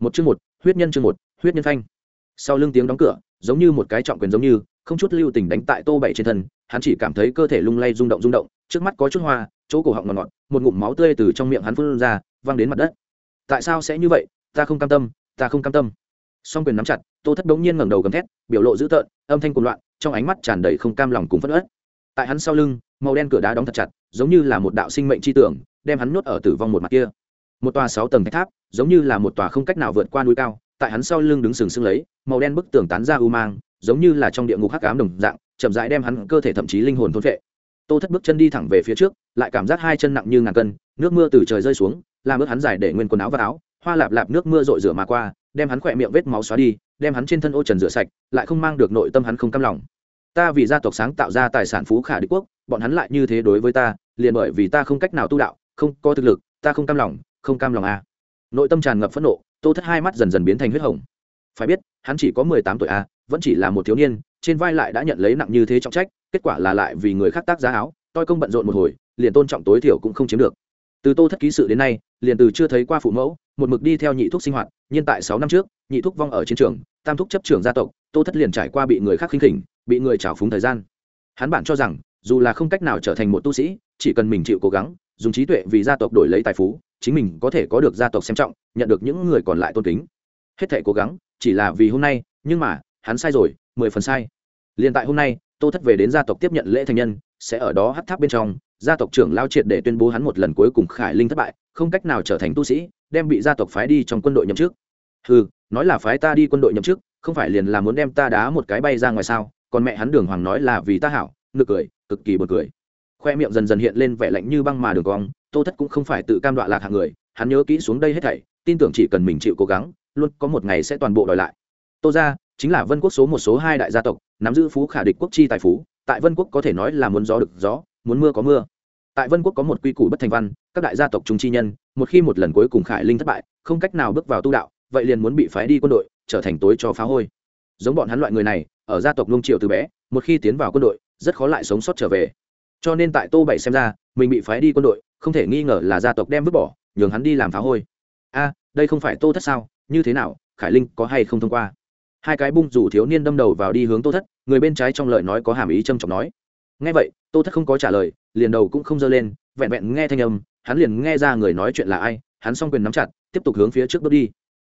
một chương một, huyết nhân chương một, huyết nhân phanh. Sau lưng tiếng đóng cửa, giống như một cái trọng quyền giống như, không chút lưu tình đánh tại tô bảy trên thân, hắn chỉ cảm thấy cơ thể lung lay rung động rung động, trước mắt có chút hoa, chỗ cổ họng ngọt ngọt, một ngụm máu tươi từ trong miệng hắn phun ra, văng đến mặt đất. Tại sao sẽ như vậy? Ta không cam tâm, ta không cam tâm. Song quyền nắm chặt, tô thất đống nhiên ngẩng đầu gầm thét, biểu lộ dữ tợn, âm thanh cuồng loạn, trong ánh mắt tràn đầy không cam lòng cùng phẫn uất. Tại hắn sau lưng, màu đen cửa đá đóng thật chặt, giống như là một đạo sinh mệnh chi tưởng, đem hắn nuốt ở tử vong một mặt kia một tòa sáu tầng thạch tháp, giống như là một tòa không cách nào vượt qua núi cao, tại hắn sau lưng đứng sừng sững lấy, màu đen bức tường tán ra u mang, giống như là trong địa ngục hắc ám đồng dạng, chậm rãi đem hắn cơ thể thậm chí linh hồn thôn phệ. Tô thất bước chân đi thẳng về phía trước, lại cảm giác hai chân nặng như ngàn cân, nước mưa từ trời rơi xuống, làm bước hắn dài để nguyên quần áo và áo, hoa lạp lạp nước mưa rội rửa mà qua, đem hắn khỏe miệng vết máu xóa đi, đem hắn trên thân ô trần rửa sạch, lại không mang được nội tâm hắn không cam lòng. Ta vì gia tộc sáng tạo ra tài sản phú khả đế quốc, bọn hắn lại như thế đối với ta, liền bởi vì ta không cách nào tu đạo, không có thực lực, ta không cam lòng không cam lòng a à. nội tâm tràn ngập phẫn nộ tô thất hai mắt dần dần biến thành huyết hồng. Phải biết hắn chỉ có mười tám tuổi a à, vẫn chỉ là một thiếu niên trên vai lại đã nhận lấy nặng như thế trọng trách kết quả là lại vì người khác tác giá áo tôi công bận rộn một hồi liền tôn trọng tối thiểu cũng không chiếm được. Từ tô thất ký sự đến nay liền từ chưa thấy qua phụ mẫu một mực đi theo nhị thúc sinh hoạt nhưng tại sáu năm trước nhị thúc vong ở chiến trường tam thúc chấp trưởng gia tộc tô thất liền trải qua bị người khác khinh khỉnh bị người trào phúng thời gian. Hắn bản cho rằng dù là không cách nào trở thành một tu sĩ chỉ cần mình chịu cố gắng dùng trí tuệ vì gia tộc đổi lấy tài phú chính mình có thể có được gia tộc xem trọng, nhận được những người còn lại tôn kính. Hết thể cố gắng, chỉ là vì hôm nay, nhưng mà, hắn sai rồi, mười phần sai. Liền tại hôm nay, tô thất về đến gia tộc tiếp nhận lễ thành nhân, sẽ ở đó hắt tháp bên trong, gia tộc trưởng lao triệt để tuyên bố hắn một lần cuối cùng khải linh thất bại, không cách nào trở thành tu sĩ, đem bị gia tộc phái đi trong quân đội nhậm chức. Ừ nói là phái ta đi quân đội nhậm chức, không phải liền là muốn đem ta đá một cái bay ra ngoài sao? Còn mẹ hắn đường hoàng nói là vì ta hảo, nực cười, cực kỳ bật cười. Khoe miệng dần dần hiện lên vẻ lạnh như băng mà đường cong tô thất cũng không phải tự cam đoạ lạc hạng người, hắn nhớ kỹ xuống đây hết thảy, tin tưởng chỉ cần mình chịu cố gắng, luôn có một ngày sẽ toàn bộ đòi lại. Tô ra chính là vân quốc số một số hai đại gia tộc, nắm giữ phú khả địch quốc chi tài phú, tại vân quốc có thể nói là muốn gió được gió, muốn mưa có mưa. Tại vân quốc có một quy củ bất thành văn, các đại gia tộc trung chi nhân, một khi một lần cuối cùng khải linh thất bại, không cách nào bước vào tu đạo, vậy liền muốn bị phái đi quân đội, trở thành tối cho phá hôi. Giống bọn hắn loại người này, ở gia tộc nông triệu từ bé, một khi tiến vào quân đội, rất khó lại sống sót trở về cho nên tại tô bảy xem ra, mình bị phái đi quân đội, không thể nghi ngờ là gia tộc đem vứt bỏ, nhường hắn đi làm phá hôi. A, đây không phải tô thất sao? Như thế nào? Khải linh có hay không thông qua? Hai cái bung rủ thiếu niên đâm đầu vào đi hướng tô thất, người bên trái trong lời nói có hàm ý trâm trọng nói. Nghe vậy, tô thất không có trả lời, liền đầu cũng không dơ lên, vẹn vẹn nghe thanh âm, hắn liền nghe ra người nói chuyện là ai, hắn s quyền nắm chặt, tiếp tục hướng phía trước bước đi.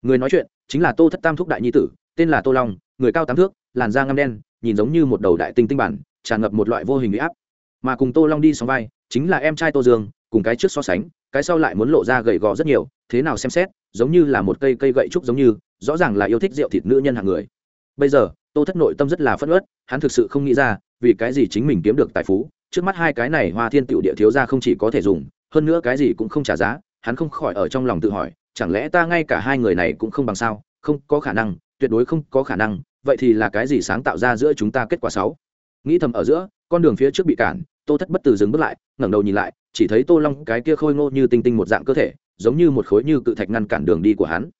Người nói chuyện chính là tô thất tam thúc đại nhi tử, tên là tô long, người cao tám thước, làn da ngăm đen, nhìn giống như một đầu đại tinh tinh bản, tràn ngập một loại vô hình huy áp mà cùng tô long đi sóng vai, chính là em trai tô dương, cùng cái trước so sánh, cái sau lại muốn lộ ra gầy gò rất nhiều, thế nào xem xét, giống như là một cây cây gậy trúc giống như, rõ ràng là yêu thích rượu thịt nữ nhân hàng người. Bây giờ, tô thất nội tâm rất là phất ớt hắn thực sự không nghĩ ra, vì cái gì chính mình kiếm được tài phú, trước mắt hai cái này hoa thiên tựu địa thiếu ra không chỉ có thể dùng, hơn nữa cái gì cũng không trả giá, hắn không khỏi ở trong lòng tự hỏi, chẳng lẽ ta ngay cả hai người này cũng không bằng sao, không có khả năng, tuyệt đối không có khả năng, vậy thì là cái gì sáng tạo ra giữa chúng ta kết quả sáu nghĩ thầm ở giữa, con đường phía trước bị cản tô thất bất từ dừng bước lại, ngẩng đầu nhìn lại, chỉ thấy tô long cái kia khôi ngô như tinh tinh một dạng cơ thể, giống như một khối như cự thạch ngăn cản đường đi của hắn.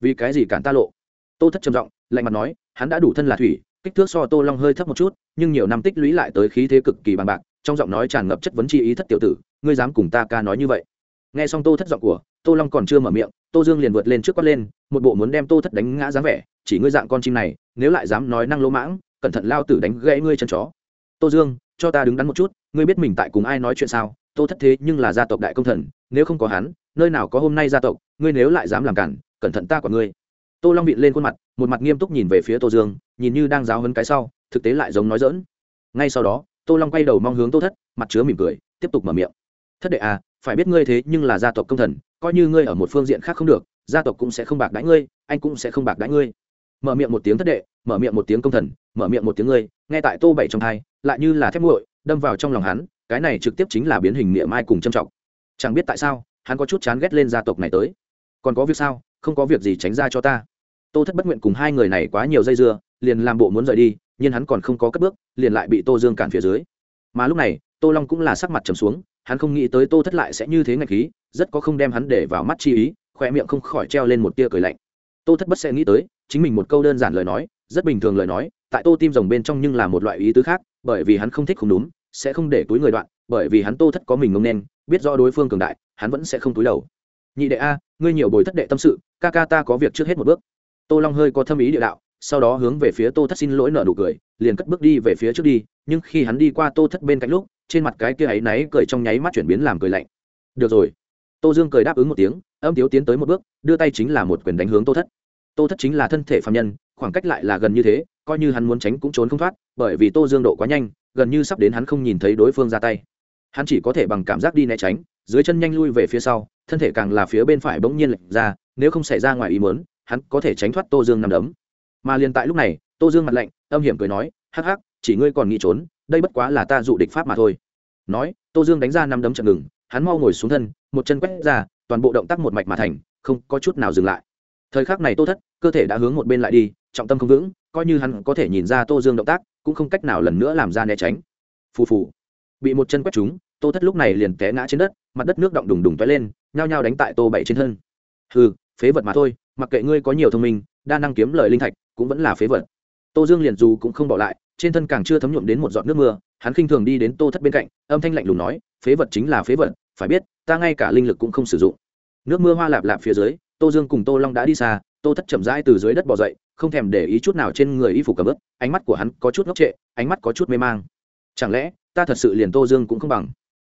Vì cái gì cản ta lộ? Tô thất trầm giọng, lạnh mặt nói, hắn đã đủ thân là thủy, kích thước so tô long hơi thấp một chút, nhưng nhiều năm tích lũy lại tới khí thế cực kỳ bằng bạc, trong giọng nói tràn ngập chất vấn chi ý thất tiểu tử, ngươi dám cùng ta ca nói như vậy? Nghe xong tô thất giọng của, tô long còn chưa mở miệng, tô dương liền vượt lên trước quát lên, một bộ muốn đem tô thất đánh ngã dáng vẻ, chỉ ngươi dạng con chim này, nếu lại dám nói năng lỗ mãng, cẩn thận lao tử đánh gãy ngươi chân chó. Tô dương cho ta đứng đắn một chút, ngươi biết mình tại cùng ai nói chuyện sao? Tô thất thế nhưng là gia tộc đại công thần, nếu không có hắn, nơi nào có hôm nay gia tộc, ngươi nếu lại dám làm cản, cẩn thận ta của ngươi. Tô long vịn lên khuôn mặt, một mặt nghiêm túc nhìn về phía tô dương, nhìn như đang giáo hấn cái sau, thực tế lại giống nói dỡn ngay sau đó, tô long quay đầu mong hướng tô thất, mặt chứa mỉm cười, tiếp tục mở miệng. Thất đệ à phải biết ngươi thế nhưng là gia tộc công thần, coi như ngươi ở một phương diện khác không được, gia tộc cũng sẽ không bạc đãi ngươi, anh cũng sẽ không bạc đãi ngươi. Mở miệng một tiếng thất đệ, mở miệng một tiếng công thần, mở miệng một tiếng ngươi, nghe tại tô bảy trong thai lại như là thép nguội, đâm vào trong lòng hắn, cái này trực tiếp chính là biến hình niệm mai cùng châm trọng. Chẳng biết tại sao, hắn có chút chán ghét lên gia tộc này tới. Còn có việc sao, không có việc gì tránh ra cho ta. Tô thất bất nguyện cùng hai người này quá nhiều dây dưa, liền làm bộ muốn rời đi, nhưng hắn còn không có cất bước, liền lại bị tô dương cản phía dưới. Mà lúc này, tô long cũng là sắc mặt trầm xuống, hắn không nghĩ tới tô thất lại sẽ như thế ngạch khí, rất có không đem hắn để vào mắt chi ý khoe miệng không khỏi treo lên một tia cười lạnh. Tô thất bất sẽ nghĩ tới, chính mình một câu đơn giản lời nói, rất bình thường lời nói tại tô tim rồng bên trong nhưng là một loại ý tứ khác, bởi vì hắn không thích không đúng sẽ không để túi người đoạn, bởi vì hắn tô thất có mình ngông nên, biết do đối phương cường đại, hắn vẫn sẽ không túi đầu. Nhị đệ a, ngươi nhiều bồi thất đệ tâm sự, ca ca ta có việc trước hết một bước. Tô long hơi có thâm ý địa đạo, sau đó hướng về phía tô thất xin lỗi nợ nụ cười, liền cất bước đi về phía trước đi, nhưng khi hắn đi qua tô thất bên cạnh lúc, trên mặt cái kia ấy náy cười trong nháy mắt chuyển biến làm cười lạnh. Được rồi. Tô dương cười đáp ứng một tiếng, âm tiếu tiến tới một bước, đưa tay chính là một quyền đánh hướng tô thất tô thất chính là thân thể phạm nhân, khoảng cách lại là gần như thế, coi như hắn muốn tránh cũng trốn không thoát, bởi vì tô dương độ quá nhanh, gần như sắp đến hắn không nhìn thấy đối phương ra tay. Hắn chỉ có thể bằng cảm giác đi né tránh, dưới chân nhanh lui về phía sau, thân thể càng là phía bên phải bỗng nhiên lệch ra, nếu không xảy ra ngoài ý muốn, hắn có thể tránh thoát tô dương nằm đấm. Mà liền tại lúc này, tô dương mặt lạnh, âm hiểm cười nói, hắc hắc, chỉ ngươi còn nghĩ trốn, đây bất quá là ta dụ địch pháp mà thôi. Nói, tô dương đánh ra năm đấm chậm ngừng, hắn mau ngồi xuống thân, một chân quét ra, toàn bộ động tác một mạch mà thành, không có chút nào dừng lại thời khắc này tô thất, cơ thể đã hướng một bên lại đi, trọng tâm không vững, coi như hắn có thể nhìn ra tô dương động tác, cũng không cách nào lần nữa làm ra né tránh. Phù phù. Bị một chân quét trúng, tô thất lúc này liền té ngã trên đất, mặt đất nước động đùng đùng toái lên, nhao nhao đánh tại tô bảy trên thân. Hừ, phế vật mà thôi, mặc kệ ngươi có nhiều thông minh, đa năng kiếm lời linh thạch, cũng vẫn là phế vật. Tô dương liền dù cũng không bỏ lại, trên thân càng chưa thấm nhuộm đến một giọt nước mưa, hắn khinh thường đi đến tô thất bên cạnh, âm thanh lạnh lùng nói, phế vật chính là phế vật, phải biết, ta ngay cả linh lực cũng không sử dụng. Nước mưa hoa lạp lạp phía dưới tô dương cùng tô long đã đi xa, tô thất chậm rãi từ dưới đất bỏ dậy, không thèm để ý chút nào trên người y phục cầm ướp ánh mắt của hắn có chút ngốc trệ, ánh mắt có chút mê mang. Chẳng lẽ, ta thật sự liền tô dương cũng không bằng?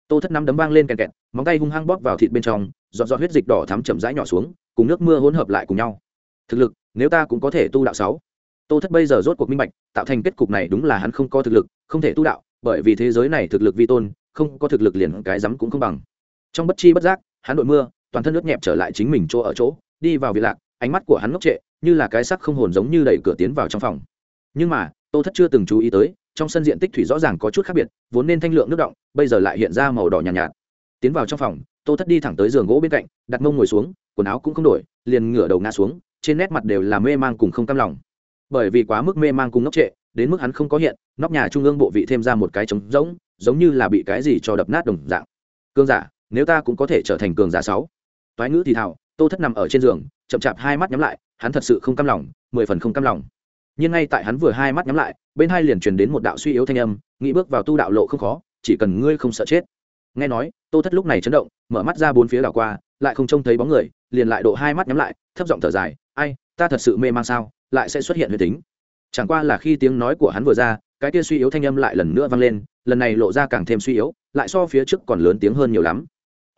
Tô thất nắm đấm vang lên kèn kẹt, móng tay hung hăng bóp vào thịt bên trong dọn dọn huyết dịch đỏ thắm chậm rãi nhỏ xuống, cùng nước mưa hỗn hợp lại cùng nhau. Thực lực, nếu ta cũng có thể tu đạo sáu. Tô thất bây giờ rốt cuộc minh bạch, tạo thành kết cục này đúng là hắn không có thực lực, không thể tu đạo, bởi vì thế giới này thực lực vi tôn, không có thực lực liền cái rắm cũng không bằng. Trong bất chi bất giác, hắn đội mưa toàn thân nước nhẹp trở lại chính mình chỗ ở chỗ đi vào viện lạc ánh mắt của hắn ngốc trệ như là cái sắc không hồn giống như đẩy cửa tiến vào trong phòng. Nhưng mà tô thất chưa từng chú ý tới trong sân diện tích thủy rõ ràng có chút khác biệt vốn nên thanh lượng nước động bây giờ lại hiện ra màu đỏ nhàn nhạt, nhạt. Tiến vào trong phòng tô thất đi thẳng tới giường gỗ bên cạnh đặt mông ngồi xuống quần áo cũng không đổi liền ngửa đầu ngã xuống trên nét mặt đều là mê mang cùng không cam lòng. Bởi vì quá mức mê mang cùng ngốc trệ đến mức hắn không có hiện nóc nhà trung ương bộ vị thêm ra một cái trống rỗng giống như là bị cái gì cho đập nát đồng dạng. Cương giả nếu ta cũng có thể trở thành cường giả sáu toái ngữ thì thảo tô thất nằm ở trên giường, chậm chạp hai mắt nhắm lại, hắn thật sự không cam lòng, mười phần không cam lòng. Nhưng ngay tại hắn vừa hai mắt nhắm lại, bên hai liền truyền đến một đạo suy yếu thanh âm, nghĩ bước vào tu đạo lộ không khó, chỉ cần ngươi không sợ chết. Nghe nói, tô thất lúc này chấn động, mở mắt ra bốn phía đảo qua, lại không trông thấy bóng người, liền lại độ hai mắt nhắm lại, thấp giọng thở dài, ai, ta thật sự mê man sao, lại sẽ xuất hiện huyền tính. Chẳng qua là khi tiếng nói của hắn vừa ra, cái kia suy yếu thanh âm lại lần nữa vang lên, lần này lộ ra càng thêm suy yếu, lại so phía trước còn lớn tiếng hơn nhiều lắm.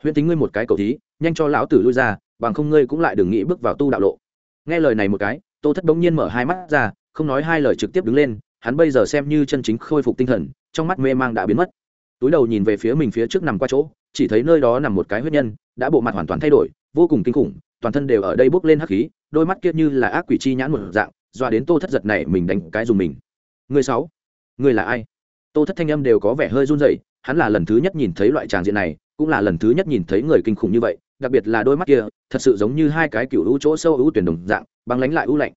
Huyễn tính ngươi một cái cầu thí nhanh cho lão tử lui ra, bằng không ngươi cũng lại đừng nghĩ bước vào tu đạo lộ. Nghe lời này một cái, tô thất bỗng nhiên mở hai mắt ra, không nói hai lời trực tiếp đứng lên, hắn bây giờ xem như chân chính khôi phục tinh thần, trong mắt mê mang đã biến mất. Túi đầu nhìn về phía mình phía trước nằm qua chỗ, chỉ thấy nơi đó nằm một cái huyết nhân, đã bộ mặt hoàn toàn thay đổi, vô cùng kinh khủng, toàn thân đều ở đây bốc lên hắc khí, đôi mắt kia như là ác quỷ chi nhãn một dạng doa đến tô thất giật này mình đánh cái dùng mình. Người sáu, người là ai? Tô thất thanh âm đều có vẻ hơi run rẩy, hắn là lần thứ nhất nhìn thấy loại tràng diện này, cũng là lần thứ nhất nhìn thấy người kinh khủng như vậy đặc biệt là đôi mắt kia, thật sự giống như hai cái cựu lũ chỗ sâu ưu tuyển đồng dạng, băng lánh lại ưu lạnh.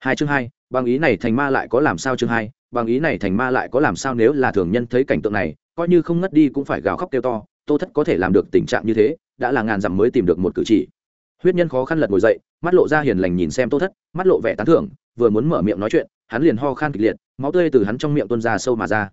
Hai chương hai bằng ý này thành ma lại có làm sao chương hai bằng ý này thành ma lại có làm sao nếu là thường nhân thấy cảnh tượng này, coi như không ngất đi cũng phải gào khóc kêu to, tô thất có thể làm được tình trạng như thế, đã là ngàn dặm mới tìm được một cử chỉ. Huyết nhân khó khăn lật ngồi dậy, mắt lộ ra hiền lành nhìn xem tô thất, mắt lộ vẻ tán thưởng, vừa muốn mở miệng nói chuyện, hắn liền ho khan kịch liệt, máu tươi từ hắn trong miệng tuôn ra sâu mà ra.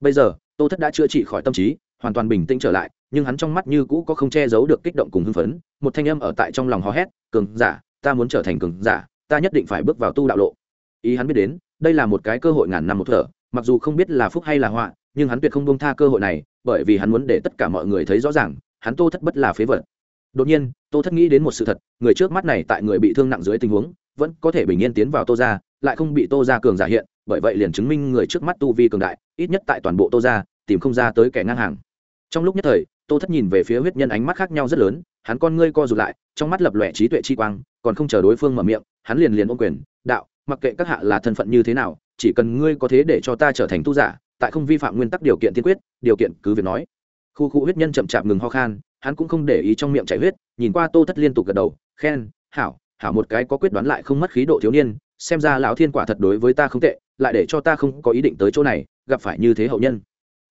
Bây giờ, tô thất đã chữa trị khỏi tâm trí, hoàn toàn bình tĩnh trở lại nhưng hắn trong mắt như cũ có không che giấu được kích động cùng hưng phấn, một thanh âm ở tại trong lòng hò hét, cường giả, ta muốn trở thành cường giả, ta nhất định phải bước vào tu đạo lộ. Ý hắn biết đến, đây là một cái cơ hội ngàn năm một thở, mặc dù không biết là phúc hay là họa, nhưng hắn tuyệt không buông tha cơ hội này, bởi vì hắn muốn để tất cả mọi người thấy rõ ràng, hắn tô thất bất là phế vật. Đột nhiên, tô thất nghĩ đến một sự thật, người trước mắt này tại người bị thương nặng dưới tình huống, vẫn có thể bình yên tiến vào tô ra lại không bị tô ra cường giả hiện, bởi vậy liền chứng minh người trước mắt tu vi cường đại, ít nhất tại toàn bộ tô ra tìm không ra tới kẻ ngang hàng. Trong lúc nhất thời tô thất nhìn về phía huyết nhân ánh mắt khác nhau rất lớn, hắn con ngươi co rụt lại, trong mắt lập lòe trí tuệ chi quang, còn không chờ đối phương mở miệng, hắn liền liền ôm quyền, đạo, mặc kệ các hạ là thân phận như thế nào, chỉ cần ngươi có thế để cho ta trở thành tu giả, tại không vi phạm nguyên tắc điều kiện tiên quyết, điều kiện cứ việc nói. Khu khu huyết nhân chậm chạp ngừng ho khan, hắn cũng không để ý trong miệng chảy huyết, nhìn qua tô thất liên tục gật đầu, khen, hảo hảo một cái có quyết đoán lại không mất khí độ thiếu niên, xem ra lão thiên quả thật đối với ta không tệ, lại để cho ta không có ý định tới chỗ này, gặp phải như thế hậu nhân.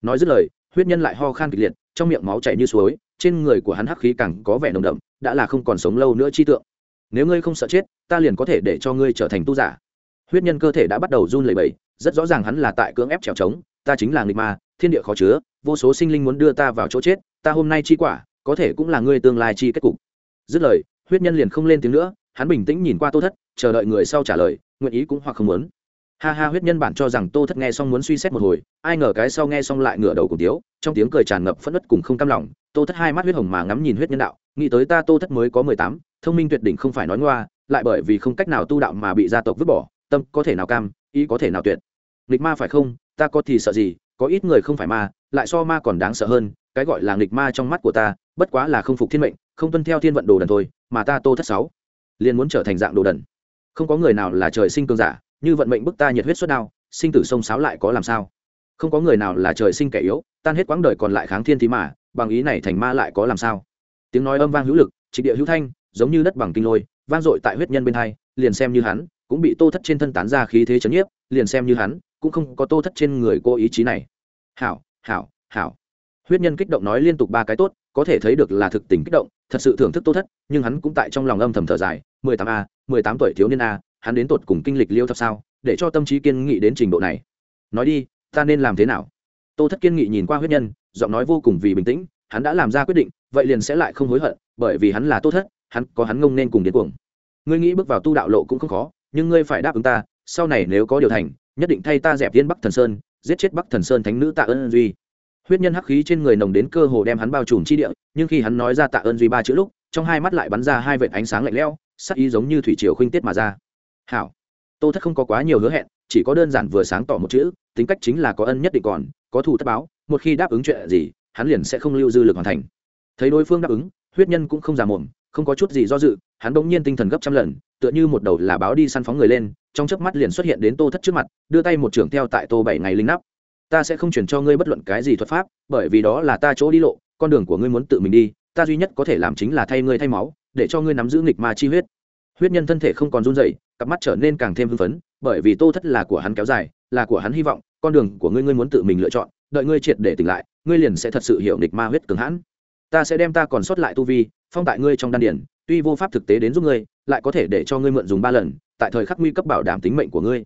Nói dứt lời, huyết nhân lại ho khan kịch liệt trong miệng máu chảy như suối, trên người của hắn hắc khí càng có vẻ nồng đậm, đã là không còn sống lâu nữa chi tượng. Nếu ngươi không sợ chết, ta liền có thể để cho ngươi trở thành tu giả. Huyết nhân cơ thể đã bắt đầu run lẩy bẩy, rất rõ ràng hắn là tại cưỡng ép trèo trống, ta chính là nghịch ma, thiên địa khó chứa, vô số sinh linh muốn đưa ta vào chỗ chết, ta hôm nay chi quả, có thể cũng là ngươi tương lai chi kết cục. Dứt lời, huyết nhân liền không lên tiếng nữa, hắn bình tĩnh nhìn qua tô thất, chờ đợi người sau trả lời, nguyện ý cũng hoặc không muốn ha ha huyết nhân bản cho rằng tô thất nghe xong muốn suy xét một hồi ai ngờ cái sau nghe xong lại ngửa đầu cùng tiếu trong tiếng cười tràn ngập phẫn nứt cùng không cam lòng tô thất hai mắt huyết hồng mà ngắm nhìn huyết nhân đạo nghĩ tới ta tô thất mới có mười tám thông minh tuyệt đỉnh không phải nói ngoa lại bởi vì không cách nào tu đạo mà bị gia tộc vứt bỏ tâm có thể nào cam ý có thể nào tuyệt nghịch ma phải không ta có thì sợ gì có ít người không phải ma lại so ma còn đáng sợ hơn cái gọi là nghịch ma trong mắt của ta bất quá là không phục thiên mệnh không tuân theo thiên vận đồ đần thôi mà ta tô thất sáu liền muốn trở thành dạng đồ đần không có người nào là trời sinh cương giả như vận mệnh bức ta nhiệt huyết suất đao sinh tử sông sáo lại có làm sao? Không có người nào là trời sinh kẻ yếu, tan hết quãng đời còn lại kháng thiên thì mà, bằng ý này thành ma lại có làm sao? Tiếng nói âm vang hữu lực, trịch địa hữu thanh, giống như đất bằng kinh lôi, vang dội tại huyết nhân bên hai, liền xem như hắn, cũng bị tô thất trên thân tán ra khí thế chấn nhiếp, liền xem như hắn, cũng không có tô thất trên người cô ý chí này. Hảo hảo hảo. Huyết nhân kích động nói liên tục ba cái tốt, có thể thấy được là thực tình kích động, thật sự thưởng thức tô thất, nhưng hắn cũng tại trong lòng âm thầm thở dài, mười tám a, mười tám tuổi thiếu niên a hắn đến tột cùng kinh lịch liêu thập sao, để cho tâm trí kiên nghị đến trình độ này. Nói đi, ta nên làm thế nào? Tô thất kiên nghị nhìn qua huyết nhân, giọng nói vô cùng vì bình tĩnh, hắn đã làm ra quyết định, vậy liền sẽ lại không hối hận, bởi vì hắn là tô thất, hắn có hắn ngông nên cùng điên cuồng. Ngươi nghĩ bước vào tu đạo lộ cũng không khó, nhưng ngươi phải đáp ứng ta, sau này nếu có điều thành, nhất định thay ta dẹp viên bắc thần sơn, giết chết bắc thần sơn thánh nữ tạ ơn duy. Huyết nhân hắc khí trên người nồng đến cơ hồ đem hắn bao trùm chi địa, nhưng khi hắn nói ra tạ ơn duy ba chữ lúc, trong hai mắt lại bắn ra hai vệt ánh sáng lạnh lẽo, sắc ý giống như thủy triều khuynh tiết mà ra hảo. Tô thất không có quá nhiều hứa hẹn, chỉ có đơn giản vừa sáng tỏ một chữ, tính cách chính là có ân nhất định còn, có thù tất báo, một khi đáp ứng chuyện gì, hắn liền sẽ không lưu dư lực hoàn thành. Thấy đối phương đáp ứng, huyết nhân cũng không già mồm, không có chút gì do dự, hắn bỗng nhiên tinh thần gấp trăm lần, tựa như một đầu là báo đi săn phóng người lên, trong chớp mắt liền xuất hiện đến tô thất trước mặt, đưa tay một trưởng theo tại tô bảy ngày linh nắp. Ta sẽ không chuyển cho ngươi bất luận cái gì thuật pháp, bởi vì đó là ta chỗ đi lộ, con đường của ngươi muốn tự mình đi, ta duy nhất có thể làm chính là thay ngươi thay máu, để cho ngươi nắm giữ nghịch ma chi huyết huyết nhân thân thể không còn run rẩy, cặp mắt trở nên càng thêm hưng phấn, bởi vì tô thất là của hắn kéo dài, là của hắn hy vọng, con đường của ngươi ngươi muốn tự mình lựa chọn, đợi ngươi triệt để tỉnh lại, ngươi liền sẽ thật sự hiểu địch ma huyết cường hãn. Ta sẽ đem ta còn sót lại tu vi, phong tại ngươi trong đan điển tuy vô pháp thực tế đến giúp ngươi, lại có thể để cho ngươi mượn dùng ba lần, tại thời khắc nguy cấp bảo đảm tính mệnh của ngươi.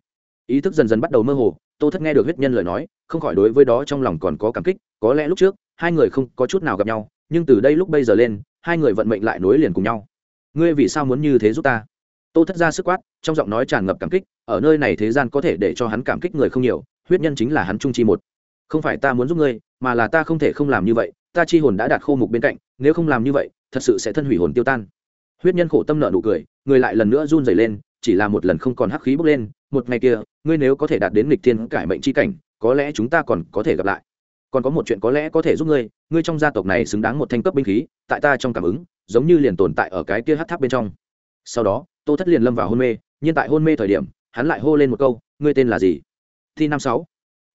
Ý thức dần dần bắt đầu mơ hồ, tô thất nghe được huyết nhân lời nói, không khỏi đối với đó trong lòng còn có cảm kích, có lẽ lúc trước, hai người không có chút nào gặp nhau, nhưng từ đây lúc bây giờ lên, hai người vận mệnh lại nối liền cùng nhau ngươi vì sao muốn như thế giúp ta? Tô thất ra sức quát, trong giọng nói tràn ngập cảm kích, ở nơi này thế gian có thể để cho hắn cảm kích người không nhiều, huyết nhân chính là hắn trung chi một. Không phải ta muốn giúp ngươi, mà là ta không thể không làm như vậy, ta chi hồn đã đạt khô mục bên cạnh, nếu không làm như vậy, thật sự sẽ thân hủy hồn tiêu tan. Huyết nhân khổ tâm nợ nụ cười, người lại lần nữa run rẩy lên, chỉ là một lần không còn hắc khí bốc lên, một ngày kia, ngươi nếu có thể đạt đến nghịch thiên cải mệnh chi cảnh, có lẽ chúng ta còn có thể gặp lại. Còn có một chuyện có lẽ có thể giúp ngươi ngươi trong gia tộc này xứng đáng một thanh cấp binh khí, tại ta trong cảm ứng giống như liền tồn tại ở cái kia hát tháp bên trong. Sau đó, tô thất liền lâm vào hôn mê, nhưng tại hôn mê thời điểm, hắn lại hô lên một câu, ngươi tên là gì? Thi năm sáu.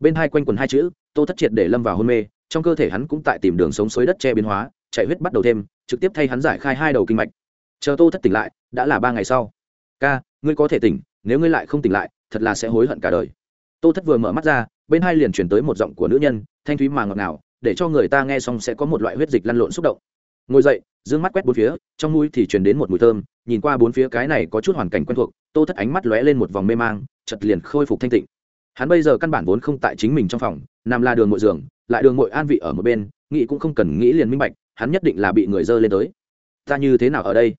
Bên hai quanh quần hai chữ, tô thất triệt để lâm vào hôn mê, trong cơ thể hắn cũng tại tìm đường sống suối đất che biến hóa, chạy huyết bắt đầu thêm, trực tiếp thay hắn giải khai hai đầu kinh mạch. Chờ tô thất tỉnh lại, đã là ba ngày sau. Ca, ngươi có thể tỉnh, nếu ngươi lại không tỉnh lại, thật là sẽ hối hận cả đời. Tô thất vừa mở mắt ra, bên hai liền chuyển tới một giọng của nữ nhân, thanh thúy mà ngọt ngào, để cho người ta nghe xong sẽ có một loại huyết dịch lăn lộn xúc động ngồi dậy, dương mắt quét bốn phía, trong mũi thì truyền đến một mùi thơm, nhìn qua bốn phía cái này có chút hoàn cảnh quen thuộc, tô thất ánh mắt lóe lên một vòng mê mang chật liền khôi phục thanh tịnh. Hắn bây giờ căn bản vốn không tại chính mình trong phòng, nằm là đường ngồi giường, lại đường ngồi an vị ở một bên, nghĩ cũng không cần nghĩ liền minh bạch, hắn nhất định là bị người dơ lên tới. Ta như thế nào ở đây?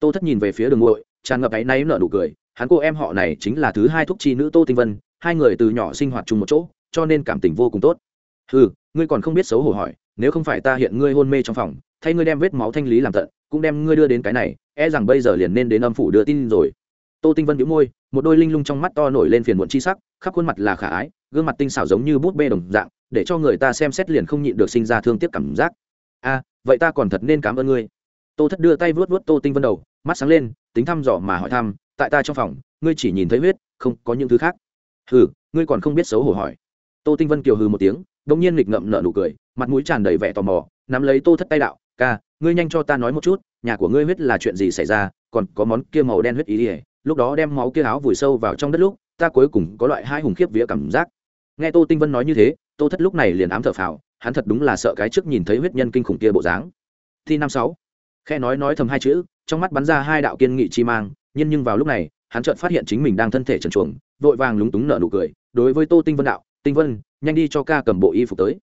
Tô thất nhìn về phía đường ngồi, tràn ngập áy náy nở nụ cười, hắn cô em họ này chính là thứ hai thúc chi nữ tô tinh vân, hai người từ nhỏ sinh hoạt chung một chỗ, cho nên cảm tình vô cùng tốt. Ừ ngươi còn không biết xấu hổ hỏi nếu không phải ta hiện ngươi hôn mê trong phòng, thay ngươi đem vết máu thanh lý làm tận, cũng đem ngươi đưa đến cái này e rằng bây giờ liền nên đến âm phủ đưa tin rồi. Tô tinh vân đĩu môi, một đôi linh lung trong mắt to nổi lên phiền muộn chi sắc, khắp khuôn mặt là khả ái, gương mặt tinh xảo giống như bút bê đồng dạng, để cho người ta xem xét liền không nhịn được sinh ra thương tiếc cảm giác. A, vậy ta còn thật nên cảm ơn ngươi. Tô thất đưa tay vuốt vuốt tô tinh vân đầu, mắt sáng lên, tính thăm dò mà hỏi thăm, tại ta trong phòng, ngươi chỉ nhìn thấy huyết, không có những thứ khác. Hừ, ngươi còn không biết xấu hổ hỏi. Tô tinh vân kiều hừ một tiếng đông nhiên nghịch ngậm nở nụ cười, mặt mũi tràn đầy vẻ tò mò, nắm lấy tô thất tay đạo, ca, ngươi nhanh cho ta nói một chút, nhà của ngươi huyết là chuyện gì xảy ra, còn có món kia màu đen huyết ý ỉa lúc đó đem máu kia áo vùi sâu vào trong đất lúc, ta cuối cùng có loại hai hùng khiếp vía cảm giác. Nghe tô tinh vân nói như thế, tô thất lúc này liền ám thở phào, hắn thật đúng là sợ cái trước nhìn thấy huyết nhân kinh khủng kia bộ dáng. Thi năm sáu. Khe nói nói thầm hai chữ, trong mắt bắn ra hai đạo kiên nghị chi mang, nhưng nhưng vào lúc này, hắn chợt phát hiện chính mình đang thân thể trần chuồng vội vàng lúng túng nở nụ cười, đối với tô tinh vân đạo tinh vân, nhanh đi cho ca cầm bộ y phục tới.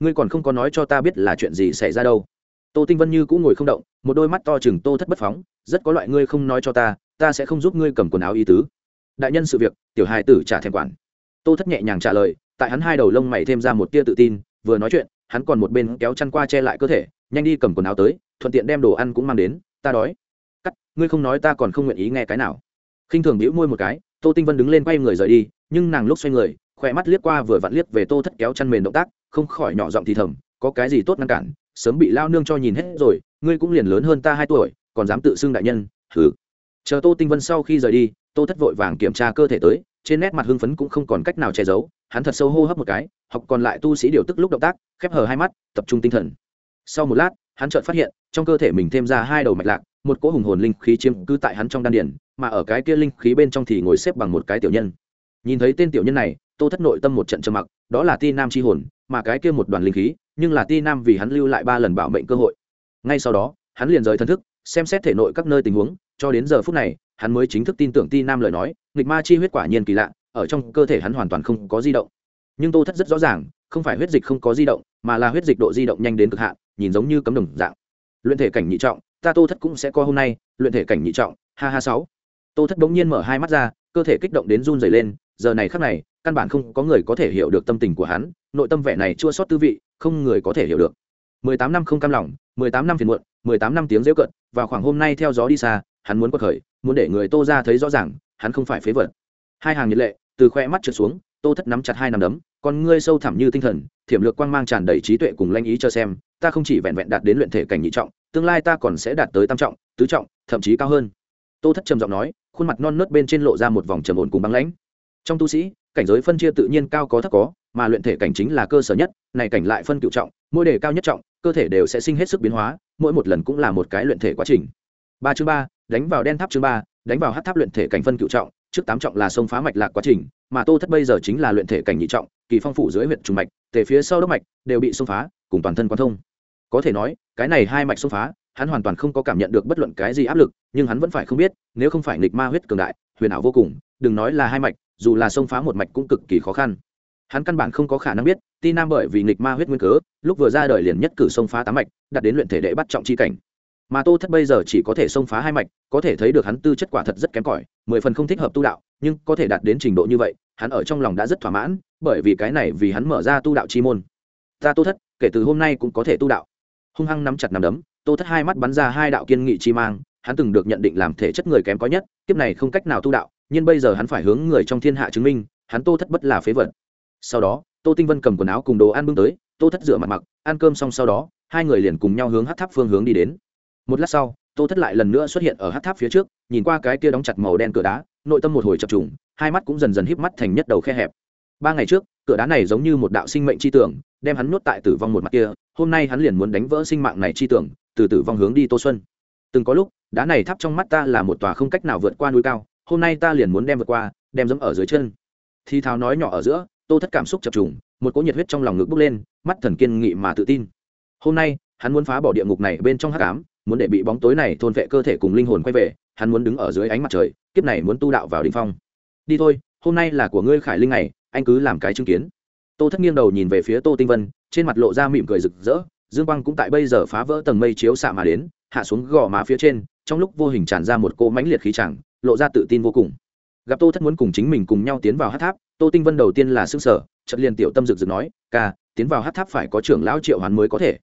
Ngươi còn không có nói cho ta biết là chuyện gì xảy ra đâu. Tô tinh vân như cũng ngồi không động, một đôi mắt to chừng tô thất bất phóng, rất có loại ngươi không nói cho ta ta sẽ không giúp ngươi cầm quần áo y tứ. Đại nhân sự việc, tiểu hài tử trả thèm quản. Tô thất nhẹ nhàng trả lời, tại hắn hai đầu lông mày thêm ra một tia tự tin, vừa nói chuyện, hắn còn một bên kéo chăn qua che lại cơ thể, nhanh đi cầm quần áo tới, thuận tiện đem đồ ăn cũng mang đến, ta đói. Cắt, ngươi không nói ta còn không nguyện ý nghe cái nào. Khinh thường bĩu môi một cái, tô tinh vân đứng lên quay người rời đi, nhưng nàng lúc xoay người khỏe mắt liếc qua vừa vặn liếc về tô thất kéo chăn mền động tác, không khỏi nhỏ giọng thì thầm, có cái gì tốt ngăn cản, sớm bị lao nương cho nhìn hết rồi, ngươi cũng liền lớn hơn ta hai tuổi, còn dám tự xưng đại nhân thử chờ tô tinh vân sau khi rời đi, tô thất vội vàng kiểm tra cơ thể tới, trên nét mặt hưng phấn cũng không còn cách nào che giấu, hắn thật sâu hô hấp một cái, học còn lại tu sĩ điều tức lúc động tác, khép hờ hai mắt, tập trung tinh thần. Sau một lát, hắn chợt phát hiện, trong cơ thể mình thêm ra hai đầu mạch lạc, một cỗ hùng hồn linh khí chiếm cứ tại hắn trong đan điển mà ở cái kia linh khí bên trong thì ngồi xếp bằng một cái tiểu nhân. Nhìn thấy tên tiểu nhân này tô thất nội tâm một trận trầm mặc, đó là ti nam chi hồn, mà cái kia một đoàn linh khí, nhưng là ti nam vì hắn lưu lại ba lần bảo mệnh cơ hội. Ngay sau đó, hắn liền rời thân thức, xem xét thể nội các nơi tình huống, cho đến giờ phút này, hắn mới chính thức tin tưởng ti nam lời nói, nghịch ma chi huyết quả nhiên kỳ lạ, ở trong cơ thể hắn hoàn toàn không có di động. Nhưng tô thất rất rõ ràng, không phải huyết dịch không có di động, mà là huyết dịch độ di động nhanh đến cực hạn, nhìn giống như cấm đồng dạng. Luyện thể cảnh nhị trọng, ta tô thất cũng sẽ có hôm nay, luyện thể cảnh nhị trọng, ha ha sáu. Tô thất bỗng nhiên mở hai mắt ra, cơ thể kích động đến run rẩy lên, giờ này khắc này căn bản không có người có thể hiểu được tâm tình của hắn, nội tâm vẻ này chua xót tư vị, không người có thể hiểu được. 18 năm không cam lòng 18 năm phiền muộn 18 năm tiếng dễu cận và khoảng hôm nay theo gió đi xa, hắn muốn quật khởi, muốn để người tô ra thấy rõ ràng, hắn không phải phế vật. Hai hàng nhiệt lệ, từ khoe mắt trượt xuống, tô thất nắm chặt hai nắm đấm, con ngươi sâu thẳm như tinh thần, thiểm lược quang mang tràn đầy trí tuệ cùng lanh ý cho xem, ta không chỉ vẹn vẹn đạt đến luyện thể cảnh nhị trọng, tương lai ta còn sẽ đạt tới tam trọng, tứ trọng, thậm chí cao hơn. Tô thất trầm giọng nói, khuôn mặt non nớt bên trên lộ ra một vòng trầm ổn cùng băng lãnh. Trong tu sĩ cảnh giới phân chia tự nhiên cao có thấp có, mà luyện thể cảnh chính là cơ sở nhất, này cảnh lại phân cựu trọng, mỗi đề cao nhất trọng, cơ thể đều sẽ sinh hết sức biến hóa, mỗi một lần cũng là một cái luyện thể quá trình. Ba chương ba, đánh vào đen tháp chương ba, đánh vào hát tháp luyện thể cảnh phân cựu trọng, trước tám trọng là sông phá mạch lạc quá trình, mà tô thất bây giờ chính là luyện thể cảnh nhị trọng, kỳ phong phủ dưới huyện trùng mạch, tề phía sau đốc mạch, đều bị xông phá, cùng toàn thân quan thông. Có thể nói, cái này hai mạch xông phá, hắn hoàn toàn không có cảm nhận được bất luận cái gì áp lực, nhưng hắn vẫn phải không biết, nếu không phải nghịch ma huyết cường đại, huyền ảo vô cùng, đừng nói là hai mạch dù là xông phá một mạch cũng cực kỳ khó khăn. Hắn căn bản không có khả năng biết, ti nam bởi vì nghịch ma huyết nguyên cớ, lúc vừa ra đời liền nhất cử xông phá tám mạch đặt đến luyện thể đệ bắt trọng chi cảnh. Mà tô thất bây giờ chỉ có thể xông phá hai mạch, có thể thấy được hắn tư chất quả thật rất kém cỏi, mười phần không thích hợp tu đạo, nhưng có thể đạt đến trình độ như vậy, hắn ở trong lòng đã rất thỏa mãn, bởi vì cái này vì hắn mở ra tu đạo chi môn. Ta tô thất, kể từ hôm nay cũng có thể tu đạo. Hung hăng nắm chặt nắm đấm, tô thất hai mắt bắn ra hai đạo kiên nghị chi mang, hắn từng được nhận định làm thể chất người kém có nhất, kiếp này không cách nào tu đạo nhưng bây giờ hắn phải hướng người trong thiên hạ chứng minh, hắn tô thất bất là phế vật. Sau đó, tô tinh vân cầm quần áo cùng đồ ăn bưng tới, tô thất rửa mặt mặc, ăn cơm xong sau đó, hai người liền cùng nhau hướng hát tháp phương hướng đi đến. Một lát sau, tô thất lại lần nữa xuất hiện ở hát tháp phía trước, nhìn qua cái kia đóng chặt màu đen cửa đá, nội tâm một hồi chập trùng, hai mắt cũng dần dần híp mắt thành nhất đầu khe hẹp. Ba ngày trước, cửa đá này giống như một đạo sinh mệnh chi tưởng, đem hắn nuốt tại tử vong một mặt kia, hôm nay hắn liền muốn đánh vỡ sinh mạng này chi tưởng, từ tử vong hướng đi tô xuân. Từng có lúc, đá này tháp trong mắt ta là một tòa không cách nào vượt qua núi cao hôm nay ta liền muốn đem vượt qua, đem dẫm ở dưới chân. Thi thào nói nhỏ ở giữa, tô thất cảm xúc chập trùng, một cỗ nhiệt huyết trong lòng ngực bốc lên, mắt thần kiên nghị mà tự tin. Hôm nay, hắn muốn phá bỏ địa ngục này bên trong hắc ám, muốn để bị bóng tối này thôn vệ cơ thể cùng linh hồn quay về, hắn muốn đứng ở dưới ánh mặt trời, kiếp này muốn tu đạo vào đỉnh phong. Đi thôi, hôm nay là của ngươi khải linh này anh cứ làm cái chứng kiến. Tô thất nghiêng đầu nhìn về phía tô tinh vân, trên mặt lộ ra mỉm cười rực rỡ, dương quang cũng tại bây giờ phá vỡ tầng mây chiếu xạ mà đến, hạ xuống gò má phía trên, trong lúc vô hình tràn ra một cỗ mãnh liệt khí chẳng lộ ra tự tin vô cùng. Gặp tô thất muốn cùng chính mình cùng nhau tiến vào hát tháp tô tinh vân đầu tiên là xương sở chật liền tiểu tâm rực rực nói ca tiến vào hát tháp phải có trưởng lão triệu hoán mới có thể.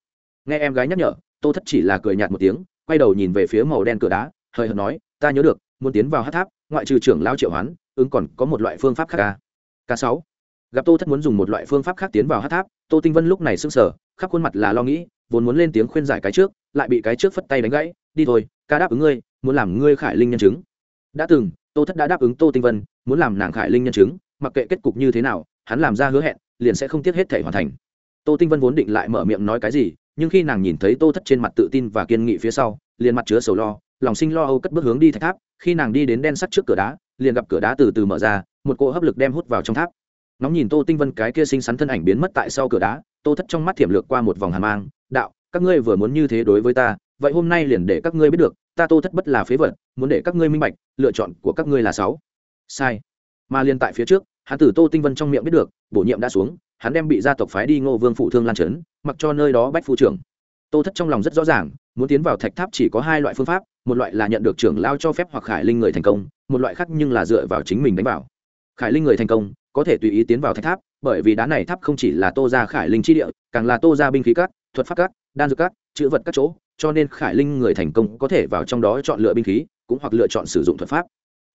Nghe em gái nhắc nhở tô thất chỉ là cười nhạt một tiếng quay đầu nhìn về phía màu đen cửa đá hơi hợt nói ta nhớ được muốn tiến vào hát tháp ngoại trừ trưởng lão triệu hoán ứng còn có một loại phương pháp khác à. ca, k sáu. Gặp tô thất muốn dùng một loại phương pháp khác tiến vào hát tháp tô tinh vân lúc này sưng sở khắp khuôn mặt là lo nghĩ vốn muốn lên tiếng khuyên giải cái trước lại bị cái trước phất tay đánh gãy đi thôi ca đáp ứng ngươi muốn làm ngươi khải linh nhân chứng đã từng, tô thất đã đáp ứng tô tinh vân, muốn làm nàng khải linh nhân chứng, mặc kệ kết cục như thế nào, hắn làm ra hứa hẹn, liền sẽ không tiếc hết thể hoàn thành. Tô tinh vân vốn định lại mở miệng nói cái gì, nhưng khi nàng nhìn thấy tô thất trên mặt tự tin và kiên nghị phía sau, liền mặt chứa sầu lo, lòng sinh lo âu cất bước hướng đi thạch tháp, khi nàng đi đến đen sắt trước cửa đá, liền gặp cửa đá từ từ mở ra, một cỗ hấp lực đem hút vào trong tháp. Nóng nhìn tô tinh vân cái kia xinh xắn thân ảnh biến mất tại sau cửa đá, tô thất trong mắt thiểm lược qua một vòng hàn mang, đạo, các ngươi vừa muốn như thế đối với ta, vậy hôm nay liền để các ngươi biết được ta tô thất bất là phế vật, muốn để các ngươi minh bạch, lựa chọn của các ngươi là sáu. Sai. Mà liên tại phía trước, hắn tử tô tinh vân trong miệng biết được, bổ nhiệm đã xuống, hắn đem bị gia tộc phái đi ngô vương phụ thương lan trấn, mặc cho nơi đó bách phu trưởng. Tô thất trong lòng rất rõ ràng, muốn tiến vào thạch tháp chỉ có hai loại phương pháp, một loại là nhận được trưởng lao cho phép hoặc khải linh người thành công, một loại khác nhưng là dựa vào chính mình đánh vào. Khải linh người thành công, có thể tùy ý tiến vào thạch tháp, bởi vì đá này tháp không chỉ là tô ra khải linh chi địa, càng là tô ra binh khí cát thuật pháp cát đan dược cát chữ vật các chỗ cho nên khải linh người thành công có thể vào trong đó chọn lựa binh khí, cũng hoặc lựa chọn sử dụng thuật pháp.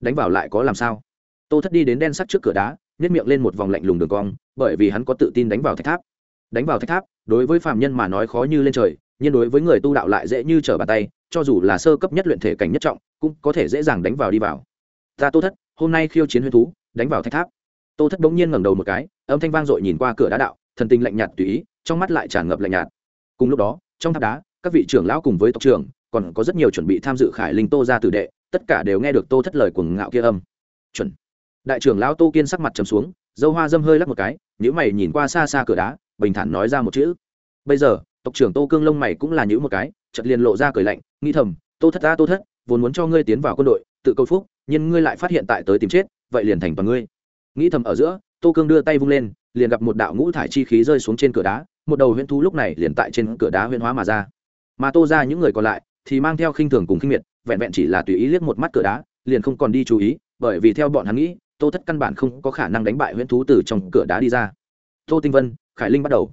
Đánh vào lại có làm sao? Tô thất đi đến đen sắt trước cửa đá nhét miệng lên một vòng lạnh lùng đường cong, bởi vì hắn có tự tin đánh vào thách tháp. Đánh vào thách tháp, đối với phạm nhân mà nói khó như lên trời, nhưng đối với người tu đạo lại dễ như trở bàn tay, cho dù là sơ cấp nhất luyện thể cảnh nhất trọng, cũng có thể dễ dàng đánh vào đi vào. Ta tô thất, hôm nay khiêu chiến huyên thú, đánh vào thách tháp. Tô thất bỗng nhiên ngẩng đầu một cái, âm thanh vang dội nhìn qua cửa đá đạo, thần tình lạnh nhạt tùy ý, trong mắt lại tràn ngập lạnh nhạt. Cùng lúc đó, trong tháp đá các vị trưởng lão cùng với tộc trưởng, còn có rất nhiều chuẩn bị tham dự khải linh tô ra tử đệ, tất cả đều nghe được tô thất lời cuồng ngạo kia âm. Chuẩn. Đại trưởng lão tô kiên sắc mặt trầm xuống, dâu hoa dâm hơi lắc một cái nhữ mày nhìn qua xa xa cửa đá, bình thản nói ra một chữ. Bây giờ, tộc trưởng tô cương lông mày cũng là nhữ một cái, chợt liền lộ ra cười lạnh, nghĩ thầm, tô thất ta, tô thất, vốn muốn cho ngươi tiến vào quân đội, tự câu phúc, nhưng ngươi lại phát hiện tại tới tìm chết, vậy liền thành toàn ngươi. Nghĩ thầm ở giữa, tô cương đưa tay vung lên, liền gặp một đạo ngũ thải chi khí rơi xuống trên cửa đá, một đầu huyễn thú lúc này liền tại trên cửa đá huyễn hóa mà ra mà tô ra những người còn lại thì mang theo khinh thường cùng khinh miệt, vẹn vẹn chỉ là tùy ý liếc một mắt cửa đá, liền không còn đi chú ý, bởi vì theo bọn hắn nghĩ, tô thất căn bản không có khả năng đánh bại huyễn thú từ trong cửa đá đi ra. Tô tinh vân, khải linh bắt đầu.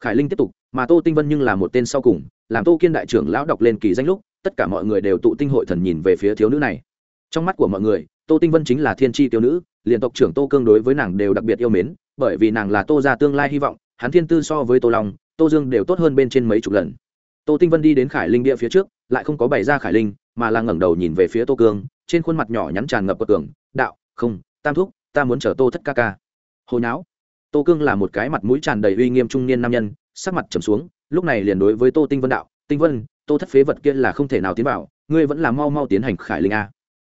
Khải linh tiếp tục, mà tô tinh vân nhưng là một tên sau cùng, làm tô kiên đại trưởng lão đọc lên kỳ danh lúc, tất cả mọi người đều tụ tinh hội thần nhìn về phía thiếu nữ này. Trong mắt của mọi người, tô tinh vân chính là thiên tri tiêu nữ, liền tộc trưởng tô cương đối với nàng đều đặc biệt yêu mến, bởi vì nàng là tô gia tương lai hy vọng, hắn thiên tư so với tô long, tô dương đều tốt hơn bên trên mấy chục lần tô tinh vân đi đến khải linh địa phía trước, lại không có bày ra khải linh, mà là ngẩng đầu nhìn về phía tô cương, trên khuôn mặt nhỏ nhắn tràn ngập bậc tường đạo, không, tam thúc, ta muốn chở tô thất ca ca. Hồi não tô cương là một cái mặt mũi tràn đầy uy nghiêm trung niên nam nhân, sắc mặt trầm xuống, lúc này liền đối với tô tinh vân đạo, tinh vân, tô thất phế vật kia là không thể nào tiến vào, ngươi vẫn là mau mau tiến hành khải linh a.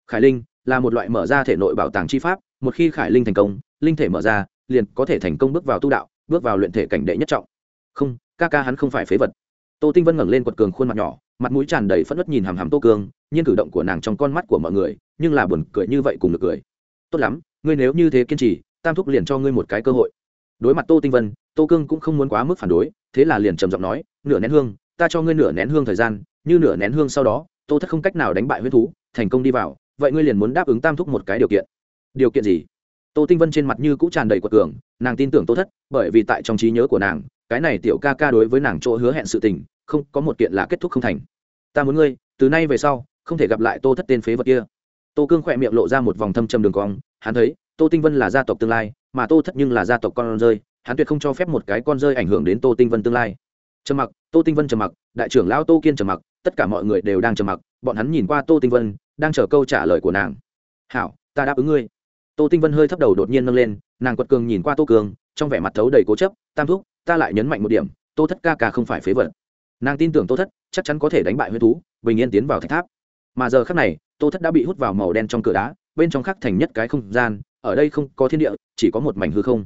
Khải linh là một loại mở ra thể nội bảo tàng chi pháp, một khi khải linh thành công, linh thể mở ra, liền có thể thành công bước vào tu đạo, bước vào luyện thể cảnh đệ nhất trọng. Không, ca ca hắn không phải phế vật tô tinh vân ngẩng lên quật cường khuôn mặt nhỏ, mặt mũi tràn đầy phất nứt nhìn hàm hàm tô cương nhưng cử động của nàng trong con mắt của mọi người, nhưng là buồn cười như vậy cùng được cười. Tốt lắm, ngươi nếu như thế kiên trì, tam thúc liền cho ngươi một cái cơ hội. Đối mặt tô tinh vân, tô cương cũng không muốn quá mức phản đối, thế là liền trầm giọng nói, nửa nén hương, ta cho ngươi nửa nén hương thời gian, như nửa nén hương sau đó, tô thất không cách nào đánh bại huyết thú, thành công đi vào, vậy ngươi liền muốn đáp ứng tam thúc một cái điều kiện. Điều kiện gì? Tô tinh vân trên mặt như cũng tràn đầy quật cường, nàng tin tưởng tô thất, bởi vì tại trong trí nhớ của nàng cái này tiểu ca ca đối với nàng chỗ hứa hẹn sự tình, không có một kiện là kết thúc không thành. Ta muốn ngươi, từ nay về sau, không thể gặp lại tô thất tên phế vật kia. Tô cương khỏe miệng lộ ra một vòng thâm trầm đường cong, hắn thấy, tô tinh vân là gia tộc tương lai, mà tô thất nhưng là gia tộc con rơi, hắn tuyệt không cho phép một cái con rơi ảnh hưởng đến tô tinh vân tương lai. Trầm mặc, tô tinh vân trầm mặc, đại trưởng lão tô kiên trầm mặc, tất cả mọi người đều đang trầm mặc, bọn hắn nhìn qua tô tinh vân, đang chờ câu trả lời của nàng. Hảo, ta đáp ứng ngươi. Tô tinh vân hơi thấp đầu đột nhiên nâng lên, nàng quật cường nhìn qua tô cường trong vẻ mặt thấu đầy cố chấp tam thúc ta lại nhấn mạnh một điểm tô thất ca ca không phải phế vật. Nàng tin tưởng tô thất chắc chắn có thể đánh bại huyết thú bình yên tiến vào thạch tháp. Mà giờ khắc này tô thất đã bị hút vào màu đen trong cửa đá bên trong khắc thành nhất cái không gian ở đây không có thiên địa chỉ có một mảnh hư không.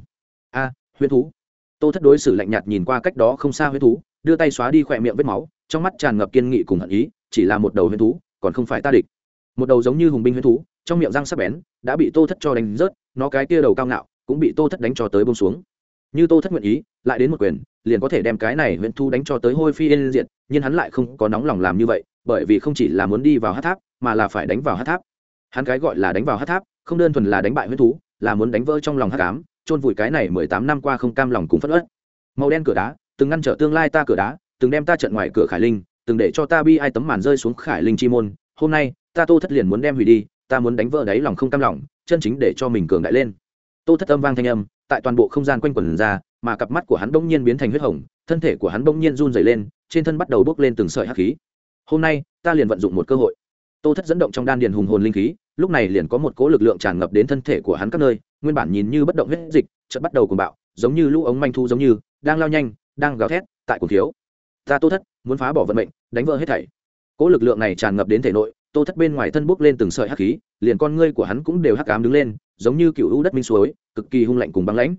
A à, huyết thú. Tô thất đối xử lạnh nhạt nhìn qua cách đó không xa huyết thú đưa tay xóa đi khỏe miệng vết máu trong mắt tràn ngập kiên nghị cùng hận ý chỉ là một đầu huyết thú còn không phải ta địch. Một đầu giống như hùng binh huyết thú trong miệng răng sắc bén đã bị tô thất cho đánh rớt nó cái kia đầu cao ngạo cũng bị tô thất đánh cho tới bông xuống. Như tô thất nguyện ý, lại đến một quyền, liền có thể đem cái này huyện thu đánh cho tới hôi phi yên diện nhưng hắn lại không có nóng lòng làm như vậy, bởi vì không chỉ là muốn đi vào hát tháp, mà là phải đánh vào hát tháp. Hắn cái gọi là đánh vào hát tháp, không đơn thuần là đánh bại huyết thú, là muốn đánh vỡ trong lòng hát cám chôn vùi cái này mười tám năm qua không cam lòng cùng phất ớt màu đen cửa đá, từng ngăn trở tương lai ta cửa đá, từng đem ta trận ngoài cửa khải linh, từng để cho ta bi ai tấm màn rơi xuống khải linh chi môn. Hôm nay, ta tô thất liền muốn đem hủy đi, ta muốn đánh vỡ đáy lòng không cam lòng, chân chính để cho mình cường đại lên tô thất âm vang thanh âm, tại toàn bộ không gian quanh quẩn ra, mà cặp mắt của hắn bỗng nhiên biến thành huyết hồng, thân thể của hắn bỗng nhiên run rẩy lên, trên thân bắt đầu bốc lên từng sợi hắc khí. Hôm nay, ta liền vận dụng một cơ hội. Tô thất dẫn động trong đan điền hùng hồn linh khí, lúc này liền có một cỗ lực lượng tràn ngập đến thân thể của hắn các nơi, nguyên bản nhìn như bất động huyết dịch, chợt bắt đầu cuồng bạo, giống như lũ ống manh thu giống như, đang lao nhanh, đang gào thét, tại cuồng thiếu. Ta tô thất, muốn phá bỏ vận mệnh, đánh vỡ hết thảy. Cỗ lực lượng này tràn ngập đến thể nội, tô thất bên ngoài thân bốc lên từng sợi hắc khí, liền con ngươi của hắn cũng đều hắc ám đứng lên giống như cựu u đất minh suối, cực kỳ hung lạnh cùng băng lãnh.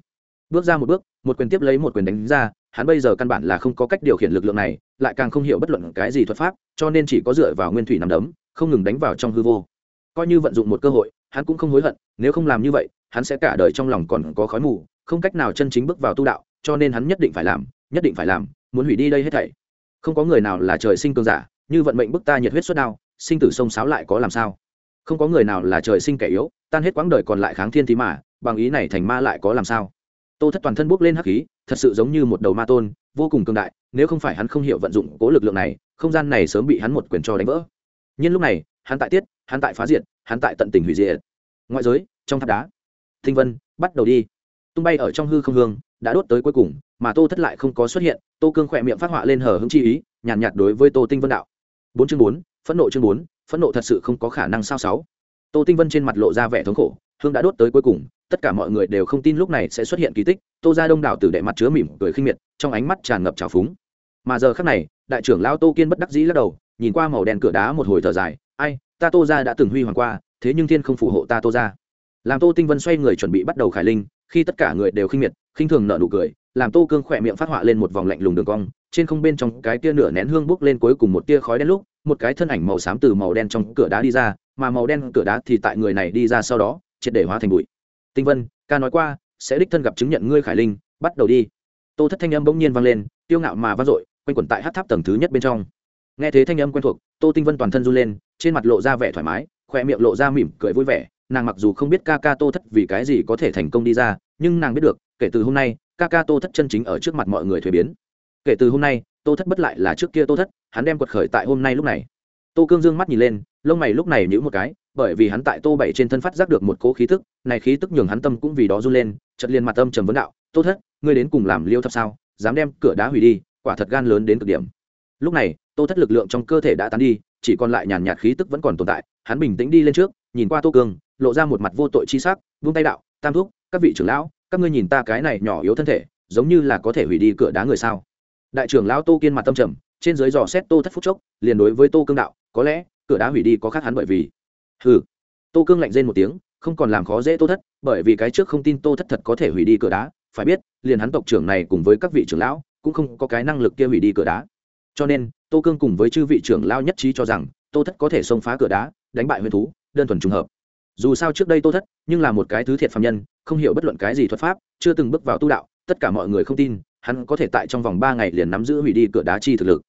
Bước ra một bước, một quyền tiếp lấy một quyền đánh ra, hắn bây giờ căn bản là không có cách điều khiển lực lượng này, lại càng không hiểu bất luận cái gì thuật pháp, cho nên chỉ có dựa vào nguyên thủy nằm đấm, không ngừng đánh vào trong hư vô. Coi như vận dụng một cơ hội, hắn cũng không hối hận, nếu không làm như vậy, hắn sẽ cả đời trong lòng còn có khói mù, không cách nào chân chính bước vào tu đạo, cho nên hắn nhất định phải làm, nhất định phải làm, muốn hủy đi đây hết thảy. Không có người nào là trời sinh cường giả, như vận mệnh bức ta nhiệt huyết suất đao sinh tử sông sáo lại có làm sao? Không có người nào là trời sinh kẻ yếu tan hết quãng đời còn lại kháng thiên thì mà bằng ý này thành ma lại có làm sao? Tô thất toàn thân bốc lên hắc khí thật sự giống như một đầu ma tôn vô cùng cường đại nếu không phải hắn không hiểu vận dụng cố lực lượng này không gian này sớm bị hắn một quyền cho đánh vỡ. Nhưng lúc này hắn tại tiết hắn tại phá diệt hắn tại tận tình hủy diệt. Ngoại giới trong tháp đá thinh vân bắt đầu đi. Tung bay ở trong hư không hương đã đốt tới cuối cùng mà tô thất lại không có xuất hiện tô cương khỏe miệng phát họa lên hờ hững chi ý nhàn nhạt, nhạt đối với tô tinh vân đạo. Bốn chương bốn phẫn nộ chương bốn phẫn nộ thật sự không có khả năng sao sáu. Tô tinh vân trên mặt lộ ra vẻ thống khổ, hương đã đốt tới cuối cùng, tất cả mọi người đều không tin lúc này sẽ xuất hiện kỳ tích, tô ra đông đảo từ đệ mặt chứa mỉm cười khinh miệt, trong ánh mắt tràn ngập trào phúng. Mà giờ khác này, đại trưởng lao tô kiên bất đắc dĩ lắc đầu, nhìn qua màu đen cửa đá một hồi thở dài, ai, ta tô ra đã từng huy hoàng qua, thế nhưng thiên không phù hộ ta tô ra làm tô tinh vân xoay người chuẩn bị bắt đầu khải linh, khi tất cả người đều khinh miệt, khinh thường nợ nụ cười, làm tô cương khỏe miệng phát họa lên một vòng lạnh lùng đường cong, trên không bên trong cái tia nửa nén hương bốc lên cuối cùng một tia khói đen lúc một cái thân ảnh màu xám từ màu đen trong cửa đá đi ra, mà màu đen cửa đá thì tại người này đi ra sau đó, triệt để hóa thành bụi. Tinh vân, ca nói qua, sẽ đích thân gặp chứng nhận ngươi khải linh, bắt đầu đi. Tô thất thanh âm bỗng nhiên vang lên, tiêu ngạo mà vang dội, quanh quẩn tại hát tháp tầng thứ nhất bên trong. Nghe thế thanh âm quen thuộc, tô tinh vân toàn thân run lên, trên mặt lộ ra vẻ thoải mái khỏe miệng lộ ra mỉm cười vui vẻ, nàng mặc dù không biết ca ca tô thất vì cái gì có thể thành công đi ra, nhưng nàng biết được, kể từ hôm nay, ca ca tô thất chân chính ở trước mặt mọi người thuế biến. Kể từ hôm nay tô thất bất lại là trước kia tô thất, hắn đem quật khởi tại hôm nay lúc này. Tô cương dương mắt nhìn lên, lông mày lúc này nhíu một cái, bởi vì hắn tại tô bảy trên thân phát giác được một cỗ khí tức, này khí tức nhường hắn tâm cũng vì đó run lên, chợt liền mặt âm trầm vấn đạo, tô thất, ngươi đến cùng làm liêu thập sao? Dám đem cửa đá hủy đi, quả thật gan lớn đến cực điểm. Lúc này, tô thất lực lượng trong cơ thể đã tán đi, chỉ còn lại nhàn nhạt khí tức vẫn còn tồn tại, hắn bình tĩnh đi lên trước, nhìn qua tô cương, lộ ra một mặt vô tội chi sắc, vung tay đạo, tam thúc, các vị trưởng lão, các ngươi nhìn ta cái này nhỏ yếu thân thể, giống như là có thể hủy đi cửa đá người sao? Đại trưởng lão tô kiên mặt tâm trầm, trên dưới dò xét tô thất phút chốc, liền đối với tô cương đạo, có lẽ, cửa đá hủy đi có khác hắn bởi vì. Hừ. Tô cương lạnh rên một tiếng, không còn làm khó dễ tô thất, bởi vì cái trước không tin tô thất thật có thể hủy đi cửa đá, phải biết, liền hắn tộc trưởng này cùng với các vị trưởng lão, cũng không có cái năng lực kia hủy đi cửa đá. Cho nên, tô cương cùng với chư vị trưởng lao nhất trí cho rằng, tô thất có thể xông phá cửa đá, đánh bại huyền thú, đơn thuần trùng hợp. Dù sao trước đây tô thất, nhưng là một cái thứ thiệt phạm nhân, không hiểu bất luận cái gì thuật pháp, chưa từng bước vào tu đạo, tất cả mọi người không tin hắn có thể tại trong vòng ba ngày liền nắm giữ hủy đi cửa đá chi thực lực.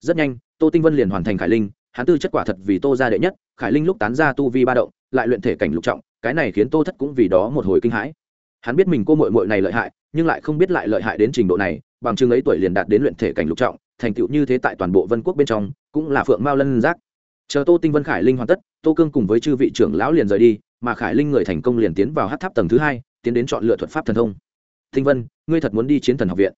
Rất nhanh, tô tinh vân liền hoàn thành khải linh, hắn tư chất quả thật vì tô ra đệ nhất, khải linh lúc tán ra tu vi ba động, lại luyện thể cảnh lục trọng, cái này khiến tô thất cũng vì đó một hồi kinh hãi. Hắn biết mình cô mội mội này lợi hại, nhưng lại không biết lại lợi hại đến trình độ này, bằng chứng ấy tuổi liền đạt đến luyện thể cảnh lục trọng, thành tựu như thế tại toàn bộ vân quốc bên trong, cũng là phượng mao lân giác. Chờ tô tinh vân khải linh hoàn tất, tô cương cùng với chư vị trưởng lão liền rời đi, mà khải linh người thành công liền tiến vào hát tháp tầng thứ hai, tiến đến chọn lựa thuật pháp thần thông. Tinh vân, ngươi thật muốn đi chiến thần học viện?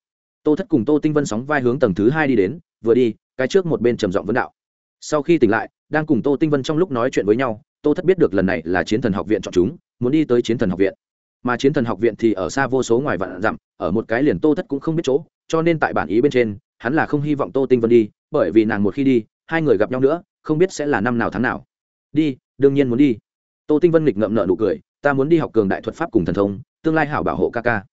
Tô thất cùng tô tinh vân sóng vai hướng tầng thứ hai đi đến, vừa đi, cái trước một bên trầm giọng vấn đạo. Sau khi tỉnh lại, đang cùng tô tinh vân trong lúc nói chuyện với nhau, tô thất biết được lần này là chiến thần học viện chọn chúng, muốn đi tới chiến thần học viện. Mà chiến thần học viện thì ở xa vô số ngoài vạn dặm, ở một cái liền tô thất cũng không biết chỗ, cho nên tại bản ý bên trên, hắn là không hy vọng tô tinh vân đi, bởi vì nàng một khi đi, hai người gặp nhau nữa, không biết sẽ là năm nào tháng nào. Đi, đương nhiên muốn đi. Tô tinh vân nghịch ngậm nợ nụ cười, ta muốn đi học cường đại thuật pháp cùng thần thông, tương lai hảo bảo hộ ca ca.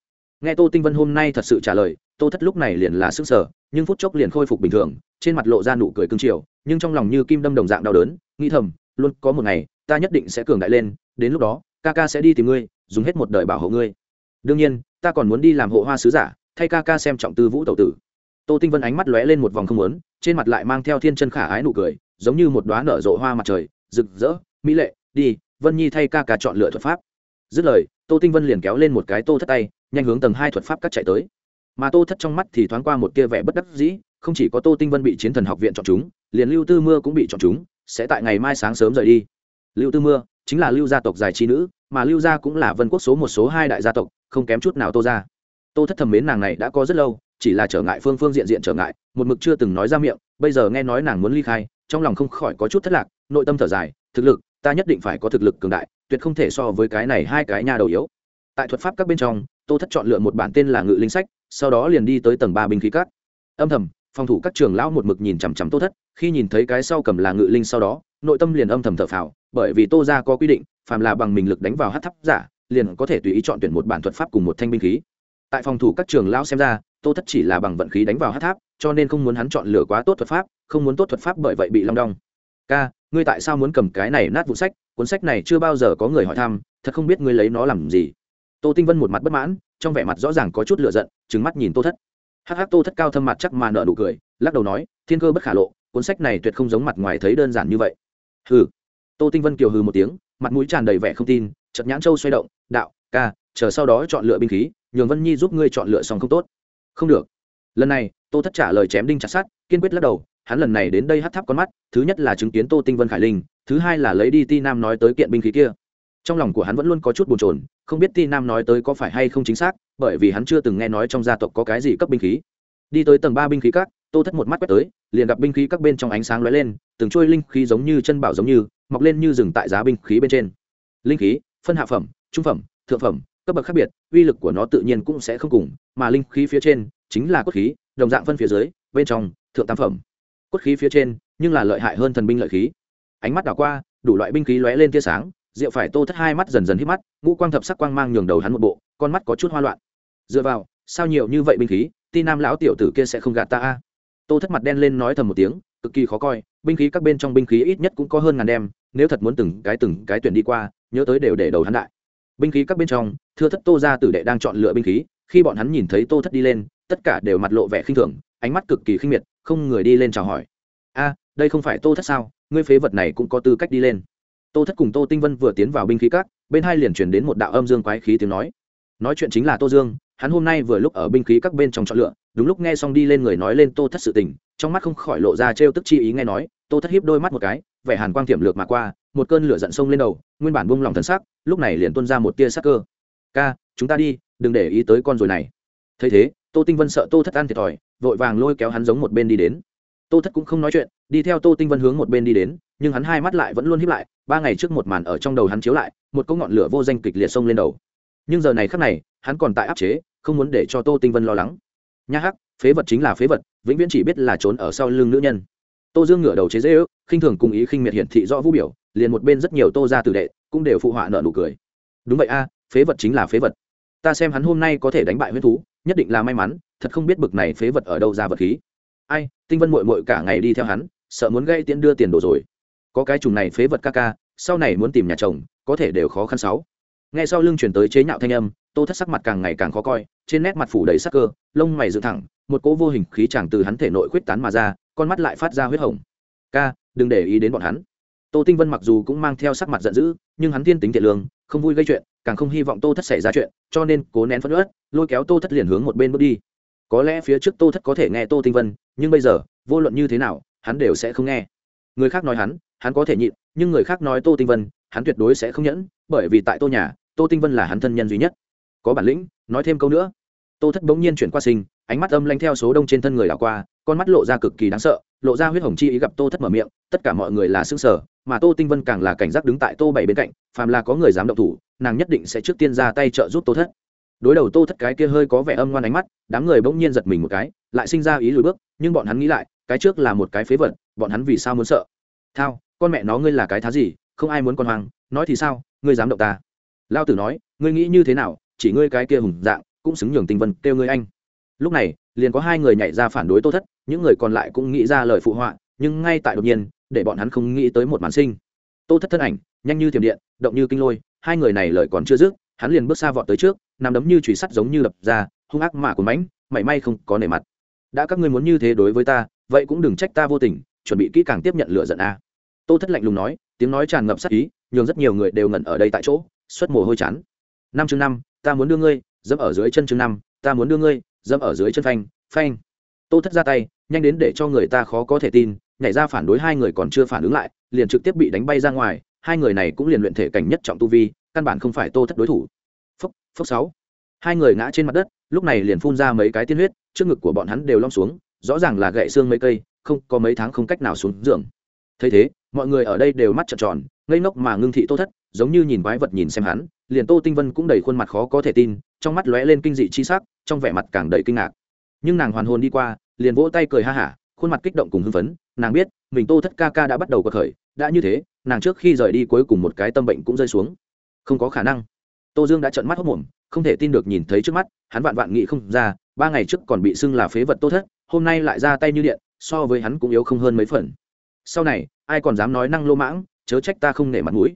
Nghe tô tinh vân hôm nay thật sự trả lời tô thất lúc này liền là sức sở nhưng phút chốc liền khôi phục bình thường trên mặt lộ ra nụ cười cưng chiều nhưng trong lòng như kim đâm đồng dạng đau đớn nghĩ thầm luôn có một ngày ta nhất định sẽ cường đại lên đến lúc đó ca ca sẽ đi tìm ngươi dùng hết một đời bảo hộ ngươi. Đương nhiên ta còn muốn đi làm hộ hoa sứ giả thay ca ca xem trọng tư vũ tẩu tử. Tô tinh vân ánh mắt lóe lên một vòng không lớn, trên mặt lại mang theo thiên chân khả ái nụ cười giống như một đoá nở rộ hoa mặt trời rực rỡ mỹ lệ đi vân nhi thay ca ca chọn lựa thuật pháp. Dứt lời tô tinh vân liền kéo lên một cái tô thất tay nhanh hướng tầng hai thuật pháp cắt chạy tới mà tô thất trong mắt thì thoáng qua một tia vẻ bất đắc dĩ, không chỉ có tô tinh vân bị chiến thần học viện chọn chúng, liền lưu tư mưa cũng bị chọn chúng, sẽ tại ngày mai sáng sớm rời đi. Lưu tư mưa chính là lưu gia tộc dài trí nữ, mà lưu gia cũng là vân quốc số một, số hai đại gia tộc, không kém chút nào tô ra tô thất thầm mến nàng này đã có rất lâu, chỉ là trở ngại phương phương diện diện trở ngại, một mực chưa từng nói ra miệng, bây giờ nghe nói nàng muốn ly khai, trong lòng không khỏi có chút thất lạc, nội tâm thở dài, thực lực, ta nhất định phải có thực lực cường đại, tuyệt không thể so với cái này hai cái nhà đầu yếu. Tại thuật pháp các bên trong, tô thất chọn lựa một bản tên là ngự linh sách sau đó liền đi tới tầng ba binh khí cát. Âm thầm, phòng thủ các trường lão một mực nhìn chằm chằm tô thất, khi nhìn thấy cái sau cầm là ngự linh sau đó, nội tâm liền âm thầm thở phào, bởi vì tô ra có quy định, phàm là bằng mình lực đánh vào hát tháp giả, liền có thể tùy ý chọn tuyển một bản thuật pháp cùng một thanh binh khí. Tại phòng thủ các trường lão xem ra, tô thất chỉ là bằng vận khí đánh vào hát tháp, cho nên không muốn hắn chọn lựa quá tốt thuật pháp, không muốn tốt thuật pháp bởi vậy bị long đong. Ca, ngươi tại sao muốn cầm cái này nát vụ sách? Cuốn sách này chưa bao giờ có người hỏi thăm, thật không biết ngươi lấy nó làm gì. Tô tinh vân một mặt bất mãn trong vẻ mặt rõ ràng có chút lựa giận trứng mắt nhìn tô thất. Hắc hắc tô thất cao thâm mặt chắc mà nợ nụ cười, lắc đầu nói, thiên cơ bất khả lộ, cuốn sách này tuyệt không giống mặt ngoài thấy đơn giản như vậy. Hừ. Tô tinh vân kiều hừ một tiếng, mặt mũi tràn đầy vẻ không tin chật nhãn châu xoay động, đạo, ca, chờ sau đó chọn lựa binh khí, nhường vân nhi giúp ngươi chọn lựa xong không tốt. Không được. Lần này, tô thất trả lời chém đinh chặt sát kiên quyết lắc đầu, hắn lần này đến đây hắt tháp con mắt, thứ nhất là chứng kiến tô tinh vân khải linh, thứ hai là lấy đi ti nam nói tới kiện binh khí kia trong lòng của hắn vẫn luôn có chút bồn chồn, không biết ti nam nói tới có phải hay không chính xác, bởi vì hắn chưa từng nghe nói trong gia tộc có cái gì cấp binh khí. Đi tới tầng ba binh khí các, tô thất một mắt quét tới, liền gặp binh khí các bên trong ánh sáng lóe lên, từng trôi linh khí giống như chân bảo giống như, mọc lên như rừng tại giá binh khí bên trên. Linh khí, phân hạ phẩm, trung phẩm, thượng phẩm, cấp bậc khác biệt, uy lực của nó tự nhiên cũng sẽ không cùng, mà linh khí phía trên chính là cốt khí, đồng dạng phân phía dưới, bên trong, thượng tam phẩm. Cốt khí phía trên nhưng là lợi hại hơn thần binh lợi khí. Ánh mắt đảo qua, đủ loại binh khí lóe lên tia sáng rượu phải tô thất hai mắt dần dần hít mắt, ngũ quang thập sắc quang mang nhường đầu hắn một bộ, con mắt có chút hoa loạn. Dựa vào, sao nhiều như vậy binh khí, ti nam lão tiểu tử kia sẽ không gạt ta a? Tô thất mặt đen lên nói thầm một tiếng, cực kỳ khó coi, binh khí các bên trong binh khí ít nhất cũng có hơn ngàn đem, nếu thật muốn từng cái từng cái tuyển đi qua, nhớ tới đều để đầu hắn đại. Binh khí các bên trong, thưa thất tô ra tử đệ đang chọn lựa binh khí, khi bọn hắn nhìn thấy tô thất đi lên, tất cả đều mặt lộ vẻ khinh thường, ánh mắt cực kỳ khinh miệt, không người đi lên chào hỏi. A, đây không phải tô thất sao? Ngươi phế vật này cũng có tư cách đi lên tô thất cùng tô tinh vân vừa tiến vào binh khí các, bên hai liền chuyển đến một đạo âm dương quái khí tiếng nói. Nói chuyện chính là tô dương, hắn hôm nay vừa lúc ở binh khí các bên trong chọn lựa, đúng lúc nghe xong đi lên người nói lên tô thất sự tình, trong mắt không khỏi lộ ra trêu tức chi ý nghe nói, tô thất hiếp đôi mắt một cái, vẻ hàn quang thiểm lược mà qua, một cơn lửa giận sông lên đầu, nguyên bản buông lòng thân sắc lúc này liền tuôn ra một tia sắc cơ. Ca, chúng ta đi, đừng để ý tới con rồi này. Thấy thế, tô tinh vân sợ tô thất ăn thiệt thòi, vội vàng lôi kéo hắn giống một bên đi đến. Tô thất cũng không nói chuyện, đi theo tô tinh vân hướng một bên đi đến nhưng hắn hai mắt lại vẫn luôn hiếp lại, ba ngày trước một màn ở trong đầu hắn chiếu lại, một cỗ ngọn lửa vô danh kịch liệt xông lên đầu. Nhưng giờ này khắc này, hắn còn tại áp chế, không muốn để cho tô tinh vân lo lắng. Nha hắc, phế vật chính là phế vật, vĩnh viễn chỉ biết là trốn ở sau lưng nữ nhân. Tô dương ngửa đầu chế dễ ước khinh thường cùng ý khinh miệt hiển thị rõ vũ biểu, liền một bên rất nhiều tô ra tử đệ cũng đều phụ họa nợ nụ cười. Đúng vậy a, phế vật chính là phế vật. Ta xem hắn hôm nay có thể đánh bại huyết thú, nhất định là may mắn, thật không biết bực này phế vật ở đâu ra vật khí. Ai, tinh vân mội mội cả ngày đi theo hắn, sợ muốn gây tiễn đưa tiền đồ rồi có cái chủng này phế vật ca ca, sau này muốn tìm nhà chồng, có thể đều khó khăn sáu. Nghe sau lưng chuyển tới chế nhạo thanh âm, tô thất sắc mặt càng ngày càng khó coi, trên nét mặt phủ đầy sắc cơ, lông mày dựng thẳng, một cỗ vô hình khí chẳng từ hắn thể nội khuyết tán mà ra, con mắt lại phát ra huyết hồng. Ca, đừng để ý đến bọn hắn. Tô tinh vân mặc dù cũng mang theo sắc mặt giận dữ, nhưng hắn thiên tính thiện lương, không vui gây chuyện, càng không hy vọng tô thất xảy ra chuyện, cho nên cố nén phẫn ớt lôi kéo tô thất liền hướng một bên bước đi. Có lẽ phía trước tô thất có thể nghe tô tinh vân, nhưng bây giờ, vô luận như thế nào, hắn đều sẽ không nghe. Người khác nói hắn hắn có thể nhịn, nhưng người khác nói tô tinh vân, hắn tuyệt đối sẽ không nhẫn, bởi vì tại tô nhà, tô tinh vân là hắn thân nhân duy nhất. Có bản lĩnh, nói thêm câu nữa. Tô thất bỗng nhiên chuyển qua sinh, ánh mắt âm lanh theo số đông trên thân người đảo qua, con mắt lộ ra cực kỳ đáng sợ, lộ ra huyết hồng chi ý gặp tô thất mở miệng, tất cả mọi người là xương sở mà tô tinh vân càng là cảnh giác đứng tại tô bảy bên cạnh, phàm là có người dám động thủ, nàng nhất định sẽ trước tiên ra tay trợ giúp tô thất. Đối đầu tô thất cái kia hơi có vẻ âm ngoan ánh mắt, đám người bỗng nhiên giật mình một cái, lại sinh ra ý lùi bước, nhưng bọn hắn nghĩ lại, cái trước là một cái phế vật, bọn hắn vì sao muốn sợ? Thao con mẹ nó ngươi là cái thá gì không ai muốn con hoang, nói thì sao ngươi dám động ta. Lao tử nói ngươi nghĩ như thế nào chỉ ngươi cái kia hùng dạng cũng xứng nhường tinh vân kêu ngươi anh. Lúc này liền có hai người nhảy ra phản đối tô thất những người còn lại cũng nghĩ ra lời phụ họa nhưng ngay tại đột nhiên để bọn hắn không nghĩ tới một màn sinh. Tô thất thân ảnh nhanh như thiểm điện động như kinh lôi hai người này lời còn chưa dứt hắn liền bước xa vọt tới trước nằm đấm như chùy sắt giống như đập ra hung ác mà của mãnh mảy may không có nề mặt. Đã các ngươi muốn như thế đối với ta vậy cũng đừng trách ta vô tình chuẩn bị kỹ càng tiếp nhận lửa giận a tô thất lạnh lùng nói, tiếng nói tràn ngập sắc ý, nhường rất nhiều người đều ngẩn ở đây tại chỗ, xuất mồ hôi chán. Năm chương năm, ta muốn đưa ngươi, dẫm ở dưới chân chương năm, ta muốn đưa ngươi, dẫm ở dưới chân phanh phanh. Tô thất ra tay, nhanh đến để cho người ta khó có thể tin, nhảy ra phản đối hai người còn chưa phản ứng lại, liền trực tiếp bị đánh bay ra ngoài, hai người này cũng liền luyện thể cảnh nhất trọng tu vi, căn bản không phải tô thất đối thủ. Phốc phốc sáu. Hai người ngã trên mặt đất, lúc này liền phun ra mấy cái tiên huyết, trước ngực của bọn hắn đều lom xuống, rõ ràng là gậy xương mấy cây, không có mấy tháng không cách nào xuống giường. Thấy thế mọi người ở đây đều mắt trợn tròn, ngây ngốc mà ngưng thị tô thất, giống như nhìn quái vật nhìn xem hắn, liền tô tinh vân cũng đầy khuôn mặt khó có thể tin, trong mắt lóe lên kinh dị chi sắc, trong vẻ mặt càng đầy kinh ngạc. Nhưng nàng hoàn hồn đi qua, liền vỗ tay cười ha hả, khuôn mặt kích động cùng hưng phấn, nàng biết, mình tô thất ca ca đã bắt đầu có khởi, đã như thế, nàng trước khi rời đi cuối cùng một cái tâm bệnh cũng rơi xuống. Không có khả năng. Tô dương đã trợn mắt hốc mồm, không thể tin được nhìn thấy trước mắt, hắn vạn vạn nghĩ không ra, ba ngày trước còn bị xưng là phế vật tô thất, hôm nay lại ra tay như điện, so với hắn cũng yếu không hơn mấy phần. Sau này ai còn dám nói năng lô mãng, chớ trách ta không nể mặt mũi.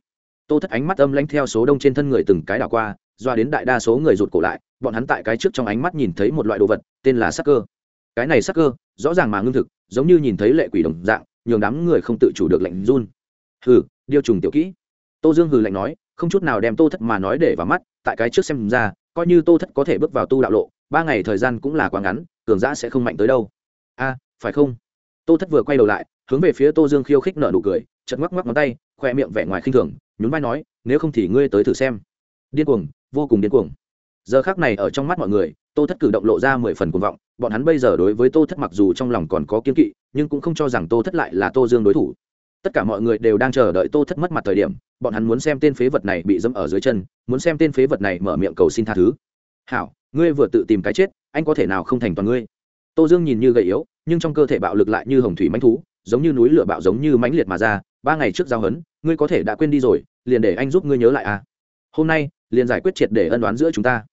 Tô thất ánh mắt âm lãnh theo số đông trên thân người từng cái đảo qua, doa đến đại đa số người rụt cổ lại, bọn hắn tại cái trước trong ánh mắt nhìn thấy một loại đồ vật, tên là sắc cơ. Cái này sắc cơ, rõ ràng mà ngưng thực, giống như nhìn thấy lệ quỷ đồng dạng, nhường đám người không tự chủ được lệnh run. Hừ điều trùng tiểu kỹ. Tô dương hừ lạnh nói, không chút nào đem tô thất mà nói để vào mắt, tại cái trước xem ra, coi như tô thất có thể bước vào tu đạo lộ, ba ngày thời gian cũng là quá ngắn, cường giã sẽ không mạnh tới đâu. A, phải không? Tô thất vừa quay đầu lại hướng về phía tô dương khiêu khích nợ nụ cười chật ngoắc ngoắc ngón tay, khoe miệng vẻ ngoài khinh thường, nhún vai nói, nếu không thì ngươi tới thử xem. Điên cuồng, vô cùng điên cuồng. Giờ khác này ở trong mắt mọi người, tô thất cử động lộ ra mười phần cuồng vọng, bọn hắn bây giờ đối với tô thất mặc dù trong lòng còn có kiên kỵ, nhưng cũng không cho rằng tô thất lại là tô dương đối thủ. Tất cả mọi người đều đang chờ đợi tô thất mất mặt thời điểm, bọn hắn muốn xem tên phế vật này bị dẫm ở dưới chân, muốn xem tên phế vật này mở miệng cầu xin tha thứ. Hảo, ngươi vừa tự tìm cái chết, anh có thể nào không thành toàn ngươi? Tô dương nhìn như gầy yếu, nhưng trong cơ thể bạo lực lại như hồng thủy mãnh thú giống như núi lửa bạo giống như mãnh liệt mà ra, ba ngày trước giao hấn, ngươi có thể đã quên đi rồi, liền để anh giúp ngươi nhớ lại à. Hôm nay, liền giải quyết triệt để ân đoán giữa chúng ta.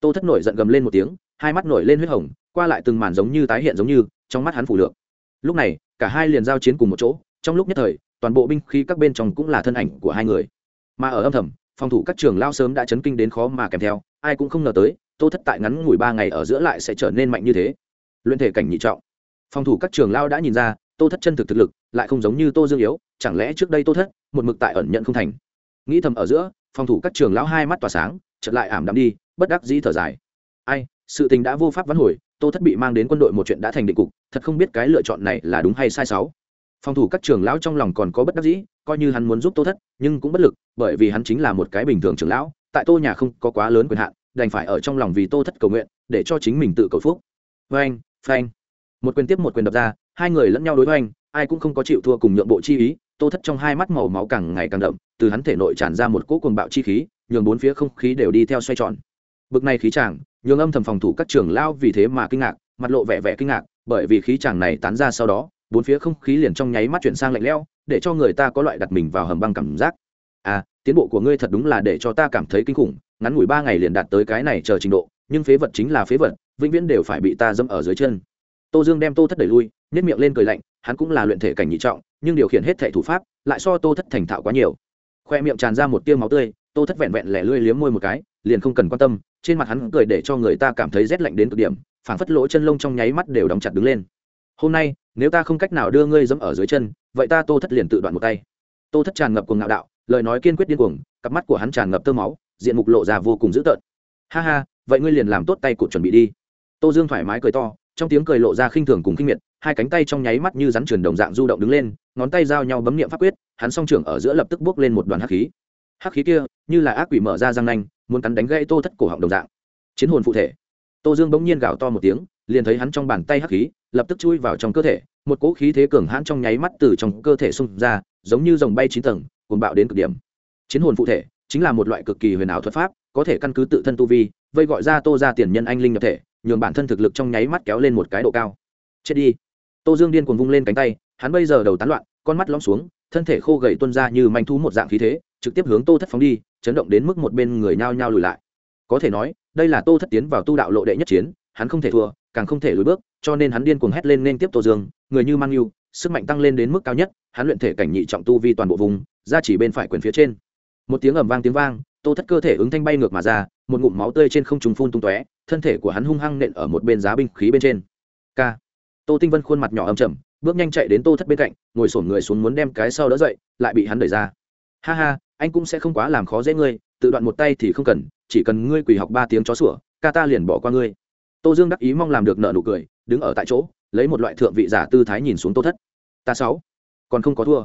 Tô thất nổi giận gầm lên một tiếng, hai mắt nổi lên huyết hồng, qua lại từng màn giống như tái hiện giống như, trong mắt hắn phủ lượng lúc này, cả hai liền giao chiến cùng một chỗ, trong lúc nhất thời, toàn bộ binh khí các bên trong cũng là thân ảnh của hai người. Mà ở âm thầm, phòng thủ các trường lao sớm đã chấn kinh đến khó mà kèm theo, ai cũng không ngờ tới, tô thất tại ngắn ngủi ba ngày ở giữa lại sẽ trở nên mạnh như thế. Luyện thể cảnh nhị trọng. Phòng thủ các trường lao đã nhìn ra tô thất chân thực thực lực lại không giống như tô dương yếu, chẳng lẽ trước đây tô thất một mực tại ẩn nhận không thành? Nghĩ thầm ở giữa, phòng thủ các trường lão hai mắt tỏa sáng, chợt lại ảm đạm đi, bất đắc dĩ thở dài. Ai, sự tình đã vô pháp vãn hồi, tô thất bị mang đến quân đội một chuyện đã thành định cục, thật không biết cái lựa chọn này là đúng hay sai sáu. Phòng thủ các trường lão trong lòng còn có bất đắc dĩ, coi như hắn muốn giúp tô thất, nhưng cũng bất lực, bởi vì hắn chính là một cái bình thường trường lão, tại tô nhà không có quá lớn quyền hạn, đành phải ở trong lòng vì tô thất cầu nguyện, để cho chính mình tự cầu phúc. Phanh phanh một quyền tiếp một quyền đập ra, hai người lẫn nhau đối hoành, ai cũng không có chịu thua cùng nhượng bộ chi ý, tô thất trong hai mắt màu máu càng ngày càng đậm, từ hắn thể nội tràn ra một cỗ cuồng bạo chi khí, nhường bốn phía không khí đều đi theo xoay tròn. Bực này khí chàng, nhường âm thầm phòng thủ các trường lao vì thế mà kinh ngạc, mặt lộ vẻ vẻ kinh ngạc, bởi vì khí chàng này tán ra sau đó, bốn phía không khí liền trong nháy mắt chuyển sang lạnh lẽo, để cho người ta có loại đặt mình vào hầm băng cảm giác. À tiến bộ của ngươi thật đúng là để cho ta cảm thấy kinh khủng, ngắn ngủi ba ngày liền đạt tới cái này chờ trình độ, nhưng phế vật chính là phế vật, vĩnh viễn đều phải bị ta dẫm ở dưới chân tô dương đem tô thất đẩy lui nhét miệng lên cười lạnh, hắn cũng là luyện thể cảnh nhị trọng, nhưng điều khiển hết thể thủ pháp, lại so tô thất thành thạo quá nhiều. Khoe miệng tràn ra một tiêu máu tươi, tô thất vẹn vẹn lẻ lươi liếm môi một cái, liền không cần quan tâm, trên mặt hắn cười để cho người ta cảm thấy rét lạnh đến cực điểm, phảng phất lỗ chân lông trong nháy mắt đều đóng chặt đứng lên. Hôm nay, nếu ta không cách nào đưa ngươi dẫm ở dưới chân, vậy ta tô thất liền tự đoạn một tay. Tô thất tràn ngập cuồng ngạo đạo, lời nói kiên quyết điên cuồng, cặp mắt của hắn tràn ngập tơ máu, diện mục lộ ra vô cùng dữ tợn. Ha ha, vậy ngươi liền làm tốt tay cụt chuẩn bị đi. Tô dương thoải mái cười to trong tiếng cười lộ ra khinh thường cùng kinh miệt, hai cánh tay trong nháy mắt như rắn truyền đồng dạng du động đứng lên, ngón tay giao nhau bấm niệm pháp quyết, hắn song trưởng ở giữa lập tức bước lên một đoàn hắc khí. Hắc khí kia, như là ác quỷ mở ra răng nanh, muốn cắn đánh gãy tô thất cổ họng đồng dạng. Chiến hồn phụ thể. Tô dương bỗng nhiên gào to một tiếng, liền thấy hắn trong bàn tay hắc khí, lập tức chui vào trong cơ thể, một cỗ khí thế cường hãn trong nháy mắt từ trong cơ thể xung ra, giống như dòng bay chín tầng, cuồng bạo đến cực điểm. Chiến hồn phụ thể chính là một loại cực kỳ huyền ảo thuật pháp, có thể căn cứ tự thân tu vi, vây gọi ra tô ra tiền nhân anh linh nhập thể nhường bản thân thực lực trong nháy mắt kéo lên một cái độ cao. Chết đi. Tô dương điên cuồng vung lên cánh tay, hắn bây giờ đầu tán loạn, con mắt lõm xuống, thân thể khô gầy tuân ra như manh thú một dạng khí thế, trực tiếp hướng tô thất phóng đi, chấn động đến mức một bên người nhao nhao lùi lại. Có thể nói, đây là tô thất tiến vào tu đạo lộ đệ nhất chiến, hắn không thể thua, càng không thể lùi bước, cho nên hắn điên cuồng hét lên nên tiếp tô dương, người như mang yêu, sức mạnh tăng lên đến mức cao nhất, hắn luyện thể cảnh nhị trọng tu vi toàn bộ vùng, ra chỉ bên phải quyền phía trên. Một tiếng ầm vang tiếng vang, tô thất cơ thể ứng thanh bay ngược mà ra, một ngụm máu tươi trên không trùng phun tung tóe thân thể của hắn hung hăng nện ở một bên giá binh khí bên trên. K. Tô tinh vân khuôn mặt nhỏ âm trầm, bước nhanh chạy đến tô thất bên cạnh, ngồi sổn người xuống muốn đem cái sau đỡ dậy, lại bị hắn đẩy ra. Ha ha, anh cũng sẽ không quá làm khó dễ ngươi, tự đoạn một tay thì không cần, chỉ cần ngươi quỳ học ba tiếng chó sủa, ca ta liền bỏ qua ngươi. Tô dương đắc ý mong làm được nợ nụ cười, đứng ở tại chỗ, lấy một loại thượng vị giả tư thái nhìn xuống tô thất. Ta sáu, còn không có thua.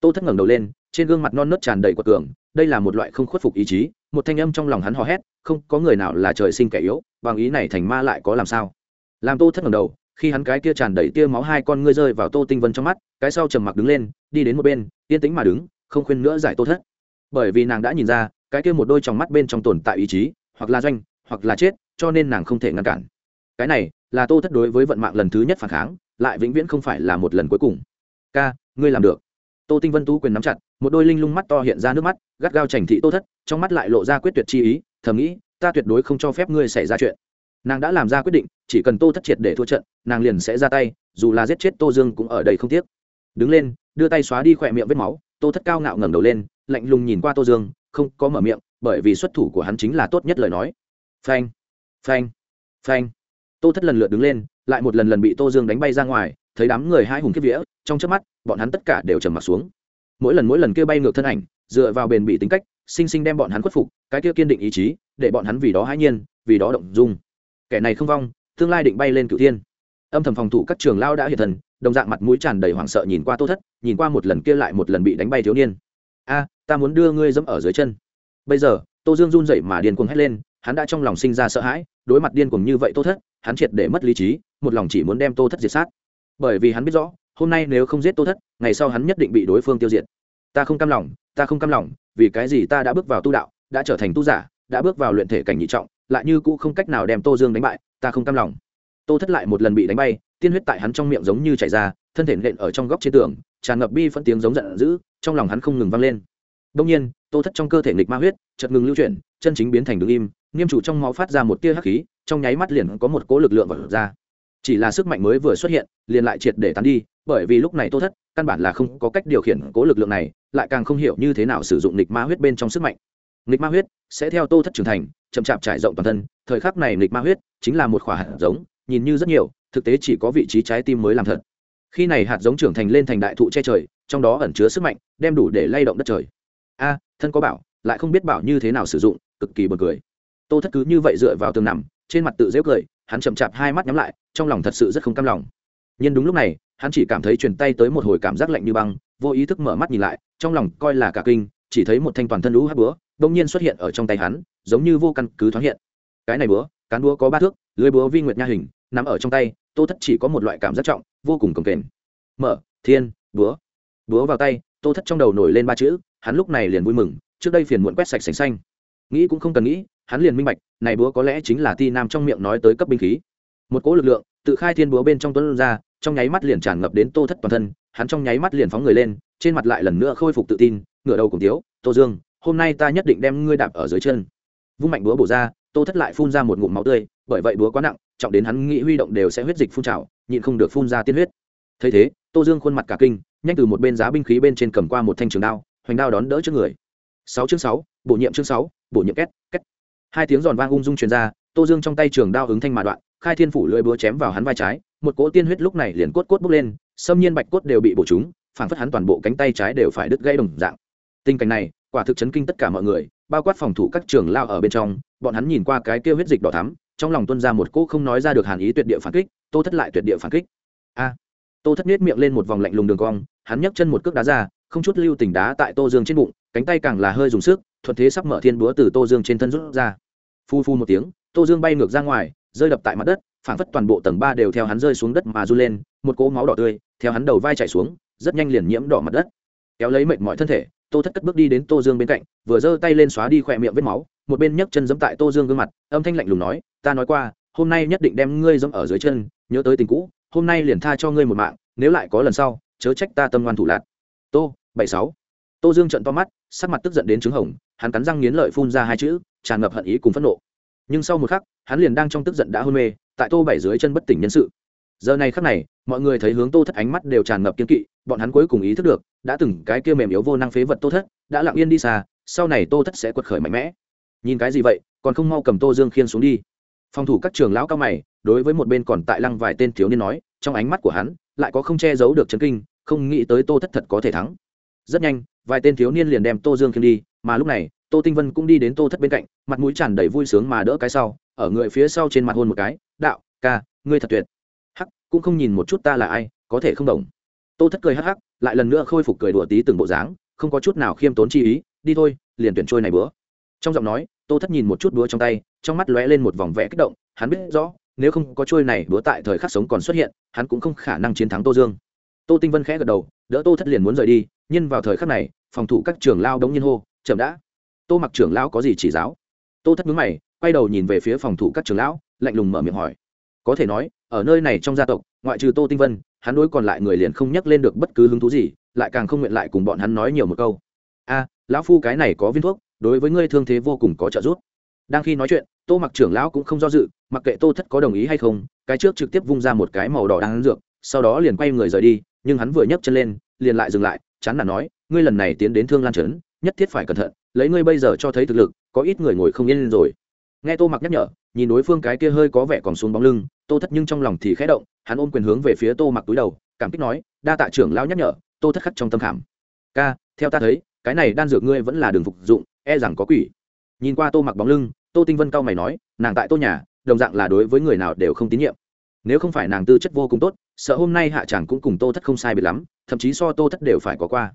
Tô thất ngẩng đầu lên, trên gương mặt non nớt tràn đầy quật cường, đây là một loại không khuất phục ý chí một thanh âm trong lòng hắn hò hét, không có người nào là trời sinh kẻ yếu, bằng ý này thành ma lại có làm sao? Làm tô thất ngẩng đầu, khi hắn cái kia tràn đầy tia máu hai con ngươi rơi vào tô tinh vân trong mắt, cái sau trầm mặc đứng lên, đi đến một bên, yên tĩnh mà đứng, không khuyên nữa giải tô thất. Bởi vì nàng đã nhìn ra, cái kia một đôi trong mắt bên trong tồn tại ý chí, hoặc là doanh, hoặc là chết, cho nên nàng không thể ngăn cản. Cái này, là tô thất đối với vận mạng lần thứ nhất phản kháng, lại vĩnh viễn không phải là một lần cuối cùng. Ca, ngươi làm được. Tô tinh vân tú quyền nắm chặt một đôi linh lung mắt to hiện ra nước mắt, gắt gao chảnh thị tô thất, trong mắt lại lộ ra quyết tuyệt chi ý, thầm nghĩ, ta tuyệt đối không cho phép ngươi xảy ra chuyện. Nàng đã làm ra quyết định, chỉ cần tô thất triệt để thua trận, nàng liền sẽ ra tay, dù là giết chết tô dương cũng ở đây không tiếc. Đứng lên, đưa tay xóa đi khỏe miệng vết máu, tô thất cao ngạo ngẩng đầu lên, lạnh lùng nhìn qua tô dương, không có mở miệng, bởi vì xuất thủ của hắn chính là tốt nhất lời nói. Phanh phanh phanh. Tô thất lần lượt đứng lên, lại một lần lần bị tô dương đánh bay ra ngoài, thấy đám người hai hùng kiếp vía, trong trước mắt, bọn hắn tất cả đều trầm mặt xuống mỗi lần mỗi lần kia bay ngược thân ảnh, dựa vào bền bỉ tính cách, sinh sinh đem bọn hắn khuất phục, cái kia kiên định ý chí, để bọn hắn vì đó hãi nhiên, vì đó động dung. Kẻ này không vong, tương lai định bay lên cửu thiên. Âm thầm phòng thủ các trường lao đã hiện thần, đồng dạng mặt mũi tràn đầy hoảng sợ nhìn qua tô thất, nhìn qua một lần kia lại một lần bị đánh bay thiếu niên. A, ta muốn đưa ngươi dẫm ở dưới chân. Bây giờ, tô dương run dậy mà điên cuồng hét lên, hắn đã trong lòng sinh ra sợ hãi, đối mặt điên cuồng như vậy tô thất, hắn triệt để mất lý trí, một lòng chỉ muốn đem tô thất diệt sát. Bởi vì hắn biết rõ hôm nay nếu không giết tô thất, ngày sau hắn nhất định bị đối phương tiêu diệt. Ta không cam lòng, ta không cam lòng, vì cái gì ta đã bước vào tu đạo, đã trở thành tu giả, đã bước vào luyện thể cảnh nhị trọng, lại như cũ không cách nào đem tô dương đánh bại, ta không cam lòng. Tô thất lại một lần bị đánh bay, tiên huyết tại hắn trong miệng giống như chảy ra, thân thể nện ở trong góc trên tường, tràn ngập bi phân tiếng giống giận dữ, trong lòng hắn không ngừng vang lên. Đông nhiên, tô thất trong cơ thể nghịch ma huyết, chợt ngừng lưu chuyển, chân chính biến thành đứng im, nghiêm chủ trong máu phát ra một tia hắc khí, trong nháy mắt liền có một cỗ lực lượng vật ra chỉ là sức mạnh mới vừa xuất hiện, liền lại triệt để tán đi, bởi vì lúc này tô thất, căn bản là không có cách điều khiển cố lực lượng này, lại càng không hiểu như thế nào sử dụng nghịch ma huyết bên trong sức mạnh. Nghịch ma huyết sẽ theo tô thất trưởng thành, chậm chạp trải rộng toàn thân, thời khắc này nghịch ma huyết chính là một khỏa hạt giống, nhìn như rất nhiều, thực tế chỉ có vị trí trái tim mới làm thật. Khi này hạt giống trưởng thành lên thành đại thụ che trời, trong đó ẩn chứa sức mạnh, đem đủ để lay động đất trời. A, thân có bảo, lại không biết bảo như thế nào sử dụng, cực kỳ buồn cười. Tô thất cứ như vậy dựa vào tường nằm trên mặt tự dễ cười, hắn chậm chạp hai mắt nhắm lại, trong lòng thật sự rất không cam lòng. Nhưng đúng lúc này, hắn chỉ cảm thấy truyền tay tới một hồi cảm giác lạnh như băng, vô ý thức mở mắt nhìn lại, trong lòng coi là cả kinh, chỉ thấy một thanh toàn thân lũ hát búa đông nhiên xuất hiện ở trong tay hắn, giống như vô căn cứ thoáng hiện. Cái này búa, cán búa có ba thước, lưới búa vi nguyệt nha hình, nằm ở trong tay, tô thất chỉ có một loại cảm giác trọng, vô cùng cồng kềnh. Mở, thiên, búa. Búa vào tay, tô thất trong đầu nổi lên ba chữ, hắn lúc này liền vui mừng, trước đây phiền muộn quét sạch sành xanh. Nghĩ cũng không cần nghĩ hắn liền minh bạch, này búa có lẽ chính là ti nam trong miệng nói tới cấp binh khí. Một cỗ lực lượng tự khai thiên búa bên trong tuấn ra, trong nháy mắt liền tràn ngập đến tô thất toàn thân, hắn trong nháy mắt liền phóng người lên, trên mặt lại lần nữa khôi phục tự tin, ngửa đầu cùng tiếu, tô dương, hôm nay ta nhất định đem ngươi đạp ở dưới chân. Vung mạnh búa bổ ra, tô thất lại phun ra một ngụm máu tươi, bởi vậy búa quá nặng, trọng đến hắn nghĩ huy động đều sẽ huyết dịch phun trào, nhịn không được phun ra tiên huyết. Thấy thế, tô dương khuôn mặt cả kinh, nhanh từ một bên giá binh khí bên trên cầm qua một thanh trường đao, hoành đao đón đỡ trước người. Sáu chương sáu, bổ nhiệm chương sáu, bổ nhiệm két két hai tiếng giòn vang ung dung truyền ra, tô dương trong tay trường đao ứng thanh mà đoạn, khai thiên phủ lưỡi búa chém vào hắn vai trái, một cỗ tiên huyết lúc này liền cốt cốt bốc lên, xâm nhiên bạch cốt đều bị bổ trúng phản phất hắn toàn bộ cánh tay trái đều phải đứt gãy đồng dạng. Tình cảnh này, quả thực chấn kinh tất cả mọi người, bao quát phòng thủ các trường lao ở bên trong, bọn hắn nhìn qua cái kêu huyết dịch đỏ thắm, trong lòng tuân ra một cỗ không nói ra được hàn ý tuyệt địa phản kích, tô thất lại tuyệt địa phản kích. A! Tô thất miết miệng lên một vòng lạnh lùng đường cong, hắn nhấc chân một cước đá ra, không chút lưu tình đá tại tô dương trên bụng, cánh tay càng là hơi dùng sức thuận thế sắp mở thiên búa từ tô dương trên thân rút ra. Phu phu một tiếng, tô dương bay ngược ra ngoài, rơi đập tại mặt đất, phảng phất toàn bộ tầng ba đều theo hắn rơi xuống đất mà run lên, một cỗ máu đỏ tươi theo hắn đầu vai chảy xuống, rất nhanh liền nhiễm đỏ mặt đất. Kéo lấy mệt mọi thân thể, tô thất cất bước đi đến tô dương bên cạnh, vừa giơ tay lên xóa đi khỏe miệng vết máu, một bên nhấc chân giẫm tại tô dương gương mặt, âm thanh lạnh lùng nói, ta nói qua, hôm nay nhất định đem ngươi giẫm ở dưới chân, nhớ tới tình cũ, hôm nay liền tha cho ngươi một mạng, nếu lại có lần sau, chớ trách ta tâm ngoan thủ lạc. Tô, bảy sáu tô dương trận to mắt, sắc mặt tức giận đến trứng hồng, hắn cắn răng nghiến lợi phun ra hai chữ, tràn ngập hận ý cùng phẫn nộ. Nhưng sau một khắc, hắn liền đang trong tức giận đã hôn mê, tại tô bảy dưới chân bất tỉnh nhân sự. Giờ này khắc này, mọi người thấy hướng tô thất ánh mắt đều tràn ngập kiên kỵ, bọn hắn cuối cùng ý thức được, đã từng cái kia mềm yếu vô năng phế vật tô thất, đã lặng yên đi xa, sau này tô thất sẽ quật khởi mạnh mẽ. Nhìn cái gì vậy, còn không mau cầm tô dương khiên xuống đi. Phòng thủ các trường lão cao mày, đối với một bên còn tại lăng vài tên thiếu niên nói, trong ánh mắt của hắn, lại có không che giấu được chấn kinh, không nghĩ tới tô thất thật có thể thắng. Rất nhanh vài tên thiếu niên liền đem tô dương khiêng đi, mà lúc này, tô tinh vân cũng đi đến tô thất bên cạnh, mặt mũi tràn đầy vui sướng mà đỡ cái sau, ở người phía sau trên mặt hôn một cái, đạo ca, ngươi thật tuyệt. Hắc, cũng không nhìn một chút ta là ai, có thể không đồng. Tô thất cười hắc hắc, lại lần nữa khôi phục cười đùa tí từng bộ dáng, không có chút nào khiêm tốn chi ý, đi thôi, liền tuyển trôi này bữa. Trong giọng nói, tô thất nhìn một chút búa trong tay, trong mắt lóe lên một vòng vẽ kích động, hắn biết rõ, nếu không có trôi này búa tại thời khắc sống còn xuất hiện, hắn cũng không khả năng chiến thắng tô dương. Tô tinh vân khẽ gật đầu, đỡ tô thất liền muốn rời đi nhân vào thời khắc này, phòng thủ các trường lao đống nhiên hô, chậm đã. Tô mặc trưởng lão có gì chỉ giáo? Tô thất mướn mày, quay đầu nhìn về phía phòng thủ các trường lão, lạnh lùng mở miệng hỏi. Có thể nói, ở nơi này trong gia tộc, ngoại trừ tô tinh vân, hắn đối còn lại người liền không nhắc lên được bất cứ hứng thú gì, lại càng không nguyện lại cùng bọn hắn nói nhiều một câu. A, lão phu cái này có viên thuốc, đối với ngươi thương thế vô cùng có trợ giúp. Đang khi nói chuyện, tô mặc trưởng lão cũng không do dự, mặc kệ tô thất có đồng ý hay không, cái trước trực tiếp vung ra một cái màu đỏ đang dược, sau đó liền quay người rời đi, nhưng hắn vừa nhấc chân lên, liền lại dừng lại chán nản nói, ngươi lần này tiến đến thương lan trấn, nhất thiết phải cẩn thận, lấy ngươi bây giờ cho thấy thực lực, có ít người ngồi không yên rồi. Nghe tô mặc nhắc nhở, nhìn đối phương cái kia hơi có vẻ còn xuống bóng lưng, tô thất nhưng trong lòng thì khẽ động, hắn ôm quyền hướng về phía tô mặc túi đầu, cảm kích nói, đa tạ trưởng lão nhắc nhở, tô thất khắc trong tâm khảm. Ca, theo ta thấy, cái này đan dược ngươi vẫn là đường phục dụng e rằng có quỷ. Nhìn qua tô mặc bóng lưng, tô tinh vân cao mày nói, nàng tại tô nhà, đồng dạng là đối với người nào đều không tín nhiệm nếu không phải nàng tư chất vô cùng tốt, sợ hôm nay hạ chàng cũng cùng tô thất không sai biệt lắm, thậm chí so tô thất đều phải có qua.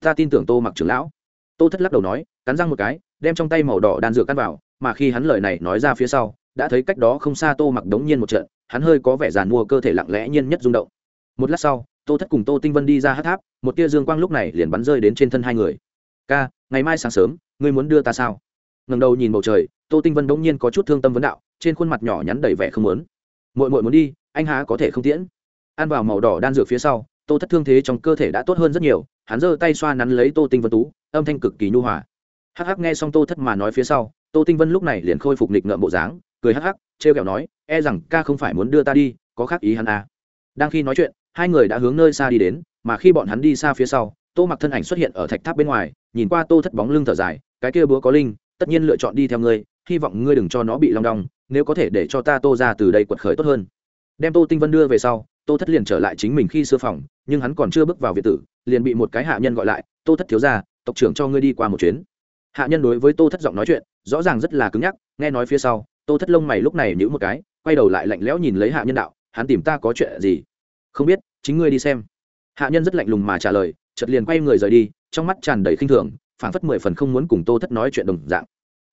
Ta tin tưởng tô mặc trưởng lão. Tô thất lắc đầu nói, cắn răng một cái, đem trong tay màu đỏ đan dược cắn vào, mà khi hắn lời này nói ra phía sau, đã thấy cách đó không xa tô mặc đống nhiên một trận, hắn hơi có vẻ giàn mua cơ thể lặng lẽ nhiên nhất rung động. Một lát sau, tô thất cùng tô tinh vân đi ra hát tháp, một tia dương quang lúc này liền bắn rơi đến trên thân hai người. Ca, ngày mai sáng sớm, ngươi muốn đưa ta sao? Ngẩng đầu nhìn bầu trời, tô tinh vân đống nhiên có chút thương tâm vấn đạo, trên khuôn mặt nhỏ nhắn đầy vẻ không muốn muội muội muốn đi, anh há có thể không tiễn ăn vào màu đỏ đan dược phía sau, tô thất thương thế trong cơ thể đã tốt hơn rất nhiều, hắn giơ tay xoa nắn lấy tô tinh vân tú, âm thanh cực kỳ nhu hòa hắc hắc nghe xong tô thất mà nói phía sau, tô tinh vân lúc này liền khôi phục nịch ngợm bộ dáng, cười hắc hắc, trêu kẹo nói e rằng ca không phải muốn đưa ta đi, có khác ý hắn à. đang khi nói chuyện, hai người đã hướng nơi xa đi đến, mà khi bọn hắn đi xa phía sau, tô mặc thân ảnh xuất hiện ở thạch tháp bên ngoài, nhìn qua tô thất bóng lưng thở dài, cái kia búa có linh, tất nhiên lựa chọn đi theo ngươi, hy vọng ngươi đừng cho nó bị long đong nếu có thể để cho ta tô ra từ đây quật khởi tốt hơn. Đem tô tinh vân đưa về sau, tô thất liền trở lại chính mình khi xưa phòng, nhưng hắn còn chưa bước vào viện tử, liền bị một cái hạ nhân gọi lại, tô thất thiếu ra tộc trưởng cho ngươi đi qua một chuyến. Hạ nhân đối với tô thất giọng nói chuyện, rõ ràng rất là cứng nhắc, nghe nói phía sau, tô thất lông mày lúc này nhữ một cái, quay đầu lại lạnh lẽo nhìn lấy hạ nhân đạo, hắn tìm ta có chuyện gì? Không biết, chính ngươi đi xem. Hạ nhân rất lạnh lùng mà trả lời, chợt liền quay người rời đi, trong mắt tràn đầy khinh thường, phảng phất mười phần không muốn cùng tô thất nói chuyện đồng dạng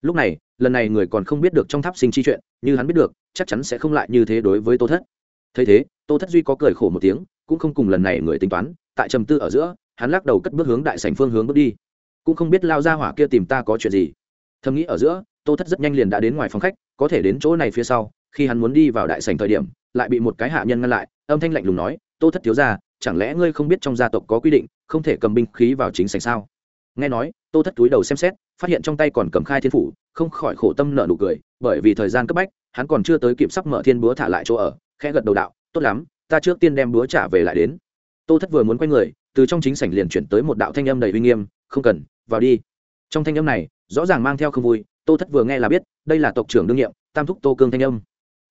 lúc này, lần này người còn không biết được trong tháp sinh chi chuyện, như hắn biết được, chắc chắn sẽ không lại như thế đối với tô thất. Thấy thế, tô thất duy có cười khổ một tiếng, cũng không cùng lần này người tính toán, tại trầm tư ở giữa, hắn lắc đầu cất bước hướng đại sảnh phương hướng bước đi. Cũng không biết lao ra hỏa kia tìm ta có chuyện gì. Thầm nghĩ ở giữa, tô thất rất nhanh liền đã đến ngoài phòng khách, có thể đến chỗ này phía sau, khi hắn muốn đi vào đại sảnh thời điểm, lại bị một cái hạ nhân ngăn lại, âm thanh lạnh lùng nói, tô thất thiếu gia, chẳng lẽ ngươi không biết trong gia tộc có quy định, không thể cầm binh khí vào chính sảnh sao? Nghe nói, tô thất túi đầu xem xét, phát hiện trong tay còn cầm khai thiên phủ, không khỏi khổ tâm nợ nụ cười, bởi vì thời gian cấp bách, hắn còn chưa tới kịp sắp mở thiên búa thả lại chỗ ở, khẽ gật đầu đạo, tốt lắm, ta trước tiên đem búa trả về lại đến. Tô thất vừa muốn quay người, từ trong chính sảnh liền chuyển tới một đạo thanh âm đầy uy nghiêm, không cần, vào đi. Trong thanh âm này, rõ ràng mang theo không vui, tô thất vừa nghe là biết, đây là tộc trưởng đương nhiệm, tam thúc tô cương thanh âm.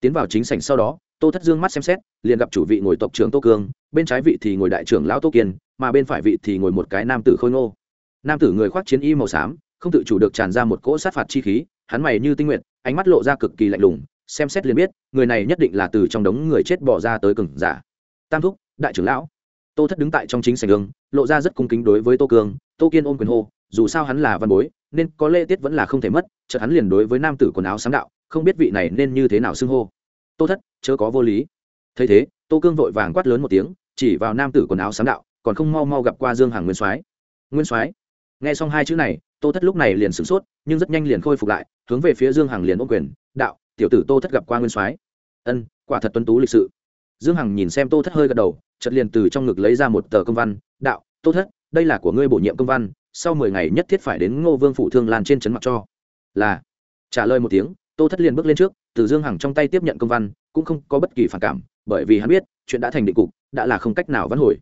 Tiến vào chính sảnh sau đó, tô thất dương mắt xem xét, liền gặp chủ vị ngồi tộc trưởng tô cương, bên trái vị thì ngồi đại trưởng lão tô kiên, mà bên phải vị thì ngồi một cái nam tử khôi ngô nam tử người khoác chiến y màu xám, không tự chủ được tràn ra một cỗ sát phạt chi khí, hắn mày như tinh nguyện ánh mắt lộ ra cực kỳ lạnh lùng, xem xét liền biết, người này nhất định là từ trong đống người chết bỏ ra tới cừng giả. Tam thúc, đại trưởng lão. Tô thất đứng tại trong chính sảnh đường, lộ ra rất cung kính đối với tô cương tô kiên ôm quyền hô, dù sao hắn là văn bối, nên có lễ tiết vẫn là không thể mất, chợt hắn liền đối với nam tử quần áo sáng đạo, không biết vị này nên như thế nào xưng hô. Tô thất, chớ có vô lý. Thấy thế, tô cương vội vàng quát lớn một tiếng, chỉ vào nam tử quần áo sáng đạo, còn không mau mau gặp qua dương hàng nguyên soái. Nguyên soái nghe xong hai chữ này, tô thất lúc này liền sửng sốt, nhưng rất nhanh liền khôi phục lại, hướng về phía dương hằng liền ôm quyền, đạo, tiểu tử tô thất gặp qua nguyên soái. Ân, quả thật tuân tú lịch sự. Dương hằng nhìn xem tô thất hơi gật đầu, chợt liền từ trong ngực lấy ra một tờ công văn, đạo, tô thất, đây là của ngươi bổ nhiệm công văn, sau mười ngày nhất thiết phải đến ngô vương phủ thương lan trên trấn mặt cho. Là, trả lời một tiếng, tô thất liền bước lên trước, từ dương hằng trong tay tiếp nhận công văn, cũng không có bất kỳ phản cảm, bởi vì hắn biết, chuyện đã thành định cục, đã là không cách nào vãn hồi.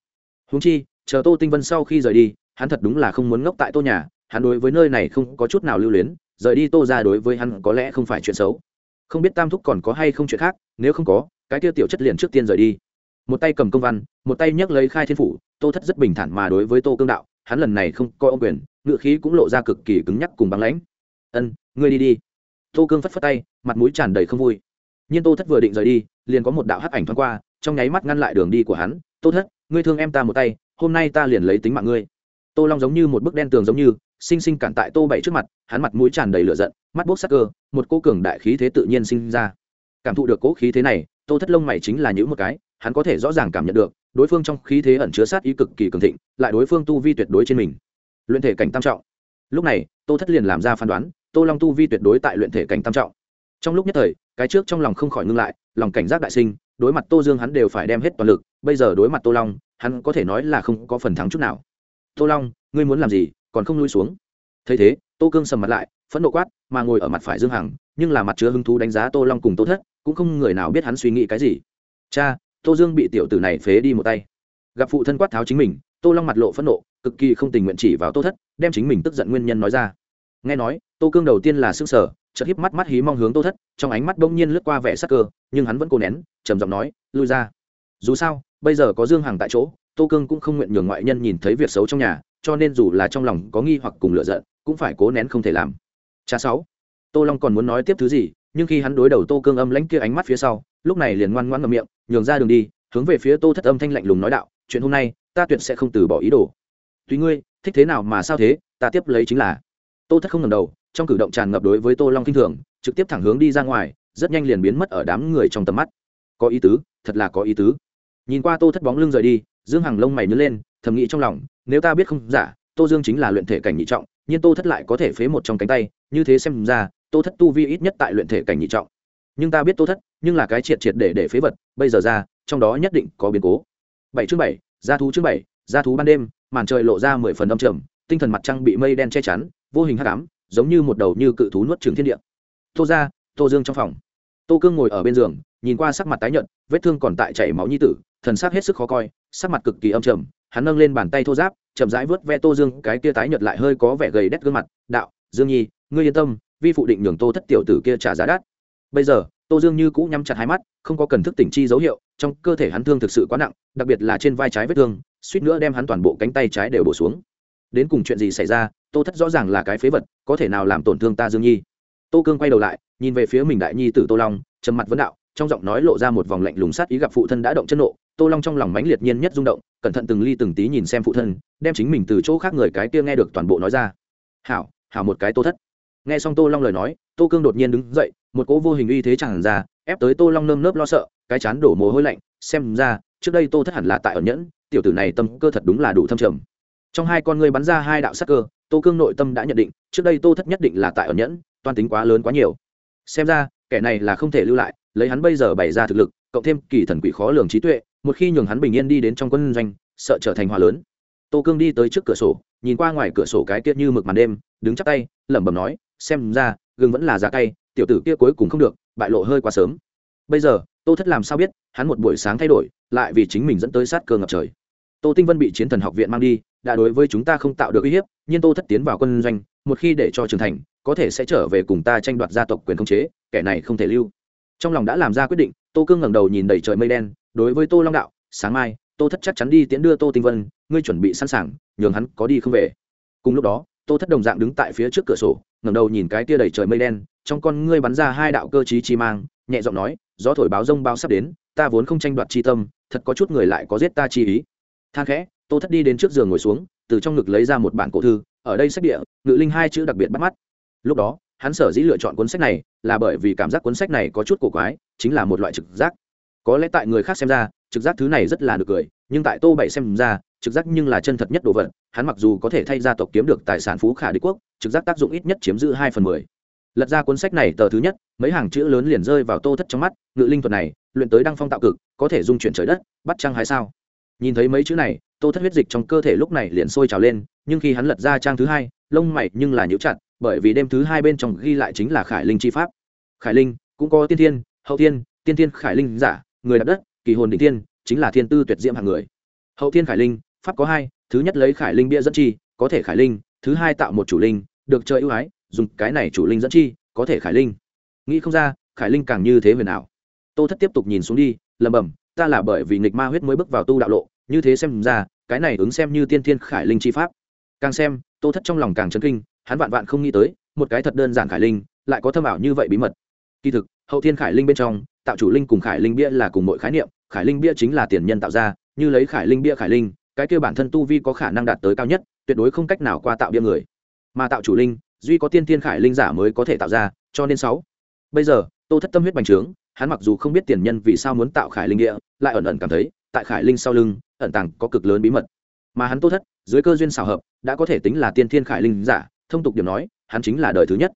Huống chi, chờ tô tinh vân sau khi rời đi hắn thật đúng là không muốn ngốc tại tô nhà, hắn đối với nơi này không có chút nào lưu luyến, rời đi tô ra đối với hắn có lẽ không phải chuyện xấu. Không biết tam thúc còn có hay không chuyện khác, nếu không có, cái tiêu tiểu chất liền trước tiên rời đi. Một tay cầm công văn, một tay nhấc lấy khai thiên phủ, tô thất rất bình thản mà đối với tô cương đạo, hắn lần này không coi ông quyền, ngựa khí cũng lộ ra cực kỳ cứng nhắc cùng băng lãnh. Ân, ngươi đi đi. Tô cương phất phất tay, mặt mũi tràn đầy không vui. Nhưng tô thất vừa định rời đi, liền có một đạo hắc ảnh thoáng qua, trong nháy mắt ngăn lại đường đi của hắn. Tô thất, ngươi thương em ta một tay, hôm nay ta liền lấy tính mạng ngươi tô long giống như một bức đen tường giống như, sinh sinh cản tại tô bảy trước mặt, hắn mặt mũi tràn đầy lửa giận, mắt bốc sắc cơ, một cô cường đại khí thế tự nhiên sinh ra. Cảm thụ được cỗ khí thế này, tô thất lông mày chính là những một cái, hắn có thể rõ ràng cảm nhận được, đối phương trong khí thế ẩn chứa sát ý cực kỳ cường thịnh, lại đối phương tu vi tuyệt đối trên mình. Luyện thể cảnh tam trọng. Lúc này, tô thất liền làm ra phán đoán, tô long tu vi tuyệt đối tại luyện thể cảnh tam trọng. Trong lúc nhất thời, cái trước trong lòng không khỏi ngưng lại, lòng cảnh giác đại sinh, đối mặt tô dương hắn đều phải đem hết toàn lực, bây giờ đối mặt tô long, hắn có thể nói là không có phần thắng chút nào tô long, ngươi muốn làm gì, còn không lui xuống. thấy thế, tô cương sầm mặt lại, phẫn nộ quát, mà ngồi ở mặt phải dương hằng, nhưng là mặt chứa hứng thú đánh giá tô long cùng tô thất, cũng không người nào biết hắn suy nghĩ cái gì. cha, tô dương bị tiểu tử này phế đi một tay. gặp phụ thân quát tháo chính mình, tô long mặt lộ phẫn nộ, cực kỳ không tình nguyện chỉ vào tô thất, đem chính mình tức giận nguyên nhân nói ra. nghe nói, tô cương đầu tiên là s ư sở chợt híp mắt mắt hí mong hướng tô thất, trong ánh mắt bỗng nhiên lướt qua vẻ sắc cơ, nhưng hắn vẫn cố nén, trầm giọng nói, lui ra. dù sao, bây giờ có dương hằng tại chỗ tô cương cũng không nguyện nhường ngoại nhân nhìn thấy việc xấu trong nhà, cho nên dù là trong lòng có nghi hoặc cùng lựa giận, cũng phải cố nén không thể làm. Cha sáu. Tô long còn muốn nói tiếp thứ gì, nhưng khi hắn đối đầu tô cương âm lãnh kia ánh mắt phía sau, lúc này liền ngoan ngoan ngậm miệng, nhường ra đường đi, hướng về phía tô thất âm thanh lạnh lùng nói đạo, chuyện hôm nay, ta tuyệt sẽ không từ bỏ ý đồ. Tùy ngươi, thích thế nào mà sao thế, ta tiếp lấy chính là. Tô thất không ngầm đầu, trong cử động tràn ngập đối với tô long kinh thường, trực tiếp thẳng hướng đi ra ngoài, rất nhanh liền biến mất ở đám người trong tầm mắt. Có ý tứ, thật là có ý tứ. Nhìn qua tô thất bóng lưng rời đi dương hằng lông mày nhớ lên, thầm nghĩ trong lòng, nếu ta biết không giả, tô dương chính là luyện thể cảnh nhị trọng, nhưng tô thất lại có thể phế một trong cánh tay, như thế xem ra, tô thất tu vi ít nhất tại luyện thể cảnh nhị trọng. Nhưng ta biết tô thất, nhưng là cái triệt triệt để để phế vật, bây giờ ra, trong đó nhất định có biến cố. Bảy chương bảy gia thú chương bảy gia thú ban đêm, màn trời lộ ra mười phần âm trầm, tinh thần mặt trăng bị mây đen che chắn, vô hình hắc ám, giống như một đầu như cự thú nuốt trường thiên địa. Tô ra, tô dương trong phòng. Tô cương ngồi ở bên giường, nhìn qua sắc mặt tái nhợt, vết thương còn tại chảy máu nhi tử, thần sắc hết sức khó coi sắc mặt cực kỳ âm trầm, hắn nâng lên bàn tay thô giáp, chậm rãi vớt ve tô dương, cái kia tái nhợt lại hơi có vẻ gầy đét gương mặt, đạo, dương nhi, ngươi yên tâm, vi phụ định nhường tô thất tiểu tử kia trả giá đắt. Bây giờ, tô dương như cũ nhắm chặt hai mắt, không có cần thức tỉnh chi dấu hiệu, trong cơ thể hắn thương thực sự quá nặng, đặc biệt là trên vai trái vết thương, suýt nữa đem hắn toàn bộ cánh tay trái đều bổ xuống. Đến cùng chuyện gì xảy ra, tô thất rõ ràng là cái phế vật, có thể nào làm tổn thương ta dương nhi? Tô cương quay đầu lại, nhìn về phía mình đại nhi tử tô long, trầm mặt vấn đạo, trong giọng nói lộ ra một vòng lạnh lùng sát ý gặp phụ thân đã động chân nộ tô long trong lòng mãnh liệt nhiên nhất rung động, cẩn thận từng ly từng tí nhìn xem phụ thân, đem chính mình từ chỗ khác người cái kia nghe được toàn bộ nói ra. Hảo hảo một cái tô thất. Nghe xong tô long lời nói, tô cương đột nhiên đứng dậy, một cỗ vô hình uy thế chẳng ra, ép tới tô long nơm nớp lo sợ, cái chán đổ mồ hôi lạnh, xem ra, trước đây tô thất hẳn là tại ở nhẫn, tiểu tử này tâm cơ thật đúng là đủ thâm trầm. Trong hai con ngươi bắn ra hai đạo sắc cơ, tô cương nội tâm đã nhận định, trước đây tô thất nhất định là tại ở nhẫn, toan tính quá lớn quá nhiều. Xem ra, kẻ này là không thể lưu lại lấy hắn bây giờ bày ra thực lực, cộng thêm kỳ thần quỷ khó lường trí tuệ, một khi nhường hắn bình yên đi đến trong quân doanh, sợ trở thành hòa lớn. Tô cương đi tới trước cửa sổ, nhìn qua ngoài cửa sổ cái kia như mực màn đêm, đứng chắp tay, lẩm bẩm nói, xem ra, gương vẫn là giá cay, tiểu tử kia cuối cùng không được, bại lộ hơi quá sớm. Bây giờ, tô thất làm sao biết, hắn một buổi sáng thay đổi, lại vì chính mình dẫn tới sát cơ ngập trời. Tô tinh vân bị chiến thần học viện mang đi, đã đối với chúng ta không tạo được uy hiếp, nhưng tô thất tiến vào quân doanh, một khi để cho trưởng thành, có thể sẽ trở về cùng ta tranh đoạt gia tộc quyền khống chế, kẻ này không thể lưu trong lòng đã làm ra quyết định, tô cương ngẩng đầu nhìn đầy trời mây đen, đối với tô long đạo, sáng mai, tô thất chắc chắn đi tiễn đưa tô tinh vân, ngươi chuẩn bị sẵn sàng, nhường hắn có đi không về. Cùng lúc đó, tô thất đồng dạng đứng tại phía trước cửa sổ, ngẩng đầu nhìn cái tia đầy trời mây đen, trong con ngươi bắn ra hai đạo cơ chí chi mang, nhẹ giọng nói, gió thổi báo rông bao sắp đến, ta vốn không tranh đoạt chi tâm, thật có chút người lại có giết ta chi ý. Than khẽ, tô thất đi đến trước giường ngồi xuống, từ trong ngực lấy ra một bản cổ thư, ở đây sách địa, ngự linh hai chữ đặc biệt bắt mắt. Lúc đó hắn sở dĩ lựa chọn cuốn sách này là bởi vì cảm giác cuốn sách này có chút cổ quái, chính là một loại trực giác. Có lẽ tại người khác xem ra, trực giác thứ này rất là được cười, nhưng tại tô bảy xem ra, trực giác nhưng là chân thật nhất đồ vật. Hắn mặc dù có thể thay gia tộc kiếm được tài sản phú khả đế quốc, trực giác tác dụng ít nhất chiếm giữ hai phần mười. Lật ra cuốn sách này tờ thứ nhất, mấy hàng chữ lớn liền rơi vào tô thất trong mắt, ngự linh thuật này, luyện tới đăng phong tạo cực, có thể dung chuyển trời đất, bắt trăng hay sao? Nhìn thấy mấy chữ này, tô thất huyết dịch trong cơ thể lúc này liền sôi trào lên, nhưng khi hắn lật ra trang thứ hai, lông mày nhưng là nhíu chặt bởi vì đêm thứ hai bên trong ghi lại chính là khải linh chi pháp. Khải linh, cũng có tiên thiên, hậu thiên, tiên thiên khải linh giả, người đặt đất, kỳ hồn định thiên, chính là thiên tư tuyệt diễm hàng người. Hậu thiên khải linh, pháp có hai, thứ nhất lấy khải linh bia dẫn chi, có thể khải linh, thứ hai tạo một chủ linh, được chơi ưu ái, dùng cái này chủ linh dẫn chi, có thể khải linh. Nghĩ không ra, khải linh càng như thế huyền ảo. Tô thất tiếp tục nhìn xuống đi lầm bầm ta là bởi vì nghịch ma huyết mới bước vào tu đạo lộ, như thế xem ra, cái này ứng xem như tiên thiên khải linh chi pháp. Càng xem, tô thất trong lòng càng chấn kinh hắn vạn vạn không nghĩ tới, một cái thật đơn giản khải linh, lại có thâm ảo như vậy bí mật. Kỳ thực, hậu thiên khải linh bên trong, tạo chủ linh cùng khải linh bia là cùng mọi khái niệm, khải linh bia chính là tiền nhân tạo ra, như lấy khải linh bia khải linh, cái kêu bản thân tu vi có khả năng đạt tới cao nhất, tuyệt đối không cách nào qua tạo bia người. Mà tạo chủ linh, duy có tiên thiên khải linh giả mới có thể tạo ra, cho nên sáu. Bây giờ, tô thất tâm huyết bành trướng, hắn mặc dù không biết tiền nhân vì sao muốn tạo khải linh địa lại ẩn ẩn cảm thấy, tại khải linh sau lưng, ẩn tàng có cực lớn bí mật. Mà hắn tô thất, dưới cơ duyên xào hợp, đã có thể tính là tiên thiên khải linh giả thông tục điểm nói, hắn chính là đời thứ nhất.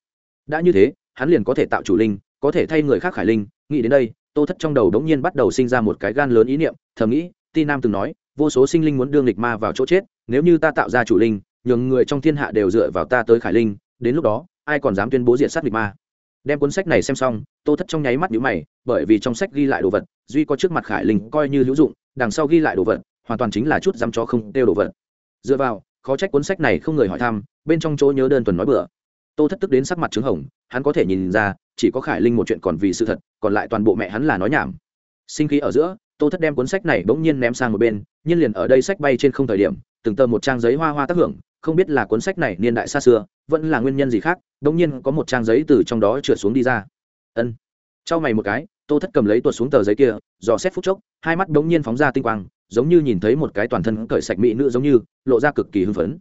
Đã như thế, hắn liền có thể tạo chủ linh, có thể thay người khác khải linh. Nghĩ đến đây, tô thất trong đầu đống nhiên bắt đầu sinh ra một cái gan lớn ý niệm, thầm nghĩ, ti nam từng nói, vô số sinh linh muốn đương lịch ma vào chỗ chết, nếu như ta tạo ra chủ linh, nhường người trong thiên hạ đều dựa vào ta tới khải linh, đến lúc đó, ai còn dám tuyên bố diện sát lịch ma? Đem cuốn sách này xem xong, tô thất trong nháy mắt nhíu mày, bởi vì trong sách ghi lại đồ vật, duy có trước mặt khải linh coi như hữu dụng, đằng sau ghi lại đồ vật, hoàn toàn chính là chút dăm cho không tiêu đồ vật. Dựa vào khó trách cuốn sách này không người hỏi thăm, bên trong chỗ nhớ đơn tuần nói bừa. Tô thất tức đến sắc mặt trứng hồng, hắn có thể nhìn ra, chỉ có khải linh một chuyện còn vì sự thật, còn lại toàn bộ mẹ hắn là nói nhảm. Sinh khí ở giữa, tô thất đem cuốn sách này bỗng nhiên ném sang một bên, nhiên liền ở đây sách bay trên không thời điểm, từng tờ một trang giấy hoa hoa tác hưởng, không biết là cuốn sách này niên đại xa xưa, vẫn là nguyên nhân gì khác, bỗng nhiên có một trang giấy từ trong đó trượt xuống đi ra. Ân. Trao mày một cái, tô thất cầm lấy tuột xuống tờ giấy kia, dò xét phút chốc, hai mắt bỗng nhiên phóng ra tinh quang giống như nhìn thấy một cái toàn thân cởi sạch mỹ nữ giống như, lộ ra cực kỳ hưng phấn.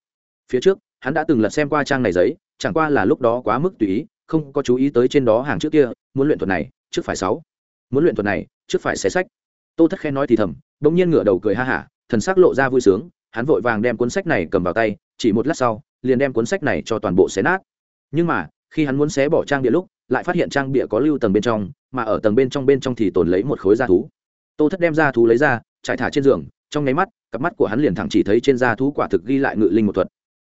Phía trước, hắn đã từng lật xem qua trang này giấy, chẳng qua là lúc đó quá mức tùy ý, không có chú ý tới trên đó hàng trước kia, muốn luyện thuật này, trước phải sáu. Muốn luyện thuật này, trước phải xé sách. Tô thất khen nói thì thầm, bỗng nhiên ngửa đầu cười ha hả, thần sắc lộ ra vui sướng, hắn vội vàng đem cuốn sách này cầm vào tay, chỉ một lát sau, liền đem cuốn sách này cho toàn bộ xé nát. Nhưng mà, khi hắn muốn xé bỏ trang bịa lúc, lại phát hiện trang bịa có lưu tầng bên trong, mà ở tầng bên trong bên trong thì tồn lấy một khối da thú. Tô thất đem da thú lấy ra trải thả trên giường, trong nháy mắt, cặp mắt của hắn liền thẳng chỉ thấy trên da thú quả thực ghi lại ngự linh một thuật.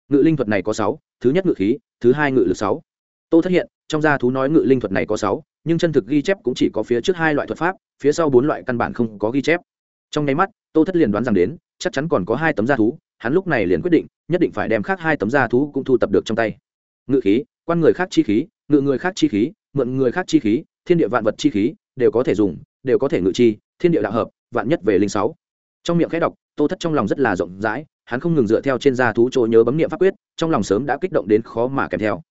Ngự linh thuật này có sáu, thứ nhất ngự khí, thứ hai ngự lực sáu. Tô thất hiện, trong da thú nói ngự linh thuật này có sáu, nhưng chân thực ghi chép cũng chỉ có phía trước hai loại thuật pháp, phía sau bốn loại căn bản không có ghi chép. Trong nháy mắt, tô thất liền đoán rằng đến, chắc chắn còn có hai tấm da thú, hắn lúc này liền quyết định, nhất định phải đem khác hai tấm da thú cũng thu tập được trong tay. Ngự khí, quan người khác chi khí, ngự người khác chi khí, mượn người khác chi khí, thiên địa vạn vật chi khí, đều có thể dùng, đều có thể ngự chi, thiên địa đạo hợp vạn nhất về linh sáu. Trong miệng khẽ đọc, tô thất trong lòng rất là rộng rãi, hắn không ngừng dựa theo trên da thú chỗ nhớ bấm niệm pháp quyết, trong lòng sớm đã kích động đến khó mà kèm theo.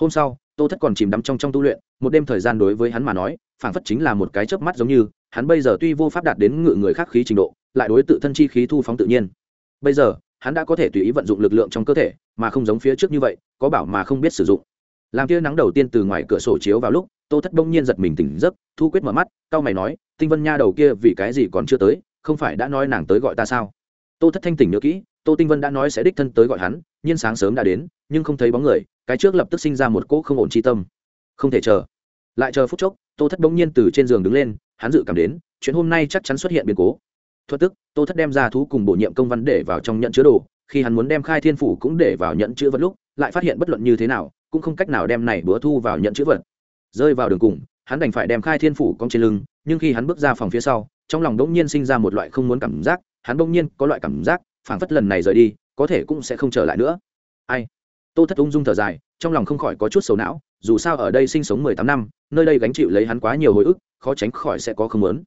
Hôm sau, tô thất còn chìm đắm trong trong tu luyện, một đêm thời gian đối với hắn mà nói, phảng phất chính là một cái chớp mắt giống như, hắn bây giờ tuy vô pháp đạt đến ngự người khác khí trình độ, lại đối tự thân chi khí thu phóng tự nhiên. Bây giờ, hắn đã có thể tùy ý vận dụng lực lượng trong cơ thể, mà không giống phía trước như vậy, có bảo mà không biết sử dụng làm tia nắng đầu tiên từ ngoài cửa sổ chiếu vào lúc, tô thất đông nhiên giật mình tỉnh giấc, thu quyết mở mắt cao mày nói, tinh vân nha đầu kia vì cái gì còn chưa tới, không phải đã nói nàng tới gọi ta sao? Tô thất thanh tỉnh nhớ kỹ, tô tinh vân đã nói sẽ đích thân tới gọi hắn nhưng sáng sớm đã đến, nhưng không thấy bóng người, cái trước lập tức sinh ra một cỗ không ổn chi tâm. Không thể chờ. Lại chờ phút chốc, tô thất bỗng nhiên từ trên giường đứng lên, hắn dự cảm đến, chuyện hôm nay chắc chắn xuất hiện biến cố. Thuật tức, tô thất đem ra thú cùng bổ nhiệm công văn để vào trong nhận chứa đồ, khi hắn muốn đem khai thiên phủ cũng để vào nhận chữ vật lúc, lại phát hiện bất luận như thế nào cũng không cách nào đem này bữa thu vào nhận chữ vật. Rơi vào đường cùng, hắn đành phải đem khai thiên phủ cong trên lưng, nhưng khi hắn bước ra phòng phía sau, trong lòng đỗng nhiên sinh ra một loại không muốn cảm giác, hắn đỗng nhiên có loại cảm giác, phảng phất lần này rời đi, có thể cũng sẽ không trở lại nữa. Ai? Tô thất ung dung thở dài, trong lòng không khỏi có chút sầu não, dù sao ở đây sinh sống mười tám năm, nơi đây gánh chịu lấy hắn quá nhiều hồi ức, khó tránh khỏi sẽ có không muốn.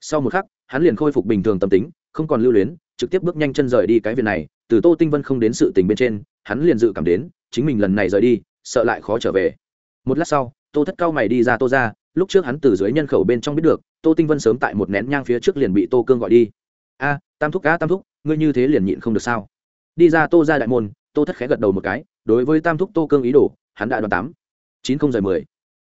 Sau một khắc, hắn liền khôi phục bình thường tâm tính, không còn lưu luyến, trực tiếp bước nhanh chân rời đi cái việc này, từ tô tinh vân không đến sự tình bên trên, hắn liền dự cảm đến, chính mình lần này rời đi sợ lại khó trở về. Một lát sau, tô thất cao mày đi ra tô ra, lúc trước hắn từ dưới nhân khẩu bên trong biết được, tô tinh vân sớm tại một nén nhang phía trước liền bị tô cương gọi đi. A, tam thúc cá tam thúc, ngươi như thế liền nhịn không được sao? Đi ra tô ra đại môn, tô thất khẽ gật đầu một cái, đối với tam thúc tô cương ý đồ, hắn đã đoán tám chín không giờ mười.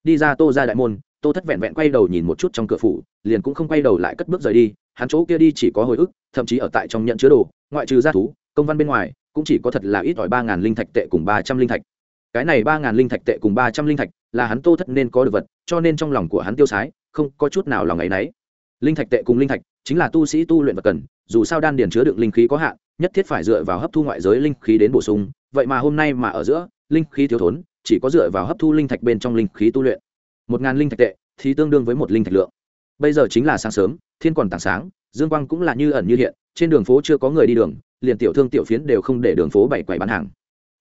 Đi ra tô ra đại môn, tô thất vẹn vẹn quay đầu nhìn một chút trong cửa phủ, liền cũng không quay đầu lại cất bước rời đi, hắn chỗ kia đi chỉ có hồi ức, thậm chí ở tại trong nhận chứa đồ, ngoại trừ gia thú, công văn bên ngoài, cũng chỉ có thật là ít ỏi ba ngàn linh thạch tệ cùng ba trăm linh thạch cái này ba ngàn linh thạch tệ cùng ba trăm linh thạch là hắn tô thất nên có được vật, cho nên trong lòng của hắn tiêu sái, không có chút nào lòng ấy nấy. Linh thạch tệ cùng linh thạch chính là tu sĩ tu luyện vật cần, dù sao đan điền chứa đựng linh khí có hạn, nhất thiết phải dựa vào hấp thu ngoại giới linh khí đến bổ sung, vậy mà hôm nay mà ở giữa, linh khí thiếu thốn, chỉ có dựa vào hấp thu linh thạch bên trong linh khí tu luyện. Một ngàn linh thạch tệ thì tương đương với một linh thạch lượng. Bây giờ chính là sáng sớm, thiên còn tảng sáng, dương quang cũng là như ẩn như hiện, trên đường phố chưa có người đi đường, liền tiểu thương tiểu phiến đều không để đường phố bảy quầy bán hàng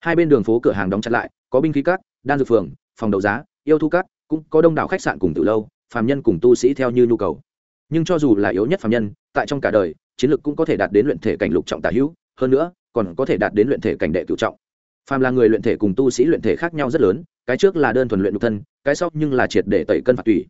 hai bên đường phố cửa hàng đóng chặt lại, có binh khí cát, đan dược phường, phòng đấu giá, yêu thu cát, cũng có đông đảo khách sạn cùng từ lâu, phàm nhân cùng tu sĩ theo như nhu cầu. Nhưng cho dù là yếu nhất phàm nhân, tại trong cả đời, chiến lược cũng có thể đạt đến luyện thể cảnh lục trọng tả hữu, hơn nữa, còn có thể đạt đến luyện thể cảnh đệ cựu trọng. Phàm là người luyện thể cùng tu sĩ luyện thể khác nhau rất lớn, cái trước là đơn thuần luyện nhục thân, cái sau nhưng là triệt để tẩy cân phạt tùy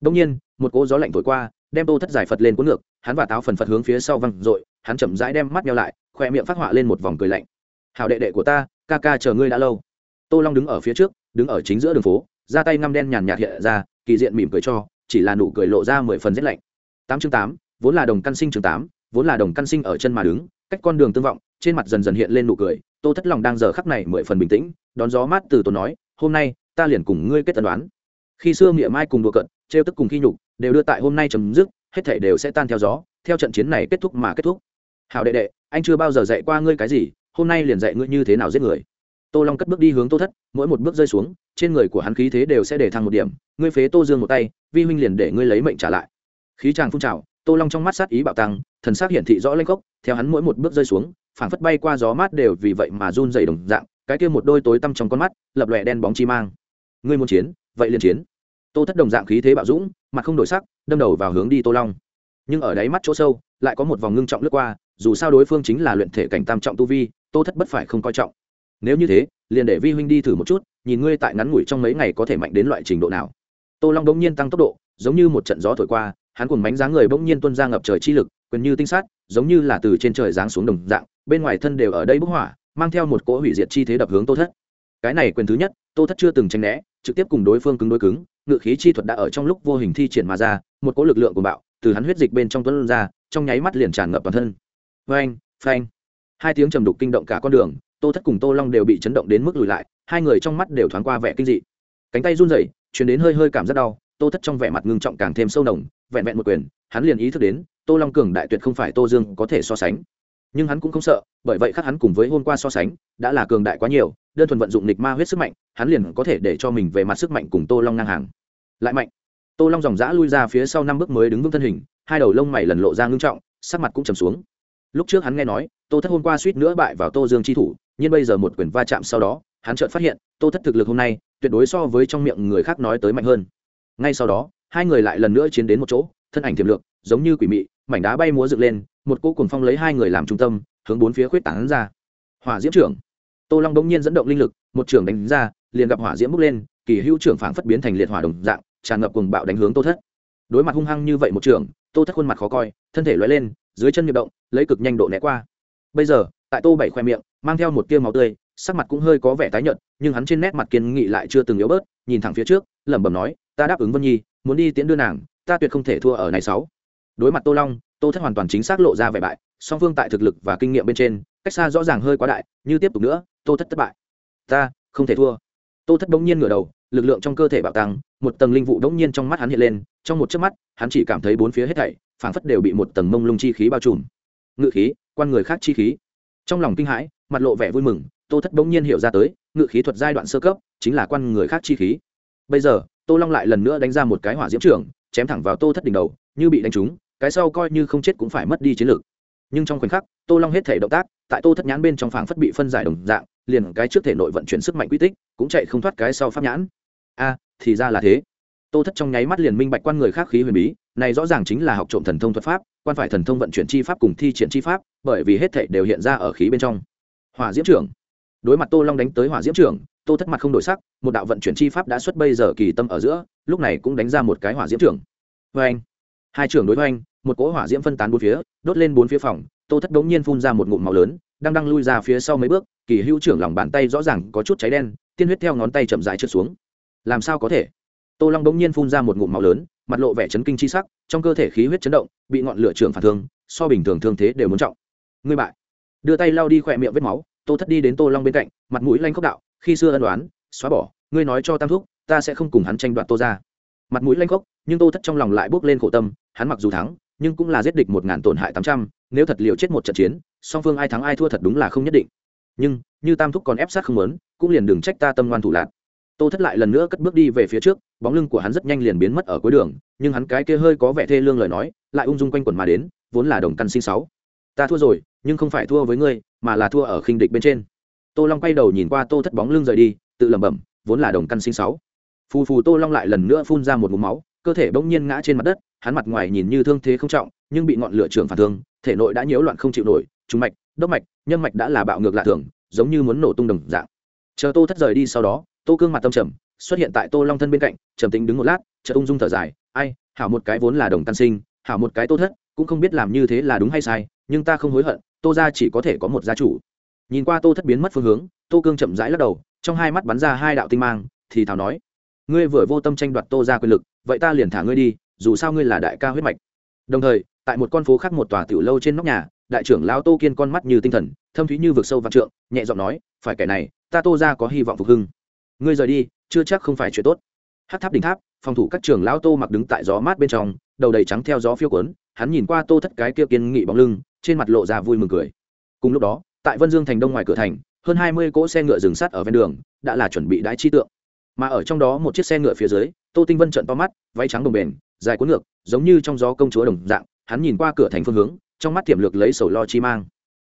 đông nhiên, một cỗ gió lạnh thổi qua, đem tô thất giải phật lên cuốn ngược, hắn và táo phần phật hướng phía sau văng rồi hắn chậm rãi đem mắt nhau lại, khoe miệng phát họa lên một vòng cười lạnh hảo đệ đệ của ta, ca ca chờ ngươi đã lâu. Tô long đứng ở phía trước, đứng ở chính giữa đường phố, ra tay ngăm đen nhàn nhạt hiện ra, kỳ diện mỉm cười cho, chỉ là nụ cười lộ ra mười phần rét lạnh. Tám chương tám, vốn là đồng căn sinh chương tám, vốn là đồng căn sinh ở chân mà đứng, cách con đường tương vọng, trên mặt dần dần hiện lên nụ cười, tô thất lòng đang giờ khắc này mười phần bình tĩnh, đón gió mát từ tô nói, hôm nay, ta liền cùng ngươi kết tần đoán. Khi xưa nghĩa mai cùng đùa cận trêu tức cùng khi nhục, đều đưa tại hôm nay chấm dứt, hết thảy đều sẽ tan theo gió, theo trận chiến này kết thúc mà kết thúc. Hảo đệ đệ, anh chưa bao giờ dạy qua ngươi cái gì hôm nay liền dạy ngươi như thế nào giết người. Tô long cất bước đi hướng tô thất, mỗi một bước rơi xuống, trên người của hắn khí thế đều sẽ để thăng một điểm, ngươi phế tô dương một tay, vi huynh liền để ngươi lấy mệnh trả lại. Khí tràng phun trào, tô long trong mắt sát ý bạo tăng, thần sắc hiển thị rõ lên cốc theo hắn mỗi một bước rơi xuống, phảng phất bay qua gió mát đều vì vậy mà run dày đồng dạng, cái kia một đôi tối tăm trong con mắt, lập lòe đen bóng chi mang. Ngươi muốn chiến, vậy liền chiến. Tô thất đồng dạng khí thế bạo dũng, mặt không đổi sắc, đâm đầu vào hướng đi tô long. Nhưng ở đáy mắt chỗ sâu, lại có một vòng ngưng trọng lướt qua, dù sao đối phương chính là luyện thể cảnh tam trọng tu vi tô thất bất phải không coi trọng. Nếu như thế, liền để vi huynh đi thử một chút, nhìn ngươi tại ngắn ngủi trong mấy ngày có thể mạnh đến loại trình độ nào. Tô long bỗng nhiên tăng tốc độ, giống như một trận gió thổi qua, hắn cùng bánh dáng người bỗng nhiên tuôn ra ngập trời chi lực, quyền như tinh sát, giống như là từ trên trời giáng xuống đồng dạng, bên ngoài thân đều ở đây bức hỏa, mang theo một cỗ hủy diệt chi thế đập hướng tô thất. Cái này quyền thứ nhất, tô thất chưa từng tranh né, trực tiếp cùng đối phương cứng đối cứng, ngự khí chi thuật đã ở trong lúc vô hình thi triển mà ra, một cỗ lực lượng của bạo từ hắn huyết dịch bên trong tuấn ra, trong nháy mắt liền tràn ngập toàn thân. Phanh phanh hai tiếng trầm đục kinh động cả con đường, tô thất cùng tô long đều bị chấn động đến mức lùi lại, hai người trong mắt đều thoáng qua vẻ kinh dị. Cánh tay run rẩy chuyển đến hơi hơi cảm giác đau, tô thất trong vẻ mặt ngưng trọng càng thêm sâu nồng, vẹn vẹn một quyền, hắn liền ý thức đến, tô long cường đại tuyệt không phải tô dương có thể so sánh. Nhưng hắn cũng không sợ, bởi vậy khác hắn cùng với hôm qua so sánh, đã là cường đại quá nhiều, đơn thuần vận dụng nịch ma huyết sức mạnh, hắn liền có thể để cho mình về mặt sức mạnh cùng tô long ngang hàng. Lại mạnh. Tô long dòng dã lui ra phía sau năm bước mới đứng vững thân hình, hai đầu lông mày lần lộ ra ngưng trọng, sắc mặt cũng trầm xuống lúc trước hắn nghe nói, tô thất hôm qua suýt nữa bại vào tô dương chi thủ, nhưng bây giờ một quyền va chạm sau đó, hắn chợt phát hiện, tô thất thực lực hôm nay, tuyệt đối so với trong miệng người khác nói tới mạnh hơn. Ngay sau đó, hai người lại lần nữa chiến đến một chỗ, thân ảnh tiềm lượng giống như quỷ mị, mảnh đá bay múa dựng lên, một cỗ cuồng phong lấy hai người làm trung tâm, hướng bốn phía khuyết tảng ra. Hỏa diễm trưởng. Tô long đông nhiên dẫn động linh lực, một trưởng đánh ra, liền gặp hỏa diễm bốc lên, kỳ hữu trưởng phảng phất biến thành liệt hỏa đồng dạng, tràn ngập cùng bạo đánh hướng tô thất. Đối mặt hung hăng như vậy một trưởng, tô thất khuôn mặt khó coi, thân thể lóe lên dưới chân nhịp động, lấy cực nhanh độ né qua. Bây giờ, tại tô bảy khoe miệng, mang theo một tia máu tươi, sắc mặt cũng hơi có vẻ tái nhợt, nhưng hắn trên nét mặt kiên nghị lại chưa từng yếu bớt, nhìn thẳng phía trước, lẩm bẩm nói, ta đáp ứng vân nhi, muốn đi tiễn đưa nàng, ta tuyệt không thể thua ở này sáu. Đối mặt tô long, tô thất hoàn toàn chính xác lộ ra vẻ bại, song phương tại thực lực và kinh nghiệm bên trên, cách xa rõ ràng hơi quá đại, như tiếp tục nữa, tô thất thất bại. Ta không thể thua. Tô thất bỗng nhiên ngửa đầu, lực lượng trong cơ thể bạo tăng một tầng linh vụ đống nhiên trong mắt hắn hiện lên, trong một chớp mắt, hắn chỉ cảm thấy bốn phía hết thảy, phảng phất đều bị một tầng mông lung chi khí bao trùm. Ngự khí, quan người khác chi khí. Trong lòng kinh hãi, mặt lộ vẻ vui mừng, tô thất bỗng nhiên hiểu ra tới, ngự khí thuật giai đoạn sơ cấp, chính là quan người khác chi khí. Bây giờ, tô long lại lần nữa đánh ra một cái hỏa diễm trưởng, chém thẳng vào tô thất đỉnh đầu, như bị đánh trúng, cái sau coi như không chết cũng phải mất đi chiến lược nhưng trong khoảnh khắc, tô long hết thể động tác, tại tô thất nhãn bên trong phảng phất bị phân giải đồng dạng, liền cái trước thể nội vận chuyển sức mạnh quy tích, cũng chạy không thoát cái sau pháp nhãn. A thì ra là thế. Tô thất trong nháy mắt liền minh bạch quan người khác khí huyền bí, này rõ ràng chính là học trộm thần thông thuật pháp, quan phải thần thông vận chuyển chi pháp cùng thi triển chi pháp, bởi vì hết thể đều hiện ra ở khí bên trong. Hỏa diễm trưởng. Đối mặt tô long đánh tới hỏa diễm trưởng, tô thất mặt không đổi sắc, một đạo vận chuyển chi pháp đã xuất bây giờ kỳ tâm ở giữa, lúc này cũng đánh ra một cái hỏa diễm trưởng. Vê anh, hai trưởng đối với anh, một cỗ hỏa diễm phân tán bốn phía, đốt lên bốn phía phòng, tô thất đống nhiên phun ra một ngụm màu lớn, đang đang lui ra phía sau mấy bước, kỳ hữu trưởng lòng bàn tay rõ ràng có chút cháy đen, tiên huyết theo ngón tay chậm rãi trượt xuống làm sao có thể? Tô long đống nhiên phun ra một ngụm màu lớn, mặt lộ vẻ chấn kinh chi sắc, trong cơ thể khí huyết chấn động, bị ngọn lửa trưởng phản thương, so bình thường thương thế đều muốn trọng. Ngươi bại. Đưa tay lau đi khỏe miệng vết máu, tô thất đi đến tô long bên cạnh, mặt mũi lanh khốc đạo, khi xưa ân đoán xóa bỏ, ngươi nói cho tam thúc, ta sẽ không cùng hắn tranh đoạt tô ra mặt mũi lanh khốc, nhưng tô thất trong lòng lại bước lên khổ tâm, hắn mặc dù thắng, nhưng cũng là giết địch một ngàn tổn hại tám trăm, nếu thật liệu chết một trận chiến, song phương ai thắng ai thua thật đúng là không nhất định. Nhưng, như tam thúc còn ép sát không lớn cũng liền đừng trách ta tâm ngoan thủ lạc tô thất lại lần nữa cất bước đi về phía trước, bóng lưng của hắn rất nhanh liền biến mất ở cuối đường, nhưng hắn cái kia hơi có vẻ thê lương lời nói, lại ung dung quanh quẩn mà đến, vốn là đồng căn sinh sáu. Ta thua rồi, nhưng không phải thua với ngươi, mà là thua ở khinh địch bên trên. Tô long quay đầu nhìn qua tô thất bóng lưng rời đi, tự lẩm bẩm, vốn là đồng căn sinh sáu. Phù phù tô long lại lần nữa phun ra một mũ máu, cơ thể bỗng nhiên ngã trên mặt đất, hắn mặt ngoài nhìn như thương thế không trọng, nhưng bị ngọn lửa trường phản thương, thể nội đã nhiễu loạn không chịu nổi, trùng mạch đốc mạch nhân mạch đã là bạo ngược lạ thường, giống như muốn nổ tung đồng dạng. Chờ tô thất rời đi sau đó tô cương mặt tâm trầm, xuất hiện tại tô long thân bên cạnh, trầm tính đứng một lát, chợt ung dung thở dài, ai, hảo một cái vốn là đồng tan sinh, hảo một cái tô thất, cũng không biết làm như thế là đúng hay sai, nhưng ta không hối hận, tô ra chỉ có thể có một gia chủ. Nhìn qua tô thất biến mất phương hướng, tô cương chậm rãi lắc đầu, trong hai mắt bắn ra hai đạo tinh mang, thì thảo nói, ngươi vừa vô tâm tranh đoạt tô ra quyền lực, vậy ta liền thả ngươi đi, dù sao ngươi là đại ca huyết mạch. Đồng thời, tại một con phố khác một tòa tiểu lâu trên nóc nhà, đại trưởng lão tô kiên con mắt như tinh thần, thâm thúy như vực sâu vạn trượng, nhẹ giọng nói, phải kẻ này, ta tô ra có hy vọng phục hưng ngươi rời đi, chưa chắc không phải chuyện tốt. Hát tháp đỉnh tháp, phòng thủ các trường lão tô mặc đứng tại gió mát bên trong, đầu đầy trắng theo gió phiêu quấn hắn nhìn qua tô thất cái kia kiên nghị bóng lưng, trên mặt lộ ra vui mừng cười. Cùng lúc đó, tại vân dương thành đông ngoài cửa thành, hơn hai mươi cỗ xe ngựa dừng sắt ở ven đường, đã là chuẩn bị đái chi tượng. Mà ở trong đó một chiếc xe ngựa phía dưới, tô tinh vân trận to mắt, váy trắng đồng bền dài cuốn ngược, giống như trong gió công chúa đồng dạng, hắn nhìn qua cửa thành phương hướng, trong mắt tiềm lược lấy sầu lo chi mang.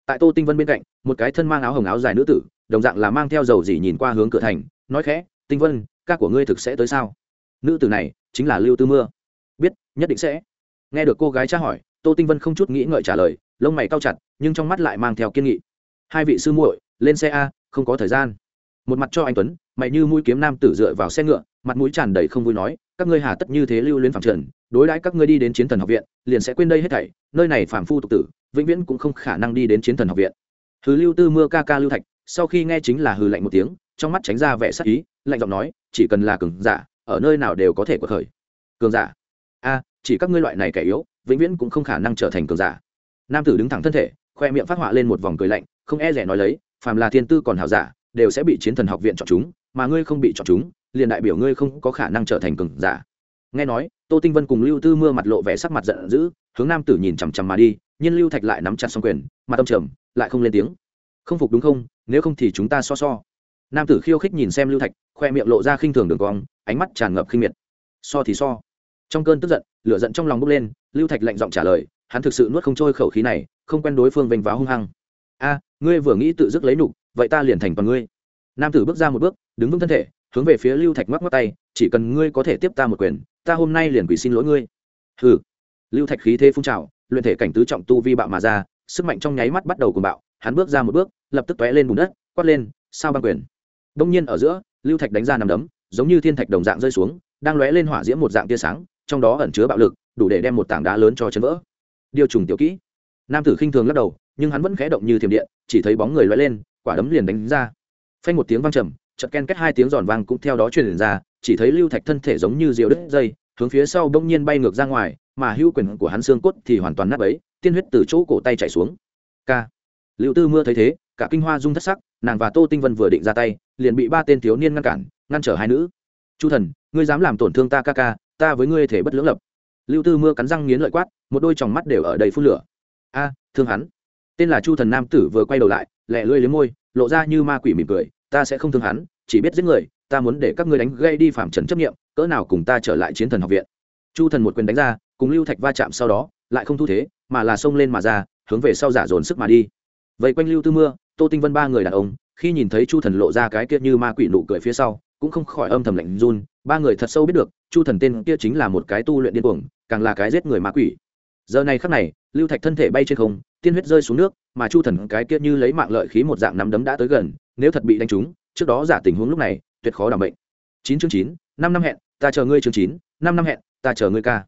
Tại tô tinh vân bên cạnh, một cái thân mang áo hồng áo dài nữ tử, đồng dạng là mang theo dầu dỉ nhìn qua hướng cửa thành nói khẽ, tinh vân, ca của ngươi thực sẽ tới sao? Nữ tử này chính là lưu tư mưa. Biết, nhất định sẽ. Nghe được cô gái tra hỏi, tô tinh vân không chút nghĩ ngợi trả lời, lông mày cao chặt, nhưng trong mắt lại mang theo kiên nghị. Hai vị sư muội, lên xe a, không có thời gian. Một mặt cho anh tuấn, mày như mũi kiếm nam tử dựa vào xe ngựa, mặt mũi tràn đầy không vui nói, các ngươi hà tất như thế lưu luyến phạm trần, đối đãi các ngươi đi đến chiến thần học viện, liền sẽ quên đây hết thảy, nơi này phạm phu tục tử, vĩnh viễn cũng không khả năng đi đến chiến thần học viện. Hứ lưu tư mưa ca ca lưu thạch, sau khi nghe chính là hừ lạnh một tiếng trong mắt tránh ra vẻ sắc ý, lạnh giọng nói, chỉ cần là cường giả, ở nơi nào đều có thể cuộc khởi. Cường giả? A, chỉ các ngươi loại này kẻ yếu, vĩnh viễn cũng không khả năng trở thành cường giả. Nam tử đứng thẳng thân thể, khoe miệng phát họa lên một vòng cười lạnh, không e rẻ nói lấy, phàm là thiên tư còn hảo giả, đều sẽ bị chiến thần học viện chọn chúng, mà ngươi không bị chọn chúng, liền đại biểu ngươi không có khả năng trở thành cường giả. Nghe nói, tô tinh vân cùng lưu tư mưa mặt lộ vẻ sắc mặt giận dữ, hướng nam tử nhìn chằm chằm mà đi, nhưng lưu thạch lại nắm chặt xong quyền mà tâm trầm, lại không lên tiếng. Không phục đúng không? Nếu không thì chúng ta so so nam tử khiêu khích nhìn xem lưu thạch, khoe miệng lộ ra khinh thường đường cong, ánh mắt tràn ngập khinh miệt. So thì so. Trong cơn tức giận, lửa giận trong lòng bốc lên, lưu thạch lạnh giọng trả lời, hắn thực sự nuốt không trôi khẩu khí này, không quen đối phương vênh váo hung hăng. A, ngươi vừa nghĩ tự dứt lấy nục vậy ta liền thành toàn ngươi. Nam tử bước ra một bước, đứng vững thân thể, hướng về phía lưu thạch ngoắc ngoắc tay, chỉ cần ngươi có thể tiếp ta một quyền, ta hôm nay liền quỷ xin lỗi ngươi. Hừ. Lưu thạch khí thế phun trào, luyện thể cảnh tứ trọng tu vi bạo mà ra, sức mạnh trong nháy mắt bắt đầu cùng bạo, hắn bước ra một bước, lập tức tóe lên bùn đất, quát lên, sao băng quyền? Đông nhiên ở giữa lưu thạch đánh ra nằm đấm giống như thiên thạch đồng dạng rơi xuống đang lóe lên hỏa diễm một dạng tia sáng trong đó ẩn chứa bạo lực đủ để đem một tảng đá lớn cho chấn vỡ. Điều trùng tiểu kỹ. Nam tử khinh thường lắc đầu nhưng hắn vẫn khẽ động như thiểm điện chỉ thấy bóng người lóe lên quả đấm liền đánh ra. Phanh một tiếng vang trầm chợt ken kết hai tiếng giòn vang cũng theo đó truyền ra chỉ thấy lưu thạch thân thể giống như diều đứt dây hướng phía sau bỗng nhiên bay ngược ra ngoài mà hưu quyền của hắn xương cốt thì hoàn toàn nát bấy, tiên huyết từ chỗ cổ tay chảy xuống. K lưu tư mưa thấy thế cả kinh hoa dung thất sắc, nàng và tô tinh vân vừa định ra tay, liền bị ba tên thiếu niên ngăn cản, ngăn trở hai nữ. Chu thần, ngươi dám làm tổn thương ta ca ca, ta với ngươi thể bất lưỡng lập. Lưu tư mưa cắn răng nghiến lợi quát, một đôi tròng mắt đều ở đầy phun lửa. A, thương hắn. Tên là chu thần nam tử vừa quay đầu lại lẹ lưỡi liếm môi, lộ ra như ma quỷ mỉm cười, ta sẽ không thương hắn, chỉ biết giết người, ta muốn để các ngươi đánh gây đi phạm trần chấp nghiệm cỡ nào cùng ta trở lại chiến thần học viện. Chu thần một quyền đánh ra, cùng lưu thạch va chạm sau đó, lại không thu thế, mà là xông lên mà ra, hướng về sau giả dồn sức mà đi vậy quanh lưu tư mưa, tô tinh vân ba người đàn ông, khi nhìn thấy chu thần lộ ra cái kia như ma quỷ nụ cười phía sau, cũng không khỏi âm thầm lạnh run, ba người thật sâu biết được, chu thần tên kia chính là một cái tu luyện điên cuồng, càng là cái giết người ma quỷ. Giờ này khắc này, lưu thạch thân thể bay trên không, tiên huyết rơi xuống nước, mà chu thần cái kia như lấy mạng lợi khí một dạng nắm đấm đã tới gần, nếu thật bị đánh trúng, trước đó giả tình huống lúc này, tuyệt khó đảm bệnh. Chín chương chín, năm năm hẹn, ta chờ ngươi chương chín, năm năm hẹn, ta chờ ngươi ca.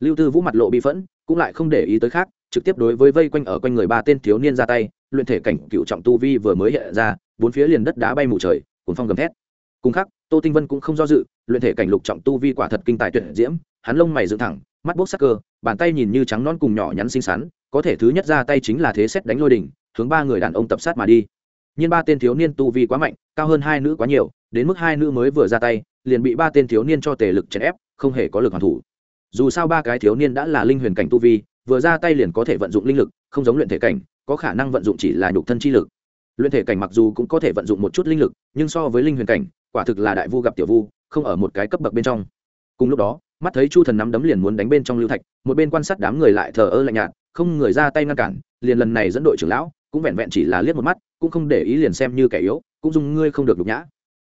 Lưu tư vũ mặt lộ bị phẫn, cũng lại không để ý tới khác, trực tiếp đối với vây quanh ở quanh người ba tên thiếu niên ra tay luyện thể cảnh cựu trọng tu vi vừa mới hiện ra, bốn phía liền đất đá bay mù trời cuốn phong gầm thét. Cùng khác tô tinh vân cũng không do dự, luyện thể cảnh lục trọng tu vi quả thật kinh tài tuyệt diễm, hắn lông mày dựng thẳng, mắt bốc sắc cơ, bàn tay nhìn như trắng non cùng nhỏ nhắn xinh xắn, có thể thứ nhất ra tay chính là thế xét đánh lôi đỉnh, hướng ba người đàn ông tập sát mà đi. Nhưng ba tên thiếu niên tu vi quá mạnh, cao hơn hai nữ quá nhiều, đến mức hai nữ mới vừa ra tay, liền bị ba tên thiếu niên cho tề lực chèn ép, không hề có lực hoàn thủ. Dù sao ba cái thiếu niên đã là linh huyền cảnh tu vi, vừa ra tay liền có thể vận dụng linh lực, không giống luyện thể cảnh có khả năng vận dụng chỉ là nhục thân chi lực. Luyện thể cảnh mặc dù cũng có thể vận dụng một chút linh lực, nhưng so với linh huyền cảnh, quả thực là đại vu gặp tiểu vu, không ở một cái cấp bậc bên trong. Cùng lúc đó, mắt thấy chu thần nắm đấm liền muốn đánh bên trong lưu thạch, một bên quan sát đám người lại thờ ơ lạnh nhạt, không người ra tay ngăn cản, liền lần này dẫn đội trưởng lão, cũng vẹn vẹn chỉ là liếc một mắt, cũng không để ý liền xem như kẻ yếu, cũng dùng ngươi không được nhục nhã.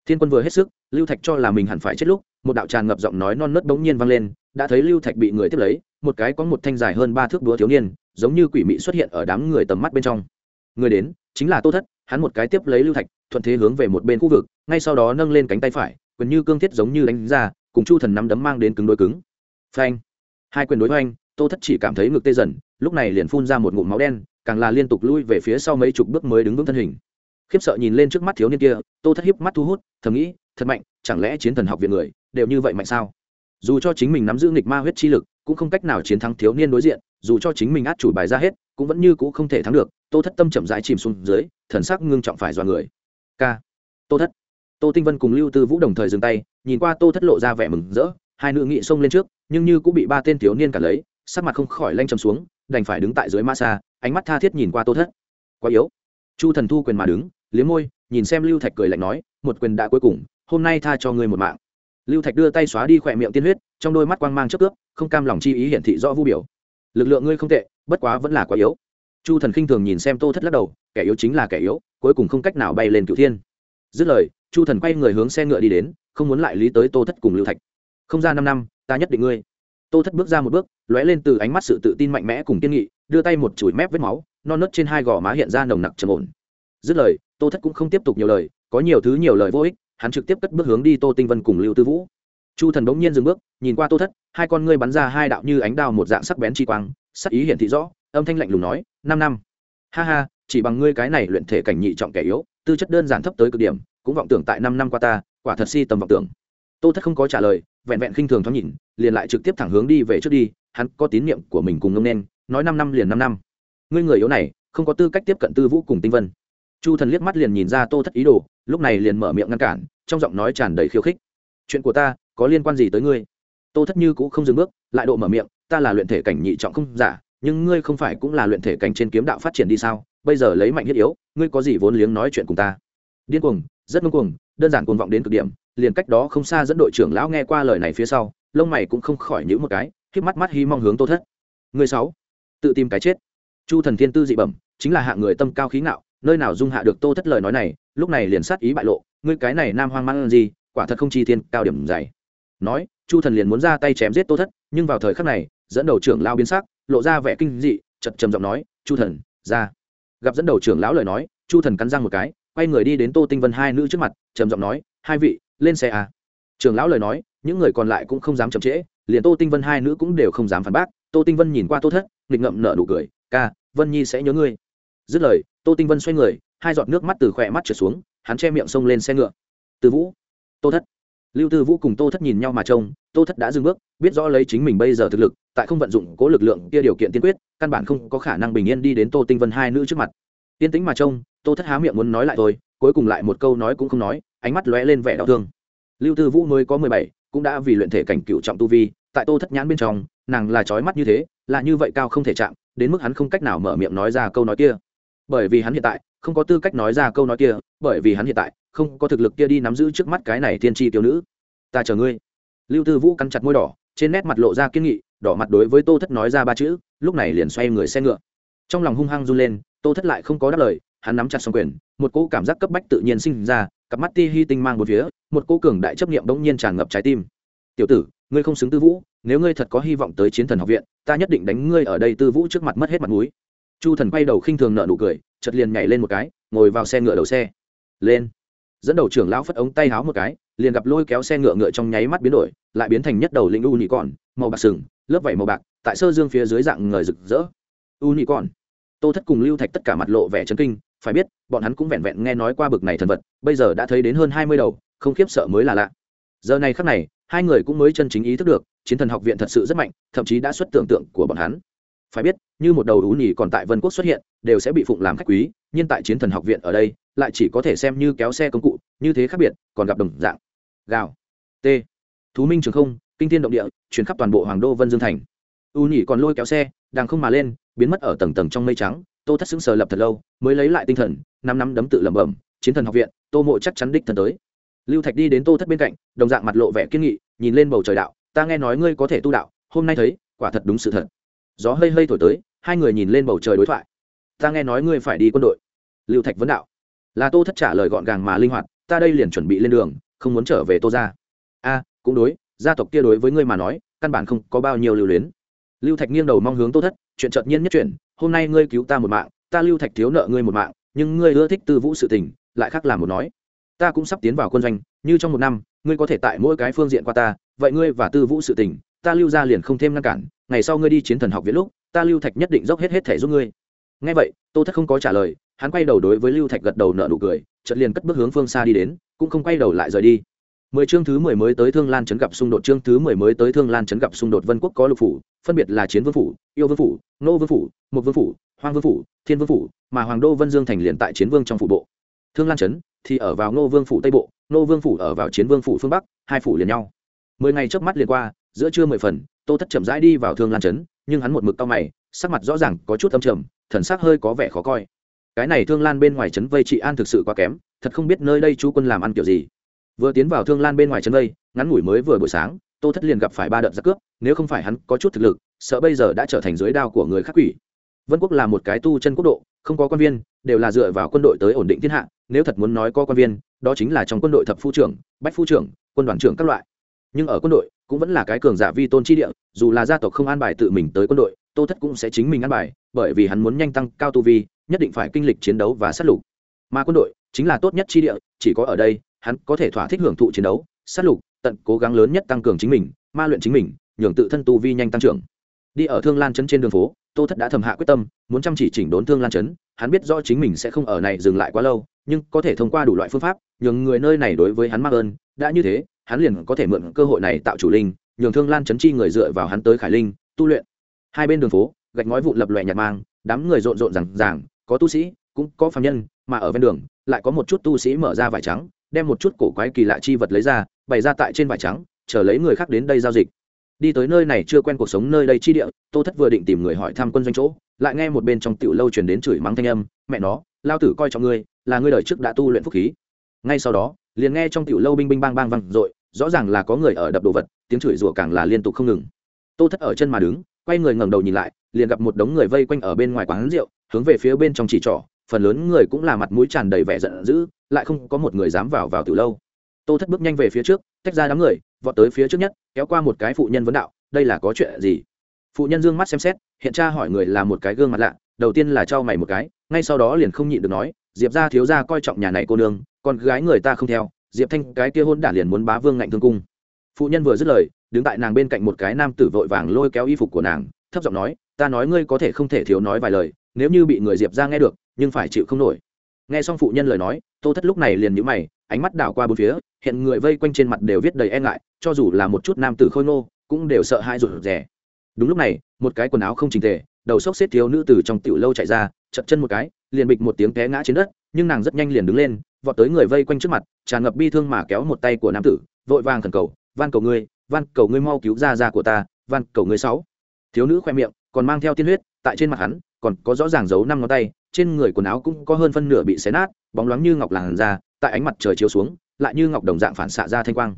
Thiên quân vừa hết sức, lưu thạch cho là mình hẳn phải chết lúc, một đạo tràn ngập giọng nói non nớt bỗng nhiên vang lên, đã thấy lưu thạch bị người tiếp lấy, một cái có một thanh dài hơn ba thước đúa thiếu niên giống như quỷ mị xuất hiện ở đám người tầm mắt bên trong. Người đến chính là tô thất, hắn một cái tiếp lấy lưu thạch, thuận thế hướng về một bên khu vực, ngay sau đó nâng lên cánh tay phải, quyền như cương thiết giống như đánh ra, cùng chu thần nắm đấm mang đến cứng đối cứng. Phanh! Hai quyền đối hoành, tô thất chỉ cảm thấy ngực tê dần, lúc này liền phun ra một ngụm máu đen, càng là liên tục lui về phía sau mấy chục bước mới đứng vững thân hình. Khiếp sợ nhìn lên trước mắt thiếu niên kia, tô thất hiếp mắt thu hút, thầm nghĩ, thật mạnh, chẳng lẽ chiến thần học viện người đều như vậy mạnh sao? Dù cho chính mình nắm giữ nghịch ma huyết chi lực cũng không cách nào chiến thắng thiếu niên đối diện, dù cho chính mình át chủ bài ra hết, cũng vẫn như cũ không thể thắng được, tô thất tâm chậm rãi chìm xuống dưới, thần sắc ngưng trọng phải dọa người. K tô thất. Tô tinh vân cùng lưu tư vũ đồng thời dừng tay, nhìn qua tô thất lộ ra vẻ mừng rỡ, hai nữ nghị xông lên trước, nhưng như cũng bị ba tên thiếu niên cả lấy, sắc mặt không khỏi lanh trầm xuống, đành phải đứng tại dưới ma xa, ánh mắt tha thiết nhìn qua tô thất. Quá yếu. Chu thần thu quyền mà đứng, liếm môi, nhìn xem lưu thạch cười lạnh nói, một quyền đã cuối cùng, hôm nay tha cho ngươi một mạng. Lưu thạch đưa tay xóa đi khỏe miệng tiên huyết trong đôi mắt quang mang chớp cướp, không cam lòng chi ý hiển thị rõ vu biểu. Lực lượng ngươi không tệ, bất quá vẫn là quá yếu. Chu thần khinh thường nhìn xem tô thất lắc đầu, kẻ yếu chính là kẻ yếu, cuối cùng không cách nào bay lên cửu thiên. Dứt lời, chu thần quay người hướng xe ngựa đi đến, không muốn lại lý tới tô thất cùng lưu thạch. Không ra năm năm, ta nhất định ngươi. Tô thất bước ra một bước, lóe lên từ ánh mắt sự tự tin mạnh mẽ cùng kiên nghị, đưa tay một chùi mép vết máu, non nớt trên hai gò má hiện ra nồng nặc trầm ổn. Dứt lời, tô thất cũng không tiếp tục nhiều lời, có nhiều thứ nhiều lời vô ích, hắn trực tiếp cất bước hướng đi tô tinh vân cùng lưu tư vũ chu thần bỗng nhiên dừng bước, nhìn qua tô thất, hai con ngươi bắn ra hai đạo như ánh đao một dạng sắc bén chi quang, sắc ý hiển thị rõ, âm thanh lạnh lùng nói, năm năm. Ha ha, chỉ bằng ngươi cái này luyện thể cảnh nhị trọng kẻ yếu, tư chất đơn giản thấp tới cực điểm, cũng vọng tưởng tại năm năm qua ta, quả thật si tầm vọng tưởng. Tô thất không có trả lời, vẹn vẹn khinh thường thoáng nhìn, liền lại trực tiếp thẳng hướng đi về trước đi, hắn có tín nhiệm của mình cùng ngông nên, nói năm năm liền năm năm. Ngươi người yếu này, không có tư cách tiếp cận tư vũ cùng tinh vân. Chu thần liếc mắt liền nhìn ra tô thất ý đồ, lúc này liền mở miệng ngăn cản, trong giọng nói tràn đầy khiêu khích. Chuyện của ta có liên quan gì tới ngươi? Tô thất như cũng không dừng bước, lại độ mở miệng, ta là luyện thể cảnh nhị trọng không giả, nhưng ngươi không phải cũng là luyện thể cảnh trên kiếm đạo phát triển đi sao? Bây giờ lấy mạnh thiết yếu, ngươi có gì vốn liếng nói chuyện cùng ta? Điên cuồng, rất ngông cuồng, đơn giản cuồng vọng đến cực điểm, liền cách đó không xa dẫn đội trưởng lão nghe qua lời này phía sau, lông mày cũng không khỏi nhíu một cái khiếp mắt mắt hy mong hướng tô thất. Người sáu, tự tìm cái chết. Chu thần thiên tư dị bẩm, chính là hạng người tâm cao khí ngạo, nơi nào dung hạ được tô thất lời nói này, lúc này liền sát ý bại lộ, ngươi cái này nam hoang mang gì, quả thật không chi thiên cao điểm dày nói, chu thần liền muốn ra tay chém giết tô thất, nhưng vào thời khắc này, dẫn đầu trưởng lao biến sắc, lộ ra vẻ kinh dị chật trầm giọng nói, chu thần, ra. Gặp dẫn đầu trưởng lão lời nói, chu thần cắn răng một cái, quay người đi đến tô tinh vân hai nữ trước mặt, trầm giọng nói, hai vị, lên xe à. trưởng lão lời nói, những người còn lại cũng không dám chậm trễ, liền tô tinh vân hai nữ cũng đều không dám phản bác. Tô tinh vân nhìn qua tô thất, nghịch ngậm nở nụ cười, ca, vân nhi sẽ nhớ ngươi. Dứt lời, tô tinh vân xoay người, hai giọt nước mắt từ khỏe mắt trở xuống, hắn che miệng xông lên xe ngựa. Từ vũ. Tô thất lưu tư vũ cùng tô thất nhìn nhau mà trông, tô thất đã dừng bước, biết rõ lấy chính mình bây giờ thực lực, tại không vận dụng cố lực lượng kia điều kiện tiên quyết, căn bản không có khả năng bình yên đi đến tô tinh vân hai nữ trước mặt. Tiên tĩnh mà trông, tô thất há miệng muốn nói lại thôi, cuối cùng lại một câu nói cũng không nói, ánh mắt lóe lên vẻ đau thương. Lưu tư vũ mới có mười bảy, cũng đã vì luyện thể cảnh cựu trọng tu vi, tại tô thất nhãn bên trong, nàng là trói mắt như thế, là như vậy cao không thể chạm, đến mức hắn không cách nào mở miệng nói ra câu nói kia bởi vì hắn hiện tại, không có tư cách nói ra câu nói kia, bởi vì hắn hiện tại, không có thực lực kia đi nắm giữ trước mắt cái này thiên tri tiêu nữ. Ta chờ ngươi. Lưu tư vũ cắn chặt môi đỏ, trên nét mặt lộ ra kiên nghị, đỏ mặt đối với tô thất nói ra ba chữ, lúc này liền xoay người xe ngựa. Trong lòng hung hăng run lên, tô thất lại không có đáp lời, hắn nắm chặt xong quyền, một cỗ cảm giác cấp bách tự nhiên sinh ra, cặp mắt ti hy tinh mang một phía, một cỗ cường đại chấp niệm bỗng nhiên tràn ngập trái tim. Tiểu tử, ngươi không xứng tư vũ, nếu ngươi thật có hy vọng tới chiến thần học viện, ta nhất định đánh ngươi ở đây tư vũ trước mặt mất hết mặt mũi chu thần quay đầu khinh thường nợ nụ cười chật liền nhảy lên một cái, ngồi vào xe ngựa đầu xe. Lên. Dẫn đầu trưởng lão phất ống tay háo một cái, liền gặp lôi kéo xe ngựa ngựa trong nháy mắt biến đổi, lại biến thành nhất đầu linh u nhị còn màu bạc sừng, lớp vảy màu bạc, tại sơ dương phía dưới dạng người rực rỡ. U nhị còn tô thất cùng lưu thạch tất cả mặt lộ vẻ chấn kinh, phải biết, bọn hắn cũng vẹn vẹn nghe nói qua bực này thần vật, bây giờ đã thấy đến hơn hai mươi đầu, không khiếp sợ mới là lạ. Giờ này khắc này, hai người cũng mới chân chính ý thức được, chiến thần học viện thật sự rất mạnh, thậm chí đã xuất tưởng tượng của bọn hắn phải biết, như một đầu ú nhì còn tại vân quốc xuất hiện, đều sẽ bị phụng làm khách quý, nhưng tại chiến thần học viện ở đây, lại chỉ có thể xem như kéo xe công cụ, như thế khác biệt, còn gặp đồng dạng. Gạo t. Thú minh trường không, kinh thiên động địa, chuyển khắp toàn bộ hoàng đô vân dương thành. U nhì còn lôi kéo xe, đang không mà lên, biến mất ở tầng tầng trong mây trắng, tô thất xứng sờ lập thật lâu, mới lấy lại tinh thần, năm năm đấm tự lẩm bẩm, chiến thần học viện, tô mộ chắc chắn đích thần tới. Lưu thạch đi đến tô thất bên cạnh, đồng dạng mặt lộ vẻ kiên nghị, nhìn lên bầu trời đạo, ta nghe nói ngươi có thể tu đạo, hôm nay thấy, quả thật đúng sự thật gió hơi hơi thổi tới, hai người nhìn lên bầu trời đối thoại. Ta nghe nói ngươi phải đi quân đội. Lưu thạch vấn đạo. Là tô thất trả lời gọn gàng mà linh hoạt, ta đây liền chuẩn bị lên đường, không muốn trở về tô ra a, cũng đối, gia tộc kia đối với ngươi mà nói, căn bản không có bao nhiêu lưu luyến. Lưu thạch nghiêng đầu mong hướng tô thất, chuyện chợt nhiên nhất chuyện hôm nay ngươi cứu ta một mạng, ta lưu thạch thiếu nợ ngươi một mạng, nhưng ngươi ưa thích tư vũ sự tình, lại khác làm một nói. Ta cũng sắp tiến vào quân doanh, như trong một năm, ngươi có thể tại mỗi cái phương diện qua ta, vậy ngươi và tư vũ sự tình ta lưu ra liền không thêm ngăn cản, ngày sau ngươi đi chiến thần học viện lúc, ta lưu thạch nhất định dốc hết hết thể giúp ngươi. Ngay vậy, tô thất không có trả lời, hắn quay đầu đối với lưu thạch gật đầu nợ nụ cười, chợt liền cất bước hướng phương xa đi đến, cũng không quay đầu lại rời đi. Mười chương thứ mười mới tới thương lan chấn gặp xung đột, chương thứ mười mới tới thương lan chấn gặp xung đột, vân quốc có lục phủ, phân biệt là chiến vương phủ, yêu vương phủ, nô vương phủ, mục vương phủ, hoang vương phủ, thiên vương phủ, mà hoàng đô vân dương thành liền tại chiến vương trong phủ bộ. Thương lan chấn thì ở vào nô vương phủ tây bộ, nô vương phủ ở vào chiến vương phủ phương bắc, hai phủ liền nhau. Mười ngày trước mắt liền qua giữa trưa mười phần, tô thất chậm rãi đi vào thương lan trấn, nhưng hắn một mực cao mày, sắc mặt rõ ràng có chút âm trầm, thần sắc hơi có vẻ khó coi. Cái này thương lan bên ngoài trấn vây trị an thực sự quá kém, thật không biết nơi đây chú quân làm ăn kiểu gì. Vừa tiến vào thương lan bên ngoài trấn vây, ngắn ngủi mới vừa buổi sáng, tô thất liền gặp phải ba đợt giặc cướp, nếu không phải hắn có chút thực lực, sợ bây giờ đã trở thành dưới đao của người khác quỷ. Vân quốc là một cái tu chân quốc độ, không có quan viên, đều là dựa vào quân đội tới ổn định thiên hạ, nếu thật muốn nói có quan viên, đó chính là trong quân đội thập phu trưởng, bách phu trưởng, quân đoàn trưởng các loại. Nhưng ở quân đội cũng vẫn là cái cường giả vi tôn chi địa, dù là gia tộc không an bài tự mình tới quân đội, tô thất cũng sẽ chính mình an bài, bởi vì hắn muốn nhanh tăng cao tu vi, nhất định phải kinh lịch chiến đấu và sát lục. Mà quân đội chính là tốt nhất chi địa, chỉ có ở đây, hắn có thể thỏa thích hưởng thụ chiến đấu, sát lục, tận cố gắng lớn nhất tăng cường chính mình, ma luyện chính mình, nhường tự thân tu vi nhanh tăng trưởng. Đi ở thương lan trấn trên đường phố, tô thất đã thầm hạ quyết tâm, muốn chăm chỉ chỉnh đốn thương lan trấn, hắn biết rõ chính mình sẽ không ở này dừng lại quá lâu, nhưng có thể thông qua đủ loại phương pháp, nhường người nơi này đối với hắn mắc ơn, đã như thế hắn liền có thể mượn cơ hội này tạo chủ linh, nhường thương lan chấn chi người dựa vào hắn tới khải linh, tu luyện. Hai bên đường phố, gạch ngói vụn lập lòe nhạt mang, đám người rộn rộn rằng ràng, có tu sĩ, cũng có phạm nhân, mà ở ven đường, lại có một chút tu sĩ mở ra vải trắng, đem một chút cổ quái kỳ lạ chi vật lấy ra, bày ra tại trên vải trắng, chờ lấy người khác đến đây giao dịch. Đi tới nơi này chưa quen cuộc sống nơi đây chi địa, tô thất vừa định tìm người hỏi thăm quân doanh chỗ, lại nghe một bên trong tiểu lâu truyền đến chửi mắng thanh âm, mẹ nó, lao tử coi trọng ngươi, là ngươi đời trước đã tu luyện phúc khí. Ngay sau đó, liền nghe trong tiểu lâu binh binh bang bang vang dội rõ ràng là có người ở đập đồ vật, tiếng chửi rủa càng là liên tục không ngừng. Tô thất ở chân mà đứng, quay người ngẩng đầu nhìn lại, liền gặp một đống người vây quanh ở bên ngoài quán rượu, hướng về phía bên trong chỉ trỏ, phần lớn người cũng là mặt mũi tràn đầy vẻ giận dữ, lại không có một người dám vào vào từ lâu. Tô thất bước nhanh về phía trước, tách ra đám người, vọt tới phía trước nhất, kéo qua một cái phụ nhân vấn đạo, đây là có chuyện gì? Phụ nhân dương mắt xem xét, hiện tra hỏi người là một cái gương mặt lạ, đầu tiên là trao mày một cái, ngay sau đó liền không nhịn được nói, diệp ra thiếu ra coi trọng nhà này cô nương còn gái người ta không theo diệp thanh, cái kia hôn đản liền muốn bá vương ngạnh thương cung. Phụ nhân vừa dứt lời, đứng tại nàng bên cạnh một cái nam tử vội vàng lôi kéo y phục của nàng, thấp giọng nói, ta nói ngươi có thể không thể thiếu nói vài lời, nếu như bị người diệp ra nghe được, nhưng phải chịu không nổi. Nghe xong phụ nhân lời nói, tô thất lúc này liền nhíu mày, ánh mắt đảo qua bốn phía, hiện người vây quanh trên mặt đều viết đầy e ngại, cho dù là một chút nam tử khôi ngô, cũng đều sợ hãi rụt rè. Đúng lúc này, một cái quần áo không chỉnh tề, đầu xốc xếp thiếu nữ từ trong tiểu lâu chạy ra chậm chân một cái, liền bịch một tiếng té ngã trên đất nhưng nàng rất nhanh liền đứng lên, vọt tới người vây quanh trước mặt, tràn ngập bi thương mà kéo một tay của nam tử, vội vàng khẩn cầu, van cầu ngươi, van cầu ngươi mau cứu ra ra của ta, van cầu ngươi sáu. Thiếu nữ khoe miệng, còn mang theo tiên huyết, tại trên mặt hắn, còn có rõ ràng dấu năm ngón tay, trên người quần áo cũng có hơn phân nửa bị xé nát, bóng loáng như ngọc làn ra tại ánh mặt trời chiếu xuống, lại như ngọc đồng dạng phản xạ ra thanh quang.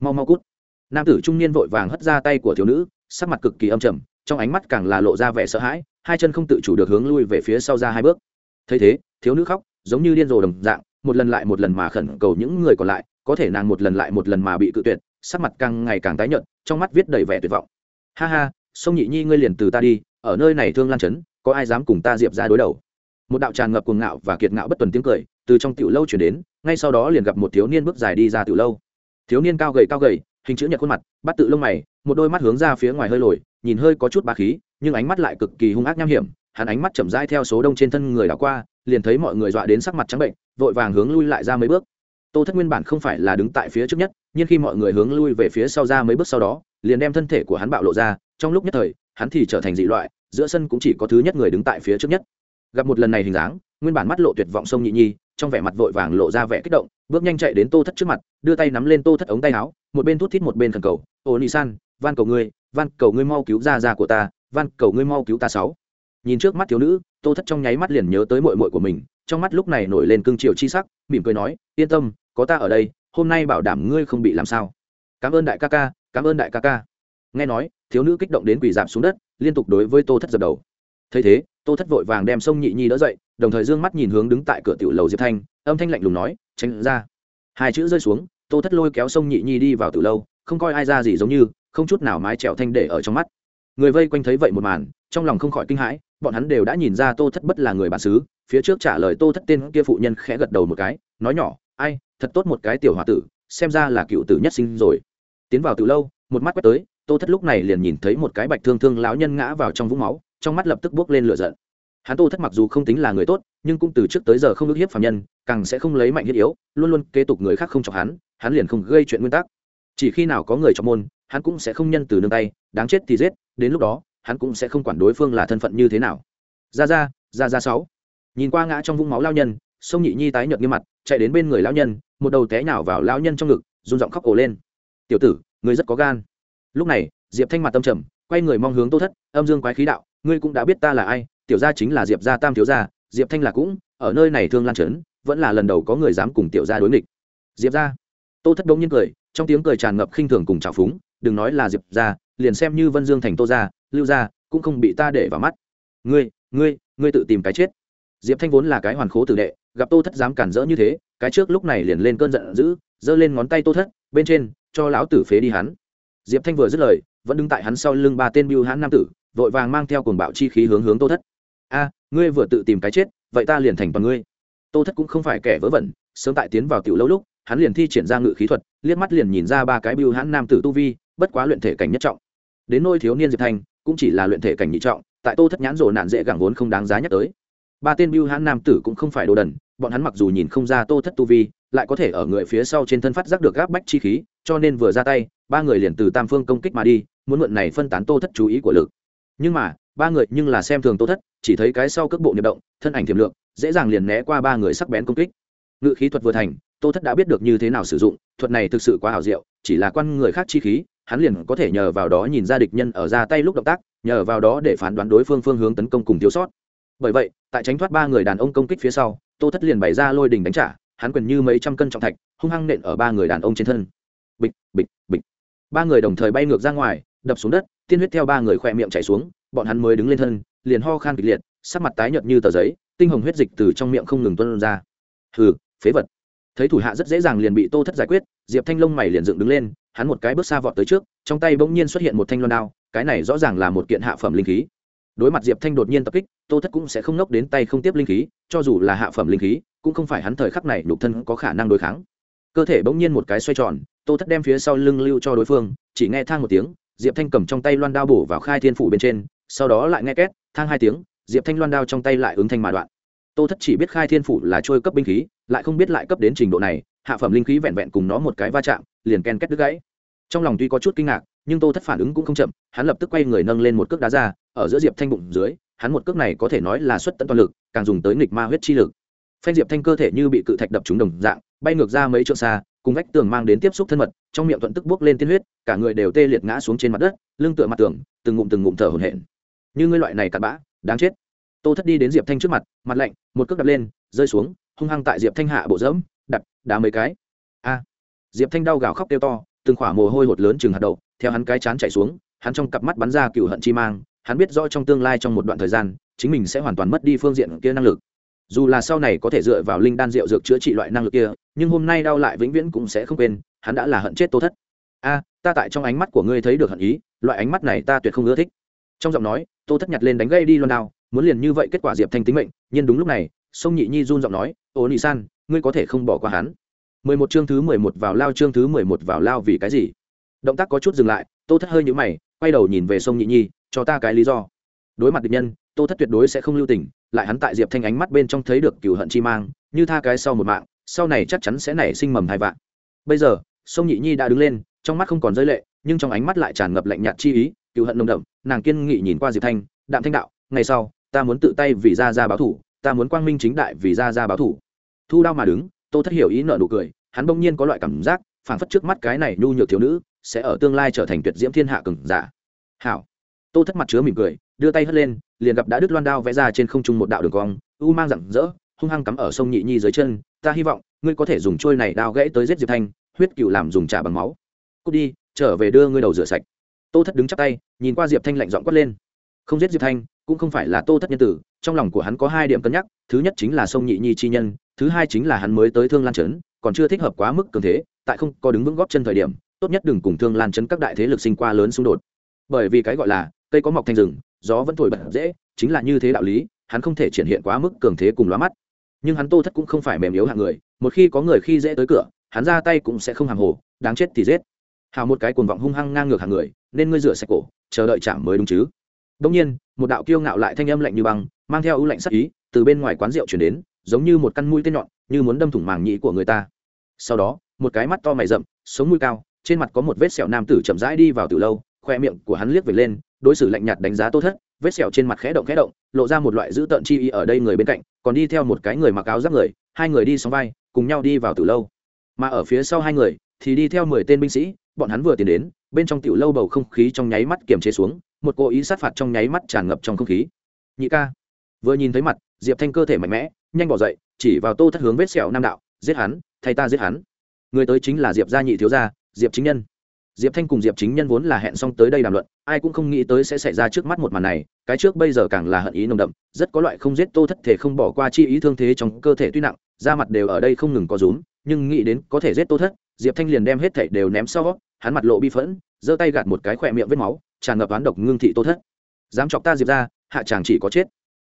Mau mau cút. Nam tử trung niên vội vàng hất ra tay của thiếu nữ, sắc mặt cực kỳ âm trầm, trong ánh mắt càng là lộ ra vẻ sợ hãi, hai chân không tự chủ được hướng lui về phía sau ra hai bước. Thấy thế, thiếu nữ khóc giống như điên rồ đồng dạng, một lần lại một lần mà khẩn cầu những người còn lại, có thể nàng một lần lại một lần mà bị cự tuyệt, sắc mặt càng ngày càng tái nhợt, trong mắt viết đầy vẻ tuyệt vọng. Ha ha, sông nhị nhi ngươi liền từ ta đi, ở nơi này thương lan chấn có ai dám cùng ta diệp ra đối đầu? Một đạo tràn ngập cuồng ngạo và kiệt ngạo bất tuần tiếng cười, từ trong tiểu lâu chuyển đến, ngay sau đó liền gặp một thiếu niên bước dài đi ra tiểu lâu. Thiếu niên cao gầy cao gầy, hình chữ nhật khuôn mặt, bắt tự lông mày, một đôi mắt hướng ra phía ngoài hơi lồi, nhìn hơi có chút ba khí, nhưng ánh mắt lại cực kỳ hung ác nham hiểm, hắn ánh mắt chậm rãi theo số đông trên thân người đảo qua liền thấy mọi người dọa đến sắc mặt trắng bệnh, vội vàng hướng lui lại ra mấy bước. Tô thất nguyên bản không phải là đứng tại phía trước nhất, nhưng khi mọi người hướng lui về phía sau ra mấy bước sau đó, liền đem thân thể của hắn bạo lộ ra, trong lúc nhất thời, hắn thì trở thành dị loại, giữa sân cũng chỉ có thứ nhất người đứng tại phía trước nhất. Gặp một lần này hình dáng, nguyên bản mắt lộ tuyệt vọng sông nhị nhi, trong vẻ mặt vội vàng lộ ra vẻ kích động, bước nhanh chạy đến tô thất trước mặt, đưa tay nắm lên tô thất ống tay áo, một bên thút thít một bên thần cầu, ô nị san, van cầu ngươi, van cầu ngươi mau cứu ra ra của ta, van cầu ngươi mau cứu ta sáu nhìn trước mắt thiếu nữ, tô thất trong nháy mắt liền nhớ tới mội mội của mình, trong mắt lúc này nổi lên cương triều chi sắc, mỉm cười nói, yên tâm, có ta ở đây, hôm nay bảo đảm ngươi không bị làm sao. Cảm ơn đại ca ca, cảm ơn đại ca ca. Nghe nói, thiếu nữ kích động đến quỳ giảm xuống đất, liên tục đối với tô thất dập đầu. Thấy thế, tô thất vội vàng đem sông nhị nhi đỡ dậy, đồng thời dương mắt nhìn hướng đứng tại cửa tiểu lầu diệp thanh, âm thanh lạnh lùng nói, tránh ra. Hai chữ rơi xuống, tô thất lôi kéo sông nhị nhi đi vào tiểu lâu không coi ai ra gì giống như, không chút nào mái trèo thanh để ở trong mắt. Người vây quanh thấy vậy một màn, trong lòng không khỏi kinh hãi bọn hắn đều đã nhìn ra tô thất bất là người bản xứ, phía trước trả lời tô thất tên kia phụ nhân khẽ gật đầu một cái, nói nhỏ, ai, thật tốt một cái tiểu hòa tử, xem ra là cựu tử nhất sinh rồi. Tiến vào từ lâu, một mắt quét tới, tô thất lúc này liền nhìn thấy một cái bạch thương thương lão nhân ngã vào trong vũng máu, trong mắt lập tức buốc lên lửa giận. Hắn tô thất mặc dù không tính là người tốt, nhưng cũng từ trước tới giờ không ức hiếp phạm nhân, càng sẽ không lấy mạnh thiết yếu, luôn luôn kế tục người khác không chọc hắn hắn liền không gây chuyện nguyên tắc. Chỉ khi nào có người chọc môn, hắn cũng sẽ không nhân từ nương tay, đáng chết thì giết, đến lúc đó hắn cũng sẽ không quản đối phương là thân phận như thế nào. Ra ra ra ra sáu. Nhìn qua ngã trong vũng máu lao nhân, sông nhị nhi tái nhợt nghiêm mặt, chạy đến bên người lao nhân, một đầu té nhào vào lao nhân trong ngực, run giọng khóc ổ lên. Tiểu tử, ngươi rất có gan. Lúc này, diệp thanh mặt tâm trầm, quay người mong hướng tô thất, âm dương quái khí đạo, ngươi cũng đã biết ta là ai, tiểu gia chính là diệp gia tam thiếu gia, diệp thanh là cũng, ở nơi này thương lan trấn, vẫn là lần đầu có người dám cùng tiểu gia đối nghịch. Diệp gia. Tô thất đống nhiên cười, trong tiếng cười tràn ngập khinh thường cùng trào phúng, đừng nói là diệp gia liền xem như vân dương thành tô gia, lưu gia cũng không bị ta để vào mắt. Ngươi ngươi ngươi tự tìm cái chết. Diệp thanh vốn là cái hoàn khố tử đệ, gặp tô thất dám cản rỡ như thế, cái trước lúc này liền lên cơn giận dữ, giơ lên ngón tay tô thất, bên trên, cho lão tử phế đi hắn. Diệp thanh vừa dứt lời, vẫn đứng tại hắn sau lưng ba tên biêu hãn nam tử, vội vàng mang theo cuồng bạo chi khí hướng hướng tô thất. A, ngươi vừa tự tìm cái chết, vậy ta liền thành toàn ngươi. Tô thất cũng không phải kẻ vớ vẩn, sớm tại tiến vào tiểu lâu lúc, hắn liền thi triển ra ngự khí thuật, liếc mắt liền nhìn ra ba cái biêu hãn nam tử tu vi bất quá luyện thể cảnh nhất trọng. Đến nôi thiếu niên diệp thanh cũng chỉ là luyện thể cảnh nhị trọng, tại tô thất nhãn rồ nạn dễ gẳng vốn không đáng giá nhắc tới. Ba tên bưu hãn nam tử cũng không phải đồ đần, bọn hắn mặc dù nhìn không ra tô thất tu vi, lại có thể ở người phía sau trên thân phát giác được gáp bách chi khí, cho nên vừa ra tay, ba người liền từ tam phương công kích mà đi, muốn mượn này phân tán tô thất chú ý của lực. Nhưng mà, ba người nhưng là xem thường tô thất, chỉ thấy cái sau cước bộ nhập động, thân ảnh tiềm lượng, dễ dàng liền né qua ba người sắc bén công kích. Ngự khí thuật vừa thành, tô thất đã biết được như thế nào sử dụng, thuật này thực sự quá hảo diệu, chỉ là quan người khác chi khí hắn liền có thể nhờ vào đó nhìn ra địch nhân ở ra tay lúc động tác, nhờ vào đó để phán đoán đối phương phương hướng tấn công cùng thiếu sót. Bởi vậy, tại tránh thoát ba người đàn ông công kích phía sau, tô thất liền bày ra lôi đình đánh trả, hắn quyền như mấy trăm cân trọng thạch, hung hăng nện ở ba người đàn ông trên thân. Bịch bịch bịch. Ba người đồng thời bay ngược ra ngoài, đập xuống đất, tiên huyết theo ba người khỏe miệng chảy xuống, bọn hắn mới đứng lên thân, liền ho khan kịch liệt, sắc mặt tái nhợt như tờ giấy, tinh hồng huyết dịch từ trong miệng không ngừng tuôn ra. Hừ, phế vật. Thấy thủ hạ rất dễ dàng liền bị tô thất giải quyết, diệp thanh long mày liền dựng đứng lên hắn một cái bước xa vọt tới trước, trong tay bỗng nhiên xuất hiện một thanh loan đao, cái này rõ ràng là một kiện hạ phẩm linh khí. Đối mặt diệp thanh đột nhiên tập kích, tô thất cũng sẽ không nốc đến tay không tiếp linh khí, cho dù là hạ phẩm linh khí, cũng không phải hắn thời khắc này nhục thân có khả năng đối kháng. Cơ thể bỗng nhiên một cái xoay tròn, tô thất đem phía sau lưng lưu cho đối phương, chỉ nghe thang một tiếng, diệp thanh cầm trong tay loan đao bổ vào khai thiên phủ bên trên, sau đó lại nghe két, thang hai tiếng, diệp thanh loan đao trong tay lại ứng thanh mà đoạn. Tô thất chỉ biết khai thiên phủ là trôi cấp binh khí, lại không biết lại cấp đến trình độ này, hạ phẩm linh khí vẹn vẹn cùng nó một cái va chạm liền ken két đứt gãy. Trong lòng tuy có chút kinh ngạc, nhưng tô thất phản ứng cũng không chậm, hắn lập tức quay người nâng lên một cước đá ra, ở giữa diệp thanh bụng dưới, hắn một cước này có thể nói là xuất tận toàn lực, càng dùng tới nghịch ma huyết chi lực. Phanh diệp thanh cơ thể như bị cự thạch đập trúng đồng dạng, bay ngược ra mấy chỗ xa, cùng vách tường mang đến tiếp xúc thân mật, trong miệng thuận tức buốc lên tiên huyết, cả người đều tê liệt ngã xuống trên mặt đất, lưng tựa mặt tường, từng ngụm từng ngụm thở hổn hển. Như ngươi loại này cặn bã, đáng chết. Tô thất đi đến diệp thanh trước mặt mặt lạnh, một cước đập lên, rơi xuống, hung hăng tại diệp thanh hạ bộ dẫm đập đá mấy cái diệp thanh đau gào khóc kêu to, từng khỏa mồ hôi hột lớn chừng hạt đậu, theo hắn cái chán chạy xuống, hắn trong cặp mắt bắn ra cựu hận chi mang, hắn biết rõ trong tương lai trong một đoạn thời gian, chính mình sẽ hoàn toàn mất đi phương diện kia năng lực. Dù là sau này có thể dựa vào linh đan rượu dược chữa trị loại năng lực kia, nhưng hôm nay đau lại vĩnh viễn cũng sẽ không quên, hắn đã là hận chết tô thất. A, ta tại trong ánh mắt của ngươi thấy được hận ý, loại ánh mắt này ta tuyệt không ưa thích. Trong giọng nói, tô thất nhặt lên đánh gây đi luôn nào muốn liền như vậy kết quả diệp thanh tính mệnh, nhưng đúng lúc này, sông nhị nhi run giọng nói, ô nị san, ngươi có thể không bỏ qua hắn mười một chương thứ mười một vào lao chương thứ mười một vào lao vì cái gì? Động tác có chút dừng lại, tô thất hơi nhũ mày, quay đầu nhìn về sông nhị nhi, cho ta cái lý do. Đối mặt địch nhân, tô thất tuyệt đối sẽ không lưu tình, lại hắn tại diệp thanh ánh mắt bên trong thấy được cửu hận chi mang, như tha cái sau một mạng, sau này chắc chắn sẽ nảy sinh mầm hai vạn. Bây giờ, sông nhị nhi đã đứng lên, trong mắt không còn rơi lệ, nhưng trong ánh mắt lại tràn ngập lạnh nhạt chi ý cựu hận nồng đậm, nàng kiên nghị nhìn qua diệp thanh, đạm thanh đạo, ngày sau, ta muốn tự tay vì ra ra báo thủ, ta muốn quang minh chính đại vì ra ra báo thủ. Thu đao mà đứng tô thất hiểu ý nợ nụ cười, hắn bỗng nhiên có loại cảm giác, phảng phất trước mắt cái này nhu nhược thiếu nữ, sẽ ở tương lai trở thành tuyệt diễm thiên hạ cường giả. Hảo. Tô thất mặt chứa mỉm cười, đưa tay hất lên, liền gặp đã đứt loan đao vẽ ra trên không trung một đạo đường cong, u mang rặng rỡ, hung hăng cắm ở sông nhị nhi dưới chân, ta hy vọng ngươi có thể dùng trôi này đao gãy tới giết diệp thanh, huyết cựu làm dùng trả bằng máu. Cút đi, trở về đưa ngươi đầu rửa sạch. Tô thất đứng chắp tay, nhìn qua diệp thanh lạnh dọn quát lên, không giết diệp thanh, cũng không phải là tô thất nhân tử, trong lòng của hắn có hai điểm cân nhắc, thứ nhất chính là sông nhị nhi chi nhân thứ hai chính là hắn mới tới thương lan trấn, còn chưa thích hợp quá mức cường thế, tại không có đứng vững góp chân thời điểm, tốt nhất đừng cùng thương lan trấn các đại thế lực sinh qua lớn xung đột. Bởi vì cái gọi là, cây có mọc thành rừng, gió vẫn thổi bật dễ, chính là như thế đạo lý, hắn không thể triển hiện quá mức cường thế cùng lóa mắt. Nhưng hắn tô thất cũng không phải mềm yếu hạng người, một khi có người khi dễ tới cửa, hắn ra tay cũng sẽ không hàng hồ, đáng chết thì giết. Hào một cái cuồng vọng hung hăng ngang ngược hàng người, nên ngươi rửa sạch cổ, chờ đợi chạm mới đúng chứ. Đông nhiên, một đạo kiêu ngạo lại thanh âm lạnh như băng, mang theo ưu lạnh sắc ý, từ bên ngoài quán rượu chuyển đến giống như một căn mũi tên nhọn, như muốn đâm thủng màng nhĩ của người ta. Sau đó, một cái mắt to mày rậm, sống mũi cao, trên mặt có một vết sẹo nam tử chậm rãi đi vào từ lâu, khoe miệng của hắn liếc về lên, đối xử lạnh nhạt đánh giá tô thất, vết sẹo trên mặt khẽ động khẽ động, lộ ra một loại dữ tợn chi ý ở đây người bên cạnh, còn đi theo một cái người mặc áo giáp người, hai người đi sóng vai, cùng nhau đi vào từ lâu. Mà ở phía sau hai người, thì đi theo mười tên binh sĩ, bọn hắn vừa tiến đến, bên trong tiểu lâu bầu không khí trong nháy mắt kiềm chế xuống, một cố ý sát phạt trong nháy mắt tràn ngập trong không khí. Nhị ca. Vừa nhìn thấy mặt, diệp thanh cơ thể mạnh mẽ nhanh bỏ dậy, chỉ vào tô thất hướng vết sẹo nam đạo, giết hắn, thay ta giết hắn. Người tới chính là diệp gia nhị thiếu gia, diệp chính nhân. Diệp thanh cùng diệp chính nhân vốn là hẹn xong tới đây đàm luận, ai cũng không nghĩ tới sẽ xảy ra trước mắt một màn này, cái trước bây giờ càng là hận ý nồng đậm, rất có loại không giết tô thất thể không bỏ qua chi ý thương thế trong cơ thể tuy nặng, da mặt đều ở đây không ngừng có rúm, nhưng nghĩ đến có thể giết tô thất, diệp thanh liền đem hết thảy đều ném sau, hắn mặt lộ bi phẫn, giơ tay gạt một cái khỏe miệng vết máu, tràn ngập oán độc ngưng thị tô thất. Dám chọc ta diệp ra hạ chàng chỉ có chết.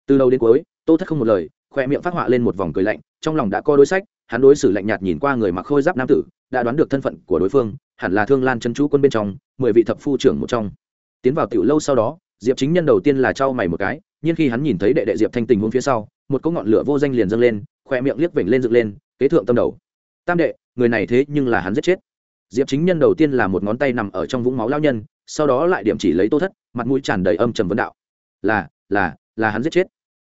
Từ đầu đến cuối, tô thất không một lời khoe miệng phát họa lên một vòng cười lạnh, trong lòng đã có đối sách, hắn đối xử lạnh nhạt nhìn qua người mặc khôi giáp nam tử, đã đoán được thân phận của đối phương, hẳn là thương lan chân chú quân bên trong, mười vị thập phu trưởng một trong. Tiến vào tiểu lâu sau đó, diệp chính nhân đầu tiên là trao mày một cái, nhưng khi hắn nhìn thấy đệ đệ diệp thanh tình huống phía sau, một cỗ ngọn lửa vô danh liền dâng lên, khoe miệng liếc vểnh lên dựng lên, kế thượng tâm đầu. Tam đệ, người này thế nhưng là hắn giết chết. Diệp chính nhân đầu tiên là một ngón tay nằm ở trong vũng máu lao nhân, sau đó lại điểm chỉ lấy tô thất, mặt mũi tràn đầy âm trầm vấn đạo. Là là là hắn giết chết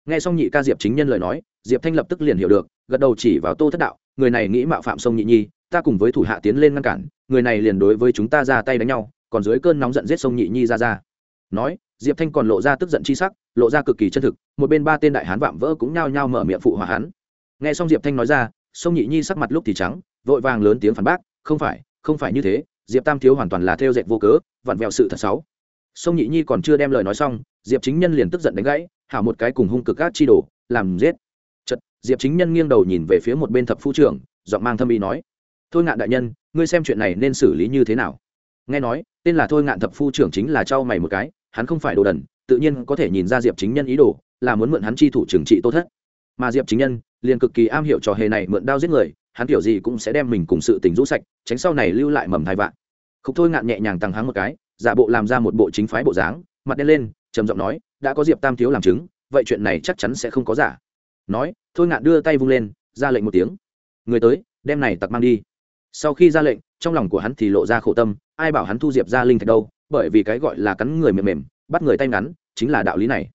nghe xong nhị ca diệp chính nhân lời nói, diệp thanh lập tức liền hiểu được, gật đầu chỉ vào tô thất đạo, người này nghĩ mạo phạm sông nhị nhi, ta cùng với thủ hạ tiến lên ngăn cản, người này liền đối với chúng ta ra tay đánh nhau, còn dưới cơn nóng giận giết sông nhị nhi ra ra. Nói, diệp thanh còn lộ ra tức giận chi sắc, lộ ra cực kỳ chân thực, một bên ba tên đại hán vạm vỡ cũng nhao nhao mở miệng phụ hòa hắn. Nghe xong diệp thanh nói ra, sông nhị nhi sắc mặt lúc thì trắng, vội vàng lớn tiếng phản bác, không phải không phải như thế, diệp tam thiếu hoàn toàn là theo dệt vô cớ, vặn vẹo sự thật xấu. Sông nhị nhi còn chưa đem lời nói xong, diệp chính nhân liền tức giận đánh gãy hảo một cái cùng hung cực các chi đồ, làm giết. Chật diệp chính nhân nghiêng đầu nhìn về phía một bên thập phu trưởng, giọng mang thâm ý nói, thôi ngạn đại nhân, ngươi xem chuyện này nên xử lý như thế nào? Nghe nói, tên là thôi ngạn thập phu trưởng chính là trao mày một cái, hắn không phải đồ đần, tự nhiên có thể nhìn ra diệp chính nhân ý đồ, là muốn mượn hắn chi thủ trừng trị tô thất. Mà diệp chính nhân, liền cực kỳ am hiểu trò hề này mượn đao giết người, hắn kiểu gì cũng sẽ đem mình cùng sự tình rũ sạch, tránh sau này lưu lại mầm thai vạn. Không thôi ngạn nhẹ nhàng tăng hắng một cái, giả bộ làm ra một bộ chính phái bộ dáng, mặt đen lên, trầm giọng nói đã có diệp tam thiếu làm chứng, vậy chuyện này chắc chắn sẽ không có giả. Nói, thôi ngạn đưa tay vung lên, ra lệnh một tiếng. Người tới, đem này tặc mang đi. Sau khi ra lệnh, trong lòng của hắn thì lộ ra khổ tâm, ai bảo hắn thu diệp ra linh thạch đâu, bởi vì cái gọi là cắn người mềm mềm, bắt người tay ngắn, chính là đạo lý này.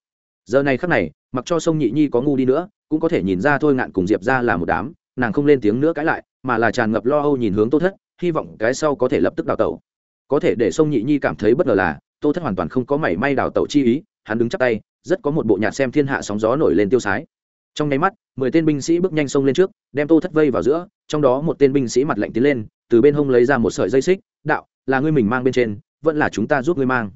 Giờ này khắc này, mặc cho sông nhị nhi có ngu đi nữa, cũng có thể nhìn ra thôi ngạn cùng diệp ra là một đám, nàng không lên tiếng nữa cãi lại, mà là tràn ngập lo âu nhìn hướng tô thất, hy vọng cái sau có thể lập tức đào tẩu. Có thể để sông nhị nhi cảm thấy bất ngờ là, tô thất hoàn toàn không có mảy may đào tẩu chi ý hắn đứng chắp tay, rất có một bộ nhạt xem thiên hạ sóng gió nổi lên tiêu sái. Trong nháy mắt, mười tên binh sĩ bước nhanh xông lên trước, đem tô thất vây vào giữa, trong đó một tên binh sĩ mặt lạnh tiến lên, từ bên hông lấy ra một sợi dây xích, đạo, là ngươi mình mang bên trên, vẫn là chúng ta giúp ngươi mang.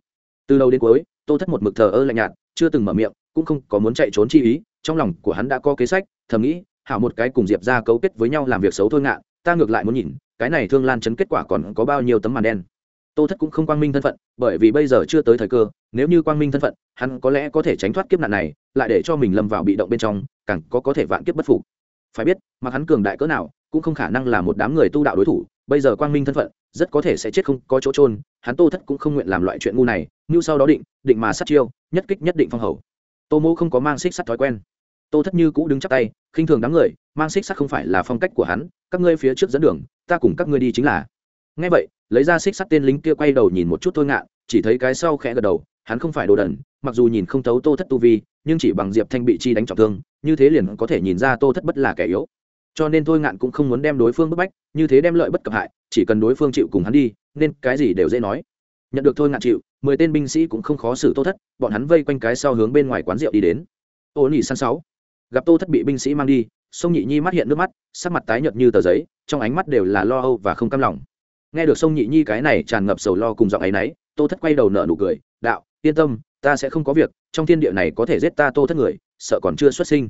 Từ đầu đến cuối, tô thất một mực thờ ơ lạnh nhạt, chưa từng mở miệng, cũng không có muốn chạy trốn chi ý, trong lòng của hắn đã có kế sách, thầm nghĩ, hảo một cái cùng diệp ra cấu kết với nhau làm việc xấu thôi ngạ, ta ngược lại muốn nhìn, cái này thương lan chấn kết quả còn có bao nhiêu tấm màn đen tô thất cũng không quang minh thân phận, bởi vì bây giờ chưa tới thời cơ, nếu như quang minh thân phận, hắn có lẽ có thể tránh thoát kiếp nạn này, lại để cho mình lâm vào bị động bên trong, càng có có thể vạn kiếp bất phục. Phải biết, mặc hắn cường đại cỡ nào, cũng không khả năng là một đám người tu đạo đối thủ, bây giờ quang minh thân phận, rất có thể sẽ chết không có chỗ trôn hắn tô thất cũng không nguyện làm loại chuyện ngu này, như sau đó định định mà sát chiêu, nhất kích nhất định phong hầu. Tô mô không có mang xích sắt thói quen. Tô thất như cũ đứng chắp tay, khinh thường đám người, mang xích sắt không phải là phong cách của hắn, các ngươi phía trước dẫn đường, ta cùng các ngươi đi chính là. Ngay vậy lấy ra xích sắt tên lính kia quay đầu nhìn một chút thôi ngạn, chỉ thấy cái sau khẽ gật đầu, hắn không phải đồ đần, mặc dù nhìn không thấu tô thất tu vi, nhưng chỉ bằng diệp thanh bị chi đánh trọng thương, như thế liền có thể nhìn ra tô thất bất là kẻ yếu. Cho nên thôi ngạn cũng không muốn đem đối phương bức bách, như thế đem lợi bất cập hại, chỉ cần đối phương chịu cùng hắn đi, nên cái gì đều dễ nói. Nhận được thôi ngạn chịu, mười tên binh sĩ cũng không khó xử tô thất, bọn hắn vây quanh cái sau hướng bên ngoài quán rượu đi đến. Ô nỉ săn sáu. Gặp tô thất bị binh sĩ mang đi, sông nhị nhi mắt hiện nước mắt, sắc mặt tái nhợt như tờ giấy, trong ánh mắt đều là lo âu và không cam lòng nghe được sông nhị nhi cái này tràn ngập sầu lo cùng giọng ấy nấy, tô thất quay đầu nở nụ cười, đạo, yên tâm, ta sẽ không có việc, trong thiên địa này có thể giết ta tô thất người, sợ còn chưa xuất sinh.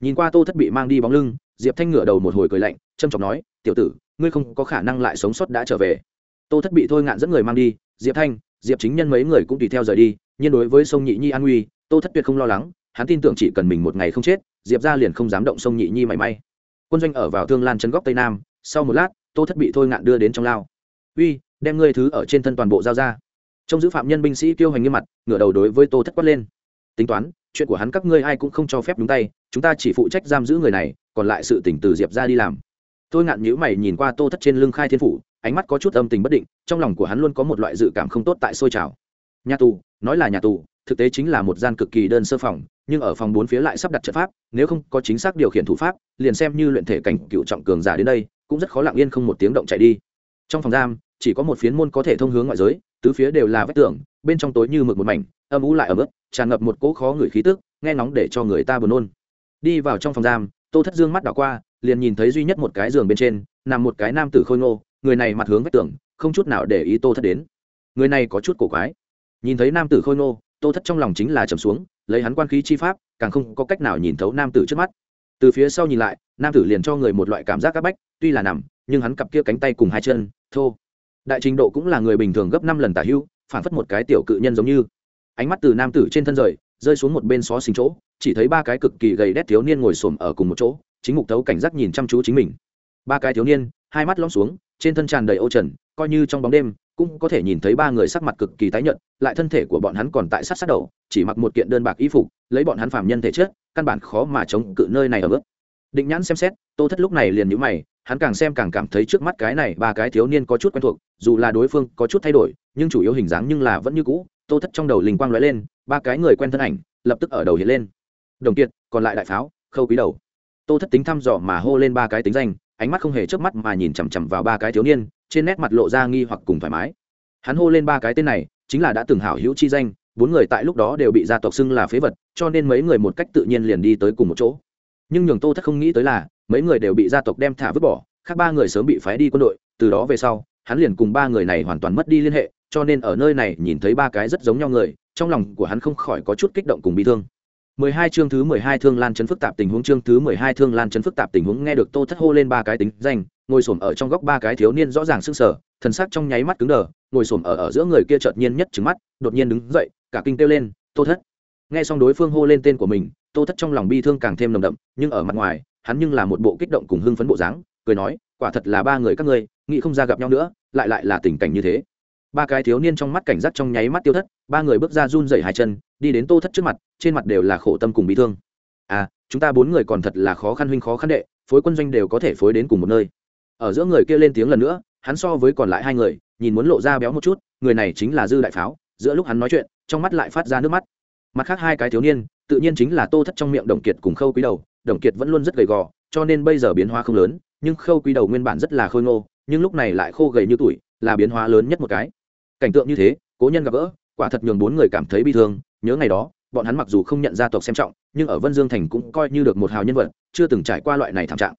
Nhìn qua tô thất bị mang đi bóng lưng, diệp thanh ngửa đầu một hồi cười lạnh trâm trọng nói, tiểu tử, ngươi không có khả năng lại sống sót đã trở về. Tô thất bị thôi ngạn dẫn người mang đi, diệp thanh, diệp chính nhân mấy người cũng tùy theo rời đi, nhưng đối với sông nhị nhi an nguy, tô thất tuyệt không lo lắng, hắn tin tưởng chỉ cần mình một ngày không chết, diệp ra liền không dám động sông nhị nhi mảy may. Quân doanh ở vào thương lan chân góc tây nam, sau một lát, tô thất bị thôi ngạn đưa đến trong lao uy, đem ngươi thứ ở trên thân toàn bộ giao ra. Trong giữ phạm nhân binh sĩ tiêu hành nghiêm mặt, ngửa đầu đối với tô thất quát lên. Tính toán, chuyện của hắn các ngươi ai cũng không cho phép đúng tay, chúng ta chỉ phụ trách giam giữ người này, còn lại sự tỉnh từ diệp ra đi làm. Tôi ngạn nhữ mày nhìn qua tô thất trên lưng khai thiên phủ, ánh mắt có chút âm tình bất định, trong lòng của hắn luôn có một loại dự cảm không tốt tại sôi trào. Nhà tù, nói là nhà tù, thực tế chính là một gian cực kỳ đơn sơ phòng, nhưng ở phòng bốn phía lại sắp đặt trận pháp, nếu không có chính xác điều khiển thủ pháp, liền xem như luyện thể cảnh cựu trọng cường giả đến đây, cũng rất khó lặng yên không một tiếng động chạy đi. Trong phòng giam chỉ có một phiến môn có thể thông hướng ngoại giới, tứ phía đều là vách tường, bên trong tối như mực một mảnh, âm u lại ở mức tràn ngập một cỗ khó người khí tức, nghe nóng để cho người ta buồn nôn. Đi vào trong phòng giam, tô thất dương mắt đảo qua, liền nhìn thấy duy nhất một cái giường bên trên, nằm một cái nam tử khôi ngô, người này mặt hướng vách tường, không chút nào để ý tô thất đến. Người này có chút cổ quái. Nhìn thấy nam tử khôi ngô, tô thất trong lòng chính là trầm xuống, lấy hắn quan khí chi pháp, càng không có cách nào nhìn thấu nam tử trước mắt. Từ phía sau nhìn lại, nam tử liền cho người một loại cảm giác áp bách, tuy là nằm, nhưng hắn cặp kia cánh tay cùng hai chân, thô đại trình độ cũng là người bình thường gấp năm lần tả hưu phản phất một cái tiểu cự nhân giống như. Ánh mắt từ nam tử trên thân rời rơi xuống một bên xó xình chỗ chỉ thấy ba cái cực kỳ gầy đét thiếu niên ngồi xổm ở cùng một chỗ chính mục tấu cảnh giác nhìn chăm chú chính mình. Ba cái thiếu niên hai mắt lõm xuống trên thân tràn đầy ô trần coi như trong bóng đêm cũng có thể nhìn thấy ba người sắc mặt cực kỳ tái nhợt lại thân thể của bọn hắn còn tại sát sát đầu chỉ mặc một kiện đơn bạc y phục lấy bọn hắn phạm nhân thể chết, căn bản khó mà chống cự nơi này ở bước định nhãn xem xét, tô thất lúc này liền nhíu mày, hắn càng xem càng cảm thấy trước mắt cái này ba cái thiếu niên có chút quen thuộc, dù là đối phương có chút thay đổi, nhưng chủ yếu hình dáng nhưng là vẫn như cũ, tô thất trong đầu linh quang lóe lên, ba cái người quen thân ảnh, lập tức ở đầu hiện lên. Đồng kiệt, còn lại đại pháo, khâu quý đầu. Tô thất tính thăm dò mà hô lên ba cái tính danh, ánh mắt không hề chớp mắt mà nhìn chằm chằm vào ba cái thiếu niên, trên nét mặt lộ ra nghi hoặc cùng thoải mái. Hắn hô lên ba cái tên này, chính là đã từng hảo hữu chi danh, bốn người tại lúc đó đều bị gia tộc xưng là phế vật, cho nên mấy người một cách tự nhiên liền đi tới cùng một chỗ nhưng nhường tô thất không nghĩ tới là mấy người đều bị gia tộc đem thả vứt bỏ khác ba người sớm bị phái đi quân đội từ đó về sau hắn liền cùng ba người này hoàn toàn mất đi liên hệ cho nên ở nơi này nhìn thấy ba cái rất giống nhau người trong lòng của hắn không khỏi có chút kích động cùng bị thương 12 chương thứ 12 thương lan chấn phức tạp tình huống chương thứ 12 thương lan chấn phức tạp tình huống nghe được Tô Thất hô lên ba cái tính danh, ngồi xổm ở trong góc ba cái thiếu niên rõ ràng sưng sờ, thần sắc trong nháy mắt cứng đờ, ngồi xổm ở ở giữa người kia chợt nhiên nhất trừng mắt, đột nhiên đứng dậy, cả kinh kêu lên, "Tô Thất!" Nghe xong đối phương hô lên tên của mình, Tô Thất trong lòng bi thương càng thêm nồng đậm, nhưng ở mặt ngoài, hắn nhưng là một bộ kích động cùng hưng phấn bộ dáng, cười nói, "Quả thật là ba người các ngươi, nghĩ không ra gặp nhau nữa, lại lại là tình cảnh như thế." ba cái thiếu niên trong mắt cảnh giác trong nháy mắt tiêu thất ba người bước ra run dậy hai chân đi đến tô thất trước mặt trên mặt đều là khổ tâm cùng bị thương. À chúng ta bốn người còn thật là khó khăn huynh khó khăn đệ phối quân doanh đều có thể phối đến cùng một nơi. Ở giữa người kia lên tiếng lần nữa hắn so với còn lại hai người nhìn muốn lộ ra béo một chút người này chính là dư đại pháo giữa lúc hắn nói chuyện trong mắt lại phát ra nước mắt mặt khác hai cái thiếu niên, tự nhiên chính là tô thất trong miệng đồng kiệt cùng khâu quý đầu. Đồng kiệt vẫn luôn rất gầy gò, cho nên bây giờ biến hóa không lớn, nhưng khâu quý đầu nguyên bản rất là khôi ngô, nhưng lúc này lại khô gầy như tuổi là biến hóa lớn nhất một cái. Cảnh tượng như thế, cố nhân gặp gỡ, quả thật nhường bốn người cảm thấy bi thương. Nhớ ngày đó, bọn hắn mặc dù không nhận ra tộc xem trọng, nhưng ở vân dương thành cũng coi như được một hào nhân vật, chưa từng trải qua loại này thảm trạng.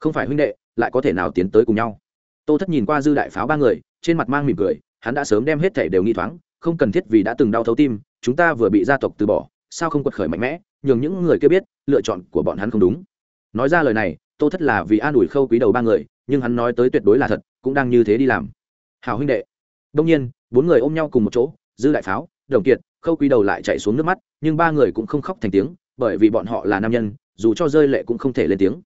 Không phải huynh đệ, lại có thể nào tiến tới cùng nhau? Tô thất nhìn qua dư đại pháo ba người, trên mặt mang mỉm cười, hắn đã sớm đem hết thể đều nghi thoáng, không cần thiết vì đã từng đau thấu tim chúng ta vừa bị gia tộc từ bỏ, sao không quật khởi mạnh mẽ, nhường những người kia biết, lựa chọn của bọn hắn không đúng. Nói ra lời này, tô thất là vì an ủi khâu quý đầu ba người, nhưng hắn nói tới tuyệt đối là thật, cũng đang như thế đi làm. Hào huynh đệ. Đông nhiên, bốn người ôm nhau cùng một chỗ, dư đại pháo, đồng kiệt, khâu quý đầu lại chạy xuống nước mắt, nhưng ba người cũng không khóc thành tiếng, bởi vì bọn họ là nam nhân, dù cho rơi lệ cũng không thể lên tiếng.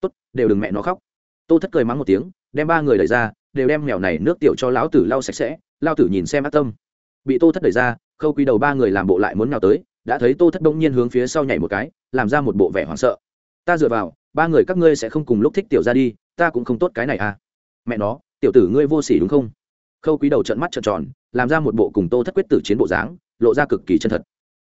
Tốt, đều đừng mẹ nó khóc. Tô thất cười mắng một tiếng, đem ba người đẩy ra, đều đem mèo này nước tiểu cho lão tử lau sạch sẽ lao tử nhìn xem ác tâm. Bị tô thất đẩy ra khâu quý đầu ba người làm bộ lại muốn nào tới, đã thấy tô thất đông nhiên hướng phía sau nhảy một cái, làm ra một bộ vẻ hoảng sợ. Ta dựa vào, ba người các ngươi sẽ không cùng lúc thích tiểu ra đi, ta cũng không tốt cái này à. Mẹ nó, tiểu tử ngươi vô sỉ đúng không? Khâu quý đầu trận mắt trợn tròn, làm ra một bộ cùng tô thất quyết tử chiến bộ dáng, lộ ra cực kỳ chân thật.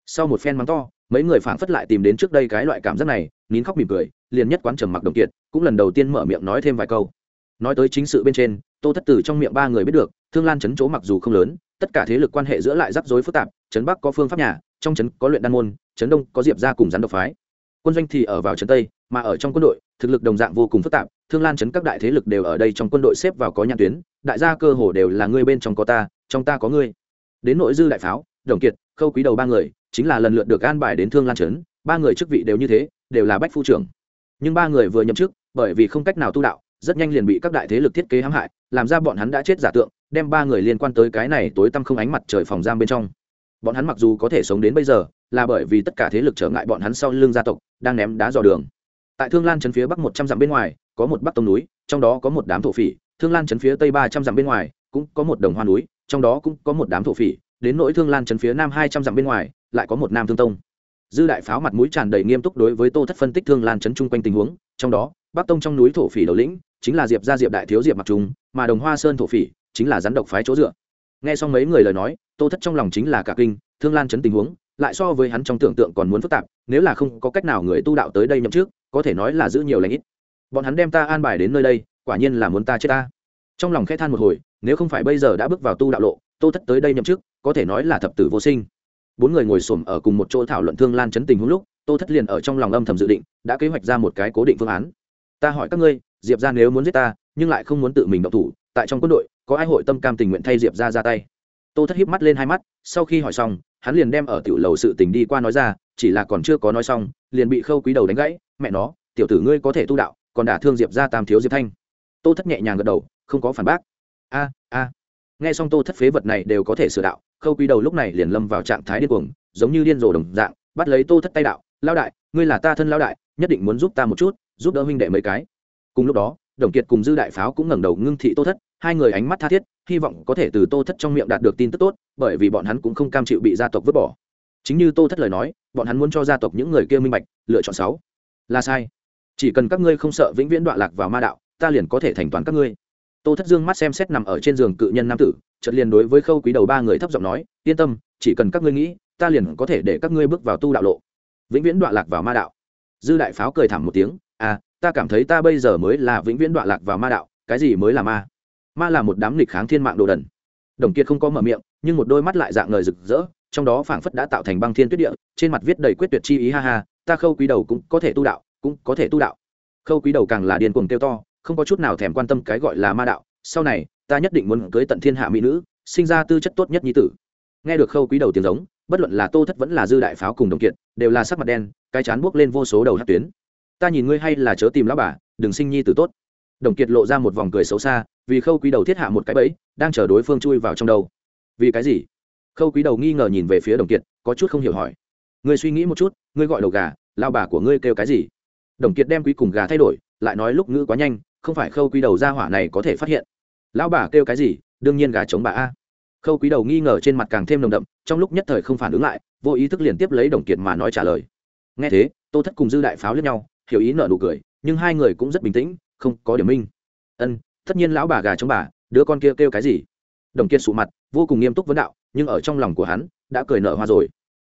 Sau một phen mắng to, mấy người phảng phất lại tìm đến trước đây cái loại cảm giác này, nín khóc mỉm cười, liền nhất quán trầm mặc đồng kiệt, cũng lần đầu tiên mở miệng nói thêm vài câu. Nói tới chính sự bên trên, tô thất tử trong miệng ba người biết được, thương lan chấn chỗ mặc dù không lớn tất cả thế lực quan hệ giữa lại rắc rối phức tạp, Trấn bắc có phương pháp nhà, trong trấn có luyện đan môn, Trấn đông có diệp gia cùng rắn độc phái. Quân doanh thì ở vào trấn tây, mà ở trong quân đội, thực lực đồng dạng vô cùng phức tạp, thương lan Trấn các đại thế lực đều ở đây trong quân đội xếp vào có nhãn tuyến, đại gia cơ hồ đều là ngươi bên trong có ta, trong ta có ngươi. Đến nội dư đại pháo, đồng kiệt, khâu quý đầu ba người, chính là lần lượt được an bài đến thương lan trấn, ba người chức vị đều như thế, đều là bách phu trưởng. Nhưng ba người vừa nhậm chức, bởi vì không cách nào tu đạo, rất nhanh liền bị các đại thế lực thiết kế hãm hại, làm ra bọn hắn đã chết giả tượng đem ba người liên quan tới cái này tối tăm không ánh mặt trời phòng giam bên trong. Bọn hắn mặc dù có thể sống đến bây giờ, là bởi vì tất cả thế lực trở ngại bọn hắn sau lưng gia tộc, đang ném đá dò đường. Tại thương lan trấn phía bắc một trăm dặm bên ngoài, có một bắc tông núi, trong đó có một đám thổ phỉ. Thương lan trấn phía tây ba trăm dặm bên ngoài, cũng có một đồng hoa núi, trong đó cũng có một đám thổ phỉ. Đến nỗi thương lan trấn phía nam hai trăm dặm bên ngoài, lại có một nam thương tông. Dư đại pháo mặt mũi tràn đầy nghiêm túc đối với tô thất phân tích thương lan trấn chung quanh tình huống. Trong đó, bắc tông trong núi thổ phỉ đầu lĩnh, chính là diệp gia diệp đại thiếu diệp mặc trung, mà đồng hoa sơn thổ phỉ chính là rắn độc phái chỗ dựa. Nghe xong mấy người lời nói, tô thất trong lòng chính là cả kinh, thương lan trấn tình huống, lại so với hắn trong tưởng tượng còn muốn phức tạp, nếu là không có cách nào người tu đạo tới đây nhậm trước có thể nói là giữ nhiều lãnh ít. Bọn hắn đem ta an bài đến nơi đây, quả nhiên là muốn ta chết ta. Trong lòng khẽ than một hồi, nếu không phải bây giờ đã bước vào tu đạo lộ, tô thất tới đây nhậm chức, có thể nói là thập tử vô sinh. Bốn người ngồi xổm ở cùng một chỗ thảo luận thương lan chấn tình huống lúc, tô thất liền ở trong lòng âm thầm dự định, đã kế hoạch ra một cái cố định phương án. Ta hỏi các ngươi, diệp ra nếu muốn giết ta, nhưng lại không muốn tự mình động thủ tại trong quân đội, có ai hội tâm cam tình nguyện thay diệp ra ra tay? Tô thất híp mắt lên hai mắt, sau khi hỏi xong, hắn liền đem ở tiểu lầu sự tình đi qua nói ra, chỉ là còn chưa có nói xong, liền bị khâu quý đầu đánh gãy, mẹ nó, tiểu tử ngươi có thể tu đạo, còn đả thương diệp ra tam thiếu diệp thanh. Tô thất nhẹ nhàng gật đầu, không có phản bác. A a. Nghe xong tô thất phế vật này đều có thể sửa đạo, khâu quý đầu lúc này liền lâm vào trạng thái điên cuồng, giống như điên rồ đồng dạng, bắt lấy tô thất tay đạo lao đại, ngươi là ta thân lao đại, nhất định muốn giúp ta một chút, giúp đỡ huynh đệ mấy cái. Cùng lúc đó đồng kiệt cùng dư đại pháo cũng ngẩng đầu ngưng thị tô thất, hai người ánh mắt tha thiết, hy vọng có thể từ tô thất trong miệng đạt được tin tức tốt, bởi vì bọn hắn cũng không cam chịu bị gia tộc vứt bỏ. Chính như tô thất lời nói, bọn hắn muốn cho gia tộc những người kia minh bạch, lựa chọn sáu. Là sai. Chỉ cần các ngươi không sợ vĩnh viễn đọa lạc vào ma đạo, ta liền có thể thành toán các ngươi. Tô thất dương mắt xem xét nằm ở trên giường cự nhân nam tử, chợt liền đối với khâu quý đầu ba người thấp giọng nói, yên tâm, chỉ cần các ngươi nghĩ, ta liền có thể để các ngươi bước vào tu đạo lộ. Vĩnh viễn đọa lạc vào ma đạo. Dư đại pháo cười thảm một tiếng à ta cảm thấy ta bây giờ mới là vĩnh viễn đoạn lạc vào ma đạo, cái gì mới là ma? Ma là một đám nghịch kháng thiên mạng đồ đần. Đồng kiệt không có mở miệng, nhưng một đôi mắt lại dạng ngời rực rỡ, trong đó phảng phất đã tạo thành băng thiên tuyết địa, trên mặt viết đầy quyết tuyệt chi ý, ha ha, ta khâu quý đầu cũng có thể tu đạo, cũng có thể tu đạo. Khâu quý đầu càng là điên cuồng tiêu to, không có chút nào thèm quan tâm cái gọi là ma đạo, sau này, ta nhất định muốn cưới tận thiên hạ mỹ nữ, sinh ra tư chất tốt nhất nhi tử. Nghe được khâu quý đầu tiếng giống, bất luận là tô thất vẫn là dư đại pháo cùng đồng kiệt, đều là sắc mặt đen, cái chán buốc lên vô số đầu hát tuyến ta nhìn ngươi hay là chớ tìm lão bà, đừng sinh nhi tử tốt. Đồng kiệt lộ ra một vòng cười xấu xa, vì khâu quý đầu thiết hạ một cái bẫy, đang chờ đối phương chui vào trong đầu. Vì cái gì? Khâu quý đầu nghi ngờ nhìn về phía đồng kiệt, có chút không hiểu hỏi. Ngươi suy nghĩ một chút, ngươi gọi đầu gà lao bà của ngươi kêu cái gì? Đồng kiệt đem quý cùng gà thay đổi, lại nói lúc ngữ quá nhanh, không phải khâu quý đầu ra hỏa này có thể phát hiện. Lão bà kêu cái gì? Đương nhiên gà chống bà a. Khâu quý đầu nghi ngờ trên mặt càng thêm nồng đậm, trong lúc nhất thời không phản ứng lại, vô ý thức liền tiếp lấy đồng kiệt mà nói trả lời. Nghe thế, tô thất cùng dư đại pháo lẫn nhau hiểu ý nợ nụ cười nhưng hai người cũng rất bình tĩnh không có điểm minh. Ân tất nhiên lão bà gà chống bà đứa con kia kêu, kêu cái gì? Đồng kiệt sụ mặt vô cùng nghiêm túc vấn đạo nhưng ở trong lòng của hắn đã cười nở hoa rồi.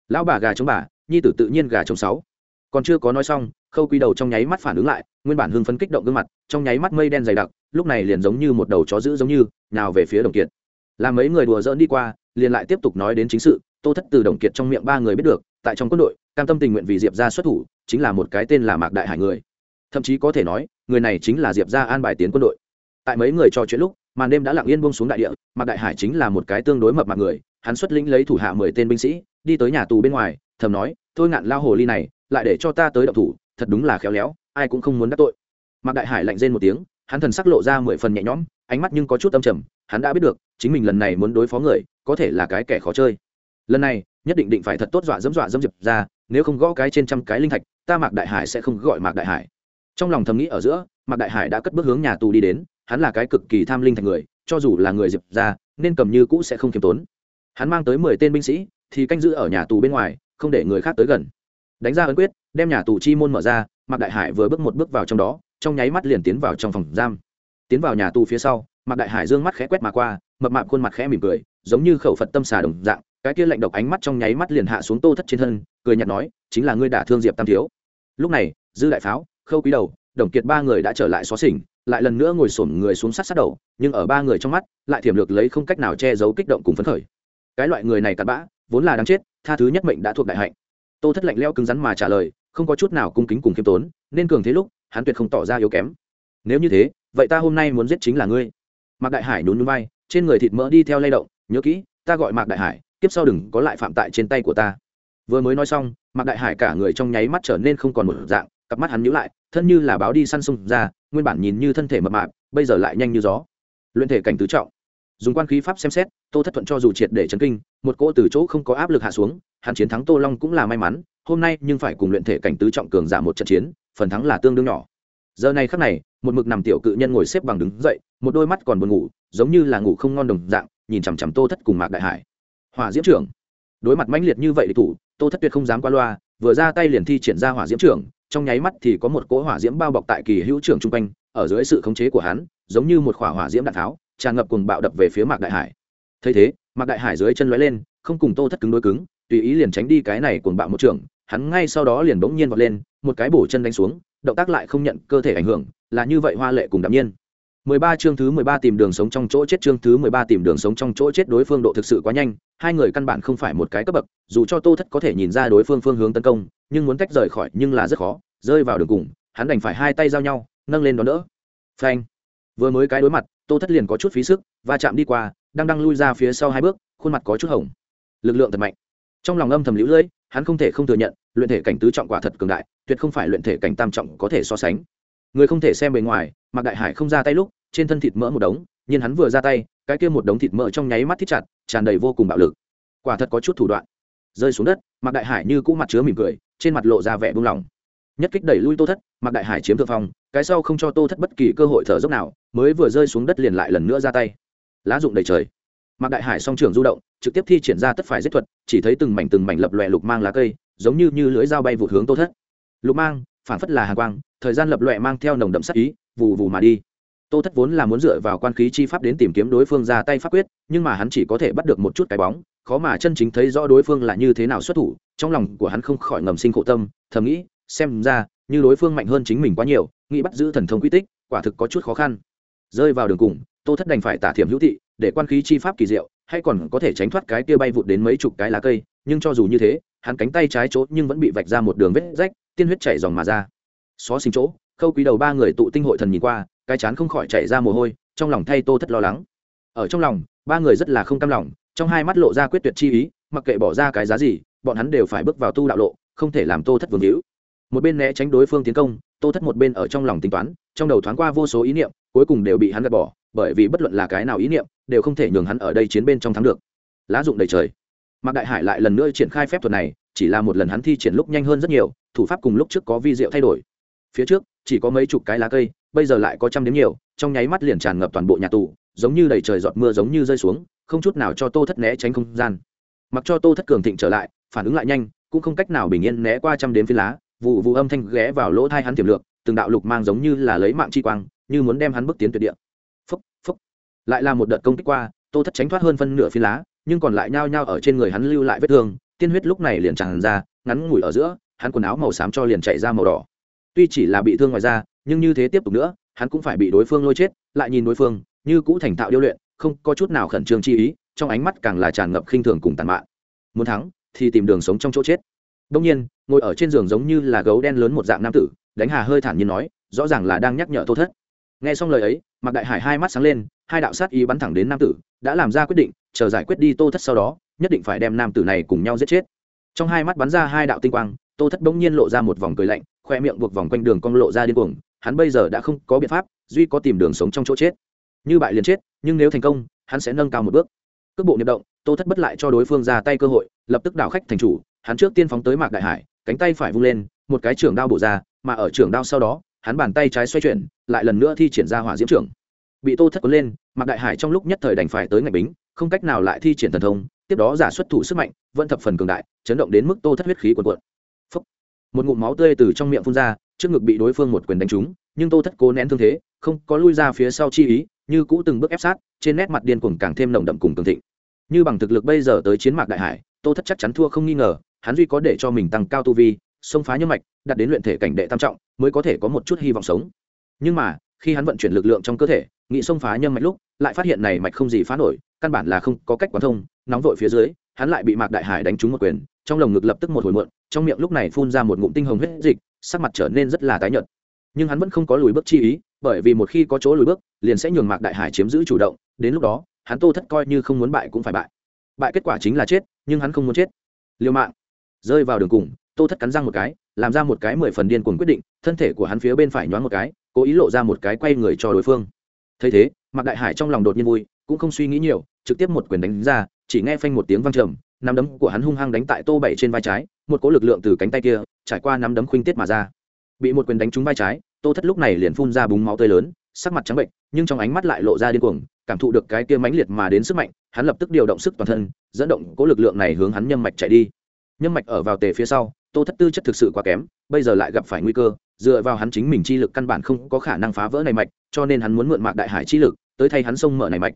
Lão bà gà chống bà nhi tử tự nhiên gà chống sáu. Còn chưa có nói xong khâu quy đầu trong nháy mắt phản ứng lại nguyên bản hưng phấn kích động gương mặt trong nháy mắt mây đen dày đặc lúc này liền giống như một đầu chó dữ giống như nào về phía đồng kiệt. Làm mấy người đùa dỡn đi qua liền lại tiếp tục nói đến chính sự tô thất từ đồng kiệt trong miệng ba người biết được, tại trong quân đội, cam tâm tình nguyện vì diệp ra xuất thủ, chính là một cái tên là mạc đại hải người. Thậm chí có thể nói, người này chính là diệp ra an bài tiến quân đội. Tại mấy người trò chuyện lúc, màn đêm đã lặng yên bông xuống đại địa, mạc đại hải chính là một cái tương đối mập mạc người, hắn xuất lĩnh lấy thủ hạ mười tên binh sĩ, đi tới nhà tù bên ngoài, thầm nói, thôi ngạn lao hồ ly này, lại để cho ta tới động thủ, thật đúng là khéo léo, ai cũng không muốn đắc tội. Mạc đại hải lạnh rên một tiếng, hắn thần sắc lộ ra mười phần nhẹ nhõm, ánh mắt nhưng có chút âm trầm, hắn đã biết được, chính mình lần này muốn đối phó người, có thể là cái kẻ khó chơi lần này nhất định định phải thật tốt dọa dẫm dọa dẫm diệp ra, nếu không gõ cái trên trăm cái linh thạch, ta mạc đại hải sẽ không gọi mạc đại hải. Trong lòng thầm nghĩ ở giữa, mạc đại hải đã cất bước hướng nhà tù đi đến, hắn là cái cực kỳ tham linh thạch người, cho dù là người diệp ra, nên cầm như cũ sẽ không kiêm tốn. Hắn mang tới mười tên binh sĩ, thì canh giữ ở nhà tù bên ngoài, không để người khác tới gần. Đánh ra ấn quyết, đem nhà tù chi môn mở ra, mạc đại hải vừa bước một bước vào trong đó, trong nháy mắt liền tiến vào trong phòng giam. Tiến vào nhà tù phía sau, mạc đại hải dương mắt khẽ quét mà qua, mập mạp khuôn mặt khẽ mỉm cười giống như khẩu phật tâm xà đồng dạng, cái kia lạnh độc ánh mắt trong nháy mắt liền hạ xuống tô thất trên thân, cười nhạt nói, chính là ngươi đả thương diệp tam thiếu. Lúc này, dư đại pháo, khâu quý đầu, đồng kiệt ba người đã trở lại xóa xỉnh, lại lần nữa ngồi xổm người xuống sát sát đầu, nhưng ở ba người trong mắt, lại thiểm lược lấy không cách nào che giấu kích động cùng phấn khởi. Cái loại người này cặn bã, vốn là đáng chết, tha thứ nhất mệnh đã thuộc đại hạnh. Tô thất lạnh leo cứng rắn mà trả lời, không có chút nào cung kính cùng khiêm tốn, nên cường thế lúc, hắn tuyệt không tỏ ra yếu kém. Nếu như thế, vậy ta hôm nay muốn giết chính là ngươi. Mạc đại hải nhún núi bay trên người thịt mỡ đi theo lay động nhớ kỹ, ta gọi mạc đại hải tiếp sau đừng có lại phạm tại trên tay của ta. Vừa mới nói xong, mạc đại hải cả người trong nháy mắt trở nên không còn một dạng, cặp mắt hắn nhíu lại, thân như là báo đi săn sông ra, nguyên bản nhìn như thân thể mập mạp, bây giờ lại nhanh như gió. Luyện thể cảnh tứ trọng. Dùng quan khí pháp xem xét, tô thất thuận cho dù triệt để chấn kinh, một cỗ từ chỗ không có áp lực hạ xuống, hắn chiến thắng tô long cũng là may mắn, hôm nay nhưng phải cùng luyện thể cảnh tứ trọng cường giả một trận chiến, phần thắng là tương đương nhỏ. Giờ này khắc này, một mực nằm tiểu cự nhân ngồi xếp bằng đứng dậy, một đôi mắt còn buồn ngủ, giống như là ngủ không ngon đồng dạng nhìn chằm chằm tô thất cùng mạc đại hải. Hỏa diễm trưởng. Đối mặt mãnh liệt như vậy địch thủ, tô thất tuyệt không dám qua loa, vừa ra tay liền thi triển ra hỏa diễm trưởng, trong nháy mắt thì có một cỗ hỏa diễm bao bọc tại kỳ hữu trưởng trung quanh, ở dưới sự khống chế của hắn, giống như một khỏa hỏa diễm đạn tháo, tràn ngập cùng bạo đập về phía mạc đại hải. Thấy thế, mạc đại hải dưới chân lóe lên, không cùng tô thất cứng đối cứng, tùy ý liền tránh đi cái này cuồng bạo một trưởng, hắn ngay sau đó liền bỗng nhiên vọt lên, một cái bổ chân đánh xuống, động tác lại không nhận cơ thể ảnh hưởng, là như vậy hoa lệ cùng đạm nhiên. 13 chương thứ 13 tìm đường sống trong chỗ chết chương thứ 13 tìm đường sống trong chỗ chết đối phương độ thực sự quá nhanh, hai người căn bản không phải một cái cấp bậc, dù cho Tô Thất có thể nhìn ra đối phương phương hướng tấn công, nhưng muốn tách rời khỏi nhưng là rất khó, rơi vào đường cùng, hắn đành phải hai tay giao nhau, nâng lên đón đỡ. Phanh. Vừa mới cái đối mặt, Tô Thất liền có chút phí sức, va chạm đi qua, đang đang lui ra phía sau hai bước, khuôn mặt có chút hồng. Lực lượng thật mạnh. Trong lòng âm thầm lưu lưỡi, hắn không thể không thừa nhận, luyện thể cảnh tứ trọng quả thật cường đại, tuyệt không phải luyện thể cảnh tam trọng có thể so sánh. Người không thể xem bề ngoài, Mạc Đại Hải không ra tay lúc, trên thân thịt mỡ một đống, nhưng hắn vừa ra tay, cái kia một đống thịt mỡ trong nháy mắt thít chặt, tràn đầy vô cùng bạo lực. Quả thật có chút thủ đoạn. Rơi xuống đất, mạc đại hải như cũ mặt chứa mỉm cười, trên mặt lộ ra vẻ buông lỏng. Nhất kích đẩy lui tô thất, mạc đại hải chiếm thượng phong, cái sau không cho tô thất bất kỳ cơ hội thở dốc nào, mới vừa rơi xuống đất liền lại lần nữa ra tay. Lá dụng đầy trời. Mạc đại hải song trường du động, trực tiếp thi triển ra tất phải giết thuật, chỉ thấy từng mảnh từng mảnh lập lòe lục mang lá cây, giống như như lưỡi dao bay vụt hướng tô thất. Lục mang phản phất là hàng quang, thời gian lập lòe mang theo nồng đậm sắc ý, vù vù mà đi tô thất vốn là muốn dựa vào quan khí chi pháp đến tìm kiếm đối phương ra tay pháp quyết, nhưng mà hắn chỉ có thể bắt được một chút cái bóng, khó mà chân chính thấy rõ đối phương là như thế nào xuất thủ, trong lòng của hắn không khỏi ngầm sinh khổ tâm, thầm nghĩ, xem ra, như đối phương mạnh hơn chính mình quá nhiều, nghĩ bắt giữ thần thông quy tích, quả thực có chút khó khăn. Rơi vào đường cùng, tô thất đành phải tả thiểm hữu thị, để quan khí chi pháp kỳ diệu, hay còn có thể tránh thoát cái kia bay vụt đến mấy chục cái lá cây, nhưng cho dù như thế, hắn cánh tay trái chốt nhưng vẫn bị vạch ra một đường vết rách, tiên huyết chảy dòng mà ra. Xó sinh chỗ khâu quý đầu ba người tụ tinh hội thần nhìn qua, cái chán không khỏi chảy ra mồ hôi, trong lòng thay tô thất lo lắng. Ở trong lòng, ba người rất là không cam lòng, trong hai mắt lộ ra quyết tuyệt chi ý, mặc kệ bỏ ra cái giá gì, bọn hắn đều phải bước vào tu đạo lộ, không thể làm tô thất vương hữu. Một bên né tránh đối phương tiến công, tô thất một bên ở trong lòng tính toán, trong đầu thoáng qua vô số ý niệm, cuối cùng đều bị hắn gạt bỏ, bởi vì bất luận là cái nào ý niệm, đều không thể nhường hắn ở đây chiến bên trong thắng được. Lá dụng đầy trời. Mạc đại hải lại lần nữa triển khai phép thuật này, chỉ là một lần hắn thi triển lúc nhanh hơn rất nhiều, thủ pháp cùng lúc trước có vi diệu thay đổi. Phía trước chỉ có mấy chục cái lá cây, bây giờ lại có trăm đến nhiều, trong nháy mắt liền tràn ngập toàn bộ nhà tù, giống như đầy trời giọt mưa giống như rơi xuống, không chút nào cho tô thất né tránh không gian. Mặc cho tô thất cường thịnh trở lại, phản ứng lại nhanh, cũng không cách nào bình yên né qua trăm đến phi lá, vụ vụ âm thanh ghé vào lỗ thai hắn tiềm lược, từng đạo lục mang giống như là lấy mạng chi quang, như muốn đem hắn bước tiến tuyệt địa. Phúc phúc lại là một đợt công kích qua, tô thất tránh thoát hơn phân nửa phi lá, nhưng còn lại nhao nhao ở trên người hắn lưu lại vết thương, tiên huyết lúc này liền tràn ra, ngắn ngủi ở giữa, hắn quần áo màu xám cho liền chạy ra màu đỏ tuy chỉ là bị thương ngoài da, nhưng như thế tiếp tục nữa, hắn cũng phải bị đối phương lôi chết, lại nhìn đối phương, như cũ thành thạo điêu luyện, không có chút nào khẩn trương chi ý, trong ánh mắt càng là tràn ngập khinh thường cùng tàn mạn. Muốn thắng, thì tìm đường sống trong chỗ chết. Đông nhiên, ngồi ở trên giường giống như là gấu đen lớn một dạng nam tử, đánh hà hơi thản nhiên nói, rõ ràng là đang nhắc nhở tô thất. Nghe xong lời ấy, mạc đại hải hai mắt sáng lên, hai đạo sát ý bắn thẳng đến nam tử, đã làm ra quyết định, chờ giải quyết đi tô thất sau đó, nhất định phải đem nam tử này cùng nhau giết chết. Trong hai mắt bắn ra hai đạo tinh quang, tô thất bỗng nhiên lộ ra một vòng cười lạnh khoe miệng buộc vòng quanh đường cong lộ ra điên cuồng, hắn bây giờ đã không có biện pháp, duy có tìm đường sống trong chỗ chết. Như bại liền chết, nhưng nếu thành công, hắn sẽ nâng cao một bước. Cước bộ nhập động, tô thất bất lại cho đối phương ra tay cơ hội, lập tức đảo khách thành chủ, hắn trước tiên phóng tới mạc đại hải, cánh tay phải vung lên, một cái trưởng đao bổ ra, mà ở trưởng đao sau đó, hắn bàn tay trái xoay chuyển, lại lần nữa thi triển ra hỏa diễm trưởng. Bị tô thất cuốn lên, mạc đại hải trong lúc nhất thời đành phải tới ngạch bính, không cách nào lại thi triển thần thông, tiếp đó giả xuất thủ sức mạnh, vẫn thập phần cường đại, chấn động đến mức tô thất huyết khí cuồn cuộn một ngụm máu tươi từ trong miệng phun ra, trước ngực bị đối phương một quyền đánh trúng, nhưng tô thất cố nén thương thế, không có lui ra phía sau chi ý, như cũ từng bước ép sát, trên nét mặt điên cuồng càng thêm nồng đậm cùng cường thịnh. Như bằng thực lực bây giờ tới chiến mạc đại hải, tô thất chắc chắn thua không nghi ngờ, hắn duy có để cho mình tăng cao tu vi, xông phá nhân mạch đặt đến luyện thể cảnh đệ tam trọng, mới có thể có một chút hy vọng sống. Nhưng mà, khi hắn vận chuyển lực lượng trong cơ thể nghị xông phá nhân mạch lúc, lại phát hiện này mạch không gì phá nổi, căn bản là không có cách quán thông, nóng vội phía dưới hắn lại bị mạc đại hải đánh trúng một quyền, trong lồng ngực lập tức một hồi muộn, trong miệng lúc này phun ra một ngụm tinh hồng huyết dịch, sắc mặt trở nên rất là tái nhợt. Nhưng hắn vẫn không có lùi bước chi ý, bởi vì một khi có chỗ lùi bước, liền sẽ nhường mạc đại hải chiếm giữ chủ động, đến lúc đó, hắn tô thất coi như không muốn bại cũng phải bại. Bại kết quả chính là chết, nhưng hắn không muốn chết. Liều mạng. Rơi vào đường cùng, tô thất cắn răng một cái, làm ra một cái mười phần điên cuồng quyết định, thân thể của hắn phía bên phải nhoáng một cái, cố ý lộ ra một cái quay người cho đối phương. Thấy thế, mạc đại hải trong lòng đột nhiên vui, cũng không suy nghĩ nhiều, trực tiếp một quyền đánh ra chỉ nghe phanh một tiếng vang trầm, nắm đấm của hắn hung hăng đánh tại tô bảy trên vai trái, một cỗ lực lượng từ cánh tay kia, trải qua nắm đấm khuynh tiết mà ra. Bị một quyền đánh trúng vai trái, tô thất lúc này liền phun ra búng máu tươi lớn, sắc mặt trắng bệnh, nhưng trong ánh mắt lại lộ ra điên cuồng, cảm thụ được cái kia mãnh liệt mà đến sức mạnh, hắn lập tức điều động sức toàn thân, dẫn động cỗ lực lượng này hướng hắn nhâm mạch chạy đi. Nhâm mạch ở vào tề phía sau, tô thất tư chất thực sự quá kém, bây giờ lại gặp phải nguy cơ, dựa vào hắn chính mình chi lực căn bản không có khả năng phá vỡ này mạch, cho nên hắn muốn mượn mạc đại hải chi lực, tới thay hắn sông mở này mạch.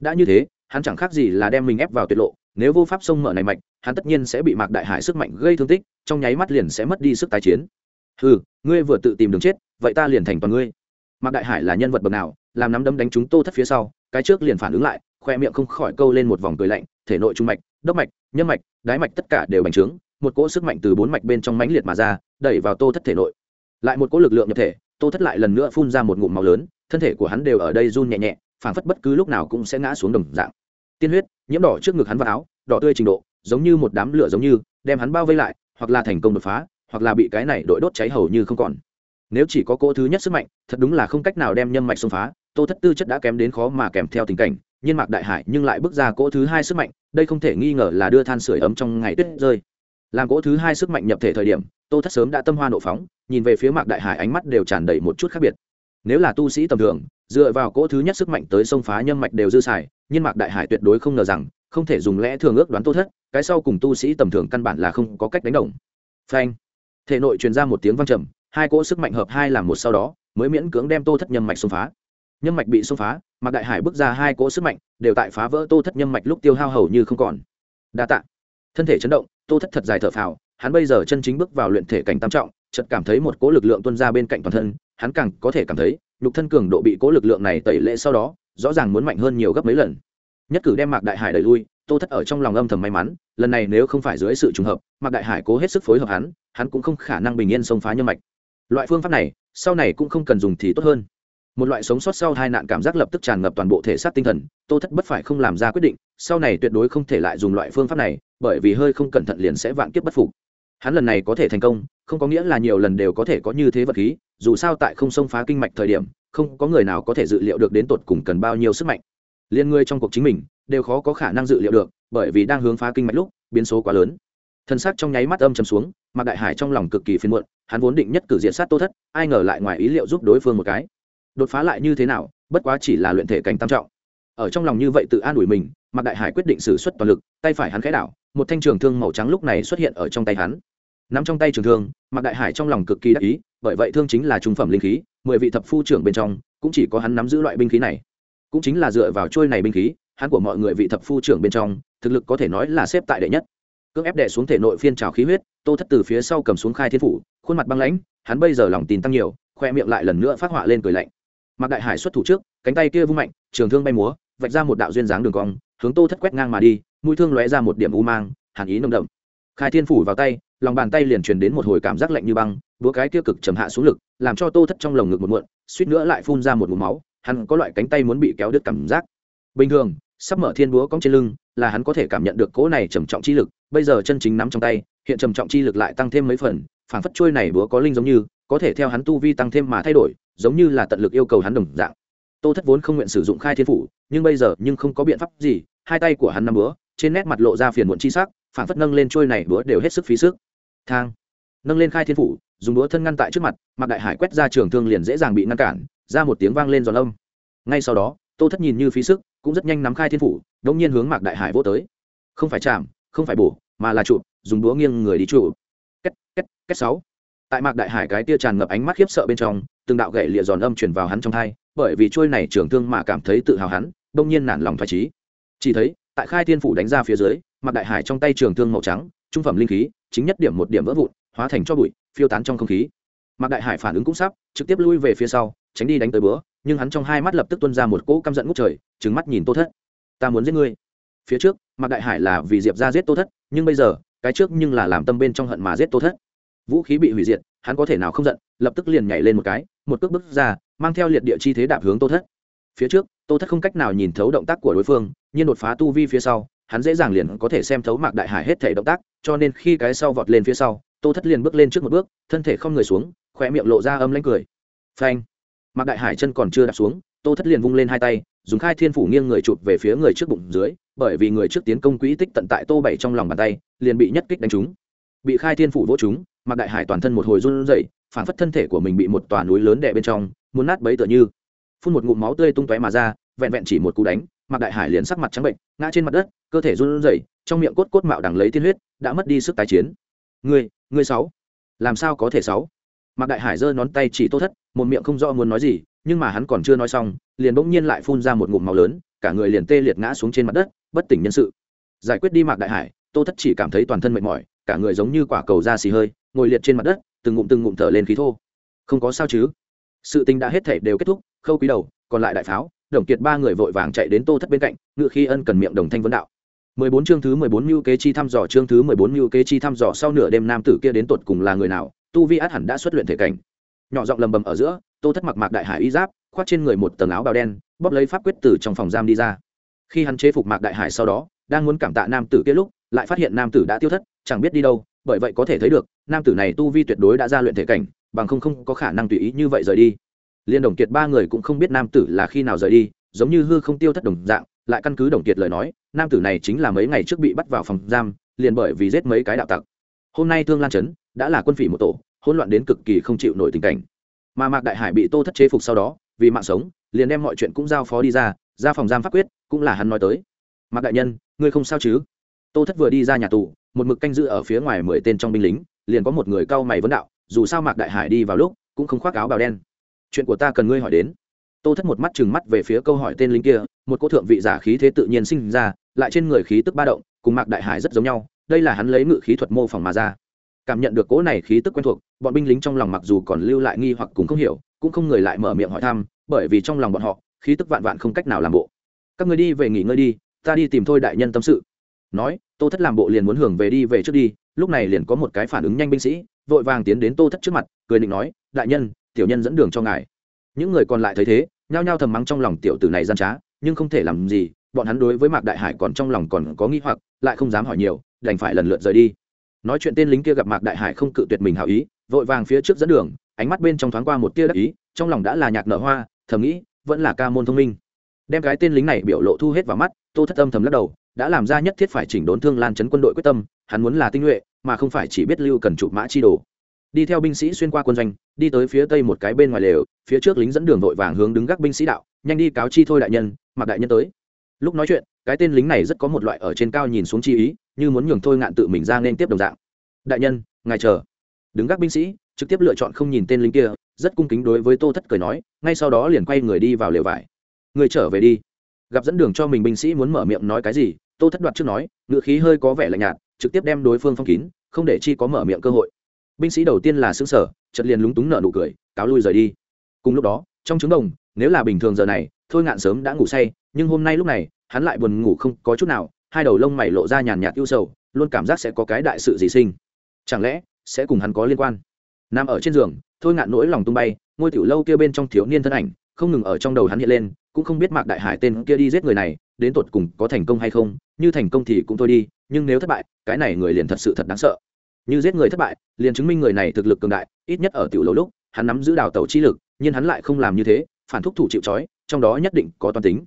Đã như thế hắn chẳng khác gì là đem mình ép vào tuyệt lộ, nếu vô pháp sông mở này mạch, hắn tất nhiên sẽ bị mạc đại hải sức mạnh gây thương tích, trong nháy mắt liền sẽ mất đi sức tái chiến. Ừ ngươi vừa tự tìm đường chết, vậy ta liền thành toàn ngươi. Mạc đại hải là nhân vật bậc nào, làm nắm đấm đánh chúng tô thất phía sau, cái trước liền phản ứng lại, khoe miệng không khỏi câu lên một vòng cười lạnh, thể nội trung mạch, đốc mạch, nhân mạch, đái mạch tất cả đều bành trướng, một cỗ sức mạnh từ bốn mạch bên trong mãnh liệt mà ra, đẩy vào tô thất thể nội. Lại một cỗ lực lượng nhập thể, tô thất lại lần nữa phun ra một ngụm máu lớn, thân thể của hắn đều ở đây run nhẹ nhẹ phảng phất bất cứ lúc nào cũng sẽ ngã xuống đồng dạng. Tiên huyết, nhiễm đỏ trước ngực hắn vào áo, đỏ tươi trình độ, giống như một đám lửa giống như, đem hắn bao vây lại, hoặc là thành công đột phá, hoặc là bị cái này đội đốt cháy hầu như không còn. Nếu chỉ có cỗ thứ nhất sức mạnh, thật đúng là không cách nào đem nhân mạch xông phá, tô thất tư chất đã kém đến khó mà kèm theo tình cảnh nhiên mạc đại hải nhưng lại bước ra cỗ thứ hai sức mạnh, đây không thể nghi ngờ là đưa than sửa ấm trong ngày tuyết rơi. Làm cỗ thứ hai sức mạnh nhập thể thời điểm, tô thất sớm đã tâm hoa nộ phóng, nhìn về phía mạc đại hải ánh mắt đều tràn đầy một chút khác biệt. Nếu là tu sĩ tầm thường dựa vào cỗ thứ nhất sức mạnh tới sông phá nhâm mạch đều dư xài nhân mạc đại hải tuyệt đối không ngờ rằng, không thể dùng lẽ thường ước đoán tô thất, cái sau cùng tu sĩ tầm thường căn bản là không có cách đánh đồng. Phanh! Thể nội truyền ra một tiếng vang trầm, hai cỗ sức mạnh hợp hai làm một sau đó, mới miễn cưỡng đem tô thất nhâm mạch xông phá. Nhâm mạch bị xông phá, mạc đại hải bước ra hai cỗ sức mạnh, đều tại phá vỡ tô thất nhâm mạch lúc tiêu hao hầu như không còn. Đa tạ. Thân thể chấn động, tô thất thật dài thở phào, hắn bây giờ chân chính bước vào luyện thể cảnh tam trọng, chợt cảm thấy một cỗ lực lượng tuôn ra bên cạnh toàn thân hắn càng có thể cảm thấy, nhục thân cường độ bị cố lực lượng này tẩy lệ sau đó, rõ ràng muốn mạnh hơn nhiều gấp mấy lần. Nhất cử đem mạc đại hải đẩy lui, tô thất ở trong lòng âm thầm may mắn, lần này nếu không phải dưới sự trùng hợp, mạc đại hải cố hết sức phối hợp hắn hắn cũng không khả năng bình yên xông phá nhân mạch. Loại phương pháp này, sau này cũng không cần dùng thì tốt hơn. Một loại sống sót sau hai nạn cảm giác lập tức tràn ngập toàn bộ thể xác tinh thần, tô thất bất phải không làm ra quyết định, sau này tuyệt đối không thể lại dùng loại phương pháp này, bởi vì hơi không cẩn thận liền sẽ vạn kiếp bất phục. Hắn lần này có thể thành công, không có nghĩa là nhiều lần đều có thể có như thế vật khí dù sao tại không xông phá kinh mạch thời điểm, không có người nào có thể dự liệu được đến tột cùng cần bao nhiêu sức mạnh. Liên ngươi trong cuộc chính mình, đều khó có khả năng dự liệu được, bởi vì đang hướng phá kinh mạch lúc, biến số quá lớn. Thân xác trong nháy mắt âm chầm xuống mà đại hải trong lòng cực kỳ phiền muộn, hắn vốn định nhất cử diện sát tô thất, ai ngờ lại ngoài ý liệu giúp đối phương một cái. Đột phá lại như thế nào, bất quá chỉ là luyện thể cảnh tam trọng. Ở trong lòng như vậy tự an ủi mình, mạc đại hải quyết định xử suất toàn lực, tay phải hắn khẽ đảo, một thanh trường thương màu trắng lúc này xuất hiện ở trong tay hắn nắm trong tay trường thương, mạc đại hải trong lòng cực kỳ đắc ý, bởi vậy thương chính là trung phẩm linh khí, mười vị thập phu trưởng bên trong, cũng chỉ có hắn nắm giữ loại binh khí này. Cũng chính là dựa vào trôi này binh khí, hắn của mọi người vị thập phu trưởng bên trong, thực lực có thể nói là xếp tại đệ nhất. Cưỡng ép đệ xuống thể nội phiên trào khí huyết, tô thất từ phía sau cầm xuống khai thiên phủ, khuôn mặt băng lãnh, hắn bây giờ lòng tin tăng nhiều, khoe miệng lại lần nữa phát họa lên cười lạnh. Mạc đại hải xuất thủ trước, cánh tay kia vung mạnh, trường thương bay múa, vạch ra một đạo duyên dáng đường cong, hướng tô thất quét ngang mà đi, mũi thương lóe ra một điểm u mang, hàn ý nồng đậm. Khai thiên phủ vào tay lòng bàn tay liền truyền đến một hồi cảm giác lạnh như băng, búa cái kia cực trầm hạ xuống lực, làm cho tô thất trong lồng ngực một muộn, suýt nữa lại phun ra một ngụm máu, hắn có loại cánh tay muốn bị kéo đứt cảm giác. Bình thường, sắp mở thiên búa cong trên lưng, là hắn có thể cảm nhận được cỗ này trầm trọng chi lực, bây giờ chân chính nắm trong tay, hiện trầm trọng chi lực lại tăng thêm mấy phần, phảng phất trôi này búa có linh giống như, có thể theo hắn tu vi tăng thêm mà thay đổi, giống như là tận lực yêu cầu hắn đồng dạng. Tô thất vốn không nguyện sử dụng khai thiên phủ, nhưng bây giờ nhưng không có biện pháp gì, hai tay của hắn nắm búa, trên nét mặt lộ ra phiền muộn chi sắc, phảng phất nâng lên trôi này búa đều hết sức phí sức thang. Nâng lên khai thiên phủ, dùng đũa thân ngăn tại trước mặt mặc đại hải quét ra trường thương liền dễ dàng bị ngăn cản, ra một tiếng vang lên giòn âm. Ngay sau đó, tô thất nhìn như phí sức, cũng rất nhanh nắm khai thiên phủ đông nhiên hướng mạc đại hải vô tới. Không phải chạm, không phải bổ, mà là trụ dùng đũa nghiêng người đi trụ két két két sáu. Tại mạc đại hải cái tia tràn ngập ánh mắt khiếp sợ bên trong, từng đạo gậy lịa giòn âm truyền vào hắn trong thai bởi vì trôi này trường thương mà cảm thấy tự hào hắn, đông nhiên nản lòng phải trí. Chỉ thấy, tại khai thiên phủ đánh ra phía dưới, mạc đại hải trong tay trường thương màu trắng trung phẩm linh khí, chính nhất điểm một điểm vỡ vụn, hóa thành cho bụi, phiêu tán trong không khí. Mạc đại hải phản ứng cũng sắp, trực tiếp lui về phía sau, tránh đi đánh tới bữa, nhưng hắn trong hai mắt lập tức tuôn ra một cỗ căm giận ngút trời, trừng mắt nhìn tô thất. Ta muốn giết ngươi. Phía trước, mạc đại hải là vì diệp ra giết tô thất, nhưng bây giờ, cái trước nhưng là làm tâm bên trong hận mà giết tô thất. Vũ khí bị hủy diệt, hắn có thể nào không giận, lập tức liền nhảy lên một cái, một cước bước ra, mang theo liệt địa chi thế đạp hướng tô thất. Phía trước, tô thất không cách nào nhìn thấu động tác của đối phương, nhưng đột phá tu vi phía sau hắn dễ dàng liền có thể xem thấu mạc đại hải hết thể động tác, cho nên khi cái sau vọt lên phía sau, tô thất liền bước lên trước một bước, thân thể không người xuống khỏe miệng lộ ra âm lãnh cười. Phanh! Mạc đại hải chân còn chưa đạp xuống, tô thất liền vung lên hai tay, dùng khai thiên phủ nghiêng người chụp về phía người trước bụng dưới, bởi vì người trước tiến công quỹ tích tận tại tô bảy trong lòng bàn tay, liền bị nhất kích đánh trúng. Bị khai thiên phủ vỗ trúng, mạc đại hải toàn thân một hồi run rẩy, phản phất thân thể của mình bị một tòa núi lớn đè bên trong, muốn nát bấy tựa như. Phun một ngụm máu tươi tung tóe mà ra, vẹn vẹn chỉ một cú đánh, mạc đại hải liền sắc mặt trắng bệnh, ngã trên mặt đất cơ thể run rẩy, trong miệng cốt cốt mạo đằng lấy tiên huyết, đã mất đi sức tái chiến. Ngươi ngươi sáu. Làm sao có thể sáu? Mạc đại hải giơ ngón tay chỉ tô thất, một miệng không rõ muốn nói gì, nhưng mà hắn còn chưa nói xong, liền bỗng nhiên lại phun ra một ngụm máu lớn, cả người liền tê liệt ngã xuống trên mặt đất, bất tỉnh nhân sự. Giải quyết đi mạc đại hải, tô thất chỉ cảm thấy toàn thân mệt mỏi, cả người giống như quả cầu da xì hơi, ngồi liệt trên mặt đất, từng ngụm từng ngụm thở lên khí thô. Không có sao chứ? Sự tình đã hết thể đều kết thúc, khâu quý đầu, còn lại đại pháo, đồng kiệt ba người vội vàng chạy đến tô thất bên cạnh, ngựa khi ân cần miệng đồng thanh vấn đạo. 14 chương thứ 14 mưu kế chi thăm dò, chương thứ 14 mưu kế chi thăm dò. Sau nửa đêm nam tử kia đến tột cùng là người nào, tu vi át hẳn đã xuất luyện thể cảnh. Nhỏ giọng lầm bầm ở giữa, tô thất mặc mạc đại hải y giáp, khoác trên người một tầng áo bào đen, bóp lấy pháp quyết từ trong phòng giam đi ra. Khi hắn chế phục mạc đại hải sau đó, đang muốn cảm tạ nam tử kia lúc, lại phát hiện nam tử đã tiêu thất, chẳng biết đi đâu, bởi vậy có thể thấy được, nam tử này tu vi tuyệt đối đã ra luyện thể cảnh, bằng không không có khả năng tùy ý như vậy rời đi. Liên đồng kiệt ba người cũng không biết nam tử là khi nào rời đi, giống như hư không tiêu thất đồng dạng, lại căn cứ đồng kiệt lời nói nam tử này chính là mấy ngày trước bị bắt vào phòng giam, liền bởi vì giết mấy cái đạo tặc. Hôm nay thương lan trấn đã là quân phỉ một tổ, hỗn loạn đến cực kỳ không chịu nổi tình cảnh. Mà mạc đại hải bị tô thất chế phục sau đó, vì mạng sống, liền đem mọi chuyện cũng giao phó đi ra ra phòng giam pháp quyết, cũng là hắn nói tới. Mạc đại nhân, ngươi không sao chứ? Tô thất vừa đi ra nhà tù, một mực canh giữ ở phía ngoài mười tên trong binh lính, liền có một người cau mày vấn đạo, dù sao mạc đại hải đi vào lúc, cũng không khoác áo bào đen. Chuyện của ta cần ngươi hỏi đến. Tô thất một mắt chừng mắt về phía câu hỏi tên lính kia, một cô thượng vị giả khí thế tự nhiên sinh ra lại trên người khí tức ba động, cùng mạc đại hải rất giống nhau, đây là hắn lấy ngự khí thuật mô phỏng mà ra. Cảm nhận được cỗ này khí tức quen thuộc, bọn binh lính trong lòng mặc dù còn lưu lại nghi hoặc cũng không hiểu, cũng không người lại mở miệng hỏi thăm, bởi vì trong lòng bọn họ, khí tức vạn vạn không cách nào làm bộ. Các người đi về nghỉ ngơi đi, ta đi tìm thôi đại nhân tâm sự. Nói, tô thất làm bộ liền muốn hưởng về đi về trước đi, lúc này liền có một cái phản ứng nhanh binh sĩ, vội vàng tiến đến tô thất trước mặt, cười định nói, đại nhân, tiểu nhân dẫn đường cho ngài. Những người còn lại thấy thế, nhao nhao thầm mắng trong lòng tiểu tử này gian trá, nhưng không thể làm gì bọn hắn đối với mạc đại hải còn trong lòng còn có nghi hoặc, lại không dám hỏi nhiều, đành phải lần lượt rời đi. Nói chuyện tên lính kia gặp mạc đại hải không cự tuyệt mình hảo ý, vội vàng phía trước dẫn đường, ánh mắt bên trong thoáng qua một tia đắc ý, trong lòng đã là nhạc nở hoa, thầm nghĩ, vẫn là ca môn thông minh. Đem cái tên lính này biểu lộ thu hết vào mắt, tô thất âm thầm lắc đầu, đã làm ra nhất thiết phải chỉnh đốn thương lan chấn quân đội quyết tâm, hắn muốn là tinh nhuệ, mà không phải chỉ biết lưu cần chụp mã chi đồ. Đi theo binh sĩ xuyên qua quân doanh, đi tới phía tây một cái bên ngoài lều, phía trước lính dẫn đường vội vàng hướng đứng gác binh sĩ đạo, nhanh đi cáo chi thôi đại nhân mặc đại nhân tới lúc nói chuyện, cái tên lính này rất có một loại ở trên cao nhìn xuống chi ý, như muốn nhường thôi ngạn tự mình ra nên tiếp đồng dạng. Đại nhân, ngài chờ. Đứng gác binh sĩ, trực tiếp lựa chọn không nhìn tên lính kia, rất cung kính đối với tô thất cười nói, ngay sau đó liền quay người đi vào lều vải. Người trở về đi. Gặp dẫn đường cho mình binh sĩ muốn mở miệng nói cái gì, tô thất đoạt trước nói, ngựa khí hơi có vẻ lạnh nhạt, trực tiếp đem đối phương phong kín, không để chi có mở miệng cơ hội. Binh sĩ đầu tiên là xứng sở chật liền lúng túng nợ nụ cười, cáo lui rời đi. Cùng lúc đó, trong trứng đồng, nếu là bình thường giờ này, thôi ngạn sớm đã ngủ say, nhưng hôm nay lúc này hắn lại buồn ngủ không có chút nào, hai đầu lông mày lộ ra nhàn nhạt ưu sầu, luôn cảm giác sẽ có cái đại sự gì sinh. Chẳng lẽ sẽ cùng hắn có liên quan? Nằm ở trên giường, thôi ngạn nỗi lòng tung bay, ngôi tiểu lâu kia bên trong thiếu niên thân ảnh, không ngừng ở trong đầu hắn hiện lên, cũng không biết mạc đại hải tên kia đi giết người này, đến tột cùng có thành công hay không, như thành công thì cũng thôi đi, nhưng nếu thất bại, cái này người liền thật sự thật đáng sợ. Như giết người thất bại, liền chứng minh người này thực lực cường đại, ít nhất ở tiểu lâu lúc, hắn nắm giữ đào tẩu chi lực, nhưng hắn lại không làm như thế, phản thúc thủ chịu trói, trong đó nhất định có toàn tính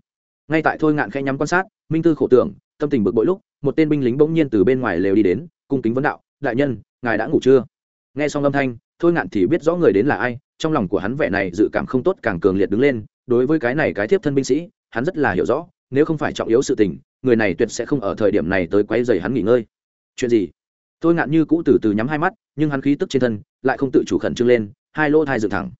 ngay tại thôi ngạn khẽ nhắm quan sát, minh tư khổ tưởng, tâm tình bực bội lúc, một tên binh lính bỗng nhiên từ bên ngoài lều đi đến, cung kính vấn đạo, đại nhân, ngài đã ngủ chưa? Nghe xong âm thanh, thôi ngạn thì biết rõ người đến là ai, trong lòng của hắn vẻ này dự cảm không tốt càng cường liệt đứng lên, đối với cái này cái thiếp thân binh sĩ, hắn rất là hiểu rõ, nếu không phải trọng yếu sự tình, người này tuyệt sẽ không ở thời điểm này tới quay dày hắn nghỉ ngơi. Chuyện gì? Tôi ngạn như cũ từ từ nhắm hai mắt, nhưng hắn khí tức trên thân lại không tự chủ khẩn trương lên, hai lỗ thai dựng thẳng.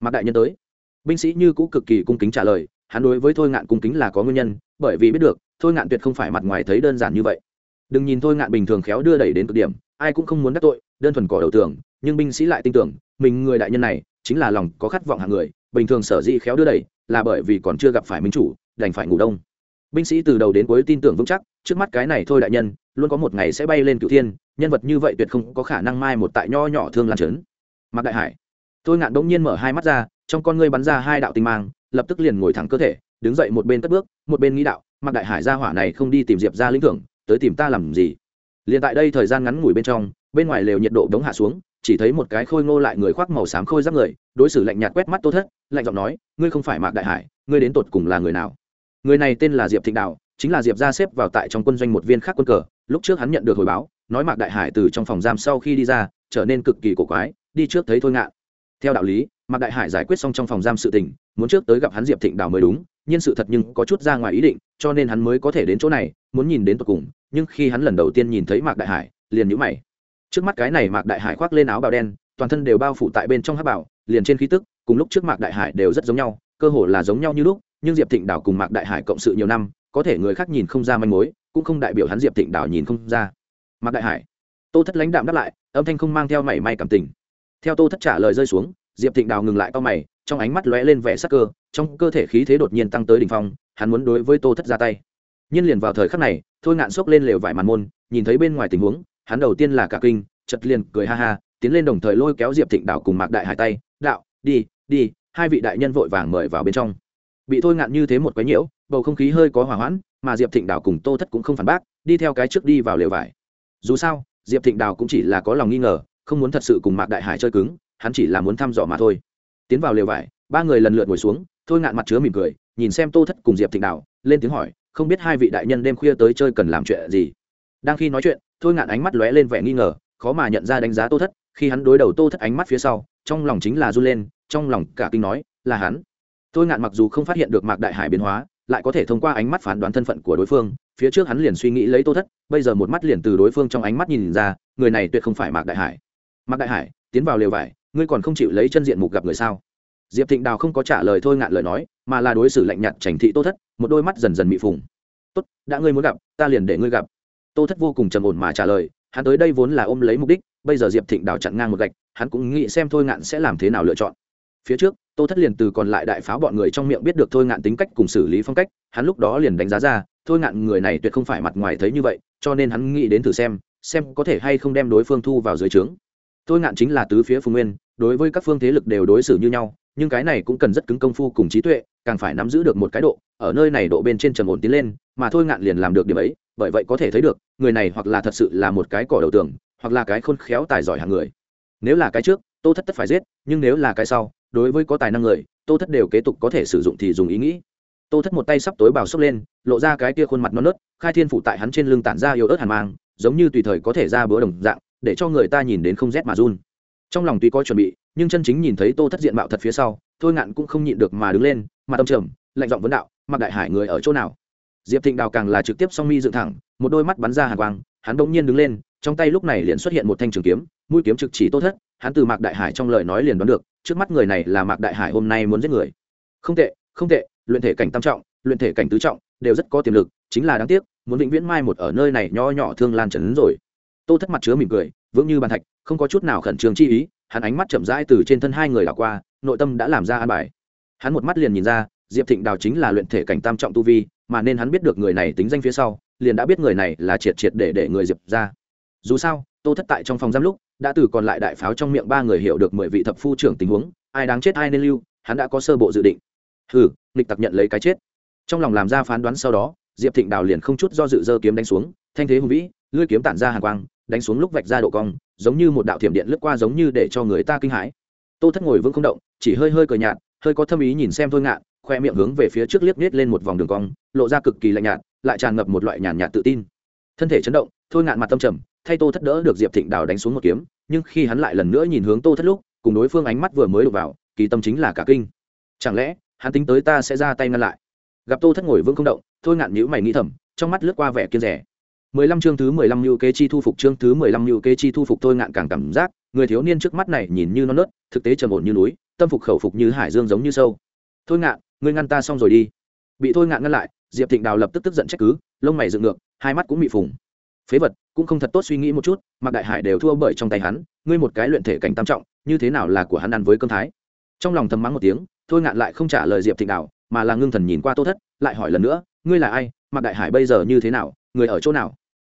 Mặc đại nhân tới. Binh sĩ như cũ cực kỳ cung kính trả lời hắn đối với thôi ngạn cung kính là có nguyên nhân, bởi vì biết được, thôi ngạn tuyệt không phải mặt ngoài thấy đơn giản như vậy. Đừng nhìn thôi ngạn bình thường khéo đưa đẩy đến cực điểm, ai cũng không muốn đắc tội, đơn thuần cỏ đầu tưởng nhưng binh sĩ lại tin tưởng, mình người đại nhân này, chính là lòng có khát vọng hạng người, bình thường sở dĩ khéo đưa đẩy, là bởi vì còn chưa gặp phải minh chủ, đành phải ngủ đông. Binh sĩ từ đầu đến cuối tin tưởng vững chắc, trước mắt cái này thôi đại nhân, luôn có một ngày sẽ bay lên cửu thiên, nhân vật như vậy tuyệt không có khả năng mai một tại nho nhỏ thương lan trấn. Mặc đại hải tôi ngạn bỗng nhiên mở hai mắt ra, trong con ngươi bắn ra hai đạo tinh mang lập tức liền ngồi thẳng cơ thể, đứng dậy một bên cất bước, một bên nghĩ đạo mặc đại hải gia hỏa này không đi tìm diệp ra lĩnh thưởng, tới tìm ta làm gì? Liền tại đây thời gian ngắn ngủi bên trong, bên ngoài lều nhiệt độ đống hạ xuống, chỉ thấy một cái khôi ngô lại người khoác màu xám khôi giáp người, đối xử lạnh nhạt quét mắt tô thất, lạnh giọng nói, ngươi không phải mạc đại hải, ngươi đến tột cùng là người nào? Người này tên là diệp thịnh đạo, chính là diệp gia xếp vào tại trong quân doanh một viên khác quân cờ, lúc trước hắn nhận được hồi báo, nói mạc đại hải từ trong phòng giam sau khi đi ra, trở nên cực kỳ cổ quái, đi trước thấy thôi ngạn. Theo đạo lý mạc đại hải giải quyết xong trong phòng giam sự tình, muốn trước tới gặp hắn diệp thịnh đào mới đúng, nhưng sự thật nhưng có chút ra ngoài ý định, cho nên hắn mới có thể đến chỗ này, muốn nhìn đến tột cùng, nhưng khi hắn lần đầu tiên nhìn thấy mạc đại hải, liền nhũ mày. Trước mắt cái này mạc đại hải khoác lên áo bào đen, toàn thân đều bao phủ tại bên trong hát bảo, liền trên khí tức, cùng lúc trước mạc đại hải đều rất giống nhau, cơ hồ là giống nhau như lúc, nhưng diệp thịnh Đào cùng mạc đại hải cộng sự nhiều năm, có thể người khác nhìn không ra manh mối, cũng không đại biểu hắn diệp thịnh Đào nhìn không ra. Mạc đại hải, tô thất lãnh đạm đáp lại, âm thanh không mang theo mảy may cảm tình. Theo tô thất trả lời rơi xuống diệp thịnh đào ngừng lại cao mày, trong ánh mắt lóe lên vẻ sắc cơ, trong cơ thể khí thế đột nhiên tăng tới đỉnh phong, hắn muốn đối với tô thất ra tay. Nhiên liền vào thời khắc này, thôi ngạn xốc lên lều vải màn môn, nhìn thấy bên ngoài tình huống, hắn đầu tiên là cả kinh chật liền cười ha ha, tiến lên đồng thời lôi kéo diệp thịnh đảo cùng mạc đại hải tay, đạo, đi đi. Hai vị đại nhân vội vàng mời vào bên trong. Bị thôi ngạn như thế một cái nhiễu, bầu không khí hơi có hỏa hoãn, mà diệp thịnh đảo cùng tô thất cũng không phản bác, đi theo cái trước đi vào lều vải. Dù sao, diệp thịnh đảo cũng chỉ là có lòng nghi ngờ, không muốn thật sự cùng mạc đại hải chơi cứng hắn chỉ là muốn thăm dò mà thôi. Tiến vào lều vải, ba người lần lượt ngồi xuống, thôi ngạn mặt chứa mỉm cười, nhìn xem tô thất cùng diệp thịnh đạo lên tiếng hỏi, không biết hai vị đại nhân đêm khuya tới chơi cần làm chuyện gì? Đang khi nói chuyện, thôi ngạn ánh mắt lóe lên vẻ nghi ngờ, khó mà nhận ra đánh giá tô thất, khi hắn đối đầu tô thất ánh mắt phía sau, trong lòng chính là run lên, trong lòng cả kinh nói, là hắn. Thôi ngạn mặc dù không phát hiện được mạc đại hải biến hóa, lại có thể thông qua ánh mắt phán đoán thân phận của đối phương, phía trước hắn liền suy nghĩ lấy tô thất, bây giờ một mắt liền từ đối phương trong ánh mắt nhìn ra, người này tuyệt không phải mạc đại hải. Mạc đại hải, tiến vào lều vải ngươi còn không chịu lấy chân diện mục gặp người sao? Diệp thịnh đào không có trả lời thôi ngạn lời nói, mà là đối xử lạnh nhạt chảnh thị tô thất, một đôi mắt dần dần mị phùng. Tốt, đã ngươi muốn gặp, ta liền để ngươi gặp. Tô thất vô cùng trầm ổn mà trả lời, hắn tới đây vốn là ôm lấy mục đích, bây giờ diệp thịnh đào chặn ngang một gạch, hắn cũng nghĩ xem thôi ngạn sẽ làm thế nào lựa chọn. Phía trước, tô thất liền từ còn lại đại pháo bọn người trong miệng biết được thôi ngạn tính cách cùng xử lý phong cách, hắn lúc đó liền đánh giá ra, thôi ngạn người này tuyệt không phải mặt ngoài thấy như vậy, cho nên hắn nghĩ đến thử xem xem có thể hay không đem đối phương thu vào dưới trướng thôi ngạn chính là tứ phía phùng nguyên, đối với các phương thế lực đều đối xử như nhau, nhưng cái này cũng cần rất cứng công phu cùng trí tuệ, càng phải nắm giữ được một cái độ, ở nơi này độ bên trên trầm ổn tiến lên, mà thôi ngạn liền làm được điểm ấy, bởi vậy có thể thấy được, người này hoặc là thật sự là một cái cỏ đầu tường, hoặc là cái khôn khéo tài giỏi hàng người. Nếu là cái trước, tô thất tất phải giết, nhưng nếu là cái sau, đối với có tài năng người, tô thất đều kế tục có thể sử dụng thì dùng ý nghĩ. Tô thất một tay sắp tối bào sốc lên, lộ ra cái kia khuôn mặt non nớt, khai thiên phụ tại hắn trên lưng tản ra yếu ớt hàn mang, giống như tùy thời có thể ra bữa đồng dạng để cho người ta nhìn đến không rét mà run. Trong lòng tuy có chuẩn bị, nhưng chân chính nhìn thấy tô thất diện mạo thật phía sau, thôi ngạn cũng không nhịn được mà đứng lên mà tâm trầm, lạnh giọng vấn đạo mặc đại hải người ở chỗ nào? Diệp thịnh đào càng là trực tiếp song mi dựng thẳng, một đôi mắt bắn ra hàn quang, hắn bỗng nhiên đứng lên, trong tay lúc này liền xuất hiện một thanh trường kiếm, mũi kiếm trực chỉ tô thất, hắn từ mạc đại hải trong lời nói liền đoán được, trước mắt người này là mạc đại hải hôm nay muốn giết người. Không tệ không tệ, luyện thể cảnh tam trọng, luyện thể cảnh tứ trọng, đều rất có tiềm lực, chính là đáng tiếc, muốn vĩnh viễn mai một ở nơi này nho nhỏ thương lan trấn rồi tô thất mặt chứa mỉm cười, vững như bàn thạch, không có chút nào khẩn trương chi ý, hắn ánh mắt chậm rãi từ trên thân hai người đảo qua, nội tâm đã làm ra an bài. Hắn một mắt liền nhìn ra, diệp thịnh đào chính là luyện thể cảnh tam trọng tu vi, mà nên hắn biết được người này tính danh phía sau, liền đã biết người này là triệt triệt để để người diệp ra. Dù sao, tô thất tại trong phòng giam lúc, đã từ còn lại đại pháo trong miệng ba người hiểu được mười vị thập phu trưởng tình huống, ai đáng chết ai nên lưu, hắn đã có sơ bộ dự định. Hừ, nghịch tặc nhận lấy cái chết. Trong lòng làm ra phán đoán sau đó, diệp thịnh đào liền không chút do dự dơ kiếm đánh xuống, thanh thế hùng vĩ, lưỡi kiếm tản ra hàng quang đánh xuống lúc vạch ra độ cong, giống như một đạo thiểm điện lướt qua giống như để cho người ta kinh hãi. Tô thất ngồi vững không động, chỉ hơi hơi cờ nhạt, hơi có thâm ý nhìn xem thôi ngạn, khoe miệng hướng về phía trước liếc nết lên một vòng đường cong, lộ ra cực kỳ lạnh nhạt, lại tràn ngập một loại nhàn nhạt tự tin. Thân thể chấn động, thôi ngạn mặt tâm trầm, thay tô thất đỡ được diệp thịnh đào đánh xuống một kiếm, nhưng khi hắn lại lần nữa nhìn hướng tô thất lúc, cùng đối phương ánh mắt vừa mới đổ vào, kỳ tâm chính là cả kinh. Chẳng lẽ, hắn tính tới ta sẽ ra tay ngăn lại? Gặp tô thất ngồi vững không động, thôi ngạn nhữ mày nghĩ thầm, trong mắt lướt qua vẻ kiên rẻ mười lăm chương thứ mười lăm lưu kế chi thu phục chương thứ mười lăm lưu kế chi thu phục tôi ngạn càng cảm giác, người thiếu niên trước mắt này nhìn như non nớt, thực tế trầm ổn như núi, tâm phục khẩu phục như hải dương giống như sâu. Thôi ngạn, ngươi ngăn ta xong rồi đi. Bị thôi ngạn ngăn lại, diệp thịnh đào lập tức tức giận trách cứ, lông mày dựng ngược, hai mắt cũng bị phùng. Phế vật, cũng không thật tốt suy nghĩ một chút mặc đại hải đều thua bởi trong tay hắn, ngươi một cái luyện thể cảnh tam trọng, như thế nào là của hắn ăn với cơm thái? Trong lòng thầm mắng một tiếng, thôi ngạn lại không trả lời diệp thịnh đào, mà là ngưng thần nhìn qua tô thất, lại hỏi lần nữa, ngươi là ai? Mặc đại hải bây giờ như thế nào? Người ở chỗ nào?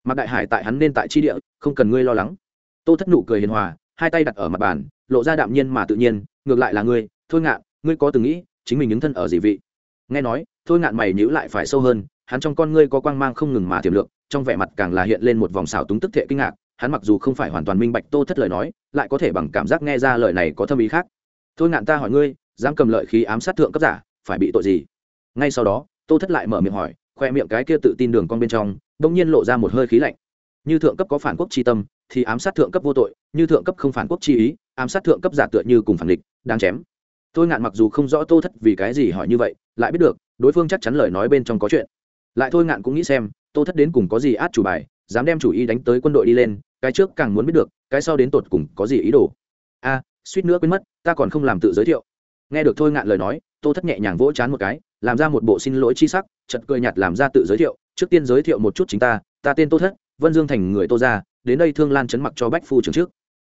Mạc đại hải tại hắn nên tại chi địa, không cần ngươi lo lắng. Tô thất nụ cười hiền hòa, hai tay đặt ở mặt bàn, lộ ra đạm nhiên mà tự nhiên, ngược lại là ngươi, thôi ngạn, ngươi có từng nghĩ chính mình những thân ở gì vị? Nghe nói, thôi ngạn mày nhữ lại phải sâu hơn, hắn trong con ngươi có quang mang không ngừng mà tiềm lượng, trong vẻ mặt càng là hiện lên một vòng xảo túng tức thệ kinh ngạc, hắn mặc dù không phải hoàn toàn minh bạch tô thất lời nói, lại có thể bằng cảm giác nghe ra lời này có thâm ý khác. Thôi ngạn ta hỏi ngươi, dám cầm lợi khí ám sát thượng cấp giả, phải bị tội gì? Ngay sau đó, tô thất lại mở miệng hỏi khoe miệng cái kia tự tin đường con bên trong đông nhiên lộ ra một hơi khí lạnh. Như thượng cấp có phản quốc chi tâm, thì ám sát thượng cấp vô tội, như thượng cấp không phản quốc chi ý, ám sát thượng cấp giả tựa như cùng phản địch, đang chém. Tôi ngạn mặc dù không rõ tô thất vì cái gì hỏi như vậy, lại biết được, đối phương chắc chắn lời nói bên trong có chuyện. Lại thôi ngạn cũng nghĩ xem, tô thất đến cùng có gì át chủ bài, dám đem chủ ý đánh tới quân đội đi lên, cái trước càng muốn biết được, cái sau đến tột cùng có gì ý đồ. A, suýt nữa quên mất, ta còn không làm tự giới thiệu. Nghe được thôi ngạn lời nói tô thất nhẹ nhàng vỗ chán một cái, làm ra một bộ xin lỗi chi sắc chật cười nhạt làm ra tự giới thiệu, trước tiên giới thiệu một chút chính ta ta tên tô thất, vân dương thành người tô ra đến đây thương lan chấn mặc cho bách phu trưởng trước.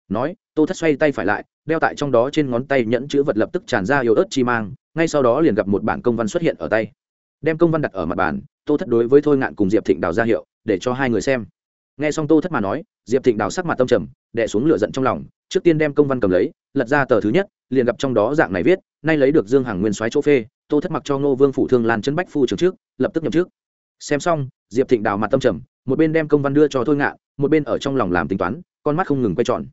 Nói, tô thất xoay tay phải lại, đeo tại trong đó trên ngón tay nhẫn chữ vật lập tức tràn ra yếu ớt chi mang, ngay sau đó liền gặp một bản công văn xuất hiện ở tay. Đem công văn đặt ở mặt bàn, tô thất đối với thôi ngạn cùng diệp thịnh đào ra hiệu, để cho hai người xem nghe xong tô thất mà nói, diệp thịnh đào sắc mặt tâm trầm, đè xuống lửa giận trong lòng, trước tiên đem công văn cầm lấy, lật ra tờ thứ nhất, liền gặp trong đó dạng này viết, nay lấy được dương hằng nguyên soái chỗ phê, tô thất mặc cho ngô vương phủ thương lan chân bách phu trường trước, lập tức nhậm trước xem xong, diệp thịnh đào mặt tâm trầm, một bên đem công văn đưa cho thôi ngạn, một bên ở trong lòng làm tính toán, con mắt không ngừng quay tròn.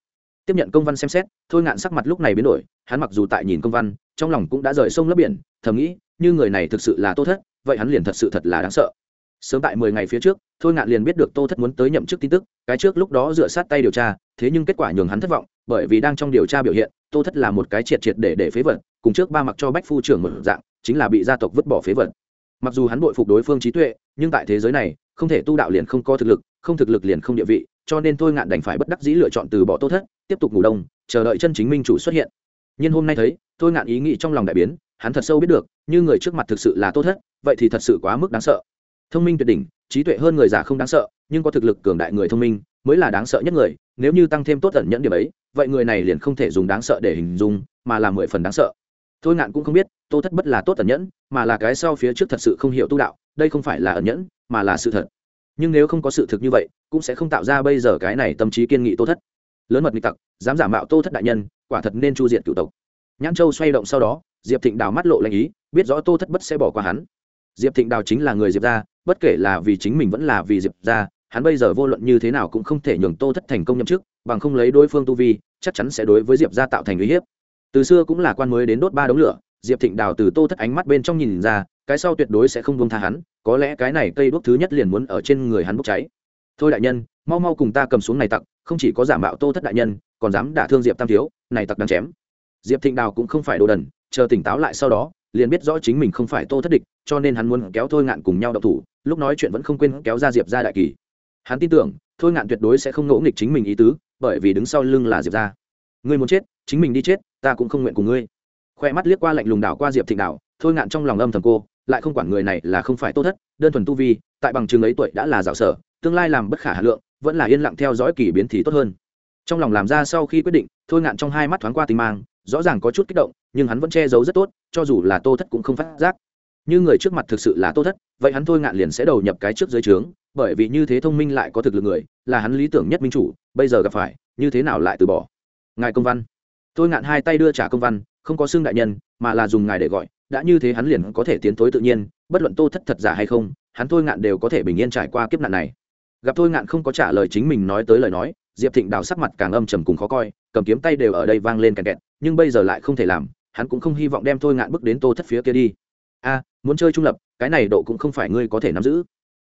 Tiếp nhận công văn xem xét, thôi ngạn sắc mặt lúc này biến đổi, hắn mặc dù tại nhìn công văn, trong lòng cũng đã rời sông lấp biển, thầm nghĩ, như người này thực sự là tô thất, vậy hắn liền thật sự thật là đáng sợ sớm tại mười ngày phía trước, thôi ngạn liền biết được tô thất muốn tới nhậm chức tin tức, cái trước lúc đó dựa sát tay điều tra, thế nhưng kết quả nhường hắn thất vọng, bởi vì đang trong điều tra biểu hiện, tô thất là một cái triệt triệt để để phế vật, cùng trước ba mặc cho bách phu trưởng một dạng, chính là bị gia tộc vứt bỏ phế vật. Mặc dù hắn bội phục đối phương trí tuệ, nhưng tại thế giới này, không thể tu đạo liền không có thực lực, không thực lực liền không địa vị, cho nên thôi ngạn đành phải bất đắc dĩ lựa chọn từ bỏ tô thất, tiếp tục ngủ đông, chờ đợi chân chính minh chủ xuất hiện. Nhưng hôm nay thấy, thôi ngạn ý nghĩ trong lòng đại biến, hắn thật sâu biết được, như người trước mặt thực sự là tô thất, vậy thì thật sự quá mức đáng sợ thông minh tuyệt đỉnh, trí tuệ hơn người già không đáng sợ, nhưng có thực lực cường đại người thông minh mới là đáng sợ nhất người, nếu như tăng thêm tốt tẩn nhẫn điểm ấy, vậy người này liền không thể dùng đáng sợ để hình dung, mà là mười phần đáng sợ. Thôi ngạn cũng không biết, tô thất bất là tốt tẩn nhẫn, mà là cái sau phía trước thật sự không hiểu tu đạo, đây không phải là ẩn nhẫn, mà là sự thật. Nhưng nếu không có sự thực như vậy, cũng sẽ không tạo ra bây giờ cái này tâm trí kiên nghị tô thất. Lớn mật nghịch tặc, dám giả mạo tô thất đại nhân, quả thật nên chu diệt cựu tộc. Nhãn châu xoay động sau đó, diệp thịnh đào mắt lộ lanh ý, biết rõ tô thất bất sẽ bỏ qua hắn. Diệp thịnh đào chính là người diệp ra bất kể là vì chính mình vẫn là vì diệp ra hắn bây giờ vô luận như thế nào cũng không thể nhường tô thất thành công nhậm chức, bằng không lấy đối phương tu vi, chắc chắn sẽ đối với diệp ra tạo thành uy hiếp. Từ xưa cũng là quan mới đến đốt ba đống lửa, diệp thịnh đào từ tô thất ánh mắt bên trong nhìn ra, cái sau tuyệt đối sẽ không buông tha hắn, có lẽ cái này cây đuốc thứ nhất liền muốn ở trên người hắn bốc cháy. Thôi đại nhân, mau mau cùng ta cầm xuống này tặc, không chỉ có giả mạo tô thất đại nhân, còn dám đả thương diệp tam thiếu, này tặc đang chém. Diệp thịnh đào cũng không phải đồ đần, chờ tỉnh táo lại sau đó liền biết rõ chính mình không phải tô thất địch, cho nên hắn muốn kéo thôi ngạn cùng nhau đậu thủ, lúc nói chuyện vẫn không quên kéo ra diệp ra đại kỳ. Hắn tin tưởng, thôi ngạn tuyệt đối sẽ không ngỗ nghịch chính mình ý tứ, bởi vì đứng sau lưng là diệp ra ngươi muốn chết, chính mình đi chết, ta cũng không nguyện cùng ngươi. Khoe mắt liếc qua lạnh lùng đảo qua diệp thịnh đảo, thôi ngạn trong lòng âm thầm cô, lại không quản người này là không phải tô thất, đơn thuần tu vi, tại bằng chứng ấy tuổi đã là rào sở, tương lai làm bất khả hà lượng, vẫn là yên lặng theo dõi kỳ biến thì tốt hơn. Trong lòng làm ra sau khi quyết định, thôi ngạn trong hai mắt thoáng qua tình mang rõ ràng có chút kích động, nhưng hắn vẫn che giấu rất tốt, cho dù là tô thất cũng không phát giác. Như người trước mặt thực sự là tô thất, vậy hắn thôi ngạn liền sẽ đầu nhập cái trước dưới trướng, bởi vì như thế thông minh lại có thực lực người, là hắn lý tưởng nhất minh chủ, bây giờ gặp phải, như thế nào lại từ bỏ? Ngài công văn. Thôi ngạn hai tay đưa trả công văn, không có xương đại nhân, mà là dùng ngài để gọi, đã như thế hắn liền có thể tiến tối tự nhiên, bất luận tô thất thật giả hay không, hắn thôi ngạn đều có thể bình yên trải qua kiếp nạn này. Gặp thôi ngạn không có trả lời chính mình nói tới lời nói diệp thịnh đào sắc mặt càng âm trầm cùng khó coi, cầm kiếm tay đều ở đây vang lên kẹt kẹt, nhưng bây giờ lại không thể làm, hắn cũng không hy vọng đem thôi ngạn bước đến tô thất phía kia đi. A, muốn chơi trung lập, cái này độ cũng không phải ngươi có thể nắm giữ.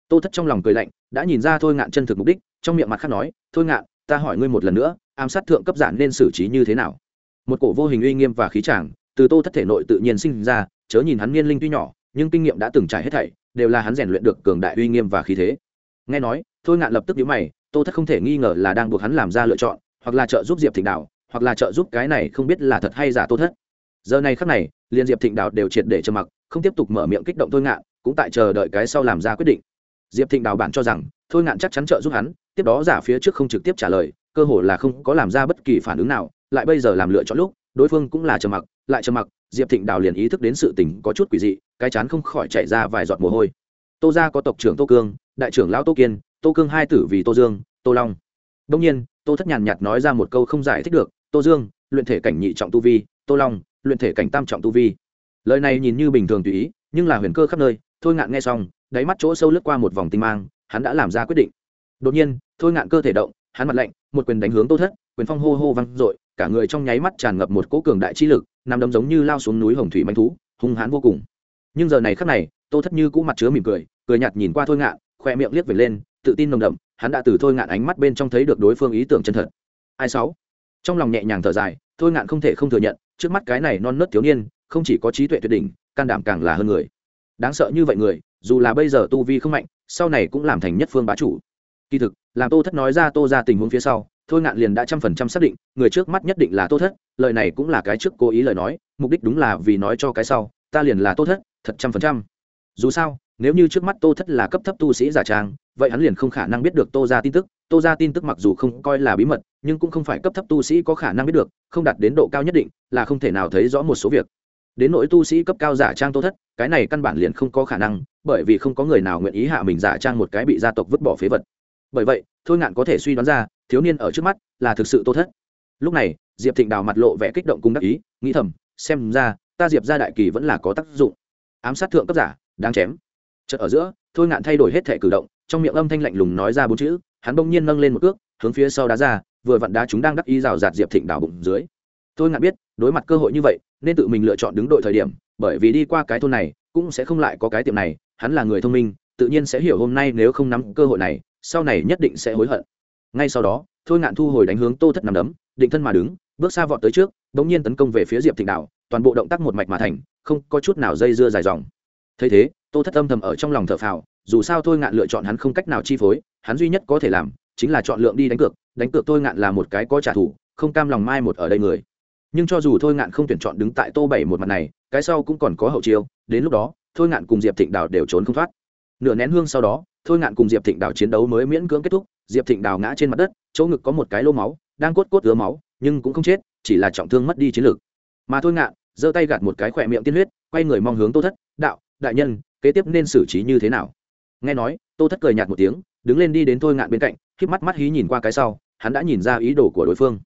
Tô thất trong lòng cười lạnh, đã nhìn ra thôi ngạn chân thực mục đích, trong miệng mặt khác nói, thôi ngạn, ta hỏi ngươi một lần nữa, ám sát thượng cấp giản nên xử trí như thế nào? Một cổ vô hình uy nghiêm và khí tràng từ tô thất thể nội tự nhiên sinh ra, chớ nhìn hắn niên linh tuy nhỏ, nhưng kinh nghiệm đã từng trải hết thảy, đều là hắn rèn luyện được cường đại uy nghiêm và khí thế. Nghe nói, thôi ngạn lập tức nhíu mày tô thất không thể nghi ngờ là đang buộc hắn làm ra lựa chọn, hoặc là trợ giúp diệp thịnh đạo hoặc là trợ giúp cái này không biết là thật hay giả tô thất. Giờ này khắc này liên diệp thịnh đạo đều triệt để trầm mặc, không tiếp tục mở miệng kích động thôi ngạn, cũng tại chờ đợi cái sau làm ra quyết định. Diệp thịnh đào bản cho rằng, thôi ngạn chắc chắn trợ giúp hắn, tiếp đó giả phía trước không trực tiếp trả lời, cơ hồ là không có làm ra bất kỳ phản ứng nào, lại bây giờ làm lựa chọn lúc, đối phương cũng là trầm mặc, lại trầm mặc, diệp thịnh đào liền ý thức đến sự tình có chút quỷ dị, cái chán không khỏi chạy ra vài giọt mồ hôi. Tô gia có tộc trưởng tô cương đại trưởng lão tô kiên, tô cương hai tử vì tô dương, tô long. Đông nhiên, tô thất nhàn nhạt nói ra một câu không giải thích được, tô dương, luyện thể cảnh nhị trọng tu vi, tô long, luyện thể cảnh tam trọng tu vi. Lời này nhìn như bình thường tùy ý, nhưng là huyền cơ khắp nơi, thôi ngạn nghe xong, đáy mắt chỗ sâu lướt qua một vòng tinh mang, hắn đã làm ra quyết định. Đột nhiên, thôi ngạn cơ thể động, hắn mặt lạnh, một quyền đánh hướng tô thất, quyền phong hô hô văng dội, cả người trong nháy mắt tràn ngập một cỗ cường đại chi lực nằm đấm giống như lao xuống núi hồng thủy manh thú, hung hãn vô cùng. Nhưng giờ này khắc này, tô thất như cũ mặt chứa mỉm cười cười nhạt nhìn qua thôi ngạn khoe miệng liếc về lên, tự tin nồng đậm, hắn đã từ thôi ngạn ánh mắt bên trong thấy được đối phương ý tưởng chân thật. Ai sáu? Trong lòng nhẹ nhàng thở dài, thôi ngạn không thể không thừa nhận, trước mắt cái này non nớt thiếu niên, không chỉ có trí tuệ tuyệt đỉnh, can đảm càng là hơn người. Đáng sợ như vậy người, dù là bây giờ tu vi không mạnh, sau này cũng làm thành nhất phương bá chủ. Kỳ thực, làm tô thất nói ra tô ra tình huống phía sau, thôi ngạn liền đã trăm phần trăm xác định, người trước mắt nhất định là tô thất, lời này cũng là cái trước cố ý lời nói, mục đích đúng là vì nói cho cái sau, ta liền là tô thất, thật trăm phần trăm. Dù sao nếu như trước mắt tô thất là cấp thấp tu sĩ giả trang, vậy hắn liền không khả năng biết được tô ra tin tức. Tô ra tin tức mặc dù không coi là bí mật, nhưng cũng không phải cấp thấp tu sĩ có khả năng biết được, không đạt đến độ cao nhất định là không thể nào thấy rõ một số việc. Đến nỗi tu sĩ cấp cao giả trang tô thất, cái này căn bản liền không có khả năng, bởi vì không có người nào nguyện ý hạ mình giả trang một cái bị gia tộc vứt bỏ phế vật. Bởi vậy, thôi ngạn có thể suy đoán ra, thiếu niên ở trước mắt là thực sự tô thất. Lúc này, diệp thịnh đào mặt lộ vẻ kích động cùng đắc ý, nghĩ thầm, xem ra, ta diệp ra đại kỳ vẫn là có tác dụng. Ám sát thượng cấp giả, đáng chém chợt ở giữa thôi ngạn thay đổi hết thể cử động trong miệng âm thanh lạnh lùng nói ra bốn chữ hắn bỗng nhiên nâng lên một cước hướng phía sau đá ra vừa vặn đá chúng đang đắc ý rào rạt diệp thịnh đảo bụng dưới. Tôi ngạn biết đối mặt cơ hội như vậy nên tự mình lựa chọn đứng đội thời điểm bởi vì đi qua cái thôn này cũng sẽ không lại có cái tiệm này hắn là người thông minh tự nhiên sẽ hiểu hôm nay nếu không nắm cơ hội này sau này nhất định sẽ hối hận. Ngay sau đó thôi ngạn thu hồi đánh hướng tô thất nằm đấm định thân mà đứng bước xa vọt tới trước bỗng nhiên tấn công về phía diệp thịnh Đảo, toàn bộ động tác một mạch mà thành không có chút nào dây dưa dài dòng. Thấy thế tô thất âm thầm ở trong lòng thở phào, dù sao thôi ngạn lựa chọn hắn không cách nào chi phối, hắn duy nhất có thể làm chính là chọn lượng đi đánh cược đánh cược thôi ngạn là một cái có trả thù, không cam lòng mai một ở đây người. Nhưng cho dù thôi ngạn không tuyển chọn đứng tại tô bảy một mặt này, cái sau cũng còn có hậu chiêu, đến lúc đó, thôi ngạn cùng diệp thịnh đào đều trốn không thoát. Nửa nén hương sau đó, thôi ngạn cùng diệp thịnh đào chiến đấu mới miễn cưỡng kết thúc, diệp thịnh đào ngã trên mặt đất, chỗ ngực có một cái lô máu, đang cốt cốt ứa máu, nhưng cũng không chết, chỉ là trọng thương mất đi chiến lược mà thôi ngạn giơ tay gạt một cái khỏe miệng tiên huyết, quay người mong hướng tô thất, đạo, đại nhân kế tiếp nên xử trí như thế nào? Nghe nói, tô thất cười nhạt một tiếng, đứng lên đi đến thôi ngạn bên cạnh khiếp mắt mắt hí nhìn qua cái sau, hắn đã nhìn ra ý đồ của đối phương.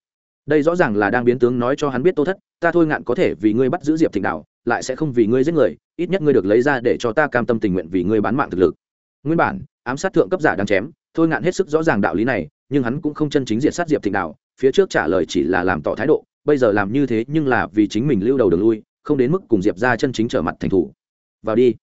Đây rõ ràng là đang biến tướng nói cho hắn biết tô thất, ta thôi ngạn có thể vì ngươi bắt giữ diệp thịnh đạo, lại sẽ không vì ngươi giết người, ít nhất ngươi được lấy ra để cho ta cam tâm tình nguyện vì ngươi bán mạng thực lực. Nguyên bản, ám sát thượng cấp giả đang chém, thôi ngạn hết sức rõ ràng đạo lý này, nhưng hắn cũng không chân chính diệt sát diệp thịnh đạo, phía trước trả lời chỉ là làm tỏ thái độ, bây giờ làm như thế nhưng là vì chính mình lưu đầu đường lui, không đến mức cùng diệp ra chân chính trở mặt thành thủ. Vào đi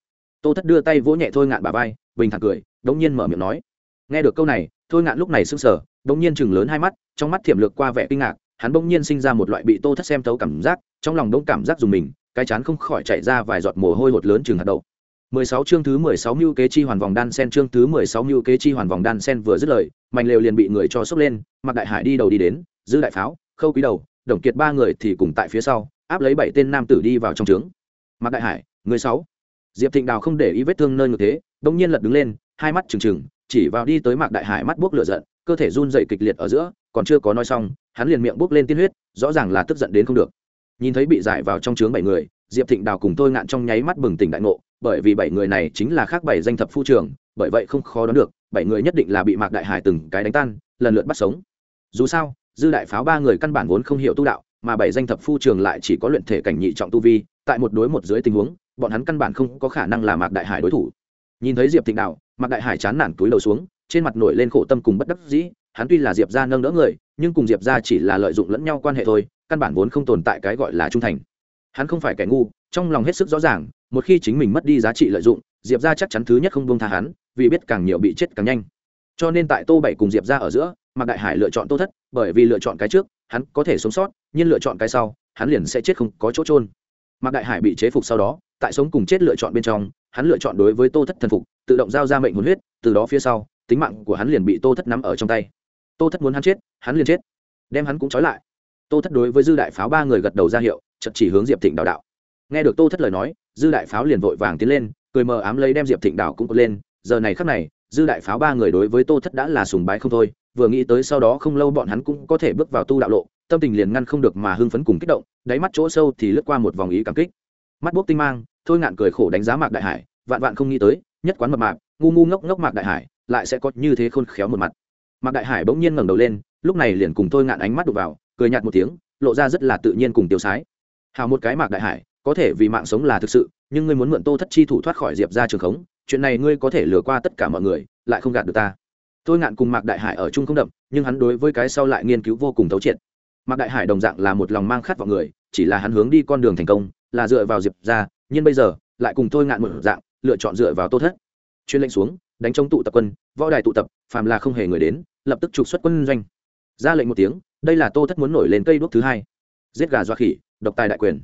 tô thất đưa tay vỗ nhẹ thôi ngạn bà vai bình thản cười đống nhiên mở miệng nói nghe được câu này thôi ngạn lúc này sững sờ đống nhiên chừng lớn hai mắt trong mắt thiểm lược qua vẻ kinh ngạc hắn bỗng nhiên sinh ra một loại bị tô thất xem thấu cảm giác trong lòng đống cảm giác dùng mình cái chán không khỏi chạy ra vài giọt mồ hôi hột lớn chừng hạt đậu 16 chương thứ 16 Mưu kế chi hoàn vòng đan sen chương thứ 16 Mưu kế chi hoàn vòng đan sen vừa dứt lời, mạnh lều liền bị người cho sốc lên, Mạc Đại Hải đi đầu đi đến, giữ đại pháo, Khâu Quý đầu, Đồng Kiệt ba người thì cùng tại phía sau, áp lấy bảy tên nam tử đi vào trong trướng. Mạc Đại Hải, người sáu. Diệp Thịnh Đào không để ý vết thương nơi ngược thế, bỗng nhiên lật đứng lên, hai mắt trừng trừng, chỉ vào đi tới Mạc Đại Hải mắt buốc lửa giận, cơ thể run rẩy kịch liệt ở giữa, còn chưa có nói xong, hắn liền miệng buốc lên tiên huyết, rõ ràng là tức giận đến không được. Nhìn thấy bị giải vào trong trướng bảy người, Diệp Thịnh Đào cùng tôi ngạn trong nháy mắt bừng tỉnh đại ngộ, bởi vì bảy người này chính là khác bảy danh thập phu trưởng bởi vậy không khó đoán được bảy người nhất định là bị mạc đại hải từng cái đánh tan lần lượt bắt sống dù sao dư đại pháo ba người căn bản vốn không hiểu tu đạo mà bảy danh thập phu trường lại chỉ có luyện thể cảnh nhị trọng tu vi tại một đối một dưới tình huống bọn hắn căn bản không có khả năng là mạc đại hải đối thủ. Nhìn thấy diệp thịnh đạo, mạc đại hải chán nản túi đầu xuống, trên mặt nổi lên khổ tâm cùng bất đắc dĩ, hắn tuy là diệp ra nâng đỡ người, nhưng cùng diệp ra chỉ là lợi dụng lẫn nhau quan hệ thôi, căn bản vốn không tồn tại cái gọi là trung thành. Hắn không phải kẻ ngu, trong lòng hết sức rõ ràng, một khi chính mình mất đi giá trị lợi dụng, diệp ra chắc chắn thứ nhất không buông tha hắn, vì biết càng nhiều bị chết càng nhanh. Cho nên tại tô bảy cùng diệp ra ở giữa, mạc đại hải lựa chọn tô thất, bởi vì lựa chọn cái trước, hắn có thể sống sót, nhưng lựa chọn cái sau, hắn liền sẽ chết không có chỗ trôn mạc đại hải bị chế phục sau đó tại sống cùng chết lựa chọn bên trong, hắn lựa chọn đối với tô thất thần phục, tự động giao ra mệnh hồn huyết, từ đó phía sau, tính mạng của hắn liền bị tô thất nắm ở trong tay. Tô thất muốn hắn chết, hắn liền chết. Đem hắn cũng trói lại. Tô thất đối với dư đại pháo ba người gật đầu ra hiệu chật chỉ hướng diệp thịnh đào đạo. Nghe được tô thất lời nói, dư đại pháo liền vội vàng tiến lên, cười mờ ám lấy đem diệp thịnh đảo cũng lên. Giờ này khắc này, dư đại pháo ba người đối với tô thất đã là sùng bái không thôi, vừa nghĩ tới sau đó không lâu bọn hắn cũng có thể bước vào tu đạo lộ, tâm tình liền ngăn không được mà hưng phấn cùng kích động, đáy mắt chỗ sâu thì lướt qua một vòng ý cảm kích mắt bốc tinh mang, thôi ngạn cười khổ đánh giá mạc đại hải, vạn vạn không nghĩ tới, nhất quán mập mạc ngu ngu ngốc ngốc mạc đại hải, lại sẽ có như thế khôn khéo một mặt. Mạc đại hải bỗng nhiên ngẩng đầu lên, lúc này liền cùng thôi ngạn ánh mắt đục vào, cười nhạt một tiếng, lộ ra rất là tự nhiên cùng tiêu sái. Hào một cái mạc đại hải, có thể vì mạng sống là thực sự, nhưng ngươi muốn mượn tô thất chi thủ thoát khỏi diệp ra trường khống, chuyện này ngươi có thể lừa qua tất cả mọi người, lại không gạt được ta. Tôi ngạn cùng mạc đại hải ở chung không đậm, nhưng hắn đối với cái sau lại nghiên cứu vô cùng thấu triệt. Mạc đại hải đồng dạng là một lòng mang khát vào người, chỉ là hắn hướng đi con đường thành công là dựa vào diệp ra nhưng bây giờ, lại cùng tôi ngạn một dạng, lựa chọn dựa vào tô thất. Chuyên lệnh xuống, đánh chống tụ tập quân, võ đài tụ tập, phàm là không hề người đến, lập tức trục xuất quân doanh. Ra lệnh một tiếng, đây là tô thất muốn nổi lên cây đuốc thứ hai. Giết gà doa khỉ, độc tài đại quyền.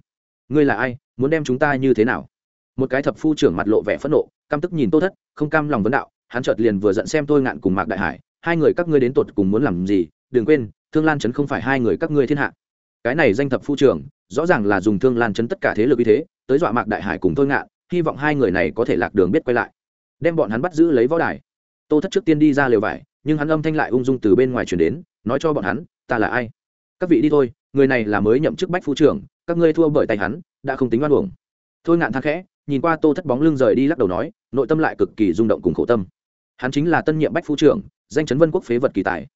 Ngươi là ai, muốn đem chúng ta như thế nào? Một cái thập phu trưởng mặt lộ vẻ phẫn nộ, căm tức nhìn tô thất, không cam lòng vấn đạo, hắn chợt liền vừa giận xem tôi ngạn cùng mạc đại hải, hai người các ngươi đến tột cùng muốn làm gì, đừng quên, thương lan trấn không phải hai người các ngươi thiên hạ. Cái này danh thập phu trưởng rõ ràng là dùng thương lan chấn tất cả thế lực như thế, tới dọa mạc đại hải cùng thôi ngạn, hy vọng hai người này có thể lạc đường biết quay lại. Đem bọn hắn bắt giữ lấy võ đài. Tô thất trước tiên đi ra lều vải, nhưng hắn âm thanh lại ung dung từ bên ngoài chuyển đến, nói cho bọn hắn, ta là ai? Các vị đi thôi, người này là mới nhậm chức bách phu trưởng, các ngươi thua bởi tay hắn, đã không tính oan uổng. Thôi ngạn thang khẽ, nhìn qua tô thất bóng lưng rời đi lắc đầu nói, nội tâm lại cực kỳ rung động cùng khổ tâm. Hắn chính là tân nhiệm bách phu trưởng, danh chấn vân quốc phế vật kỳ tài.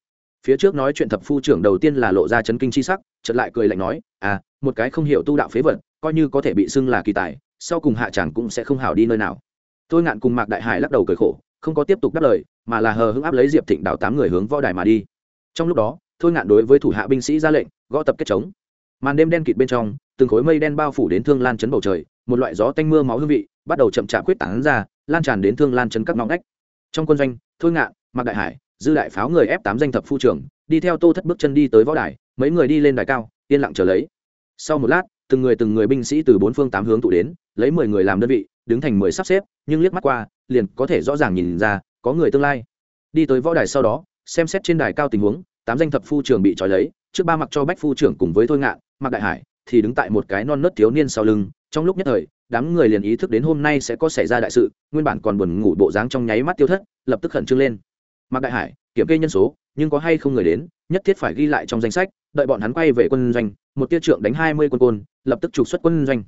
Phía trước nói chuyện thập phu trưởng đầu tiên là lộ ra chấn kinh chi sắc, chợt lại cười lạnh nói à một cái không hiểu tu đạo phế vật, coi như có thể bị xưng là kỳ tài, sau cùng hạ chẳng cũng sẽ không hảo đi nơi nào. Tôi ngạn cùng mạc đại hải lắc đầu cười khổ, không có tiếp tục đáp lời, mà là hờ hững áp lấy diệp thịnh đào tám người hướng võ đài mà đi. Trong lúc đó, thôi ngạn đối với thủ hạ binh sĩ ra lệnh, gõ tập kết chống màn đêm đen kịt bên trong, từng khối mây đen bao phủ đến thương lan chấn bầu trời, một loại gió tanh mưa máu hương vị, bắt đầu chậm chạp quyết tán ra, lan tràn đến thương lan chấn các ngõ ngách. Trong quân doanh, thôi ngạn, mạc đại hải, dư đại pháo người ép tám danh thập phu trưởng, đi theo tô thất bước chân đi tới võ đài, mấy người đi lên đài cao, yên lặng chờ lấy sau một lát, từng người từng người binh sĩ từ bốn phương tám hướng tụ đến, lấy mười người làm đơn vị, đứng thành mười sắp xếp, nhưng liếc mắt qua, liền có thể rõ ràng nhìn ra, có người tương lai. Đi tới võ đài sau đó, xem xét trên đài cao tình huống, tám danh thập phu trưởng bị trói lấy, trước ba mặc cho bách phu trưởng cùng với thôi ngạn mặc đại hải, thì đứng tại một cái non nớt thiếu niên sau lưng, trong lúc nhất thời, đám người liền ý thức đến hôm nay sẽ có xảy ra đại sự, nguyên bản còn buồn ngủ bộ dáng trong nháy mắt tiêu thất, lập tức khẩn trương lên. Mặc đại hải, kiểm kê nhân số nhưng có hay không người đến, nhất thiết phải ghi lại trong danh sách, đợi bọn hắn quay về quân doanh, một tiết trượng đánh hai mươi quân côn, lập tức trục xuất quân doanh.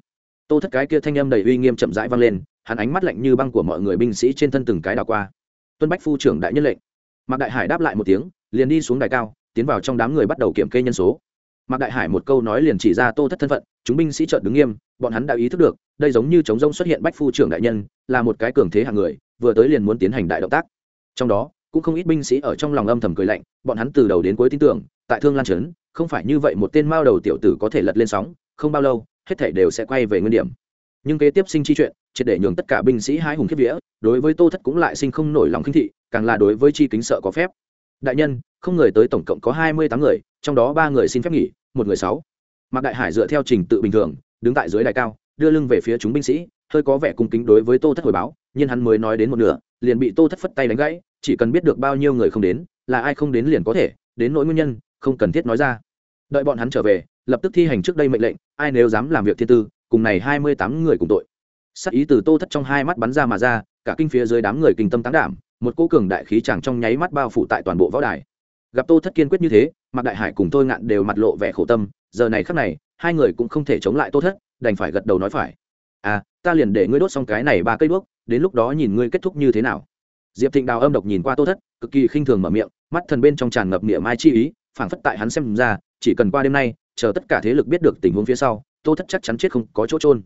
Tô thất cái kia thanh âm đầy uy nghiêm chậm rãi vang lên, hắn ánh mắt lạnh như băng của mọi người binh sĩ trên thân từng cái đào qua. Tuân bách phu trưởng đại nhân lệnh. Mạc đại hải đáp lại một tiếng, liền đi xuống đài cao, tiến vào trong đám người bắt đầu kiểm kê nhân số. Mạc đại hải một câu nói liền chỉ ra tô thất thân phận, chúng binh sĩ trợn đứng nghiêm, bọn hắn đã ý thức được, đây giống như chống rông xuất hiện bách phu trưởng đại nhân, là một cái cường thế hạng người, vừa tới liền muốn tiến hành đại động tác. Trong đó cũng không ít binh sĩ ở trong lòng âm thầm cười lạnh, bọn hắn từ đầu đến cuối tin tưởng, tại thương lan trấn, không phải như vậy một tên mao đầu tiểu tử có thể lật lên sóng, không bao lâu, hết thể đều sẽ quay về nguyên điểm. Nhưng kế tiếp sinh chi chuyện, triệt để nhường tất cả binh sĩ hái hùng kiếp vía, đối với tô thất cũng lại sinh không nổi lòng khinh thị, càng là đối với chi kính sợ có phép. Đại nhân, không người tới tổng cộng có hai mươi tám người, trong đó ba người xin phép nghỉ, một người sáu. Mạc đại hải dựa theo trình tự bình thường, đứng tại dưới đài cao, đưa lưng về phía chúng binh sĩ, hơi có vẻ cung kính đối với tô thất hồi báo nhưng hắn mới nói đến một nửa, liền bị tô thất phất tay đánh gãy, chỉ cần biết được bao nhiêu người không đến, là ai không đến liền có thể, đến nỗi nguyên nhân, không cần thiết nói ra. Đợi bọn hắn trở về, lập tức thi hành trước đây mệnh lệnh, ai nếu dám làm việc thiên tư, cùng này hai mươi tám người cùng tội. Sắc ý từ tô thất trong hai mắt bắn ra mà ra, cả kinh phía dưới đám người kinh tâm tán đảm, một cô cường đại khí chẳng trong nháy mắt bao phủ tại toàn bộ võ đài. Gặp tô thất kiên quyết như thế mặc đại hải cùng tôi ngạn đều mặt lộ vẻ khổ tâm, giờ này khắc này, hai người cũng không thể chống lại tô thất, đành phải gật đầu nói phải. À ta liền để ngươi đốt xong cái này ba cây đuốc đến lúc đó nhìn ngươi kết thúc như thế nào. Diệp thịnh đào âm độc nhìn qua tô thất, cực kỳ khinh thường mở miệng, mắt thần bên trong tràn ngập niệm mai chi ý, phảng phất tại hắn xem ra, chỉ cần qua đêm nay, chờ tất cả thế lực biết được tình huống phía sau, tô thất chắc chắn chết không có chỗ trôn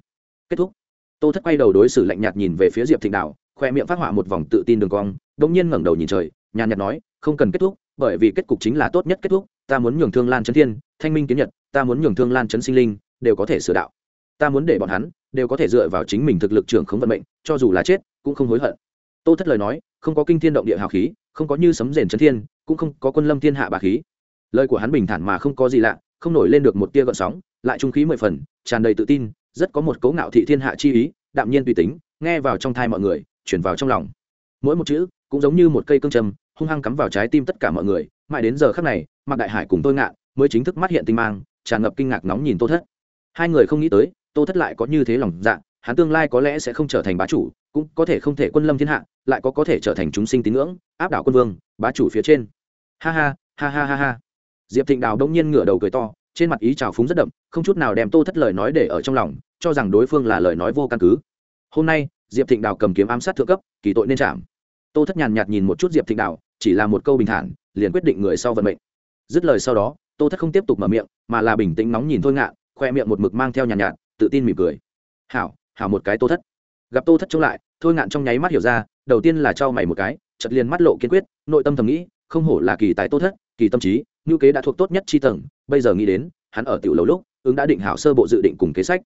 kết thúc. Tô thất quay đầu đối xử lạnh nhạt nhìn về phía diệp thịnh đào, khoe miệng phát họa một vòng tự tin đường cong đông nhiên ngẩng đầu nhìn trời, nhàn nhạt nói, không cần kết thúc, bởi vì kết cục chính là tốt nhất kết thúc, ta muốn nhường thương lan chấn thiên, thanh minh kiến nhật, ta muốn nhường thương lan chấn sinh linh, đều có thể sửa đạo ta muốn để bọn hắn đều có thể dựa vào chính mình thực lực trưởng không vận mệnh, cho dù là chết, cũng không hối hận. Tô thất lời nói, không có kinh thiên động địa hào khí, không có như sấm rền chấn thiên, cũng không có quân lâm thiên hạ bà khí. Lời của hắn bình thản mà không có gì lạ, không nổi lên được một tia gợn sóng, lại trung khí mười phần, tràn đầy tự tin, rất có một cấu ngạo thị thiên hạ chi ý, đạm nhiên tùy tính, nghe vào trong thai mọi người, chuyển vào trong lòng. Mỗi một chữ cũng giống như một cây cương trầm, hung hăng cắm vào trái tim tất cả mọi người, mãi đến giờ khắc này, mạc đại hải cùng tôi ngạn mới chính thức mắt hiện tinh mang, tràn ngập kinh ngạc nóng nhìn tô thất. Hai người không nghĩ tới tô thất lại có như thế lòng dạ hắn tương lai có lẽ sẽ không trở thành bá chủ cũng có thể không thể quân lâm thiên hạ lại có có thể trở thành chúng sinh tín ngưỡng áp đảo quân vương bá chủ phía trên. Ha ha ha ha ha ha. Diệp thịnh đào đông nhiên ngửa đầu cười to trên mặt ý trào phúng rất đậm không chút nào đem tô thất lời nói để ở trong lòng cho rằng đối phương là lời nói vô căn cứ. Hôm nay diệp thịnh đào cầm kiếm ám sát thượng cấp kỳ tội nên chạm. Tô thất nhàn nhạt nhìn một chút diệp thịnh đào chỉ là một câu bình thản liền quyết định người sau vận mệnh. Dứt lời sau đó tô thất không tiếp tục mở miệng mà là bình tĩnh nóng nhìn thôi ngạn khoe miệng một mực mang theo nhàn nhạt, nhạt tự tin mỉm cười. Hảo hảo một cái tô thất. Gặp tô thất chống lại, thôi ngạn trong nháy mắt hiểu ra, đầu tiên là trao mày một cái chật liền mắt lộ kiên quyết, nội tâm thầm nghĩ, không hổ là kỳ tài tô thất, kỳ tâm trí, ngữ kế đã thuộc tốt nhất chi tầng, bây giờ nghĩ đến, hắn ở tiểu lầu lúc, ứng đã định hảo sơ bộ dự định cùng kế sách.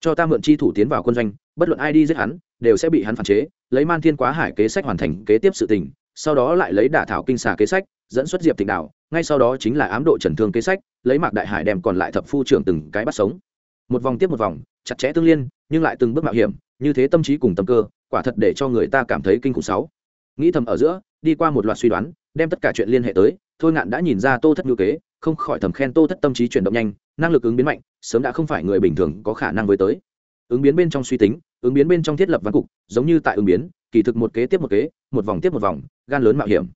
Cho ta mượn chi thủ tiến vào quân doanh, bất luận ai đi giết hắn, đều sẽ bị hắn phản chế, lấy man thiên quá hải kế sách hoàn thành kế tiếp sự tình, sau đó lại lấy đả thảo kinh xà kế sách, dẫn xuất diệp thịnh đạo, ngay sau đó chính là ám độ trần thương kế sách, lấy mạc đại hải đem còn lại thập phu trưởng từng cái bắt sống một vòng tiếp một vòng, chặt chẽ tương liên, nhưng lại từng bước mạo hiểm, như thế tâm trí cùng tâm cơ, quả thật để cho người ta cảm thấy kinh khủng sáu. Nghĩ thầm ở giữa, đi qua một loạt suy đoán, đem tất cả chuyện liên hệ tới, thôi ngạn đã nhìn ra tô thất ngữ kế, không khỏi thầm khen tô thất tâm trí chuyển động nhanh, năng lực ứng biến mạnh, sớm đã không phải người bình thường có khả năng với tới. Ứng biến bên trong suy tính, ứng biến bên trong thiết lập văn cục, giống như tại ứng biến, kỳ thực một kế tiếp một kế, một vòng tiếp một vòng, gan lớn mạo hiểm.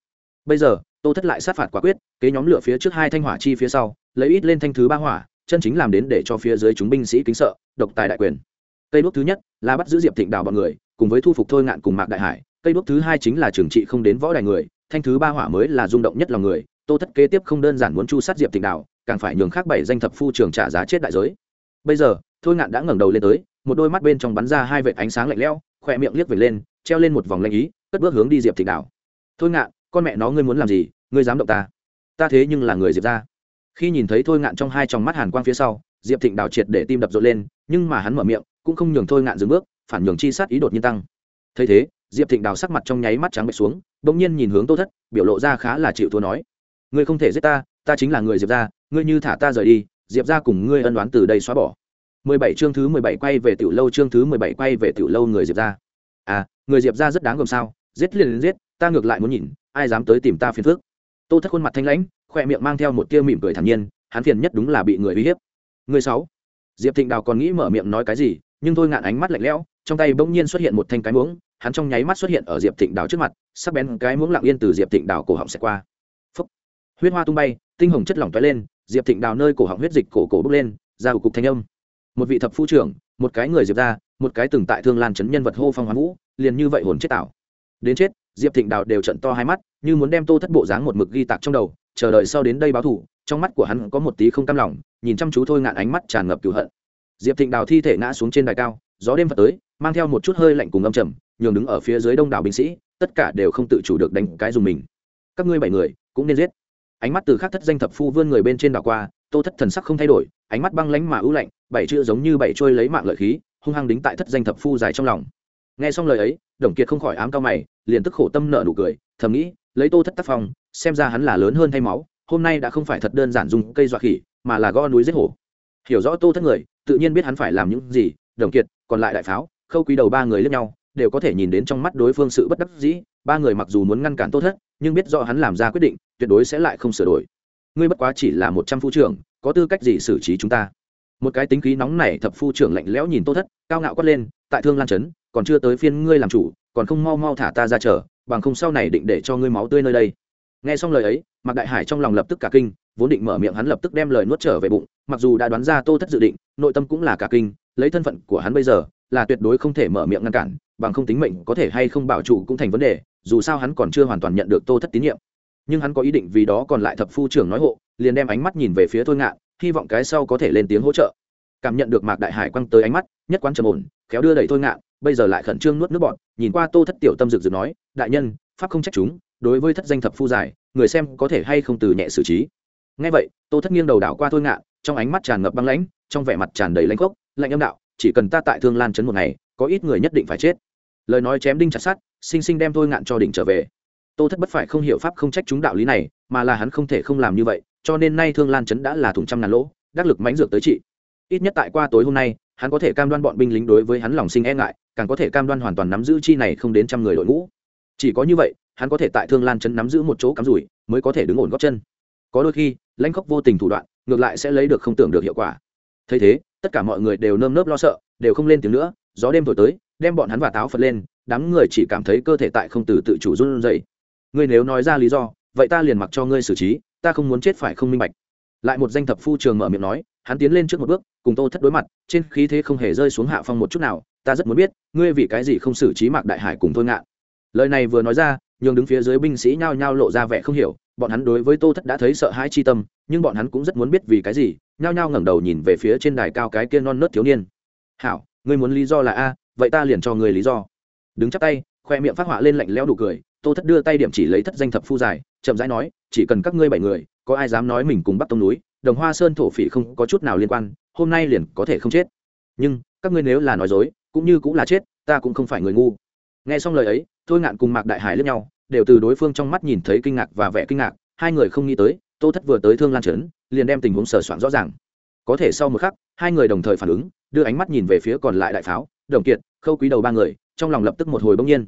Bây giờ, tô thất lại sát phạt quả quyết, kế nhóm lửa phía trước hai thanh hỏa chi phía sau, lấy ít lên thanh thứ ba hỏa chân chính làm đến để cho phía dưới chúng binh sĩ kính sợ, độc tài đại quyền. Cây đuốc thứ nhất là bắt giữ diệp thịnh đào bọn người, cùng với thu phục thôi ngạn cùng mạc đại hải. Cây đuốc thứ hai chính là trường trị không đến võ đài người, thanh thứ ba hỏa mới là rung động nhất lòng người. Tô thất kế tiếp không đơn giản muốn chu sát diệp thịnh đào, càng phải nhường khác bảy danh thập phu trường trả giá chết đại giới. Bây giờ, thôi ngạn đã ngẩng đầu lên tới, một đôi mắt bên trong bắn ra hai vệt ánh sáng lạnh lẽo, khỏe miệng liếc về lên, treo lên một vòng lanh ý, cất bước hướng đi diệp thịnh đào. Thôi ngạn, con mẹ nó ngươi muốn làm gì? Ngươi dám động ta. Ta thế nhưng là người diệp ra khi nhìn thấy thôi ngạn trong hai tròng mắt hàn quang phía sau, diệp thịnh đào triệt để tim đập rộn lên, nhưng mà hắn mở miệng, cũng không nhường thôi ngạn dừng bước, phản nhường chi sát ý đột nhiên tăng. Thấy thế, diệp thịnh đào sắc mặt trong nháy mắt trắng bệch xuống đ ỗ n g nhiên nhìn hướng tô thất, biểu lộ ra khá là chịu thua nói, ngươi không thể giết ta ta chính là người diệp ra ngươi như thả ta rời đi, diệp ra cùng ngươi ân đoán từ đây xóa bỏ. Mười bảy chương thứ mười bảy quay về tiểu lâu, chương thứ mười bảy quay về tiểu lâu người diệp ra à người diệp ra rất đáng gồm sao, giết liền giết, ta ngược lại muốn nhìn, ai dám tới tìm ta phiền phước tô thất khuôn mặt thanh lãnh khoe miệng mang theo một tia mỉm cười thản nhiên, hắn phiền nhất đúng là bị người uy hiếp. Người sáu. Diệp thịnh đào còn nghĩ mở miệng nói cái gì, nhưng thôi ngạn ánh mắt lạnh lẽo, trong tay bỗng nhiên xuất hiện một thanh cái muỗng, hắn trong nháy mắt xuất hiện ở diệp thịnh đào trước mặt, sắc bén cái muỗng lặng yên từ diệp thịnh đào cổ họng xẹt qua. Phúc. huyết hoa tung bay, tinh hồng chất lỏng toái lên, diệp thịnh đào nơi cổ họng huyết dịch cổ cổ bốc lên, ra cục thanh âm. Một vị thập phu trưởng, một cái người diệp ra một cái từng tại thương lan chấn nhân vật hô phong hoán vũ, liền như vậy hồn chết tảo. Đến chết diệp thịnh đào đều trận to hai mắt, như muốn đem tô thất bộ dáng một mực ghi tạc trong đầu, chờ đợi sau đến đây báo thủ, trong mắt của hắn có một tí không cam lòng, nhìn chăm chú thôi ngạn ánh mắt tràn ngập cựu hận. Diệp thịnh đào thi thể ngã xuống trên đài cao, gió đêm phật tới, mang theo một chút hơi lạnh cùng âm trầm, nhường đứng ở phía dưới đông đảo binh sĩ, tất cả đều không tự chủ được đánh cái dùng mình. Các ngươi bảy người, cũng nên giết. Ánh mắt từ khắc thất danh thập phu vươn người bên trên đảo qua, tô thất thần sắc không thay đổi, ánh mắt băng lánh mà ưu lạnh, bảy chữ giống như bảy trôi lấy mạng lợi khí, hung hăng đính tại thất danh thập phu dài trong lòng. Nghe xong lời ấy, đồng kiệt không khỏi ám cao mày liền tức khổ tâm nợ nụ cười, thầm nghĩ, lấy tô thất tác phong, xem ra hắn là lớn hơn thay máu, hôm nay đã không phải thật đơn giản dùng cây dọa khỉ, mà là go núi giết hổ. Hiểu rõ tô thất người, tự nhiên biết hắn phải làm những gì, đồng kiệt, còn lại đại pháo, khâu quý đầu ba người lẫn nhau, đều có thể nhìn đến trong mắt đối phương sự bất đắc dĩ, ba người mặc dù muốn ngăn cản tô thất, nhưng biết rõ hắn làm ra quyết định, tuyệt đối sẽ lại không sửa đổi. Ngươi bất quá chỉ là một trăm phu trưởng, có tư cách gì xử trí chúng ta? Một cái tính khí nóng nảy thập phu trưởng lạnh lẽo nhìn tô thất, cao ngạo quát lên, tại thương lan trấn, còn chưa tới phiên ngươi làm chủ còn không mau mau thả ta ra chờ, bằng không sau này định để cho ngươi máu tươi nơi đây. Nghe xong lời ấy, mạc đại hải trong lòng lập tức cả kinh, vốn định mở miệng hắn lập tức đem lời nuốt trở về bụng, mặc dù đã đoán ra tô thất dự định, nội tâm cũng là cả kinh, lấy thân phận của hắn bây giờ, là tuyệt đối không thể mở miệng ngăn cản, bằng không tính mệnh có thể hay không bảo trụ cũng thành vấn đề, dù sao hắn còn chưa hoàn toàn nhận được tô thất tín nhiệm. Nhưng hắn có ý định vì đó còn lại thập phu trưởng nói hộ, liền đem ánh mắt nhìn về phía thôi ngạn, hy vọng cái sau có thể lên tiếng hỗ trợ. Cảm nhận được mạc đại hải quăng tới ánh mắt, nhất quán trầm ổn, khéo đưa đẩy thôi ngạn bây giờ lại khẩn trương nuốt nước bọn nhìn qua tô thất tiểu tâm rực rực nói, đại nhân, pháp không trách chúng, đối với thất danh thập phu giải, người xem có thể hay không từ nhẹ xử trí. Ngay vậy, tô thất nghiêng đầu đảo qua thôi ngạ trong ánh mắt tràn ngập băng lãnh, trong vẻ mặt tràn đầy lãnh khốc, lạnh âm đạo, chỉ cần ta tại thương lan chấn một ngày, có ít người nhất định phải chết. Lời nói chém đinh chặt sát sinh sinh đem thôi ngạn cho đỉnh trở về. Tô thất bất phải không hiểu pháp không trách chúng đạo lý này, mà là hắn không thể không làm như vậy, cho nên nay thương lan chấn đã là thùng trăm ngàn lỗ, đắc lực mãnh dược tới trị. Ít nhất tại qua tối hôm nay, hắn có thể cam đoan bọn binh lính đối với hắn lòng sinh e ngại càng có thể cam đoan hoàn toàn nắm giữ chi này không đến trăm người đội ngũ. Chỉ có như vậy, hắn có thể tại thương lan chấn nắm giữ một chỗ cắm rủi, mới có thể đứng ổn gót chân. Có đôi khi, lãnh khốc vô tình thủ đoạn, ngược lại sẽ lấy được không tưởng được hiệu quả. Thấy thế, tất cả mọi người đều nơm nớp lo sợ, đều không lên tiếng nữa, gió đêm thổi tới, đem bọn hắn và táo phật lên, đám người chỉ cảm thấy cơ thể tại không từ tự chủ run dậy ngươi nếu nói ra lý do, vậy ta liền mặc cho ngươi xử trí, ta không muốn chết phải không minh bạch. Lại một danh thập phu trường mở miệng nói, hắn tiến lên trước một bước, cùng tô thất đối mặt, trên khí thế không hề rơi xuống hạ phong một chút nào ta rất muốn biết, ngươi vì cái gì không xử trí mạc đại hải cùng thôi ngạn? Lời này vừa nói ra, nhường đứng phía dưới binh sĩ nhao nhao lộ ra vẻ không hiểu, bọn hắn đối với tô thất đã thấy sợ hãi chi tâm, nhưng bọn hắn cũng rất muốn biết vì cái gì, nhao nhao ngẩng đầu nhìn về phía trên đài cao cái kia non nớt thiếu niên. Hảo, ngươi muốn lý do là a, vậy ta liền cho ngươi lý do. Đứng chắp tay, khoe miệng phát họa lên lạnh lẽo đủ cười, tô thất đưa tay điểm chỉ lấy thất danh thập phu dài, chậm rãi nói, chỉ cần các ngươi bảy người, có ai dám nói mình cùng bắt tông núi, đồng hoa sơn thổ phỉ không có chút nào liên quan, hôm nay liền có thể không chết. Nhưng, các ngươi nếu là nói dối cũng như cũng là chết, ta cũng không phải người ngu. Nghe xong lời ấy, thôi ngạn cùng mạc đại hải lẫn nhau, đều từ đối phương trong mắt nhìn thấy kinh ngạc và vẻ kinh ngạc, hai người không nghĩ tới, tô thất vừa tới thương lan trấn, liền đem tình huống sờ soạn rõ ràng. Có thể sau một khắc, hai người đồng thời phản ứng, đưa ánh mắt nhìn về phía còn lại đại pháo, đồng kiệt, khâu quý đầu ba người, trong lòng lập tức một hồi bỗng nhiên.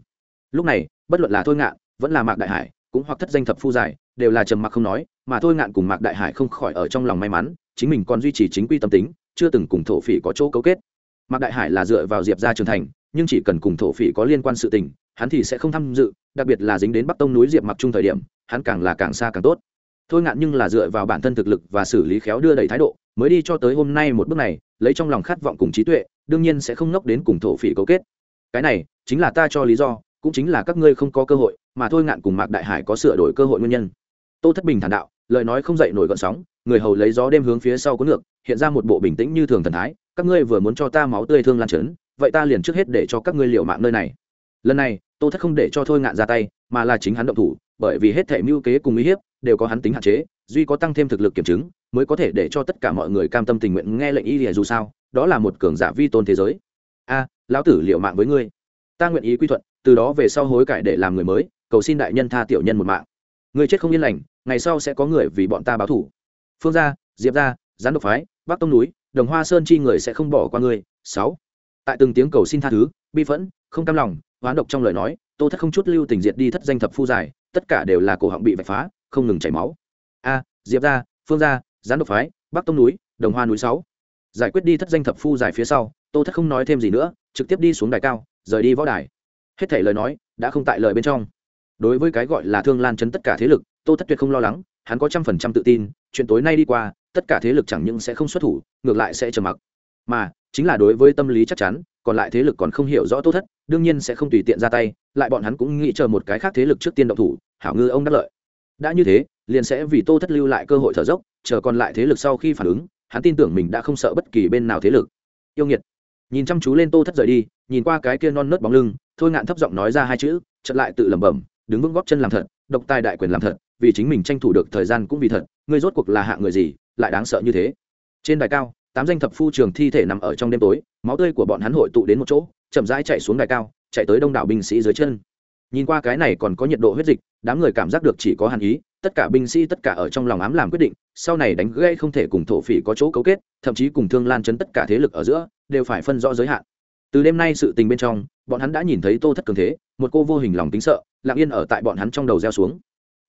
Lúc này, bất luận là thôi ngạn, vẫn là mạc đại hải, cũng hoặc thất danh thập phu giải đều là trầm mặc không nói, mà thôi ngạn cùng mạc đại hải không khỏi ở trong lòng may mắn, chính mình còn duy trì chính quy tâm tính, chưa từng cùng thổ phỉ có chỗ cấu kết mạc đại hải là dựa vào diệp ra trưởng thành, nhưng chỉ cần cùng thổ phỉ có liên quan sự tình, hắn thì sẽ không tham dự, đặc biệt là dính đến bắc tông núi diệp mặc trung thời điểm, hắn càng là càng xa càng tốt. Thôi ngạn nhưng là dựa vào bản thân thực lực và xử lý khéo đưa đẩy thái độ, mới đi cho tới hôm nay một bước này, lấy trong lòng khát vọng cùng trí tuệ, đương nhiên sẽ không ngốc đến cùng thổ phỉ cấu kết. Cái này, chính là ta cho lý do, cũng chính là các ngươi không có cơ hội, mà thôi ngạn cùng mạc đại hải có sửa đổi cơ hội nguyên nhân. Tô thất bình thản đạo lời nói không dậy nổi gọn sóng, người hầu lấy gió đêm hướng phía sau có ngược, hiện ra một bộ bình tĩnh như thường thần thái, các ngươi vừa muốn cho ta máu tươi thương lan trấn, vậy ta liền trước hết để cho các ngươi liều mạng nơi này. Lần này, tô thất không để cho thôi ngạn ra tay, mà là chính hắn động thủ, bởi vì hết thể mưu kế cùng uy hiếp đều có hắn tính hạn chế, duy có tăng thêm thực lực kiểm chứng, mới có thể để cho tất cả mọi người cam tâm tình nguyện nghe lệnh y lìa dù sao, đó là một cường giả vi tôn thế giới. A, lão tử liệu mạng với ngươi. Ta nguyện ý quy thuận, từ đó về sau hối cải để làm người mới, cầu xin đại nhân tha tiểu nhân một mạng người chết không yên lành, ngày sau sẽ có người vì bọn ta báo thủ. Phương gia, diệp gia, gián độc phái, bắc tông núi, đồng hoa sơn chi người sẽ không bỏ qua ngươi. Sáu. Tại từng tiếng cầu xin tha thứ, bi phẫn, không cam lòng, hoán độc trong lời nói, tô thất không chút lưu tình diệt đi thất danh thập phu dài tất cả đều là cổ họng bị vạch phá, không ngừng chảy máu. A, diệp gia, phương gia, gián độc phái, bắc tông núi, đồng hoa núi sáu. Giải quyết đi thất danh thập phu dài phía sau, tô thất không nói thêm gì nữa, trực tiếp đi xuống đài cao, rời đi võ đài. Hết thể lời nói đã không tại lời bên trong đối với cái gọi là thương lan chấn tất cả thế lực, tô thất tuyệt không lo lắng, hắn có trăm phần trăm tự tin, chuyện tối nay đi qua, tất cả thế lực chẳng những sẽ không xuất thủ, ngược lại sẽ trầm mặc. Mà, chính là đối với tâm lý chắc chắn, còn lại thế lực còn không hiểu rõ tô thất, đương nhiên sẽ không tùy tiện ra tay, lại bọn hắn cũng nghĩ chờ một cái khác thế lực trước tiên động thủ, hảo ngư ông đắc lợi. Đã như thế, liền sẽ vì tô thất lưu lại cơ hội thở dốc, chờ còn lại thế lực sau khi phản ứng, hắn tin tưởng mình đã không sợ bất kỳ bên nào thế lực. Yêu nghiệt. Nhìn chăm chú lên tô thất rời đi, nhìn qua cái kia non nớt bóng lưng, thôi ngạn thấp giọng nói ra hai chữ, chợt lại tự lẩm bẩm đứng vững góp chân làm thật, độc tài đại quyền làm thật, vì chính mình tranh thủ được thời gian cũng vì thật, ngươi rốt cuộc là hạ người gì, lại đáng sợ như thế. Trên đài cao, tám danh thập phu trường thi thể nằm ở trong đêm tối, máu tươi của bọn hắn hội tụ đến một chỗ, chậm rãi chạy xuống đài cao, chạy tới đông đảo binh sĩ dưới chân. Nhìn qua cái này còn có nhiệt độ huyết dịch, đám người cảm giác được chỉ có hàn ý, tất cả binh sĩ tất cả ở trong lòng ám làm quyết định, sau này đánh gây không thể cùng thổ phỉ có chỗ cấu kết, thậm chí cùng thương lan chấn tất cả thế lực ở giữa, đều phải phân rõ giới hạn. Từ đêm nay sự tình bên trong bọn hắn đã nhìn thấy tô thất cường thế, một cô vô hình lòng tính sợ, lặng yên ở tại bọn hắn trong đầu gieo xuống.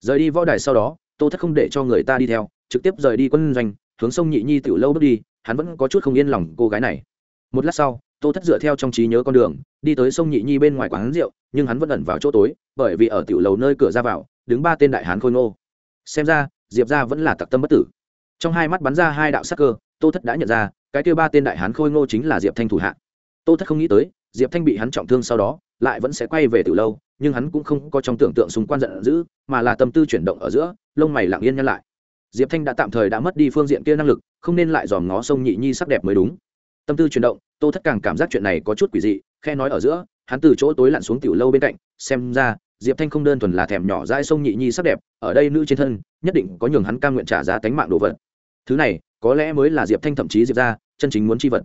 Rời đi võ đài sau đó, tô thất không để cho người ta đi theo, trực tiếp rời đi quân doanh, hướng sông nhị nhi tiểu lâu bước đi, hắn vẫn có chút không yên lòng cô gái này. Một lát sau, tô thất dựa theo trong trí nhớ con đường, đi tới sông nhị nhi bên ngoài quán rượu, nhưng hắn vẫn ẩn vào chỗ tối, bởi vì ở tiểu lầu nơi cửa ra vào, đứng ba tên đại hán khôi ngô. Xem ra, diệp ra vẫn là tặc tâm bất tử. Trong hai mắt bắn ra hai đạo sắc cơ, tô thất đã nhận ra, cái kêu ba tên đại hán khôi ngô chính là diệp thanh thủ hạ. Tô thất không nghĩ tới diệp thanh bị hắn trọng thương sau đó, lại vẫn sẽ quay về từ lâu, nhưng hắn cũng không có trong tưởng tượng xung quan giận dữ, mà là tâm tư chuyển động ở giữa, lông mày lặng yên nhăn lại. Diệp thanh đã tạm thời đã mất đi phương diện kia năng lực, không nên lại dòm ngó sông nhị nhi sắc đẹp mới đúng. Tâm tư chuyển động, tô thất càng cảm giác chuyện này có chút quỷ dị, khe nói ở giữa, hắn từ chỗ tối lặn xuống tiểu lâu bên cạnh, xem ra, diệp thanh không đơn thuần là thèm nhỏ dai sông nhị nhi sắc đẹp, ở đây nữ trên thân, nhất định có nhường hắn cam nguyện trả giá tánh mạng đồ vật. Thứ này, có lẽ mới là diệp thanh thậm chí diệp ra, chân chính muốn chi vật.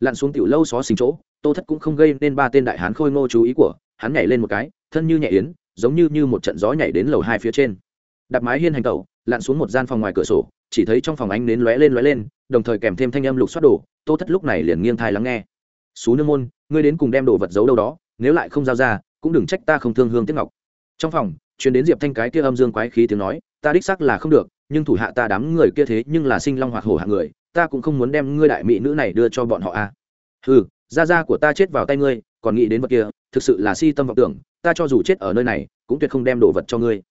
Lặn xuống tiểu lâu xó xình chỗ tô thất cũng không gây nên ba tên đại hán khôi ngô chú ý của hắn nhảy lên một cái, thân như nhẹ yến, giống như như một trận gió nhảy đến lầu hai phía trên. Đặt mái hiên hành tẩu, lặn xuống một gian phòng ngoài cửa sổ, chỉ thấy trong phòng ánh nến lóe lên lóe lên, đồng thời kèm thêm thanh âm lục xoát đồ, tô thất lúc này liền nghiêng thai lắng nghe. Xú nương môn, ngươi đến cùng đem đồ vật giấu đâu đó, nếu lại không giao ra, cũng đừng trách ta không thương hương tiếc ngọc. Trong phòng chuyến đến diệp thanh cái kia âm dương quái khí tiếng nói, ta đích xác là không được, nhưng thủ hạ ta đám người kia thế nhưng là sinh long hoạt hổ hạng người, ta cũng không muốn đem ngươi đại mỹ nữ này đưa cho bọn họ a à. ừ gia gia của ta chết vào tay ngươi, còn nghĩ đến vật kia, thực sự là si tâm vọng tưởng, ta cho dù chết ở nơi này, cũng tuyệt không đem đồ vật cho ngươi.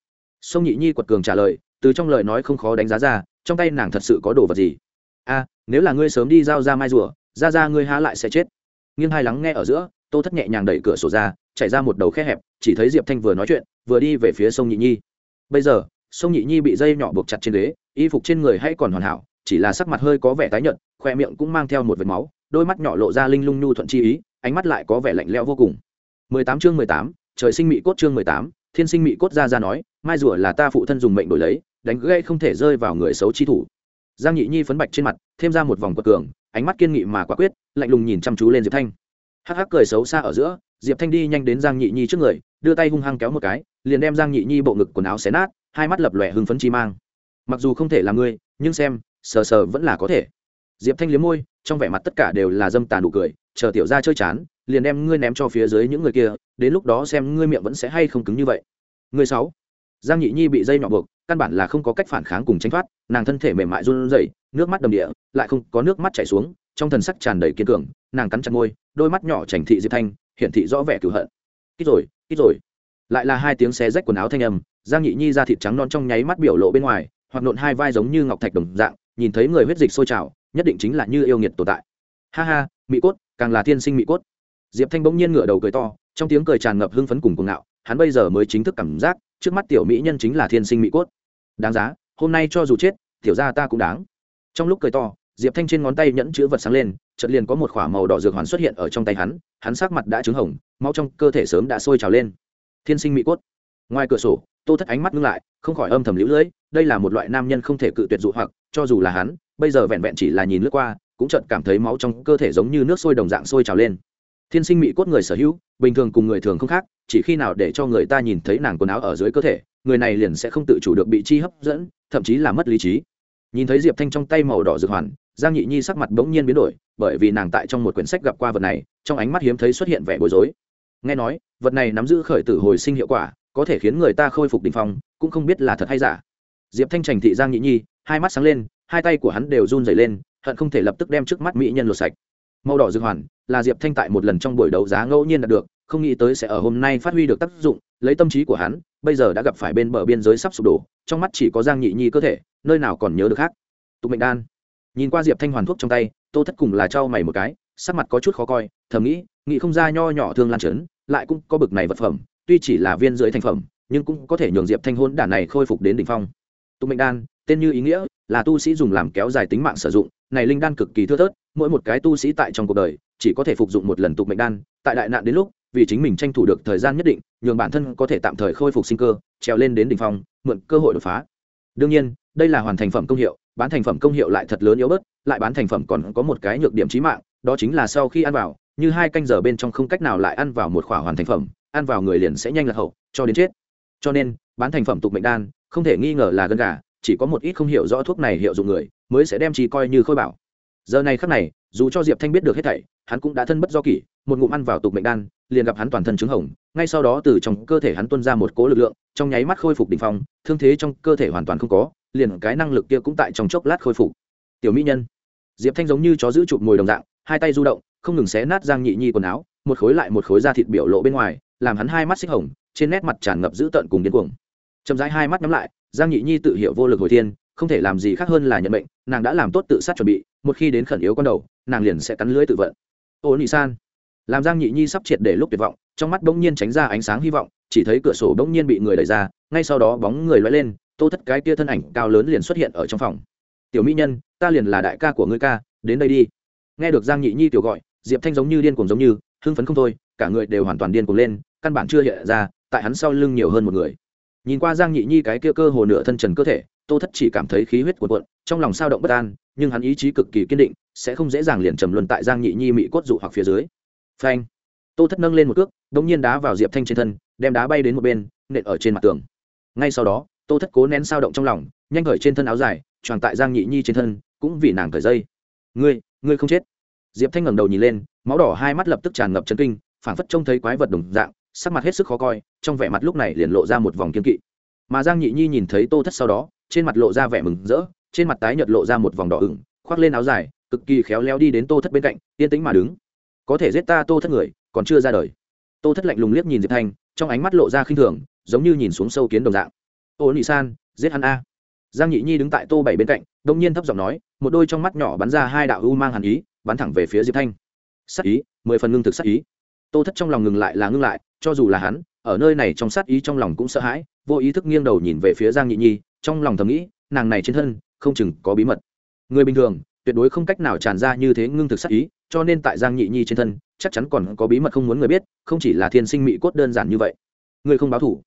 Sông nhị nhi quật cường trả lời, từ trong lời nói không khó đánh giá ra, trong tay nàng thật sự có đồ vật gì? A, nếu là ngươi sớm đi giao ra mai rùa ra ra ngươi há lại sẽ chết. Nghiêng hai lắng nghe ở giữa, tô thất nhẹ nhàng đẩy cửa sổ ra, chạy ra một đầu khe hẹp, chỉ thấy diệp thanh vừa nói chuyện, vừa đi về phía sông nhị nhi. Bây giờ, sông nhị nhi bị dây nhỏ buộc chặt trên ghế, y phục trên người hay còn hoàn hảo, chỉ là sắc mặt hơi có vẻ tái nhợt, khoe miệng cũng mang theo một vệt máu đôi mắt nhỏ lộ ra linh lung nhu thuận chi ý ánh mắt lại có vẻ lạnh lẽo vô cùng. 18 chương 18, trời sinh mị cốt chương 18, thiên sinh mị cốt ra ra nói mai rùa là ta phụ thân dùng mệnh đổi lấy đánh gây không thể rơi vào người xấu chi thủ. Giang nhị nhi phấn bạch trên mặt thêm ra một vòng quật cường ánh mắt kiên nghị mà quả quyết lạnh lùng nhìn chăm chú lên diệp thanh. Hắc hắc cười xấu xa ở giữa diệp thanh đi nhanh đến giang nhị nhi trước người đưa tay hung hăng kéo một cái liền đem giang nhị nhi bộ ngực quần áo xé nát hai mắt lập lòe hưng phấn chi mang. Mặc dù không thể là ngươi nhưng xem sờ sờ vẫn là có thể diệp thanh liếm môi trong vẻ mặt tất cả đều là dâm tàn đủ cười chờ tiểu ra chơi chán liền đem ngươi ném cho phía dưới những người kia đến lúc đó xem ngươi miệng vẫn sẽ hay không cứng như vậy Người sáu. Giang Nhị Nhi bị dây nhỏ buộc, căn bản là không có cách phản kháng cùng tránh thoát, nàng thân thể mềm mại run rẩy, nước mắt đầm địa, lại không có nước mắt chảy xuống, trong thần sắc tràn đầy kiên cường, nàng cắn chặt môi, đôi mắt nhỏ chảnh thị Diệp Thanh, hiển thị rõ vẻ cừu hận. Kít rồi, kít rồi. Lại là hai tiếng xé rách quần áo thanh âm, Giang Nhị Nhi da thịt trắng non trong nháy mắt biểu lộ bên ngoài, hoặc nộn hai vai giống như ngọc thạch đồng dạng, nhìn thấy người huyết dịch sôi trào, nhất định chính là như yêu nghiệt tồn tại. Ha ha, mỹ cốt, càng là thiên sinh mỹ cốt. Diệp Thanh bỗng nhiên ngửa đầu cười to, trong tiếng cười tràn ngập hưng phấn cùng cuồng ngạo, hắn bây giờ mới chính thức cảm giác trước mắt tiểu mỹ nhân chính là thiên sinh mỹ cốt đáng giá hôm nay cho dù chết tiểu ra ta cũng đáng trong lúc cười to diệp thanh trên ngón tay nhẫn chữ vật sáng lên chợt liền có một k h ỏ a màu đỏ dược hoàn xuất hiện ở trong tay hắn hắn sắc mặt đã trứng hồng máu trong cơ thể sớm đã sôi trào lên thiên sinh mỹ cốt ngoài cửa sổ tô thất ánh mắt ngưng lại không khỏi âm thầm lũ lưỡi đây là một loại nam nhân không thể cự tuyệt dụ hoặc cho dù là hắn bây giờ vẹn vẹn chỉ là nhìn lướt qua, cũng chợt cảm thấy máu trong cơ thể giống như nước sôi đồng dạng sôi trào lên. Thiên sinh mỹ cốt người sở hữu, bình thường cùng người thường không khác, chỉ khi nào để cho người ta nhìn thấy nàng quần áo ở dưới cơ thể, người này liền sẽ không tự chủ được bị chi hấp dẫn, thậm chí là mất lý trí. Nhìn thấy diệp thanh trong tay màu đỏ dược hoàn, giang nhị nhi sắc mặt bỗng nhiên biến đổi, bởi vì nàng tại trong một quyển sách gặp qua vật này, trong ánh mắt hiếm thấy xuất hiện vẻ bối rối. Nghe nói, vật này nắm giữ khởi tử hồi sinh hiệu quả, có thể khiến người ta khôi phục đình phong, cũng không biết là thật hay giả. Diệp thanh trành thị giang nhị nhi, hai mắt sáng lên hai tay của hắn đều run dày lên, hận không thể lập tức đem trước mắt mỹ nhân lột sạch. Màu đỏ dược hoàn là diệp thanh tại một lần trong buổi đấu giá ngẫu nhiên đạt được, không nghĩ tới sẽ ở hôm nay phát huy được tác dụng, lấy tâm trí của hắn, bây giờ đã gặp phải bên bờ biên giới sắp sụp đổ, trong mắt chỉ có giang nhị nhi cơ thể, nơi nào còn nhớ được khác. Tục mệnh đan. Nhìn qua diệp thanh hoàn thuốc trong tay, tô thất cùng là trao mày một cái, sắc mặt có chút khó coi, thầm nghĩ nghĩ không ra nho nhỏ thương lan trấn, lại cũng có bực này vật phẩm, tuy chỉ là viên dưới thành phẩm, nhưng cũng có thể nhường diệp thanh hôn đản này khôi phục đến đỉnh phong. Tục mệnh đan tên như ý nghĩa là tu sĩ dùng làm kéo dài tính mạng sử dụng, này linh đan cực kỳ thưa thớt, mỗi một cái tu sĩ tại trong cuộc đời chỉ có thể phục dụng một lần tục mệnh đan, tại đại nạn đến lúc, vì chính mình tranh thủ được thời gian nhất định, nhường bản thân có thể tạm thời khôi phục sinh cơ, trèo lên đến đỉnh phong, mượn cơ hội đột phá. Đương nhiên, đây là hoàn thành phẩm công hiệu, bán thành phẩm công hiệu lại thật lớn yếu bớt, lại bán thành phẩm còn có một cái nhược điểm chí mạng, đó chính là sau khi ăn vào, như hai canh giờ bên trong không cách nào lại ăn vào một khỏa hoàn thành phẩm, ăn vào người liền sẽ nhanh lạc hậu, cho đến chết. Cho nên, bán thành phẩm tục mệnh đan không thể nghi ngờ là gân gà chỉ có một ít không hiểu rõ thuốc này hiệu dụng người mới sẽ đem chi coi như khôi bảo. Giờ này khắc này, dù cho diệp thanh biết được hết thảy, hắn cũng đã thân bất do kỷ, một ngụm ăn vào tục mệnh đan, liền gặp hắn toàn thân trứng hồng, ngay sau đó từ trong cơ thể hắn tuôn ra một cố lực lượng, trong nháy mắt khôi phục đ ỉ n h phong, thương thế trong cơ thể hoàn toàn không có, liền cái năng lực kia cũng tại trong chốc lát khôi phục. Tiểu mỹ nhân, diệp thanh giống như chó giữ chụp mồi đồng dạng, hai tay du động, không ngừng xé nát giang nhị nhi quần áo, một khối lại một khối da thịt biểu lộ bên ngoài, làm hắn hai mắt xích hồng, trên nét mặt tràn ngập dữ tợn cùng điên cuồng. Chậm rãi hai mắt nhắm lại giang nhị nhi tự hiểu vô lực hồi thiên, không thể làm gì khác hơn là nhận mệnh, nàng đã làm tốt tự sát chuẩn bị, một khi đến khẩn yếu con đầu, nàng liền sẽ cắn lưỡi tự vận. Ô nị san. Làm giang nhị nhi sắp triệt để lúc tuyệt vọng, trong mắt bỗng nhiên tránh ra ánh sáng hy vọng, chỉ thấy cửa sổ bỗng nhiên bị người đẩy ra, ngay sau đó bóng người loay lên, tô thất cái kia thân ảnh cao lớn liền xuất hiện ở trong phòng. Tiểu mỹ nhân, ta liền là đại ca của ngươi ca, đến đây đi. Nghe được giang nhị nhi tiểu gọi, diệp thanh giống như điên cuồng giống như, hưng phấn không thôi, cả người đều hoàn toàn điên cuồng lên, căn bản chưa hiện ra, tại hắn sau lưng nhiều hơn một người nhìn qua giang nhị nhi cái kia cơ hồ nửa thân trần cơ thể, tô thất chỉ cảm thấy khí huyết cuộn cuộn, trong lòng sao động bất an, nhưng hắn ý chí cực kỳ kiên định, sẽ không dễ dàng liền trầm luân tại giang nhị nhi mị cốt dụ hoặc phía dưới. Phanh! Tô thất nâng lên một cước, đống nhiên đá vào diệp thanh trên thân, đem đá bay đến một bên, nện ở trên mặt tường. Ngay sau đó, tô thất cố nén sao động trong lòng, nhanh khởi trên thân áo dài tròn tại giang nhị nhi trên thân, cũng vì nàng cởi dây. Ngươi ngươi không chết. Diệp thanh ngẩng đầu nhìn lên, máu đỏ hai mắt lập tức tràn ngập chấn kinh, phảng phất trông thấy quái vật đồng dạng sắc mặt hết sức khó coi, trong vẻ mặt lúc này liền lộ ra một vòng kiên kỵ. Mà giang nhị nhi nhìn thấy tô thất sau đó, trên mặt lộ ra vẻ mừng rỡ, trên mặt tái nhợt lộ ra một vòng đỏ ửng, khoác lên áo dài, cực kỳ khéo léo đi đến tô thất bên cạnh, yên tĩnh mà đứng. Có thể giết ta tô thất người, còn chưa ra đời. Tô thất lạnh lùng liếc nhìn diệp thanh, trong ánh mắt lộ ra khinh thường, giống như nhìn xuống sâu kiến đồng dạng. Ô nị san, giết hắn a. Giang nhị nhi đứng tại tô bảy bên cạnh, đông nhiên thấp giọng nói, một đôi trong mắt nhỏ bắn ra hai đạo u mang hàn ý, bắn thẳng về phía diệp thanh. Sắc ý, mười phần ngưng thực sắc ý. Tô thất trong lòng ngừng lại là ngưng lại cho dù là hắn, ở nơi này trong sát ý trong lòng cũng sợ hãi, vô ý thức nghiêng đầu nhìn về phía giang nhị nhi, trong lòng thầm nghĩ, nàng này trên thân, không chừng có bí mật. Người bình thường, tuyệt đối không cách nào tràn ra như thế ngưng thực sát ý, cho nên tại giang nhị nhi trên thân, chắc chắn còn có bí mật không muốn người biết, không chỉ là thiên sinh mỹ cốt đơn giản như vậy. Người không báo thủ.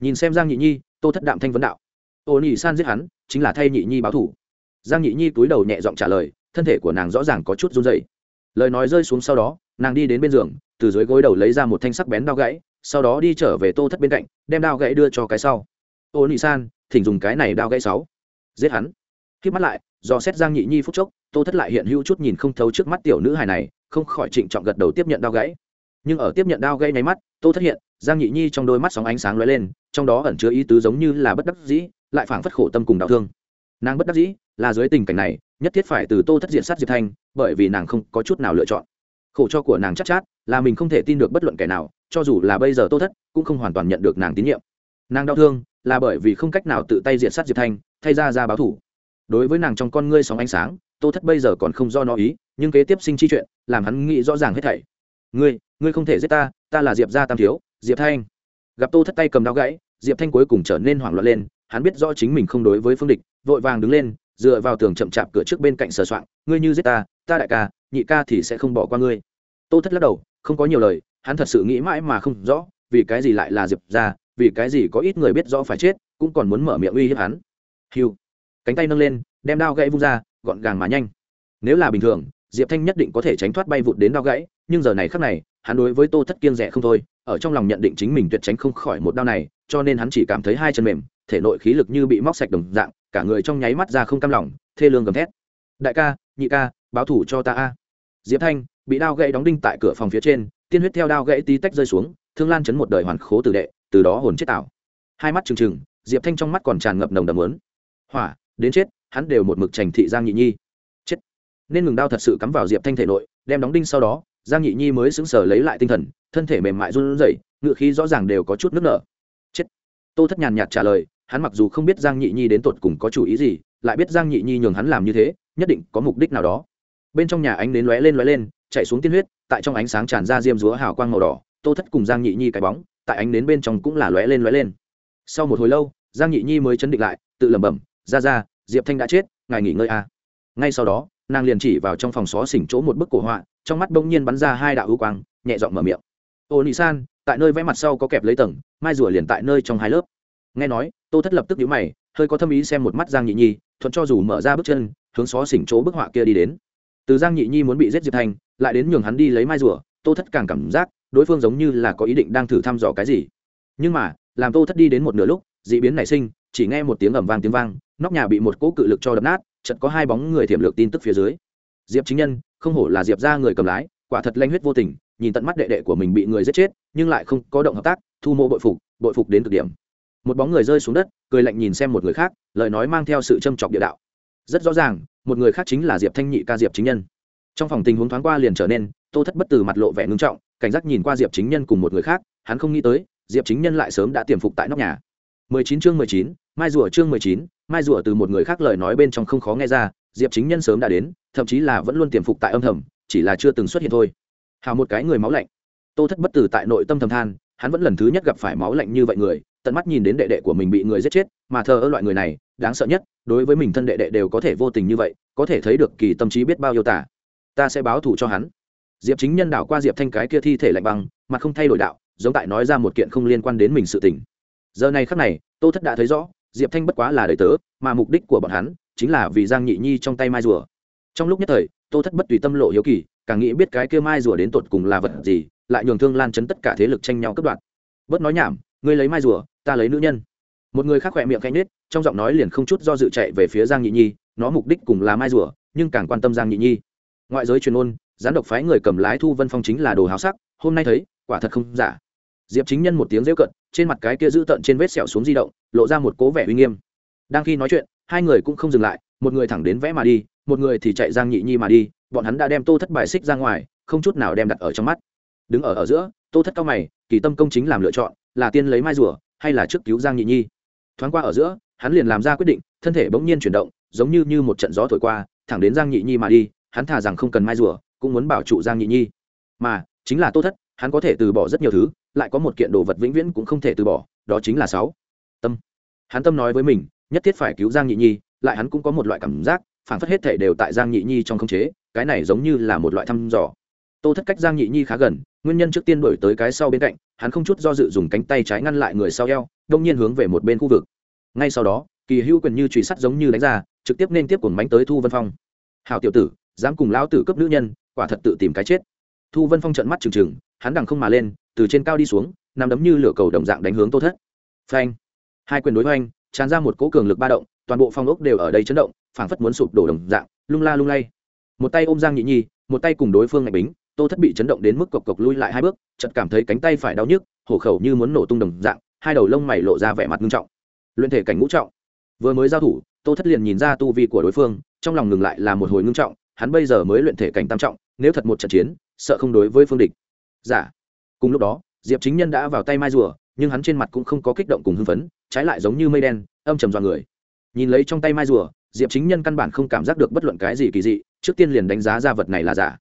Nhìn xem giang nhị nhi, tô thất đạm thanh vấn đạo. Ô nhị san giết hắn, chính là thay nhị nhi báo thủ. Giang nhị nhi cúi đầu nhẹ giọng trả lời, thân thể của nàng rõ ràng có chút run rẩy. Lời nói rơi xuống sau đó, nàng đi đến bên giường từ dưới gối đầu lấy ra một thanh sắc bén đao gãy sau đó đi trở về tô thất bên cạnh đem đao gãy đưa cho cái sau. Ô nhị san thỉnh dùng cái này đao gãy sáu. Giết hắn. Khi mắt lại do xét giang nhị nhi phút chốc tô thất lại hiện hữu chút nhìn không thấu trước mắt tiểu nữ hài này không khỏi trịnh trọng gật đầu tiếp nhận đao gãy. Nhưng ở tiếp nhận đao gãy nháy mắt tô thất hiện giang nhị nhi trong đôi mắt sóng ánh sáng lóe lên trong đó ẩn chứa ý tứ giống như là bất đắc dĩ lại phảng phất khổ tâm cùng đau thương. Nàng bất đắc dĩ là dưới tình cảnh này nhất thiết phải từ tô thất diện sát diệp thanh bởi vì nàng không có chút nào lựa chọn. Khổ cho của nàng chắc chát, chát là mình không thể tin được bất luận kẻ nào, cho dù là bây giờ tô thất, cũng không hoàn toàn nhận được nàng tín nhiệm. Nàng đau thương là bởi vì không cách nào tự tay diện sát diệp thanh, thay ra ra báo thủ đối với nàng trong con ngươi sóng ánh sáng, tô thất bây giờ còn không do nó ý, nhưng kế tiếp sinh chi chuyện, làm hắn nghĩ rõ ràng hết thảy. Ngươi ngươi không thể giết ta ta là diệp gia tam thiếu, diệp thanh. Gặp tô thất tay cầm đao gãy, diệp thanh cuối cùng trở nên hoảng loạn lên, hắn biết rõ chính mình không đối với phương địch, vội vàng đứng lên, dựa vào tường chậm chạp cửa trước bên cạnh sờ soạn. ngươi như giết ta ta đại ca, nhị ca thì sẽ không bỏ qua ngươi. Tô thất lắc đầu không có nhiều lời, hắn thật sự nghĩ mãi mà không rõ, vì cái gì lại là diệp gia, vì cái gì có ít người biết rõ phải chết, cũng còn muốn mở miệng uy hiếp hắn. Hiu cánh tay nâng lên, đem đao gãy vung ra, gọn gàng mà nhanh. Nếu là bình thường, diệp thanh nhất định có thể tránh thoát bay vụt đến đao gãy, nhưng giờ này khác này, hắn đối với tô thất kiên rẻ không thôi, ở trong lòng nhận định chính mình tuyệt tránh không khỏi một đao này, cho nên hắn chỉ cảm thấy hai chân mềm, thể nội khí lực như bị móc sạch đồng dạng, cả người trong nháy mắt ra không cam lòng, thê lương gầm thét. Đại ca, nhị ca, báo thủ cho ta a. Diệp thanh bị đao gãy đóng đinh tại cửa phòng phía trên, tiên huyết theo đao gãy tí tách rơi xuống, thương lan chấn một đời hoàn khố tử đệ, từ đó hồn chết tạo. Hai mắt trừng trừng, diệp thanh trong mắt còn tràn ngập nồng đầm lớn hỏa, đến chết, hắn đều một mực trành thị giang nhị nhi. Chết. Nên ngừng đao thật sự cắm vào diệp thanh thể nội, đem đóng đinh sau đó, giang nhị nhi mới sững sờ lấy lại tinh thần, thân thể mềm mại run rẩy, ngựa khí rõ ràng đều có chút nước nở. Chết. Tô thất nhàn nhạt trả lời, hắn mặc dù không biết giang nhị nhi đến tột cùng có chủ ý gì, lại biết giang nhị nhi nhường hắn làm như thế, nhất định có mục đích nào đó. Bên trong nhà ánh đến lóe lên lóe lên chạy xuống tiên huyết, tại trong ánh sáng tràn ra diêm rúa hào quang màu đỏ, tô thất cùng giang nhị nhi cái bóng, tại ánh đến bên trong cũng là lóe lên lóe lên. Sau một hồi lâu, giang nhị nhi mới chấn định lại, tự lẩm bẩm, ra ra, diệp thanh đã chết, ngài nghỉ ngơi a. À. ngay sau đó, nàng liền chỉ vào trong phòng xó xỉnh chỗ một bức cổ họa, trong mắt bỗng nhiên bắn ra hai đạo ưu quang, nhẹ giọng mở miệng. Ô nị san, tại nơi vẽ mặt sau có kẹp lấy tầng, mai rùa liền tại nơi trong hai lớp. Nghe nói, tô thất lập tức nhíu mày, hơi có thâm ý xem một mắt giang nhị nhi, thuận cho dù mở ra bước chân, hướng xó xỉnh chỗ bức họa kia đi đến từ giang nhị nhi muốn bị giết diệp thanh lại đến nhường hắn đi lấy mai rùa, tô thất càng cảm giác đối phương giống như là có ý định đang thử thăm dò cái gì. Nhưng mà, làm tô thất đi đến một nửa lúc, dị biến nảy sinh, chỉ nghe một tiếng ầm vang tiếng vang, nóc nhà bị một cỗ cự lực cho đập nát, chợt có hai bóng người thiểm lược tin tức phía dưới. Diệp chính nhân, không hổ là diệp ra người cầm lái, quả thật lanh huyết vô tình, nhìn tận mắt đệ đệ của mình bị người giết chết, nhưng lại không có động hợp tác, thu mộ bội phục bội phục đến cực điểm. Một bóng người rơi xuống đất, cười lạnh nhìn xem một người khác, lời nói mang theo sự châm chọc địa đạo. Rất rõ ràng một người khác chính là diệp thanh nhị ca diệp chính nhân trong phòng tình huống thoáng qua liền trở nên tô thất bất từ mặt lộ vẻ ngưng trọng cảnh giác nhìn qua diệp chính nhân cùng một người khác hắn không nghĩ tới diệp chính nhân lại sớm đã tiềm phục tại nóc nhà 19 chương 19, mai rùa chương 19, mai rùa từ một người khác lời nói bên trong không khó nghe ra diệp chính nhân sớm đã đến thậm chí là vẫn luôn tiềm phục tại âm thầm chỉ là chưa từng xuất hiện thôi hào một cái người máu lạnh tô thất bất tử tại nội tâm thầm than hắn vẫn lần thứ nhất gặp phải máu lạnh như vậy người tận mắt nhìn đến đệ đệ của mình bị người giết chết mà thờ ơ loại người này đáng sợ nhất, đối với mình thân đệ đệ đều có thể vô tình như vậy, có thể thấy được kỳ tâm trí biết bao yêu tả ta sẽ báo thù cho hắn. Diệp chính nhân đảo qua diệp thanh cái kia thi thể lạnh băng, mặt không thay đổi đạo, giống tại nói ra một kiện không liên quan đến mình sự tình. Giờ này khắc này, tô thất đã thấy rõ, diệp thanh bất quá là đời tớ, mà mục đích của bọn hắn chính là vì giang nhị nhi trong tay mai rùa. Trong lúc nhất thời, tô thất bất tùy tâm lộ hiếu kỳ, càng nghĩ biết cái kia mai rùa đến tột cùng là vật gì, lại nhường thương lan chấn tất cả thế lực tranh nhau cướp đoạt. Bớt nói nhảm, ngươi lấy mai rùa, ta lấy nữ nhân. Một người khác khỏe miệng canh nết trong giọng nói liền không chút do dự chạy về phía giang nhị nhi, nó mục đích cùng là mai rùa, nhưng càng quan tâm giang nhị nhi. Ngoại giới truyền ôn, gián độc phái người cầm lái thu vân phong chính là đồ háo sắc, hôm nay thấy, quả thật không giả. Diệp chính nhân một tiếng rêu cận, trên mặt cái kia giữ tận trên vết sẹo xuống di động, lộ ra một cố vẻ uy nghiêm. Đang khi nói chuyện, hai người cũng không dừng lại, một người thẳng đến vẽ mà đi, một người thì chạy giang nhị nhi mà đi, bọn hắn đã đem tô thất bài xích ra ngoài, không chút nào đem đặt ở trong mắt. Đứng ở ở giữa, tô thất cao mày, kỳ tâm công chính làm lựa chọn, là tiên lấy mai rùa, hay là trước cứu giang nhị nhi? Thoáng qua ở giữa hắn liền làm ra quyết định, thân thể bỗng nhiên chuyển động, giống như như một trận gió thổi qua, thẳng đến giang nhị nhi mà đi, hắn thà rằng không cần mai rùa, cũng muốn bảo trụ giang nhị nhi. Mà, chính là tô thất, hắn có thể từ bỏ rất nhiều thứ, lại có một kiện đồ vật vĩnh viễn cũng không thể từ bỏ, đó chính là sáu. Tâm. Hắn tâm nói với mình, nhất thiết phải cứu giang nhị nhi, lại hắn cũng có một loại cảm giác phản phất hết thể đều tại giang nhị nhi trong khống chế, cái này giống như là một loại thăm dò. Tô thất cách giang nhị nhi khá gần, nguyên nhân trước tiên đổi tới cái sau bên cạnh, hắn không chút do dự dùng cánh tay trái ngăn lại người sau eo, đông nhiên hướng về một bên khu vực ngay sau đó, kỳ hữu quyền như truy sắt giống như đánh ra, trực tiếp nên tiếp cuồng bánh tới thu vân phong. Hào tiểu tử, dám cùng lão tử cấp nữ nhân, quả thật tự tìm cái chết. Thu vân phong trận mắt trừng trừng, hắn đằng không mà lên, từ trên cao đi xuống, nằm đấm như lửa cầu đồng dạng đánh hướng tô thất. Phanh! Hai quyền đối hoành, tràn ra một cỗ cường lực ba động, toàn bộ phong ốc đều ở đây chấn động, phảng phất muốn sụp đổ đồng dạng, lung la lung lay. Một tay ôm giang nhị nhi, một tay cùng đối phương ngạch bính, tô thất bị chấn động đến mức cộc cộc lui lại hai bước, chợt cảm thấy cánh tay phải đau nhức, hổ khẩu như muốn nổ tung đồng dạng, hai đầu lông mày lộ ra vẻ mặt nghiêm trọng luyện thể cảnh ngũ trọng. Vừa mới giao thủ, tô thất liền nhìn ra tu vi của đối phương, trong lòng ngừng lại là một hồi ngưng trọng, hắn bây giờ mới luyện thể cảnh tam trọng, nếu thật một trận chiến, sợ không đối với phương địch. Giả dạ. cùng lúc đó, diệp chính nhân đã vào tay mai rùa, nhưng hắn trên mặt cũng không có kích động cùng hưng phấn, trái lại giống như mây đen, âm trầm dọa người. Nhìn lấy trong tay mai rùa, diệp chính nhân căn bản không cảm giác được bất luận cái gì kỳ dị, trước tiên liền đánh giá ra vật này là giả.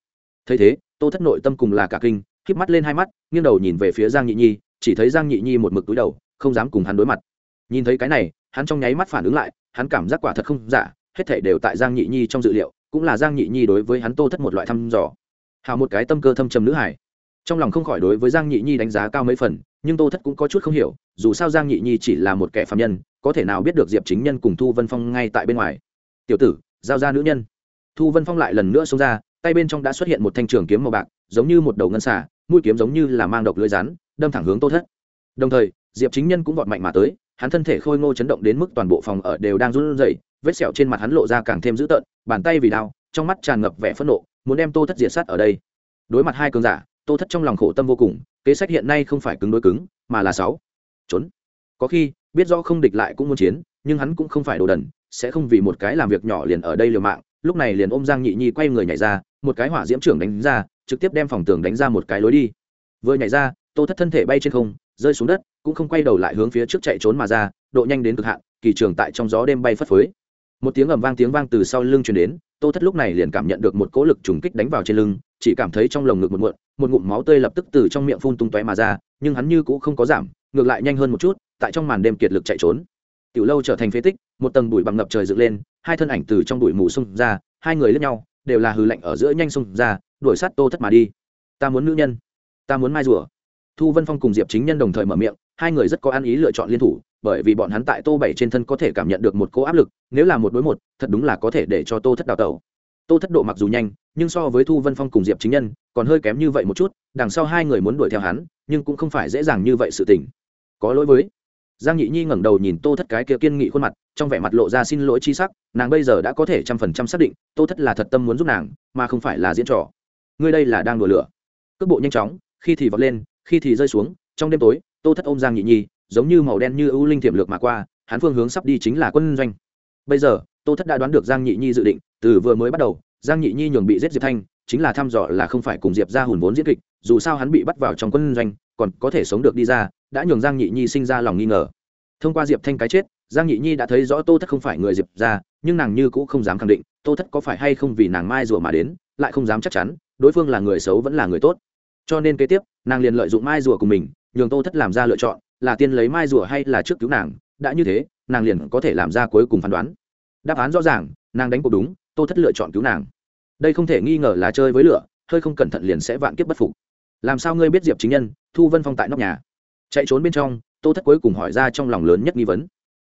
Thấy thế, tô thất nội tâm cùng là cả kinh híp mắt lên hai mắt, nghiêng đầu nhìn về phía giang nhị nhi, chỉ thấy giang nhị nhi một mực túi đầu, không dám cùng hắn đối mặt nhìn thấy cái này, hắn trong nháy mắt phản ứng lại, hắn cảm giác quả thật không giả, hết thảy đều tại giang nhị nhi trong dự liệu, cũng là giang nhị nhi đối với hắn tô thất một loại thăm dò. Hào một cái tâm cơ thâm trầm nữ hải. Trong lòng không khỏi đối với giang nhị nhi đánh giá cao mấy phần, nhưng tô thất cũng có chút không hiểu, dù sao giang nhị nhi chỉ là một kẻ phạm nhân, có thể nào biết được diệp chính nhân cùng thu vân phong ngay tại bên ngoài. Tiểu tử, giao ra nữ nhân. Thu vân phong lại lần nữa xông ra, tay bên trong đã xuất hiện một thanh trường kiếm màu bạc, giống như một đầu ngân xả mũi kiếm giống như là mang độc lưỡi rắn, đâm thẳng hướng tô thất. Đồng thời, diệp chính nhân cũng vọt mạnh mà tới hắn thân thể khôi ngô chấn động đến mức toàn bộ phòng ở đều đang run rẩy, vết sẹo trên mặt hắn lộ ra càng thêm dữ tợn, bàn tay vì đau, trong mắt tràn ngập vẻ phẫn nộ, muốn đem tô thất diệt sát ở đây. Đối mặt hai cường giả, tô thất trong lòng khổ tâm vô cùng, kế sách hiện nay không phải cứng đối cứng, mà là sáu. Trốn. Có khi, biết rõ không địch lại cũng muốn chiến, nhưng hắn cũng không phải đồ đần, sẽ không vì một cái làm việc nhỏ liền ở đây liều mạng, lúc này liền ôm giang nhị nhi quay người nhảy ra, một cái hỏa diễm trưởng đánh ra, trực tiếp đem phòng tường đánh ra một cái lối đi. Vừa nhảy ra, tô thất thân thể bay trên không rơi xuống đất, cũng không quay đầu lại hướng phía trước chạy trốn mà ra, độ nhanh đến cực hạn, kỳ trường tại trong gió đêm bay phất phới. Một tiếng ầm vang tiếng vang từ sau lưng truyền đến, tô thất lúc này liền cảm nhận được một cỗ lực trùng kích đánh vào trên lưng, chỉ cảm thấy trong lồng ngực một muộn, một ngụm máu tươi lập tức từ trong miệng phun tung tóe mà ra, nhưng hắn như cũng không có giảm, ngược lại nhanh hơn một chút, tại trong màn đêm kiệt lực chạy trốn. Tiểu lâu trở thành phế tích, một tầng bụi bằng ngập trời dựng lên, hai thân ảnh từ trong bụi mù xông ra, hai người lướt nhau, đều là hư lạnh ở giữa nhanh xông ra, đuổi sát tô thất mà đi. Ta muốn nữ nhân, ta muốn mai rùa thu vân phong cùng diệp chính nhân đồng thời mở miệng, hai người rất có ăn ý lựa chọn liên thủ, bởi vì bọn hắn tại tô bảy trên thân có thể cảm nhận được một cỗ áp lực, nếu là một đối một, thật đúng là có thể để cho tô thất đào tẩu. Tô thất độ mặc dù nhanh, nhưng so với thu vân phong cùng diệp chính nhân, còn hơi kém như vậy một chút, đằng sau hai người muốn đuổi theo hắn, nhưng cũng không phải dễ dàng như vậy sự tình. Có lỗi với giang nhị nhi ngẩng đầu nhìn tô thất cái kia kiên nghị khuôn mặt, trong vẻ mặt lộ ra xin lỗi chi sắc, nàng bây giờ đã có thể trăm phần trăm xác định, tô thất là thật tâm muốn giúp nàng, mà không phải là diễn trò. Ngươi đây là đang đùa lửa. Cước bộ nhanh chóng, khi thì vọt lên khi thì rơi xuống, trong đêm tối, tô thất ôm giang nhị nhi, giống như màu đen như ưu linh thiểm lược mà qua, hắn phương hướng sắp đi chính là quân doanh. Bây giờ, tô thất đã đoán được giang nhị nhi dự định, từ vừa mới bắt đầu, giang nhị nhi nhường bị giết diệp thanh, chính là thăm dò là không phải cùng diệp ra hùn vốn diễn kịch, dù sao hắn bị bắt vào trong quân doanh, còn có thể sống được đi ra, đã nhường giang nhị nhi sinh ra lòng nghi ngờ. Thông qua diệp thanh cái chết, giang nhị nhi đã thấy rõ tô thất không phải người diệp ra, nhưng nàng như cũng không dám khẳng định tô thất có phải hay không vì nàng mai rùa mà đến, lại không dám chắc chắn, đối phương là người xấu vẫn là người tốt cho nên kế tiếp, nàng liền lợi dụng mai rùa của mình, nhường tô thất làm ra lựa chọn, là tiên lấy mai rùa hay là trước cứu nàng, đã như thế, nàng liền có thể làm ra cuối cùng phán đoán. Đáp án rõ ràng, nàng đánh cuộc đúng, tô thất lựa chọn cứu nàng. Đây không thể nghi ngờ là chơi với lửa, hơi không cẩn thận liền sẽ vạn kiếp bất phục. Làm sao ngươi biết diệp chính nhân, thu vân phong tại nóc nhà? Chạy trốn bên trong, tô thất cuối cùng hỏi ra trong lòng lớn nhất nghi vấn.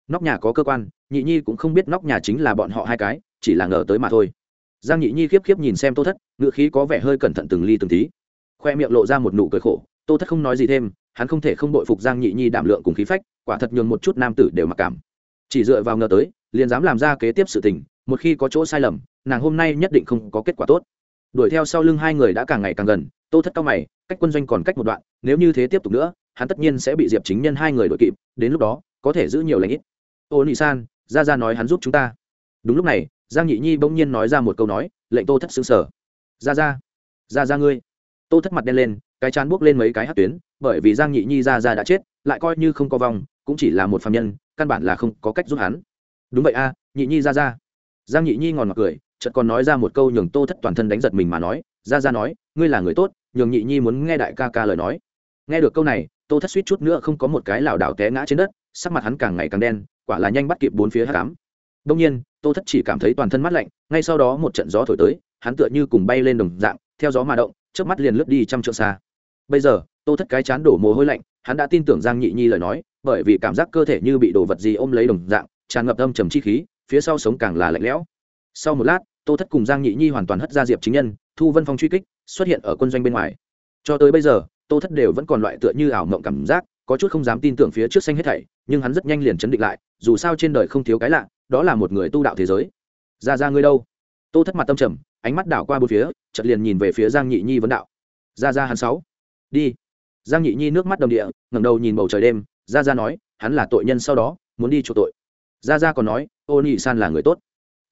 Nóc nhà có cơ quan, nhị nhi cũng không biết nóc nhà chính là bọn họ hai cái, chỉ là ngờ tới mà thôi. Giang nhị nhi khiếp khiếp nhìn xem tô thất ngựa khí có vẻ hơi cẩn thận từng ly từng tí khoe miệng lộ ra một nụ cười khổ. Tô thất không nói gì thêm, hắn không thể không đội phục giang nhị nhi đảm lượng cùng khí phách, quả thật nhường một chút nam tử đều mặc cảm. Chỉ dựa vào ngờ tới, liền dám làm ra kế tiếp sự tình, một khi có chỗ sai lầm, nàng hôm nay nhất định không có kết quả tốt. Đuổi theo sau lưng hai người đã càng ngày càng gần, tô thất cao mày, cách quân doanh còn cách một đoạn, nếu như thế tiếp tục nữa, hắn tất nhiên sẽ bị diệp chính nhân hai người đội kịp, đến lúc đó, có thể giữ nhiều lãnh ít. Ô nị san, ra ra nói hắn giúp chúng ta. Đúng lúc này, giang nhị nhi bỗng nhiên nói ra một câu nói, lệnh tô thất xứng sở ra ra ra ra ngươi tô thất mặt đen lên, cái chán buốc lên mấy cái hát tuyến, bởi vì giang nhị nhi ra ra đã chết, lại coi như không có vòng cũng chỉ là một phạm nhân, căn bản là không có cách giúp hắn. Đúng vậy a, nhị nhi ra ra. Giang nhị nhi ngòn mặt cười, chợt còn nói ra một câu nhường tô thất toàn thân đánh giật mình mà nói, ra ra nói, ngươi là người tốt, nhường nhị nhi muốn nghe đại ca ca lời nói. Nghe được câu này, tô thất suýt chút nữa không có một cái lảo đảo té ngã trên đất, sắc mặt hắn càng ngày càng đen, quả là nhanh bắt kịp bốn phía hát cám. Đông nhiên, tô thất chỉ cảm thấy toàn thân mát lạnh, ngay sau đó một trận gió thổi tới, hắn tựa như cùng bay lên đồng dạng, theo gió mà động trước mắt liền lướt đi trăm trượng xa. Bây giờ, tô thất cái chán đổ mồ hôi lạnh, hắn đã tin tưởng giang nhị nhi lời nói, bởi vì cảm giác cơ thể như bị đồ vật gì ôm lấy đồng dạng, tràn ngập âm trầm chi khí, phía sau sống càng là lạnh lẽo. Sau một lát, tô thất cùng giang nhị nhi hoàn toàn hất ra diệp chính nhân, thu vân phong truy kích, xuất hiện ở quân doanh bên ngoài. Cho tới bây giờ, tô thất đều vẫn còn loại tựa như ảo mộng cảm giác, có chút không dám tin tưởng phía trước xanh hết thảy, nhưng hắn rất nhanh liền chấn định lại, dù sao trên đời không thiếu cái lạ, đó là một người tu đạo thế giới. Ra ra ngươi đâu? Tô thất mặt tâm trầm ánh mắt đảo qua bốn phía, chợt liền nhìn về phía giang nhị nhi vấn đạo. Ra ra hắn sáu. Đi. Giang nhị nhi nước mắt đồng địa, ngẩng đầu nhìn bầu trời đêm, ra ra nói, hắn là tội nhân sau đó, muốn đi chỗ tội. Ra ra còn nói, ô nhị san là người tốt.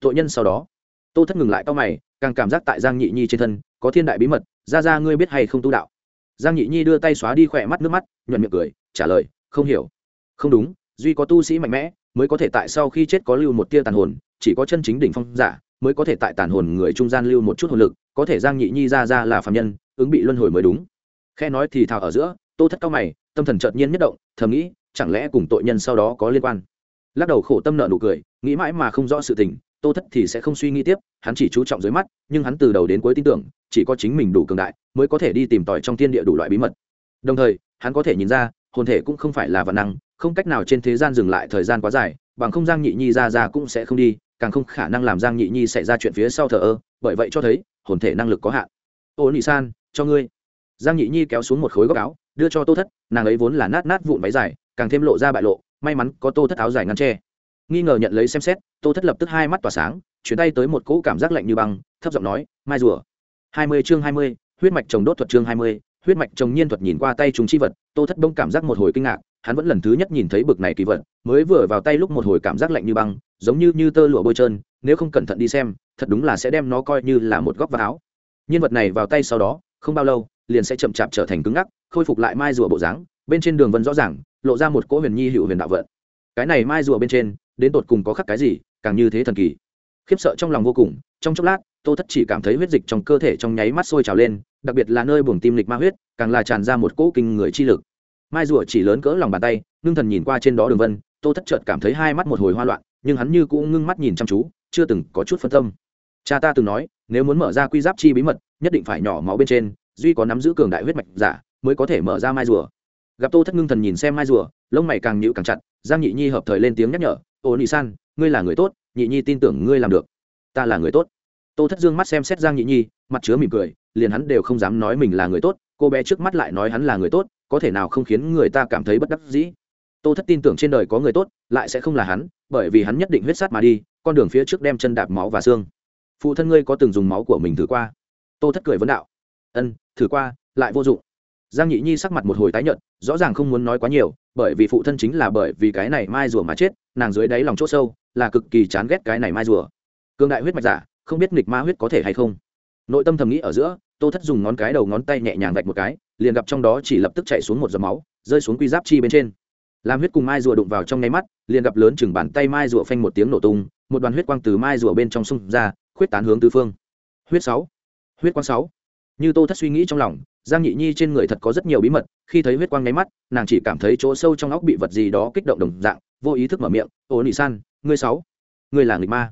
Tội nhân sau đó? Tô thất ngừng lại tao mày, càng cảm giác tại giang nhị nhi trên thân, có thiên đại bí mật. Ra ra, ngươi biết hay không tu đạo? Giang nhị nhi đưa tay xóa đi khỏe mắt nước mắt, nhuận miệng cười, trả lời, không hiểu. Không đúng, duy có tu sĩ mạnh mẽ, mới có thể tại sau khi chết có lưu một tia tàn hồn, chỉ có chân chính đỉnh phong giả mới có thể tại tàn hồn người trung gian lưu một chút hồn lực, có thể giang nhị nhi ra ra là phạm nhân, ứng bị luân hồi mới đúng. Khe nói thì thào ở giữa, tô thất cao mày, tâm thần chợt nhiên nhất động, thầm nghĩ, chẳng lẽ cùng tội nhân sau đó có liên quan? Lắc đầu khổ tâm nợ nụ cười, nghĩ mãi mà không rõ sự tình, tô thất thì sẽ không suy nghĩ tiếp, hắn chỉ chú trọng dưới mắt, nhưng hắn từ đầu đến cuối tin tưởng, chỉ có chính mình đủ cường đại, mới có thể đi tìm tòi trong thiên địa đủ loại bí mật. Đồng thời, hắn có thể nhìn ra, hồn thể cũng không phải là vạn năng, không cách nào trên thế gian dừng lại thời gian quá dài, bằng không giang nhị nhi ra ra cũng sẽ không đi càng không khả năng làm giang nhị nhi xảy ra chuyện phía sau thờ ơ, bởi vậy cho thấy, hồn thể năng lực có hạn. Ô nị san, cho ngươi. Giang nhị nhi kéo xuống một khối góc áo, đưa cho tô thất, nàng ấy vốn là nát nát vụn váy dài, càng thêm lộ ra bại lộ, may mắn có tô thất áo dài ngăn tre nghi ngờ nhận lấy xem xét, tô thất lập tức hai mắt tỏa sáng, chuyển tay tới một cỗ cảm giác lạnh như băng, thấp giọng nói, mai rùa. Hai mươi chương hai mươi, huyết mạch trồng đốt thuật chương hai mươi huyết mạch trồng nhiên thuật nhìn qua tay chúng chi vật, tô thất đông cảm giác một hồi kinh ngạc, hắn vẫn lần thứ nhất nhìn thấy bực này kỳ vật, mới vừa vào tay lúc một hồi cảm giác lạnh như băng, giống như như tơ lụa bôi trơn, nếu không cẩn thận đi xem, thật đúng là sẽ đem nó coi như là một góc vào áo. Nhân vật này vào tay sau đó, không bao lâu, liền sẽ chậm chạp trở thành cứng ngắc, khôi phục lại mai rùa bộ dáng, bên trên đường vân rõ ràng, lộ ra một cỗ huyền nhi hữu huyền đạo vận. Cái này mai rùa bên trên, đến tột cùng có khắc cái gì, càng như thế thần kỳ. Khiếp sợ trong lòng vô cùng, trong chốc lát tô thất chỉ cảm thấy huyết dịch trong cơ thể trong nháy mắt sôi trào lên, đặc biệt là nơi buồng tim lịch ma huyết, càng là tràn ra một cỗ kinh người chi lực. Mai rùa chỉ lớn cỡ lòng bàn tay, ngưng thần nhìn qua trên đó đường vân, tô thất chợt cảm thấy hai mắt một hồi hoa loạn, nhưng hắn như cũng ngưng mắt nhìn chăm chú, chưa từng có chút phân tâm. Cha ta từng nói, nếu muốn mở ra quy giáp chi bí mật, nhất định phải nhỏ máu bên trên, duy có nắm giữ cường đại huyết mạch giả, mới có thể mở ra mai rùa. Gặp tô thất ngưng thần nhìn xem mai rùa, lông mày càng nhịu càng chặt, giang nhị nhi hợp thời lên tiếng nhắc nhở, ô nị san, ngươi là người tốt, nhị nhi tin tưởng ngươi làm được. Ta là người tốt tô thất dương mắt xem xét giang nhị nhi, mặt chứa mỉm cười, liền hắn đều không dám nói mình là người tốt, cô bé trước mắt lại nói hắn là người tốt, có thể nào không khiến người ta cảm thấy bất đắc dĩ. Tô thất tin tưởng trên đời có người tốt, lại sẽ không là hắn, bởi vì hắn nhất định huyết sát mà đi, con đường phía trước đem chân đạp máu và xương. Phụ thân ngươi có từng dùng máu của mình thử qua? Tô thất cười vấn đạo. Ân, thử qua, lại vô dụng. Giang nhị nhi sắc mặt một hồi tái nhợt, rõ ràng không muốn nói quá nhiều, bởi vì phụ thân chính là bởi vì cái này mai rùa mà chết, nàng dưới đáy lòng chỗ sâu, là cực kỳ chán ghét cái này mai rùa. Cương đại huyết mạch giả không biết nghịch ma huyết có thể hay không. Nội tâm thầm nghĩ ở giữa, tô thất dùng ngón cái đầu ngón tay nhẹ nhàng vạch một cái, liền gặp trong đó chỉ lập tức chạy xuống một giọt máu, rơi xuống quy giáp chi bên trên. Làm huyết cùng mai rùa đụng vào trong nháy mắt, liền gặp lớn chừng bàn tay mai rùa phanh một tiếng nổ tung, một đoàn huyết quang từ mai rùa bên trong sông ra, khuyết tán hướng tứ phương. Huyết sáu, huyết quang sáu. Như tô thất suy nghĩ trong lòng, giang nhị nhi trên người thật có rất nhiều bí mật, khi thấy huyết quang nháy mắt, nàng chỉ cảm thấy chỗ sâu trong óc bị vật gì đó kích động đồng dạng, vô ý thức mở miệng, ô nị san, ngươi sáu, ngươi là nghịch ma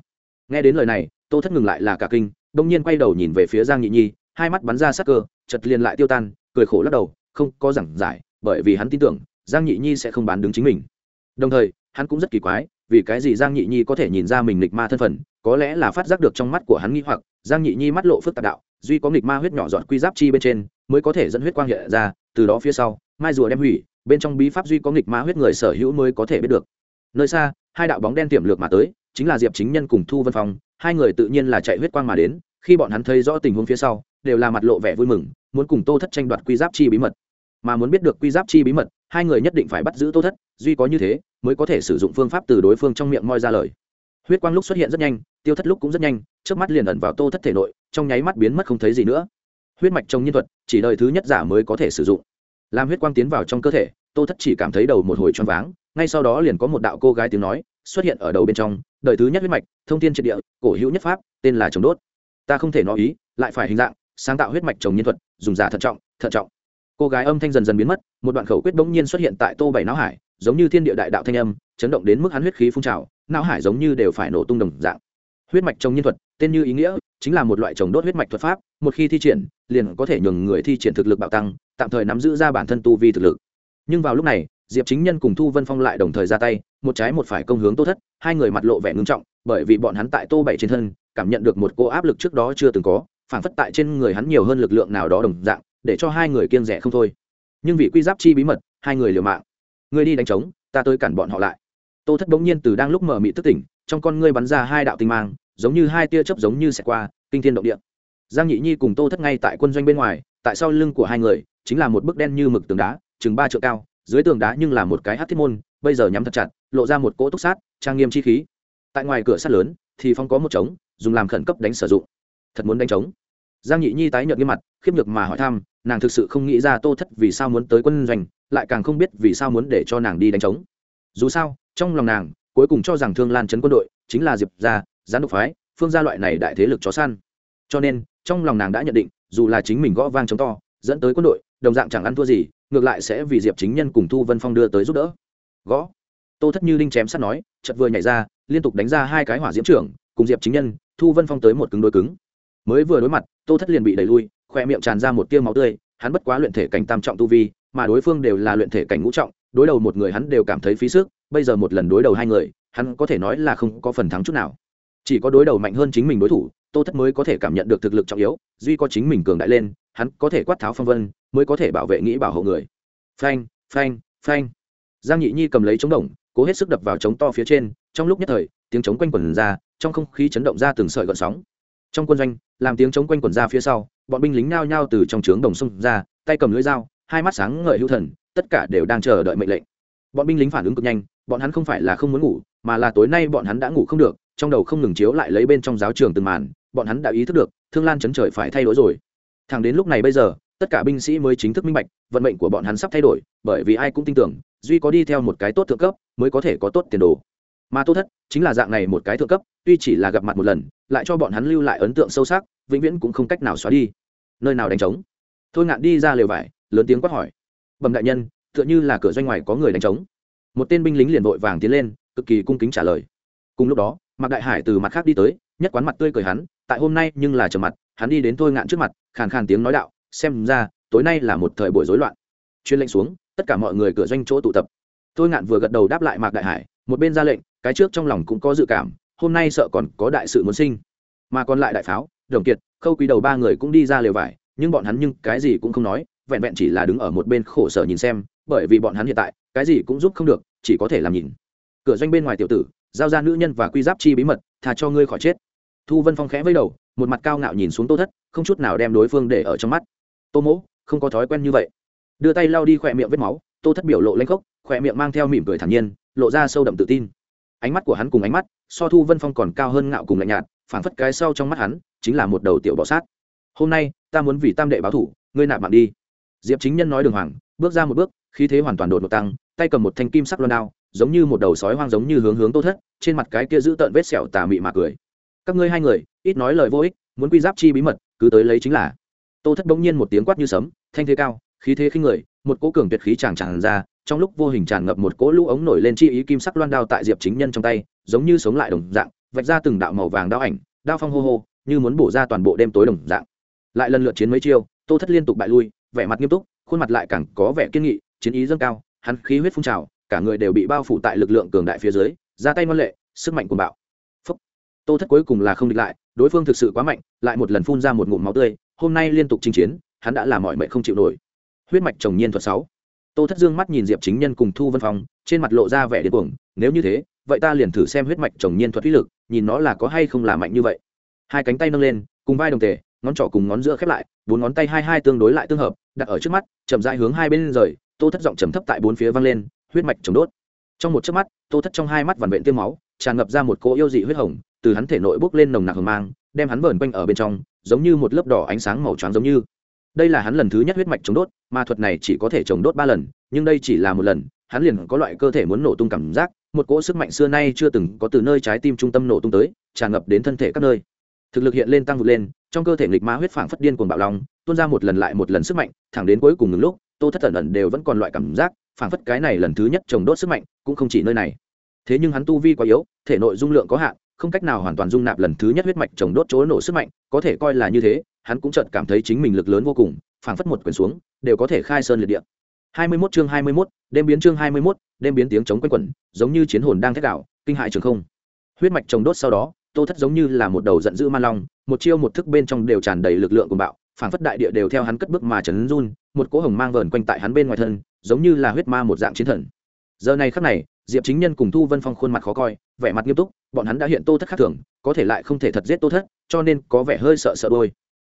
nghe đến lời này, tô thất ngừng lại là cả kinh, đông nhiên quay đầu nhìn về phía giang nhị nhi, hai mắt bắn ra sắc cơ chật liền lại tiêu tan, cười khổ lắc đầu, không có giảng giải, bởi vì hắn tin tưởng, giang nhị nhi sẽ không bán đứng chính mình. Đồng thời, hắn cũng rất kỳ quái, vì cái gì giang nhị nhi có thể nhìn ra mình nghịch ma thân phận, có lẽ là phát giác được trong mắt của hắn nghi hoặc, giang nhị nhi mắt lộ phức tạp đạo, duy có nghịch ma huyết nhỏ giọt quy giáp chi bên trên, mới có thể dẫn huyết quang hiện ra, từ đó phía sau, mai rùa đem hủy, bên trong bí pháp duy có nghịch ma huyết người sở hữu mới có thể biết được. Nơi xa hai đạo bóng đen tiềm lược mà tới, chính là diệp chính nhân cùng thu vân phong, hai người tự nhiên là chạy huyết quang mà đến, khi bọn hắn thấy rõ tình huống phía sau, đều là mặt lộ vẻ vui mừng, muốn cùng tô thất tranh đoạt quy giáp chi bí mật. Mà muốn biết được quy giáp chi bí mật, hai người nhất định phải bắt giữ tô thất, duy có như thế, mới có thể sử dụng phương pháp từ đối phương trong miệng moi ra lời. Huyết quang lúc xuất hiện rất nhanh, tiêu thất lúc cũng rất nhanh trước mắt liền ẩn vào tô thất thể nội, trong nháy mắt biến mất không thấy gì nữa. Huyết mạch trong nhân thuật, chỉ đời thứ nhất giả mới có thể sử dụng. Làm huyết quang tiến vào trong cơ thể, tô thất chỉ cảm thấy đầu một hồi choáng váng ngay sau đó liền có một đạo cô gái tiếng nói xuất hiện ở đầu bên trong, đời thứ nhất huyết mạch, thông thiên triệt địa, cổ hữu nhất pháp, tên là trồng đốt. Ta không thể nói ý, lại phải hình dạng, sáng tạo huyết mạch trồng nhân thuật, dùng giả thận trọng thận trọng. Cô gái âm thanh dần dần biến mất, một đoạn khẩu quyết bỗng nhiên xuất hiện tại tô bảy não hải, giống như thiên địa đại đạo thanh âm, chấn động đến mức hắn huyết khí phun trào, não hải giống như đều phải nổ tung đồng dạng. Huyết mạch trồng nhân thuật, tên như ý nghĩa, chính là một loại trồng đốt huyết mạch thuật pháp, một khi thi triển, liền có thể nhường người thi triển thực lực bạo tăng, tạm thời nắm giữ ra bản thân tu vi thực lực. Nhưng vào lúc này diệp chính nhân cùng thu vân phong lại đồng thời ra tay, một trái một phải công hướng tô thất, hai người mặt lộ vẻ ngưng trọng, bởi vì bọn hắn tại tô bảy trên thân, cảm nhận được một cô áp lực trước đó chưa từng có phản phất tại trên người hắn nhiều hơn lực lượng nào đó đồng dạng, để cho hai người kiêng rẻ không thôi. Nhưng vì quy giáp chi bí mật, hai người liều mạng. Người đi đánh trống, ta tới cản bọn họ lại. Tô thất bỗng nhiên từ đang lúc mở mị tức tỉnh, trong con ngươi bắn ra hai đạo tinh mang, giống như hai tia chớp giống như xẹt qua, kinh thiên động địa. Giang nhị nhi cùng tô thất ngay tại quân doanh bên ngoài, tại sau lưng của hai người, chính là một bức đen như mực tường đá, chừng ba trượng cao dưới tường đá nhưng là một cái hát thiết môn, bây giờ nhắm thật chặt, lộ ra một cỗ túc sát, trang nghiêm chi khí. Tại ngoài cửa sắt lớn, thì phong có một trống, dùng làm khẩn cấp đánh sử dụng. Thật muốn đánh trống. Giang nhị nhi tái nhợt nghiêm mặt, khiếp nhược mà hỏi thăm, nàng thực sự không nghĩ ra tô thất vì sao muốn tới quân doanh, lại càng không biết vì sao muốn để cho nàng đi đánh trống. Dù sao, trong lòng nàng, cuối cùng cho rằng thương lan chấn quân đội chính là diệp gia, gián độc phái, phương gia loại này đại thế lực chó săn. Cho nên, trong lòng nàng đã nhận định, dù là chính mình gõ vang chống to, dẫn tới quân đội, đồng dạng chẳng ăn thua gì ngược lại sẽ vì diệp chính nhân cùng thu vân phong đưa tới giúp đỡ. Gõ. Tô thất như đinh chém sắt nói chật vừa nhảy ra, liên tục đánh ra hai cái hỏa diễm trưởng, cùng diệp chính nhân, thu vân phong tới một cứng đôi cứng. Mới vừa đối mặt, tô thất liền bị đẩy lui, khoe miệng tràn ra một tiêu máu tươi, hắn bất quá luyện thể cảnh tam trọng tu vi, mà đối phương đều là luyện thể cảnh ngũ trọng, đối đầu một người hắn đều cảm thấy phí sức, bây giờ một lần đối đầu hai người, hắn có thể nói là không có phần thắng chút nào. Chỉ có đối đầu mạnh hơn chính mình đối thủ, tô thất mới có thể cảm nhận được thực lực trọng yếu, duy có chính mình cường đại lên, hắn có thể quát tháo phong vân mới có thể bảo vệ nghĩ bảo hộ người. Phanh phanh phanh. Giang nhị nhi cầm lấy chống đồng, cố hết sức đập vào chống to phía trên, trong lúc nhất thời, tiếng chống quanh quẩn ra, trong không khí chấn động ra từng sợi gợn sóng. Trong quân doanh, làm tiếng chống quanh quẩn ra phía sau, bọn binh lính nao nhao từ trong trướng đồng xung ra, tay cầm lưỡi dao, hai mắt sáng ngời hữu thần, tất cả đều đang chờ đợi mệnh lệnh. Bọn binh lính phản ứng cực nhanh, bọn hắn không phải là không muốn ngủ, mà là tối nay bọn hắn đã ngủ không được, trong đầu không ngừng chiếu lại lấy bên trong giáo trường từng màn, bọn hắn đã ý thức được, thương lan chấn trời phải thay đổi rồi. Thẳng đến lúc này bây giờ tất cả binh sĩ mới chính thức minh bạch, vận mệnh của bọn hắn sắp thay đổi, bởi vì ai cũng tin tưởng, duy có đi theo một cái tốt thượng cấp, mới có thể có tốt tiền đồ. Mà tô thất chính là dạng này một cái thượng cấp, tuy chỉ là gặp mặt một lần, lại cho bọn hắn lưu lại ấn tượng sâu sắc, vĩnh viễn cũng không cách nào xóa đi. Nơi nào đánh trống? Thôi ngạn đi ra lều vải, lớn tiếng quát hỏi. Bẩm đại nhân, tựa như là cửa doanh ngoài có người đánh trống. Một tên binh lính liền vội vàng tiến lên, cực kỳ cung kính trả lời. Cùng lúc đó, mạc đại hải từ mặt khác đi tới, nhất quán mặt tươi cười hắn, tại hôm nay nhưng là trầm mặt, hắn đi đến thôi ngạn trước mặt, khàn khàn tiếng nói đạo xem ra, tối nay là một thời buổi rối loạn. Chuyên lệnh xuống, tất cả mọi người cửa doanh chỗ tụ tập. Thôi ngạn vừa gật đầu đáp lại mạc đại hải, một bên ra lệnh, cái trước trong lòng cũng có dự cảm, hôm nay sợ còn có đại sự muốn sinh. Mà còn lại đại pháo, đồng kiệt, khâu quý đầu ba người cũng đi ra lều vải, nhưng bọn hắn nhưng cái gì cũng không nói, vẹn vẹn chỉ là đứng ở một bên khổ sở nhìn xem, bởi vì bọn hắn hiện tại, cái gì cũng giúp không được, chỉ có thể làm nhìn. Cửa doanh bên ngoài tiểu tử, giao ra nữ nhân và quy giáp chi bí mật thà cho ngươi khỏi chết. Thu vân phong khẽ với đầu, một mặt cao ngạo nhìn xuống tô thất, không chút nào đem đối phương để ở trong mắt tô mỗ, không có thói quen như vậy. Đưa tay lau đi khỏe miệng vết máu, tô thất biểu lộ lanh khốc, khỏe miệng mang theo mỉm cười thản nhiên, lộ ra sâu đậm tự tin. Ánh mắt của hắn cùng ánh mắt, so thu vân phong còn cao hơn ngạo cùng lạnh nhạt, phảng phất cái sau trong mắt hắn, chính là một đầu tiểu bọ sát. Hôm nay, ta muốn vì tam đệ báo thủ, ngươi nạp mạng đi. Diệp chính nhân nói đường hoàng, bước ra một bước, khí thế hoàn toàn đột ngột tăng, tay cầm một thanh kim sắc loan đao, giống như một đầu sói hoang giống như hướng hướng tô thất, trên mặt cái kia giữ tợn vết sẹo tà mị mà cười. Các ngươi hai người, ít nói lời vô ích, muốn quy giáp chi bí mật, cứ tới lấy chính là tô thất bỗng nhiên một tiếng quát như sấm, thanh thế cao, khí thế khinh người, một cỗ cường tuyệt khí tràn tràn ra, trong lúc vô hình tràn ngập một cỗ lũ ống nổi lên chi ý kim sắc loan đao tại diệp chính nhân trong tay, giống như sống lại đồng dạng, vạch ra từng đạo màu vàng đao ảnh, đao phong hô hô, như muốn bổ ra toàn bộ đêm tối đồng dạng lại lần lượt chiến mấy chiêu, tô thất liên tục bại lui, vẻ mặt nghiêm túc, khuôn mặt lại càng có vẻ kiên nghị, chiến ý dâng cao, hắn khí huyết phun trào, cả người đều bị bao phủ tại lực lượng cường đại phía dưới, ra tay ngoan lệ, sức mạnh cuồng bạo Phúc. tô thất cuối cùng là không địch lại, đối phương thực sự quá mạnh, lại một lần phun ra một ngụm máu tươi hôm nay liên tục chinh chiến, hắn đã làm mọi mệnh không chịu nổi. Huyết mạch trồng nhiên thuật sáu. Tô thất dương mắt nhìn diệp chính nhân cùng thu vân phong, trên mặt lộ ra vẻ điên cuồng, nếu như thế, vậy ta liền thử xem huyết mạch trồng nhiên thuật uy lực, nhìn nó là có hay không là mạnh như vậy. Hai cánh tay nâng lên, cùng vai đồng tề, ngón trỏ cùng ngón giữa khép lại, bốn ngón tay hai hai tương đối lại tương hợp, đặt ở trước mắt, chậm rãi hướng hai bên rời, tô thất giọng trầm thấp tại bốn phía vang lên, huyết mạch chống đốt. Trong một chớp mắt, tô thất trong hai mắt vằn vện tiêm máu, tràn ngập ra một cỗ yêu dị huyết hồng, từ hắn thể nội bốc lên nồng nặc hồng mang, đem hắn vờn quanh ở bên trong giống như một lớp đỏ ánh sáng màu trắng giống như. Đây là hắn lần thứ nhất huyết mạch chống đốt ma thuật này chỉ có thể chống đốt ba lần, nhưng đây chỉ là một lần, hắn liền có loại cơ thể muốn nổ tung cảm giác, một cỗ sức mạnh xưa nay chưa từng có từ nơi trái tim trung tâm nổ tung tới, tràn ngập đến thân thể các nơi. Thực lực hiện lên tăng vút lên, trong cơ thể nghịch ma huyết phảng phất điên cuồng bạo long, tuôn ra một lần lại một lần sức mạnh, thẳng đến cuối cùng ngừng lúc, tô thất ẩn ẩn đều vẫn còn loại cảm giác, phảng phất cái này lần thứ nhất trồng đốt sức mạnh cũng không chỉ nơi này. Thế nhưng hắn tu vi quá yếu, thể nội dung lượng có hạn không cách nào hoàn toàn dung nạp lần thứ nhất huyết mạch trồng đốt chỗ nổ sức mạnh có thể coi là như thế hắn cũng chợt cảm thấy chính mình lực lớn vô cùng phảng phất một quyền xuống đều có thể khai sơn liệt địa. 21 chương 21, đêm biến chương 21, đêm biến tiếng chống quanh quẩn giống như chiến hồn đang thét đảo kinh hại trường không. Huyết mạch trồng đốt sau đó tô thất giống như là một đầu giận dữ man long một chiêu một thức bên trong đều tràn đầy lực lượng của bạo phảng phất đại địa đều theo hắn cất bước mà chấn run một cỗ hồng mang vờn quanh tại hắn bên ngoài thân giống như là huyết ma một dạng chiến thần. Giờ này khắc này diệp chính nhân cùng thu vân phong khuôn mặt khó coi, vẻ mặt nghiêm túc, bọn hắn đã hiện tô thất khác thường, có thể lại không thể thật giết tô thất, cho nên có vẻ hơi sợ sợ đôi.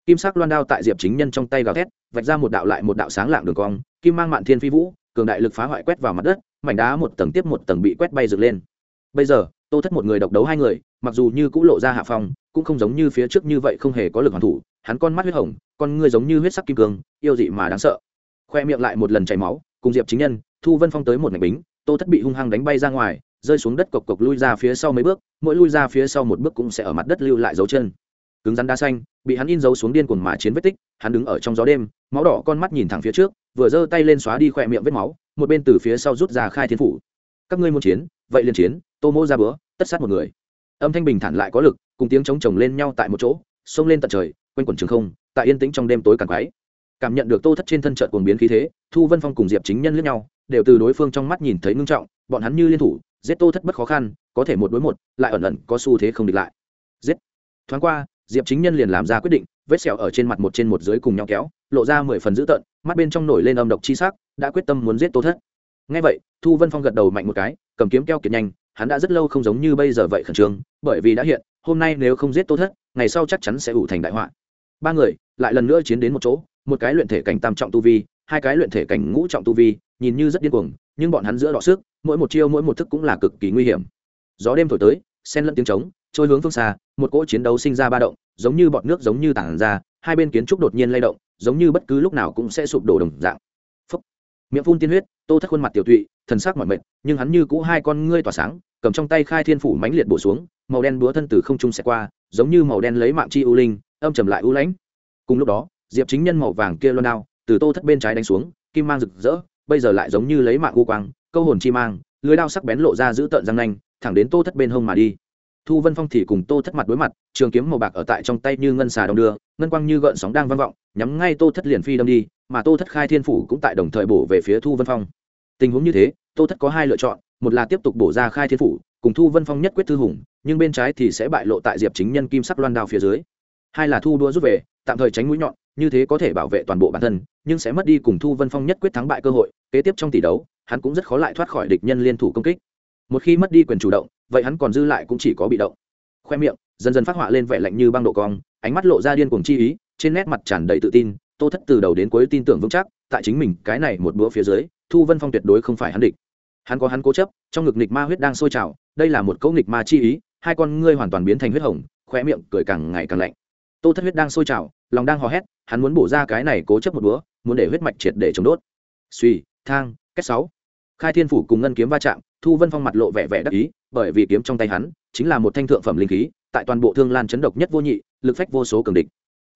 Kim sắc loan đao tại diệp chính nhân trong tay gào thét, vạch ra một đạo lại một đạo sáng lạng đường cong, kim mang mạn thiên phi vũ, cường đại lực phá hoại quét vào mặt đất, mảnh đá một tầng tiếp một tầng bị quét bay dựng lên. Bây giờ, tô thất một người độc đấu hai người, mặc dù như cũ lộ ra hạ phong, cũng không giống như phía trước như vậy không hề có lực hoàn thủ, hắn con mắt huyết hồng, con ngươi giống như huyết sắc kim cương, yêu dị mà đáng sợ. Khoe miệng lại một lần chảy máu, cùng diệp chính nhân, thu vân phong tới một ngạch bính tô thất bị hung hăng đánh bay ra ngoài, rơi xuống đất cộc cộc lui ra phía sau mấy bước, mỗi lui ra phía sau một bước cũng sẽ ở mặt đất lưu lại dấu chân. Cứng rắn đá xanh, bị hắn in dấu xuống điên cuồng mà chiến vết tích, hắn đứng ở trong gió đêm, máu đỏ con mắt nhìn thẳng phía trước, vừa giơ tay lên xóa đi khỏe miệng vết máu, một bên từ phía sau rút ra khai thiên phủ. Các ngươi muốn chiến, vậy liền chiến, tô mô ra bữa, tất sát một người. Âm thanh bình thản lại có lực, cùng tiếng chống chồng lên nhau tại một chỗ, xông lên tận trời, quanh quẩn trường không, tại yên tĩnh trong đêm tối càng quáy cảm nhận được tô thất trên thân trận cuồng biến khí thế, thu vân phong cùng diệp chính nhân lẫn nhau đều từ đối phương trong mắt nhìn thấy ngưng trọng, bọn hắn như liên thủ, giết tô thất bất khó khăn, có thể một đối một, lại ẩn ẩn có xu thế không địch lại. Giết. Thoáng qua, diệp chính nhân liền làm ra quyết định, vết sẹo ở trên mặt một trên một dưới cùng nhau kéo, lộ ra mười phần dữ tợn, mắt bên trong nổi lên âm độc chi sắc, đã quyết tâm muốn giết tô thất. Ngay vậy, thu vân phong gật đầu mạnh một cái, cầm kiếm keo kiệt nhanh, hắn đã rất lâu không giống như bây giờ vậy khẩn trương, bởi vì đã hiện, hôm nay nếu không giết tô thất, ngày sau chắc chắn sẽ ủ thành đại họa. Ba người lại lần nữa chiến đến một chỗ, một cái luyện thể cảnh tam trọng tu vi hai cái luyện thể cảnh ngũ trọng tu vi, nhìn như rất điên cuồng, nhưng bọn hắn giữa đọ sức, mỗi một chiêu mỗi một thức cũng là cực kỳ nguy hiểm. Gió đêm thổi tới, xen lẫn tiếng trống, trôi hướng phương xa, một cỗ chiến đấu sinh ra ba động, giống như bọt nước giống như tảng ra, hai bên kiến trúc đột nhiên lay động, giống như bất cứ lúc nào cũng sẽ sụp đổ đồng dạng. Phốc. miệng phun tiên huyết, tô thất khuôn mặt tiểu tụy, thần sắc mỏi mệt, nhưng hắn như cũ hai con ngươi tỏa sáng, cầm trong tay khai thiên phủ mãnh liệt bổ xuống, màu đen búa thân từ không trung sẽ qua, giống như màu đen lấy mạng chi u linh, âm trầm lại u lãnh. Cùng lúc đó, diệp chính nhân màu vàng kia loan đao từ tô thất bên trái đánh xuống, kim mang rực rỡ, bây giờ lại giống như lấy mạng u quang, câu hồn chi mang, lưới đao sắc bén lộ ra giữ tợn răng nanh, thẳng đến tô thất bên hông mà đi. Thu vân phong thì cùng tô thất mặt đối mặt, trường kiếm màu bạc ở tại trong tay như ngân xà đồng đưa, ngân quang như gợn sóng đang vang vọng, nhắm ngay tô thất liền phi đâm đi, mà tô thất khai thiên phủ cũng tại đồng thời bổ về phía thu vân phong. Tình huống như thế, tô thất có hai lựa chọn, một là tiếp tục bổ ra khai thiên phủ, cùng thu vân phong nhất quyết thư hùng, nhưng bên trái thì sẽ bại lộ tại diệp chính nhân kim sắc loan đao phía dưới. Hai là thu đua rút về, tạm thời tránh mũi nhọn như thế có thể bảo vệ toàn bộ bản thân, nhưng sẽ mất đi cùng thu vân phong nhất quyết thắng bại cơ hội, kế tiếp trong tỷ đấu, hắn cũng rất khó lại thoát khỏi địch nhân liên thủ công kích. Một khi mất đi quyền chủ động, vậy hắn còn dư lại cũng chỉ có bị động. Khoe miệng, dần dần phát họa lên vẻ lạnh như băng độ cong, ánh mắt lộ ra điên cuồng chi ý, trên nét mặt tràn đầy tự tin, tô thất từ đầu đến cuối tin tưởng vững chắc, tại chính mình, cái này một bữa phía dưới, thu vân phong tuyệt đối không phải hắn địch. Hắn có hắn cố chấp, trong ngực nghịch ma huyết đang sôi trào, đây là một câu nghịch ma chi ý, hai con ngươi hoàn toàn biến thành huyết hồng, khoe miệng cười càng ngày càng lạnh. Tô thất huyết đang sôi trào lòng đang hò hét, hắn muốn bổ ra cái này cố chấp một búa muốn để huyết mạch triệt để chống đốt. Suy, thang, kết sáu. Khai thiên phủ cùng ngân kiếm va chạm, thu vân phong mặt lộ vẻ vẻ đắc ý, bởi vì kiếm trong tay hắn chính là một thanh thượng phẩm linh khí, tại toàn bộ thương lan chấn độc nhất vô nhị, lực phách vô số cường địch.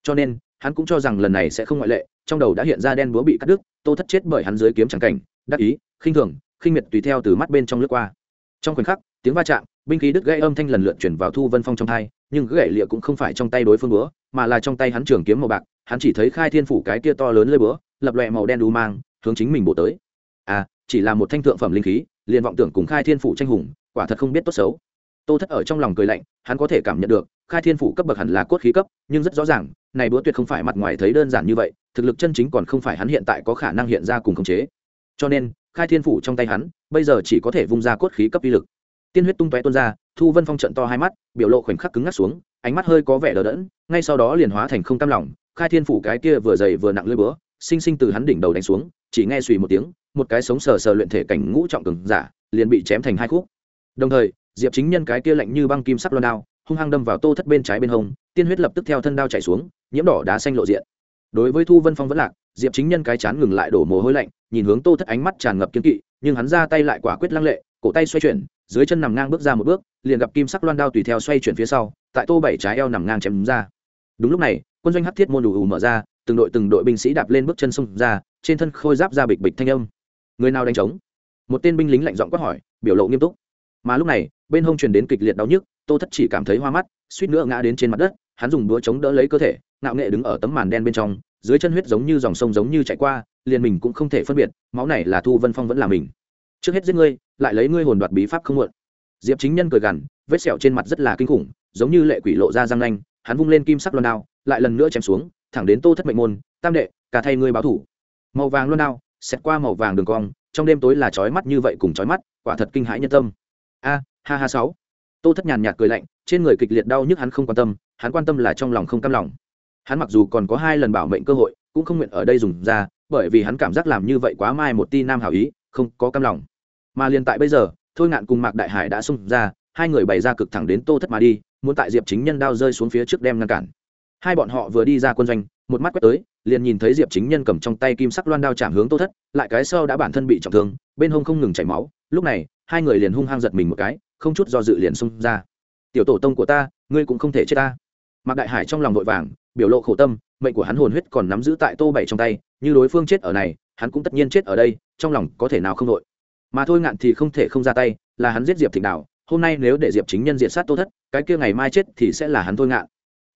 Cho nên, hắn cũng cho rằng lần này sẽ không ngoại lệ, trong đầu đã hiện ra đen búa bị cắt đứt, tô thất chết bởi hắn dưới kiếm trắng cảnh, đắc ý, khinh thường, khinh miệt tùy theo từ mắt bên trong lướt qua. Trong khoảnh khắc, tiếng va chạm binh khí đứt gãy âm thanh lần lượt chuyển vào thu vân phong trong thai, nhưng gãy lịa cũng không phải trong tay đối phương búa, mà là trong tay hắn trường kiếm màu bạc, hắn chỉ thấy khai thiên phủ cái kia to lớn lơi búa, lập lòe màu đen đu mang, hướng chính mình bổ tới. À chỉ là một thanh thượng phẩm linh khí, liền vọng tưởng cùng khai thiên phủ tranh hùng, quả thật không biết tốt xấu. Tô thất ở trong lòng cười lạnh, hắn có thể cảm nhận được, khai thiên phủ cấp bậc hẳn là cốt khí cấp, nhưng rất rõ ràng, này búa tuyệt không phải mặt ngoài thấy đơn giản như vậy, thực lực chân chính còn không phải hắn hiện tại có khả năng hiện ra cùng khống chế. Cho nên, khai thiên phủ trong tay hắn, bây giờ chỉ có thể vung ra cốt khí cấp uy lực tiên huyết tung tóe tuôn ra, thu vân phong trận to hai mắt, biểu lộ khoảnh khắc cứng ngắc xuống, ánh mắt hơi có vẻ đờ đẫn, ngay sau đó liền hóa thành không cam lòng, khai thiên phủ cái kia vừa dày vừa nặng lưỡi búa, sinh sinh từ hắn đỉnh đầu đánh xuống, chỉ nghe suy một tiếng, một cái sống sờ sờ luyện thể cảnh ngũ trọng cường giả, liền bị chém thành hai khúc. Đồng thời, diệp chính nhân cái kia lạnh như băng kim sắc loan đao, hung hăng đâm vào tô thất bên trái bên hông, tiên huyết lập tức theo thân đao chảy xuống, nhiễm đỏ đá xanh lộ diện. Đối với thu vân phong vẫn lạc, diệp chính nhân cái chán ngừng lại đổ mồ hôi lạnh, nhìn hướng tô thất ánh mắt tràn ngập kiên kỵ, nhưng hắn ra tay lại quả quyết lăng lệ cổ tay xoay chuyển, dưới chân nằm ngang bước ra một bước, liền gặp kim sắc loan đao tùy theo xoay chuyển phía sau, tại tô bảy trái eo nằm ngang chém ra. Đúng lúc này, quân doanh hắc thiết môn đủ ù mở ra, từng đội từng đội binh sĩ đạp lên bước chân xông ra, trên thân khôi giáp ra bịch bịch thanh âm. Người nào đánh trống? Một tên binh lính lạnh giọng quát hỏi, biểu lộ nghiêm túc. Mà lúc này, bên hông truyền đến kịch liệt đau nhức, tô thất chỉ cảm thấy hoa mắt, suýt nữa ngã đến trên mặt đất, hắn dùng đũa chống đỡ lấy cơ thể, ngạo nghệ đứng ở tấm màn đen bên trong, dưới chân huyết giống như dòng sông giống như chạy qua, liền mình cũng không thể phân biệt, máu này là thu vân phong vẫn là mình. Trước hết giết ngươi lại lấy ngươi hồn đoạt bí pháp không muộn. Diệp chính nhân cười gằn, vết sẹo trên mặt rất là kinh khủng, giống như lệ quỷ lộ ra răng nanh, hắn vung lên kim sắc loan đao, lại lần nữa chém xuống, thẳng đến tô thất mệnh môn, tam đệ, cả thay ngươi báo thủ. Màu vàng loan đao, xẹt qua màu vàng đường cong, trong đêm tối là chói mắt như vậy cùng chói mắt, quả thật kinh hãi nhân tâm. A, ha ha sáu. Tô thất nhàn nhạt cười lạnh, trên người kịch liệt đau nhức hắn không quan tâm, hắn quan tâm là trong lòng không cam lòng. Hắn mặc dù còn có hai lần bảo mệnh cơ hội, cũng không nguyện ở đây dùng ra, bởi vì hắn cảm giác làm như vậy quá mai một ti nam hảo ý, không có cam lòng mà liền tại bây giờ, thôi ngạn cùng mạc đại hải đã xung ra, hai người bày ra cực thẳng đến tô thất mà đi, muốn tại diệp chính nhân đao rơi xuống phía trước đem ngăn cản. Hai bọn họ vừa đi ra quân doanh, một mắt quét tới, liền nhìn thấy diệp chính nhân cầm trong tay kim sắc loan đao chạm hướng tô thất, lại cái sau đã bản thân bị trọng thương, bên hông không ngừng chảy máu, lúc này, hai người liền hung hăng giật mình một cái, không chút do dự liền xung ra. Tiểu tổ tông của ta, ngươi cũng không thể chết ta. Mạc đại hải trong lòng vội vàng, biểu lộ khổ tâm, mệnh của hắn hồn huyết còn nắm giữ tại tô bảy trong tay, như đối phương chết ở này, hắn cũng tất nhiên chết ở đây, trong lòng có thể nào không đội mà thôi ngạn thì không thể không ra tay, là hắn giết diệp thịnh đạo hôm nay nếu để diệp chính nhân diện sát tô thất, cái kia ngày mai chết thì sẽ là hắn thôi ngạn.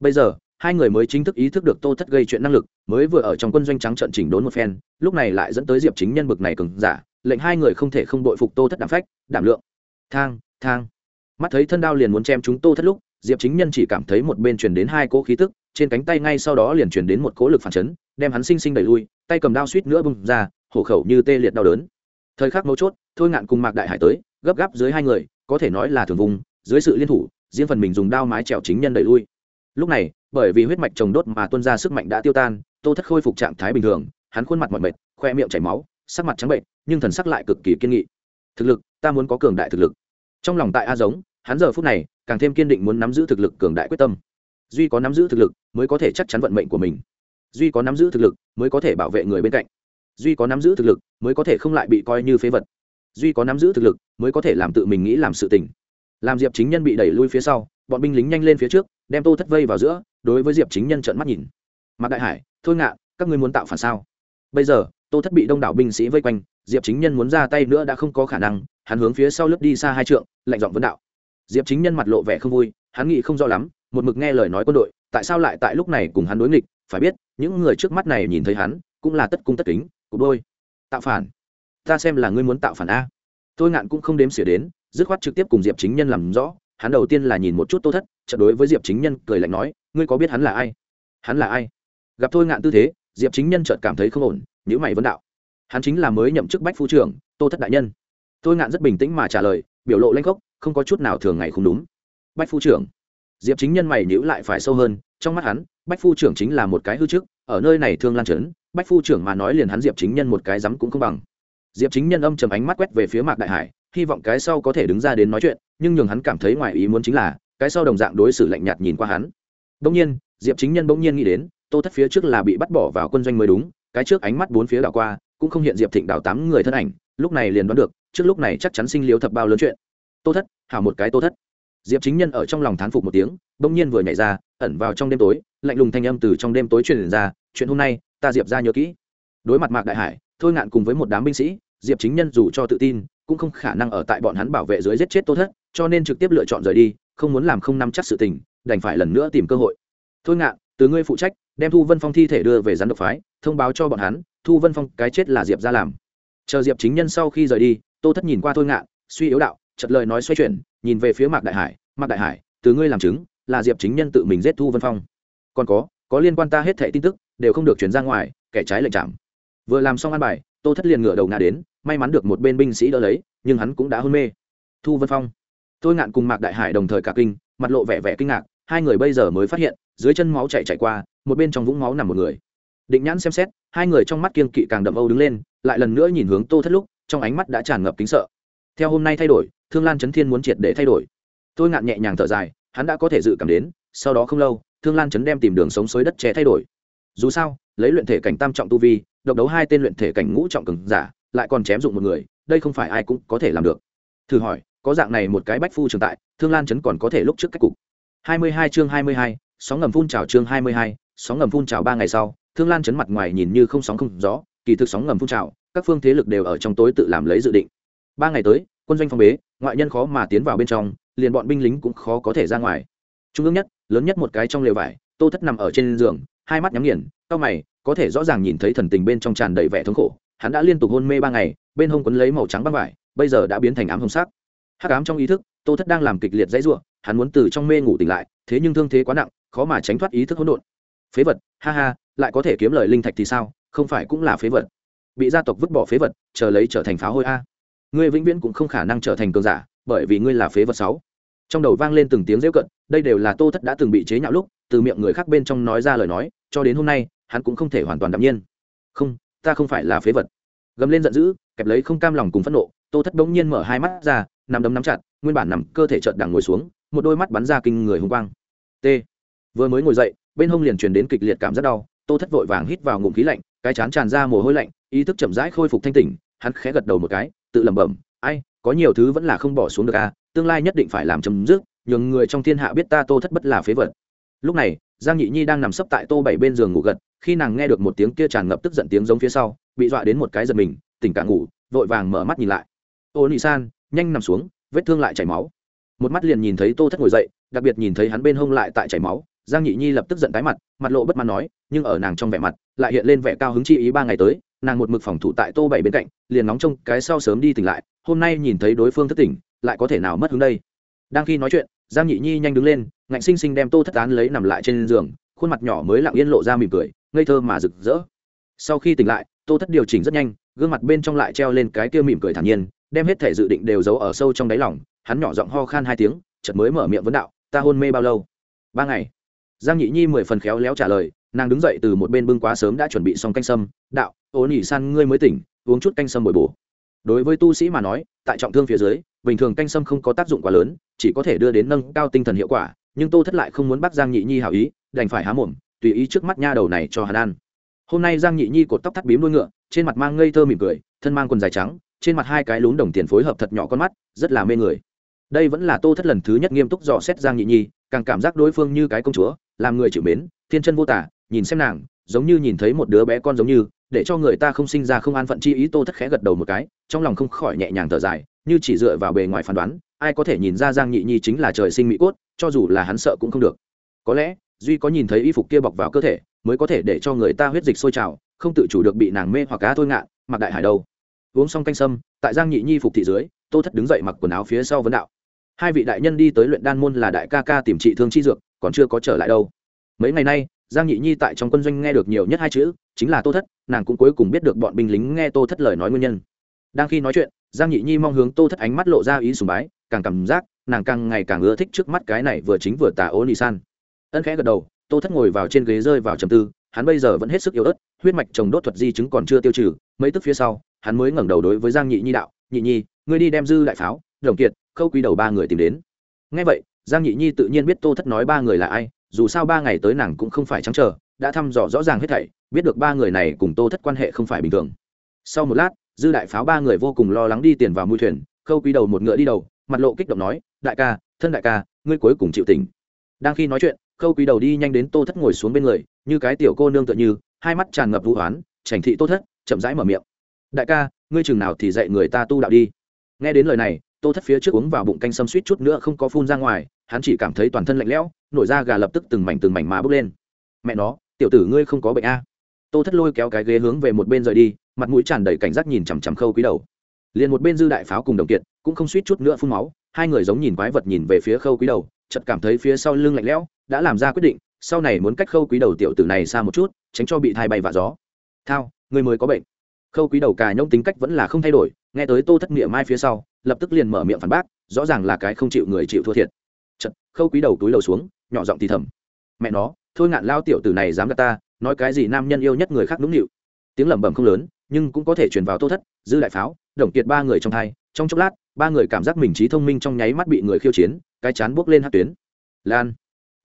Bây giờ, hai người mới chính thức ý thức được tô thất gây chuyện năng lực, mới vừa ở trong quân doanh trắng trận chỉnh đốn một phen, lúc này lại dẫn tới diệp chính nhân bực này cứng giả, lệnh hai người không thể không đội phục tô thất đảm phách, đảm lượng. Thang thang. Mắt thấy thân đao liền muốn chém chúng tô thất lúc, diệp chính nhân chỉ cảm thấy một bên truyền đến hai cỗ khí tức, trên cánh tay ngay sau đó liền truyền đến một cỗ lực phản chấn, đem hắn sinh sinh đẩy lui, tay cầm đao suýt nữa bung ra, hổ khẩu như tê liệt đau đớn thời khắc mấu chốt, thôi ngạn cùng mạc đại hải tới, gấp gáp dưới hai người, có thể nói là thường vùng, dưới sự liên thủ, riêng phần mình dùng đao mái trèo chính nhân đẩy lui. Lúc này, bởi vì huyết mạch trồng đốt mà tuân ra sức mạnh đã tiêu tan, tô thất khôi phục trạng thái bình thường, hắn khuôn mặt mọi mệt, khoe miệng chảy máu, sắc mặt trắng bệnh, nhưng thần sắc lại cực kỳ kiên nghị. Thực lực, ta muốn có cường đại thực lực. Trong lòng tại a giống, hắn giờ phút này càng thêm kiên định muốn nắm giữ thực lực cường đại quyết tâm. Duy có nắm giữ thực lực mới có thể chắc chắn vận mệnh của mình. Duy có nắm giữ thực lực mới có thể bảo vệ người bên cạnh duy có nắm giữ thực lực mới có thể không lại bị coi như phế vật. Duy có nắm giữ thực lực mới có thể làm tự mình nghĩ làm sự tình. Làm diệp chính nhân bị đẩy lui phía sau, bọn binh lính nhanh lên phía trước, đem tô thất vây vào giữa, đối với diệp chính nhân trợn mắt nhìn. Mạc đại hải, thôi ngạ, các ngươi muốn tạo phản sao? Bây giờ, tô thất bị đông đảo binh sĩ vây quanh, diệp chính nhân muốn ra tay nữa đã không có khả năng, hắn hướng phía sau lướt đi xa hai trượng, lạnh giọng vấn đạo. Diệp chính nhân mặt lộ vẻ không vui, hắn nghĩ không rõ lắm, một mực nghe lời nói quân đội, tại sao lại tại lúc này cùng hắn đối nghịch? Phải biết, những người trước mắt này nhìn thấy hắn, cũng là tất cung tất kính cục đôi. Tạo phản. Ta xem là ngươi muốn tạo phản a. Tôi ngạn cũng không đếm xỉa đến, dứt khoát trực tiếp cùng diệp chính nhân làm rõ. Hắn đầu tiên là nhìn một chút tô thất trận đối với diệp chính nhân cười lạnh nói, ngươi có biết hắn là ai? Hắn là ai? Gặp thôi ngạn tư thế, diệp chính nhân chợt cảm thấy không ổn nhữ mày vấn đạo. Hắn chính là mới nhậm chức bách phu trưởng, tô thất đại nhân. Thôi ngạn rất bình tĩnh mà trả lời, biểu lộ lanh gốc không có chút nào thường ngày không đúng. Bách phu trưởng. Diệp chính nhân mày nhữ lại phải sâu hơn, trong mắt hắn, bách phu trưởng chính là một cái hư chức, ở nơi này thương lan trấn bách phu trưởng mà nói liền hắn diệp chính nhân một cái rắm cũng không bằng. Diệp chính nhân âm chầm ánh mắt quét về phía mạc đại hải, hy vọng cái sau có thể đứng ra đến nói chuyện, nhưng nhường hắn cảm thấy ngoài ý muốn chính là, cái sau đồng dạng đối xử lạnh nhạt nhìn qua hắn. Bỗng nhiên, diệp chính nhân bỗng nhiên nghĩ đến, tô thất phía trước là bị bắt bỏ vào quân doanh mới đúng, cái trước ánh mắt bốn phía đảo qua, cũng không hiện diệp thịnh đảo tám người thân ảnh, lúc này liền đoán được, trước lúc này chắc chắn sinh liếu thập bao lớn chuyện. Tô thất, hảo một cái tô thất. Diệp chính nhân ở trong lòng thán phục một tiếng, bỗng nhiên vừa nhảy ra, ẩn vào trong đêm tối, lạnh lùng thanh âm từ trong đêm tối truyền ra, chuyện hôm nay ta diệp ra nhớ kỹ. Đối mặt mạc đại hải, thôi ngạn cùng với một đám binh sĩ, diệp chính nhân dù cho tự tin, cũng không khả năng ở tại bọn hắn bảo vệ dưới giết chết tô thất, cho nên trực tiếp lựa chọn rời đi, không muốn làm không nắm chắc sự tình, đành phải lần nữa tìm cơ hội. Thôi ngạn, từ ngươi phụ trách, đem thu vân phong thi thể đưa về rắn độc phái, thông báo cho bọn hắn, thu vân phong cái chết là diệp ra làm. Chờ diệp chính nhân sau khi rời đi, tô thất nhìn qua thôi ngạn, suy yếu đạo chật lời nói xoay chuyển, nhìn về phía mạc đại hải, mạc đại hải, từ ngươi làm chứng, là diệp chính nhân tự mình giết thu vân phong. Còn có có liên quan ta hết thẻ tin tức đều không được chuyển ra ngoài, kẻ trái lệnh chạm. Vừa làm xong ăn bài, tô thất liền ngửa đầu ngã đến, may mắn được một bên binh sĩ đỡ lấy, nhưng hắn cũng đã hôn mê. Thu vân phong. Tôi ngạn cùng mạc đại hải đồng thời cả kinh, mặt lộ vẻ vẻ kinh ngạc, hai người bây giờ mới phát hiện, dưới chân máu chạy chạy qua, một bên trong vũng máu nằm một người. Định nhãn xem xét, hai người trong mắt kiên kỵ càng đậm âu đứng lên, lại lần nữa nhìn hướng tô thất lúc, trong ánh mắt đã tràn ngập kính sợ. Theo hôm nay thay đổi, thương lan chấn thiên muốn triệt để thay đổi. Tôi ngạn nhẹ nhàng thở dài, hắn đã có thể dự cảm đến, sau đó không lâu, thương lan chấn đem tìm đường sống suối đất che thay đổi dù sao lấy luyện thể cảnh tam trọng tu vi độc đấu hai tên luyện thể cảnh ngũ trọng cường giả lại còn chém dụng một người đây không phải ai cũng có thể làm được. Thử hỏi có dạng này một cái bách phu trường tại thương lan chấn còn có thể lúc trước cách cục. 22 chương 22, sóng ngầm phun trào chương 22, sóng ngầm phun trào ba ngày sau thương lan chấn mặt ngoài nhìn như không sóng không gió kỳ thực sóng ngầm phun trào các phương thế lực đều ở trong tối tự làm lấy dự định. Ba ngày tới quân doanh phong bế ngoại nhân khó mà tiến vào bên trong liền bọn binh lính cũng khó có thể ra ngoài. Trung ương nhất lớn nhất một cái trong lều vải tô thất nằm ở trên giường hai mắt nhắm nghiền, cao mày, có thể rõ ràng nhìn thấy thần tình bên trong tràn đầy vẻ thống khổ. Hắn đã liên tục hôn mê ba ngày, bên hông quấn lấy màu trắng băng vải, bây giờ đã biến thành ám hồng sắc. Hắc ám trong ý thức, tô thất đang làm kịch liệt dãy ruộng hắn muốn từ trong mê ngủ tỉnh lại, thế nhưng thương thế quá nặng, khó mà tránh thoát ý thức hỗn độn. Phế vật, ha ha, lại có thể kiếm lời linh thạch thì sao, không phải cũng là phế vật. Bị gia tộc vứt bỏ phế vật, chờ lấy trở thành pháo hôi a. Ngươi vĩnh viễn cũng không khả năng trở thành cường giả, bởi vì ngươi là phế vật sáu. Trong đầu vang lên từng tiếng rêu cận, đây đều là tô thất đã từng bị chế nhạo lúc từ miệng người khác bên trong nói ra lời nói, cho đến hôm nay, hắn cũng không thể hoàn toàn đạm nhiên. Không, ta không phải là phế vật. Gầm lên giận dữ, kẹp lấy không cam lòng cùng phẫn nộ, tô thất bỗng nhiên mở hai mắt ra nằm đấm nắm chặt, nguyên bản nằm cơ thể trợt đằng ngồi xuống, một đôi mắt bắn ra kinh người hùng quang. T. Vừa mới ngồi dậy, bên hông liền truyền đến kịch liệt cảm rất đau, tô thất vội vàng hít vào ngụm khí lạnh, cái chán tràn ra mồ hôi lạnh, ý thức chậm rãi khôi phục thanh tỉnh, hắn khẽ gật đầu một cái, tự lẩm bẩm, ai, có nhiều thứ vẫn là không bỏ xuống được a tương lai nhất định phải làm chấm dứt, nhường người trong thiên hạ biết ta tô thất bất là phế vật lúc này, giang nhị nhi đang nằm sấp tại tô bảy bên giường ngủ gật, khi nàng nghe được một tiếng kia tràn ngập tức giận tiếng giống phía sau, bị dọa đến một cái giật mình, tỉnh cả ngủ, vội vàng mở mắt nhìn lại. Ô nị san, nhanh nằm xuống, vết thương lại chảy máu. Một mắt liền nhìn thấy tô thất ngồi dậy, đặc biệt nhìn thấy hắn bên hông lại tại chảy máu. Giang nhị nhi lập tức giận tái mặt mặt lộ bất mãn nói, nhưng ở nàng trong vẻ mặt, lại hiện lên vẻ cao hứng chi ý ba ngày tới, nàng một mực phòng thủ tại tô bảy bên cạnh, liền nóng trông cái sau sớm đi tỉnh lại, hôm nay nhìn thấy đối phương thất tỉnh, lại có thể nào mất hứng đây? Đang khi nói chuyện, giang nhị nhi nhanh đứng lên ngạnh sinh sinh đem tô thất tán lấy nằm lại trên giường, khuôn mặt nhỏ mới lặng yên lộ ra mỉm cười, ngây thơ mà rực rỡ. Sau khi tỉnh lại, tô thất điều chỉnh rất nhanh, gương mặt bên trong lại treo lên cái kia mỉm cười thản nhiên, đem hết thể dự định đều giấu ở sâu trong đáy lòng, hắn nhỏ giọng ho khan hai tiếng, chợt mới mở miệng vấn đạo, ta hôn mê bao lâu? Ba ngày. Giang nhị nhi mười phần khéo léo trả lời, nàng đứng dậy từ một bên bưng quá sớm đã chuẩn bị xong canh sâm, đạo, ô nỉ san, ngươi mới tỉnh, uống chút canh sâm bồi bổ. Đối với tu sĩ mà nói, tại trọng thương phía dưới, bình thường canh sâm không có tác dụng quá lớn, chỉ có thể đưa đến nâng cao tinh thần hiệu quả nhưng tô thất lại không muốn bắt giang nhị nhi hảo ý, đành phải há mồm, tùy ý trước mắt nha đầu này cho hắn ăn. Hôm nay giang nhị nhi cột tóc thắt bím đuôi ngựa, trên mặt mang ngây thơ mỉm cười, thân mang quần dài trắng, trên mặt hai cái lún đồng tiền phối hợp thật nhỏ con mắt, rất là mê người. Đây vẫn là tô thất lần thứ nhất nghiêm túc dò xét giang nhị nhi, càng cảm giác đối phương như cái công chúa, làm người chịu mến, thiên chân vô tả, nhìn xem nàng, giống như nhìn thấy một đứa bé con giống như, để cho người ta không sinh ra không an phận chi ý, tô thất khẽ gật đầu một cái, trong lòng không khỏi nhẹ nhàng thở dài, như chỉ dựa vào bề ngoài phán đoán, ai có thể nhìn ra giang nhị nhi chính là trời sinh mỹ cốt cho dù là hắn sợ cũng không được. Có lẽ, duy có nhìn thấy y phục kia bọc vào cơ thể, mới có thể để cho người ta huyết dịch sôi trào, không tự chủ được bị nàng mê hoặc cá thôi ngạn, mặc đại hải đâu. Uống xong canh sâm, tại giang nhị nhi phục thị dưới, tô thất đứng dậy mặc quần áo phía sau vấn đạo. Hai vị đại nhân đi tới luyện đan môn là đại ca ca tìm trị thương chi dược, còn chưa có trở lại đâu. Mấy ngày nay, giang nhị nhi tại trong quân doanh nghe được nhiều nhất hai chữ, chính là tô thất, nàng cũng cuối cùng biết được bọn binh lính nghe tô thất lời nói nguyên nhân. Đang khi nói chuyện, giang nhị nhi mong hướng tô thất ánh mắt lộ ra ý sùng bái, càng cảm giác nàng càng ngày càng ưa thích trước mắt cái này vừa chính vừa tà ô nị san ân khẽ gật đầu, tô thất ngồi vào trên ghế rơi vào trầm tư, hắn bây giờ vẫn hết sức yếu ớt, huyết mạch trồng đốt thuật di chứng còn chưa tiêu trừ, mấy tức phía sau, hắn mới ngẩng đầu đối với giang nhị nhi đạo, nhị nhi, ngươi đi đem dư đại pháo, đồng kiệt, khâu quý đầu ba người tìm đến. Ngay vậy, giang nhị nhi tự nhiên biết tô thất nói ba người là ai, dù sao ba ngày tới nàng cũng không phải trắng trở đã thăm dò rõ ràng hết thảy, biết được ba người này cùng tô thất quan hệ không phải bình thường. Sau một lát, dư đại pháo ba người vô cùng lo lắng đi tiền vào mũi thuyền, khâu quý đầu một ngựa đi đầu mặt lộ kích động nói, đại ca, thân đại ca, ngươi cuối cùng chịu tỉnh. Đang khi nói chuyện, khâu quý đầu đi nhanh đến tô thất ngồi xuống bên người, như cái tiểu cô nương tựa như, hai mắt tràn ngập vũ hoán chảnh thị tô thất, chậm rãi mở miệng. Đại ca, ngươi chừng nào thì dạy người ta tu đạo đi. Nghe đến lời này, tô thất phía trước uống vào bụng canh sâm suýt chút nữa không có phun ra ngoài, hắn chỉ cảm thấy toàn thân lạnh lẽo, nổi ra gà lập tức từng mảnh từng mảnh mà bốc lên. Mẹ nó, tiểu tử ngươi không có bệnh a. Tô thất lôi kéo cái ghế hướng về một bên rời đi, mặt mũi tràn đầy cảnh giác nhìn chằm chằm khâu quý đầu liền một bên dư đại pháo cùng đồng kiệt cũng không suýt chút nữa phun máu, hai người giống nhìn quái vật nhìn về phía khâu quý đầu, chợt cảm thấy phía sau lưng lạnh lẽo, đã làm ra quyết định, sau này muốn cách khâu quý đầu tiểu tử này xa một chút, tránh cho bị thai bay vạ gió. Thao, người mới có bệnh. Khâu quý đầu cà nhông tính cách vẫn là không thay đổi, nghe tới tô thất nghĩa mai phía sau, lập tức liền mở miệng phản bác, rõ ràng là cái không chịu người chịu thua thiệt. Chật khâu quý đầu túi đầu xuống, nhỏ giọng thì thầm. Mẹ nó, thôi ngạn lao tiểu tử này dám gạt ta, nói cái gì nam nhân yêu nhất người khác đúng nịu. Tiếng lẩm bẩm không lớn, nhưng cũng có thể truyền vào tô thất, dư đại pháo đồng kiệt ba người trong thai, trong chốc lát, ba người cảm giác mình trí thông minh trong nháy mắt bị người khiêu chiến, cái chán buốc lên hát tuyến. Lan,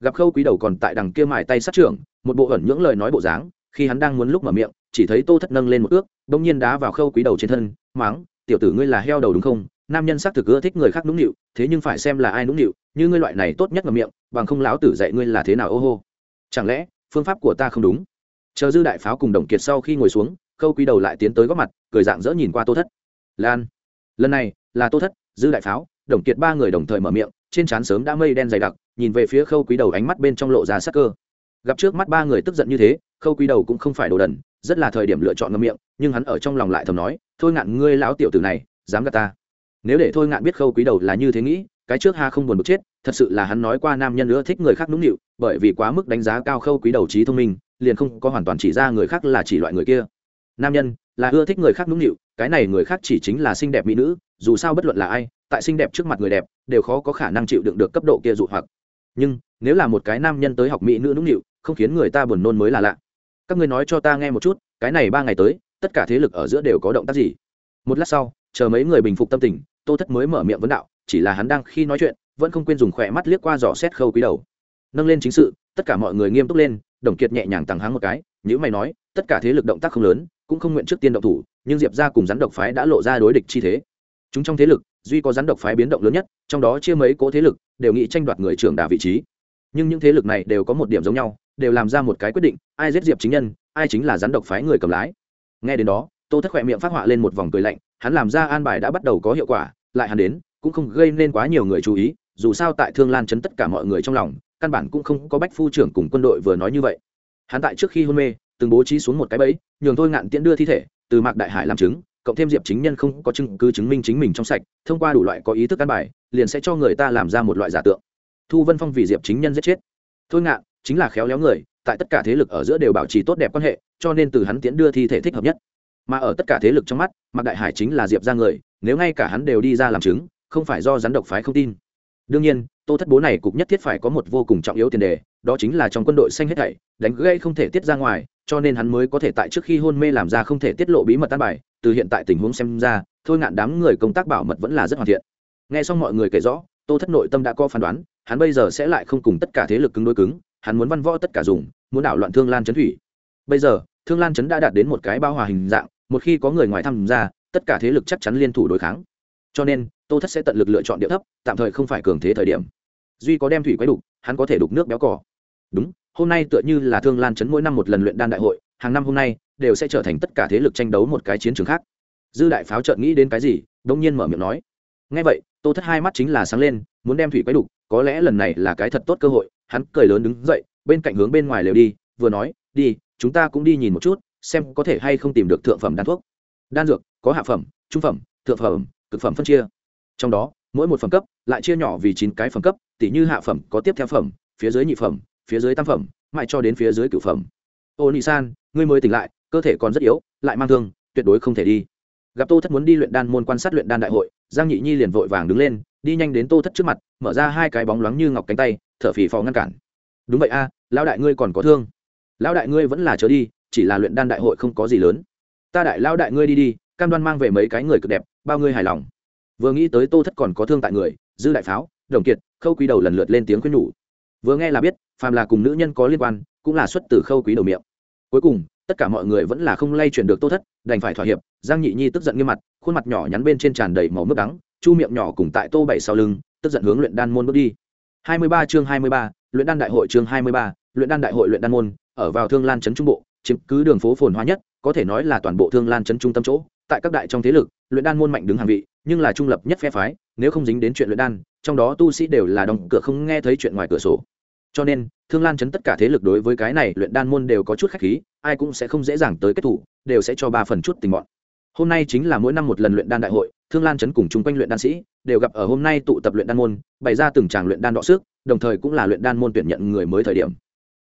gặp khâu quý đầu còn tại đằng kia mài tay sát trưởng, một bộ ẩn những lời nói bộ dáng, khi hắn đang muốn lúc mở miệng, chỉ thấy tô thất nâng lên một ước đông nhiên đá vào khâu quý đầu trên thân máng tiểu tử ngươi là heo đầu đúng không? Nam nhân xác thực ưa thích người khác nũng nịu, thế nhưng phải xem là ai nũng nịu, như ngươi loại này tốt nhất ngậm miệng, bằng không láo tử dạy ngươi là thế nào ô hô. Chẳng lẽ, phương pháp của ta không đúng? Chờ dư đại pháo cùng đồng kiệt sau khi ngồi xuống, khâu quý đầu lại tiến tới góp mặt, cười dạng dỡ nhìn qua tô thất lan. Lần này, là tô thất, dư đại pháo, đồng kiệt ba người đồng thời mở miệng, trên trán sớm đã mây đen dày đặc, nhìn về phía khâu quý đầu ánh mắt bên trong lộ ra sắc cơ. Gặp trước mắt ba người tức giận như thế, khâu quý đầu cũng không phải đồ đần, rất là thời điểm lựa chọn ngâm miệng, nhưng hắn ở trong lòng lại thầm nói, thôi ngạn ngươi lão tiểu tử này, dám gạt ta. Nếu để thôi ngạn biết khâu quý đầu là như thế nghĩ, cái trước ha không buồn bực chết, thật sự là hắn nói qua nam nhân nữa thích người khác nũng nịu, bởi vì quá mức đánh giá cao khâu quý đầu trí thông minh, liền không có hoàn toàn chỉ ra người khác là chỉ loại người kia. Nam nhân là ưa thích người khác nũng nịu, cái này người khác chỉ chính là xinh đẹp mỹ nữ, dù sao bất luận là ai, tại xinh đẹp trước mặt người đẹp, đều khó có khả năng chịu đựng được cấp độ kia dụ hoặc. Nhưng, nếu là một cái nam nhân tới học mỹ nữ nũng nịu, không khiến người ta buồn nôn mới là lạ. Các ngươi nói cho ta nghe một chút, cái này ba ngày tới, tất cả thế lực ở giữa đều có động tác gì? Một lát sau, chờ mấy người bình phục tâm tình, tô thất mới mở miệng vấn đạo, chỉ là hắn đang khi nói chuyện, vẫn không quên dùng khỏe mắt liếc qua dò xét khâu quý đầu. Nâng lên chính sự, tất cả mọi người nghiêm túc lên, đồng kiệt nhẹ nhàng tàng háng một cái nếu mày nói, tất cả thế lực động tác không lớn cũng không nguyện trước tiên động thủ, nhưng diệp ra cùng rắn độc phái đã lộ ra đối địch chi thế. Chúng trong thế lực, duy có rắn độc phái biến động lớn nhất, trong đó chia mấy cố thế lực, đều nghĩ tranh đoạt người trưởng đà vị trí. Nhưng những thế lực này đều có một điểm giống nhau, đều làm ra một cái quyết định, ai giết diệp chính nhân, ai chính là rắn độc phái người cầm lái. Nghe đến đó, tô thất khỏe miệng phát họa lên một vòng cười lạnh, hắn làm ra an bài đã bắt đầu có hiệu quả, lại hắn đến, cũng không gây nên quá nhiều người chú ý, dù sao tại thương lan chấn tất cả mọi người trong lòng, căn bản cũng không có bách phu trưởng cùng quân đội vừa nói như vậy. Hắn tại trước khi hôn mê từng bố trí xuống một cái bẫy, nhường thôi ngạn tiễn đưa thi thể từ mạc đại hải làm chứng, cộng thêm diệp chính nhân không có chứng cứ chứng minh chính mình trong sạch, thông qua đủ loại có ý thức căn bài, liền sẽ cho người ta làm ra một loại giả tượng. Thu vân phong vì diệp chính nhân giết chết. Thôi ngạn chính là khéo léo người, tại tất cả thế lực ở giữa đều bảo trì tốt đẹp quan hệ, cho nên từ hắn tiễn đưa thi thể thích hợp nhất. Mà ở tất cả thế lực trong mắt, mạc đại hải chính là diệp ra người, nếu ngay cả hắn đều đi ra làm chứng, không phải do rắn độc phái không tin. Đương nhiên, tô thất bố này cục nhất thiết phải có một vô cùng trọng yếu tiền đề, đó chính là trong quân đội xanh hết thảy, đánh gãy không thể tiết ra ngoài cho nên hắn mới có thể tại trước khi hôn mê làm ra không thể tiết lộ bí mật tan bài, từ hiện tại tình huống xem ra, thôi ngạn đám người công tác bảo mật vẫn là rất hoàn thiện. Nghe xong mọi người kể rõ, tô thất nội tâm đã có phán đoán, hắn bây giờ sẽ lại không cùng tất cả thế lực cứng đối cứng, hắn muốn văn võ tất cả dùng, muốn đảo loạn thương lan chấn thủy. Bây giờ, thương lan chấn đã đạt đến một cái bao hòa hình dạng, một khi có người ngoài tham gia, tất cả thế lực chắc chắn liên thủ đối kháng. Cho nên, tô thất sẽ tận lực lựa chọn địa thấp, tạm thời không phải cường thế thời điểm. Duy có đem thủy quấy đục, hắn có thể đục nước béo cỏ đúng hôm nay tựa như là thương lan chấn mỗi năm một lần luyện đan đại hội, hàng năm hôm nay đều sẽ trở thành tất cả thế lực tranh đấu một cái chiến trường khác. Dư đại pháo trợn nghĩ đến cái gì đông nhiên mở miệng nói. Ngay vậy, tô thất hai mắt chính là sáng lên, muốn đem thủy quấy đục, có lẽ lần này là cái thật tốt cơ hội, hắn cười lớn đứng dậy, bên cạnh hướng bên ngoài lều đi, vừa nói, đi, chúng ta cũng đi nhìn một chút, xem có thể hay không tìm được thượng phẩm đan thuốc. Đan dược, có hạ phẩm, trung phẩm, thượng phẩm, cực phẩm phân chia. Trong đó, mỗi một phẩm cấp lại chia nhỏ vì chín cái phẩm cấp tỷ như hạ phẩm có tiếp theo phẩm, phía dưới nhị phẩm phía dưới tam phẩm, mãi cho đến phía dưới cửu phẩm. Ô nị san, ngươi mới tỉnh lại, cơ thể còn rất yếu, lại mang thương, tuyệt đối không thể đi. Gặp tô thất muốn đi luyện đan môn quan sát luyện đan đại hội, giang nhị nhi liền vội vàng đứng lên, đi nhanh đến tô thất trước mặt, mở ra hai cái bóng loáng như ngọc cánh tay, thở phì phò ngăn cản. Đúng vậy a, lão đại ngươi còn có thương. Lão đại ngươi vẫn là chớ đi, chỉ là luyện đan đại hội không có gì lớn. Ta đại lão đại ngươi đi đi, cam đoan mang về mấy cái người cực đẹp, bao ngươi hài lòng. Vừa nghĩ tới tô thất còn có thương tại người, dư đại pháo, đồng kiệt, khâu quý đầu lần lượt lên tiếng khuyên nhủ vừa nghe là biết phàm là cùng nữ nhân có liên quan cũng là xuất từ khâu quý đầu miệng. Cuối cùng tất cả mọi người vẫn là không lay chuyển được tô thất đành phải thỏa hiệp giang nhị nhi tức giận nghiêm mặt khuôn mặt nhỏ nhắn bên trên tràn đầy màu nước đắng chu miệng nhỏ cùng tại tô bảy sau lưng tức giận hướng luyện đan môn bước đi. 23 chương 23, luyện đan đại hội chương 23, luyện đan đại hội luyện đan môn ở vào thương lan trấn trung bộ chiếm cứ đường phố phồn hoa nhất có thể nói là toàn bộ thương lan trấn trung tâm chỗ tại các đại trong thế lực luyện đan môn mạnh đứng hàng vị nhưng là trung lập nhất phe phái nếu không dính đến chuyện luyện đan, trong đó tu sĩ đều là đóng cửa không nghe thấy chuyện ngoài cửa sổ. Cho nên, thương lan chấn tất cả thế lực đối với cái này luyện đan môn đều có chút khách khí, ai cũng sẽ không dễ dàng tới kết thủ, đều sẽ cho ba phần chút tình bọn. Hôm nay chính là mỗi năm một lần luyện đan đại hội, thương lan chấn cùng chung quanh luyện đan sĩ đều gặp ở hôm nay tụ tập luyện đan môn, bày ra từng tràng luyện đan đọ sức, đồng thời cũng là luyện đan môn tuyển nhận người mới thời điểm.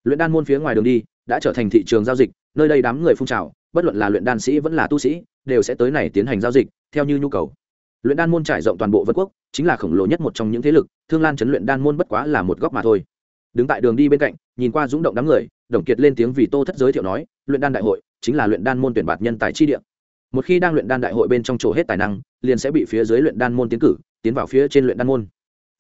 Luyện đan môn phía ngoài đường đi, đã trở thành thị trường giao dịch, nơi đây đám người phun trào, bất luận là luyện đan sĩ vẫn là tu sĩ, đều sẽ tới này tiến hành giao dịch, theo như nhu cầu luyện đan môn trải rộng toàn bộ vân quốc chính là khổng lồ nhất một trong những thế lực thương lan chấn luyện đan môn bất quá là một góc mà thôi đứng tại đường đi bên cạnh nhìn qua rúng động đám người đồng kiệt lên tiếng vì tô thất giới thiệu nói luyện đan đại hội chính là luyện đan môn tuyển bạt nhân tài chi địa một khi đang luyện đan đại hội bên trong chỗ hết tài năng liền sẽ bị phía dưới luyện đan môn tiến cử tiến vào phía trên luyện đan môn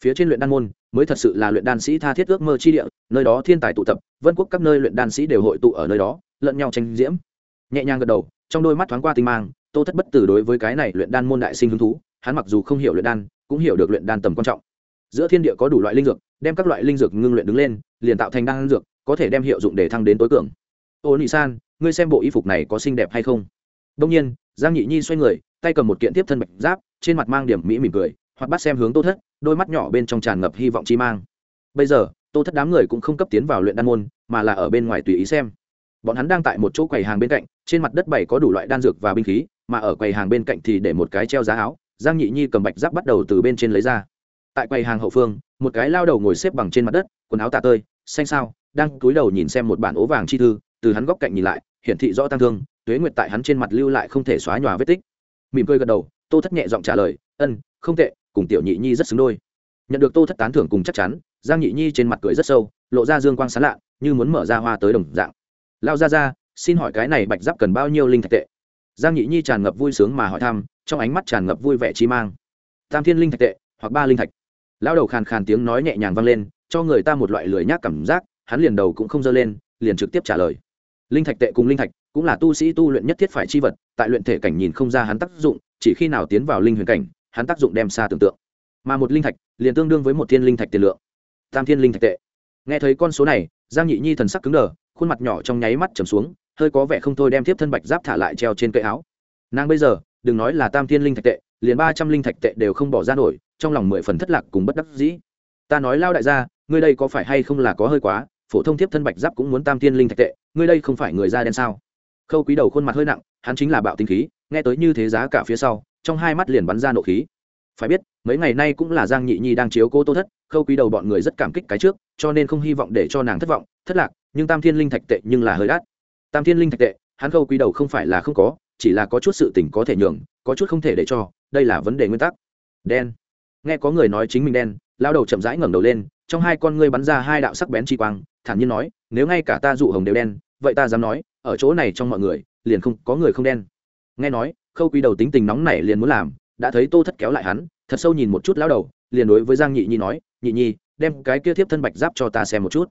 phía trên luyện đan môn mới thật sự là luyện đan sĩ tha thiết ước mơ chi địa nơi đó thiên tài tụ tập vân quốc các nơi luyện đan sĩ đều hội tụ ở nơi đó lẫn nhau tranh diễm nhẹ nhàng gật đầu trong đôi mắt thoáng qua tinh mang tô thất bất tử đối với cái này luyện đan môn đại sinh hứng thú hắn mặc dù không hiểu luyện đan, cũng hiểu được luyện đan tầm quan trọng. Giữa thiên địa có đủ loại linh dược, đem các loại linh dược ngưng luyện đứng lên, liền tạo thành đan dược, có thể đem hiệu dụng để thăng đến tối cường. Ô nị san, ngươi xem bộ y phục này có xinh đẹp hay không? Đông nhiên, giang nhị nhi xoay người, tay cầm một kiện tiếp thân bạch giáp, trên mặt mang điểm mỹ mỉm cười, hoặc bắt xem hướng tô thất, đôi mắt nhỏ bên trong tràn ngập hy vọng chi mang. Bây giờ, tô thất đám người cũng không cấp tiến vào luyện đan môn, mà là ở bên ngoài tùy ý xem. Bọn hắn đang tại một chỗ quầy hàng bên cạnh, trên mặt đất bày có đủ loại đan dược và binh khí, mà ở quầy hàng bên cạnh thì để một cái treo giá áo giang nhị nhi cầm bạch giáp bắt đầu từ bên trên lấy ra. Tại quầy hàng hậu phương, một cái lao đầu ngồi xếp bằng trên mặt đất, quần áo tà tơi, xanh sao, đang cúi đầu nhìn xem một bản ố vàng chi thư, từ hắn góc cạnh nhìn lại, hiển thị rõ tăng thương, tuế nguyệt tại hắn trên mặt lưu lại không thể xóa nhòa vết tích. Mỉm cười gật đầu, tô thất nhẹ giọng trả lời, ân, không tệ, cùng tiểu nhị nhi rất xứng đôi. Nhận được tô thất tán thưởng cùng chắc chắn, giang nhị nhi trên mặt cười rất sâu, lộ ra dương quang sán lạ, như muốn mở ra hoa tới đồng dạng. Lao ra ra xin hỏi cái này bạch giáp cần bao nhiêu linh thạch tệ? Giang nhị nhi tràn ngập vui sướng mà hỏi thăm, trong ánh mắt tràn ngập vui vẻ chi mang. Tam thiên linh thạch tệ, hoặc ba linh thạch. Lao đầu khàn khàn tiếng nói nhẹ nhàng vang lên, cho người ta một loại lười nhác cảm giác, hắn liền đầu cũng không dơ lên, liền trực tiếp trả lời. Linh thạch tệ cùng linh thạch, cũng là tu sĩ tu luyện nhất thiết phải chi vật, tại luyện thể cảnh nhìn không ra hắn tác dụng, chỉ khi nào tiến vào linh huyền cảnh, hắn tác dụng đem xa tưởng tượng. Mà một linh thạch, liền tương đương với một thiên linh thạch tiền lượng. Tam thiên linh thạch tệ. Nghe thấy con số này, giang nhị nhi thần sắc cứng đờ, khuôn mặt nhỏ trong nháy mắt trầm xuống hơi có vẻ không thôi đem tiếp thân bạch giáp thả lại treo trên cây áo. Nàng bây giờ, đừng nói là tam thiên linh thạch tệ, liền ba trăm linh thạch tệ đều không bỏ ra nổi, trong lòng mười phần thất lạc cùng bất đắc dĩ. Ta nói lao đại gia, ngươi đây có phải hay không là có hơi quá, phổ thông tiếp thân bạch giáp cũng muốn tam thiên linh thạch tệ, ngươi đây không phải người da đen sao? Khâu quý đầu khuôn mặt hơi nặng, hắn chính là bạo tinh khí, nghe tới như thế giá cả phía sau, trong hai mắt liền bắn ra nộ khí. Phải biết, mấy ngày nay cũng là giang nhị nhi đang chiếu cô tô thất, khâu quý đầu bọn người rất cảm kích cái trước, cho nên không hy vọng để cho nàng thất vọng, thất lạc, nhưng tam thiên linh thạch tệ nhưng là hơi đắt tam thiên linh thạch tệ, hắn khâu quý đầu không phải là không có, chỉ là có chút sự tình có thể nhường, có chút không thể để cho, đây là vấn đề nguyên tắc. Đen. Nghe có người nói chính mình đen lao đầu chậm rãi ngẩng đầu lên, trong hai con ngươi bắn ra hai đạo sắc bén chi quang, thản nhiên nói, nếu ngay cả ta dụ hồng đều đen, vậy ta dám nói, ở chỗ này trong mọi người, liền không có người không đen. Nghe nói, khâu quý đầu tính tình nóng nảy liền muốn làm, đã thấy tô thất kéo lại hắn, thật sâu nhìn một chút lao đầu, liền đối với giang nhị nhi nói, nhị nhi, đem cái kia thiếp thân bạch giáp cho ta xem một chút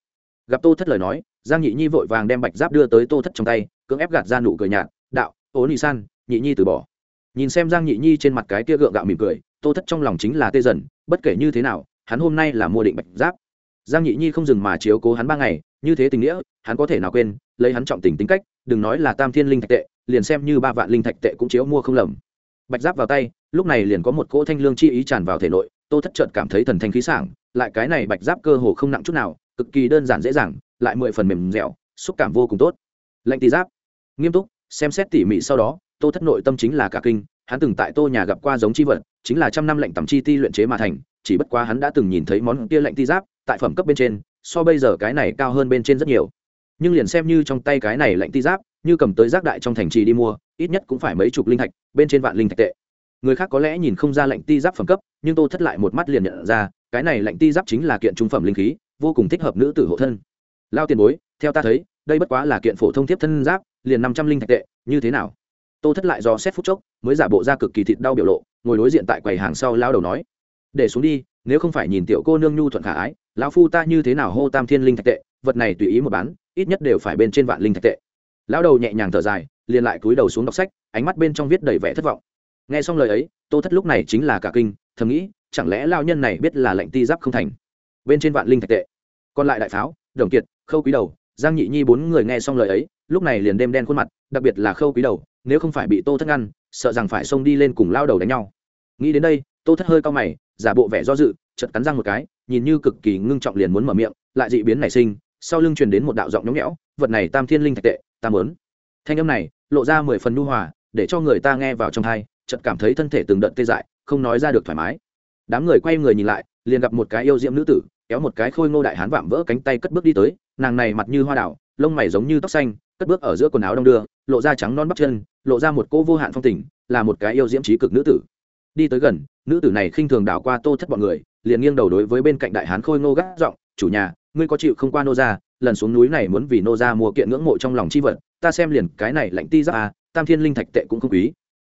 gặp tô thất lời nói, giang nhị nhi vội vàng đem bạch giáp đưa tới tô thất trong tay, cưỡng ép gạt ra nụ cười nhạt, đạo ố nị san, nhị nhi từ bỏ. Nhìn xem giang nhị nhi trên mặt cái kia gượng gạo mỉm cười, tô thất trong lòng chính là tê dần, bất kể như thế nào, hắn hôm nay là mua định bạch giáp. Giang nhị nhi không dừng mà chiếu cố hắn ba ngày, như thế tình nghĩa, hắn có thể nào quên, lấy hắn trọng tình tính cách, đừng nói là tam thiên linh thạch tệ, liền xem như ba vạn linh thạch tệ cũng chiếu mua không lầm. Bạch giáp vào tay, lúc này liền có một cỗ thanh lương chi ý tràn vào thể nội, tô thất trợt cảm thấy thần thanh khí sảng, lại cái này bạch giáp cơ hồ không nặng chút nào cực kỳ đơn giản dễ dàng, lại mười phần mềm dẻo, xúc cảm vô cùng tốt. Lệnh tì giáp. Nghiêm túc, xem xét tỉ mỉ sau đó, tô thất nội tâm chính là cả kinh, hắn từng tại tô nhà gặp qua giống chi vật, chính là trăm năm lệnh tầm chi ti luyện chế mà thành, chỉ bất quá hắn đã từng nhìn thấy món kia lệnh ti giáp, tại phẩm cấp bên trên, so bây giờ cái này cao hơn bên trên rất nhiều. Nhưng liền xem như trong tay cái này lệnh ti giáp, như cầm tới giác đại trong thành trì đi mua, ít nhất cũng phải mấy chục linh thạch, bên trên vạn linh thạch tệ. Người khác có lẽ nhìn không ra lệnh ti giáp phẩm cấp, nhưng tô thất lại một mắt liền nhận ra, cái này lệnh ti giáp chính là kiện trung phẩm linh khí vô cùng thích hợp nữ tử hộ thân. Lao tiền bối, theo ta thấy, đây bất quá là kiện phổ thông tiếp thân giáp, liền năm trăm linh thạch tệ, như thế nào? Tô thất lại do xét phút chốc, mới giả bộ ra cực kỳ thịt đau biểu lộ, ngồi đối diện tại quầy hàng sau lao đầu nói, để xuống đi, nếu không phải nhìn tiểu cô nương nhu thuận khả ái, lão phu ta như thế nào hô tam thiên linh thạch tệ, vật này tùy ý một bán, ít nhất đều phải bên trên vạn linh thạch tệ. Lão đầu nhẹ nhàng thở dài, liền lại cúi đầu xuống đọc sách, ánh mắt bên trong viết đầy vẻ thất vọng. Nghe xong lời ấy, tô thất lúc này chính là cả kinh, thầm nghĩ, chẳng lẽ lao nhân này biết là lệnh ti giáp không thành? Bên trên vạn linh thạch tệ. Còn lại đại pháo, đồng kiệt, khâu quý đầu, giang nhị nhi bốn người nghe xong lời ấy, lúc này liền đêm đen khuôn mặt, đặc biệt là khâu quý đầu, nếu không phải bị tô thất ngăn, sợ rằng phải xông đi lên cùng lao đầu đánh nhau. Nghĩ đến đây, tô thất hơi cao mày, giả bộ vẻ do dự chật cắn răng một cái, nhìn như cực kỳ ngưng trọng liền muốn mở miệng, lại dị biến nảy sinh, sau lưng truyền đến một đạo giọng nhõng nhẽo, vật này tam thiên linh thạch tệ tam lớn thanh âm này, lộ ra mười phần nhu hòa, để cho người ta nghe vào trong thai chợt cảm thấy thân thể từng đợt tê dại, không nói ra được thoải mái. Đám người quay người nhìn lại, liền gặp một cái yêu diễm nữ tử kéo một cái khôi ngô đại hán vạm vỡ cánh tay cất bước đi tới, nàng này mặt như hoa đảo, lông mày giống như tóc xanh, cất bước ở giữa quần áo đông đưa, lộ ra trắng non bắp chân, lộ ra một cô vô hạn phong tình, là một cái yêu diễm trí cực nữ tử. Đi tới gần, nữ tử này khinh thường đảo qua tô thất bọn người, liền nghiêng đầu đối với bên cạnh đại hán khôi ngô gác giọng, chủ nhà, ngươi có chịu không qua nô ra lần xuống núi này muốn vì nô ra mua kiện ngưỡng mộ trong lòng chi vật, ta xem liền cái này lạnh ti ra à tam thiên linh thạch tệ cũng không quý.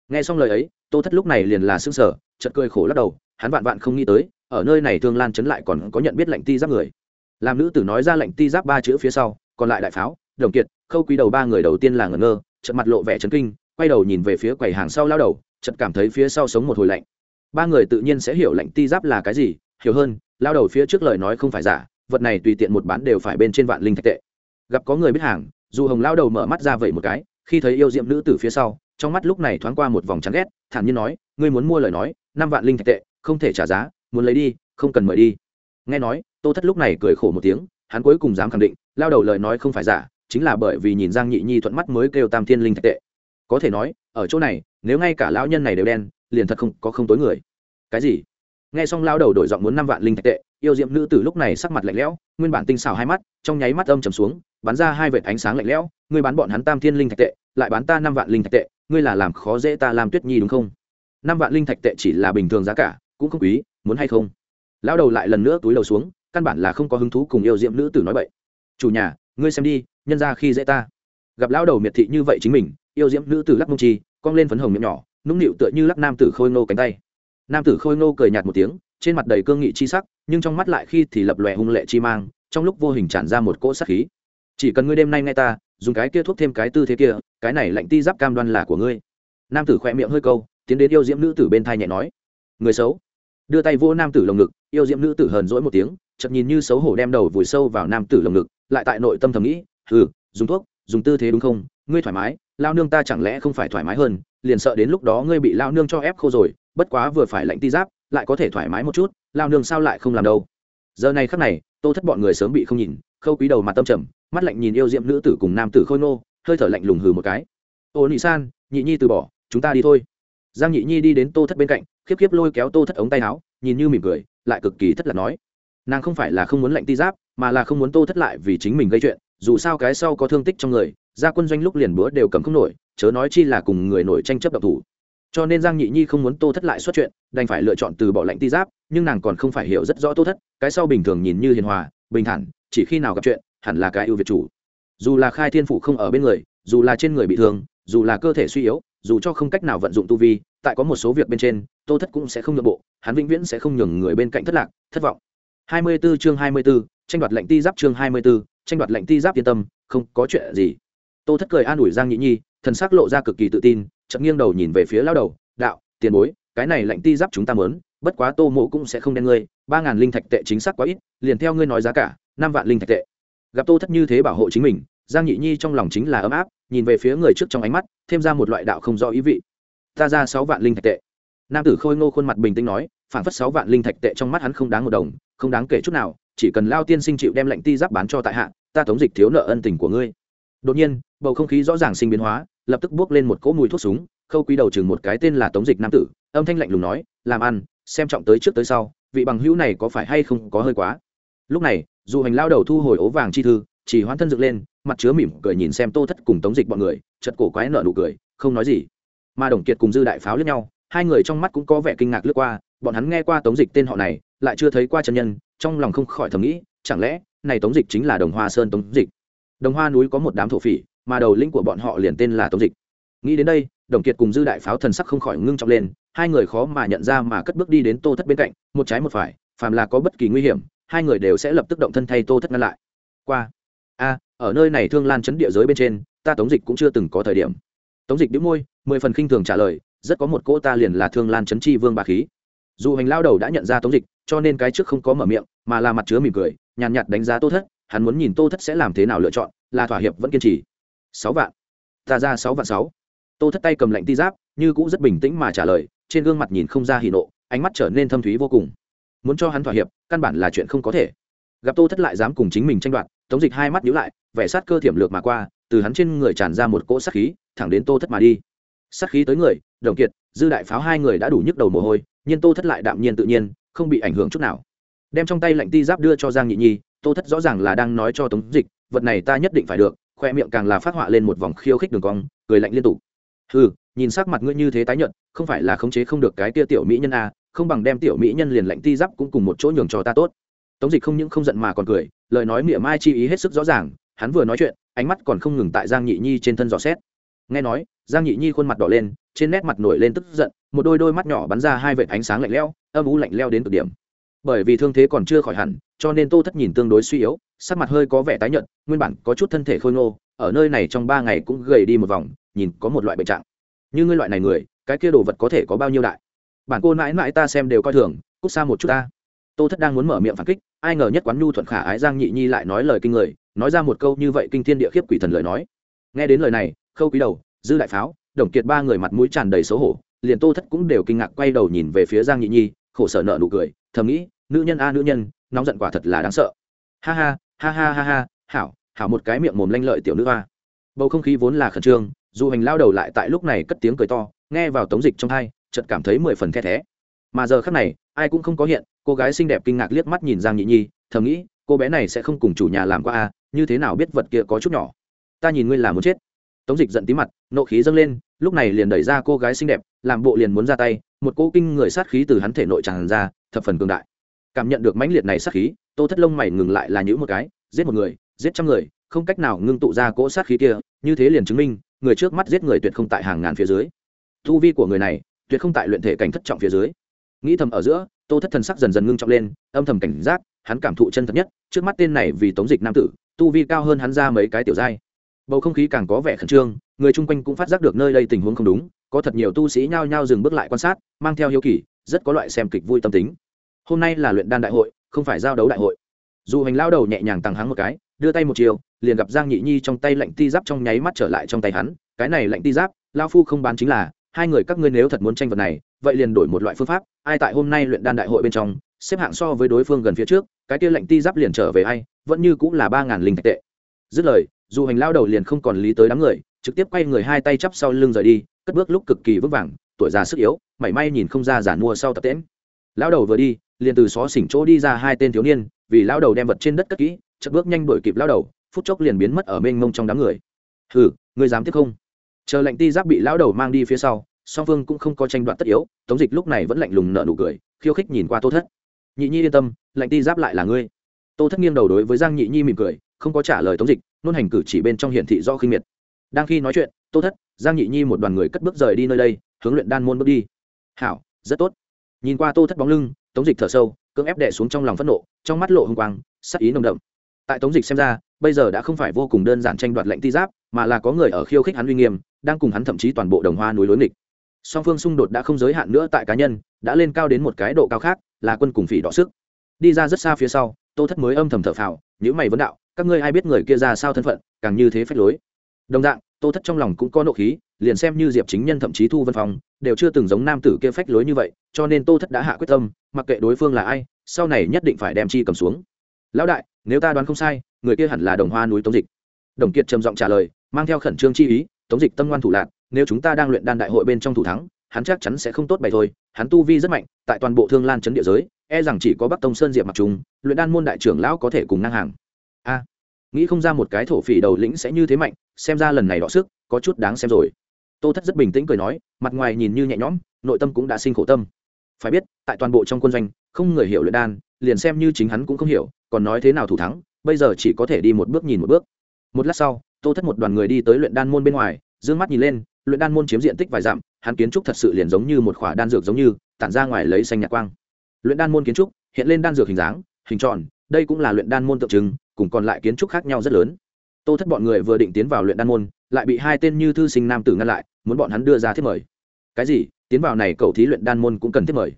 Nghe xong lời ấy, tô thất lúc này liền là xương sở chợt cười khổ lắc đầu, hắn vạn vạn không nghĩ tới ở nơi này thương lan chấn lại còn có nhận biết lệnh ti giáp người. Làm nữ tử nói ra lệnh ti giáp ba chữ phía sau, còn lại đại pháo, đồng kiệt, khâu quý đầu ba người đầu tiên là ngẩn ngơ, chợt mặt lộ vẻ chấn kinh, quay đầu nhìn về phía quầy hàng sau lao đầu, chợt cảm thấy phía sau sống một hồi lạnh. Ba người tự nhiên sẽ hiểu lệnh ti giáp là cái gì, hiểu hơn, lao đầu phía trước lời nói không phải giả, vật này tùy tiện một bán đều phải bên trên vạn linh thạch tệ. Gặp có người biết hàng, dù hồng lao đầu mở mắt ra vậy một cái, khi thấy yêu diệm nữ từ phía sau, trong mắt lúc này thoáng qua một vòng chán ghét, thản nhiên nói, ngươi muốn mua lời nói, năm vạn linh thạch tệ, không thể trả giá muốn lấy đi, không cần mời đi. Nghe nói, tô thất lúc này cười khổ một tiếng, hắn cuối cùng dám khẳng định, lao đầu lời nói không phải giả, chính là bởi vì nhìn giang nhị nhi thuận mắt mới kêu tam thiên linh thạch tệ. Có thể nói, ở chỗ này, nếu ngay cả lão nhân này đều đen, liền thật không có không tối người. Cái gì? Nghe xong lao đầu đổi giọng muốn năm vạn linh thạch tệ, yêu diệm nữ tử lúc này sắc mặt lạnh lẽo, nguyên bản tinh xảo hai mắt, trong nháy mắt âm trầm xuống, bắn ra hai vệt ánh sáng lạnh lẽo, ngươi bán bọn hắn tam thiên linh thạch tệ, lại bán ta năm vạn linh thạch tệ, ngươi là làm khó dễ ta làm tuyết nhi đúng không? Năm vạn linh thạch tệ chỉ là bình thường giá cả cũng không quý, muốn hay không? Lão đầu lại lần nữa túi đầu xuống, căn bản là không có hứng thú cùng yêu diệm nữ tử nói vậy chủ nhà, ngươi xem đi, nhân ra khi dễ ta. Gặp lão đầu miệt thị như vậy chính mình, yêu diễm nữ tử lắc mông chi, cong lên phấn hồng miệng nhỏ, nũng nịu tựa như lắc nam tử khôi ngô cánh tay. Nam tử khôi ngô cười nhạt một tiếng, trên mặt đầy cương nghị chi sắc, nhưng trong mắt lại khi thì lập lòe hung lệ chi mang, trong lúc vô hình tràn ra một cỗ sát khí. Chỉ cần ngươi đêm nay nghe ta, dùng cái kia thuốc thêm cái tư thế kia, cái này lạnh ti giáp cam đoan là của ngươi. Nam tử khỏe miệng hơi câu, tiến đến yêu diễm nữ tử bên thai nhẹ nói người xấu. Đưa tay vô nam tử lồng ngực, yêu diễm nữ tử hờn dỗi một tiếng chật nhìn như xấu hổ đem đầu vùi sâu vào nam tử lồng ngực, lại tại nội tâm thầm nghĩ ừ dùng thuốc, dùng tư thế đúng không? Ngươi thoải mái, lao nương ta chẳng lẽ không phải thoải mái hơn, liền sợ đến lúc đó ngươi bị lao nương cho ép khô rồi, bất quá vừa phải lạnh ti giáp, lại có thể thoải mái một chút, lao nương sao lại không làm đâu? Giờ này khắc này, tô thất bọn người sớm bị không nhìn, khâu quý đầu mặt tâm trầm, mắt lạnh nhìn yêu diệm nữ tử cùng nam tử khôi nô hơi thở lạnh lùng hừ một cái. Ô, nị san, nhị nhi từ bỏ, chúng ta đi thôi. Giang nhị nhi đi đến tô thất bên cạnh khiếp khiếp lôi kéo tô thất ống tay áo, nhìn như mỉm cười, lại cực kỳ thất lạc nói. Nàng không phải là không muốn lệnh ti giáp, mà là không muốn tô thất lại vì chính mình gây chuyện, dù sao cái sau có thương tích trong người, gia quân doanh lúc liền bữa đều cầm không nổi, chớ nói chi là cùng người nổi tranh chấp độc thủ. Cho nên giang nhị nhi không muốn tô thất lại xuất chuyện, đành phải lựa chọn từ bỏ lệnh ti giáp, nhưng nàng còn không phải hiểu rất rõ tô thất, cái sau bình thường nhìn như hiền hòa, bình thản, chỉ khi nào gặp chuyện, hẳn là cái ưu việt chủ. Dù là khai thiên phủ không ở bên người, dù là trên người bị thương, dù là cơ thể suy yếu dù cho không cách nào vận dụng tu vi tại có một số việc bên trên tô thất cũng sẽ không nhượng bộ hắn vĩnh viễn sẽ không nhường người bên cạnh thất lạc thất vọng. 24 chương 24, tranh đoạt lệnh ti giáp chương 24, tranh đoạt lệnh ti giáp yên tâm không có chuyện gì. Tô thất cười an ủi giang nhị nhi thần sắc lộ ra cực kỳ tự tin chợt nghiêng đầu nhìn về phía lao đầu đạo tiền bối cái này lệnh ti giáp chúng ta muốn bất quá tô mộ cũng sẽ không đen ngươi ba ngàn linh thạch tệ chính xác quá ít liền theo ngươi nói giá cả năm vạn linh thạch tệ. Gặp tô thất như thế bảo hộ chính mình giang nhị nhi trong lòng chính là ấm áp, nhìn về phía người trước trong ánh mắt, thêm ra một loại đạo không rõ ý vị. Ta ra sáu vạn linh thạch tệ. Nam tử khôi ngô khuôn mặt bình tĩnh nói phản phất sáu vạn linh thạch tệ trong mắt hắn không đáng một đồng, không đáng kể chút nào, chỉ cần lao tiên sinh chịu đem lệnh ti giáp bán cho tại hạ, ta tống dịch thiếu nợ ân tình của ngươi. Đột nhiên, bầu không khí rõ ràng sinh biến hóa, lập tức bước lên một cỗ mùi thuốc súng, khâu quý đầu chừng một cái tên là tống dịch nam tử, âm thanh lạnh lùng nói, làm ăn, xem trọng tới trước tới sau, vị bằng hữu này có phải hay không có hơi quá? Lúc này, dù hành lao đầu thu hồi ố vàng chi thư, chỉ hoãn thân dựng lên mặt chứa mỉm cười nhìn xem tô thất cùng tống dịch bọn người chật cổ quái nở nụ cười, không nói gì. Mà đồng kiệt cùng dư đại pháo lẫn nhau, hai người trong mắt cũng có vẻ kinh ngạc lướt qua, bọn hắn nghe qua tống dịch tên họ này, lại chưa thấy qua chân nhân, trong lòng không khỏi thầm nghĩ, chẳng lẽ, này tống dịch chính là đồng hoa sơn tống dịch? Đồng hoa núi có một đám thổ phỉ, mà đầu lĩnh của bọn họ liền tên là tống dịch. Nghĩ đến đây, đồng kiệt cùng dư đại pháo thần sắc không khỏi ngưng trọng lên, hai người khó mà nhận ra mà cất bước đi đến tô thất bên cạnh, một trái một phải, phàm là có bất kỳ nguy hiểm, hai người đều sẽ lập tức động thân thay tô thất ngăn lại. Qua. A ở nơi này thương lan chấn địa giới bên trên, ta tống dịch cũng chưa từng có thời điểm. Tống dịch đĩu môi, mười phần khinh thường trả lời, rất có một cô ta liền là thương lan chấn chi vương bà khí. Dù hành lao đầu đã nhận ra tống dịch, cho nên cái trước không có mở miệng, mà là mặt chứa mỉm cười, nhàn nhạt đánh giá tô thất, hắn muốn nhìn tô thất sẽ làm thế nào lựa chọn, là thỏa hiệp vẫn kiên trì. Sáu vạn. Ta ra sáu vạn sáu. Tô thất tay cầm lệnh ti giáp, như cũ rất bình tĩnh mà trả lời, trên gương mặt nhìn không ra hỉ nộ, ánh mắt trở nên thâm thúy vô cùng. Muốn cho hắn thỏa hiệp, căn bản là chuyện không có thể. Gặp tô thất lại dám cùng chính mình tranh đoạt, tống dịch hai mắt nhíu lại vẻ sát cơ thiểm lược mà qua, từ hắn trên người tràn ra một cỗ sát khí, thẳng đến tô thất mà đi. Sát khí tới người, đồng kiệt, dư đại pháo hai người đã đủ nhức đầu mồ hôi, nhưng tô thất lại đạm nhiên tự nhiên, không bị ảnh hưởng chút nào. Đem trong tay lệnh ti giáp đưa cho giang nhị nhi, tô thất rõ ràng là đang nói cho tống dịch, vật này ta nhất định phải được, khoe miệng càng là phát họa lên một vòng khiêu khích đường cong, cười lạnh liên tục. Ừ nhìn sắc mặt ngươi như thế tái nhợt, không phải là khống chế không được cái tia tiểu mỹ nhân a không bằng đem tiểu mỹ nhân liền lệnh ti giáp cũng cùng một chỗ nhường cho ta tốt. Tống dịch không những không giận mà còn cười, lời nói mỉa mai chi ý hết sức rõ ràng hắn vừa nói chuyện, ánh mắt còn không ngừng tại giang nhị nhi trên thân dò xét. Nghe nói, giang nhị nhi khuôn mặt đỏ lên, trên nét mặt nổi lên tức giận, một đôi đôi mắt nhỏ bắn ra hai vệt ánh sáng lạnh lẽo, âm u lạnh leo đến cực điểm. Bởi vì thương thế còn chưa khỏi hẳn, cho nên tô thất nhìn tương đối suy yếu, sắc mặt hơi có vẻ tái nhợt, nguyên bản có chút thân thể khôi ngô, ở nơi này trong ba ngày cũng gầy đi một vòng, nhìn có một loại bệnh trạng. Như ngươi loại này người, cái kia đồ vật có thể có bao nhiêu đại? Bản cô mãi mãi ta xem đều coi thường, cút xa một chút ta. Tô thất đang muốn mở miệng phản kích ai ngờ nhất quán nhu thuận khả ái giang nhị nhi lại nói lời kinh người, nói ra một câu như vậy kinh thiên địa khiếp quỷ thần lời nói. Nghe đến lời này, khâu quý đầu, dư đại pháo, đồng kiệt ba người mặt mũi tràn đầy xấu hổ, liền tô thất cũng đều kinh ngạc quay đầu nhìn về phía giang nhị nhi, khổ sở nợ nụ cười, thầm nghĩ, nữ nhân a nữ nhân, nóng giận quả thật là đáng sợ. Ha ha ha ha ha ha, hảo hảo một cái miệng mồm lanh lợi tiểu nữ hoa. Bầu không khí vốn là khẩn trương, dù hành lao đầu lại tại lúc này cất tiếng cười to, nghe vào tống dịch trong hai, chợt cảm thấy mười phần the thé. Mà giờ khắc này, ai cũng không có hiện cô gái xinh đẹp kinh ngạc liếc mắt nhìn giang nhị nhi, thầm nghĩ, cô bé này sẽ không cùng chủ nhà làm qua a, như thế nào biết vật kia có chút nhỏ? Ta nhìn ngươi là muốn chết. Tống dịch giận tí mặt, nộ khí dâng lên, lúc này liền đẩy ra cô gái xinh đẹp, làm bộ liền muốn ra tay, một cô kinh người sát khí từ hắn thể nội tràn ra, thập phần cường đại. Cảm nhận được mãnh liệt này sát khí, tô thất lông mày ngừng lại là những một cái, giết một người, giết trăm người, không cách nào ngưng tụ ra cỗ sát khí kia, như thế liền chứng minh, người trước mắt giết người tuyệt không tại hàng ngàn phía dưới. Thu vi của người này, tuyệt không tại luyện thể cảnh thất trọng phía dưới. Nghĩ thầm ở giữa tô thất thần sắc dần dần ngưng trọng lên, âm thầm cảnh giác, hắn cảm thụ chân thật nhất, trước mắt tên này vì tống dịch nam tử, tu vi cao hơn hắn ra mấy cái tiểu giai. Bầu không khí càng có vẻ khẩn trương, người chung quanh cũng phát giác được nơi đây tình huống không đúng, có thật nhiều tu sĩ nhao nhao dừng bước lại quan sát, mang theo hiếu kỳ, rất có loại xem kịch vui tâm tính. Hôm nay là luyện đan đại hội, không phải giao đấu đại hội. Dù hành lao đầu nhẹ nhàng tăng hắng một cái, đưa tay một chiều, liền gặp giang nhị nhi trong tay lạnh ti giáp trong nháy mắt trở lại trong tay hắn. Cái này lạnh ti giáp, lao phu không bán chính là, hai người các ngươi nếu thật muốn tranh vật này vậy liền đổi một loại phương pháp, ai tại hôm nay luyện đan đại hội bên trong, xếp hạng so với đối phương gần phía trước, cái kia lệnh ti giáp liền trở về ai, vẫn như cũng là ba ngàn linh tệ. Dứt lời, dù hành lao đầu liền không còn lý tới đám người, trực tiếp quay người hai tay chắp sau lưng rời đi, cất bước lúc cực kỳ vững vàng, tuổi già sức yếu, mảy may nhìn không ra giản mua sau tập tễm lao đầu vừa đi, liền từ xó xỉnh chỗ đi ra hai tên thiếu niên, vì lao đầu đem vật trên đất cất kỹ chật bước nhanh đuổi kịp lao đầu, phút chốc liền biến mất ở mênh mông trong đám người. Hừ người dám tiếp không? Chờ lệnh ti giáp bị lão đầu mang đi phía sau song phương cũng không có tranh đoạt tất yếu, tống dịch lúc này vẫn lạnh lùng nợ nụ cười, khiêu khích nhìn qua tô thất. Nhị nhi yên tâm lệnh ti giáp lại là ngươi. Tô thất nghiêng đầu đối với giang nhị nhi mỉm cười, không có trả lời tống dịch nôn hành cử chỉ bên trong hiển thị do khinh miệt. Đang khi nói chuyện, tô thất, giang nhị nhi một đoàn người cất bước rời đi nơi đây, hướng luyện đan môn bước đi. Hảo, rất tốt. Nhìn qua tô thất bóng lưng, tống dịch thở sâu, cưỡng ép đè xuống trong lòng phẫn nộ, trong mắt lộ hung quang, sắc ý nồng đậm. Tại tống dịch xem ra, bây giờ đã không phải vô cùng đơn giản tranh đoạt lệnh ti giáp, mà là có người ở khiêu khích hắn uy nghiêm, đang cùng hắn thậm chí toàn bộ đồng hoa núi lối nghịch song phương xung đột đã không giới hạn nữa tại cá nhân, đã lên cao đến một cái độ cao khác, là quân cùng phỉ đỏ sức. Đi ra rất xa phía sau, tô thất mới âm thầm thở phào những mày vấn đạo, các ngươi ai biết người kia ra sao thân phận, càng như thế phách lối. Đồng dạng, tô thất trong lòng cũng có nộ khí, liền xem như diệp chính nhân thậm chí thu văn phòng đều chưa từng giống nam tử kia phách lối như vậy, cho nên tô thất đã hạ quyết tâm, mặc kệ đối phương là ai, sau này nhất định phải đem chi cầm xuống. Lão đại, nếu ta đoán không sai, người kia hẳn là đồng hoa núi tống dịch. Đồng kiệt trầm giọng trả lời, mang theo khẩn trương chi ý, tống dịch tâm ngoan thủ lạc nếu chúng ta đang luyện đan đại hội bên trong thủ thắng, hắn chắc chắn sẽ không tốt bày thôi. Hắn tu vi rất mạnh, tại toàn bộ thương lan chấn địa giới e rằng chỉ có bắc tông sơn diệp mặc trùng, luyện đan môn đại trưởng lão có thể cùng ngang hàng. A, nghĩ không ra một cái thổ phỉ đầu lĩnh sẽ như thế mạnh, xem ra lần này đọ sức, có chút đáng xem rồi. Tô thất rất bình tĩnh cười nói, mặt ngoài nhìn như nhẹ nhõm, nội tâm cũng đã sinh khổ tâm. Phải biết, tại toàn bộ trong quân doanh, không người hiểu luyện đan, liền xem như chính hắn cũng không hiểu, còn nói thế nào thủ thắng, bây giờ chỉ có thể đi một bước nhìn một bước. Một lát sau, tô thất một đoàn người đi tới luyện đan môn bên ngoài, dương mắt nhìn lên luyện đan môn chiếm diện tích vài dặm, hắn kiến trúc thật sự liền giống như một khỏa đan dược giống như, tản ra ngoài lấy xanh nhạt quang. Luyện đan môn kiến trúc, hiện lên đan dược hình dáng, hình tròn, đây cũng là luyện đan môn tượng trưng, cùng còn lại kiến trúc khác nhau rất lớn. Tô thất bọn người vừa định tiến vào luyện đan môn, lại bị hai tên như thư sinh nam tử ngăn lại, muốn bọn hắn đưa ra thiết mời. Cái gì? Tiến vào này cầu thí luyện đan môn cũng cần thiết mời.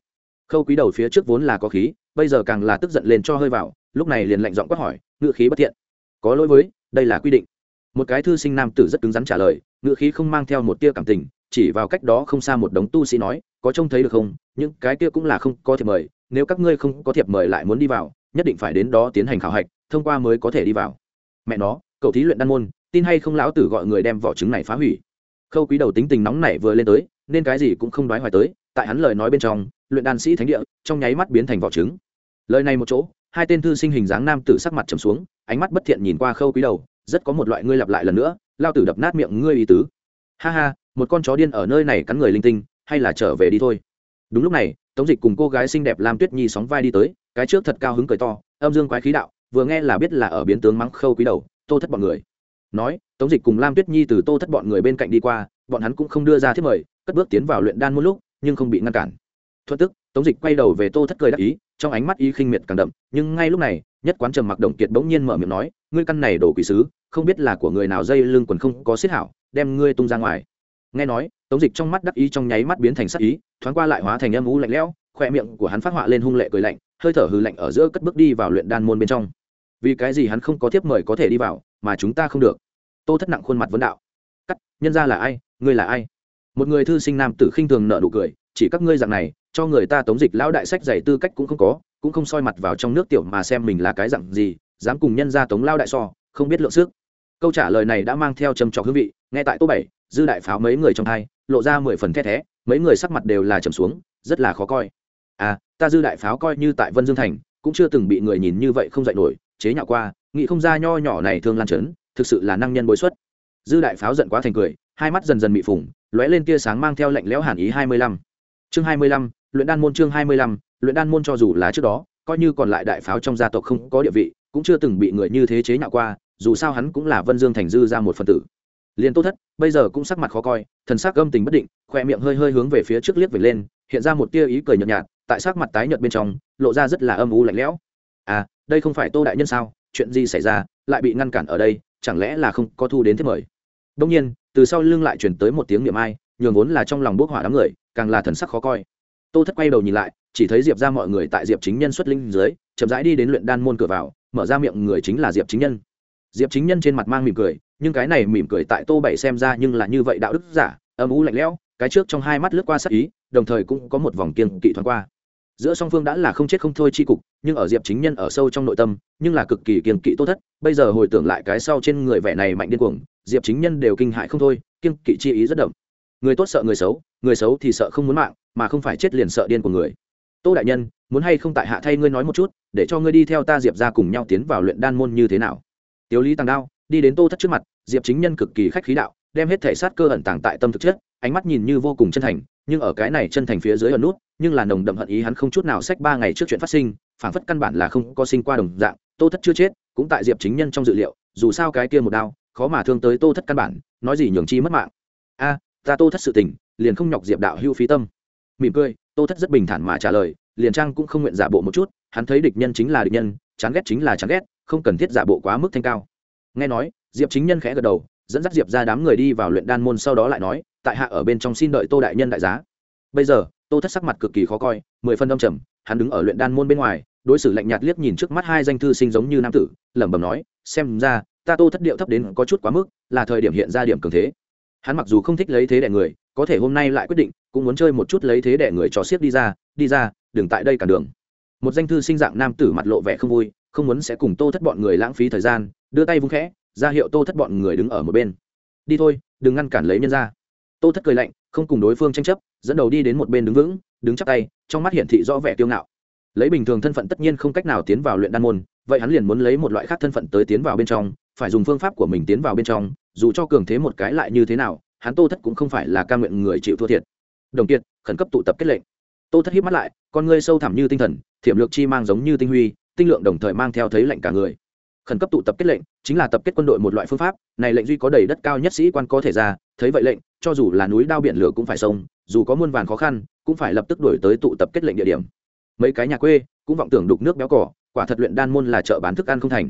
Khâu quý đầu phía trước vốn là có khí, bây giờ càng là tức giận lên cho hơi vào, lúc này liền lạnh giọng quát hỏi ngự khí bất thiện. Có lỗi với, đây là quy định. Một cái thư sinh nam tử rất cứng rắn trả lời ngự khí không mang theo một tia cảm tình, chỉ vào cách đó không xa một đống tu sĩ nói, có trông thấy được không? Những cái kia cũng là không có thiệp mời, nếu các ngươi không có thiệp mời lại muốn đi vào, nhất định phải đến đó tiến hành khảo hạch, thông qua mới có thể đi vào. Mẹ nó, cậu thí luyện đan môn, tin hay không lão tử gọi người đem vỏ trứng này phá hủy. Khâu quý đầu tính tình nóng nảy vừa lên tới, nên cái gì cũng không đoái hoài tới, tại hắn lời nói bên trong, luyện đan sĩ thánh địa, trong nháy mắt biến thành vỏ trứng. Lời này một chỗ, hai tên thư sinh hình dáng nam tử sắc mặt trầm xuống, ánh mắt bất thiện nhìn qua khâu quý đầu, rất có một loại ngươi lặp lại lần nữa lao tử đập nát miệng ngươi ý tứ. Ha ha, một con chó điên ở nơi này cắn người linh tinh, hay là trở về đi thôi. Đúng lúc này, tống dịch cùng cô gái xinh đẹp lam tuyết nhi sóng vai đi tới, cái trước thật cao hứng cười to, âm dương quái khí đạo, vừa nghe là biết là ở biến tướng mắng khâu quý đầu, tô thất bọn người. Nói, tống dịch cùng lam tuyết nhi từ tô thất bọn người bên cạnh đi qua, bọn hắn cũng không đưa ra thiết mời, cất bước tiến vào luyện đan một lúc, nhưng không bị ngăn cản. Thuận tức, tống dịch quay đầu về tô thất cười đắc ý, trong ánh mắt y khinh miệt càng đậm, nhưng ngay lúc này, nhất quán trầm mặc đồng kiệt bỗng nhiên mở miệng nói, ngươi căn này đổ quỷ sứ không biết là của người nào dây lưng quần không có xiết hảo, đem ngươi tung ra ngoài. Nghe nói, tống dịch trong mắt đắc ý trong nháy mắt biến thành sắc ý, thoáng qua lại hóa thành âm u lạnh lẽo, khoe miệng của hắn phát họa lên hung lệ cười lạnh, hơi thở hư lạnh ở giữa cất bước đi vào luyện đan môn bên trong. Vì cái gì hắn không có thiếp mời có thể đi vào, mà chúng ta không được? Tô thất nặng khuôn mặt vấn đạo. Cắt, nhân ra là ai? Ngươi là ai? Một người thư sinh nam tử khinh thường nợ nụ cười, chỉ các ngươi dạng này, cho người ta tống dịch lão đại sách dày tư cách cũng không có, cũng không soi mặt vào trong nước tiểu mà xem mình là cái dạng gì, dám cùng nhân ra tống lao đại so, không biết lượng sức câu trả lời này đã mang theo trầm trọc hương vị, nghe tại tô bảy, dư đại pháo mấy người trong hai, lộ ra mười phần the thé, mấy người sắc mặt đều là trầm xuống, rất là khó coi. À ta dư đại pháo coi như tại vân dương thành, cũng chưa từng bị người nhìn như vậy không dạy nổi, chế nhạo qua, nghĩ không ra nho nhỏ này thương lan trấn, thực sự là năng nhân bối xuất. Dư đại pháo giận quá thành cười, hai mắt dần dần bị phủng lóe lên tia sáng mang theo lệnh lẽo hàn ý hai mươi lăm. Chương hai mươi lăm, luyện đan môn chương hai mươi lăm, luyện đan môn cho dù là trước đó, coi như còn lại đại pháo trong gia tộc không có địa vị, cũng chưa từng bị người như thế chế nhạo qua dù sao hắn cũng là vân dương thành dư ra một phần tử. Liền tô thất, bây giờ cũng sắc mặt khó coi, thần sắc gâm tình bất định, khoe miệng hơi hơi hướng về phía trước liếc về lên, hiện ra một tia ý cười nhợt nhạt, tại sắc mặt tái nhợt bên trong, lộ ra rất là âm u lạnh lẽo. À đây không phải tô đại nhân sao? Chuyện gì xảy ra? Lại bị ngăn cản ở đây, chẳng lẽ là không có thu đến thế mời? Đông nhiên, từ sau lưng lại chuyển tới một tiếng niệm ai, nhường vốn là trong lòng bốc hỏa đám người, càng là thần sắc khó coi. Tô thất quay đầu nhìn lại, chỉ thấy diệp ra mọi người tại diệp chính nhân xuất linh dưới, chậm rãi đi đến luyện đan môn cửa vào, mở ra miệng người chính là diệp chính nhân diệp chính nhân trên mặt mang mỉm cười, nhưng cái này mỉm cười tại tô bảy xem ra nhưng là như vậy đạo đức giả, âm u lạnh lẽo, cái trước trong hai mắt lướt qua sắc ý, đồng thời cũng có một vòng kiên kỵ thoáng qua. Giữa song phương đã là không chết không thôi chi cục, nhưng ở diệp chính nhân ở sâu trong nội tâm, nhưng là cực kỳ kiên kỵ tô thất, bây giờ hồi tưởng lại cái sau trên người vẻ này mạnh điên cuồng, diệp chính nhân đều kinh hại không thôi kiên kỵ chi ý rất đậm. Người tốt sợ người xấu người xấu thì sợ không muốn mạng, mà không phải chết liền sợ điên của người. Tô đại nhân, muốn hay không tại hạ thay ngươi nói một chút, để cho ngươi đi theo ta diệp ra cùng nhau tiến vào luyện đan môn như thế nào? Tiếu lý tàng đao, đi đến tô thất trước mặt, diệp chính nhân cực kỳ khách khí đạo, đem hết thể sát cơ ẩn tàng tại tâm thực chất, ánh mắt nhìn như vô cùng chân thành, nhưng ở cái này chân thành phía dưới ẩn nút, nhưng là nồng đậm hận ý hắn không chút nào sách ba ngày trước chuyện phát sinh, phảng phất căn bản là không có sinh qua đồng dạng, tô thất chưa chết, cũng tại diệp chính nhân trong dự liệu, dù sao cái kia một đao, khó mà thương tới tô thất căn bản, nói gì nhường chi mất mạng. A, ta tô thất sự tình, liền không nhọc diệp đạo hưu phí tâm. Mỉm cười, tô thất rất bình thản mà trả lời, liền trang cũng không nguyện giả bộ một chút, hắn thấy địch nhân chính là địch nhân, chán ghét chính là chán ghét không cần thiết giả bộ quá mức thanh cao. Nghe nói, diệp chính nhân khẽ gật đầu, dẫn dắt diệp ra đám người đi vào luyện đan môn sau đó lại nói, tại hạ ở bên trong xin đợi tô đại nhân đại giá. Bây giờ, tô thất sắc mặt cực kỳ khó coi, mười phân đông trầm, hắn đứng ở luyện đan môn bên ngoài, đối xử lạnh nhạt liếc nhìn trước mắt hai danh thư sinh giống như nam tử, lẩm bẩm nói, xem ra, ta tô thất điệu thấp đến có chút quá mức, là thời điểm hiện ra điểm cường thế. Hắn mặc dù không thích lấy thế đẻ người, có thể hôm nay lại quyết định, cũng muốn chơi một chút lấy thế đẻ người cho siết đi ra đi ra, đừng tại đây cả đường. Một danh thư sinh dạng nam tử mặt lộ vẻ không vui không muốn sẽ cùng tô thất bọn người lãng phí thời gian, đưa tay vung khẽ, ra hiệu tô thất bọn người đứng ở một bên. Đi thôi, đừng ngăn cản lấy nhân ra tô thất cười lạnh, không cùng đối phương tranh chấp, dẫn đầu đi đến một bên đứng vững, đứng chắc tay, trong mắt hiển thị rõ vẻ kiêu ngạo. Lấy bình thường thân phận tất nhiên không cách nào tiến vào luyện đan môn, vậy hắn liền muốn lấy một loại khác thân phận tới tiến vào bên trong, phải dùng phương pháp của mình tiến vào bên trong, dù cho cường thế một cái lại như thế nào, hắn tô thất cũng không phải là ca nguyện người chịu thua thiệt. Đồng kiệt, khẩn cấp tụ tập kết lệnh. Tô thất hiếp mắt lại, con ngươi sâu thẳm như tinh thần, thiểm lược chi mang giống như tinh huy tinh lượng đồng thời mang theo thấy lệnh cả người. Khẩn cấp tụ tập kết lệnh, chính là tập kết quân đội một loại phương pháp, này lệnh duy có đầy đất cao nhất sĩ quan có thể ra, thấy vậy lệnh, cho dù là núi đao biển lửa cũng phải sông dù có muôn vàn khó khăn, cũng phải lập tức đổi tới tụ tập kết lệnh địa điểm. Mấy cái nhà quê cũng vọng tưởng đục nước béo cỏ, quả thật luyện đan môn là chợ bán thức ăn không thành.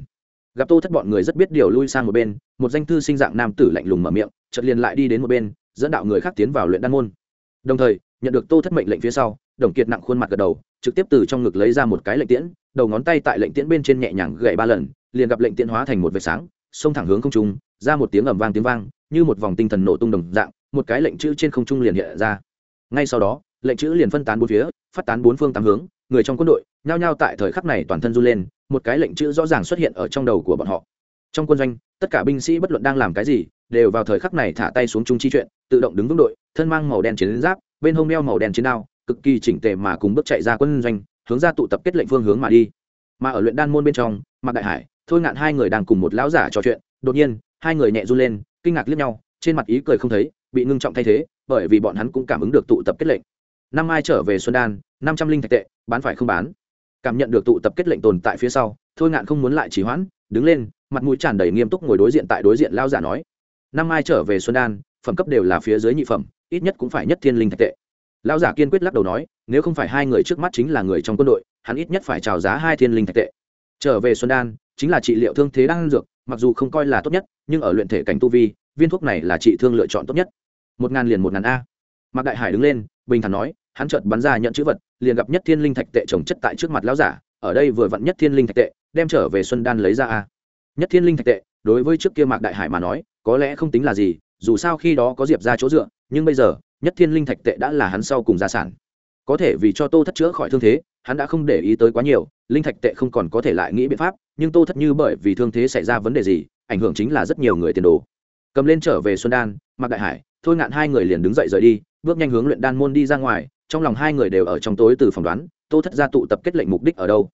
Gặp tô thất bọn người rất biết điều lui sang một bên, một danh thư sinh dạng nam tử lạnh lùng mở miệng, chợt liền lại đi đến một bên, dẫn đạo người khác tiến vào luyện đan môn. Đồng thời, nhận được tô thất mệnh lệnh phía sau đồng kiệt nặng khuôn mặt gật đầu, trực tiếp từ trong ngực lấy ra một cái lệnh tiễn, đầu ngón tay tại lệnh tiễn bên trên nhẹ nhàng gậy ba lần, liền gặp lệnh tiễn hóa thành một vệt sáng, xông thẳng hướng không trung, ra một tiếng ầm vang tiếng vang, như một vòng tinh thần nổ tung đồng dạng, một cái lệnh chữ trên không trung liền hiện ra. Ngay sau đó, lệnh chữ liền phân tán bốn phía, phát tán bốn phương tám hướng, người trong quân đội nhao nhao tại thời khắc này toàn thân run lên, một cái lệnh chữ rõ ràng xuất hiện ở trong đầu của bọn họ. Trong quân doanh, tất cả binh sĩ bất luận đang làm cái gì, đều vào thời khắc này thả tay xuống chung chi chuyện, tự động đứng vững đội, thân mang màu đen chiến giáp, bên hông đeo màu đen chiến đao cực kỳ chỉnh tề mà cùng bước chạy ra quân doanh, hướng ra tụ tập kết lệnh phương hướng mà đi. Mà ở luyện đan môn bên trong, mạc đại hải, thôi ngạn hai người đang cùng một lão giả trò chuyện, đột nhiên, hai người nhẹ run lên, kinh ngạc liếc nhau, trên mặt ý cười không thấy, bị ngưng trọng thay thế, bởi vì bọn hắn cũng cảm ứng được tụ tập kết lệnh. Năm mai trở về xuân đan, năm trăm linh thạch tệ, bán phải không bán. Cảm nhận được tụ tập kết lệnh tồn tại phía sau, thôi ngạn không muốn lại trì hoãn, đứng lên, mặt mũi tràn đầy nghiêm túc ngồi đối diện tại đối diện lao giả nói, năm mai trở về xuân đan, phẩm cấp đều là phía dưới nhị phẩm, ít nhất cũng phải nhất thiên linh thạch tệ lão giả kiên quyết lắc đầu nói, nếu không phải hai người trước mắt chính là người trong quân đội, hắn ít nhất phải trào giá hai thiên linh thạch tệ. Trở về xuân đan, chính là trị liệu thương thế đang dược, mặc dù không coi là tốt nhất, nhưng ở luyện thể cảnh tu vi, viên thuốc này là trị thương lựa chọn tốt nhất. Một ngàn liền một ngàn a. Mạc đại hải đứng lên, bình thản nói, hắn chợt bắn ra nhận chữ vật, liền gặp nhất thiên linh thạch tệ trồng chất tại trước mặt lão giả, ở đây vừa vặn nhất thiên linh thạch tệ, đem trở về xuân đan lấy ra a. Nhất thiên linh thạch tệ, đối với trước kia mạc đại hải mà nói, có lẽ không tính là gì, dù sao khi đó có diệp ra chỗ dựa, nhưng bây giờ nhất thiên linh thạch tệ đã là hắn sau cùng gia sản. Có thể vì cho tô thất chữa khỏi thương thế, hắn đã không để ý tới quá nhiều, linh thạch tệ không còn có thể lại nghĩ biện pháp, nhưng tô thất như bởi vì thương thế xảy ra vấn đề gì, ảnh hưởng chính là rất nhiều người tiền đồ. Cầm lên trở về xuân đan Mặc đại hải, thôi ngạn hai người liền đứng dậy rời đi, bước nhanh hướng luyện đan môn đi ra ngoài, trong lòng hai người đều ở trong tối từ phỏng đoán, tô thất gia tụ tập kết lệnh mục đích ở đâu.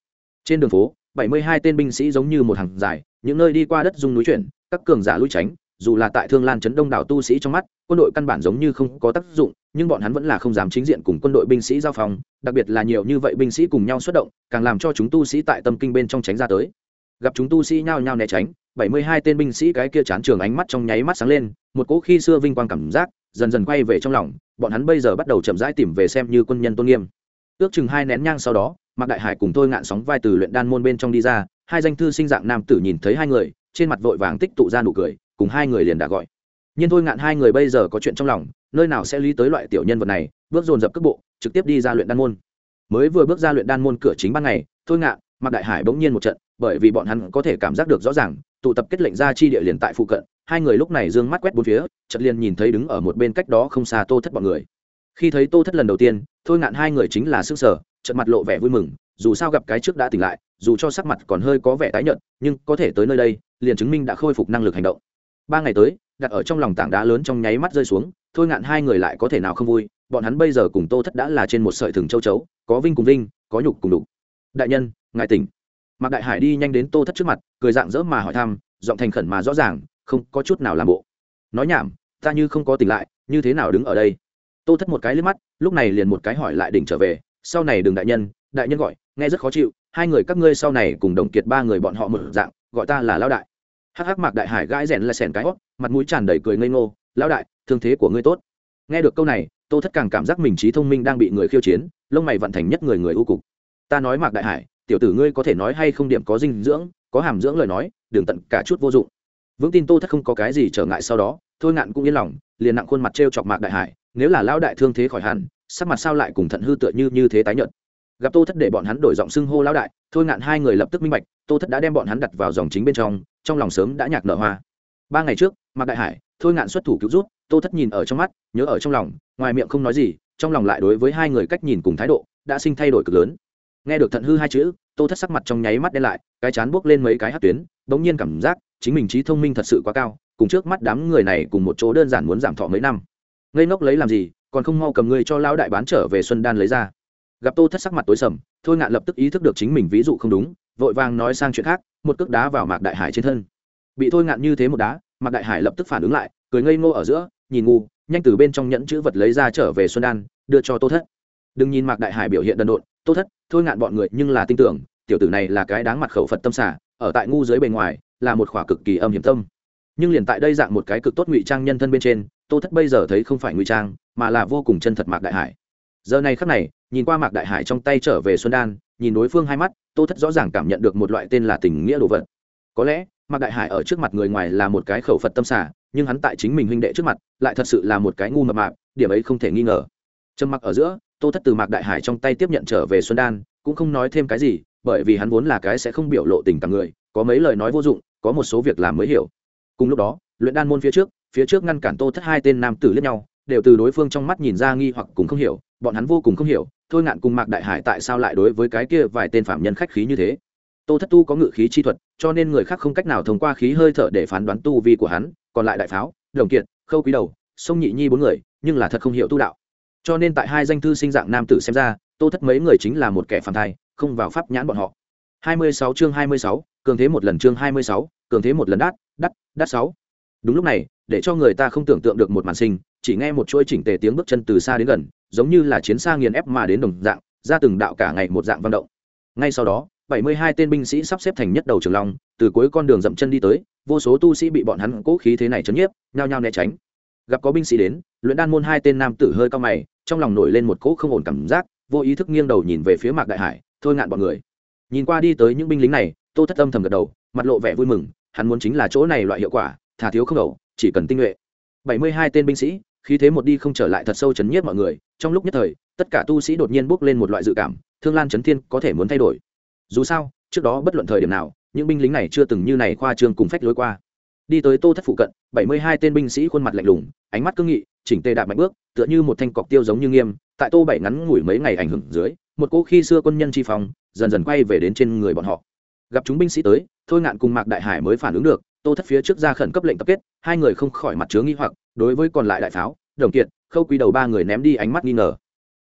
Trên đường phố, bảy mươi hai tên binh sĩ giống như một hàng dài, những nơi đi qua đất dung núi chuyển, các cường giả lui tránh dù là tại thương lan chấn đông đảo tu sĩ trong mắt, quân đội căn bản giống như không có tác dụng, nhưng bọn hắn vẫn là không dám chính diện cùng quân đội binh sĩ giao phòng đặc biệt là nhiều như vậy binh sĩ cùng nhau xuất động, càng làm cho chúng tu sĩ tại tâm kinh bên trong tránh ra tới. Gặp chúng tu sĩ nhao nhao né tránh, bảy mươi hai tên binh sĩ cái kia chán trường ánh mắt trong nháy mắt sáng lên, một cỗ khi xưa vinh quang cảm giác dần dần quay về trong lòng, bọn hắn bây giờ bắt đầu chậm rãi tìm về xem như quân nhân tôn nghiêm. Ước chừng hai nén nhang sau đó, mạc đại hải cùng tôi ngạn sóng vai từ luyện đan môn bên trong đi ra, hai danh thư sinh dạng nam tử nhìn thấy hai người, trên mặt vội vàng tích tụ ra nụ cười cùng hai người liền đã gọi. Nhưng thôi ngạn hai người bây giờ có chuyện trong lòng, nơi nào sẽ lý tới loại tiểu nhân vật này, bước dồn dập cước bộ, trực tiếp đi ra luyện đan môn. Mới vừa bước ra luyện đan môn cửa chính ban ngày, thôi ngạn mặc đại hải bỗng nhiên một trận, bởi vì bọn hắn có thể cảm giác được rõ ràng, tụ tập kết lệnh ra chi địa liền tại phụ cận, hai người lúc này d ư ơ n g mắt quét bốn phía chật liền nhìn thấy đứng ở một bên cách đó không xa tô thất bọn người. Khi thấy tô thất lần đầu tiên, thôi ngạn hai người chính là s ư ơ n g sở trận mặt lộ vẻ vui mừng, dù sao gặp cái trước đã tỉnh lại, dù cho sắc mặt còn hơi có vẻ tái nhợt, nhưng có thể tới nơi đây, liền chứng minh đã khôi phục năng lực hành động ba ngày tới, đặt ở trong lòng tảng đá lớn trong nháy mắt rơi xuống, thôi ngạn hai người lại có thể nào không vui, bọn hắn bây giờ cùng tô thất đã là trên một sợi thừng châu chấu, có vinh cùng vinh, có nhục cùng đục đại nhân, ngài tỉnh. Mạc đại hải đi nhanh đến tô thất trước mặt, cười dạng dỡ mà hỏi thăm, giọng thành khẩn mà rõ ràng, không có chút nào làm bộ. Nói nhảm, ta như không có tỉnh lại, như thế nào đứng ở đây? Tô thất một cái liếc mắt, lúc này liền một cái hỏi lại đỉnh trở về, sau này đừng đại nhân đại nhân gọi, nghe rất khó chịu, hai người các ngươi sau này cùng đồng kiệt ba người bọn họ một dạng, gọi ta là lão đại hắc hắc mạc đại hải gãi rèn là sèn cái hót mặt mũi tràn đầy cười ngây ngô, lão đại, thương thế của ngươi tốt. Nghe được câu này, tô thất càng cảm giác mình trí thông minh đang bị người khiêu chiến, lông mày vận thành nhất người người ưu cục. Ta nói mạc đại hải, tiểu tử ngươi có thể nói hay không điểm có dinh dưỡng, có hàm dưỡng lời nói đường tận cả chút vô dụng. Vững tin tô thất không có cái gì trở ngại sau đó, thôi ngạn cũng yên lòng, liền nặng khuôn mặt trêu chọc mạc đại hải, nếu là lão đại thương thế khỏi hẳn, sắc mặt sao lại cùng thận hư tựa như như thế tái nhợt? Gặp tô thất để bọn hắn đổi giọng xưng hô lão đại, thôi ngạn hai người lập tức minh bạch, tô thất đã đem bọn hắn đặt vào dòng chính bên trong trong lòng sớm đã nhạc nở hoa. Ba ngày trước, mạc đại hải, thôi ngạn xuất thủ cứu rút tô thất nhìn ở trong mắt, nhớ ở trong lòng, ngoài miệng không nói gì, trong lòng lại đối với hai người cách nhìn cùng thái độ, đã sinh thay đổi cực lớn. Nghe được thận hư hai chữ, tô thất sắc mặt trong nháy mắt đen lại, cái chán buốc lên mấy cái hát tuyến, bỗng nhiên cảm giác chính mình trí thông minh thật sự quá cao, cùng trước mắt đám người này cùng một chỗ đơn giản muốn giảm thọ mấy năm. Ngây ngốc lấy làm gì, còn không mau cầm ngươi cho lão đại bán trở về xuân đan lấy ra. Gặp tô thất sắc mặt tối sầm, thôi ngạn lập tức ý thức được chính mình ví dụ không đúng, vội vàng nói sang chuyện khác một cước đá vào mạc đại hải trên thân. Bị thôi ngạn như thế một đá, mạc đại hải lập tức phản ứng lại, cười ngây ngô ở giữa, nhìn ngu, nhanh từ bên trong nhẫn chữ vật lấy ra trở về xuân đan, đưa cho tô thất. Đừng nhìn mạc đại hải biểu hiện đần độn, tô thất, thôi ngạn bọn người nhưng là tin tưởng, tiểu tử này là cái đáng mặt khẩu phật tâm xả ở tại ngu dưới bề ngoài, là một khỏa cực kỳ âm hiểm tâm. Nhưng liền tại đây dạng một cái cực tốt ngụy trang nhân thân bên trên, tô thất bây giờ thấy không phải ngụy trang, mà là vô cùng chân thật mạc đại hải giờ này khắc này, nhìn qua mạc đại hải trong tay trở về xuân đan, nhìn đối phương hai mắt, tô thất rõ ràng cảm nhận được một loại tên là tình nghĩa đồ vật. Có lẽ, mạc đại hải ở trước mặt người ngoài là một cái khẩu phật tâm xả nhưng hắn tại chính mình huynh đệ trước mặt, lại thật sự là một cái ngu mập mạc điểm ấy không thể nghi ngờ. Trầm mặc ở giữa, tô thất từ mạc đại hải trong tay tiếp nhận trở về xuân đan, cũng không nói thêm cái gì, bởi vì hắn vốn là cái sẽ không biểu lộ tình cảm người, có mấy lời nói vô dụng, có một số việc làm mới hiểu. Cùng lúc đó, luyện đan môn phía trước phía trước ngăn cản tô thất hai tên nam tử lẫn nhau đều từ đối phương trong mắt nhìn ra nghi hoặc cùng không hiểu bọn hắn vô cùng không hiểu thôi ngạn cùng mạc đại hải tại sao lại đối với cái kia vài tên phạm nhân khách khí như thế? Tô thất tu có ngự khí chi thuật cho nên người khác không cách nào thông qua khí hơi thở để phán đoán tu vi của hắn còn lại đại pháo đồng kiệt khâu quý đầu sông nhị nhi bốn người nhưng là thật không hiểu tu đạo. Cho nên tại hai danh thư sinh dạng nam tử xem ra tô thất mấy người chính là một kẻ phản thai không vào pháp nhãn bọn họ. 26 chương 26, cường thế một lần chương 26, cường thế một lần đắt đắt đắt sáu. Đúng lúc này để cho người ta không tưởng tượng được một màn sinh chỉ nghe một chuỗi chỉnh tề tiếng bước chân từ xa đến gần, giống như là chiến xa nghiền ép mà đến đồng dạng, ra từng đạo cả ngày một dạng vận động. Ngay sau đó 72 tên binh sĩ sắp xếp thành nhất đầu trường long, từ cuối con đường dậm chân đi tới, vô số tu sĩ bị bọn hắn cố khí thế này chấn nhiếp, nhao nhao né tránh. Gặp có binh sĩ đến, luyện đan môn hai tên nam tử hơi cao mày, trong lòng nổi lên một cỗ không ổn cảm giác, vô ý thức nghiêng đầu nhìn về phía mạc đại hải, thôi ngạn bọn người. Nhìn qua đi tới những binh lính này, tô thất âm thầm gật đầu, mặt lộ vẻ vui mừng, hắn muốn chính là chỗ này loại hiệu quả thả thiếu không đầu chỉ cần tinh nhuệ. bảy mươi hai tên binh sĩ khí thế một đi không trở lại thật sâu chấn nhiếp mọi người, trong lúc nhất thời, tất cả tu sĩ đột nhiên bước lên một loại dự cảm, thương lan chấn thiên có thể muốn thay đổi. Dù sao, trước đó bất luận thời điểm nào, những binh lính này chưa từng như này khoa trương cùng phách lối qua. Đi tới tô thất phụ cận, bảy mươi hai tên binh sĩ khuôn mặt lạnh lùng, ánh mắt cương nghị, chỉnh tề đạp mạnh bước, tựa như một thanh cọc tiêu giống như nghiêm, tại tô bảy ngắn ngủi mấy ngày ảnh hưởng dưới, một cô khi xưa quân nhân chi phòng dần dần quay về đến trên người bọn họ. Gặp chúng binh sĩ tới, thôi ngạn cùng mạc đại hải mới phản ứng được, tô thất phía trước ra khẩn cấp lệnh tập kết, hai người không khỏi mặt chứa nghi hoặc đối với còn lại đại pháo, đồng kiệt, khâu quý đầu ba người ném đi ánh mắt nghi ngờ.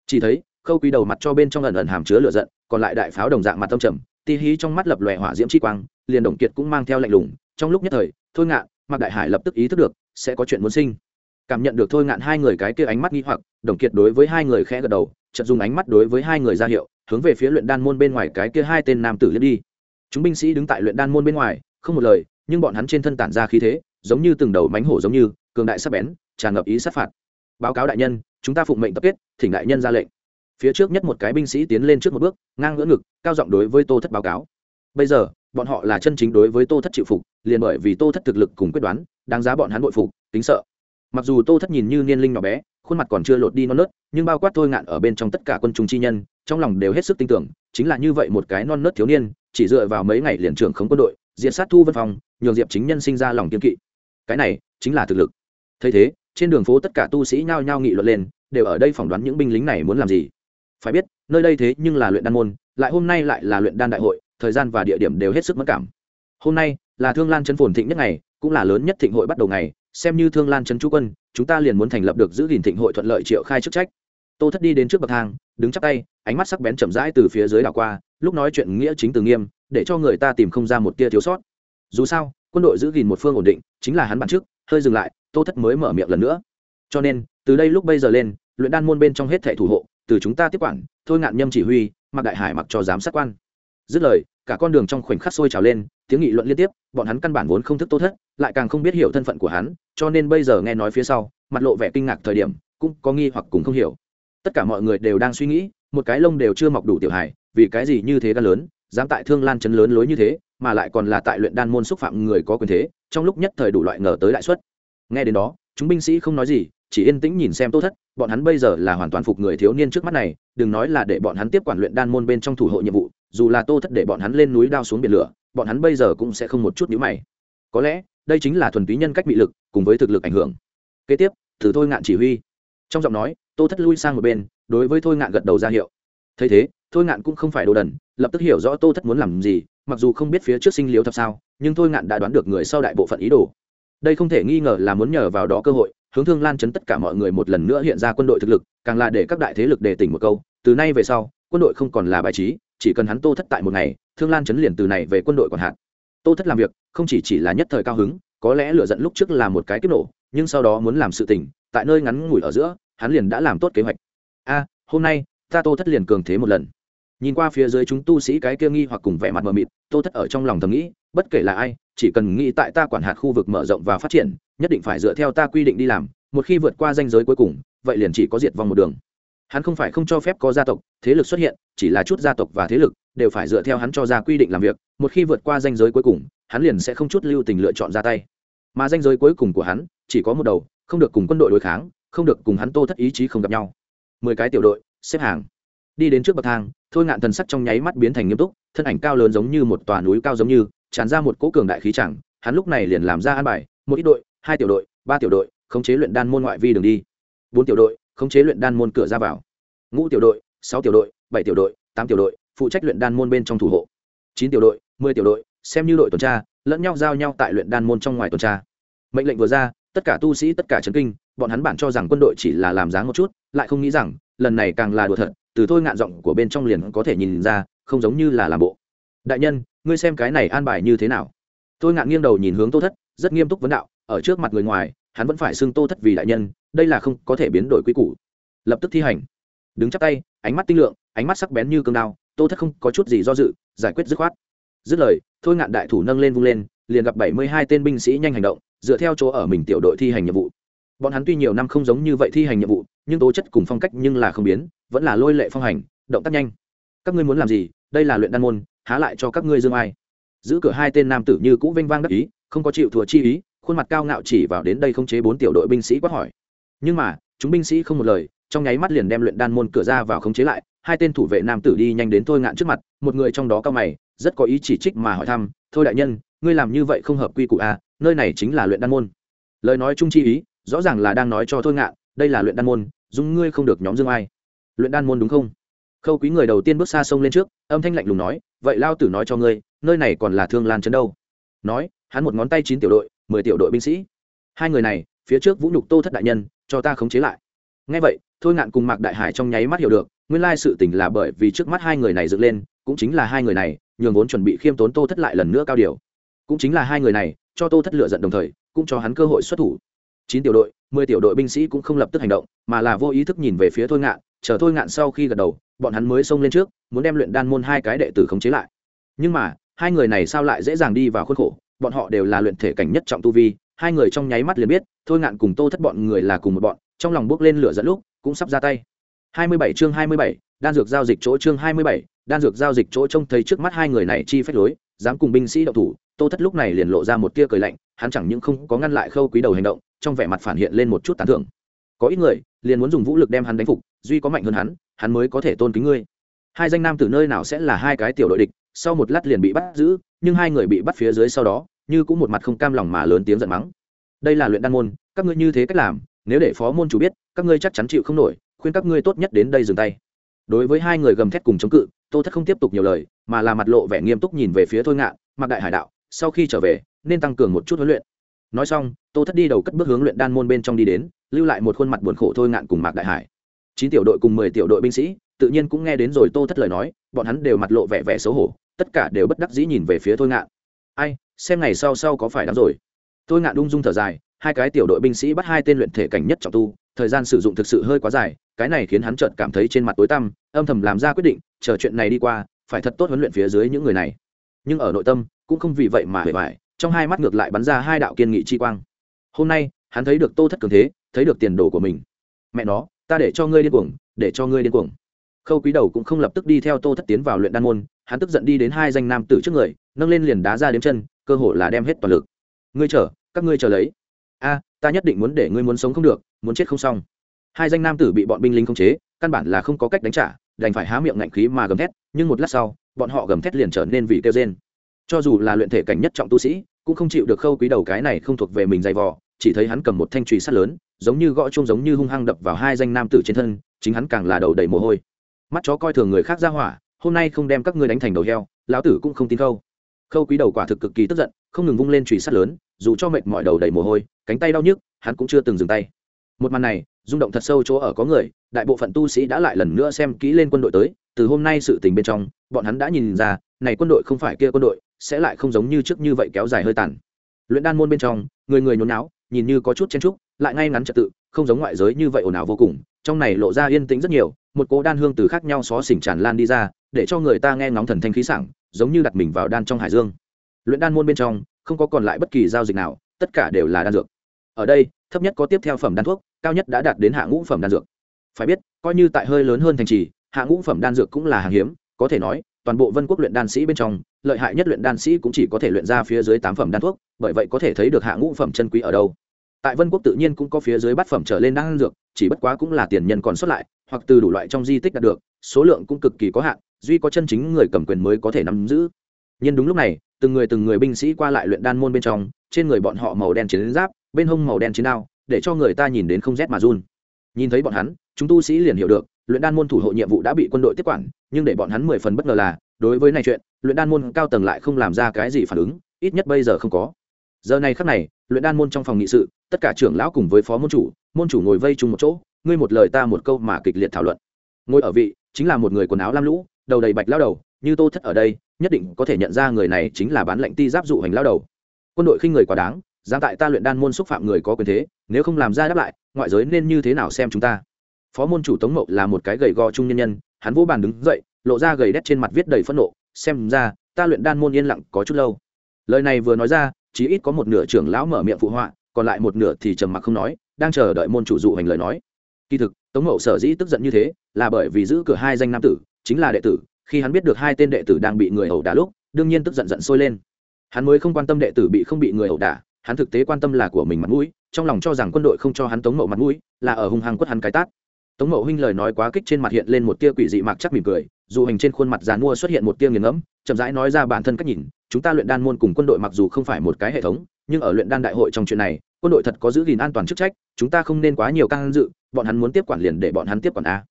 Chỉ thấy, khâu quý đầu mặt cho bên trong lần ẩn hàm chứa lửa giận, còn lại đại pháo đồng dạng mặt tâm trầm, ti hí trong mắt lập lòe hỏa diễm chi quang, liền đồng kiệt cũng mang theo lạnh lùng, trong lúc nhất thời, thôi ngạn, mạc đại hải lập tức ý thức được, sẽ có chuyện muốn sinh. Cảm nhận được thôi ngạn hai người cái kia ánh mắt nghi hoặc, đồng kiệt đối với hai người khẽ gật đầu, chợt dùng ánh mắt đối với hai người ra hiệu, hướng về phía luyện đan môn bên ngoài cái kia hai tên nam tử liếc đi. Chúng binh sĩ đứng tại luyện đan môn bên ngoài, không một lời, nhưng bọn hắn trên thân tản ra khí thế, giống như từng đầu mánh hổ giống như cường đại sắc bén, tràn ngập ý sát phạt. Báo cáo đại nhân, chúng ta phụng mệnh tập kết, thỉnh đại nhân ra lệnh. Phía trước nhất một cái binh sĩ tiến lên trước một bước, ngang ngỡ ngực, cao giọng đối với tô thất báo cáo. Bây giờ, bọn họ là chân chính đối với tô thất chịu phục, liền bởi vì tô thất thực lực cùng quyết đoán, đáng giá bọn hắn bội phục tính sợ. Mặc dù tô thất nhìn như niên linh nhỏ bé, khuôn mặt còn chưa lột đi non nớt, nhưng bao quát thôi ngạn ở bên trong tất cả quân chúng chi nhân, trong lòng đều hết sức tin tưởng, chính là như vậy một cái non nớt thiếu niên, chỉ dựa vào mấy ngày liền trưởng khống quân đội, diện sát thu văn phòng nhường diệp chính nhân sinh ra lòng kiên kỵ. Cái này chính là thực lực thấy thế, trên đường phố tất cả tu sĩ nhao nhao nghị luận lên, đều ở đây phỏng đoán những binh lính này muốn làm gì. Phải biết, nơi đây thế nhưng là luyện đan môn, lại hôm nay lại là luyện đan đại hội, thời gian và địa điểm đều hết sức mất cảm. Hôm nay là thương lan chân phồn thịnh nhất ngày, cũng là lớn nhất thịnh hội bắt đầu ngày, xem như thương lan chân chú quân, chúng ta liền muốn thành lập được giữ gìn thịnh hội thuận lợi triệu khai chức trách. Tô thất đi đến trước bậc thang, đứng chắc tay, ánh mắt sắc bén chậm rãi từ phía dưới đảo qua, lúc nói chuyện nghĩa chính từ nghiêm, để cho người ta tìm không ra một tia thiếu sót. Dù sao, quân đội giữ gìn một phương ổn định, chính là hắn bản trước hơi dừng lại, tô thất mới mở miệng lần nữa. Cho nên, từ đây lúc bây giờ lên, luyện đan môn bên trong hết thẻ thủ hộ, từ chúng ta tiếp quản, thôi ngạn nhâm chỉ huy, mặc đại hải mặc cho giám sát quan. Dứt lời, cả con đường trong khoảnh khắc sôi trào lên, tiếng nghị luận liên tiếp, bọn hắn căn bản vốn không thức tô thất, lại càng không biết hiểu thân phận của hắn, cho nên bây giờ nghe nói phía sau, mặt lộ vẻ kinh ngạc thời điểm, cũng có nghi hoặc cũng không hiểu. Tất cả mọi người đều đang suy nghĩ, một cái lông đều chưa mọc đủ tiểu hải vì cái gì như thế gan lớn, dám tại thương lan chấn lớn lối như thế mà lại còn là tại luyện đan môn xúc phạm người có quyền thế, trong lúc nhất thời đủ loại ngờ tới đại suất nghe đến đó, chúng binh sĩ không nói gì, chỉ yên tĩnh nhìn xem tô thất, bọn hắn bây giờ là hoàn toàn phục người thiếu niên trước mắt này, đừng nói là để bọn hắn tiếp quản luyện đan môn bên trong thủ hộ nhiệm vụ, dù là tô thất để bọn hắn lên núi đao xuống biển lửa, bọn hắn bây giờ cũng sẽ không một chút nhíu mày. Có lẽ, đây chính là thuần túy nhân cách bị lực, cùng với thực lực ảnh hưởng. Kế tiếp từ thôi ngạn chỉ huy. Trong giọng nói, tô thất lui sang một bên, đối với thôi ngạn gật đầu ra hiệu thấy thế, thôi ngạn cũng không phải đồ đần, lập tức hiểu rõ tô thất muốn làm gì, mặc dù không biết phía trước sinh liếu thật sao, nhưng thôi ngạn đã đoán được người sau đại bộ phận ý đồ. Đây không thể nghi ngờ là muốn nhờ vào đó cơ hội, hướng thương lan chấn tất cả mọi người một lần nữa hiện ra quân đội thực lực, càng là để các đại thế lực đề tỉnh một câu, từ nay về sau, quân đội không còn là bài trí, chỉ cần hắn tô thất tại một ngày, thương lan chấn liền từ này về quân đội còn hạn. Tô thất làm việc, không chỉ chỉ là nhất thời cao hứng, có lẽ lựa giận lúc trước là một cái kiếp nổ, nhưng sau đó muốn làm sự tình tại nơi ngắn ngủi ở giữa, hắn liền đã làm tốt kế hoạch. A, hôm nay ta tô thất liền cường thế một lần. Nhìn qua phía dưới chúng tu sĩ cái kia nghi hoặc cùng vẻ mặt mờ mịt, tô thất ở trong lòng thầm nghĩ, bất kể là ai, chỉ cần nghĩ tại ta quản hạt khu vực mở rộng và phát triển, nhất định phải dựa theo ta quy định đi làm, một khi vượt qua danh giới cuối cùng, vậy liền chỉ có diệt vong một đường. Hắn không phải không cho phép có gia tộc, thế lực xuất hiện, chỉ là chút gia tộc và thế lực, đều phải dựa theo hắn cho ra quy định làm việc, một khi vượt qua danh giới cuối cùng, hắn liền sẽ không chút lưu tình lựa chọn ra tay. Mà danh giới cuối cùng của hắn, chỉ có một đầu, không được cùng quân đội đối kháng, không được cùng hắn tô thất ý chí không gặp nhau. Mười cái tiểu đội xếp hàng. Đi đến trước bậc thang, thôi ngạn thần sắc trong nháy mắt biến thành nghiêm túc, thân ảnh cao lớn giống như một tòa núi cao giống như, tràn ra một cỗ cường đại khí chẳng, hắn lúc này liền làm ra an bài, một ít đội, hai tiểu đội, ba tiểu đội, khống chế luyện đan môn ngoại vi đường đi. Bốn tiểu đội, khống chế luyện đan môn cửa ra vào. Ngũ tiểu đội, sáu tiểu đội, bảy tiểu đội, tám tiểu đội, phụ trách luyện đan môn bên trong thủ hộ. Chín tiểu đội, mười tiểu đội, xem như đội tuần tra, lẫn nhau giao nhau tại luyện đan môn trong ngoài tuần tra. Mệnh lệnh vừa ra, tất cả tu sĩ, tất cả trấn kinh, bọn hắn bản cho rằng quân đội chỉ là làm dáng một chút, lại không nghĩ rằng lần này càng là đùa thật, từ thôi ngạn giọng của bên trong liền có thể nhìn ra, không giống như là làm bộ. Đại nhân, ngươi xem cái này an bài như thế nào? Tôi ngạn nghiêng đầu nhìn hướng tô thất, rất nghiêm túc vấn đạo, ở trước mặt người ngoài, hắn vẫn phải xưng tô thất vì đại nhân, đây là không có thể biến đổi quy củ. Lập tức thi hành. Đứng chắp tay, ánh mắt tinh lượng, ánh mắt sắc bén như cương đao, tô thất không có chút gì do dự, giải quyết dứt khoát. Dứt lời, thôi ngạn đại thủ nâng lên vung lên, liền gặp bảy mươi hai tên binh sĩ nhanh hành động, dựa theo chỗ ở mình tiểu đội thi hành nhiệm vụ. Bọn hắn tuy nhiều năm không giống như vậy thi hành nhiệm vụ nhưng tố chất cùng phong cách nhưng là không biến vẫn là lôi lệ phong hành động tác nhanh. Các ngươi muốn làm gì? Đây là luyện đan môn há lại cho các ngươi dương ai? Giữ cửa hai tên nam tử như cũ vinh vang đắc ý không có chịu thua chi ý khuôn mặt cao ngạo chỉ vào đến đây không chế bốn tiểu đội binh sĩ quát hỏi. Nhưng mà chúng binh sĩ không một lời trong nháy mắt liền đem luyện đan môn cửa ra vào khống chế lại hai tên thủ vệ nam tử đi nhanh đến thôi ngạn trước mặt một người trong đó cao mày rất có ý chỉ trích mà hỏi thăm thôi đại nhân ngươi làm như vậy không hợp quy củ à, nơi này chính là luyện đan môn. Lời nói chung chi ý rõ ràng là đang nói cho thôi ngạn đây là luyện đan môn, dùng ngươi không được nhóm dương ai. Luyện đan môn đúng không? Khâu quý người đầu tiên bước xa sông lên trước, âm thanh lạnh lùng nói, vậy lao tử nói cho ngươi, nơi này còn là thương lan chấn đâu? Nói, hắn một ngón tay chín tiểu đội, mười tiểu đội binh sĩ. Hai người này, phía trước vũ nhục tô thất đại nhân, cho ta khống chế lại. Ngay vậy, thôi ngạn cùng mạc đại hải trong nháy mắt hiểu được, nguyên lai sự tình là bởi vì trước mắt hai người này dựng lên, cũng chính là hai người này, nhường vốn chuẩn bị khiêm tốn tô thất lại lần nữa cao điều. Cũng chính là hai người này, cho tô thất lựa giận đồng thời, cũng cho hắn cơ hội xuất thủ. Chín tiểu đội mười tiểu đội binh sĩ cũng không lập tức hành động mà là vô ý thức nhìn về phía thôi ngạn chờ thôi ngạn sau khi gật đầu bọn hắn mới xông lên trước muốn đem luyện đan môn hai cái đệ tử khống chế lại. Nhưng mà hai người này sao lại dễ dàng đi vào khuôn khổ bọn họ đều là luyện thể cảnh nhất trọng tu vi hai người trong nháy mắt liền biết thôi ngạn cùng tô thất bọn người là cùng một bọn trong lòng bước lên lửa dẫn lúc cũng sắp ra tay. 27 chương 27, đan dược giao dịch chỗ chương 27, đan dược giao dịch chỗ trông thấy trước mắt hai người này chi phách lối dám cùng binh sĩ động thủ tô thất lúc này liền lộ ra một tia cười lạnh hắn chẳng những không có ngăn lại khâu quý đầu hành động trong vẻ mặt phản hiện lên một chút tán thưởng. Có ít người liền muốn dùng vũ lực đem hắn đánh phục, duy có mạnh hơn hắn hắn mới có thể tôn kính ngươi. Hai danh nam từ nơi nào sẽ là hai cái tiểu đội địch, sau một lát liền bị bắt giữ, nhưng hai người bị bắt phía dưới sau đó, như cũng một mặt không cam lòng mà lớn tiếng giận mắng. Đây là luyện đan môn, các ngươi như thế cách làm, nếu để phó môn chủ biết, các ngươi chắc chắn chịu không nổi, khuyên các ngươi tốt nhất đến đây dừng tay. Đối với hai người gầm thét cùng chống cự, tô thất không tiếp tục nhiều lời, mà là mặt lộ vẻ nghiêm túc nhìn về phía thôi ngạn, mặc đại hải đạo, sau khi trở về, nên tăng cường một chút huấn luyện nói xong, tô thất đi đầu cất bước hướng luyện đan môn bên trong đi đến, lưu lại một khuôn mặt buồn khổ thôi ngạn cùng mạc đại hải. Chín tiểu đội cùng mười tiểu đội binh sĩ, tự nhiên cũng nghe đến rồi tô thất lời nói, bọn hắn đều mặt lộ vẻ vẻ xấu hổ, tất cả đều bất đắc dĩ nhìn về phía thôi ngạn. Ai, xem ngày sau sau có phải đáng rồi? Thôi ngạn ung dung thở dài, hai cái tiểu đội binh sĩ bắt hai tên luyện thể cảnh nhất trọng tu, thời gian sử dụng thực sự hơi quá dài, cái này khiến hắn chợt cảm thấy trên mặt tối tăm, âm thầm làm ra quyết định, chờ chuyện này đi qua, phải thật tốt huấn luyện phía dưới những người này. Nhưng ở nội tâm, cũng không vì vậy mà hề vải trong hai mắt ngược lại bắn ra hai đạo kiên nghị chi quang. Hôm nay, hắn thấy được tô thất cường thế, thấy được tiền đồ của mình. Mẹ nó, ta để cho ngươi điên cuồng, để cho ngươi điên cuồng. Khâu quý đầu cũng không lập tức đi theo tô thất tiến vào luyện đan môn, hắn tức giận đi đến hai danh nam tử trước người, nâng lên liền đá ra đếm chân, cơ hội là đem hết toàn lực. Ngươi chờ, các ngươi chờ lấy. A, ta nhất định muốn để ngươi muốn sống không được, muốn chết không xong. Hai danh nam tử bị bọn binh lính khống chế, căn bản là không có cách đánh trả, đành phải há miệng ngạnh khí mà gầm thét, nhưng một lát sau, bọn họ gầm thét liền trở nên vì kêu rên cho dù là luyện thể cảnh nhất trọng tu sĩ, cũng không chịu được khâu quý đầu cái này không thuộc về mình dày vò, chỉ thấy hắn cầm một thanh trùy sắt lớn, giống như gõ chung giống như hung hăng đập vào hai danh nam tử trên thân, chính hắn càng là đầu đầy mồ hôi. Mắt chó coi thường người khác ra hỏa, hôm nay không đem các ngươi đánh thành đầu heo, lão tử cũng không tin khâu. Khâu quý đầu quả thực cực kỳ tức giận, không ngừng vung lên trùy sắt lớn, dù cho mệt mọi đầu đầy mồ hôi, cánh tay đau nhức, hắn cũng chưa từng dừng tay. Một màn này, rung động thật sâu chỗ ở có người, đại bộ phận tu sĩ đã lại lần nữa xem kỹ lên quân đội tới, từ hôm nay sự tình bên trong, bọn hắn đã nhìn ra, này quân đội không phải kia quân đội sẽ lại không giống như trước như vậy kéo dài hơi tàn. Luyện đan môn bên trong, người người nhốn náo nhìn như có chút chen trúc lại ngay ngắn trật tự, không giống ngoại giới như vậy ồn ào vô cùng, trong này lộ ra yên tĩnh rất nhiều, một cỗ đan hương từ khác nhau xó xỉnh tràn lan đi ra, để cho người ta nghe ngóng thần thanh khí sảng, giống như đặt mình vào đan trong hải dương. Luyện đan môn bên trong, không có còn lại bất kỳ giao dịch nào, tất cả đều là đan dược. Ở đây, thấp nhất có tiếp theo phẩm đan thuốc, cao nhất đã đạt đến hạ ngũ phẩm đan dược. Phải biết, coi như tại hơi lớn hơn thành trì, hạ ngũ phẩm đan dược cũng là hàng hiếm, có thể nói toàn bộ vân quốc luyện đan sĩ bên trong, lợi hại nhất luyện đan sĩ cũng chỉ có thể luyện ra phía dưới tám phẩm đan thuốc, bởi vậy có thể thấy được hạ ngũ phẩm chân quý ở đâu. Tại vân quốc tự nhiên cũng có phía dưới bát phẩm trở lên đan dược, chỉ bất quá cũng là tiền nhân còn xuất lại, hoặc từ đủ loại trong di tích đạt được, số lượng cũng cực kỳ có hạn, duy có chân chính người cầm quyền mới có thể nắm giữ. Nhưng đúng lúc này, từng người từng người binh sĩ qua lại luyện đan môn bên trong, trên người bọn họ màu đen chiến giáp, bên hông màu đen chiến đao, để cho người ta nhìn đến không rét mà run. Nhìn thấy bọn hắn chúng tu sĩ liền hiểu được, luyện đan môn thủ hộ nhiệm vụ đã bị quân đội tiếp quản, nhưng để bọn hắn mười phần bất ngờ là, đối với này chuyện, luyện đan môn cao tầng lại không làm ra cái gì phản ứng, ít nhất bây giờ không có. Giờ này khắc này, luyện đan môn trong phòng nghị sự, tất cả trưởng lão cùng với phó môn chủ môn chủ ngồi vây chung một chỗ, ngươi một lời ta một câu mà kịch liệt thảo luận. Ngồi ở vị, chính là một người quần áo lam lũ, đầu đầy bạch lao đầu, như tô thất ở đây, nhất định có thể nhận ra người này chính là bán lệnh ti giáp dụ hành lao đầu. Quân đội khinh người quá đáng, dám tại ta luyện đan môn xúc phạm người có quyền thế, nếu không làm ra đáp lại, ngoại giới nên như thế nào xem chúng ta? Phó môn chủ tống mậu là một cái gầy gò trung nhân nhân, hắn vỗ bàn đứng dậy, lộ ra gầy đét trên mặt viết đầy phẫn nộ, xem ra, ta luyện đan môn yên lặng có chút lâu. Lời này vừa nói ra chỉ ít có một nửa trưởng lão mở miệng phụ họa, còn lại một nửa thì trầm mặc không nói, đang chờ đợi môn chủ dụ hành lời nói. Kỳ thực, tống mậu sở dĩ tức giận như thế, là bởi vì giữ cửa hai danh nam tử, chính là đệ tử, khi hắn biết được hai tên đệ tử đang bị người ẩu đả lúc, đương nhiên tức giận giận sôi lên. Hắn mới không quan tâm đệ tử bị không bị người ẩu đả, hắn thực tế quan tâm là của mình mặt mũi, trong lòng cho rằng quân đội không cho hắn tống mậu mặt mũi, là ở hung hăng quất hắn cái tát tống mậu huynh lời nói quá kích trên mặt hiện lên một tia quỷ dị mạc chắc mỉm cười, dù hình trên khuôn mặt dàn mua xuất hiện một tia nghiền ngẫm, chậm rãi nói ra bản thân cách nhìn, chúng ta luyện đan môn cùng quân đội mặc dù không phải một cái hệ thống, nhưng ở luyện đan đại hội trong chuyện này, quân đội thật có giữ gìn an toàn chức trách, chúng ta không nên quá nhiều can dự, bọn hắn muốn tiếp quản liền để bọn hắn tiếp quản a.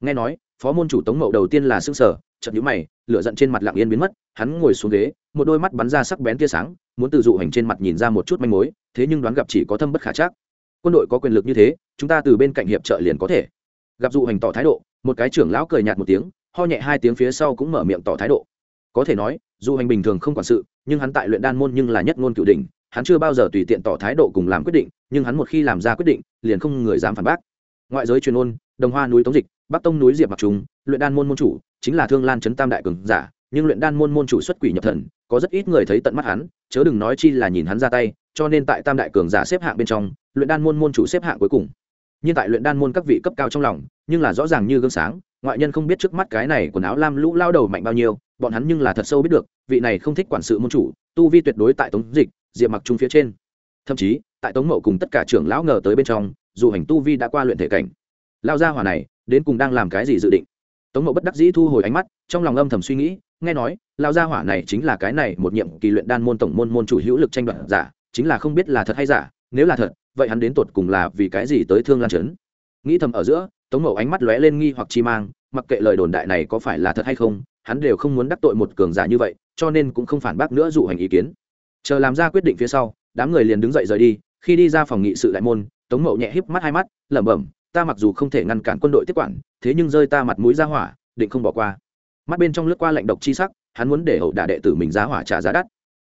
Nghe nói, phó môn chủ tống mậu đầu tiên là xương sở chậm nhũ mày, lửa giận trên mặt lặng yên biến mất, hắn ngồi xuống ghế, một đôi mắt bắn ra sắc bén tia sáng, muốn từ dụ hành trên mặt nhìn ra một chút manh mối, thế nhưng đoán gặp chỉ có thâm bất khả chắc. Quân đội có quyền lực như thế, chúng ta từ bên cạnh hiệp trợ liền có thể gặp dụ hành tỏ thái độ, một cái trưởng lão cười nhạt một tiếng, ho nhẹ hai tiếng phía sau cũng mở miệng tỏ thái độ. Có thể nói dù hành bình thường không quản sự, nhưng hắn tại luyện đan môn nhưng là nhất ngôn cửu đỉnh, hắn chưa bao giờ tùy tiện tỏ thái độ cùng làm quyết định, nhưng hắn một khi làm ra quyết định, liền không người dám phản bác. Ngoại giới truyền ôn, đồng hoa núi tống dịch, bắc tông núi diệp mặc trùng luyện đan môn môn chủ, chính là thương lan trấn tam đại cường giả, nhưng luyện đan môn môn chủ xuất quỷ nhập thần, có rất ít người thấy tận mắt hắn, chớ đừng nói chi là nhìn hắn ra tay, cho nên tại tam đại cường giả xếp hạng bên trong, luyện đan môn môn chủ xếp hạng cuối cùng nhưng tại luyện đan môn các vị cấp cao trong lòng, nhưng là rõ ràng như gương sáng, ngoại nhân không biết trước mắt cái này quần áo lam lũ lao đầu mạnh bao nhiêu, bọn hắn nhưng là thật sâu biết được, vị này không thích quản sự môn chủ, tu vi tuyệt đối tại tống dịch, diệp mặc trung phía trên. Thậm chí, tại tống mậu cùng tất cả trưởng lão ngờ tới bên trong, dù hành tu vi đã qua luyện thể cảnh, lao gia hỏa này, đến cùng đang làm cái gì dự định? Tống mậu bất đắc dĩ thu hồi ánh mắt, trong lòng âm thầm suy nghĩ, nghe nói, lao gia hỏa này chính là cái này một nhiệm kỳ luyện đan môn tổng môn môn chủ hữu lực tranh đoạt giả, chính là không biết là thật hay giả nếu là thật, vậy hắn đến tột cùng là vì cái gì tới thương lan trấn? Nghĩ thầm ở giữa, tống mậu ánh mắt lóe lên nghi hoặc chi mang, mặc kệ lời đồn đại này có phải là thật hay không, hắn đều không muốn đắc tội một cường giả như vậy, cho nên cũng không phản bác nữa dụ hành ý kiến. Chờ làm ra quyết định phía sau, đám người liền đứng dậy rời đi, khi đi ra phòng nghị sự đại môn, tống mậu nhẹ híp mắt hai mắt, lẩm bẩm, ta mặc dù không thể ngăn cản quân đội tiếp quản, thế nhưng rơi ta mặt mũi ra hỏa, định không bỏ qua. Mắt bên trong lướt qua lạnh độc chi sắc, hắn muốn để hậu đả đệ tử mình giá hỏa trả giá đắt.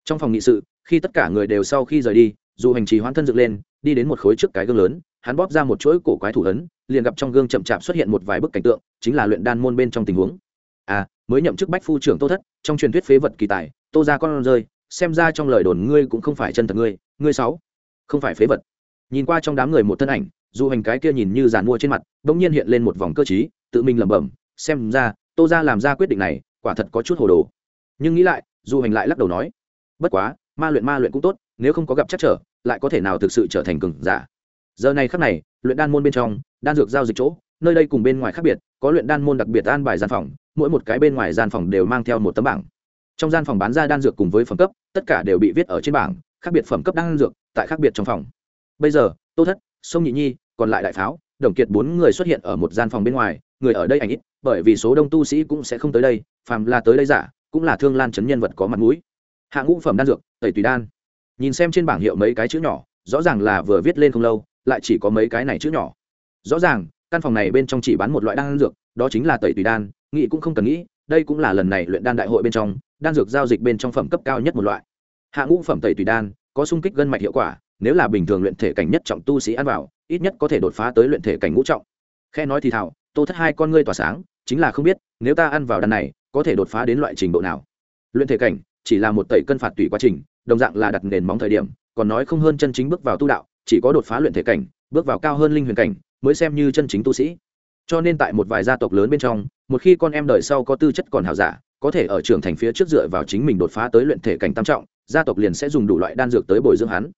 Trong phòng nghị sự, khi tất cả người đều sau khi rời đi dù hành trì hoãn thân dựng lên, đi đến một khối trước cái gương lớn, hắn bóp ra một chuỗi cổ quái thủ ấn, liền gặp trong gương chậm chạp xuất hiện một vài bức cảnh tượng, chính là luyện đan môn bên trong tình huống. À mới nhậm chức bách phu trưởng tô thất, trong truyền thuyết phế vật kỳ tài, tô ra con rơi, xem ra trong lời đồn ngươi cũng không phải chân thật ngươi ngươi sáu, không phải phế vật. Nhìn qua trong đám người một thân ảnh, dù hành cái kia nhìn như giàn mua trên mặt, bỗng nhiên hiện lên một vòng cơ trí, tự mình lẩm bẩm, xem ra, tô ra làm ra quyết định này, quả thật có chút hồ đồ. Nhưng nghĩ lại, dù hành lại lắc đầu nói, bất quá ma luyện ma luyện cũng tốt, nếu không có gặp chắc trở, lại có thể nào thực sự trở thành cường giả. Giờ này khắc này, luyện đan môn bên trong, đan dược giao dịch chỗ, nơi đây cùng bên ngoài khác biệt, có luyện đan môn đặc biệt an bài gian phòng, mỗi một cái bên ngoài gian phòng đều mang theo một tấm bảng. Trong gian phòng bán ra đan dược cùng với phẩm cấp, tất cả đều bị viết ở trên bảng, khác biệt phẩm cấp đan dược, tại khác biệt trong phòng. Bây giờ, tô thất, sông nhị nhi, còn lại đại pháo, đồng kiệt bốn người xuất hiện ở một gian phòng bên ngoài, người ở đây ảnh ít, bởi vì số đông tu sĩ cũng sẽ không tới đây, phàm là tới đây giả, cũng là thương lan chấn nhân vật có mặt mũi hạ ngũ phẩm đan dược, tẩy tùy đan. Nhìn xem trên bảng hiệu mấy cái chữ nhỏ, rõ ràng là vừa viết lên không lâu, lại chỉ có mấy cái này chữ nhỏ. Rõ ràng, căn phòng này bên trong chỉ bán một loại đan dược, đó chính là tẩy tùy đan, nghĩ cũng không cần nghĩ, đây cũng là lần này luyện đan đại hội bên trong, đan dược giao dịch bên trong phẩm cấp cao nhất một loại. Hạ ngũ phẩm tẩy tùy đan, có sung kích gân mạch hiệu quả, nếu là bình thường luyện thể cảnh nhất trọng tu sĩ ăn vào, ít nhất có thể đột phá tới luyện thể cảnh ngũ trọng. Khe nói thì thảo, tô thất hai con ngươi tỏa sáng, chính là không biết, nếu ta ăn vào đan này, có thể đột phá đến loại trình độ nào. Luyện thể cảnh chỉ là một tẩy cân phạt tùy quá trình, đồng dạng là đặt nền móng thời điểm, còn nói không hơn chân chính bước vào tu đạo, chỉ có đột phá luyện thể cảnh, bước vào cao hơn linh huyền cảnh, mới xem như chân chính tu sĩ. Cho nên tại một vài gia tộc lớn bên trong, một khi con em đời sau có tư chất còn hảo giả, có thể ở trưởng thành phía trước dựa vào chính mình đột phá tới luyện thể cảnh tam trọng, gia tộc liền sẽ dùng đủ loại đan dược tới bồi dưỡng hắn.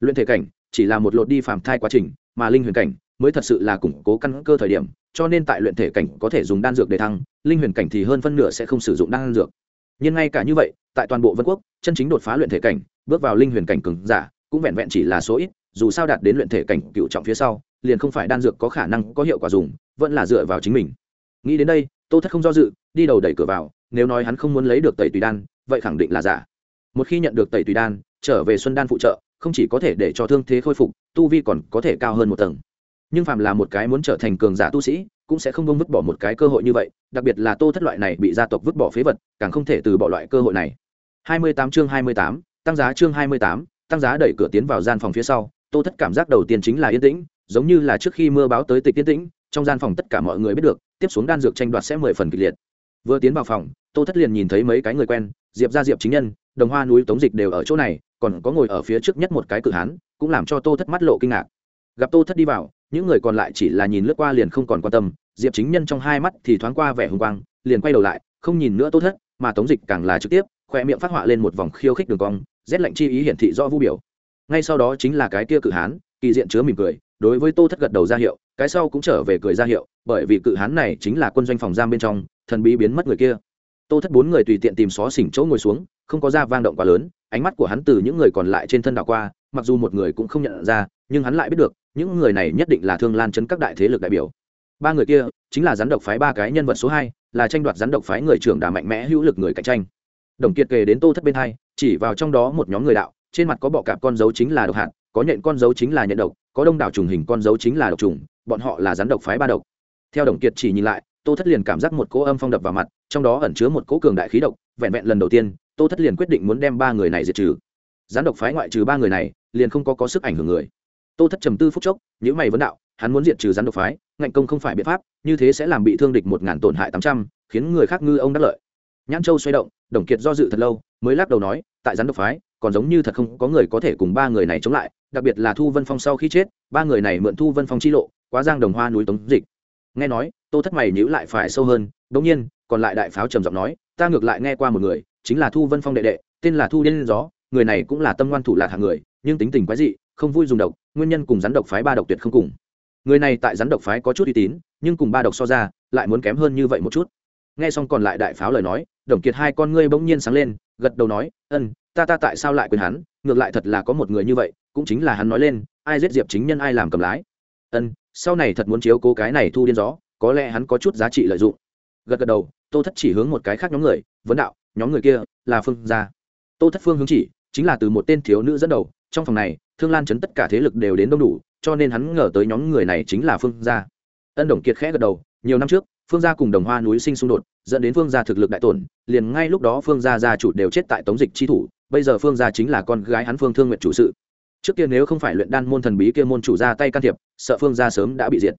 Luyện thể cảnh, chỉ là một lột đi phàm thai quá trình, mà linh huyền cảnh mới thật sự là củng cố căn cơ thời điểm, cho nên tại luyện thể cảnh có thể dùng đan dược để thăng, linh huyền cảnh thì hơn phân nửa sẽ không sử dụng đan dược nhưng ngay cả như vậy, tại toàn bộ vân quốc, chân chính đột phá luyện thể cảnh, bước vào linh huyền cảnh cường giả, cũng vẹn vẹn chỉ là số ít, dù sao đạt đến luyện thể cảnh cựu trọng phía sau, liền không phải đan dược có khả năng, có hiệu quả dùng, vẫn là dựa vào chính mình. Nghĩ đến đây, tô thất không do dự, đi đầu đẩy cửa vào, nếu nói hắn không muốn lấy được tẩy tùy đan, vậy khẳng định là giả. Một khi nhận được tẩy tùy đan, trở về xuân đan phụ trợ, không chỉ có thể để cho thương thế khôi phục, tu vi còn có thể cao hơn một tầng. Nhưng phàm là một cái muốn trở thành cường giả tu sĩ cũng sẽ không bông vứt bỏ một cái cơ hội như vậy đặc biệt là tô thất loại này bị gia tộc vứt bỏ phế vật càng không thể từ bỏ loại cơ hội này. 28 chương 28, tăng giá chương 28, tăng giá đẩy cửa tiến vào gian phòng phía sau tô thất cảm giác đầu tiên chính là yên tĩnh giống như là trước khi mưa báo tới tịch yên tĩnh trong gian phòng tất cả mọi người biết được tiếp xuống đan dược tranh đoạt sẽ mười phần kịch liệt. Vừa tiến vào phòng tô thất liền nhìn thấy mấy cái người quen diệp ra diệp chính nhân đồng hoa núi tống dịch đều ở chỗ này còn có ngồi ở phía trước nhất một cái cự hán cũng làm cho tô thất mắt lộ kinh ngạc. Gặp tô thất đi vào những người còn lại chỉ là nhìn lướt qua liền không còn quan tâm, diệp chính nhân trong hai mắt thì thoáng qua vẻ hùng quang, liền quay đầu lại, không nhìn nữa tốt thất, mà tống dịch càng là trực tiếp, khoe miệng phát họa lên một vòng khiêu khích đường cong, rét lạnh chi ý hiển thị do vu biểu. Ngay sau đó chính là cái kia cự hán, kỳ diện chứa mỉm cười, đối với tô thất gật đầu ra hiệu, cái sau cũng trở về cười ra hiệu, bởi vì cự hán này chính là quân doanh phòng giam bên trong, thần bí biến mất người kia. Tô thất bốn người tùy tiện tìm xó xỉnh chỗ ngồi xuống, không có ra vang động quá lớn, ánh mắt của hắn từ những người còn lại trên thân đảo qua, mặc dù một người cũng không nhận ra, nhưng hắn lại biết được những người này nhất định là thương lan chấn các đại thế lực đại biểu. Ba người kia chính là rắn độc phái ba cái nhân vật số hai, là tranh đoạt rắn độc phái người trưởng đà mạnh mẽ hữu lực người cạnh tranh. Đồng kiệt kề đến tô thất bên hai, chỉ vào trong đó một nhóm người đạo, trên mặt có bọ cạp con dấu chính là độc hạt, có nhện con dấu chính là nhện độc, có đông đảo trùng hình con dấu chính là độc trùng, bọn họ là rắn độc phái ba độc. Theo đồng kiệt chỉ nhìn lại, tô thất liền cảm giác một cỗ âm phong đập vào mặt, trong đó ẩn chứa một cỗ cường đại khí độc, vẹn vẹn lần đầu tiên, tô thất liền quyết định muốn đem ba người này diệt trừ. Rắn độc phái ngoại trừ ba người này, liền không có có sức ảnh hưởng người tô thất trầm tư phút chốc nhữ mày vấn đạo, hắn muốn diệt trừ rắn độc phái, ngạnh công không phải biện pháp, như thế sẽ làm bị thương địch một ngàn tổn hại tám trăm, khiến người khác ngư ông đắc lợi. Nhãn châu xoay động, đồng kiệt do dự thật lâu, mới lắc đầu nói, tại rắn độc phái, còn giống như thật không có người có thể cùng ba người này chống lại, đặc biệt là thu vân phong sau khi chết, ba người này mượn thu vân phong chi lộ, quá giang đồng hoa núi tống dịch. Nghe nói, tô thất mày nhữ lại phải sâu hơn bỗng nhiên, còn lại đại pháo trầm giọng nói, ta ngược lại nghe qua một người, chính là thu vân phong đệ đệ, tên là thu điên gió, người này cũng là tâm ngoan thủ lạc hạng người, nhưng tính tình quái dị không vui dùng độc, nguyên nhân cùng rắn độc phái ba độc tuyệt không cùng. Người này tại rắn độc phái có chút uy tín, nhưng cùng ba độc so ra, lại muốn kém hơn như vậy một chút. Nghe xong còn lại đại pháo lời nói, đồng kiệt hai con ngươi bỗng nhiên sáng lên, gật đầu nói, ân, ta ta tại sao lại quên hắn? Ngược lại thật là có một người như vậy, cũng chính là hắn nói lên, ai giết diệp chính nhân ai làm cầm lái. Ân, sau này thật muốn chiếu cố cái này thu điên gió, có lẽ hắn có chút giá trị lợi dụng. Gật gật đầu, tô thất chỉ hướng một cái khác nhóm người, vấn đạo, nhóm người kia là phương gia. Tô thất phương hướng chỉ, chính là từ một tên thiếu nữ dẫn đầu trong phòng này, thương lan chấn tất cả thế lực đều đến đông đủ, cho nên hắn ngờ tới nhóm người này chính là phương gia. Ân đồng kiệt khẽ gật đầu, nhiều năm trước, phương gia cùng đồng hoa núi sinh xung đột, dẫn đến phương gia thực lực đại tổn, liền ngay lúc đó phương gia gia chủ đều chết tại tống dịch chi thủ, bây giờ phương gia chính là con gái hắn phương thương nguyện chủ sự. Trước kia nếu không phải luyện đan môn thần bí kia môn chủ ra tay can thiệp, sợ phương gia sớm đã bị diệt.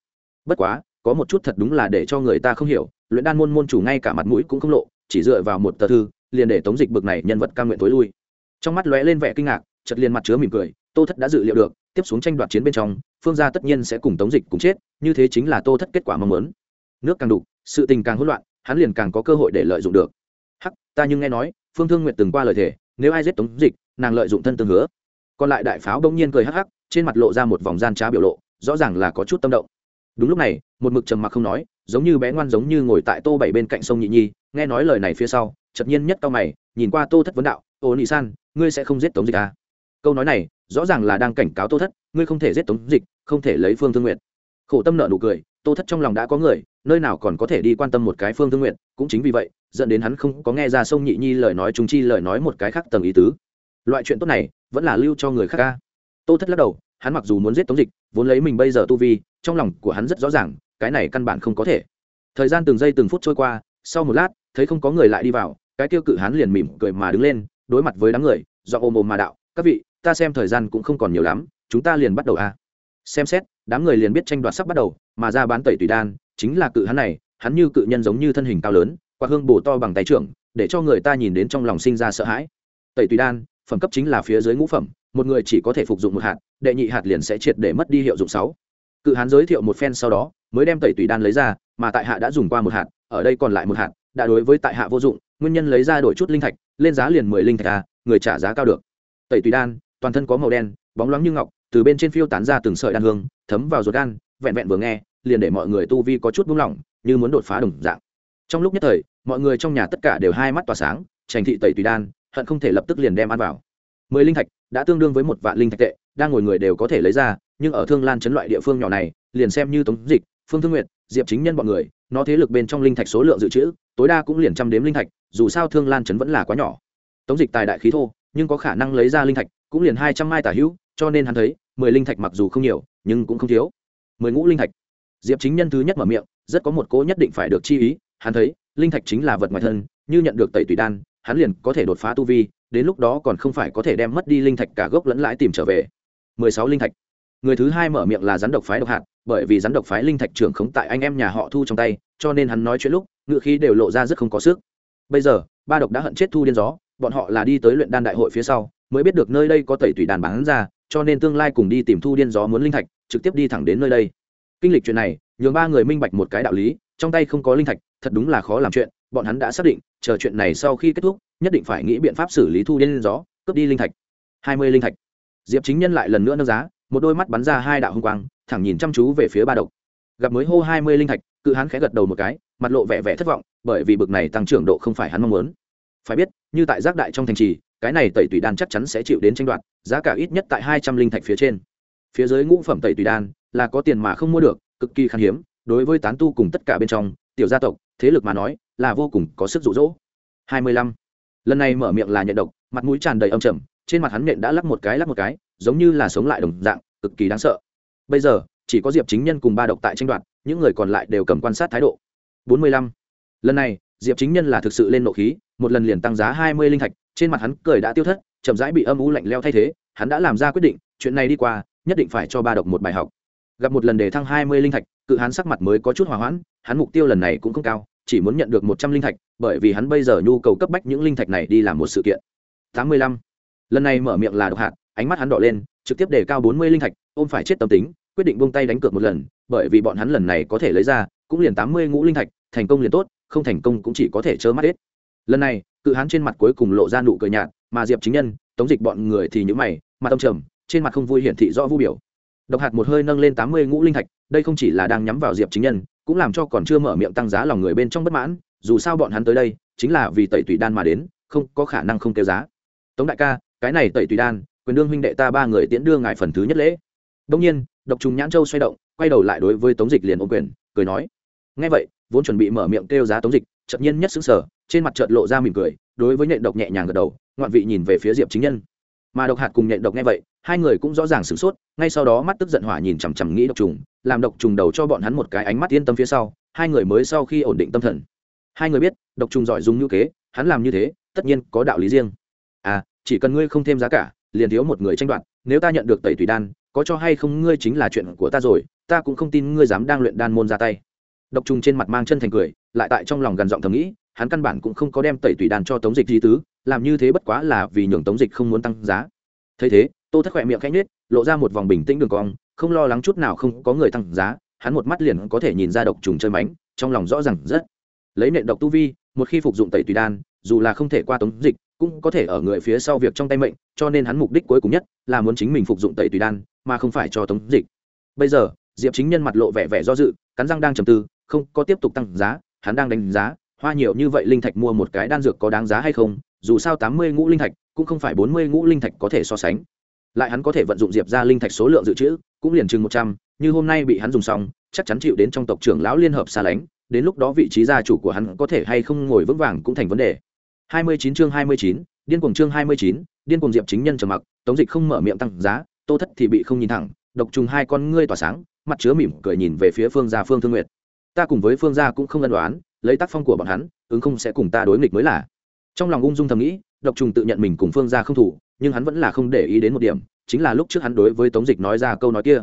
Bất quá, có một chút thật đúng là để cho người ta không hiểu, luyện đan môn môn chủ ngay cả mặt mũi cũng không lộ, chỉ dựa vào một tờ thư, liền để tống dịch bực này nhân vật ca nguyện tối lui. Trong mắt lóe lên vẻ kinh ngạc chật liền mặt chứa mỉm cười, tô thất đã dự liệu được, tiếp xuống tranh đoạt chiến bên trong, phương gia tất nhiên sẽ cùng tống dịch cùng chết, như thế chính là tô thất kết quả mong muốn. Nước càng đục, sự tình càng hỗn loạn, hắn liền càng có cơ hội để lợi dụng được. Hắc, ta nhưng nghe nói, phương thương nguyện từng qua lời thề, nếu ai giết tống dịch, nàng lợi dụng thân tương hứa. Còn lại đại pháo bỗng nhiên cười hắc hắc, trên mặt lộ ra một vòng gian trá biểu lộ, rõ ràng là có chút tâm động. Đúng lúc này, một mực trầm mặc không nói, giống như bé ngoan giống như ngồi tại tô bảy bên cạnh sông nhị nhi, nghe nói lời này phía sau, chợt nhiên nhất cao mày, nhìn qua tô thất vấn đạo, ô nị san, ngươi sẽ không giết tống dịch à? Câu nói này rõ ràng là đang cảnh cáo tô thất, ngươi không thể giết tống dịch, không thể lấy phương thương nguyện khổ tâm nợ nụ cười, tô thất trong lòng đã có người, nơi nào còn có thể đi quan tâm một cái phương thương nguyện cũng chính vì vậy, dẫn đến hắn không có nghe ra sông nhị nhi lời nói chúng chi lời nói một cái khác tầng ý tứ. Loại chuyện tốt này, vẫn là lưu cho người khác ca. Tô thất lắc đầu, hắn mặc dù muốn giết tống dịch, vốn lấy mình bây giờ tu vi, trong lòng của hắn rất rõ ràng, cái này căn bản không có thể. Thời gian từng giây từng phút trôi qua, sau một lát, thấy không có người lại đi vào, cái tiêu cự hắn liền mỉm cười mà đứng lên, đối mặt với đám người do ôm ôm mà đạo các vị, ta xem thời gian cũng không còn nhiều lắm, chúng ta liền bắt đầu a. Xem xét, đám người liền biết tranh đoạt sắp bắt đầu, mà ra bán tẩy tùy đan, chính là cự hắn này, hắn như cự nhân giống như thân hình cao lớn qua hương bổ to bằng tay trưởng, để cho người ta nhìn đến trong lòng sinh ra sợ hãi. Tẩy tùy đan, phẩm cấp chính là phía dưới ngũ phẩm, một người chỉ có thể phục dụng một hạt, đệ nhị hạt liền sẽ triệt để mất đi hiệu dụng sáu. Cự hắn giới thiệu một phen sau đó, mới đem tẩy tùy đan lấy ra, mà tại hạ đã dùng qua một hạt, ở đây còn lại một hạt, đã đối với tại hạ vô dụng, nguyên nhân lấy ra đổi chút linh thạch, lên giá liền mười linh thạch a, người trả giá cao được tẩy tùy đan, toàn thân có màu đen, bóng loáng như ngọc, từ bên trên phiêu tán ra từng sợi đan hương, thấm vào ruột gan vẹn vẹn vừa nghe, liền để mọi người tu vi có chút buông lỏng, như muốn đột phá đồng dạng. Trong lúc nhất thời, mọi người trong nhà tất cả đều hai mắt tỏa sáng trành thị tẩy tùy đan, hận không thể lập tức liền đem ăn vào. Mười linh thạch đã tương đương với một vạn linh thạch tệ, đang ngồi người đều có thể lấy ra, nhưng ở thương lan chấn loại địa phương nhỏ này, liền xem như tống dịch, phương thương nguyện diệp chính nhân bọn người, nó thế lực bên trong linh thạch số lượng dự trữ, tối đa cũng liền trăm đếm linh thạch, dù sao thương lan chấn vẫn là quá nhỏ. Tống dịch tài đại khí thô nhưng có khả năng lấy ra linh thạch, cũng liền hai trăm mai tả hữu, cho nên hắn thấy, mười linh thạch mặc dù không nhiều, nhưng cũng không thiếu. Mười ngũ linh thạch. Diệp chính nhân thứ nhất mở miệng, rất có một cố nhất định phải được chi ý, hắn thấy, linh thạch chính là vật ngoài thân, như nhận được tẩy tùy đan, hắn liền có thể đột phá tu vi, đến lúc đó còn không phải có thể đem mất đi linh thạch cả gốc lẫn lãi tìm trở về. Mười sáu linh thạch. Người thứ hai mở miệng là rắn độc phái độc hạt, bởi vì rắn độc phái linh thạch trưởng khống tại anh em nhà họ thu trong tay, cho nên hắn nói chuyện lúc ngựa khí đều lộ ra rất không có sức. Bây giờ, ba độc đã hận chết thu điên gió bọn họ là đi tới luyện đan đại hội phía sau, mới biết được nơi đây có tẩy tùy đàn bán ra, cho nên tương lai cùng đi tìm thu điên gió muốn linh thạch, trực tiếp đi thẳng đến nơi đây. Kinh lịch chuyện này, nhường ba người minh bạch một cái đạo lý, trong tay không có linh thạch, thật đúng là khó làm chuyện, bọn hắn đã xác định, chờ chuyện này sau khi kết thúc, nhất định phải nghĩ biện pháp xử lý thu điên gió, cướp đi linh thạch. Hai mươi linh thạch. Diệp chính nhân lại lần nữa nâng giá, một đôi mắt bắn ra hai đạo hung quang, thẳng nhìn chăm chú về phía ba độc. Gặp mới hô hai mươi linh thạch, cự hắn khẽ gật đầu một cái, mặt lộ vẻ vẻ thất vọng, bởi vì bực này tăng trưởng độ không phải hắn mong muốn. Phải biết như tại giác đại trong thành trì, cái này tẩy tùy đan chắc chắn sẽ chịu đến tranh đoạt, giá cả ít nhất tại hai trăm linh thạch phía trên. Phía dưới ngũ phẩm tẩy tùy đan là có tiền mà không mua được, cực kỳ khan hiếm, đối với tán tu cùng tất cả bên trong, tiểu gia tộc, thế lực mà nói, là vô cùng có sức rụ rỗ hai mươi lăm. Lần này mở miệng là nhận độc, mặt mũi tràn đầy âm trầm, trên mặt hắn nện đã lắc một cái lắc một cái, giống như là sống lại đồng dạng, cực kỳ đáng sợ. Bây giờ, chỉ có diệp chính nhân cùng ba độc tại tranh đoạt, những người còn lại đều cầm quan sát thái độ. Bốn mươi lăm. Lần này diệp chính nhân là thực sự lên nộ khí, một lần liền tăng giá hai mươi linh thạch, trên mặt hắn cười đã tiêu thất, chậm rãi bị âm u lạnh leo thay thế, hắn đã làm ra quyết định, chuyện này đi qua, nhất định phải cho ba độc một bài học. Gặp một lần để thăng hai mươi linh thạch, cự hắn sắc mặt mới có chút hỏa hoãn, hắn mục tiêu lần này cũng không cao, chỉ muốn nhận được một trăm linh thạch, bởi vì hắn bây giờ nhu cầu cấp bách những linh thạch này đi làm một sự kiện. Tám mươi lăm. Lần này mở miệng là độc hạt, ánh mắt hắn đỏ lên, trực tiếp đề cao bốn mươi linh thạch, ôm phải chết tâm tính, quyết định buông tay đánh cược một lần, bởi vì bọn hắn lần này có thể lấy ra, cũng liền tám mươi ngũ linh thạch, thành công liền tốt không thành công cũng chỉ có thể trơ mắt hết. Lần này, cự hán trên mặt cuối cùng lộ ra nụ cười nhạt, mà diệp chính nhân, tống dịch bọn người thì nhữ mày, mặt ông trầm, trên mặt không vui hiển thị rõ vu biểu. Độc hạt một hơi nâng lên tám mươi ngũ linh thạch, đây không chỉ là đang nhắm vào diệp chính nhân, cũng làm cho còn chưa mở miệng tăng giá lòng người bên trong bất mãn, dù sao bọn hắn tới đây, chính là vì tẩy tùy đan mà đến, không có khả năng không kêu giá. Tống đại ca, cái này tẩy tùy đan, quyền đương huynh đệ ta ba người tiễn đưa ngài phần thứ nhất lễ. Đông nhiên, độc trùng nhãn châu xoay động, quay đầu lại đối với tống dịch liền ôm quyền, cười nói ngay vậy, vốn chuẩn bị mở miệng kêu giá tống dịch, chợt nhiên nhất xứng sở trên mặt chợt lộ ra mỉm cười, đối với nhện độc nhẹ nhàng gật đầu, ngoạn vị nhìn về phía diệp chính nhân. Mà độc hạt cùng nhện độc nghe vậy, hai người cũng rõ ràng sửng sốt, ngay sau đó mắt tức giận hỏa nhìn chằm chằm nghĩ độc trùng, làm độc trùng đầu cho bọn hắn một cái ánh mắt yên tâm phía sau, hai người mới sau khi ổn định tâm thần. Hai người biết, độc trùng giỏi dùng như kế, hắn làm như thế, tất nhiên có đạo lý riêng. À chỉ cần ngươi không thêm giá cả, liền thiếu một người tranh đoạt, nếu ta nhận được tẩy tùy đan, có cho hay không ngươi chính là chuyện của ta rồi, ta cũng không tin ngươi dám đang luyện đan môn ra tay độc trùng trên mặt mang chân thành cười, lại tại trong lòng gần giọng thầm nghĩ, hắn căn bản cũng không có đem tẩy tùy đan cho tống dịch di tứ, làm như thế bất quá là vì nhường tống dịch không muốn tăng giá. Thấy thế, tô thất khỏe miệng khẽ nhết lộ ra một vòng bình tĩnh đường cong, không lo lắng chút nào không có người tăng giá, hắn một mắt liền có thể nhìn ra độc trùng chơi mánh, trong lòng rõ ràng rất. Lấy nệ độc tu vi, một khi phục dụng tẩy tùy đan dù là không thể qua tống dịch, cũng có thể ở người phía sau việc trong tay mệnh, cho nên hắn mục đích cuối cùng nhất là muốn chính mình phục dụng tẩy tùy đan mà không phải cho tống dịch. Bây giờ, diệp chính nhân mặt lộ vẻ vẻ do dự, cắn răng đang trầm tư không có tiếp tục tăng giá hắn đang đánh giá hoa nhiều như vậy linh thạch mua một cái đan dược có đáng giá hay không dù sao tám mươi ngũ linh thạch cũng không phải bốn mươi ngũ linh thạch có thể so sánh. Lại hắn có thể vận dụng diệp ra linh thạch số lượng dự trữ cũng liền chừng một trăm như hôm nay bị hắn dùng xong chắc chắn chịu đến trong tộc trưởng lão liên hợp xa lánh đến lúc đó vị trí gia chủ của hắn có thể hay không ngồi vững vàng cũng thành vấn đề. 29 chương 29, điên cuồng chương 29, điên cuồng diệp chính nhân trầm mặc tống dịch không mở miệng tăng giá tô thất thì bị không nhìn thẳng độc trùng hai con ngươi tỏa sáng mặt chứa mỉm cười nhìn về phía phương gia phương thương nguyệt ta cùng với phương gia cũng không ân đoán lấy tác phong của bọn hắn, ứng không sẽ cùng ta đối nghịch mới là. Trong lòng ung dung thầm nghĩ, độc trùng tự nhận mình cùng phương gia không thủ, nhưng hắn vẫn là không để ý đến một điểm, chính là lúc trước hắn đối với tống dịch nói ra câu nói kia.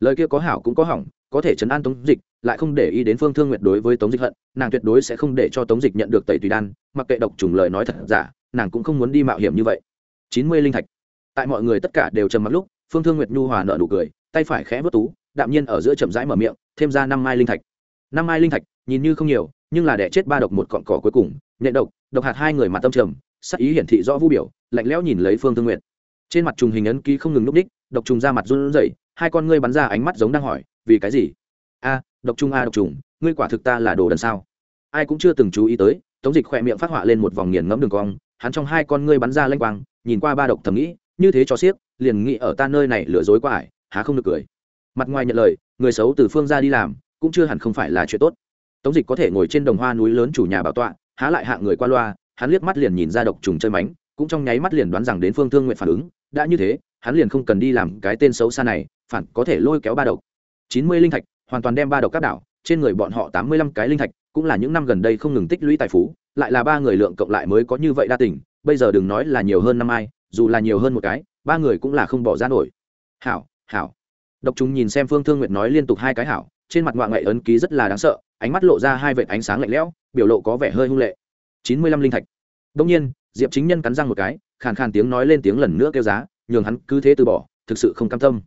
Lời kia có hảo cũng có hỏng, có thể chấn an tống dịch, lại không để ý đến phương thương nguyệt đối với tống dịch hận, nàng tuyệt đối sẽ không để cho tống dịch nhận được tẩy tùy đan, mặc kệ độc trùng lời nói thật giả, nàng cũng không muốn đi mạo hiểm như vậy. Chín mươi linh thạch. Tại mọi người tất cả đều trầm mặc lúc, phương thương nguyệt nhu hòa nợ nụ cười, tay phải khẽ vớt tú, đạm nhiên ở giữa chậm rãi mở miệng, thêm ra năm mai linh thạch năm mai linh thạch, nhìn như không nhiều, nhưng là đẻ chết ba độc một cọn cỏ cuối cùng, nhẹ độc độc hạt hai người mặt tâm trầm, sắc ý hiển thị rõ vũ biểu, lạnh lẽo nhìn lấy phương thương nguyện trên mặt trùng hình ấn ký không ngừng núp đích, độc trùng ra mặt run rẩy, hai con ngươi bắn ra ánh mắt giống đang hỏi, vì cái gì? A, độc trùng a, độc trùng, ngươi quả thực ta là đồ đần sao? Ai cũng chưa từng chú ý tới, tống dịch khỏe miệng phát họa lên một vòng nghiền ngẫm đường cong, hắn trong hai con ngươi bắn ra lanh quang, nhìn qua ba độc thầm nghĩ, như thế cho xiếc liền nghĩ ở ta nơi này lừa dối qua ải, há không được cười. Mặt ngoài nhận lời, người xấu từ phương ra đi làm cũng chưa hẳn không phải là chuyện tốt. Tống dịch có thể ngồi trên đồng hoa núi lớn chủ nhà bảo tọa, há lại hạ người qua loa, hắn liếc mắt liền nhìn ra độc trùng chơi mánh, cũng trong nháy mắt liền đoán rằng đến phương thương nguyện phản ứng, đã như thế, hắn liền không cần đi làm cái tên xấu xa này, phản có thể lôi kéo ba độc. Chín mươi linh thạch, hoàn toàn đem ba độc các đảo, trên người bọn họ tám mươi lăm cái linh thạch, cũng là những năm gần đây không ngừng tích lũy tài phú, lại là ba người lượng cộng lại mới có như vậy đa tình, bây giờ đừng nói là nhiều hơn năm ai, dù là nhiều hơn một cái, ba người cũng là không bỏ ra nổi. Hảo hảo. Độc chúng nhìn xem phương thương nguyện nói liên tục hai cái hảo trên mặt ngoại ngoại ấn ký rất là đáng sợ, ánh mắt lộ ra hai vệt ánh sáng lạnh lẽo, biểu lộ có vẻ hơi hung lệ. Chín mươi lăm linh thạch. Đông nhiên, diệp chính nhân cắn răng một cái, khàn khàn tiếng nói lên tiếng lần nữa kêu giá, nhường hắn cứ thế từ bỏ, thực sự không cam tâm.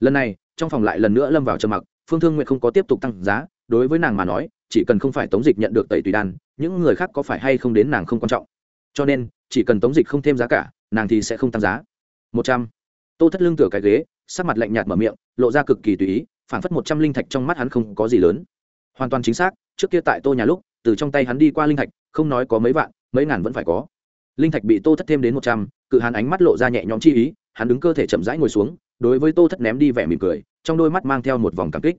Lần này, trong phòng lại lần nữa lâm vào trầm mặc, phương thương nguyện không có tiếp tục tăng giá, đối với nàng mà nói, chỉ cần không phải tống dịch nhận được tẩy tùy đan, những người khác có phải hay không đến nàng không quan trọng. Cho nên, chỉ cần tống dịch không thêm giá cả, nàng thì sẽ không tăng giá. Một trăm. Tô thất lưng tựa cái ghế, sắc mặt lạnh nhạt mở miệng, lộ ra cực kỳ tùy ý phản phất một trăm linh thạch trong mắt hắn không có gì lớn. Hoàn toàn chính xác, trước kia tại tô nhà lúc, từ trong tay hắn đi qua linh thạch, không nói có mấy vạn, mấy ngàn vẫn phải có. Linh thạch bị tô thất thêm đến một trăm, cự hắn ánh mắt lộ ra nhẹ nhõm chi ý, hắn đứng cơ thể chậm rãi ngồi xuống, đối với tô thất ném đi vẻ mỉm cười, trong đôi mắt mang theo một vòng cảm kích.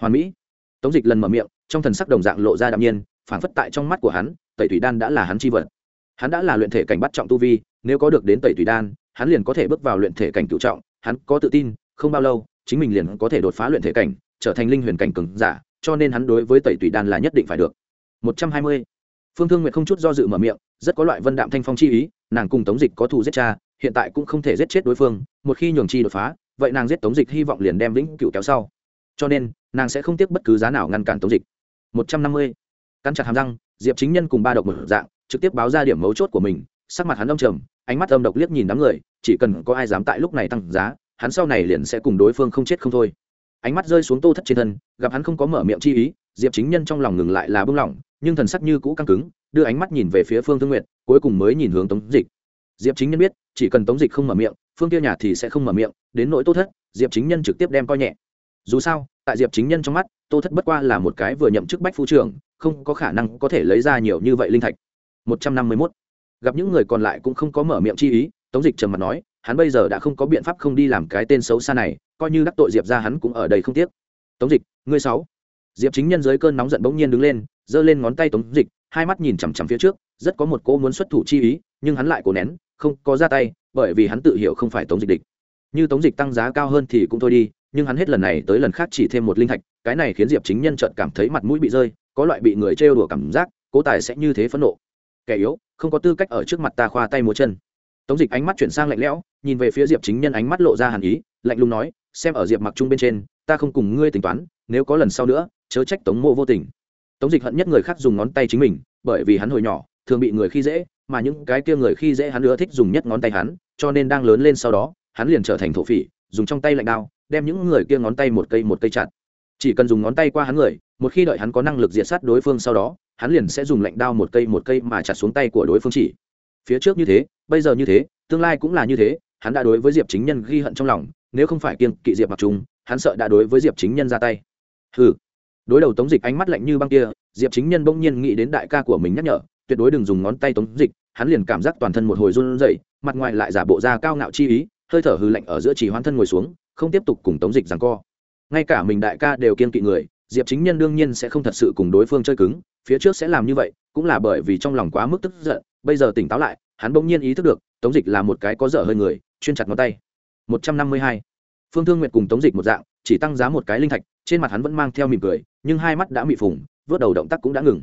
Hoàn mỹ. Tống dịch lần mở miệng, trong thần sắc đồng dạng lộ ra đạm nhiên phản phất tại trong mắt của hắn, tẩy thủy đan đã là hắn chi vật. Hắn đã là luyện thể cảnh bắt trọng tu vi, nếu có được đến tẩy thủy đan, hắn liền có thể bước vào luyện thể cảnh cựu trọng, hắn có tự tin, không bao lâu chính mình liền có thể đột phá luyện thể cảnh, trở thành linh huyền cảnh cường giả, cho nên hắn đối với tẩy tùy đan là nhất định phải được. Một trăm hai mươi. Phương thương nguyệt không chút do dự mở miệng, rất có loại vân đạm thanh phong chi ý, nàng cùng tống dịch có thù giết cha, hiện tại cũng không thể giết chết đối phương, một khi nhường chi đột phá, vậy nàng giết tống dịch hy vọng liền đem vĩnh cựu kéo sau. Cho nên, nàng sẽ không tiếc bất cứ giá nào ngăn cản tống dịch. Một trăm năm mươi. Cắn chặt hàm răng, diệp chính nhân cùng ba độc một dạng, trực tiếp báo ra điểm mấu chốt của mình, sắc mặt hắn âm trầm, ánh mắt âm độc liếc nhìn đám người, chỉ cần có ai dám tại lúc này tăng giá hắn sau này liền sẽ cùng đối phương không chết không thôi. Ánh mắt rơi xuống tô thất trên thân, gặp hắn không có mở miệng chi ý, diệp chính nhân trong lòng ngừng lại là bưng lỏng, nhưng thần sắc như cũ căng cứng, đưa ánh mắt nhìn về phía phương thương nguyện cuối cùng mới nhìn hướng tống dịch. Diệp chính nhân biết, chỉ cần tống dịch không mở miệng, phương tiêu nhà thì sẽ không mở miệng, đến nỗi tô thất, diệp chính nhân trực tiếp đem coi nhẹ. Dù sao, tại diệp chính nhân trong mắt, tô thất bất qua là một cái vừa nhậm chức bách phu trưởng, không có khả năng có thể lấy ra nhiều như vậy linh thạch. Một trăm năm mươi 151. gặp những người còn lại cũng không có mở miệng chi ý, tống dịch trầm mặt nói hắn bây giờ đã không có biện pháp không đi làm cái tên xấu xa này, coi như đắc tội diệp ra hắn cũng ở đây không tiếc. Tống dịch, ngươi sáu. Diệp chính nhân dưới cơn nóng giận bỗng nhiên đứng lên, giơ lên ngón tay tống dịch, hai mắt nhìn chằm chằm phía trước, rất có một cô muốn xuất thủ chi ý, nhưng hắn lại cố nén, không có ra tay, bởi vì hắn tự hiểu không phải tống dịch địch. Như tống dịch tăng giá cao hơn thì cũng thôi đi, nhưng hắn hết lần này tới lần khác chỉ thêm một linh thạch, cái này khiến diệp chính nhân trợt cảm thấy mặt mũi bị rơi, có loại bị người trêu đùa cảm giác, cố tài sẽ như thế phẫn nộ. Kẻ yếu, không có tư cách ở trước mặt ta khoa tay múa chân. Tống dịch ánh mắt chuyển sang lạnh lẽo nhìn về phía diệp chính nhân ánh mắt lộ ra hàn ý, lạnh lùng nói, xem ở diệp mặc trung bên trên, ta không cùng ngươi tính toán, nếu có lần sau nữa, chớ trách tống mộ vô tình. Tống dịch hận nhất người khác dùng ngón tay chính mình, bởi vì hắn hồi nhỏ, thường bị người khi dễ, mà những cái kia người khi dễ hắn nữa thích dùng nhất ngón tay hắn, cho nên đang lớn lên sau đó, hắn liền trở thành thổ phỉ, dùng trong tay lạnh đao, đem những người kia ngón tay một cây một cây chặt. Chỉ cần dùng ngón tay qua hắn người, một khi đợi hắn có năng lực diệt sát đối phương sau đó, hắn liền sẽ dùng lạnh đao một cây một cây mà chặt xuống tay của đối phương chỉ. Phía trước như thế, bây giờ như thế, tương lai cũng là như thế hắn đã đối với diệp chính nhân ghi hận trong lòng, nếu không phải kiên kỵ diệp mặc trung, hắn sợ đã đối với diệp chính nhân ra tay. Hừ. Đối đầu tống dịch ánh mắt lạnh như băng kia, diệp chính nhân bỗng nhiên nghĩ đến đại ca của mình nhắc nhở, tuyệt đối đừng dùng ngón tay tống dịch, hắn liền cảm giác toàn thân một hồi run rẩy, mặt ngoài lại giả bộ ra cao ngạo chi ý, hơi thở hư lạnh ở giữa chỉ hoan thân ngồi xuống, không tiếp tục cùng tống dịch rằng co. Ngay cả mình đại ca đều kiên kỵ người, diệp chính nhân đương nhiên sẽ không thật sự cùng đối phương chơi cứng, phía trước sẽ làm như vậy, cũng là bởi vì trong lòng quá mức tức giận, bây giờ tỉnh táo lại, hắn bỗng nhiên ý thức được, tống dịch là một cái có dở hơi người chuyên chặt ngón tay. Một trăm năm mươi hai. Phương thương nguyệt cùng tống dịch một dạng, chỉ tăng giá một cái linh thạch, trên mặt hắn vẫn mang theo mỉm cười, nhưng hai mắt đã mị phùng, vớt đầu động tác cũng đã ngừng.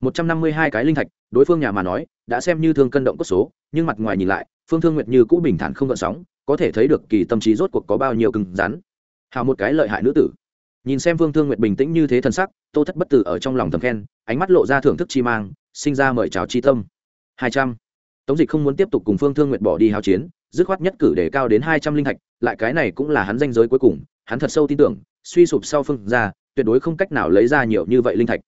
Một trăm năm mươi hai cái linh thạch, đối phương nhà mà nói, đã xem như thương cân động cốt số, nhưng mặt ngoài nhìn lại, phương thương nguyệt như cũ bình thản không gợn sóng, có thể thấy được kỳ tâm trí rốt cuộc có bao nhiêu cứng rắn. Hào một cái lợi hại nữ tử. Nhìn xem phương thương nguyệt bình tĩnh như thế thần sắc, tô thất bất tử ở trong lòng thầm khen, ánh mắt lộ ra thưởng thức chi mang, sinh ra mời chào chi tâm. Hai trăm. Tống dịch không muốn tiếp tục cùng phương thương nguyệt bỏ đi hao chiến dứt khoát nhất cử để cao đến hai trăm linh thạch lại cái này cũng là hắn danh giới cuối cùng, hắn thật sâu tin tưởng, suy sụp sau phương ra, tuyệt đối không cách nào lấy ra nhiều như vậy linh thạch.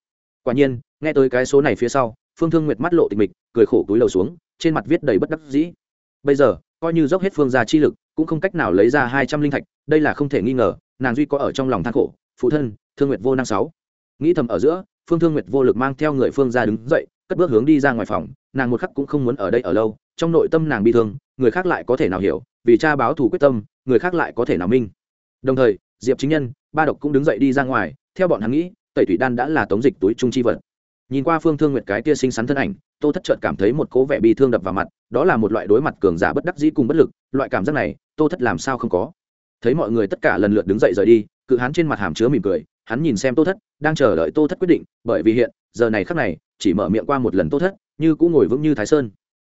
Quả nhiên, nghe tới cái số này phía sau, phương thương nguyệt mắt lộ tịch mịch, cười khổ túi lầu xuống, trên mặt viết đầy bất đắc dĩ. Bây giờ, coi như dốc hết phương gia chi lực, cũng không cách nào lấy ra hai trăm linh thạch, đây là không thể nghi ngờ, nàng duy có ở trong lòng than khổ, phụ thân, thương nguyệt vô năng sáu. Nghĩ thầm ở giữa, phương thương nguyệt vô lực mang theo người phương gia đứng dậy, cất bước hướng đi ra ngoài phòng, nàng một khắc cũng không muốn ở đây ở lâu, trong nội tâm nàng bị thương người khác lại có thể nào hiểu, vì cha báo thù quyết tâm, người khác lại có thể nào minh. Đồng thời, diệp chính nhân, ba độc cũng đứng dậy đi ra ngoài, theo bọn hắn nghĩ, tẩy thủy đan đã là tống dịch túi trung chi vật. Nhìn qua phương thương nguyệt cái tia xinh xắn thân ảnh, tô thất trợt cảm thấy một cố vẻ bi thương đập vào mặt, đó là một loại đối mặt cường giả bất đắc dĩ cùng bất lực, loại cảm giác này, tô thất làm sao không có? Thấy mọi người tất cả lần lượt đứng dậy rời đi, cự hán trên mặt hàm chứa mỉm cười, hắn nhìn xem tô thất, đang chờ đợi tô thất quyết định, bởi vì hiện, giờ này khắc này, chỉ mở miệng qua một lần tô thất, như cũng ngồi vững như thái sơn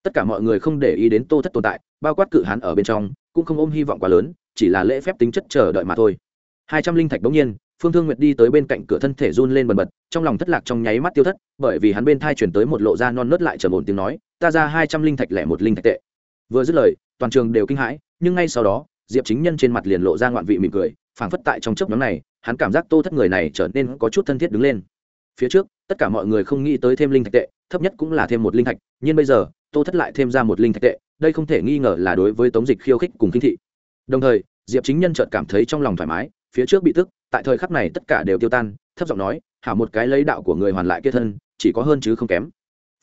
tất cả mọi người không để ý đến tô thất tồn tại, bao quát cự hán ở bên trong, cũng không ôm hy vọng quá lớn, chỉ là lễ phép tính chất chờ đợi mà thôi. Hai trăm linh thạch bỗng nhiên, phương thương nguyệt đi tới bên cạnh cửa thân thể run lên bần bật, trong lòng thất lạc trong nháy mắt tiêu thất, bởi vì hắn bên thai chuyển tới một lộ da non nớt lại trầm ổn tiếng nói, ta ra hai trăm linh thạch lẻ một linh thạch tệ. Vừa dứt lời, toàn trường đều kinh hãi, nhưng ngay sau đó, diệp chính nhân trên mặt liền lộ ra ngoạn vị mỉm cười, phảng phất tại trong chốc nhóm này, hắn cảm giác tô thất người này trở nên có chút thân thiết đứng lên. Phía trước, tất cả mọi người không nghĩ tới thêm linh thạch tệ, thấp nhất cũng là thêm một linh thạch, nhưng bây giờ tô thất lại thêm ra một linh thạch tệ, đây không thể nghi ngờ là đối với tống dịch khiêu khích cùng kinh thị. Đồng thời, diệp chính nhân chợt cảm thấy trong lòng thoải mái, phía trước bị tức, tại thời khắc này tất cả đều tiêu tan, thấp giọng nói, hảo một cái lấy đạo của người hoàn lại kia thân, chỉ có hơn chứ không kém.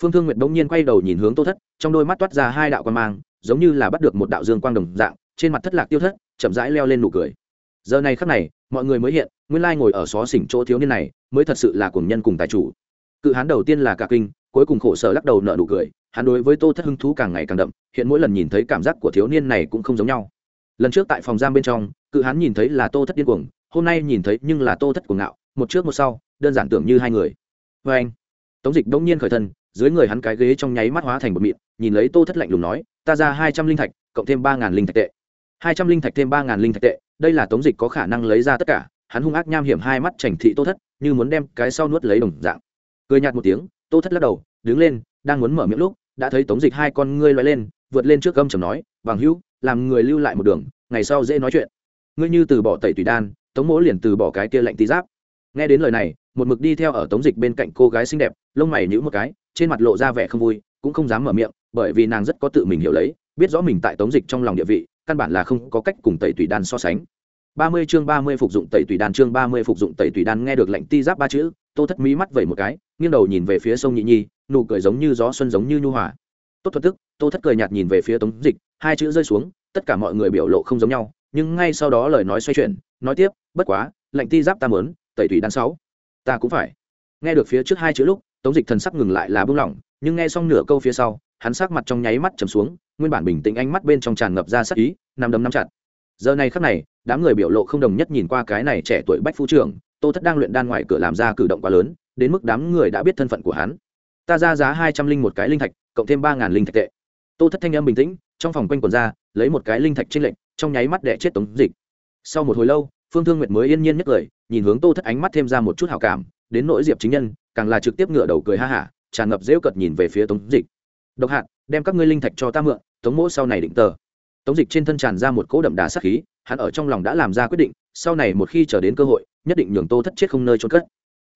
Phương thương nguyệt bỗng nhiên quay đầu nhìn hướng tô thất, trong đôi mắt toát ra hai đạo quan mang, giống như là bắt được một đạo dương quang đồng dạng, trên mặt thất lạc tiêu thất, chậm rãi leo lên nụ cười. Giờ này khắc này, mọi người mới hiện, nguyên lai ngồi ở xó xỉnh chỗ thiếu niên này, mới thật sự là cùng nhân cùng tài chủ. Cự hán đầu tiên là cả kinh, cuối cùng khổ sở lắc đầu nợ nụ cười hắn đối với tô thất hứng thú càng ngày càng đậm, hiện mỗi lần nhìn thấy cảm giác của thiếu niên này cũng không giống nhau. Lần trước tại phòng giam bên trong, cự hắn nhìn thấy là tô thất điên cuồng, hôm nay nhìn thấy nhưng là tô thất cuồng ngạo, một trước một sau, đơn giản tưởng như hai người. Vê anh, tống dịch đông nhiên khởi thân, dưới người hắn cái ghế trong nháy mắt hóa thành một mịn, nhìn lấy tô thất lạnh lùng nói, ta ra hai trăm linh thạch, cộng thêm ba ngàn linh thạch tệ. Hai trăm linh thạch thêm ba ngàn linh thạch tệ, đây là tống dịch có khả năng lấy ra tất cả, hắn hung ác nham hiểm hai mắt chảnh thị tô thất, như muốn đem cái sau nuốt lấy đồng dạng. Cười nhạt một tiếng, tô thất lắc đầu, đứng lên đang muốn mở miệng lúc, đã thấy tống dịch hai con ngươi loay lên, vượt lên trước gâm chầm nói, bằng hữu, làm người lưu lại một đường, ngày sau dễ nói chuyện. Ngươi như từ bỏ tẩy tùy đan, tống mỗ liền từ bỏ cái kia lạnh tí giáp. Nghe đến lời này, một mực đi theo ở tống dịch bên cạnh cô gái xinh đẹp, lông mày nhữ một cái, trên mặt lộ ra vẻ không vui, cũng không dám mở miệng, bởi vì nàng rất có tự mình hiểu lấy, biết rõ mình tại tống dịch trong lòng địa vị, căn bản là không có cách cùng tẩy tùy đan so sánh. Ba mươi chương ba mươi phục dụng tẩy tùy đan chương ba mươi phục dụng tẩy tùy đan nghe được lệnh ti giáp ba chữ, tô thất mí mắt vẩy một cái, nghiêng đầu nhìn về phía sông nhị nhi nụ cười giống như gió xuân giống như nhu hòa. Tốt thuật tức, tô thất cười nhạt nhìn về phía tống dịch, hai chữ rơi xuống, tất cả mọi người biểu lộ không giống nhau, nhưng ngay sau đó lời nói xoay chuyển, nói tiếp, bất quá lệnh ti giáp ta mớn tẩy thủy đan sáu. Ta cũng phải. Nghe được phía trước hai chữ lúc, tống dịch thần sắc ngừng lại là bưng lỏng nhưng nghe xong nửa câu phía sau, hắn sắc mặt trong nháy mắt trầm xuống, nguyên bản bình tĩnh ánh mắt bên trong tràn ngập ra sắc ý nằm đấm nắm chặt. Giờ này khắc này, đám người biểu lộ không đồng nhất nhìn qua cái này trẻ tuổi bách phu trưởng, tô thất đang luyện đan ngoài cửa làm ra cử động quá lớn, đến mức đám người đã biết thân phận của hắn ta ra giá hai trăm linh một cái linh thạch, cộng thêm ba ngàn linh thạch tệ. Tô thất thanh âm bình tĩnh, trong phòng quanh quần ra, lấy một cái linh thạch trên lệnh trong nháy mắt đẻ chết tống dịch. Sau một hồi lâu, phương thương nguyệt mới yên nhiên nhất cười, nhìn hướng tô thất ánh mắt thêm ra một chút hào cảm, đến nỗi diệp chính nhân, càng là trực tiếp ngựa đầu cười ha hả, tràn ngập rêu cợt nhìn về phía tống dịch. Độc hạn đem các ngươi linh thạch cho ta mượn, tống mỗ sau này định tờ. Tống dịch trên thân tràn ra một cỗ đậm đà sát khí, hắn ở trong lòng đã làm ra quyết định, sau này một khi chờ đến cơ hội, nhất định nhường tô thất chết không nơi trốn cất.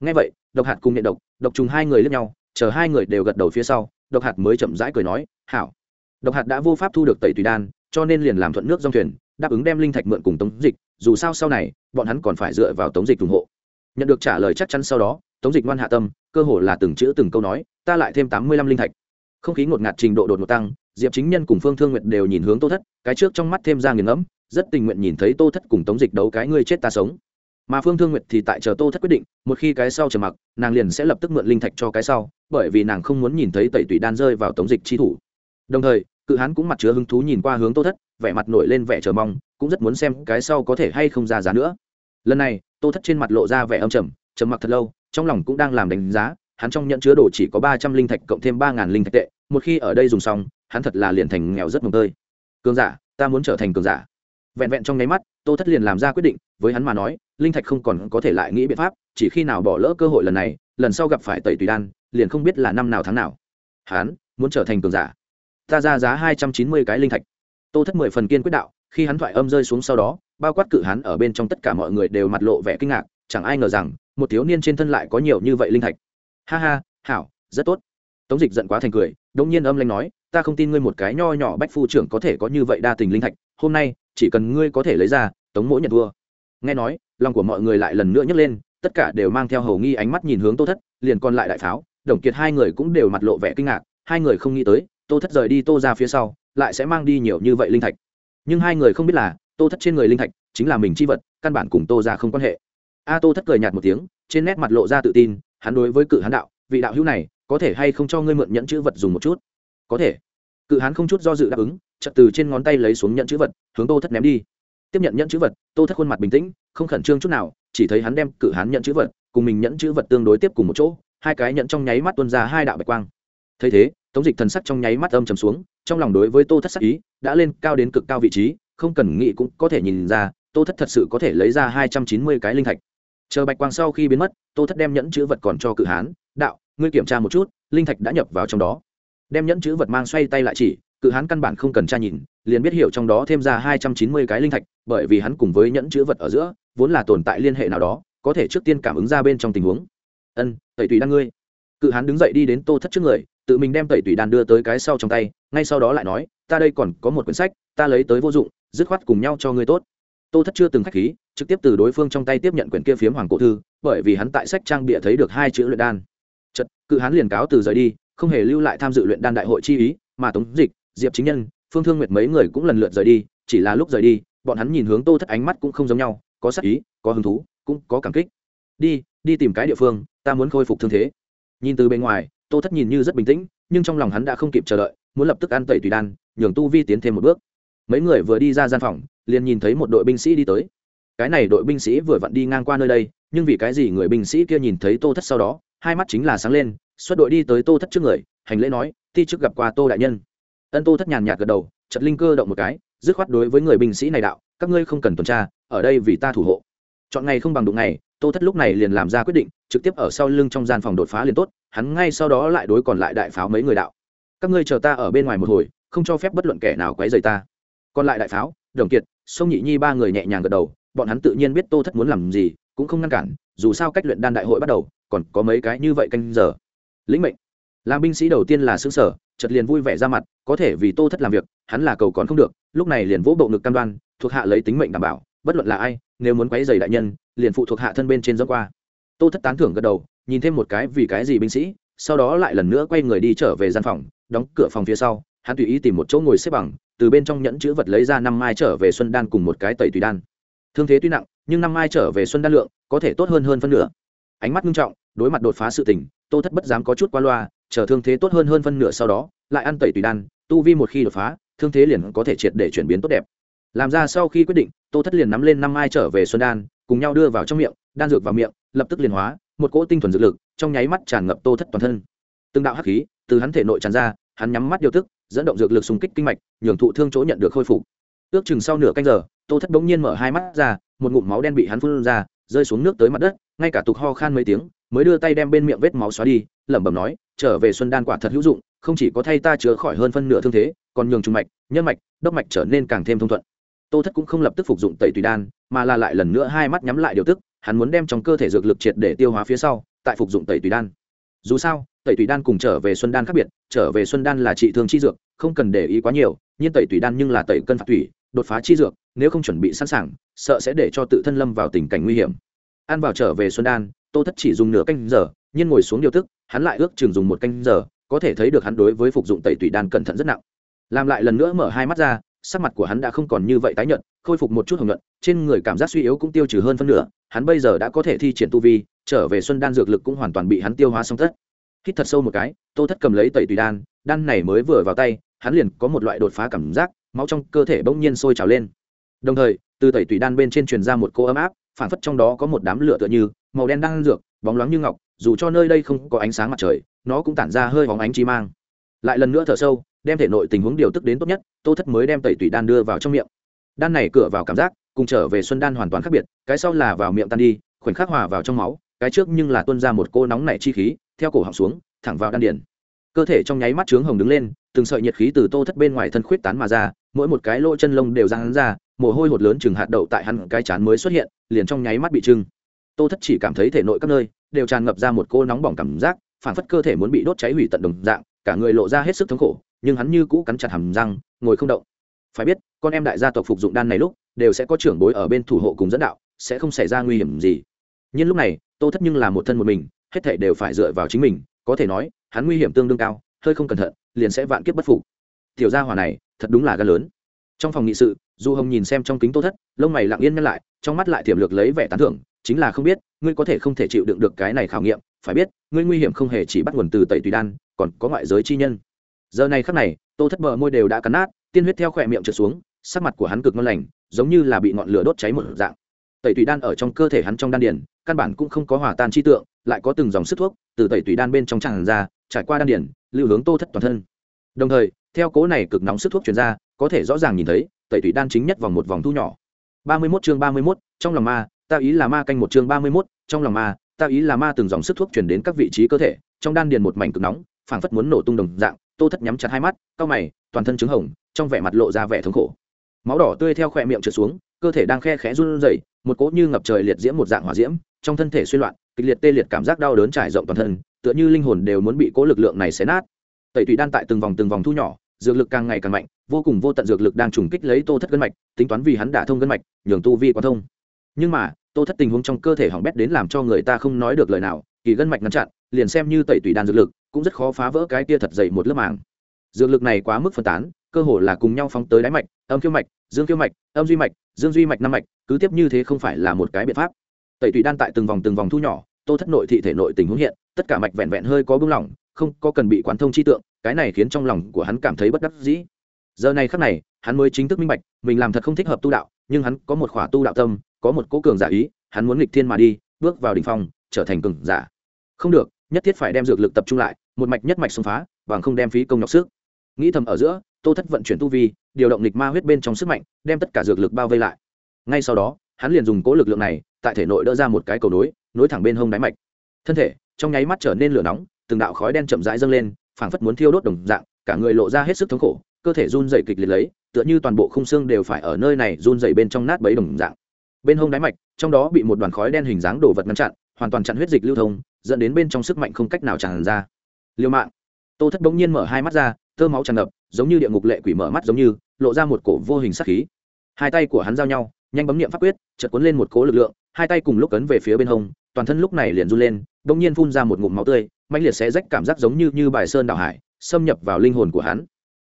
Ngay vậy, độc hạt cùng nhận độc độc trùng hai người lướt nhau chờ hai người đều gật đầu phía sau, độc hạt mới chậm rãi cười nói, hảo. Độc hạt đã vô pháp thu được tẩy tùy đan, cho nên liền làm thuận nước dòng thuyền, đáp ứng đem linh thạch mượn cùng tống dịch, dù sao sau này, bọn hắn còn phải dựa vào tống dịch ủng hộ. Nhận được trả lời chắc chắn sau đó, tống dịch ngoan hạ tâm, cơ hồ là từng chữ từng câu nói, ta lại thêm tám mươi lăm linh thạch. Không khí ngột ngạt trình độ đột ngột tăng, diệp chính nhân cùng phương thương nguyện đều nhìn hướng tô thất, cái trước trong mắt thêm ra nghiền ngẫm, rất tình nguyện nhìn thấy tô thất cùng tống dịch đấu cái ngươi chết ta sống mà phương thương nguyệt thì tại chờ tô thất quyết định, một khi cái sau trầm mặc, nàng liền sẽ lập tức mượn linh thạch cho cái sau, bởi vì nàng không muốn nhìn thấy tẩy tủy đan rơi vào tống dịch chi thủ. Đồng thời, cự hán cũng mặt chứa hứng thú nhìn qua hướng tô thất, vẻ mặt nổi lên vẻ chờ mong, cũng rất muốn xem cái sau có thể hay không ra giá nữa. Lần này, tô thất trên mặt lộ ra vẻ âm trầm trầm mặc thật lâu, trong lòng cũng đang làm đánh giá, hắn trong nhận chứa đồ chỉ có ba trăm linh thạch cộng thêm ba ngàn linh thạch tệ, một khi ở đây dùng xong, hắn thật là liền thành nghèo rất mồm tơi. Cường giả, ta muốn trở thành cường giả vẹn vẹn trong nháy mắt, tô thất liền làm ra quyết định, với hắn mà nói, linh thạch không còn có thể lại nghĩ biện pháp, chỉ khi nào bỏ lỡ cơ hội lần này, lần sau gặp phải tẩy tùy đan, liền không biết là năm nào tháng nào. Hắn muốn trở thành cường giả. Ta ra giá hai trăm chín mươi cái linh thạch. Tô thất mười phần kiên quyết đạo, khi hắn thoại âm rơi xuống sau đó, bao quát cự hắn ở bên trong tất cả mọi người đều mặt lộ vẻ kinh ngạc, chẳng ai ngờ rằng, một thiếu niên trên thân lại có nhiều như vậy linh thạch. Ha ha, hảo, rất tốt. Tống dịch giận quá thành cười, đống nhiên âm lanh nói, ta không tin ngươi một cái nho nhỏ bách phu trưởng có thể có như vậy đa tình linh thạch, hôm nay chỉ cần ngươi có thể lấy ra, tống mỗi nhận thua. Nghe nói, lòng của mọi người lại lần nữa nhấc lên, tất cả đều mang theo hầu nghi ánh mắt nhìn hướng tô thất, liền còn lại đại pháo, đồng kiệt hai người cũng đều mặt lộ vẻ kinh ngạc, hai người không nghĩ tới, tô thất rời đi tô ra phía sau, lại sẽ mang đi nhiều như vậy linh thạch. Nhưng hai người không biết là, tô thất trên người linh thạch chính là mình chi vật, căn bản cùng tô ra không quan hệ. A tô thất cười nhạt một tiếng, trên nét mặt lộ ra tự tin, hắn đối với cự hán đạo, vị đạo hữu này, có thể hay không cho ngươi mượn nhẫn chữ vật dùng một chút? Có thể. Cự hán không chút do dự đáp ứng chợt từ trên ngón tay lấy xuống nhẫn chữ vật, hướng tô thất ném đi. Tiếp nhận nhẫn chữ vật, tô thất khuôn mặt bình tĩnh, không khẩn trương chút nào, chỉ thấy hắn đem cự hán nhẫn chữ vật cùng mình nhẫn chữ vật tương đối tiếp cùng một chỗ, hai cái nhẫn trong nháy mắt tuôn ra hai đạo bạch quang. Thấy thế, tống dịch thần sắc trong nháy mắt âm trầm xuống, trong lòng đối với tô thất sắc ý đã lên cao đến cực cao vị trí, không cần nghĩ cũng có thể nhìn ra, tô thất thật sự có thể lấy ra hai trăm chín mươi cái linh thạch. Chờ bạch quang sau khi biến mất, tô thất đem nhẫn chữ vật còn cho cự hán, đạo, ngươi kiểm tra một chút, linh thạch đã nhập vào trong đó. Đem nhẫn chữ vật mang xoay tay lại chỉ cự hán căn bản không cần tra nhìn, liền biết hiểu trong đó thêm ra hai trăm chín mươi cái linh thạch, bởi vì hắn cùng với nhẫn chữ vật ở giữa, vốn là tồn tại liên hệ nào đó, có thể trước tiên cảm ứng ra bên trong tình huống. Ân, tẩy tùy đan ngươi. Cự hán đứng dậy đi đến tô thất trước người, tự mình đem tẩy tùy đan đưa tới cái sau trong tay, ngay sau đó lại nói, ta đây còn có một quyển sách, ta lấy tới vô dụng, dứt khoát cùng nhau cho ngươi tốt. Tô thất chưa từng khách khí, trực tiếp từ đối phương trong tay tiếp nhận quyển kia phiếm hoàng cổ thư, bởi vì hắn tại sách trang bịa thấy được hai chữ luyện đan. Chật cự hán liền cáo từ rời đi, không hề lưu lại tham dự luyện đan đại hội chi ý, mà tống dịch diệp chính nhân, phương thương nguyệt mấy người cũng lần lượt rời đi, chỉ là lúc rời đi, bọn hắn nhìn hướng tô thất ánh mắt cũng không giống nhau, có sắc ý, có hứng thú, cũng có cảm kích. Đi đi tìm cái địa phương, ta muốn khôi phục thương thế. Nhìn từ bên ngoài, tô thất nhìn như rất bình tĩnh, nhưng trong lòng hắn đã không kịp chờ đợi, muốn lập tức ăn tẩy tùy đan, nhường tu vi tiến thêm một bước. Mấy người vừa đi ra gian phòng, liền nhìn thấy một đội binh sĩ đi tới. Cái này đội binh sĩ vừa vặn đi ngang qua nơi đây, nhưng vì cái gì người binh sĩ kia nhìn thấy tô thất sau đó, hai mắt chính là sáng lên, xuất đội đi tới tô thất trước người, hành lễ nói ti trước gặp qua tô đại nhân ân tô thất nhàn nhạt gật đầu chật linh cơ động một cái, dứt khoát đối với người binh sĩ này đạo, các ngươi không cần tuần tra, ở đây vì ta thủ hộ. Chọn ngày không bằng đụng ngày, tô thất lúc này liền làm ra quyết định, trực tiếp ở sau lưng trong gian phòng đột phá liền tốt, hắn ngay sau đó lại đối còn lại đại pháo mấy người đạo. Các ngươi chờ ta ở bên ngoài một hồi, không cho phép bất luận kẻ nào quấy rầy ta. Còn lại đại pháo, đồng kiệt, sông nhị nhi ba người nhẹ nhàng gật đầu, bọn hắn tự nhiên biết tô thất muốn làm gì, cũng không ngăn cản, dù sao cách luyện đan đại hội bắt đầu, còn có mấy cái như vậy canh giờ. Lĩnh mệnh làm binh sĩ đầu tiên là xứ sở chợt liền vui vẻ ra mặt, có thể vì tô thất làm việc, hắn là cầu còn không được, lúc này liền vỗ bộ ngực cam đoan, thuộc hạ lấy tính mệnh đảm bảo, bất luận là ai, nếu muốn quấy giày đại nhân, liền phụ thuộc hạ thân bên trên dốc qua. Tô thất tán thưởng gật đầu, nhìn thêm một cái vì cái gì binh sĩ, sau đó lại lần nữa quay người đi trở về gian phòng, đóng cửa phòng phía sau, hắn tùy ý tìm một chỗ ngồi xếp bằng, từ bên trong nhẫn chữ vật lấy ra năm mai trở về xuân đan cùng một cái tẩy tùy đan. Thương thế tuy nặng, nhưng năm mai trở về xuân đan lượng, có thể tốt hơn hơn phân nửa. Ánh mắt nghiêm trọng, đối mặt đột phá sự tình tô thất bất dám có chút qua loa, chờ thương thế tốt hơn hơn phân nửa sau đó, lại ăn tẩy tùy đan, tu vi một khi đột phá, thương thế liền có thể triệt để chuyển biến tốt đẹp. Làm ra sau khi quyết định, tô thất liền nắm lên năm mai trở về xuân đan, cùng nhau đưa vào trong miệng, đan dược vào miệng, lập tức liền hóa, một cỗ tinh thuần dược lực, trong nháy mắt tràn ngập tô thất toàn thân. Từng đạo hắc khí từ hắn thể nội tràn ra, hắn nhắm mắt điều tức, dẫn động dược lực xung kích kinh mạch, nhường thụ thương chỗ nhận được khôi phục. Ước chừng sau nửa canh giờ, tô thất bỗng nhiên mở hai mắt ra, một ngụm máu đen bị hắn phun ra rơi xuống nước tới mặt đất, ngay cả tục ho khan mấy tiếng, mới đưa tay đem bên miệng vết máu xóa đi, lẩm bẩm nói, trở về xuân đan quả thật hữu dụng, không chỉ có thay ta chữa khỏi hơn phân nửa thương thế, còn nhường trùng mạch, nhân mạch, đốc mạch trở nên càng thêm thông thuận. Tô thất cũng không lập tức phục dụng tẩy tùy đan, mà là lại lần nữa hai mắt nhắm lại điều tức, hắn muốn đem trong cơ thể dược lực triệt để tiêu hóa phía sau, tại phục dụng tẩy tùy đan. Dù sao, tẩy tùy đan cùng trở về xuân đan khác biệt, trở về xuân đan là trị thương chi dược, không cần để ý quá nhiều, nhưng tẩy tùy đan nhưng là tẩy cân phạt thủy đột phá chi dược, nếu không chuẩn bị sẵn sàng, sợ sẽ để cho tự thân lâm vào tình cảnh nguy hiểm. Ăn vào trở về xuân đan, tô thất chỉ dùng nửa canh giờ, nhưng ngồi xuống điều tức, hắn lại ước chừng dùng một canh giờ, có thể thấy được hắn đối với phục dụng tẩy tùy đan cẩn thận rất nặng. Làm lại lần nữa mở hai mắt ra, sắc mặt của hắn đã không còn như vậy tái nhợt, khôi phục một chút hồng nhuận, trên người cảm giác suy yếu cũng tiêu trừ hơn phân nửa, hắn bây giờ đã có thể thi triển tu vi, trở về xuân đan dược lực cũng hoàn toàn bị hắn tiêu hóa xong tất. Hít thật sâu một cái, tô thất cầm lấy tẩy tùy đan đan này mới vừa vào tay, hắn liền có một loại đột phá cảm giác máu trong cơ thể bỗng nhiên sôi trào lên. Đồng thời, từ tẩy tủy đan bên trên truyền ra một cô ấm áp, phản phất trong đó có một đám lửa tựa như, màu đen đang dược, bóng loáng như ngọc, dù cho nơi đây không có ánh sáng mặt trời, nó cũng tản ra hơi bóng ánh chi mang. Lại lần nữa thở sâu, đem thể nội tình huống điều tức đến tốt nhất, tô thất mới đem tẩy tủy đan đưa vào trong miệng. Đan này cửa vào cảm giác, cùng trở về xuân đan hoàn toàn khác biệt, cái sau là vào miệng tan đi, khoảnh khắc hòa vào trong máu, cái trước nhưng là tuôn ra một cô nóng nảy chi khí, theo cổ họng xuống, thẳng vào đan điền cơ thể trong nháy mắt trướng hồng đứng lên, từng sợi nhiệt khí từ tô thất bên ngoài thân khuyết tán mà ra, mỗi một cái lỗ chân lông đều ra hắn ra, mồ hôi hột lớn chừng hạt đậu tại hắn cái chán mới xuất hiện, liền trong nháy mắt bị trưng. Tô thất chỉ cảm thấy thể nội các nơi đều tràn ngập ra một cô nóng bỏng cảm giác phản phất cơ thể muốn bị đốt cháy hủy tận đồng dạng, cả người lộ ra hết sức thống khổ, nhưng hắn như cũ cắn chặt hàm răng, ngồi không động. Phải biết, con em đại gia tộc phục dụng đan này lúc, đều sẽ có trưởng bối ở bên thủ hộ cùng dẫn đạo, sẽ không xảy ra nguy hiểm gì. Nhưng lúc này, tô thất nhưng là một thân một mình, hết thể đều phải dựa vào chính mình có thể nói, hắn nguy hiểm tương đương cao, hơi không cẩn thận, liền sẽ vạn kiếp bất phục. Tiểu gia hỏa này, thật đúng là gan lớn. Trong phòng nghị sự, du hồng nhìn xem trong kính tô thất, lông mày lặng yên nhăn lại, trong mắt lại tiềm lược lấy vẻ tán thưởng, chính là không biết, ngươi có thể không thể chịu đựng được cái này khảo nghiệm, phải biết, ngươi nguy hiểm không hề chỉ bắt nguồn từ tẩy tùy đan, còn có ngoại giới chi nhân. Giờ này khắc này, tô thất bờ môi đều đã cắn nát, tiên huyết theo khỏe miệng trượt xuống, sắc mặt của hắn cực ngon lành, giống như là bị ngọn lửa đốt cháy một dạng. Tẩy tùy đan ở trong cơ thể hắn trong đan điền căn bản cũng không có hòa tan chi tượng lại có từng dòng sức thuốc từ tẩy tùy đan bên trong tràn ra trải qua đan điền lưu hướng tô thất toàn thân. Đồng thời theo cố này cực nóng sức thuốc chuyển ra có thể rõ ràng nhìn thấy tẩy tùy đan chính nhất vòng một vòng thu nhỏ. Ba mươi 31 chương ba mươi 31, trong lòng ma ta ý là ma canh một chương ba mươi 31, trong lòng ma ta ý là ma từng dòng sức thuốc chuyển đến các vị trí cơ thể trong đan điền một mảnh cực nóng phảng phất muốn nổ tung đồng dạng tô thất nhắm chặt hai mắt cau mày toàn thân trứng hồng trong vẻ mặt lộ ra vẻ thống khổ. Máu đỏ tươi theo khỏe miệng trượt xuống cơ thể đang khe khẽ run rẩy một cỗ như ngập trời liệt diễm một dạng hỏa diễm trong thân thể suy loạn, kịch liệt tê liệt cảm giác đau đớn trải rộng toàn thân, tựa như linh hồn đều muốn bị cố lực lượng này xé nát. Tẩy tủy đan tại từng vòng từng vòng thu nhỏ, dược lực càng ngày càng mạnh, vô cùng vô tận dược lực đang trùng kích lấy tô thất gân mạch, tính toán vì hắn đả thông gân mạch, nhường tu vi quá thông. Nhưng mà, tô thất tình huống trong cơ thể hỏng bét đến làm cho người ta không nói được lời nào, kỳ gân mạch ngăn chặn, liền xem như tẩy tủy đan dược lực, cũng rất khó phá vỡ cái kia thật dày một lớp màng. Dược lực này quá mức phân tán, cơ hồ là cùng nhau phóng tới đáy mạch, âm kiêu mạch, dương kiêu mạch, âm duy mạch, dương duy mạch năm mạch, cứ tiếp như thế không phải là một cái biện pháp tẩy tùy đan tại từng vòng từng vòng thu nhỏ, tô thất nội thị thể nội tình huống hiện, tất cả mạch vẹn vẹn hơi có bưng lỏng, không có cần bị quán thông chi tượng, cái này khiến trong lòng của hắn cảm thấy bất đắc dĩ. Giờ này khắc này, hắn mới chính thức minh bạch, mình làm thật không thích hợp tu đạo, nhưng hắn có một khỏa tu đạo tâm, có một cố cường giả ý, hắn muốn nghịch thiên mà đi, bước vào đỉnh phong, trở thành cường giả. Không được, nhất thiết phải đem dược lực tập trung lại, một mạch nhất mạch xông phá và không đem phí công nhọc sức. Nghĩ thầm ở giữa, tô thất vận chuyển tu vi, điều động lịch ma huyết bên trong sức mạnh, đem tất cả dược lực bao vây lại. Ngay sau đó hắn liền dùng cố lực lượng này tại thể nội đỡ ra một cái cầu nối nối thẳng bên hông đáy mạch. Thân thể trong nháy mắt trở nên lửa nóng, từng đạo khói đen chậm rãi dâng lên, phảng phất muốn thiêu đốt đồng dạng, cả người lộ ra hết sức thống khổ, cơ thể run dày kịch liệt lấy, tựa như toàn bộ khung xương đều phải ở nơi này run dày bên trong nát bấy đồng dạng. Bên hông đáy mạch, trong đó bị một đoàn khói đen hình dáng đổ vật ngăn chặn, hoàn toàn chặn huyết dịch lưu thông, dẫn đến bên trong sức mạnh không cách nào tràn ra. Liêu mạng. Tô thất bỗng nhiên mở hai mắt ra thơ máu tràn ngập, giống như địa ngục lệ quỷ mở mắt giống như, lộ ra một cổ vô hình sắc khí. Hai tay của hắn giao nhau nhanh bấm niệm pháp quyết, chợt cuốn lên một cố lực lượng, hai tay cùng lúc cấn về phía bên hông, toàn thân lúc này liền run lên, đột nhiên phun ra một ngụm máu tươi, mãnh liệt xé rách cảm giác giống như như bài sơn đảo hải, xâm nhập vào linh hồn của hắn.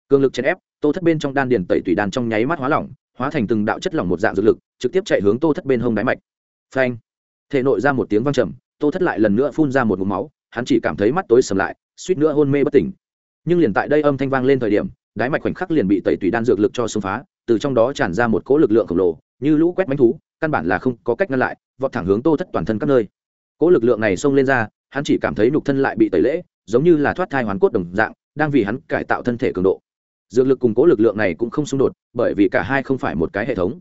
Cường lực chèn ép, tô thất bên trong đan điền tẩy tùy đan trong nháy mắt hóa lỏng, hóa thành từng đạo chất lỏng một dạng dược lực, trực tiếp chạy hướng tô thất bên hông đáy mạch. Phanh! Thể nội ra một tiếng vang trầm, tô thất lại lần nữa phun ra một ngụm máu, hắn chỉ cảm thấy mắt tối sầm lại, suýt nữa hôn mê bất tỉnh. Nhưng liền tại đây âm thanh vang lên thời điểm đái mạch khoảnh khắc liền bị tẩy tùy đan dược lực cho xông phá, từ trong đó tràn ra một cỗ lực lượng khổng lồ như lũ quét bánh thú, căn bản là không có cách ngăn lại, vọt thẳng hướng tô thất toàn thân các nơi. Cỗ lực lượng này xông lên ra, hắn chỉ cảm thấy nhục thân lại bị tẩy lễ, giống như là thoát thai hoàn cốt đồng dạng, đang vì hắn cải tạo thân thể cường độ. Dược lực cùng cố lực lượng này cũng không xung đột, bởi vì cả hai không phải một cái hệ thống.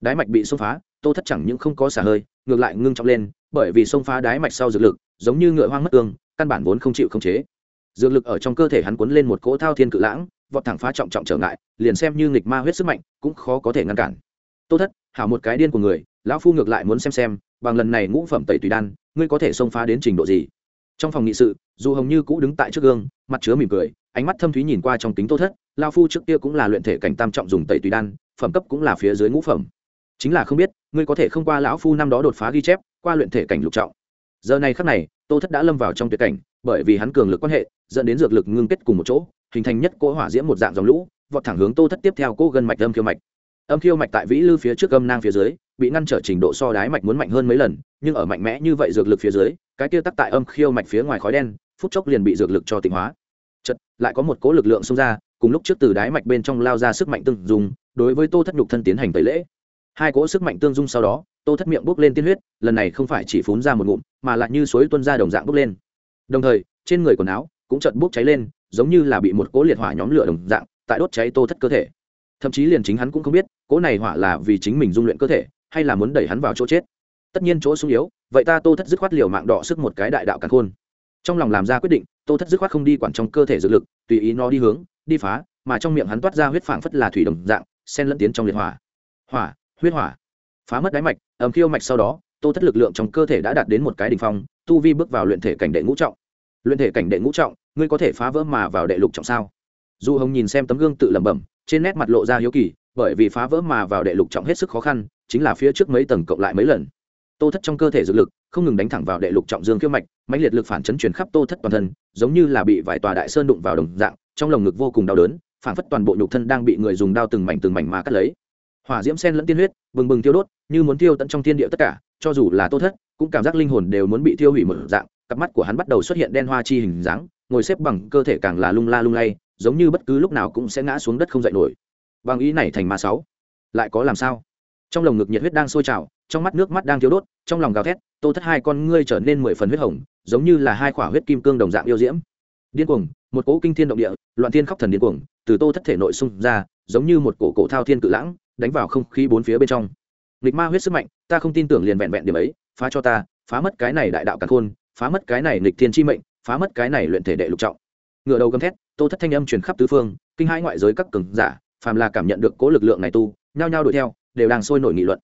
Đái mạch bị xông phá, tô thất chẳng những không có xả hơi, ngược lại ngưng trọng lên, bởi vì xông phá đái mạch sau dược lực, giống như ngựa hoang mất tương, căn bản vốn không chịu khống chế. Dược lực ở trong cơ thể hắn cuốn lên một cỗ thao thiên cự lãng, vọt thẳng phá trọng trọng trở ngại, liền xem như nghịch ma huyết sức mạnh, cũng khó có thể ngăn cản tô thất, hảo một cái điên của người, lão phu ngược lại muốn xem xem, bằng lần này ngũ phẩm tẩy tùy đan, ngươi có thể xông phá đến trình độ gì? Trong phòng nghị sự, dù hồng như cũ đứng tại trước gương, mặt chứa mỉm cười, ánh mắt thâm thúy nhìn qua trong kính tô thất lao phu trước kia cũng là luyện thể cảnh tam trọng dùng tẩy tùy đan, phẩm cấp cũng là phía dưới ngũ phẩm. Chính là không biết, ngươi có thể không qua lão phu năm đó đột phá ghi chép, qua luyện thể cảnh lục trọng. Giờ này khắc này, tô thất đã lâm vào trong tuyệt cảnh, bởi vì hắn cường lực quan hệ, dẫn đến dược lực ngưng kết cùng một chỗ, hình thành nhất cỗ hỏa diễm một dạng dòng lũ, vọt thẳng hướng tô thất tiếp theo cô gân mạch âm khiêu mạch âm khiêu mạch tại vĩ lư phía trước âm nang phía dưới, bị ngăn trở trình độ so đái mạch muốn mạnh hơn mấy lần, nhưng ở mạnh mẽ như vậy dược lực phía dưới, cái kia tắc tại âm khiêu mạch phía ngoài khói đen, phút chốc liền bị dược lực cho tịnh hóa. Chật lại có một cố lực lượng xông ra, cùng lúc trước từ đái mạch bên trong lao ra sức mạnh tương dung, đối với tô thất nhục thân tiến hành tẩy lễ. Hai cỗ sức mạnh tương dung sau đó, tô thất miệng bốc lên tiên huyết, lần này không phải chỉ phún ra một ngụm, mà lại như suối tuân ra đồng dạng bốc lên. Đồng thời, trên người quần áo cũng chợt bốc cháy lên, giống như là bị một cỗ liệt hỏa nhóm lửa đồng dạng, tại đốt cháy tô thất cơ thể. Thậm chí liền chính hắn cũng không biết cỗ này hỏa là vì chính mình dung luyện cơ thể, hay là muốn đẩy hắn vào chỗ chết? Tất nhiên chỗ sung yếu, vậy ta tô thất dứt khoát liều mạng đỏ sức một cái đại đạo càn khôn. Trong lòng làm ra quyết định, tô thất dứt khoát không đi quản trong cơ thể dược lực, tùy ý nó đi hướng, đi phá, mà trong miệng hắn toát ra huyết phảng phất là thủy đồng dạng, xen lẫn tiến trong liệt hỏa. Hỏa, huyết hỏa. Phá mất đáy mạch ẩm khiêu mạch sau đó, tô thất lực lượng trong cơ thể đã đạt đến một cái đỉnh phong, tu vi bước vào luyện thể cảnh đệ ngũ trọng. Luyện thể cảnh đệ ngũ trọng, ngươi có thể phá vỡ mà vào đệ lục trọng sao? Du hồng nhìn xem tấm gương tự lẩm bẩm, trên nét mặt lộ ra hiếu kỳ bởi vì phá vỡ mà vào đệ lục trọng hết sức khó khăn, chính là phía trước mấy tầng cộng lại mấy lần. Tô thất trong cơ thể dược lực, không ngừng đánh thẳng vào đệ lục trọng dương khiêu mạch, mãnh liệt lực phản chấn truyền khắp tô thất toàn thân, giống như là bị vài tòa đại sơn đụng vào đồng dạng, trong lồng ngực vô cùng đau đớn, phản phất toàn bộ nhục thân đang bị người dùng đao từng mảnh từng mảnh mà cắt lấy. Hỏa diễm sen lẫn tiên huyết, bừng bừng tiêu đốt, như muốn tiêu tận trong thiên địa tất cả, cho dù là tô thất, cũng cảm giác linh hồn đều muốn bị tiêu hủy một dạng, cặp mắt của hắn bắt đầu xuất hiện đen hoa chi hình dáng, ngồi xếp bằng, cơ thể càng là lung la lung lay, giống như bất cứ lúc nào cũng sẽ ngã xuống đất không dậy nổi bằng ý này thành ma sáu. Lại có làm sao? Trong lồng ngực nhiệt huyết đang sôi trào, trong mắt nước mắt đang thiếu đốt, trong lòng gào thét, tô thất hai con ngươi trở nên mười phần huyết hồng, giống như là hai khỏa huyết kim cương đồng dạng yêu diễm. Điên cuồng, một cỗ kinh thiên động địa, loạn thiên khóc thần điên cuồng, từ tô thất thể nội xung ra, giống như một cổ cổ thao thiên cự lãng, đánh vào không khí bốn phía bên trong. Nghịch ma huyết sức mạnh, ta không tin tưởng liền vẹn vẹn điểm ấy, phá cho ta, phá mất cái này đại đạo càn khôn, phá mất cái này nghịch thiên chi mệnh, phá mất cái này luyện thể đệ lục trọng. Ngựa đầu gầm thét, tô thất thanh âm truyền khắp tứ phương, kinh hai ngoại giới các cường giả phàm là cảm nhận được cố lực lượng này tu, nhao nhao đuổi theo, đều đang sôi nổi nghị luận.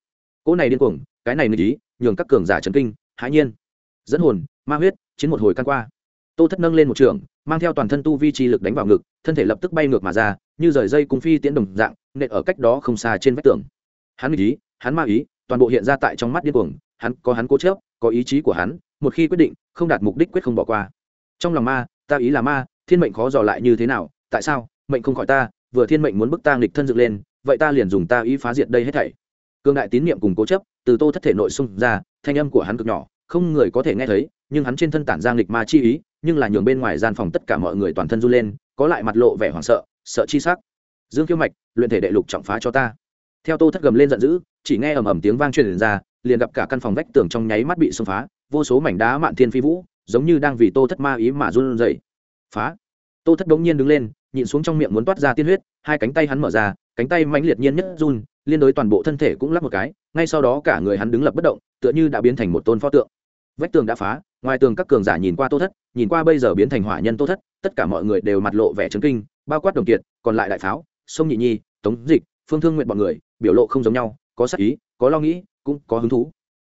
Cố này điên cuồng, cái này nghịch ý, nhường các cường giả chấn kinh, hãi nhiên. Dẫn hồn, ma huyết, chiến một hồi căn qua. Tô thất nâng lên một trường, mang theo toàn thân tu vi chi lực đánh vào ngực, thân thể lập tức bay ngược mà ra, như rời dây cung phi tiễn đồng dạng, nện ở cách đó không xa trên vách tường. Hắn ý, hắn ma ý, toàn bộ hiện ra tại trong mắt điên cuồng, hắn có hắn cố chớp có ý chí của hắn, một khi quyết định, không đạt mục đích quyết không bỏ qua. Trong lòng ma, ta ý là ma, thiên mệnh khó dò lại như thế nào, tại sao, mệnh không khỏi ta vừa thiên mệnh muốn bức ta nghịch thân dựng lên, vậy ta liền dùng ta ý phá diệt đây hết thảy. Cương đại tín niệm cùng cố chấp, từ tô thất thể nội xung ra, thanh âm của hắn cực nhỏ, không người có thể nghe thấy, nhưng hắn trên thân tản ra nghịch ma chi ý, nhưng là nhường bên ngoài gian phòng tất cả mọi người toàn thân run lên, có lại mặt lộ vẻ hoảng sợ sợ chi sắc. Dương kiêu mạch, luyện thể đệ lục trọng phá cho ta. Theo tô thất gầm lên giận dữ, chỉ nghe ầm ầm tiếng vang truyền ra, liền gặp cả căn phòng vách tường trong nháy mắt bị xông phá, vô số mảnh đá mạn thiên phi vũ, giống như đang vì tô thất ma ý mà run rẩy. Phá. Tô thất đống nhiên đứng lên nhịn xuống trong miệng muốn toát ra tiên huyết, hai cánh tay hắn mở ra, cánh tay mãnh liệt nhiên nhất run, liên đối toàn bộ thân thể cũng lắc một cái, ngay sau đó cả người hắn đứng lập bất động, tựa như đã biến thành một tôn pho tượng. Vách tường đã phá, ngoài tường các cường giả nhìn qua tô thất, nhìn qua bây giờ biến thành hỏa nhân tô thất, tất cả mọi người đều mặt lộ vẻ chấn kinh, bao quát đồng kiệt, còn lại đại pháo, sông nhị nhi, tống dịch, phương thương nguyện bọn người, biểu lộ không giống nhau, có sắc ý, có lo nghĩ, cũng có hứng thú.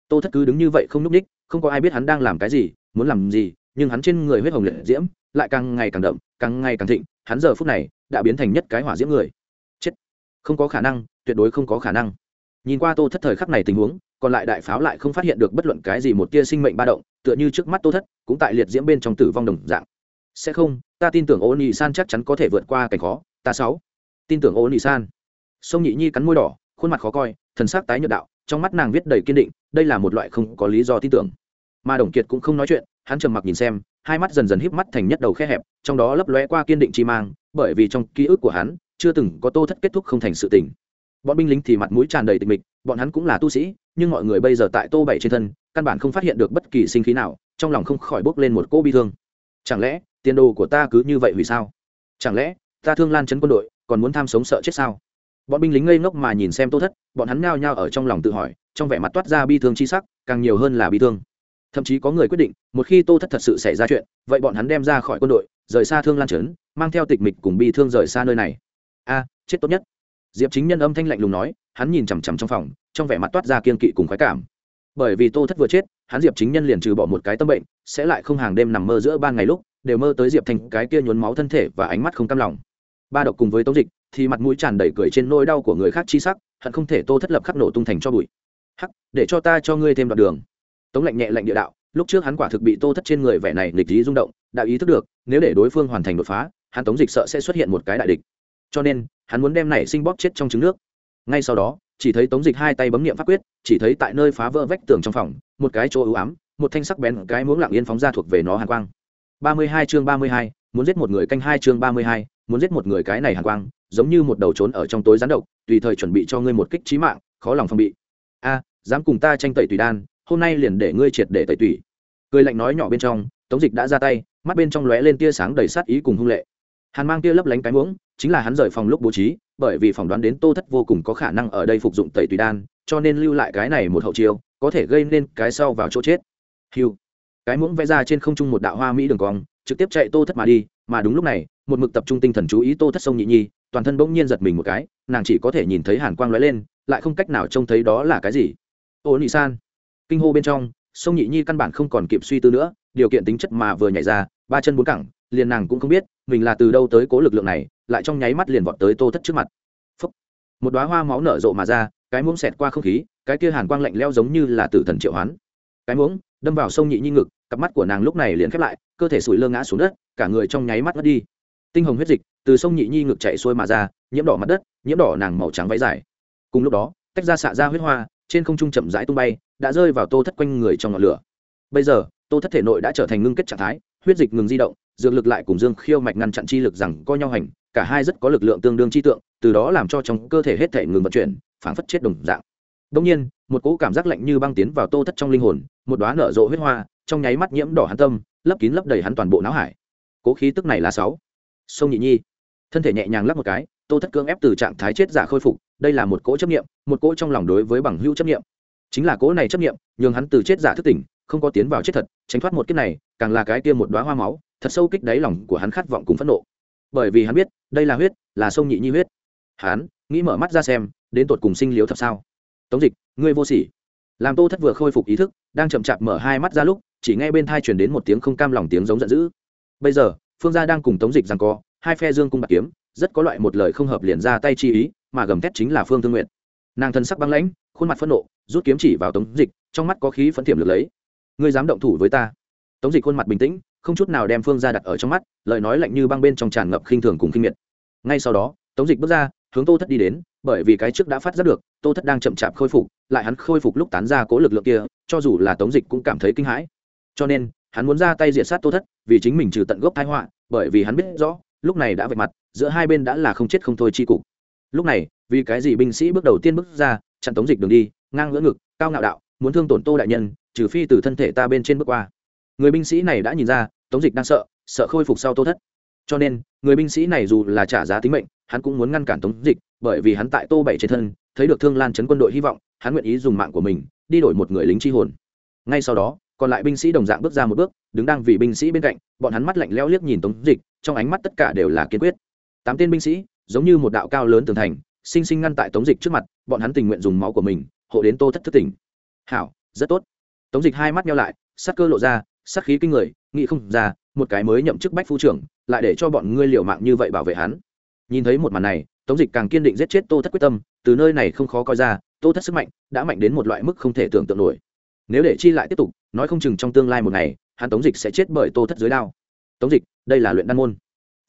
Tô thất cứ đứng như vậy không núp ních không có ai biết hắn đang làm cái gì, muốn làm gì, nhưng hắn trên người huyết hồng liệt diễm lại càng ngày càng đậm, càng ngày càng thịnh, hắn giờ phút này đã biến thành nhất cái hỏa diễm người. Chết. Không có khả năng, tuyệt đối không có khả năng. Nhìn qua tô thất thời khắc này tình huống, còn lại đại pháo lại không phát hiện được bất luận cái gì một tia sinh mệnh ba động, tựa như trước mắt tô thất, cũng tại liệt diễm bên trong tử vong đồng dạng. Sẽ không, ta tin tưởng ô nhị san chắc chắn có thể vượt qua cảnh khó, ta sáu. Tin tưởng ô nhị san sông nhị nhi cắn môi đỏ, khuôn mặt khó coi, thần sắc tái nhợt đạo, trong mắt nàng viết đầy kiên định, đây là một loại không có lý do tin tưởng. Mà đồng kiệt cũng không nói chuyện, hắn trầm mặc nhìn xem hai mắt dần dần híp mắt thành nhất đầu khe hẹp, trong đó lấp lóe qua kiên định chi mang, bởi vì trong ký ức của hắn, chưa từng có tô thất kết thúc không thành sự tình. Bọn binh lính thì mặt mũi tràn đầy tịch mịch, bọn hắn cũng là tu sĩ, nhưng mọi người bây giờ tại tô bảy trên thân, căn bản không phát hiện được bất kỳ sinh khí nào, trong lòng không khỏi bốc lên một cỗ bi thương. Chẳng lẽ, tiền đồ của ta cứ như vậy hủy sao? Chẳng lẽ, ta thương lan chấn quân đội, còn muốn tham sống sợ chết sao? Bọn binh lính ngây ngốc mà nhìn xem tô thất, bọn hắn nhao nhao ở trong lòng tự hỏi, trong vẻ mặt toát ra bi thương chi sắc, càng nhiều hơn là bi thương thậm chí có người quyết định, một khi tô thất thật sự xảy ra chuyện, vậy bọn hắn đem ra khỏi quân đội, rời xa thương lan trấn, mang theo tịch mịch cùng bi thương rời xa nơi này. A, chết tốt nhất. Diệp chính nhân âm thanh lạnh lùng nói, hắn nhìn chằm chằm trong phòng, trong vẻ mặt toát ra kiên kỵ cùng khoái cảm. Bởi vì tô thất vừa chết, hắn diệp chính nhân liền trừ bỏ một cái tâm bệnh, sẽ lại không hàng đêm nằm mơ giữa ban ngày lúc, đều mơ tới diệp thành cái kia nhuốm máu thân thể và ánh mắt không cam lòng. Ba độc cùng với tống dịch, thì mặt mũi tràn đầy cười trên nỗi đau của người khác chi sắc, hận không thể tô thất lập khắc nổ tung thành cho bụi. Hắc, để cho ta cho ngươi thêm đoạn đường tống lạnh nhẹ lạnh địa đạo lúc trước hắn quả thực bị tô thất trên người vẻ này nghịch lý rung động đã ý thức được nếu để đối phương hoàn thành đột phá hắn tống dịch sợ sẽ xuất hiện một cái đại địch. Cho nên hắn muốn đem này sinh bóp chết trong trứng nước. Ngay sau đó chỉ thấy tống dịch hai tay bấm niệm pháp quyết chỉ thấy tại nơi phá vỡ vách tường trong phòng một cái chỗ ưu ám một thanh sắc bén cái muỗng lặng yên phóng ra thuộc về nó hàn quang. Ba mươi hai chương ba mươi hai, muốn giết một người canh hai chương ba mươi hai, muốn giết một người cái này hàn quang giống như một đầu trốn ở trong tối gián độc tùy thời chuẩn bị cho ngươi một kích trí mạng khó lòng phòng bị. A dám cùng ta tranh tẩy tùy đan hôm nay liền để ngươi triệt để tẩy tùy cười lạnh nói nhỏ bên trong, tống dịch đã ra tay, mắt bên trong lóe lên tia sáng đầy sát ý cùng hung lệ. Hàn mang tia lấp lánh cái muỗng, chính là hắn rời phòng lúc bố trí, bởi vì phỏng đoán đến tô thất vô cùng có khả năng ở đây phục dụng tẩy tùy đan, cho nên lưu lại cái này một hậu chiêu, có thể gây nên cái sau vào chỗ chết. Hiu cái muỗng vẽ ra trên không trung một đạo hoa mỹ đường cong, trực tiếp chạy tô thất mà đi, mà đúng lúc này, một mực tập trung tinh thần chú ý tô thất sông nhị nhi, toàn thân bỗng nhiên giật mình một cái, nàng chỉ có thể nhìn thấy hàn quang lóe lên, lại không cách nào trông thấy đó là cái gì. Ô nị san kinh hô bên trong, sông nhị nhi căn bản không còn kịp suy tư nữa, điều kiện tính chất mà vừa nhảy ra, ba chân bốn cẳng, liền nàng cũng không biết, mình là từ đâu tới cố lực lượng này, lại trong nháy mắt liền vọt tới tô thất trước mặt. Phúc. một đóa hoa máu nở rộ mà ra, cái muỗng xẹt qua không khí, cái kia hàn quang lạnh leo giống như là tử thần triệu hoán. Cái muỗng đâm vào sông nhị nhi ngực, cặp mắt của nàng lúc này liền khép lại, cơ thể sủi lơ ngã xuống đất, cả người trong nháy mắt mất đi. Tinh hồng huyết dịch từ sông nhị nhi ngực chạy xuôi mà ra, nhiễm đỏ mặt đất, nhiễm đỏ nàng màu trắng váy dài. Cùng lúc đó, tách ra xạ ra huyết hoa trên không trung chậm rãi tung bay, đã rơi vào tô thất quanh người trong ngọn lửa. Bây giờ, tô thất thể nội đã trở thành ngưng kết trạng thái, huyết dịch ngừng di động, dược lực lại cùng dương khiêu mạch ngăn chặn chi lực rằng co nhau hành, cả hai rất có lực lượng tương đương chi tượng, từ đó làm cho trong cơ thể hết thể ngừng vận chuyển, phảng phất chết đồng dạng. Đông nhiên, một cỗ cảm giác lạnh như băng tiến vào tô thất trong linh hồn, một đóa nở rộ huyết hoa, trong nháy mắt nhiễm đỏ hắn tâm, lấp kín lấp đầy hắn toàn bộ não hải. Cố khí tức này là sáu. Sông nhị nhi thân thể nhẹ nhàng lắp một cái, tô thất cưỡng ép từ trạng thái chết giả khôi phục, đây là một cỗ chấp nghiệm một cỗ trong lòng đối với bằng hữu chấp nghiệm chính là cỗ này chấp nghiệm nhường hắn từ chết giả thức tỉnh, không có tiến vào chết thật, tránh thoát một kiếp này, càng là cái kia một đoá hoa máu, thật sâu kích đáy lòng của hắn khát vọng cùng phẫn nộ. Bởi vì hắn biết, đây là huyết, là sông nhị nhi huyết. Hắn, nghĩ mở mắt ra xem, đến tột cùng sinh liếu thật sao? Tống dịch, ngươi vô sỉ. Làm tô thất vừa khôi phục ý thức, đang chậm chạp mở hai mắt ra lúc, chỉ nghe bên thai truyền đến một tiếng không cam lòng tiếng giống giận dữ. Bây giờ, phương gia đang cùng tống dịch rằng co hai phe dương cung bạc kiếm, rất có loại một lời không hợp liền ra tay chi ý, mà gầm thét chính là phương thương nguyện nàng thân sắc băng lãnh, khuôn mặt phẫn nộ, rút kiếm chỉ vào tống dịch, trong mắt có khí phẫn thiểm được lấy. Ngươi dám động thủ với ta? Tống dịch khuôn mặt bình tĩnh, không chút nào đem phương ra đặt ở trong mắt, lời nói lạnh như băng bên trong tràn ngập khinh thường cùng khinh miệt. Ngay sau đó, tống dịch bước ra, hướng tô thất đi đến, bởi vì cái trước đã phát giác được, tô thất đang chậm chạp khôi phục, lại hắn khôi phục lúc tán ra cố lực lượng kia, cho dù là tống dịch cũng cảm thấy kinh hãi. Cho nên, hắn muốn ra tay diệt sát tô thất, vì chính mình trừ tận gốc thái họa, bởi vì hắn biết rõ lúc này đã vạch mặt, giữa hai bên đã là không chết không thôi chi cục. Lúc này, vì cái gì binh sĩ bước đầu tiên bước ra, chặn tống dịch đường đi, ngang ngỡ ngực, cao ngạo đạo, muốn thương tổn tô đại nhân, trừ phi từ thân thể ta bên trên bước qua. Người binh sĩ này đã nhìn ra, tống dịch đang sợ sợ khôi phục sau tô thất. Cho nên, người binh sĩ này dù là trả giá tính mệnh, hắn cũng muốn ngăn cản tống dịch, bởi vì hắn tại tô bảy trên thân, thấy được thương lan chấn quân đội hy vọng, hắn nguyện ý dùng mạng của mình, đi đổi một người lính chi hồn. Ngay sau đó còn lại binh sĩ đồng dạng bước ra một bước, đứng đang vì binh sĩ bên cạnh, bọn hắn mắt lạnh lẽo liếc nhìn tống dịch, trong ánh mắt tất cả đều là kiên quyết. Tám tên binh sĩ, giống như một đạo cao lớn tường thành, sinh sinh ngăn tại tống dịch trước mặt, bọn hắn tình nguyện dùng máu của mình, hộ đến tô thất thất tỉnh. Hảo, rất tốt. Tống dịch hai mắt nhau lại, sắc cơ lộ ra, sắc khí kinh người nghị không ra, một cái mới nhậm chức bách phu trưởng, lại để cho bọn ngươi liều mạng như vậy bảo vệ hắn. Nhìn thấy một màn này, tống dịch càng kiên định giết chết tô thất quyết tâm, từ nơi này không khó coi ra, tô thất sức mạnh đã mạnh đến một loại mức không thể tưởng tượng nổi nếu để chi lại tiếp tục, nói không chừng trong tương lai một ngày, hắn tống dịch sẽ chết bởi tô thất dưới đao. Tống dịch, đây là luyện đan môn.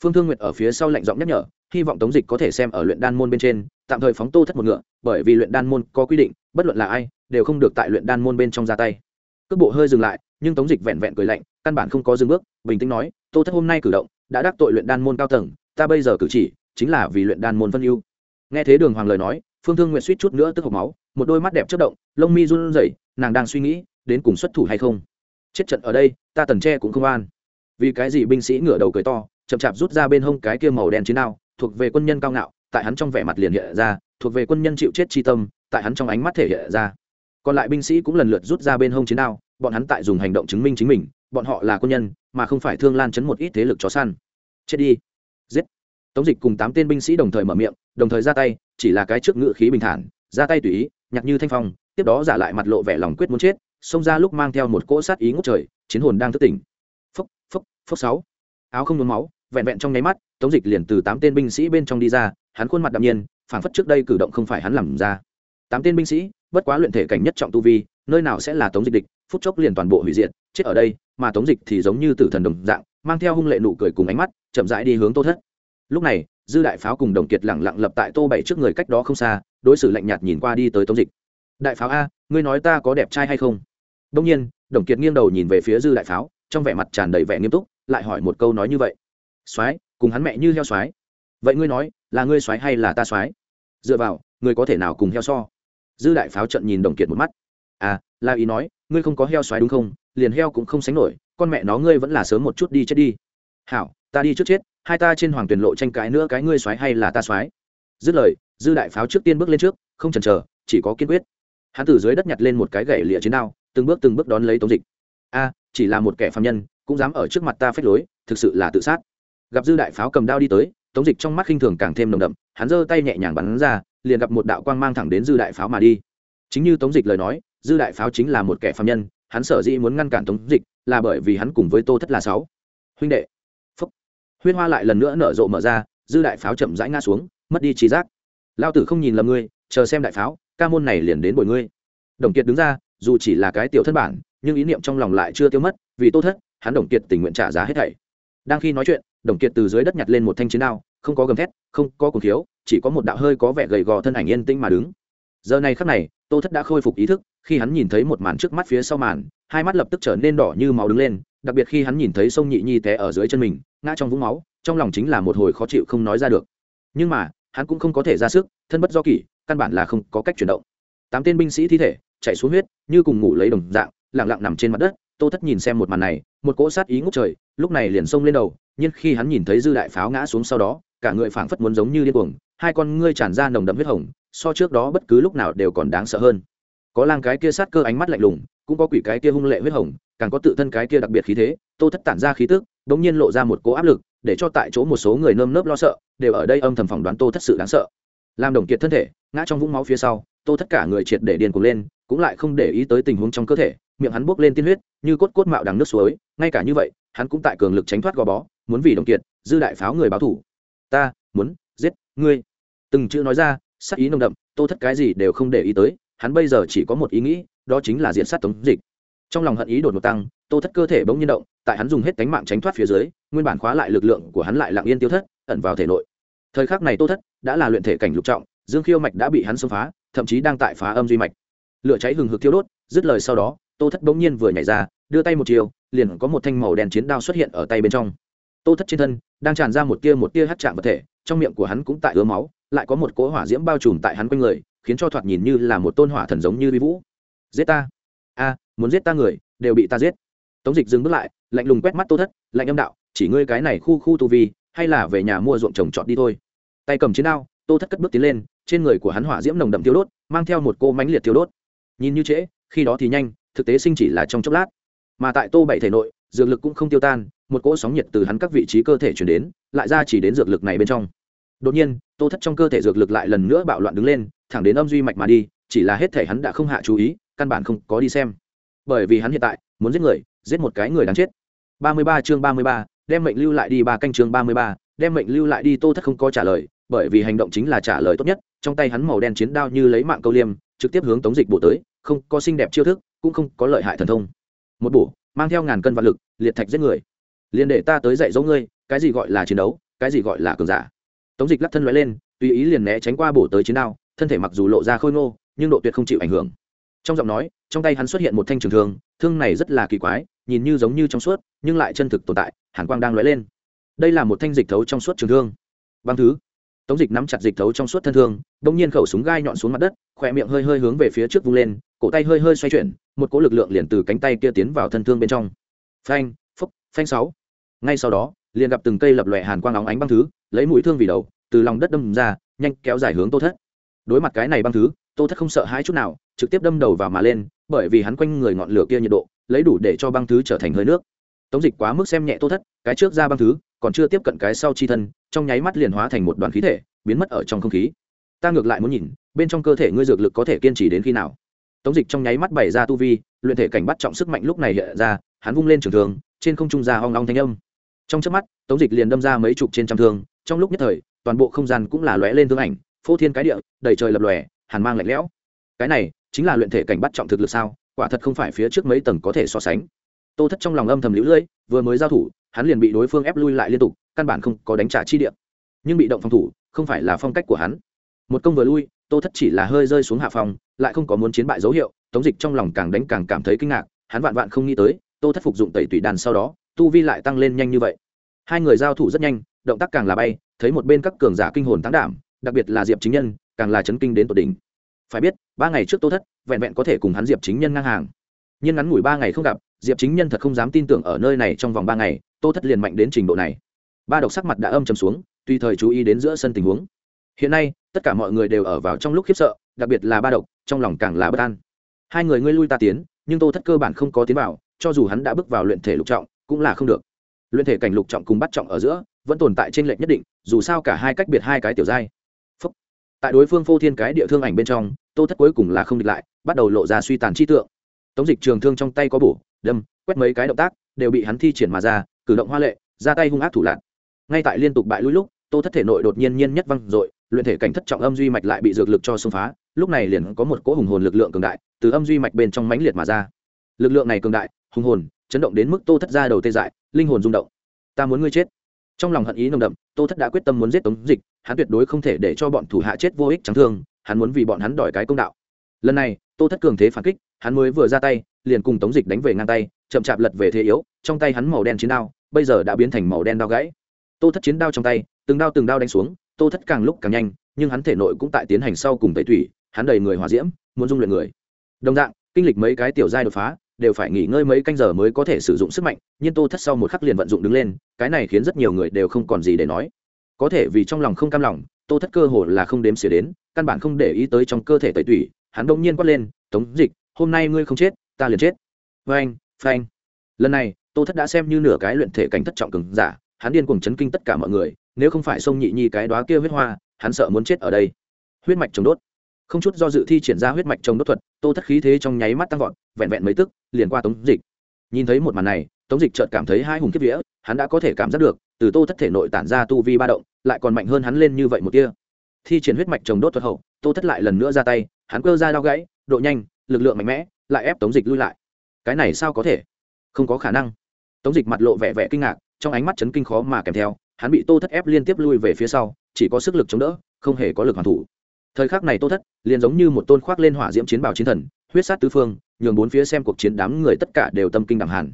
Phương thương nguyệt ở phía sau lạnh giọng nhắc nhở, hy vọng tống dịch có thể xem ở luyện đan môn bên trên, tạm thời phóng tô thất một ngựa, bởi vì luyện đan môn có quy định, bất luận là ai, đều không được tại luyện đan môn bên trong ra tay. Cước bộ hơi dừng lại, nhưng tống dịch vẹn vẹn cười lạnh, căn bản không có dừng bước, bình tĩnh nói, tô thất hôm nay cử động, đã đắc tội luyện đan môn cao tầng, ta bây giờ cử chỉ, chính là vì luyện đan môn phân ưu. Nghe thế đường hoàng lời nói phương thương nguyện suýt chút nữa tức hộc máu, một đôi mắt đẹp chất động, lông mi run rẩy, nàng đang suy nghĩ, đến cùng xuất thủ hay không. Chết trận ở đây, ta tần tre cũng không an. Vì cái gì binh sĩ ngửa đầu cười to, chậm chạp rút ra bên hông cái kia màu đen chiến đao, thuộc về quân nhân cao ngạo, tại hắn trong vẻ mặt liền hiện ra, thuộc về quân nhân chịu chết chi tâm, tại hắn trong ánh mắt thể hiện ra. Còn lại binh sĩ cũng lần lượt rút ra bên hông chiến đao, bọn hắn tại dùng hành động chứng minh chính mình, bọn họ là quân nhân, mà không phải thương lan chấn một ít thế lực chó săn. Chết đi. Giết. Tống dịch cùng tám tên binh sĩ đồng thời mở miệng, đồng thời ra tay chỉ là cái trước ngự khí bình thản, ra tay tùy ý nhặt như thanh phong, tiếp đó giả lại mặt lộ vẻ lòng quyết muốn chết, xông ra lúc mang theo một cỗ sát ý ngút trời, chiến hồn đang thức tỉnh. Phốc phốc phốc sáu. Áo không nhuốm máu, vẹn vẹn trong nháy mắt, tống dịch liền từ tám tên binh sĩ bên trong đi ra, hắn khuôn mặt đạm nhiên, phảng phất trước đây cử động không phải hắn làm ra. Tám tên binh sĩ, bất quá luyện thể cảnh nhất trọng tu vi, nơi nào sẽ là tống dịch địch, phút chốc liền toàn bộ hủy diệt, chết ở đây, mà tống dịch thì giống như tử thần đồng dạng, mang theo hung lệ nụ cười cùng ánh mắt, chậm rãi đi hướng tô thất. Lúc này dư đại pháo cùng đồng kiệt lẳng lặng lập tại tô bảy trước người cách đó không xa, đối xử lạnh nhạt nhìn qua đi tới tống dịch. Đại pháo a, ngươi nói ta có đẹp trai hay không? Đông nhiên, đồng kiệt nghiêng đầu nhìn về phía dư đại pháo, trong vẻ mặt tràn đầy vẻ nghiêm túc, lại hỏi một câu nói như vậy. Soái, cùng hắn mẹ như heo soái. Vậy ngươi nói, là ngươi soái hay là ta soái? Dựa vào, ngươi có thể nào cùng heo so? Dư đại pháo trận nhìn đồng kiệt một mắt. À là ý nói, ngươi không có heo soái đúng không? Liền heo cũng không sánh nổi, con mẹ nó ngươi vẫn là sớm một chút đi chết đi. Hảo, ta đi trước chết hai ta trên hoàng tuyển lộ tranh cãi nữa cái ngươi xoáy hay là ta xoáy? dứt lời, dư đại pháo trước tiên bước lên trước, không chần chờ, chỉ có kiên quyết. Hắn từ dưới đất nhặt lên một cái gậy lịa chiến đao, từng bước từng bước đón lấy tống dịch. A, chỉ là một kẻ phạm nhân, cũng dám ở trước mặt ta phách lối, thực sự là tự sát. Gặp dư đại pháo cầm đao đi tới, tống dịch trong mắt khinh thường càng thêm nồng đậm, hắn giơ tay nhẹ nhàng bắn ra, liền gặp một đạo quang mang thẳng đến dư đại pháo mà đi. Chính như tống dịch lời nói, dư đại pháo chính là một kẻ phạm nhân, hắn sở dĩ muốn ngăn cản tống dịch, là bởi vì hắn cùng với tô thất là sáu. Huynh đệ Huyết hoa lại lần nữa nở rộ mở ra, dư đại pháo chậm rãi ngã xuống, mất đi trí giác. Lao tử không nhìn lầm ngươi, chờ xem đại pháo, ca môn này liền đến bồi ngươi. Đồng kiệt đứng ra, dù chỉ là cái tiểu thất bản, nhưng ý niệm trong lòng lại chưa tiêu mất, vì tô thất, hắn đồng kiệt tình nguyện trả giá hết thảy. Đang khi nói chuyện, đồng kiệt từ dưới đất nhặt lên một thanh chiến đao, không có gầm thét, không có cùng thiếu chỉ có một đạo hơi có vẻ gầy gò thân ảnh yên tĩnh mà đứng. Giờ này khắc này, tô thất đã khôi phục ý thức, khi hắn nhìn thấy một màn trước mắt phía sau màn, hai mắt lập tức trở nên đỏ như máu đứng lên, đặc biệt khi hắn nhìn thấy sông nhị nhi té ở dưới chân mình ngã trong vũng máu, trong lòng chính là một hồi khó chịu không nói ra được. Nhưng mà, hắn cũng không có thể ra sức, thân bất do kỷ, căn bản là không có cách chuyển động. Tám tên binh sĩ thi thể, chạy xuống huyết, như cùng ngủ lấy đồng dạng lẳng lặng nằm trên mặt đất, tô thất nhìn xem một màn này, một cỗ sát ý ngút trời, lúc này liền xông lên đầu, nhưng khi hắn nhìn thấy dư đại pháo ngã xuống sau đó, cả người phảng phất muốn giống như điên cuồng, hai con ngươi tràn ra nồng đậm huyết hồng, so trước đó bất cứ lúc nào đều còn đáng sợ hơn. Có lang cái kia sát cơ ánh mắt lạnh lùng, cũng có quỷ cái kia hung lệ huyết hồng, càng có tự thân cái kia đặc biệt khí thế tô thất tản ra khí tức, đống nhiên lộ ra một cố áp lực, để cho tại chỗ một số người nơm nớp lo sợ, đều ở đây âm thầm phỏng đoán tô thất sự đáng sợ. Làm đồng kiệt thân thể, ngã trong vũng máu phía sau, tô thất cả người triệt để điên cuồng lên, cũng lại không để ý tới tình huống trong cơ thể, miệng hắn bốc lên tiên huyết, như cốt cốt mạo đằng nước suối, ngay cả như vậy, hắn cũng tại cường lực tránh thoát gò bó, muốn vì đồng kiệt, dư đại pháo người báo thủ. Ta, muốn giết ngươi. Từng chữ nói ra, sắc ý nồng đậm, tô thất cái gì đều không để ý tới, hắn bây giờ chỉ có một ý nghĩ, đó chính là diện sát tống dịch. Trong lòng hận ý đột ngột tăng tô thất cơ thể bỗng nhiên động, tại hắn dùng hết cánh mạng tránh thoát phía dưới, nguyên bản khóa lại lực lượng của hắn lại lặng yên tiêu thất, ẩn vào thể nội. Thời khắc này tô thất đã là luyện thể cảnh lục trọng, dương khiêu mạch đã bị hắn xâm phá, thậm chí đang tại phá âm duy mạch. Lửa cháy hừng hực thiêu đốt, dứt lời sau đó, tô thất bỗng nhiên vừa nhảy ra, đưa tay một chiều, liền có một thanh màu đen chiến đao xuất hiện ở tay bên trong. Tô thất trên thân đang tràn ra một tia một tia hắt chạm vật thể, trong miệng của hắn cũng tại ứa máu, lại có một cỗ hỏa diễm bao trùm tại hắn quanh người, khiến cho thoạt nhìn như là một tôn hỏa thần giống như vi vũ. Giết ta. A, muốn giết ta người, đều bị ta giết tống dịch dừng bước lại, lạnh lùng quét mắt tô thất, lạnh âm đạo, chỉ ngươi cái này khu khu tu vi, hay là về nhà mua ruộng trồng trọt đi thôi. Tay cầm chiến đao, tô thất cất bước tiến lên, trên người của hắn hỏa diễm nồng đậm tiêu đốt, mang theo một cô mánh liệt tiêu đốt. Nhìn như trễ, khi đó thì nhanh, thực tế sinh chỉ là trong chốc lát. Mà tại tô bảy thể nội, dược lực cũng không tiêu tan, một cỗ sóng nhiệt từ hắn các vị trí cơ thể chuyển đến, lại ra chỉ đến dược lực này bên trong. Đột nhiên, tô thất trong cơ thể dược lực lại lần nữa bạo loạn đứng lên, thẳng đến âm duy mạch mà đi, chỉ là hết thể hắn đã không hạ chú ý, căn bản không có đi xem. Bởi vì hắn hiện tại muốn giết người giết một cái người đáng chết. 33 chương 33, đem mệnh lưu lại đi ba canh chương 33, đem mệnh lưu lại đi tô thất không có trả lời bởi vì hành động chính là trả lời tốt nhất trong tay hắn màu đen chiến đao như lấy mạng câu liêm trực tiếp hướng tống dịch bổ tới không có xinh đẹp chiêu thức cũng không có lợi hại thần thông. Một bổ mang theo ngàn cân vạn lực liệt thạch giết người. Liền để ta tới dạy dỗ ngươi cái gì gọi là chiến đấu cái gì gọi là cường giả. Tống dịch lắc thân lóe lên tùy ý liền né tránh qua bổ tới chiến đao thân thể mặc dù lộ ra khôi ngô nhưng độ tuyệt không chịu ảnh hưởng. Trong giọng nói trong tay hắn xuất hiện một thanh trường thương thương này rất là kỳ quái, nhìn như giống như trong suốt, nhưng lại chân thực tồn tại, hàn quang đang lóe lên. Đây là một thanh dịch thấu trong suốt trường thương. Băng thứ. Tống dịch nắm chặt dịch thấu trong suốt thân thương đ ỗ n g nhiên khẩu súng gai nhọn xuống mặt đất, khỏe miệng hơi hơi hướng về phía trước vung lên, cổ tay hơi hơi xoay chuyển, một cỗ lực lượng liền từ cánh tay kia tiến vào thân thương bên trong. Phanh phúc phanh sáu. Ngay sau đó, liền gặp từng cây lập lòe hàn quang óng ánh băng thứ, lấy mũi thương vì đầu, từ lòng đất đâm ra, nhanh kéo dài hướng tô thất. Đối mặt cái này băng thứ, tô thất không sợ hãi chút nào, trực tiếp đâm đầu vào mà lên bởi vì hắn quanh người ngọn lửa kia nhiệt độ, lấy đủ để cho băng thứ trở thành hơi nước. Tống dịch quá mức xem nhẹ tô thất, cái trước ra băng thứ, còn chưa tiếp cận cái sau chi thân, trong nháy mắt liền hóa thành một đoàn khí thể, biến mất ở trong không khí. Ta ngược lại muốn nhìn, bên trong cơ thể ngươi dược lực có thể kiên trì đến khi nào? Tống dịch trong nháy mắt bày ra tu vi, luyện thể cảnh bắt trọng sức mạnh lúc này hiện ra, hắn vung lên trường thường trên không trung ra hoang long thanh âm. Trong trước mắt, tống dịch liền đâm ra mấy chục trên trăm thương, trong lúc nhất thời, toàn bộ không gian cũng là lóe lên thương ảnh, phô thiên cái địa, đầy trời lập lòe, hàn mang lạnh lẽo. Cái này chính là luyện thể cảnh bắt trọng thực lực sao? Quả thật không phải phía trước mấy tầng có thể so sánh. Tô thất trong lòng âm thầm lũ lưỡi vừa mới giao thủ, hắn liền bị đối phương ép lui lại liên tục, căn bản không có đánh trả chi địa. Nhưng bị động phòng thủ, không phải là phong cách của hắn. Một công vừa lui, tô thất chỉ là hơi rơi xuống hạ phòng, lại không có muốn chiến bại dấu hiệu, tống dịch trong lòng càng đánh càng cảm thấy kinh ngạc, hắn vạn vạn không nghĩ tới, tô thất phục dụng tẩy tủy đàn sau đó, tu vi lại tăng lên nhanh như vậy. Hai người giao thủ rất nhanh, động tác càng là bay, thấy một bên các cường giả kinh hồn tán đảm, đặc biệt là diệp chính nhân, càng là chấn kinh đến tột đỉnh phải biết, ba ngày trước tô thất, vẹn vẹn có thể cùng hắn diệp chính nhân ngang hàng. Nhưng ngắn ngủi ba ngày không gặp, diệp chính nhân thật không dám tin tưởng ở nơi này trong vòng ba ngày, tô thất liền mạnh đến trình độ này. Ba độc sắc mặt đã âm trầm xuống, tùy thời chú ý đến giữa sân tình huống. Hiện nay, tất cả mọi người đều ở vào trong lúc khiếp sợ, đặc biệt là ba độc, trong lòng càng là bất an. Hai người ngươi lui ta tiến, nhưng tô thất cơ bản không có tiến vào, cho dù hắn đã bước vào luyện thể lục trọng, cũng là không được. Luyện thể cảnh lục trọng cùng bắt trọng ở giữa, vẫn tồn tại trên lệnh nhất định, dù sao cả hai cách biệt hai cái tiểu giai tại đối phương phô thiên cái địa thương ảnh bên trong, tô thất cuối cùng là không địch lại, bắt đầu lộ ra suy tàn chi tượng. Tống dịch trường thương trong tay có bổ, đâm, quét mấy cái động tác, đều bị hắn thi triển mà ra, cử động hoa lệ, ra tay hung ác thủ lạc ngay tại liên tục bại lũi lúc, tô thất thể nội đột nhiên nhiên nhất văng dội, luyện thể cảnh thất trọng âm duy mạch lại bị dược lực cho xông phá, lúc này liền có một cỗ hùng hồn lực lượng cường đại, từ âm duy mạch bên trong mãnh liệt mà ra. Lực lượng này cường đại, hùng hồn, chấn động đến mức tô thất ra đầu tê dại, linh hồn rung động. Ta muốn ngươi chết. Trong lòng hận ý nồng đậm tô thất đã quyết tâm muốn giết tống dịch, hắn tuyệt đối không thể để cho bọn thủ hạ chết vô ích trắng thương, hắn muốn vì bọn hắn đòi cái công đạo. Lần này, tô thất cường thế phản kích, hắn mới vừa ra tay, liền cùng tống dịch đánh về ngang tay, chậm chạp lật về thế yếu, trong tay hắn màu đen chiến đao, bây giờ đã biến thành màu đen đao gãy. Tô thất chiến đao trong tay, từng đao từng đao đánh xuống, tô thất càng lúc càng nhanh, nhưng hắn thể nội cũng tại tiến hành sau cùng tẩy thủy hắn đầy người hòa diễm, muốn dung luyện người. Đồng dạng, kinh lịch mấy cái tiểu giai đột phá đều phải nghỉ ngơi mấy canh giờ mới có thể sử dụng sức mạnh, nhưng tô thất sau một khắc liền vận dụng đứng lên, cái này khiến rất nhiều người đều không còn gì để nói. Có thể vì trong lòng không cam lòng, tô thất cơ hồ là không đếm xỉa đến, căn bản không để ý tới trong cơ thể tẩy tủy, hắn đông nhiên quát lên, tống dịch, hôm nay ngươi không chết, ta liền chết. Vâng phanh. Lần này, tô thất đã xem như nửa cái luyện thể cảnh thất trọng cường giả, hắn điên cuồng chấn kinh tất cả mọi người, nếu không phải sông nhị nhi cái đóa kia huyết hoa, hắn sợ muốn chết ở đây. Huyết mạch chống đốt. Không chút do dự thi triển ra huyết mạch chống đốt thuật, tô thất khí thế trong nháy mắt tăng vọt vẹn vẹn mấy tức, liền qua tống dịch. Nhìn thấy một màn này, tống dịch chợt cảm thấy hai hùng kiếp vía, hắn đã có thể cảm giác được, từ tô thất thể nội tản ra tu vi ba động, lại còn mạnh hơn hắn lên như vậy một tia. Thi triển huyết mạch trồng đốt thuật hậu, tô thất lại lần nữa ra tay, hắn cơ ra đau gãy, độ nhanh, lực lượng mạnh mẽ, lại ép tống dịch lui lại. Cái này sao có thể? Không có khả năng. Tống dịch mặt lộ vẻ vẻ kinh ngạc, trong ánh mắt chấn kinh khó mà kèm theo, hắn bị tô thất ép liên tiếp lui về phía sau, chỉ có sức lực chống đỡ, không hề có lực hoàn thủ. Thời khắc này tô thất, liền giống như một tôn khoác lên hỏa diễm chiến bào chiến thần, huyết sát tứ phương nhường bốn phía xem cuộc chiến đám người tất cả đều tâm kinh đẳng hàn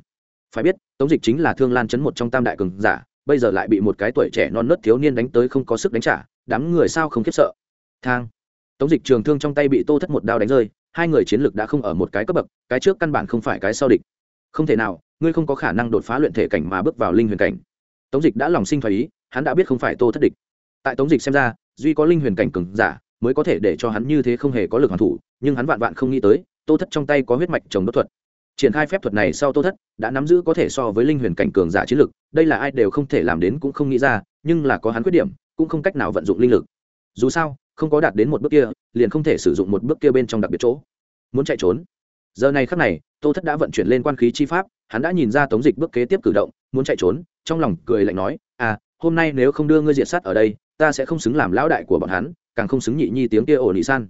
phải biết, tống dịch chính là thương lan chấn một trong tam đại cường giả, bây giờ lại bị một cái tuổi trẻ non nớt thiếu niên đánh tới không có sức đánh trả, đám người sao không khiếp sợ. Thang. Tống dịch trường thương trong tay bị tô thất một đao đánh rơi, hai người chiến lực đã không ở một cái cấp bậc, cái trước căn bản không phải cái sau địch. Không thể nào, ngươi không có khả năng đột phá luyện thể cảnh mà bước vào linh huyền cảnh. Tống dịch đã lòng sinh thoái ý, hắn đã biết không phải tô thất địch. Tại tống dịch xem ra, duy có linh huyền cảnh cường giả, mới có thể để cho hắn như thế không hề có lực hoàn thủ, nhưng hắn vạn vạn không nghĩ tới tô thất trong tay có huyết mạch trồng đốt thuật. Triển khai phép thuật này sau tô thất đã nắm giữ có thể so với linh huyền cảnh cường giả chiến lực, đây là ai đều không thể làm đến cũng không nghĩ ra, nhưng là có hắn khuyết điểm, cũng không cách nào vận dụng linh lực. Dù sao, không có đạt đến một bước kia, liền không thể sử dụng một bước kia bên trong đặc biệt chỗ. Muốn chạy trốn. Giờ này khắc này, tô thất đã vận chuyển lên quan khí chi pháp, hắn đã nhìn ra tống dịch bước kế tiếp cử động, muốn chạy trốn, trong lòng cười lạnh nói à hôm nay nếu không đưa ngươi diện sát ở đây, ta sẽ không xứng làm lão đại của bọn hắn, càng không xứng nhị nhi tiếng kia ổn ỉ san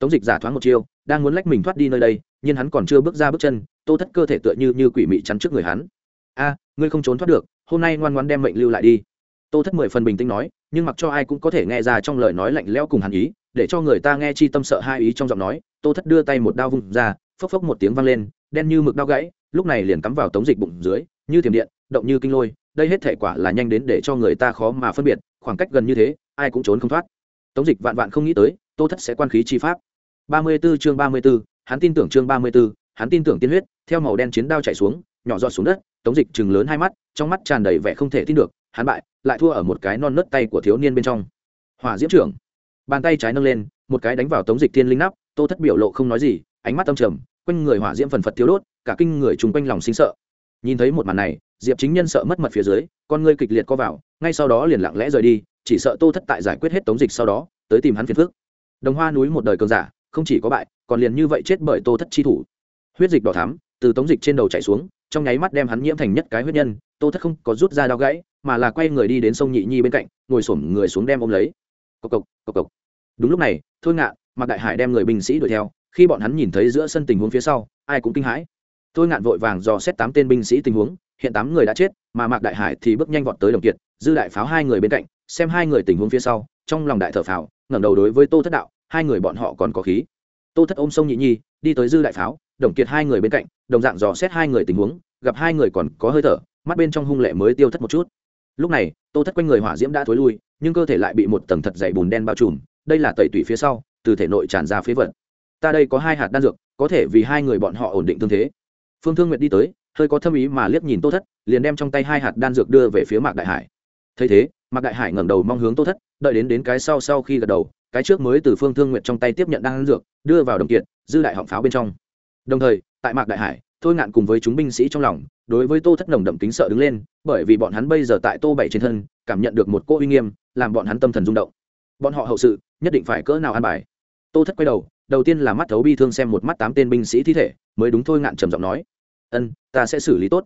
tống dịch giả thoáng một chiêu, đang muốn lách mình thoát đi nơi đây, nhưng hắn còn chưa bước ra bước chân, tô thất cơ thể tựa như như quỷ mị chắn trước người hắn. A, ngươi không trốn thoát được, hôm nay ngoan ngoan đem mệnh lưu lại đi. Tô thất mười phần bình tĩnh nói, nhưng mặc cho ai cũng có thể nghe ra trong lời nói lạnh lẽo cùng hắn ý, để cho người ta nghe chi tâm sợ hai ý trong giọng nói, tô thất đưa tay một đao vung ra, phốc phốc một tiếng vang lên, đen như mực đao gãy, lúc này liền cắm vào tống dịch bụng dưới, như thiểm điện, động như kinh lôi, đây hết thể quả là nhanh đến để cho người ta khó mà phân biệt, khoảng cách gần như thế, ai cũng trốn không thoát. Tống dịch vạn vạn không nghĩ tới, tô thất sẽ quan khí chi pháp. 34 chương ba mươi 34, hắn tin tưởng chương ba mươi 34, hắn tin tưởng tiên huyết theo màu đen chiến đao chạy xuống nhỏ giọt xuống đất tống dịch trừng lớn hai mắt trong mắt tràn đầy vẻ không thể tin được hắn bại lại thua ở một cái non nớt tay của thiếu niên bên trong. Hỏa diễm trưởng bàn tay trái nâng lên một cái đánh vào tống dịch thiên linh nắp tô thất biểu lộ không nói gì ánh mắt tâm trầm quanh người hỏa diễm phần phật thiếu đốt cả kinh người chung quanh lòng sinh sợ. Nhìn thấy một màn này diệp chính nhân sợ mất mật phía dưới con ngươi kịch liệt co vào ngay sau đó liền lặng lẽ rời đi chỉ sợ tô thất tại giải quyết hết tống dịch sau đó tới tìm hắn phiền phức. Đồng hoa núi một đời cường giả không chỉ có bại còn liền như vậy chết bởi tô thất chi thủ. Huyết dịch đỏ thắm từ tống dịch trên đầu chảy xuống trong nháy mắt đem hắn nhiễm thành nhất cái huyết nhân tô thất không có rút ra đau gãy mà là quay người đi đến sông nhị nhi bên cạnh ngồi xổm người xuống đem ôm lấy. Cộc cộc cộc cộc. Đúng lúc này thôi ngạn mặc đại hải đem người binh sĩ đuổi theo khi bọn hắn nhìn thấy giữa sân tình huống phía sau ai cũng kinh hãi. Thôi ngạn vội vàng dò xét tám tên binh sĩ tình huống hiện tám người đã chết mà mạc đại hải thì bước nhanh vọt tới đồng kiệt dư đại pháo hai người bên cạnh xem hai người tình huống phía sau trong lòng đại thở phào, ngẩng đầu đối với tô thất đạo hai người bọn họ còn có khí. Tô thất ôm sông nhị nhi, đi tới dư đại pháo, đồng kiệt hai người bên cạnh, đồng dạng dò xét hai người tình huống, gặp hai người còn có hơi thở, mắt bên trong hung lệ mới tiêu thất một chút. Lúc này, tô thất quanh người hỏa diễm đã thối lui, nhưng cơ thể lại bị một tầng thật dày bùn đen bao trùm, đây là tẩy tủy phía sau, từ thể nội tràn ra phế vật. Ta đây có hai hạt đan dược, có thể vì hai người bọn họ ổn định tương thế. Phương thương nguyệt đi tới, hơi có thâm ý mà liếc nhìn tô thất, liền đem trong tay hai hạt đan dược đưa về phía mạc đại hải. Thấy thế, mạc đại hải ngẩng đầu mong hướng tô thất, đợi đến đến cái sau sau khi gật đầu cái trước mới từ phương thương nguyệt trong tay tiếp nhận đan dược, đưa vào đồng kiện dư đại họng pháo bên trong. Đồng thời, tại mạc đại hải, thôi ngạn cùng với chúng binh sĩ trong lòng, đối với tô thất nồng đậm kính sợ đứng lên, bởi vì bọn hắn bây giờ tại tô bảy trên thân, cảm nhận được một cô uy nghiêm, làm bọn hắn tâm thần rung động. Bọn họ hậu sự, nhất định phải cỡ nào an bài. Tô thất quay đầu đầu tiên là mắt thấu bi thương xem một mắt tám tên binh sĩ thi thể, mới đúng thôi ngạn trầm giọng nói, ân, ta sẽ xử lý tốt.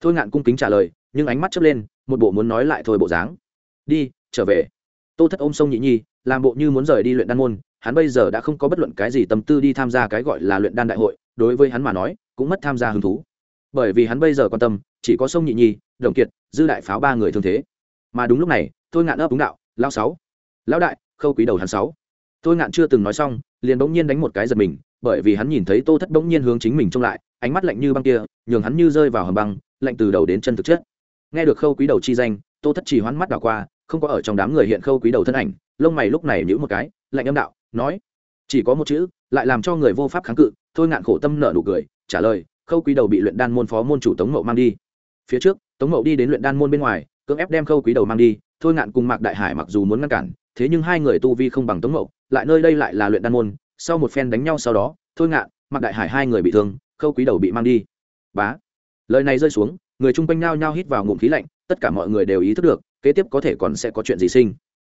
Thôi ngạn cung kính trả lời, nhưng ánh mắt chớp lên, một bộ muốn nói lại thôi bộ dáng. Đi, trở về tô thất ôm sông nhị nhi, làm bộ như muốn rời đi luyện đan môn, hắn bây giờ đã không có bất luận cái gì tâm tư đi tham gia cái gọi là luyện đan đại hội, đối với hắn mà nói, cũng mất tham gia hứng thú. Bởi vì hắn bây giờ quan tâm, chỉ có sông nhị nhi, đồng kiệt, dư đại pháo ba người thương thế. Mà đúng lúc này tôi ngạn ấp đúng đạo lao sáu, lão đại, khâu quý đầu hắn sáu. Tôi ngạn chưa từng nói xong, liền bỗng nhiên đánh một cái giật mình, bởi vì hắn nhìn thấy tô thất bỗng nhiên hướng chính mình trông lại, ánh mắt lạnh như băng kia, nhường hắn như rơi vào hầm băng, lạnh từ đầu đến chân thực chất nghe được khâu quý đầu chi danh, tô thất chỉ hoán mắt đảo qua không có ở trong đám người hiện khâu quý đầu thân ảnh, lông mày lúc này nhữ một cái, lạnh âm đạo, nói, chỉ có một chữ, lại làm cho người vô pháp kháng cự, thôi ngạn khổ tâm nợ nụ cười, trả lời, khâu quý đầu bị luyện đan môn phó môn chủ tống mậu mang đi. Phía trước, tống mậu đi đến luyện đan môn bên ngoài, cưỡng ép đem khâu quý đầu mang đi, thôi ngạn cùng mạc đại hải mặc dù muốn ngăn cản, thế nhưng hai người tu vi không bằng tống mậu, lại nơi đây lại là luyện đan môn, sau một phen đánh nhau sau đó, thôi ngạn, mạc đại hải hai người bị thương, khâu quý đầu bị mang đi. Bá. Lời này rơi xuống, người chung quanh nhao nhao hít vào ngụm khí lạnh, tất cả mọi người đều ý thức được kế tiếp có thể còn sẽ có chuyện gì sinh.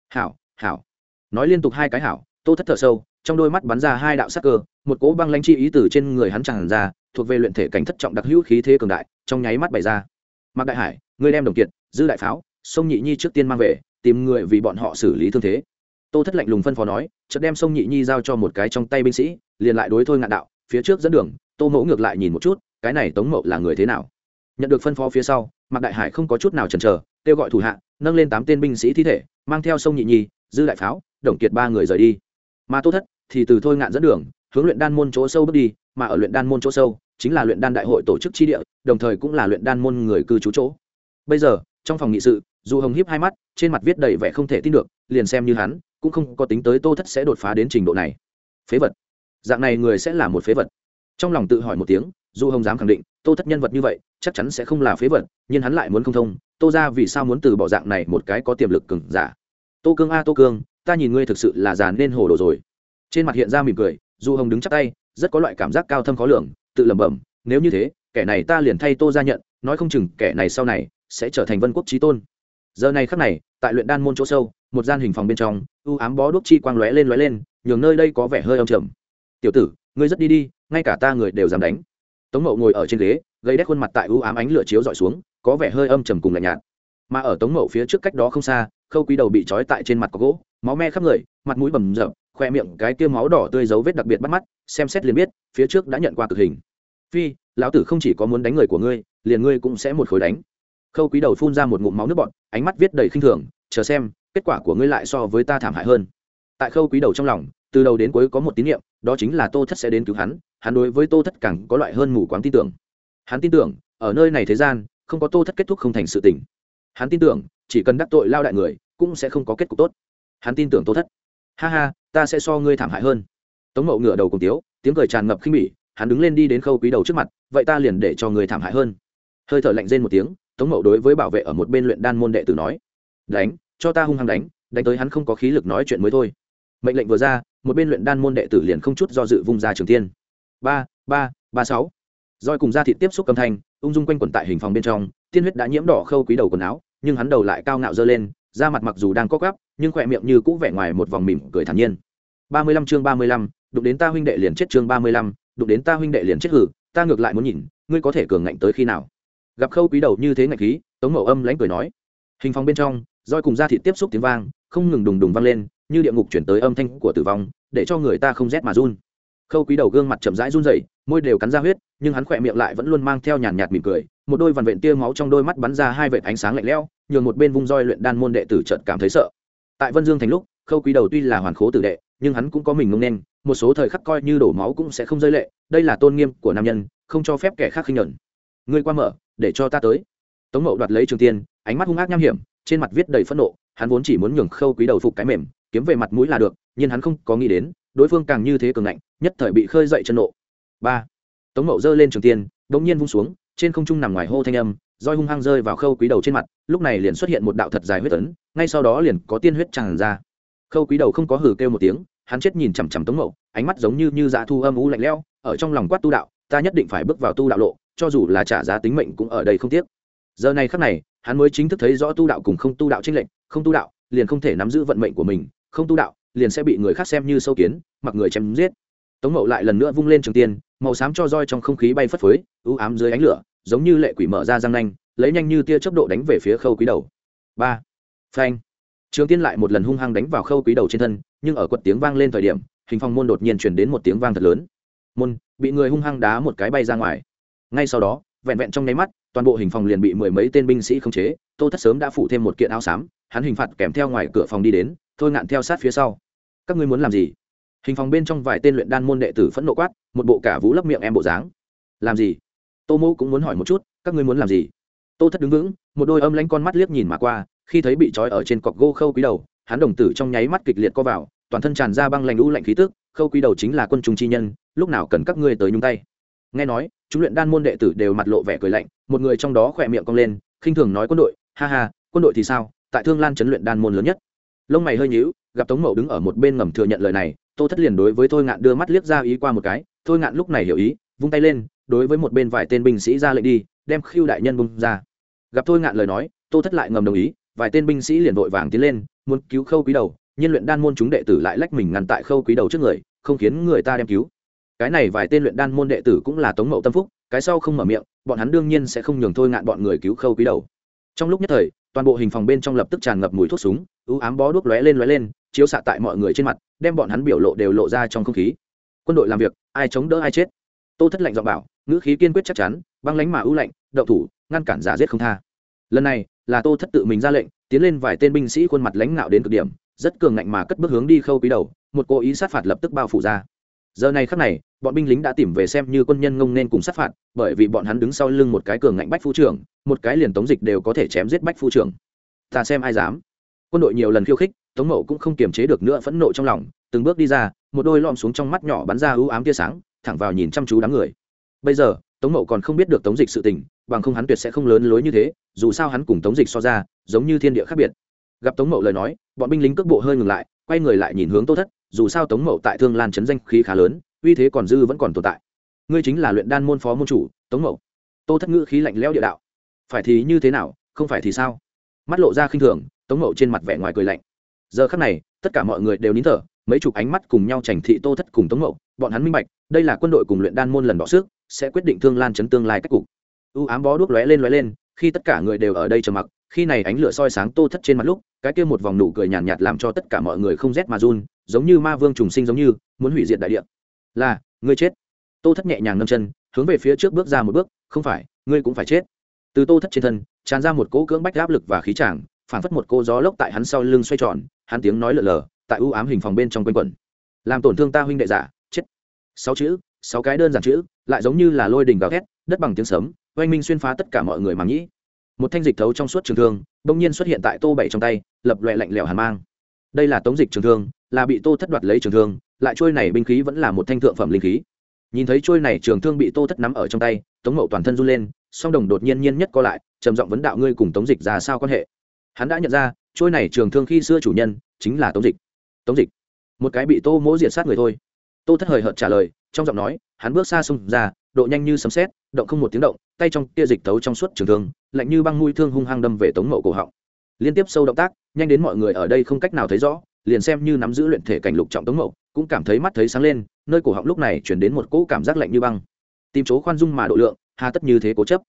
Hảo hảo. Nói liên tục hai cái hảo, tô thất thở sâu, trong đôi mắt bắn ra hai đạo sắc cơ, một cỗ băng lãnh chi ý từ trên người hắn tràn ra, thuộc về luyện thể cảnh thất trọng đặc hữu khí thế cường đại, trong nháy mắt bày ra. Mạc đại hải người đem đồng kiệt, dư đại pháo, sông nhị nhi trước tiên mang về, tìm người vì bọn họ xử lý thương thế. Tô thất lạnh lùng phân phó nói, chợt đem sông nhị nhi giao cho một cái trong tay binh sĩ, liền lại đối thôi ngạn đạo, phía trước dẫn đường, tô mẫu ngược lại nhìn một chút, cái này tống mậu là người thế nào? Nhận được phân phó phía sau, mạc đại hải không có chút nào chần chờ kêu gọi thủ hạ, nâng lên tám tên binh sĩ thi thể, mang theo sông nhị nhi dư đại pháo, đồng kiệt ba người rời đi. Mà tô thất thì từ thôi ngạn dẫn đường, hướng luyện đan môn chỗ sâu bước đi, mà ở luyện đan môn chỗ sâu, chính là luyện đan đại hội tổ chức chi địa, đồng thời cũng là luyện đan môn người cư trú chỗ. Bây giờ, trong phòng nghị sự, dù hồng hiếp hai mắt, trên mặt viết đầy vẻ không thể tin được, liền xem như hắn, cũng không có tính tới tô thất sẽ đột phá đến trình độ này. Phế vật. Dạng này người sẽ là một phế vật. Trong lòng tự hỏi một tiếng, dù hồng dám khẳng định, tô thất nhân vật như vậy chắc chắn sẽ không là phế vật, nhưng hắn lại muốn không thông, tô ra vì sao muốn từ bỏ dạng này một cái có tiềm lực cừng giả? Tô cương a, tô cương, ta nhìn ngươi thực sự là già nên hồ đồ rồi. Trên mặt hiện ra mỉm cười, du hồng đứng chắc tay, rất có loại cảm giác cao thâm khó lường, tự lẩm bẩm, nếu như thế, kẻ này ta liền thay tô ra nhận, nói không chừng kẻ này sau này sẽ trở thành vân quốc trí tôn. Giờ này khắc này, tại luyện đan môn chỗ sâu, một gian hình phòng bên trong ưu ám bó đuốc chi quang lóe lên lóe lên, nhường nơi đây có vẻ hơi âm trầm. Tiểu tử, ngươi rất đi đi, ngay cả ta người đều dám đánh. Tống mậu ngồi ở trên ghế gây đét khuôn mặt tại ưu ám ánh lửa chiếu dọi xuống, có vẻ hơi âm trầm cùng lạnh nhạt. Mà ở tống mậu phía trước cách đó không xa, khâu quý đầu bị trói tại trên mặt có gỗ, máu me khắp người, mặt mũi bầm rậm khoe miệng cái tiêu máu đỏ tươi dấu vết đặc biệt bắt mắt, xem xét liền biết, phía trước đã nhận qua cực hình. Phi, lão tử không chỉ có muốn đánh người của ngươi, liền ngươi cũng sẽ một khối đánh. Khâu quý đầu phun ra một ngụm máu nước bọt, ánh mắt viết đầy khinh thường, chờ xem, kết quả của ngươi lại so với ta thảm hại hơn. Tại khâu quý đầu trong lòng, từ đầu đến cuối có một tín nhiệm đó chính là tô thất sẽ đến cứu hắn hắn đối với tô thất càng có loại hơn mù quáng tin tưởng hắn tin tưởng, ở nơi này thế gian, không có tô thất kết thúc không thành sự tình. Hắn tin tưởng, chỉ cần đắc tội lao đại người, cũng sẽ không có kết cục tốt. Hắn tin tưởng tô thất. Ha ha, ta sẽ so ngươi thảm hại hơn. Tống mậu ngửa đầu cùng tiếu, tiếng cười tràn ngập khinh bỉ, hắn đứng lên đi đến khâu quý đầu trước mặt, vậy ta liền để cho người thảm hại hơn. Hơi thở lạnh rên một tiếng, tống mậu đối với bảo vệ ở một bên luyện đan môn đệ tử nói, đánh, cho ta hung hăng đánh đánh tới hắn không có khí lực nói chuyện mới thôi. Mệnh lệnh vừa ra, một bên luyện đan môn đệ tử liền không chút do dự vung ra trường tiên. Ba ba ba sáu roi cùng da thịt tiếp xúc âm thanh, ung dung quanh quẩn tại hình phòng bên trong, tiên huyết đã nhiễm đỏ khâu quý đầu quần áo, nhưng hắn đầu lại cao ngạo dơ lên, da mặt mặc dù đang co gắp nhưng khỏe miệng như cũ vẻ ngoài một vòng mỉm cười thản nhiên. Ba mươi lăm chương ba mươi lăm, đụng đến ta huynh đệ liền chết chương ba mươi lăm, đụng đến ta huynh đệ liền chết hử ta ngược lại muốn nhìn, ngươi có thể cường ngạnh tới khi nào? Gặp khâu quý đầu như thế ngạnh khí, tống mậu âm lãnh cười nói. Hình phòng bên trong, roi cùng da thịt tiếp xúc tiếng vang, không ngừng đùng đùng vang lên, như địa ngục chuyển tới âm thanh của tử vong, để cho người ta không rét mà run khâu quý đầu gương mặt chậm rãi run rẩy, môi đều cắn ra huyết, nhưng hắn khỏe miệng lại vẫn luôn mang theo nhàn nhạt mỉm cười. Một đôi vằn vện tia máu trong đôi mắt bắn ra hai vệt ánh sáng lạnh lẽo, nhường một bên vung roi luyện đan môn đệ tử chợt cảm thấy sợ. Tại vân dương thành lúc, khâu quý đầu tuy là hoàn khố tử đệ, nhưng hắn cũng có mình ngông nên, một số thời khắc coi như đổ máu cũng sẽ không rơi lệ, đây là tôn nghiêm của nam nhân, không cho phép kẻ khác khinh nhẫn. Ngươi qua mở, để cho ta tới. Tống mậu đoạt lấy trường tiên, ánh mắt hung ác nham hiểm, trên mặt viết đầy phẫn nộ, hắn vốn chỉ muốn nhường khâu quý đầu phục cái mềm, kiếm về mặt mũi là được, nhưng hắn không có nghĩ đến đối phương càng như thế cường ngạnh, nhất thời bị khơi dậy chân nộ. Ba, tống mậu giơ lên trường tiên, đống nhiên vung xuống, trên không trung nằm ngoài hô thanh âm, roi hung hăng rơi vào khâu quý đầu trên mặt, lúc này liền xuất hiện một đạo thật dài huyết tấn ngay sau đó liền có tiên huyết tràn ra. Khâu quý đầu không có hử kêu một tiếng, hắn chết nhìn chằm chằm tống mậu, ánh mắt giống như như dạ thu âm u lạnh lẽo, ở trong lòng quát tu đạo, ta nhất định phải bước vào tu đạo lộ, cho dù là trả giá tính mệnh cũng ở đây không tiếc. Giờ này khắc này, hắn mới chính thức thấy rõ tu đạo cùng không tu đạo tranh lệnh không tu đạo, liền không thể nắm giữ vận mệnh của mình, không tu đạo liền sẽ bị người khác xem như sâu kiến, mặc người chém giết. Tống mậu lại lần nữa vung lên trường tiên, màu xám cho roi trong không khí bay phất phới ưu ám dưới ánh lửa, giống như lệ quỷ mở ra răng nanh, lấy nhanh như tia chớp độ đánh về phía khâu quý đầu. Ba. Phanh. Trường tiên lại một lần hung hăng đánh vào khâu quý đầu trên thân, nhưng ở quật tiếng vang lên thời điểm, hình phong môn đột nhiên chuyển đến một tiếng vang thật lớn. Môn, bị người hung hăng đá một cái bay ra ngoài. Ngay sau đó, vẹn vẹn trong nháy mắt, toàn bộ hình phòng liền bị mười mấy tên binh sĩ khống chế, tô thất sớm đã phủ thêm một kiện áo xám, hắn hình phạt kèm theo ngoài cửa phòng đi đến thôi ngạn theo sát phía sau. Các ngươi muốn làm gì? Hình phòng bên trong vài tên luyện đan môn đệ tử phẫn nộ quát, một bộ cả vũ lấp miệng em bộ dáng. Làm gì? Tô mô cũng muốn hỏi một chút, các ngươi muốn làm gì? Tô thất đứng vững, một đôi âm lánh con mắt liếc nhìn mà qua, khi thấy bị trói ở trên cọc gô khâu quý đầu, hắn đồng tử trong nháy mắt kịch liệt co vào, toàn thân tràn ra băng lạnh lũ lạnh khí tức, khâu quý đầu chính là quân trung chi nhân, lúc nào cần các ngươi tới nhúng tay. Nghe nói, chúng luyện đan môn đệ tử đều mặt lộ vẻ cười lạnh, một người trong đó khỏe miệng cong lên, khinh thường nói quân đội, ha ha, quân đội thì sao? Tại thương lan chấn luyện đan môn lớn nhất lông mày hơi nhíu, gặp tống mậu đứng ở một bên ngầm thừa nhận lời này, tô thất liền đối với thôi ngạn đưa mắt liếc ra ý qua một cái, thôi ngạn lúc này hiểu ý, vung tay lên, đối với một bên vài tên binh sĩ ra lệnh đi, đem khiêu đại nhân bung ra. Gặp thôi ngạn lời nói, tô thất lại ngầm đồng ý, vài tên binh sĩ liền vội vàng tiến lên, muốn cứu khâu quý đầu nhân luyện đan môn chúng đệ tử lại lách mình ngăn tại khâu quý đầu trước người, không khiến người ta đem cứu. Cái này vài tên luyện đan môn đệ tử cũng là tống mậu tâm phúc, cái sau không mở miệng, bọn hắn đương nhiên sẽ không nhường thôi ngạn bọn người cứu khâu quý đầu. Trong lúc nhất thời, toàn bộ hình phòng bên trong lập tức tràn ngập mùi thuốc súng ưu ám bó đuốc lóe lên lóe lên, chiếu xạ tại mọi người trên mặt, đem bọn hắn biểu lộ đều lộ ra trong không khí. Quân đội làm việc, ai chống đỡ ai chết. Tô thất lệnh giọng bảo, ngữ khí kiên quyết chắc chắn, băng lánh mà ưu lạnh đậu thủ, ngăn cản giả giết không tha. Lần này, là tô thất tự mình ra lệnh, tiến lên vài tên binh sĩ khuôn mặt lãnh nạo đến cực điểm, rất cường ngạnh mà cất bước hướng đi khâu quý đầu, một cố ý sát phạt lập tức bao phủ ra. Giờ này khắc này, bọn binh lính đã tìm về xem như quân nhân ngông nên cùng sát phạt, bởi vì bọn hắn đứng sau lưng một cái cường ngạnh bách phu trưởng, một cái liền tống dịch đều có thể chém giết bách phu trưởng. Ta xem ai dám quân đội nhiều lần khiêu khích, tống mậu cũng không kiềm chế được nữa phẫn nộ trong lòng, từng bước đi ra, một đôi lom xuống trong mắt nhỏ bắn ra ưu ám tia sáng, thẳng vào nhìn chăm chú đám người. Bây giờ, tống mậu còn không biết được tống dịch sự tình, bằng không hắn tuyệt sẽ không lớn lối như thế, dù sao hắn cùng tống dịch so ra, giống như thiên địa khác biệt. Gặp tống mậu lời nói, bọn binh lính cước bộ hơi ngừng lại, quay người lại nhìn hướng tô thất, dù sao tống mậu tại thương lan chấn danh khí khá lớn, uy thế còn dư vẫn còn tồn tại. Ngươi chính là luyện đan môn phó môn chủ, tống mậu. Tô thất ngữ khí lạnh lẽo địa đạo. Phải thì như thế nào, không phải thì sao? Mắt lộ ra khinh thường tống mậu trên mặt vẻ ngoài cười lạnh. Giờ khắc này tất cả mọi người đều nín thở mấy chục ánh mắt cùng nhau chảnh thị tô thất cùng tống mậu. Bọn hắn minh bạch đây là quân đội cùng luyện đan môn lần bỏ sức sẽ quyết định thương lan chấn tương lai cách cục. U ám bó đuốc lóe lên lóe lên khi tất cả người đều ở đây trầm mặc khi này ánh lửa soi sáng tô thất trên mặt lúc cái kia một vòng nụ cười nhàn nhạt, nhạt làm cho tất cả mọi người không rét mà run giống như ma vương trùng sinh giống như muốn hủy diệt đại địa. Là ngươi chết. Tô thất nhẹ nhàng nâng chân hướng về phía trước bước ra một bước không phải ngươi cũng phải chết. Từ tô thất trên thân tràn ra một cỗ cưỡng bách áp lực và khí tràng phản phất một cô gió lốc tại hắn sau lưng xoay tròn, hắn tiếng nói lờ lờ, tại ưu ám hình phòng bên trong quanh quẩn. Làm tổn thương ta huynh đệ giả, chết. Sáu chữ, sáu cái đơn giản chữ, lại giống như là lôi đình gào thét, đất bằng tiếng sấm, oanh minh xuyên phá tất cả mọi người mà nhĩ một thanh dịch thấu trong suốt trường thương, bỗng nhiên xuất hiện tại tô bảy trong tay, lập loẹ lạnh lẽo hàn mang. Đây là tống dịch trường thương, là bị tô thất đoạt lấy trường thương, lại trôi này binh khí vẫn là một thanh thượng phẩm linh khí. Nhìn thấy trôi này trường thương bị tô thất nắm ở trong tay, tống mậu toàn thân run lên, song đồng đột nhiên nhiên nhất co lại, trầm giọng vấn đạo ngươi cùng tống dịch ra sao quan hệ? Hắn đã nhận ra, trôi này trường thương khi xưa chủ nhân chính là tống dịch. Tống dịch, một cái bị tô mỗ diệt sát người thôi. Tô thất hời hợt trả lời, trong giọng nói, hắn bước xa xông ra, độ nhanh như sấm sét, động không một tiếng động, tay trong kia dịch tấu trong suốt trường thương, lạnh như băng mũi thương hung hăng đâm về tống mậu cổ họng. Liên tiếp sâu động tác, nhanh đến mọi người ở đây không cách nào thấy rõ, liền xem như nắm giữ luyện thể cảnh lục trọng tống mậu, cũng cảm thấy mắt thấy sáng lên, nơi cổ họng lúc này chuyển đến một cỗ cảm giác lạnh như băng. Tìm chỗ khoan dung mà độ lượng, hà tất như thế cố chấp.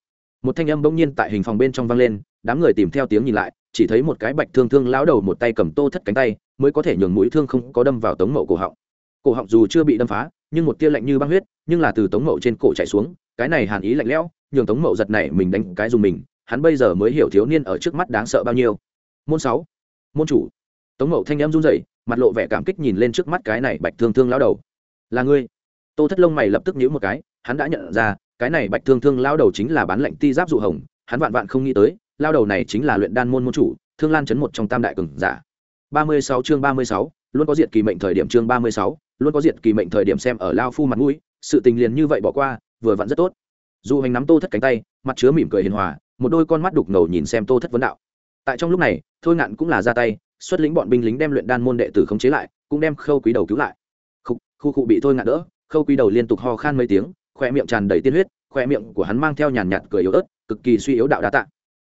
Một thanh âm bỗng nhiên tại hình phòng bên trong vang lên, đám người tìm theo tiếng nhìn lại chỉ thấy một cái bạch thương thương lão đầu một tay cầm tô thất cánh tay, mới có thể nhường mũi thương không có đâm vào tống mậu cổ họng. Cổ họng dù chưa bị đâm phá, nhưng một tia lạnh như băng huyết, nhưng là từ tống mậu trên cổ chạy xuống, cái này hàn ý lạnh lẽo, nhường tống mậu giật này mình đánh cái dùng mình, hắn bây giờ mới hiểu thiếu niên ở trước mắt đáng sợ bao nhiêu. Môn sáu, môn chủ. Tống mậu thanh em run rẩy, mặt lộ vẻ cảm kích nhìn lên trước mắt cái này bạch thương thương lão đầu. Là ngươi? Tô thất lông mày lập tức nhíu một cái, hắn đã nhận ra, cái này bạch thương thương lão đầu chính là bán lệnh ti giáp dụ hồng, hắn vạn vạn không nghĩ tới lao đầu này chính là luyện đan môn môn chủ, thương lan chấn một trong tam đại cường giả. Ba mươi sáu chương ba mươi sáu, luôn có diệt kỳ mệnh thời điểm chương ba mươi sáu, luôn có diệt kỳ mệnh thời điểm xem ở lao phu mặt mũi, sự tình liền như vậy bỏ qua, vừa vặn rất tốt. Dù hành nắm tô thất cánh tay, mặt chứa mỉm cười hiền hòa, một đôi con mắt đục ngầu nhìn xem tô thất vấn đạo. Tại trong lúc này, thôi ngạn cũng là ra tay, xuất lĩnh bọn binh lính đem luyện đan môn đệ tử khống chế lại, cũng đem khâu quý đầu cứu lại. Khu khu cụ bị thôi ngạn đỡ, khâu quý đầu liên tục ho khan mấy tiếng khoe miệng tràn đầy tiên huyết khoe miệng của hắn mang theo nhàn nhạt cười yếu ớt, cực kỳ suy yếu đạo đá tạ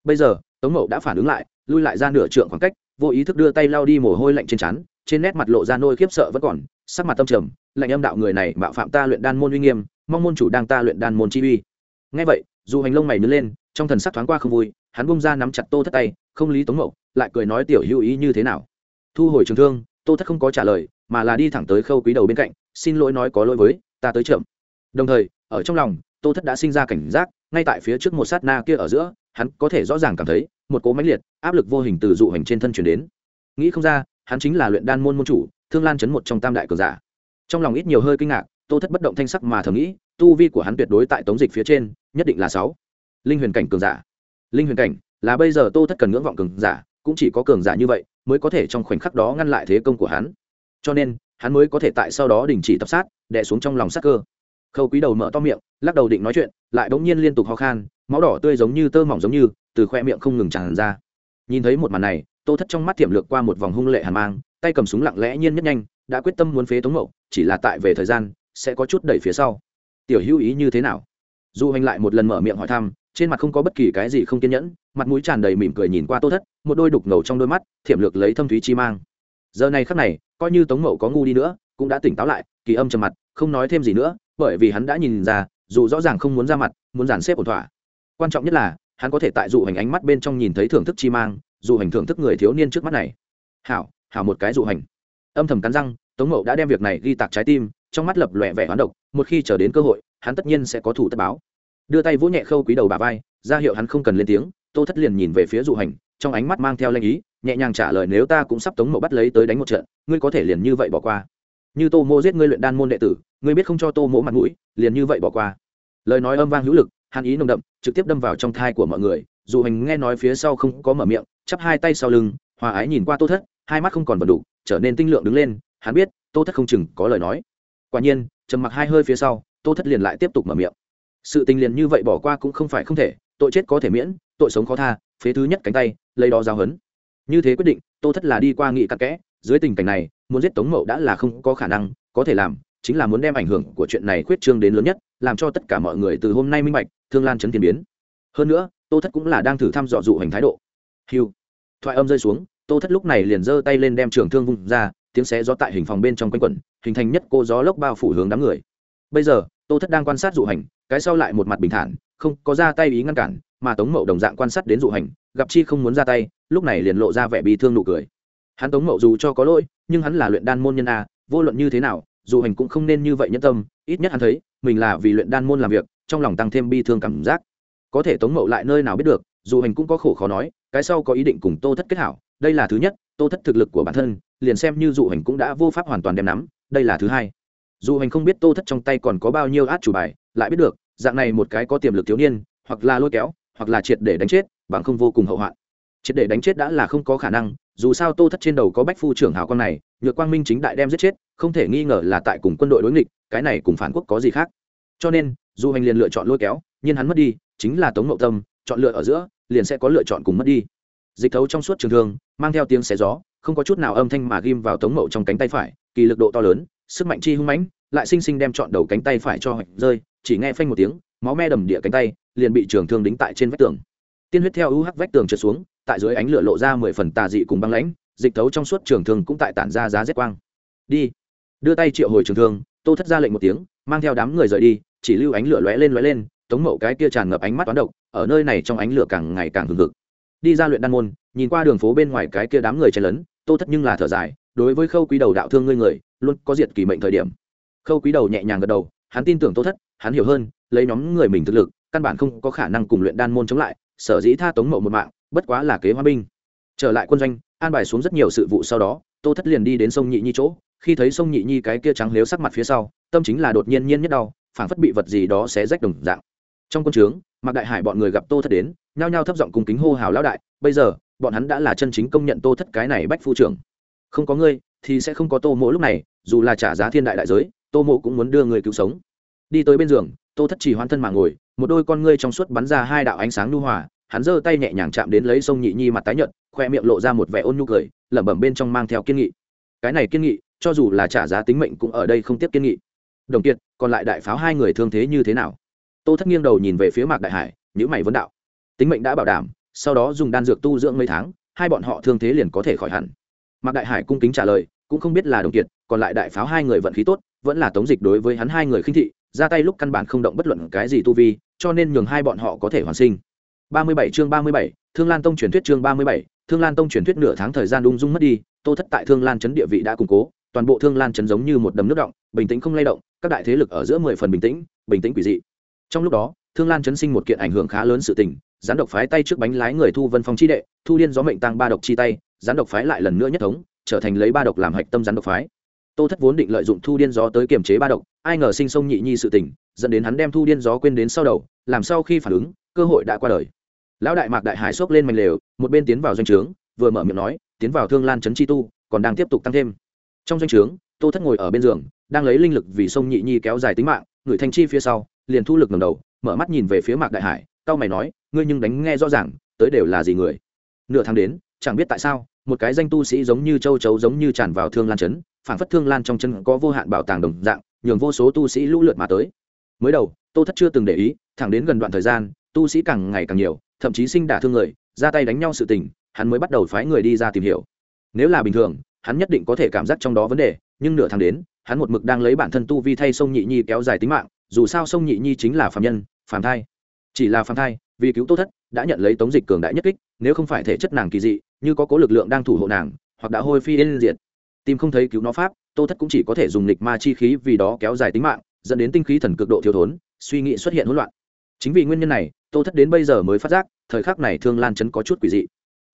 bây giờ, tống mậu đã phản ứng lại, lui lại ra nửa trượng khoảng cách, vô ý thức đưa tay lao đi mồ hôi lạnh trên trán, trên nét mặt lộ ra nôi khiếp sợ vẫn còn, sắc mặt tâm trầm, lạnh âm đạo người này mạo phạm ta luyện đan môn uy nghiêm, mong môn chủ đang ta luyện đan môn chi uy. Ngay vậy, dù hành lông mày nứt lên, trong thần sắc thoáng qua không vui, hắn bung ra nắm chặt tô thất tay, không lý tống mậu, lại cười nói tiểu hữu ý như thế nào. Thu hồi trường thương, tô thất không có trả lời, mà là đi thẳng tới khâu quý đầu bên cạnh, xin lỗi nói có lỗi với, ta tới chậm. Đồng thời, ở trong lòng, tô thất đã sinh ra cảnh giác, ngay tại phía trước một sát na kia ở giữa hắn có thể rõ ràng cảm thấy, một cỗ mãnh liệt, áp lực vô hình từ dụ hành trên thân chuyển đến. Nghĩ không ra, hắn chính là luyện đan môn môn chủ, thương lan chấn một trong tam đại cường giả. Trong lòng ít nhiều hơi kinh ngạc, tô thất bất động thanh sắc mà thầm nghĩ, tu vi của hắn tuyệt đối tại tống dịch phía trên, nhất định là sáu. Linh huyền cảnh cường giả. Linh huyền cảnh, là bây giờ tô thất cần ngưỡng vọng cường giả, cũng chỉ có cường giả như vậy, mới có thể trong khoảnh khắc đó ngăn lại thế công của hắn. Cho nên, hắn mới có thể tại sau đó đình chỉ tập sát, đè xuống trong lòng sát cơ. Khâu quý đầu mở to miệng, lắc đầu định nói chuyện, lại bỗng nhiên liên tục ho khan máu đỏ tươi giống như tơ mỏng giống như, từ khoe miệng không ngừng tràn ra. Nhìn thấy một màn này, tô thất trong mắt tiềm lược qua một vòng hung lệ hàn mang, tay cầm súng lặng lẽ nhiên nhất nhanh, đã quyết tâm muốn phế tống mậu, chỉ là tại về thời gian, sẽ có chút đẩy phía sau. Tiểu hữu ý như thế nào? Du hành lại một lần mở miệng hỏi thăm, trên mặt không có bất kỳ cái gì không kiên nhẫn, mặt mũi tràn đầy mỉm cười nhìn qua tô thất, một đôi đục ngầu trong đôi mắt thiểm lược lấy thâm thúy chi mang. Giờ này khắc này, coi như tống mậu có ngu đi nữa, cũng đã tỉnh táo lại, kỳ âm trầm mặt, không nói thêm gì nữa, bởi vì hắn đã nhìn ra, dù rõ ràng không muốn ra mặt, muốn dàn xếp ổn thỏa quan trọng nhất là, hắn có thể tại dụ hành ánh mắt bên trong nhìn thấy thưởng thức chi mang, dụ hành thưởng thức người thiếu niên trước mắt này. Hảo hảo một cái dụ hành. Âm thầm cắn răng, tống mậu đã đem việc này ghi tạc trái tim, trong mắt lập lòe vẻ hoán độc, một khi chờ đến cơ hội, hắn tất nhiên sẽ có thủ tất báo. Đưa tay vỗ nhẹ khâu quý đầu bà vai, ra hiệu hắn không cần lên tiếng, tô thất liền nhìn về phía dụ hành, trong ánh mắt mang theo lanh ý, nhẹ nhàng trả lời nếu ta cũng sắp tống mậu bắt lấy tới đánh một trận, ngươi có thể liền như vậy bỏ qua. Như tô mô giết ngươi luyện đan môn đệ tử, ngươi biết không cho tô mỗ mặt mũi, liền như vậy bỏ qua. Lời nói âm vang hữu lực hàn ý nồng đậm, trực tiếp đâm vào trong thai của mọi người, dù hành nghe nói phía sau không có mở miệng, chắp hai tay sau lưng, hòa ái nhìn qua tô thất, hai mắt không còn vật đủ trở nên tinh lượng đứng lên, hắn biết, tô thất không chừng có lời nói. Quả nhiên, trầm mặc hai hơi phía sau, tô thất liền lại tiếp tục mở miệng. Sự tình liền như vậy bỏ qua cũng không phải không thể, tội chết có thể miễn, tội sống khó tha, phế thứ nhất cánh tay, lấy đó giao hấn như thế quyết định, tô thất là đi qua nghị cặn kẽ, dưới tình cảnh này, muốn giết tống mậu đã là không có khả năng, có thể làm chính là muốn đem ảnh hưởng của chuyện này khuyết trương đến lớn nhất, làm cho tất cả mọi người từ hôm nay minh bạch, thương lan chấn thiên biến. Hơn nữa, tô thất cũng là đang thử thăm dò dụ hành thái độ. Hiu thoại âm rơi xuống, tô thất lúc này liền giơ tay lên đem trường thương vung ra, tiếng xé gió tại hình phòng bên trong quanh quẩn, hình thành nhất cô gió lốc bao phủ hướng đám người. Bây giờ, tô thất đang quan sát dụ hành, cái sau lại một mặt bình thản, không có ra tay ý ngăn cản, mà tống mậu đồng dạng quan sát đến dụ hành, gặp chi không muốn ra tay, lúc này liền lộ ra vẻ bi thương nụ cười. Hắn tống mậu dù cho có lỗi, nhưng hắn là luyện đan môn nhân a, vô luận như thế nào dù hành cũng không nên như vậy nhân tâm, ít nhất hắn thấy, mình là vì luyện đan môn làm việc, trong lòng tăng thêm bi thương cảm giác. Có thể tống mậu lại nơi nào biết được, dù hành cũng có khổ khó nói, cái sau có ý định cùng tô thất kết hảo, đây là thứ nhất, tô thất thực lực của bản thân, liền xem như dụ hành cũng đã vô pháp hoàn toàn đem nắm, đây là thứ hai. Dù hành không biết tô thất trong tay còn có bao nhiêu át chủ bài, lại biết được, dạng này một cái có tiềm lực thiếu niên, hoặc là lôi kéo, hoặc là triệt để đánh chết, bằng không vô cùng hậu hoạn. Triệt để đánh chết đã là không có khả năng, dù sao tô thất trên đầu có bách phu trưởng hào con này, nhược quang minh chính đại đem giết chết không thể nghi ngờ là tại cùng quân đội đối nghịch, cái này cùng phản quốc có gì khác. Cho nên dù hành liền lựa chọn lôi kéo nhưng hắn mất đi, chính là tống mậu tâm, chọn lựa ở giữa, liền sẽ có lựa chọn cùng mất đi. Dịch thấu trong suốt trường thương, mang theo tiếng xé gió, không có chút nào âm thanh mà ghim vào tống mậu trong cánh tay phải, kỳ lực độ to lớn, sức mạnh chi hung mãnh, lại sinh sinh đem chọn đầu cánh tay phải cho hoạch rơi, chỉ nghe phanh một tiếng, máu me đầm địa cánh tay, liền bị trường thương đính tại trên vách tường. Tiên huyết theo u UH vách tường trượt xuống, tại dưới ánh lửa lộ ra mười phần tà dị cùng băng lãnh, dịch thấu trong suốt trường thương cũng tại tản ra giá rét quang. Đi đưa tay triệu hồi trường thương, tô thất ra lệnh một tiếng, mang theo đám người rời đi, chỉ lưu ánh lửa lóe lên lóe lên, tống mậu cái kia tràn ngập ánh mắt toán độc, ở nơi này trong ánh lửa càng ngày càng hừng hực. Đi ra luyện đan môn, nhìn qua đường phố bên ngoài cái kia đám người chen lấn, tô thất nhưng là thở dài, đối với khâu quý đầu đạo thương ngươi người, luôn có diệt kỳ mệnh thời điểm. Khâu quý đầu nhẹ nhàng gật đầu, hắn tin tưởng tô thất, hắn hiểu hơn, lấy nhóm người mình thực lực, căn bản không có khả năng cùng luyện đan môn chống lại, sở dĩ tha tống mậu một mạng, bất quá là kế hoa binh. Trở lại quân doanh, an bài xuống rất nhiều sự vụ sau đó, tô thất liền đi đến sông nhị nhi chỗ khi thấy sông nhị nhi cái kia trắng nếu sắc mặt phía sau, tâm chính là đột nhiên nhiên nhất đau, phảng phất bị vật gì đó xé rách đồng dạng. Trong quân trướng, mạc đại hải bọn người gặp tô thất đến, nhao nhao thấp giọng cùng kính hô hào lão đại, bây giờ, bọn hắn đã là chân chính công nhận tô thất cái này bách phu trưởng. Không có ngươi, thì sẽ không có tô mỗ lúc này, dù là trả giá thiên đại đại giới, tô mỗ cũng muốn đưa người cứu sống. Đi tới bên giường, tô thất chỉ hoan thân mà ngồi, một đôi con ngươi trong suốt bắn ra hai đạo ánh sáng nhu hòa, hắn giơ tay nhẹ nhàng chạm đến lấy sông nhị nhi mặt tái nhợt, khoe miệng lộ ra một vẻ ôn nhu cười, lẩm bẩm bên trong mang theo kiên nghị. Cái này kiên nghị cho dù là trả giá tính mệnh cũng ở đây không tiếp kiên nghị. Đồng kiệt còn lại đại pháo hai người thương thế như thế nào? Tô thất nghiêng đầu nhìn về phía mạc đại hải nhữ mày vấn đạo. Tính mệnh đã bảo đảm sau đó dùng đan dược tu dưỡng mấy tháng hai bọn họ thương thế liền có thể khỏi hẳn. Mạc đại hải cung kính trả lời cũng không biết là đồng kiệt còn lại đại pháo hai người vận khí tốt vẫn là tống dịch đối với hắn hai người khinh thị ra tay lúc căn bản không động bất luận cái gì tu vi cho nên nhường hai bọn họ có thể hoàn sinh. 37 chương 37, Thương Lan Tông truyền thuyết chương 37, Thương Lan Tông truyền thuyết nửa tháng thời gian ung dung mất đi, Tô Thất tại Thương Lan trấn địa vị đã củng cố, toàn bộ Thương Lan chấn giống như một đầm nước động, bình tĩnh không lay động, các đại thế lực ở giữa mười phần bình tĩnh, bình tĩnh quỷ dị. Trong lúc đó, Thương Lan chấn sinh một kiện ảnh hưởng khá lớn sự tình, gián độc phái tay trước bánh lái người thu Vân Phong chi đệ, thu liên gió mệnh tăng ba độc chi tay, gián độc phái lại lần nữa nhất thống, trở thành lấy ba độc làm hạch tâm gián độc phái. Tô Thất vốn định lợi dụng thu điên gió tới kiềm chế ba độc, ai ngờ sinh sông nhị nhi sự tình, dẫn đến hắn đem thu điên gió quên đến sau đầu, làm sau khi phản ứng, cơ hội đã qua đời lão đại mạc đại hải xốc lên mảnh lều một bên tiến vào doanh trướng vừa mở miệng nói tiến vào thương lan trấn chi tu còn đang tiếp tục tăng thêm trong doanh trướng tô thất ngồi ở bên giường đang lấy linh lực vì sông nhị nhi kéo dài tính mạng người thanh chi phía sau liền thu lực ngầm đầu mở mắt nhìn về phía mạc đại hải cao mày nói ngươi nhưng đánh nghe rõ ràng tới đều là gì người? Nửa tháng đến chẳng biết tại sao một cái danh tu sĩ giống như châu chấu giống như tràn vào thương lan chấn, phản phất thương lan trong chân có vô hạn bảo tàng đồng dạng nhường vô số tu sĩ lũ lượt mà tới. Mới đầu tô thất chưa từng để ý thẳng đến gần đoạn thời gian tu sĩ càng ngày càng nhiều thậm chí sinh đả thương người ra tay đánh nhau sự tình hắn mới bắt đầu phái người đi ra tìm hiểu. Nếu là bình thường hắn nhất định có thể cảm giác trong đó vấn đề, nhưng nửa tháng đến, hắn một mực đang lấy bản thân tu vi thay sông nhị nhi kéo dài tính mạng, dù sao sông nhị nhi chính là phạm nhân, phàm thai. Chỉ là phàm thai, vì cứu tô thất, đã nhận lấy tống dịch cường đại nhất kích, nếu không phải thể chất nàng kỳ dị, như có cố lực lượng đang thủ hộ nàng, hoặc đã hôi phi yên diệt. Tìm không thấy cứu nó pháp, tô thất cũng chỉ có thể dùng lịch ma chi khí vì đó kéo dài tính mạng, dẫn đến tinh khí thần cực độ thiếu thốn, suy nghĩ xuất hiện hỗn loạn. Chính vì nguyên nhân này, tô thất đến bây giờ mới phát giác, thời khắc này thương lan chấn có chút quỷ dị.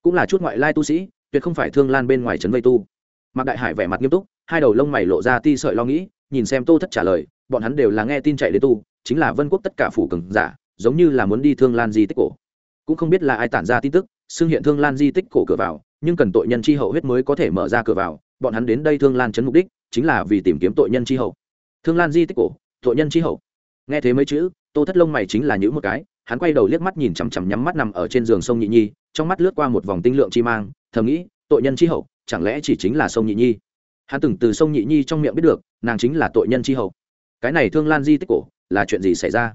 Cũng là chút ngoại lai tu sĩ, tuyệt không phải thương lan bên ngoài chấn vây tu mạc đại hải vẻ mặt nghiêm túc, hai đầu lông mày lộ ra ti sợi lo nghĩ, nhìn xem tô thất trả lời, bọn hắn đều là nghe tin chạy đến tu, chính là vân quốc tất cả phủ cường giả, giống như là muốn đi thương lan di tích cổ. Cũng không biết là ai tản ra tin tức, xưng hiện thương lan di tích cổ cửa vào, nhưng cần tội nhân chi hậu huyết mới có thể mở ra cửa vào, bọn hắn đến đây thương lan chấn mục đích, chính là vì tìm kiếm tội nhân chi hậu. Thương lan di tích cổ, tội nhân chi hậu. Nghe thế mấy chữ, tô thất lông mày chính là những một cái, hắn quay đầu liếc mắt nhìn chằm chằm nhắm mắt nằm ở trên giường sông nhị nhi, trong mắt lướt qua một vòng tinh lượng chi mang, thầm nghĩ, tội nhân chi hậu chẳng lẽ chỉ chính là sông nhị nhi? Hắn từng từ sông nhị nhi trong miệng biết được, nàng chính là tội nhân chi hậu. Cái này thương lan di tích cổ, là chuyện gì xảy ra?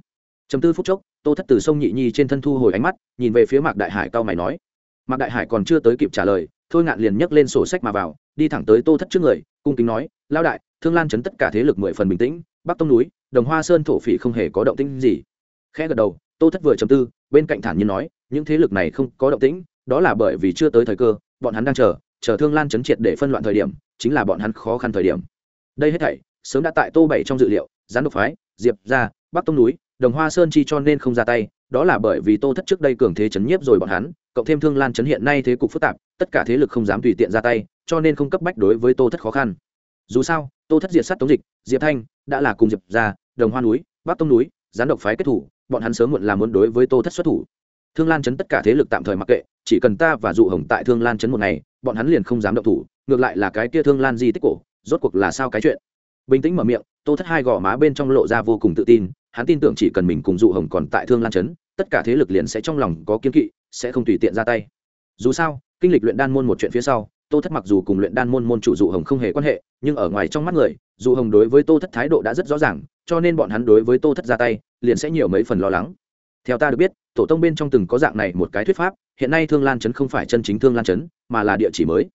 Chấm tư phút chốc, tô thất từ sông nhị nhi trên thân thu hồi ánh mắt, nhìn về phía mạc đại hải cao mày nói. Mạc đại hải còn chưa tới kịp trả lời, thôi ngạn liền nhấc lên sổ sách mà vào, đi thẳng tới tô thất trước người, cung kính nói lao đại, thương lan chấn tất cả thế lực mười phần bình tĩnh, bắc tông núi, đồng hoa sơn thổ phỉ không hề có động tĩnh gì. Khẽ gật đầu, tô thất vừa chấm tư, bên cạnh thản nhiên nói, những thế lực này không có động tĩnh, đó là bởi vì chưa tới thời cơ, bọn hắn đang chờ chờ thương lan chấn triệt để phân loạn thời điểm, chính là bọn hắn khó khăn thời điểm. Đây hết thảy, sớm đã tại tô bảy trong dự liệu, gián độc phái, diệp ra bắc tông núi, đồng hoa sơn chi cho nên không ra tay, đó là bởi vì tô thất trước đây cường thế chấn nhiếp rồi bọn hắn, cộng thêm thương lan chấn hiện nay thế cục phức tạp, tất cả thế lực không dám tùy tiện ra tay, cho nên không cấp bách đối với tô thất khó khăn. Dù sao, tô thất diệt sát tống dịch, diệp thanh đã là cùng diệp ra đồng hoa núi, bắc tông núi, gián độc phái kết thủ, bọn hắn sớm muộn là muốn đối với tô thất xuất thủ. Thương lan chấn tất cả thế lực tạm thời mặc kệ, chỉ cần ta và dụ hồng tại thương lan chấn một ngày bọn hắn liền không dám động thủ, ngược lại là cái kia thương lan di tích cổ, rốt cuộc là sao cái chuyện? Bình tĩnh mở miệng, tô thất hai gò má bên trong lộ ra vô cùng tự tin, hắn tin tưởng chỉ cần mình cùng dụ hồng còn tại thương lan chấn tất cả thế lực liền sẽ trong lòng có kiên kỵ, sẽ không tùy tiện ra tay. Dù sao, kinh lịch luyện đan môn một chuyện phía sau, tô thất mặc dù cùng luyện đan môn môn chủ dụ hồng không hề quan hệ, nhưng ở ngoài trong mắt người, dụ hồng đối với tô thất thái độ đã rất rõ ràng, cho nên bọn hắn đối với tô thất ra tay, liền sẽ nhiều mấy phần lo lắng. Theo ta được biết tổ tông bên trong từng có dạng này một cái thuyết pháp hiện nay thương lan chấn không phải chân chính thương lan chấn mà là địa chỉ mới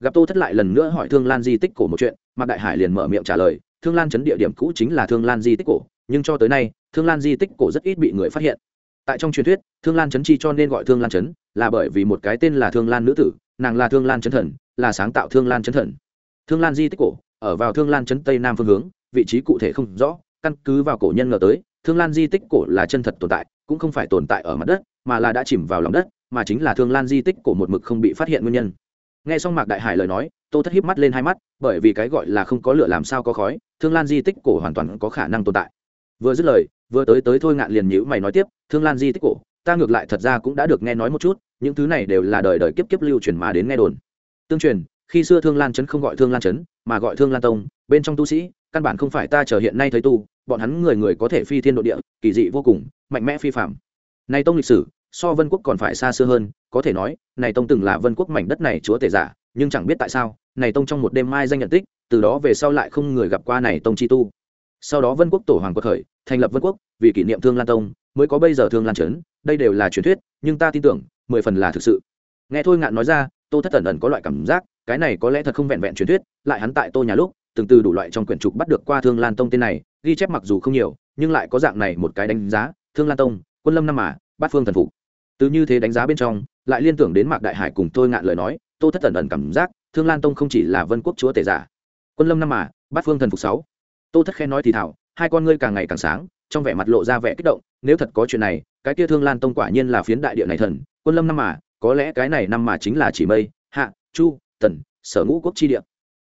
gặp tô thất lại lần nữa hỏi thương lan di tích cổ một chuyện mạc đại hải liền mở miệng trả lời thương lan chấn địa điểm cũ chính là thương lan di tích cổ nhưng cho tới nay thương lan di tích cổ rất ít bị người phát hiện tại trong truyền thuyết thương lan chấn chi cho nên gọi thương lan chấn là bởi vì một cái tên là thương lan nữ tử nàng là thương lan chấn thần là sáng tạo thương lan chấn thần thương lan di tích cổ ở vào thương lan chấn tây nam phương hướng vị trí cụ thể không rõ căn cứ vào cổ nhân ngờ tới thương lan di tích cổ là chân thật tồn tại cũng không phải tồn tại ở mặt đất, mà là đã chìm vào lòng đất, mà chính là thương lan di tích của một mực không bị phát hiện nguyên nhân. Nghe xong mạc đại hải lời nói, tô thất hiếp mắt lên hai mắt, bởi vì cái gọi là không có lửa làm sao có khói, thương lan di tích cổ hoàn toàn có khả năng tồn tại. Vừa dứt lời, vừa tới tới thôi ngạn liền nhữ mày nói tiếp, thương lan di tích cổ, ta ngược lại thật ra cũng đã được nghe nói một chút, những thứ này đều là đời đời kiếp kiếp lưu truyền mà đến nghe đồn. Tương truyền, khi xưa thương lan trấn không gọi thương lan trấn, mà gọi thương lan tông, bên trong tu sĩ, căn bản không phải ta chờ hiện nay thấy tu bọn hắn người người có thể phi thiên độ địa, kỳ dị vô cùng, mạnh mẽ phi phạm. Này tông lịch sử, so vân quốc còn phải xa xưa hơn, có thể nói, này tông từng là vân quốc mảnh đất này chúa tể giả, nhưng chẳng biết tại sao, này tông trong một đêm mai danh nhận tích, từ đó về sau lại không người gặp qua này tông chi tu. Sau đó vân quốc tổ hoàng quật khởi, thành lập vân quốc, vì kỷ niệm thương lan tông, mới có bây giờ thương lan trấn, đây đều là truyền thuyết, nhưng ta tin tưởng, mười phần là thực sự. Nghe thôi ngạn nói ra, tô thất ẩn ẩn có loại cảm giác, cái này có lẽ thật không vẹn vẹn truyền thuyết, lại hắn tại tô nhà lúc, từng từ đủ loại trong quyển trục bắt được qua thương lan tông tên này ghi chép mặc dù không nhiều, nhưng lại có dạng này một cái đánh giá, thương lan tông, quân lâm năm mà, bát phương thần phục. Từ như thế đánh giá bên trong, lại liên tưởng đến mạc đại hải cùng tôi ngạn lời nói, tô thất tần ẩn cảm giác, thương lan tông không chỉ là vân quốc chúa tể giả. Quân lâm năm mà, bát phương thần phục sáu. Tô thất khen nói thì thảo, hai con ngươi càng ngày càng sáng, trong vẻ mặt lộ ra vẻ kích động, nếu thật có chuyện này, cái kia thương lan tông quả nhiên là phiến đại địa này thần, quân lâm năm mà, có lẽ cái này năm mà chính là chỉ mây, hạ, chu tần sở ngũ quốc chi địa.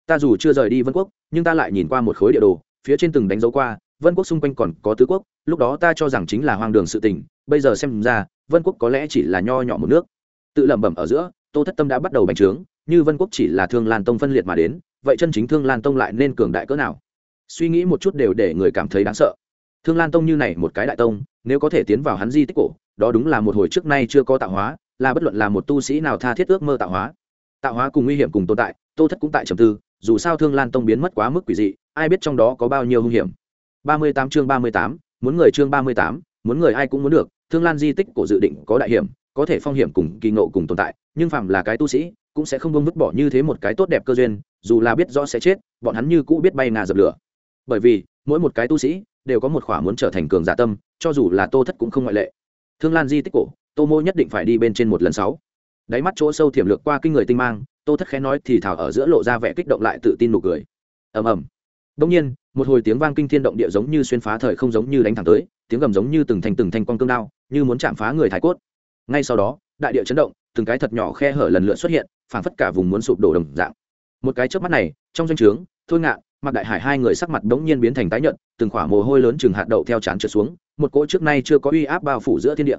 Ta dù chưa rời đi vân quốc, nhưng ta lại nhìn qua một khối địa đồ phía trên từng đánh dấu qua, vân quốc xung quanh còn có tứ quốc, lúc đó ta cho rằng chính là hoang đường sự tình, bây giờ xem ra, vân quốc có lẽ chỉ là nho nhỏ một nước. Tự lẩm bẩm ở giữa, tô thất tâm đã bắt đầu bành trướng, như vân quốc chỉ là thương lan tông phân liệt mà đến, vậy chân chính thương lan tông lại nên cường đại cỡ nào? Suy nghĩ một chút đều để người cảm thấy đáng sợ. Thương lan tông như này một cái đại tông, nếu có thể tiến vào hắn di tích cổ, đó đúng là một hồi trước nay chưa có tạo hóa, là bất luận là một tu sĩ nào tha thiết ước mơ tạo hóa. Tạo hóa cùng nguy hiểm cùng tồn tại, tô thất cũng tại trầm tư, dù sao thương lan tông biến mất quá mức quỷ dị ai biết trong đó có bao nhiêu hung hiểm. Ba mươi tám chương ba mươi tám, muốn người chương ba mươi tám, muốn người ai cũng muốn được, thương lan di tích cổ dự định có đại hiểm, có thể phong hiểm cùng kỳ ngộ cùng tồn tại, nhưng phạm là cái tu sĩ, cũng sẽ không bông vứt bỏ như thế một cái tốt đẹp cơ duyên, dù là biết rõ sẽ chết, bọn hắn như cũ biết bay ngà dập lửa. Bởi vì, mỗi một cái tu sĩ, đều có một khỏa muốn trở thành cường giả tâm, cho dù là tô thất cũng không ngoại lệ. Thương lan di tích cổ, tô mô nhất định phải đi bên trên một lần sáu. Đáy mắt chỗ sâu thiểm lược qua kinh người tinh mang, tô thất khẽ nói thì thảo ở giữa lộ ra vẻ kích động lại tự tin nụ cười. Ầm ầm đông nhiên, một hồi tiếng vang kinh thiên động địa giống như xuyên phá thời không giống như đánh thẳng tới, tiếng gầm giống như từng thành từng thanh quang cương đao, như muốn chạm phá người thái cốt. Ngay sau đó, đại địa chấn động, từng cái thật nhỏ khe hở lần lượt xuất hiện, phảng phất cả vùng muốn sụp đổ đồng dạng. Một cái trước mắt này, trong doanh trướng, thôi ngạn mặc đại hải hai người sắc mặt đống nhiên biến thành tái nhợt, từng khỏa mồ hôi lớn chừng hạt đậu theo trán trượt xuống, một cỗ trước nay chưa có uy áp bao phủ giữa thiên địa.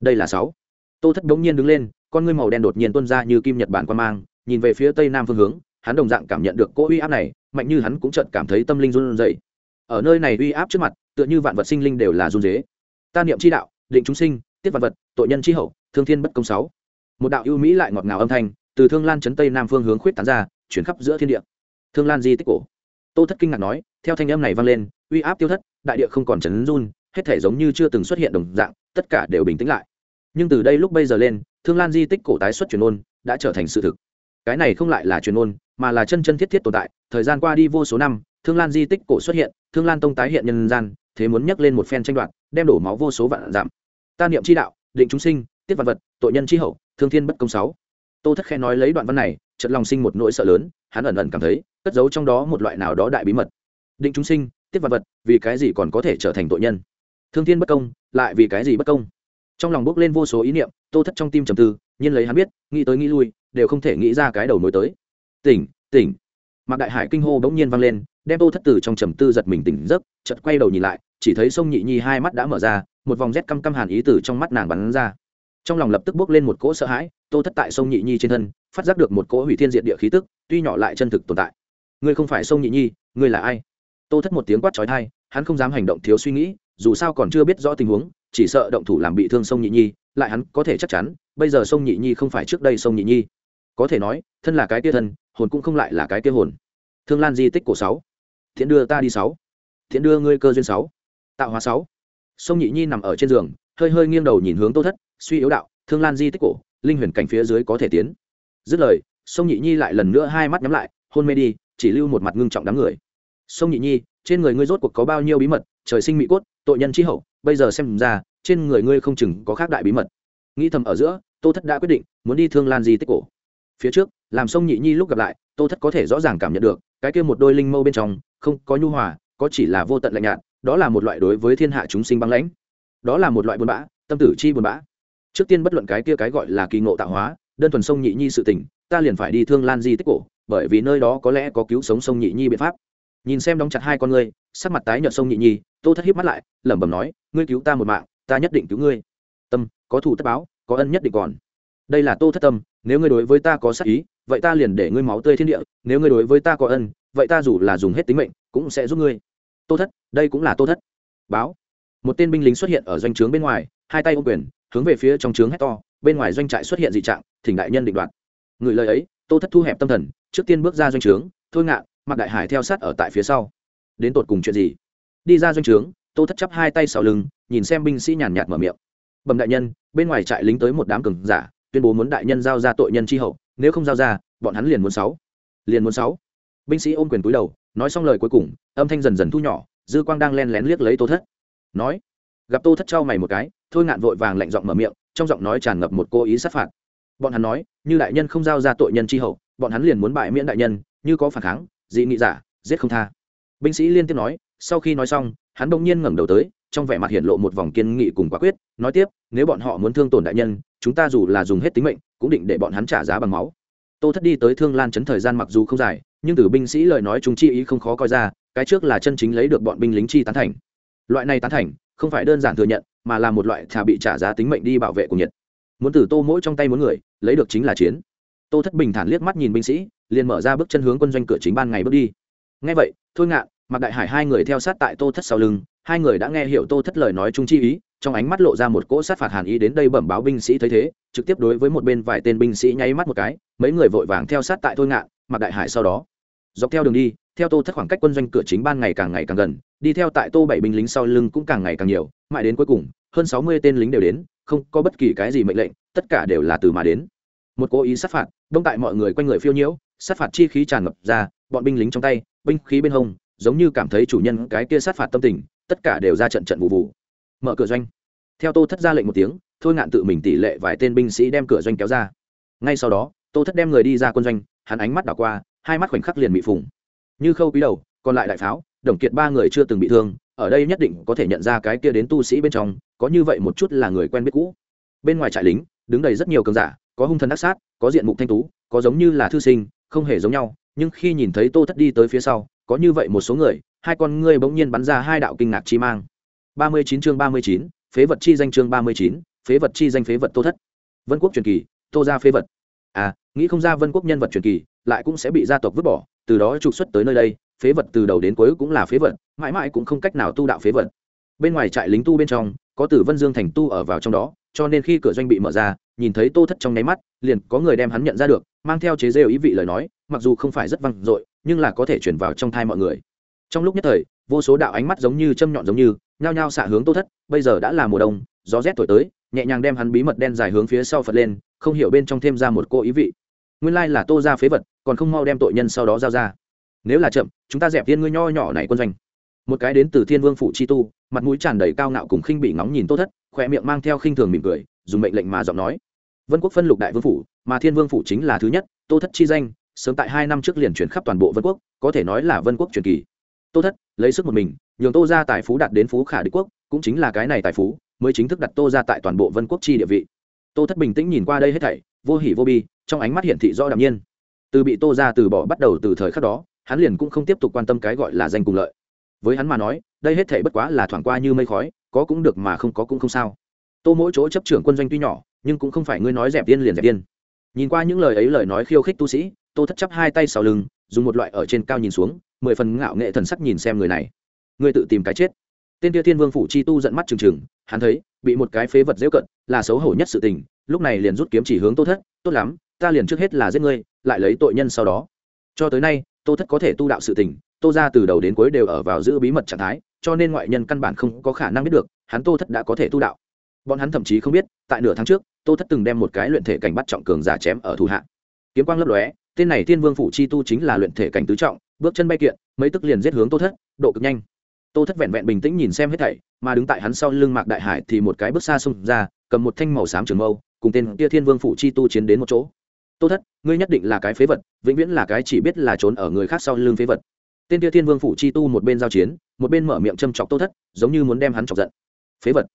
Đây là sáu. Tô thất đống nhiên đứng lên, con ngươi màu đen đột nhiên tuôn ra như kim nhật bản quan mang, nhìn về phía tây nam phương hướng, hắn đồng dạng cảm nhận được cỗ uy áp này mạnh như hắn cũng chợt cảm thấy tâm linh run rẩy. Ở nơi này uy áp trước mặt, tựa như vạn vật sinh linh đều là run rế. Ta niệm chi đạo, định chúng sinh tiết vạn vật, tội nhân chi hậu, thương thiên bất công sáu. Một đạo ưu mỹ lại ngọt ngào âm thanh, từ thương lan chấn tây nam phương hướng khuyết tán ra, chuyển khắp giữa thiên địa. Thương lan di tích cổ. Tô thất kinh ngạc nói, theo thanh âm này vang lên, uy áp tiêu thất, đại địa không còn chấn run, hết thể giống như chưa từng xuất hiện đồng dạng, tất cả đều bình tĩnh lại. Nhưng từ đây lúc bây giờ lên, thương lan di tích cổ tái xuất truyền ôn, đã trở thành sự thực. Cái này không lại là truyền ôn mà là chân chân thiết thiết tồn tại, thời gian qua đi vô số năm, thương lan di tích cổ xuất hiện, thương lan tông tái hiện nhân gian, thế muốn nhắc lên một phen tranh đoạt, đem đổ máu vô số vạn giảm. Ta niệm chi đạo, định chúng sinh, tiết vạn vật, tội nhân chi hậu, thương thiên bất công sáu. Tô thất khe nói lấy đoạn văn này, chợt lòng sinh một nỗi sợ lớn, hắn ẩn ẩn cảm thấy, cất giấu trong đó một loại nào đó đại bí mật. Định chúng sinh, tiết vạn vật, vì cái gì còn có thể trở thành tội nhân? Thương thiên bất công, lại vì cái gì bất công? Trong lòng bước lên vô số ý niệm, tô thất trong tim trầm tư, nhiên lấy hắn biết, nghĩ tới nghĩ lui, đều không thể nghĩ ra cái đầu mối tới tỉnh tỉnh. Mạc đại hải kinh hô bỗng nhiên vang lên, đem tô thất tử trong trầm tư giật mình tỉnh giấc, chợt quay đầu nhìn lại, chỉ thấy sông nhị nhi hai mắt đã mở ra, một vòng rét căm căm hàn ý tử trong mắt nàng bắn ra. Trong lòng lập tức bước lên một cỗ sợ hãi, tô thất tại sông nhị nhi trên thân, phát giác được một cỗ hủy thiên diện địa khí tức, tuy nhỏ lại chân thực tồn tại. Ngươi không phải sông nhị nhi, ngươi là ai? Tô thất một tiếng quát trói thai hắn không dám hành động thiếu suy nghĩ, dù sao còn chưa biết rõ tình huống, chỉ sợ động thủ làm bị thương sông nhị nhi, lại hắn có thể chắc chắn, bây giờ sông nhị nhi không phải trước đây sông nhị nhi. Có thể nói, thân là cái kia thân hồn cũng không lại là cái kia hồn. Thương lan di tích cổ sáu. Thiện đưa ta đi sáu. Thiện đưa ngươi cơ duyên sáu. Tạo hóa sáu. Sông nhị nhi nằm ở trên giường, hơi hơi nghiêng đầu nhìn hướng tô thất, suy yếu đạo, thương lan di tích cổ, linh huyền cảnh phía dưới có thể tiến. Dứt lời, sông nhị nhi lại lần nữa hai mắt nhắm lại, hôn mê đi, chỉ lưu một mặt ngưng trọng đám người. Sông nhị nhi, trên người ngươi rốt cuộc có bao nhiêu bí mật? Trời sinh mỹ cốt, tội nhân chi hậu, bây giờ xem ra, trên người ngươi không chừng có khác đại bí mật. Nghĩ thầm ở giữa, tô thất đã quyết định, muốn đi thương lan di tích cổ. Phía trước làm sông nhị nhi lúc gặp lại, tô thất có thể rõ ràng cảm nhận được, cái kia một đôi linh mâu bên trong, không có nhu hòa, có chỉ là vô tận lạnh nhạt, đó là một loại đối với thiên hạ chúng sinh băng lãnh. Đó là một loại buồn bã, tâm tử chi buồn bã. Trước tiên bất luận cái kia cái gọi là kỳ ngộ tạo hóa, đơn thuần sông nhị nhi sự tình, ta liền phải đi thương lan di tích cổ, bởi vì nơi đó có lẽ có cứu sống sông nhị nhi biện pháp. Nhìn xem đóng chặt hai con ngươi, sắc mặt tái nhợt sông nhị nhi, tô thất hiếp mắt lại, lẩm bẩm nói, ngươi cứu ta một mạng, ta nhất định cứu ngươi. Tâm, có thủ tất báo, có ân nhất định còn. Đây là tô thất tâm nếu ngươi đối với ta có sắc ý, vậy ta liền để ngươi máu tươi thiên địa, nếu ngươi đối với ta có ân, vậy ta dù là dùng hết tính mệnh, cũng sẽ giúp ngươi. Tô thất, đây cũng là tô thất. Báo. Một tên binh lính xuất hiện ở doanh trướng bên ngoài, hai tay ôm quyền, hướng về phía trong trướng hét to, bên ngoài doanh trại xuất hiện dị trạng, thỉnh đại nhân định đoạt. Người lời ấy, tô thất thu hẹp tâm thần, trước tiên bước ra doanh trướng, thôi ngạn, mặc đại hải theo sát ở tại phía sau. Đến tột cùng chuyện gì? Đi ra doanh trướng, tô thất chắp hai tay sau lưng, nhìn xem binh sĩ nhàn nhạt mở miệng. Bẩm đại nhân, bên ngoài trại lính tới một đám cường giả tuyên bố muốn đại nhân giao ra tội nhân tri hậu, nếu không giao ra, bọn hắn liền muốn sáu. Liền muốn sáu. Binh sĩ ôm quyền túi đầu, nói xong lời cuối cùng, âm thanh dần dần thu nhỏ, dư quang đang len lén liếc lấy tô thất. Nói, gặp tô thất trao mày một cái, thôi ngạn vội vàng lạnh giọng mở miệng, trong giọng nói tràn ngập một cố ý sát phạt. Bọn hắn nói, như đại nhân không giao ra tội nhân tri hậu, bọn hắn liền muốn bại miễn đại nhân, như có phản kháng, dị nghị giả, giết không tha. Binh sĩ liên tiếp nói, sau khi nói xong, hắn bỗng nhiên ngẩng đầu tới trong vẻ mặt hiện lộ một vòng kiên nghị cùng quả quyết, nói tiếp, nếu bọn họ muốn thương tổn đại nhân, chúng ta dù là dùng hết tính mệnh, cũng định để bọn hắn trả giá bằng máu. Tô thất đi tới thương lan chấn thời gian mặc dù không dài, nhưng từ binh sĩ lời nói chúng chi ý không khó coi ra, cái trước là chân chính lấy được bọn binh lính chi tán thành. Loại này tán thành, không phải đơn giản thừa nhận, mà là một loại thà bị trả giá tính mệnh đi bảo vệ của nhiệt muốn từ tô mỗi trong tay muốn người, lấy được chính là chiến. Tô thất bình thản liếc mắt nhìn binh sĩ, liền mở ra bước chân hướng quân doanh cửa chính ban ngày bước đi. Ngay vậy, thôi ngạn mặc đại hải hai người theo sát tại tô thất sau lưng hai người đã nghe hiểu tô thất lời nói chung chi ý, trong ánh mắt lộ ra một cỗ sát phạt hàn ý đến đây bẩm báo binh sĩ thấy thế, trực tiếp đối với một bên vài tên binh sĩ nháy mắt một cái, mấy người vội vàng theo sát tại thôi ngạn mặc đại hải sau đó. Dọc theo đường đi, theo tô thất khoảng cách quân doanh cửa chính ban ngày càng ngày càng gần, đi theo tại tô bảy binh lính sau lưng cũng càng ngày càng nhiều, mãi đến cuối cùng, hơn sáu mươi tên lính đều đến, không có bất kỳ cái gì mệnh lệnh, tất cả đều là từ mà đến. Một cố ý sát phạt, đông tại mọi người quanh người phiêu nhiễu, sát phạt chi khí tràn ngập ra, bọn binh lính trong tay, binh khí bên hông, giống như cảm thấy chủ nhân cái kia sát phạt tâm tình tất cả đều ra trận trận vụ vụ. Mở cửa doanh. Theo tô thất ra lệnh một tiếng, thôi ngạn tự mình tỷ lệ vài tên binh sĩ đem cửa doanh kéo ra. Ngay sau đó, tô thất đem người đi ra quân doanh, hắn ánh mắt đảo qua, hai mắt khoảnh khắc liền bị phùng. Như khâu quý đầu, còn lại đại pháo, đồng kiệt ba người chưa từng bị thương, ở đây nhất định có thể nhận ra cái kia đến tu sĩ bên trong, có như vậy một chút là người quen biết cũ. Bên ngoài trại lính, đứng đầy rất nhiều cường giả, có hung thần đắc sát, có diện mục thanh tú, có giống như là thư sinh, không hề giống nhau, nhưng khi nhìn thấy tô thất đi tới phía sau, có như vậy một số người hai con ngươi bỗng nhiên bắn ra hai đạo kinh ngạc chi mang. Ba mươi chín chương ba mươi chín, phế vật chi danh chương ba mươi chín, phế vật chi danh phế vật tô thất. Vân quốc truyền kỳ, tô ra phế vật. À nghĩ không ra vân quốc nhân vật truyền kỳ lại cũng sẽ bị gia tộc vứt bỏ, từ đó trục xuất tới nơi đây, phế vật từ đầu đến cuối cũng là phế vật, mãi mãi cũng không cách nào tu đạo phế vật. Bên ngoài trại lính tu bên trong, có tử vân dương thành tu ở vào trong đó, cho nên khi cửa doanh bị mở ra, nhìn thấy tô thất trong nháy mắt, liền có người đem hắn nhận ra được, mang theo chế rêu ý vị lời nói, mặc dù không phải rất vang dội, nhưng là có thể truyền vào trong thai mọi người trong lúc nhất thời, vô số đạo ánh mắt giống như châm nhọn giống như, nhao nhao xạ hướng tô thất, bây giờ đã là mùa đông, gió rét thổi tới, nhẹ nhàng đem hắn bí mật đen dài hướng phía sau phật lên, không hiểu bên trong thêm ra một cô ý vị. Nguyên lai là tô ra phế vật, còn không mau đem tội nhân sau đó giao ra. Nếu là chậm, chúng ta dẹp viên ngươi nho nhỏ này quân doanh. Một cái đến từ thiên vương phủ chi tu, mặt mũi tràn đầy cao ngạo cùng khinh bị ngóng nhìn tô thất khỏe miệng mang theo khinh thường mỉm cười, dùng mệnh lệnh mà giọng nói. Vân quốc phân lục đại vương phủ, mà thiên vương phủ chính là thứ nhất, tô thất chi danh, sớm tại hai năm trước liền chuyển khắp toàn bộ vân quốc, có thể nói là vân quốc truyền kỳ tô thất, lấy sức một mình, nhường tô ra tài phú đạt đến phú khả đế quốc, cũng chính là cái này tài phú, mới chính thức đặt tô ra tại toàn bộ vân quốc chi địa vị. Tô thất bình tĩnh nhìn qua đây hết thảy, vô hỉ vô bi, trong ánh mắt hiển thị rõ đạm nhiên. Từ bị tô ra từ bỏ bắt đầu từ thời khắc đó, hắn liền cũng không tiếp tục quan tâm cái gọi là danh cùng lợi. Với hắn mà nói, đây hết thảy bất quá là thoảng qua như mây khói, có cũng được mà không có cũng không sao. Tô mỗi chỗ chấp trưởng quân doanh tuy nhỏ, nhưng cũng không phải ngươi nói dẹp tiên liền dẹp tiên nhìn qua những lời ấy lời nói khiêu khích tu sĩ, tô thất chấp hai tay sau lưng, dùng một loại ở trên cao nhìn xuống mười phần ngạo nghệ thần sắc nhìn xem người này. Người tự tìm cái chết. Tên kia thiên vương phủ chi tu giận mắt trừng trừng, hắn thấy, bị một cái phế vật dễ cận, là xấu hổ nhất sự tình, lúc này liền rút kiếm chỉ hướng tô thất, tốt lắm, ta liền trước hết là giết ngươi, lại lấy tội nhân sau đó. Cho tới nay, tô thất có thể tu đạo sự tình, tô ra từ đầu đến cuối đều ở vào giữ bí mật trạng thái, cho nên ngoại nhân căn bản không có khả năng biết được, hắn tô thất đã có thể tu đạo. Bọn hắn thậm chí không biết, tại nửa tháng trước, tô thất từng đem một cái luyện thể cảnh bắt trọng cường giả chém ở thủ hạ. Kiếm quang lấp lóe, tên này thiên vương phủ chi tu chính là luyện thể cảnh tứ trọng bước chân bay kiện, mấy tức liền giết hướng tô thất, độ cực nhanh. Tô thất vẹn vẹn bình tĩnh nhìn xem hết thảy, mà đứng tại hắn sau lưng mạc đại hải thì một cái bước xa xông ra, cầm một thanh màu xám trường mâu, cùng tên kia thiên vương phủ chi tu chiến đến một chỗ. Tô thất, ngươi nhất định là cái phế vật, vĩnh viễn là cái chỉ biết là trốn ở người khác sau lưng phế vật. Tên kia thiên vương phủ chi tu một bên giao chiến, một bên mở miệng châm chọc tô thất, giống như muốn đem hắn chọc giận. Phế vật?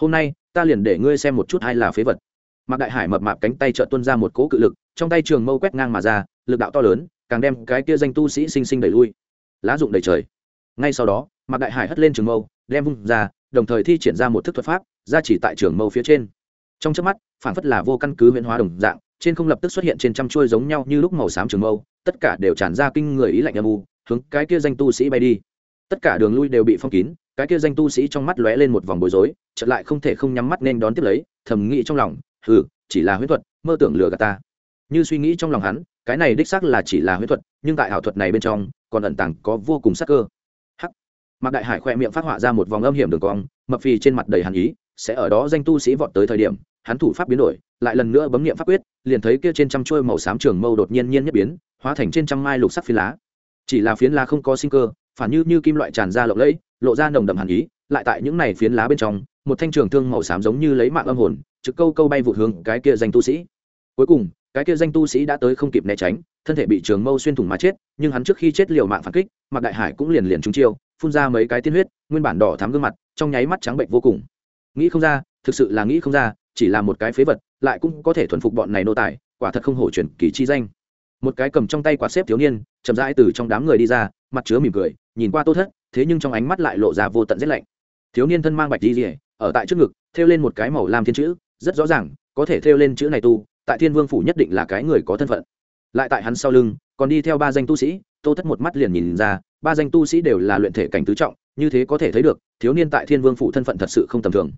Hôm nay, ta liền để ngươi xem một chút ai là phế vật. Mạc đại hải mập mạp cánh tay trợ tuân ra một cỗ cự lực, trong tay trường mâu quét ngang mà ra, lực đạo to lớn càng đem cái kia danh tu sĩ sinh sinh đẩy lui. Lá dụng đầy trời. Ngay sau đó, mạc đại hải hất lên trường mâu, đem vung ra, đồng thời thi triển ra một thức thuật pháp ra chỉ tại trường mâu phía trên. Trong trước mắt phản phất là vô căn cứ huyễn hóa đồng dạng, trên không lập tức xuất hiện trên trăm chuôi giống nhau như lúc màu xám trường mâu, tất cả đều tràn ra kinh người ý lạnh âm u, hướng cái kia danh tu sĩ bay đi. Tất cả đường lui đều bị phong kín, cái kia danh tu sĩ trong mắt lóe lên một vòng bối rối, chợt lại không thể không nhắm mắt nên đón tiếp lấy, thầm nghĩ trong lòng, hừ, chỉ là huyễn thuật, mơ tưởng lừa gạt ta. Như suy nghĩ trong lòng hắn cái này đích xác là chỉ là huyễn thuật, nhưng tại ảo thuật này bên trong, còn ẩn tàng có vô cùng sắc cơ. Hắc. Mạc đại hải khoe miệng phát họa ra một vòng âm hiểm đường cong, mập phì trên mặt đầy hàn ý, sẽ ở đó danh tu sĩ vọt tới thời điểm, hắn thủ pháp biến đổi, lại lần nữa bấm nghiệm pháp quyết, liền thấy kia trên trăm trôi màu xám trường mâu đột nhiên nhiên nhất biến, hóa thành trên trăm mai lục sắc phi lá. Chỉ là phiến lá không có sinh cơ, phản như như kim loại tràn ra lộng lẫy, lộ ra nồng đậm hàn ý, lại tại những này phiến lá bên trong, một thanh trường thương màu xám giống như lấy mạng âm hồn, trực câu câu bay vụt hướng cái kia danh tu sĩ. Cuối cùng cái kia danh tu sĩ đã tới không kịp né tránh, thân thể bị trường mâu xuyên thủng mà chết, nhưng hắn trước khi chết liều mạng phản kích mặc đại hải cũng liền liền trúng chiêu, phun ra mấy cái tiên huyết, nguyên bản đỏ thắm gương mặt, trong nháy mắt trắng bệnh vô cùng. Nghĩ không ra, thực sự là nghĩ không ra, chỉ là một cái phế vật, lại cũng có thể thuần phục bọn này nô tài, quả thật không hổ truyền kỳ chi danh. Một cái cầm trong tay quạt xếp thiếu niên, chậm rãi từ trong đám người đi ra, mặt chứa mỉm cười, nhìn qua tốt thất, thế nhưng trong ánh mắt lại lộ ra vô tận rét lạnh. Thiếu niên thân mang bạch đi rỉa ở tại trước ngực, thêu lên một cái màu lam thiên chữ, rất rõ ràng, có thể thêu lên chữ này tu tại thiên vương phủ nhất định là cái người có thân phận. Lại tại hắn sau lưng, còn đi theo ba danh tu sĩ, tô thất một mắt liền nhìn ra, ba danh tu sĩ đều là luyện thể cảnh tứ trọng, như thế có thể thấy được, thiếu niên tại thiên vương phủ thân phận thật sự không tầm thường.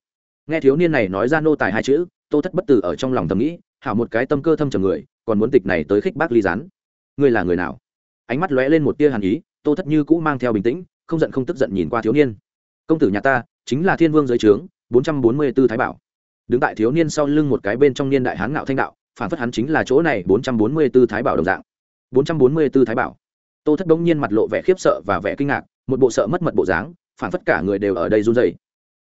Nghe thiếu niên này nói ra nô tài hai chữ, tô thất bất tử ở trong lòng thầm nghĩ, hảo một cái tâm cơ thâm trầm người, còn muốn tịch này tới khích bác ly gián. Ngươi là người nào? Ánh mắt lóe lên một tia hàn ý, tô thất như cũ mang theo bình tĩnh, không giận không tức giận nhìn qua thiếu niên. Công tử nhà ta, chính là thiên vương giới trướng, bốn trăm bốn mươi 444 thái bảo đứng tại thiếu niên sau lưng một cái bên trong niên đại hán ngạo thanh đạo, phản phất hắn chính là chỗ này bốn trăm bốn mươi 444 thái bảo đồng dạng. bốn trăm bốn mươi 444 thái bảo. Tô thất bỗng nhiên mặt lộ vẻ khiếp sợ và vẻ kinh ngạc, một bộ sợ mất mật bộ dáng, phản phất cả người đều ở đây run rẩy.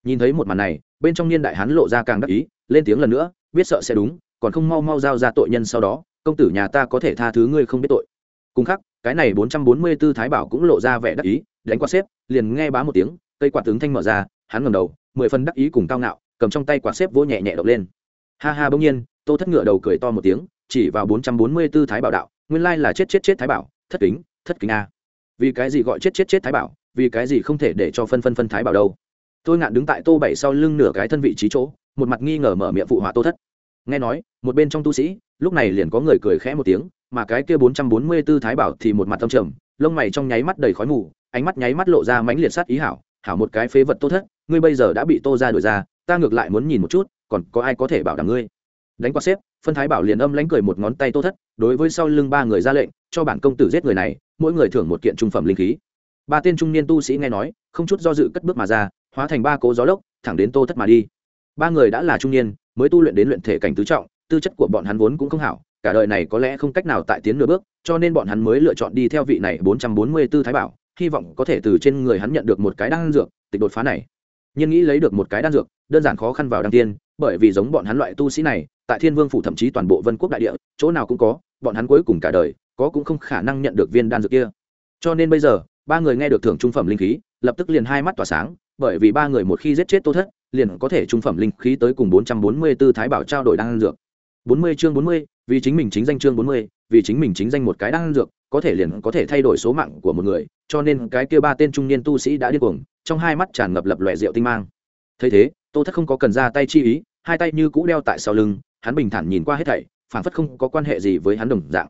Nhìn thấy một màn này, bên trong niên đại hán lộ ra càng đắc ý, lên tiếng lần nữa, biết sợ sẽ đúng, còn không mau mau giao ra tội nhân sau đó, công tử nhà ta có thể tha thứ ngươi không biết tội. Cùng khắc, cái này bốn trăm bốn mươi 444 thái bảo cũng lộ ra vẻ đắc ý, đánh qua xếp, liền nghe bá một tiếng, cây quạt tướng thanh mở ra, hắn ngẩng đầu, mười phần đắc ý cùng cao ngạo cầm trong tay quạt xếp vỗ nhẹ nhẹ động lên. Ha ha, bỗng nhiên, tô thất ngựa đầu cười to một tiếng, chỉ vào bốn trăm bốn mươi 444 thái bảo đạo, nguyên lai là chết chết chết thái bảo, thất kính thất kính a. Vì cái gì gọi chết chết chết thái bảo, vì cái gì không thể để cho phân phân phân thái bảo đâu. Tôi ngạn đứng tại tô bảy sau lưng nửa cái thân vị trí chỗ, một mặt nghi ngờ mở miệng phụ họa tô thất. Nghe nói, một bên trong tu sĩ, lúc này liền có người cười khẽ một tiếng, mà cái kia bốn trăm bốn mươi 444 thái bảo thì một mặt tâm trầm, lông mày trong nháy mắt đầy khói mù, ánh mắt nháy mắt lộ ra mãnh liệt sát ý hảo hảo một cái phế vật tô thất, ngươi bây giờ đã bị tô ra đuổi ra ta ngược lại muốn nhìn một chút, còn có ai có thể bảo đảm ngươi? Đánh qua xếp, phân thái bảo liền âm lánh cười một ngón tay tô thất, đối với sau lưng ba người ra lệnh, cho bản công tử giết người này, mỗi người thưởng một kiện trung phẩm linh khí. Ba tên trung niên tu sĩ nghe nói, không chút do dự cất bước mà ra, hóa thành ba cố gió lốc, thẳng đến tô thất mà đi. Ba người đã là trung niên, mới tu luyện đến luyện thể cảnh tứ trọng, tư chất của bọn hắn vốn cũng không hảo, cả đời này có lẽ không cách nào tại tiến nửa bước, cho nên bọn hắn mới lựa chọn đi theo vị này bốn trăm bốn mươi 444 thái bảo, hy vọng có thể từ trên người hắn nhận được một cái đan dược, tịch đột phá này nhưng nghĩ lấy được một cái đan dược, đơn giản khó khăn vào đăng tiên, bởi vì giống bọn hắn loại tu sĩ này, tại thiên vương phủ thậm chí toàn bộ vân quốc đại địa, chỗ nào cũng có, bọn hắn cuối cùng cả đời, có cũng không khả năng nhận được viên đan dược kia. Cho nên bây giờ, ba người nghe được thưởng trung phẩm linh khí, lập tức liền hai mắt tỏa sáng, bởi vì ba người một khi giết chết tô thất, liền có thể trung phẩm linh khí tới cùng bốn trăm bốn mươi 444 thái bảo trao đổi đan dược. bốn mươi chương bốn mươi, vì chính mình chính danh chương bốn mươi vì chính mình chính danh một cái đan dược, có thể liền có thể thay đổi số mạng của một người, cho nên cái kia ba tên trung niên tu sĩ đã điên cuồng, trong hai mắt tràn ngập lập lòe rượu tinh mang. Thấy thế, tô thất không có cần ra tay chi ý, hai tay như cũ đeo tại sau lưng, hắn bình thản nhìn qua hết thảy phản phất không có quan hệ gì với hắn đồng dạng.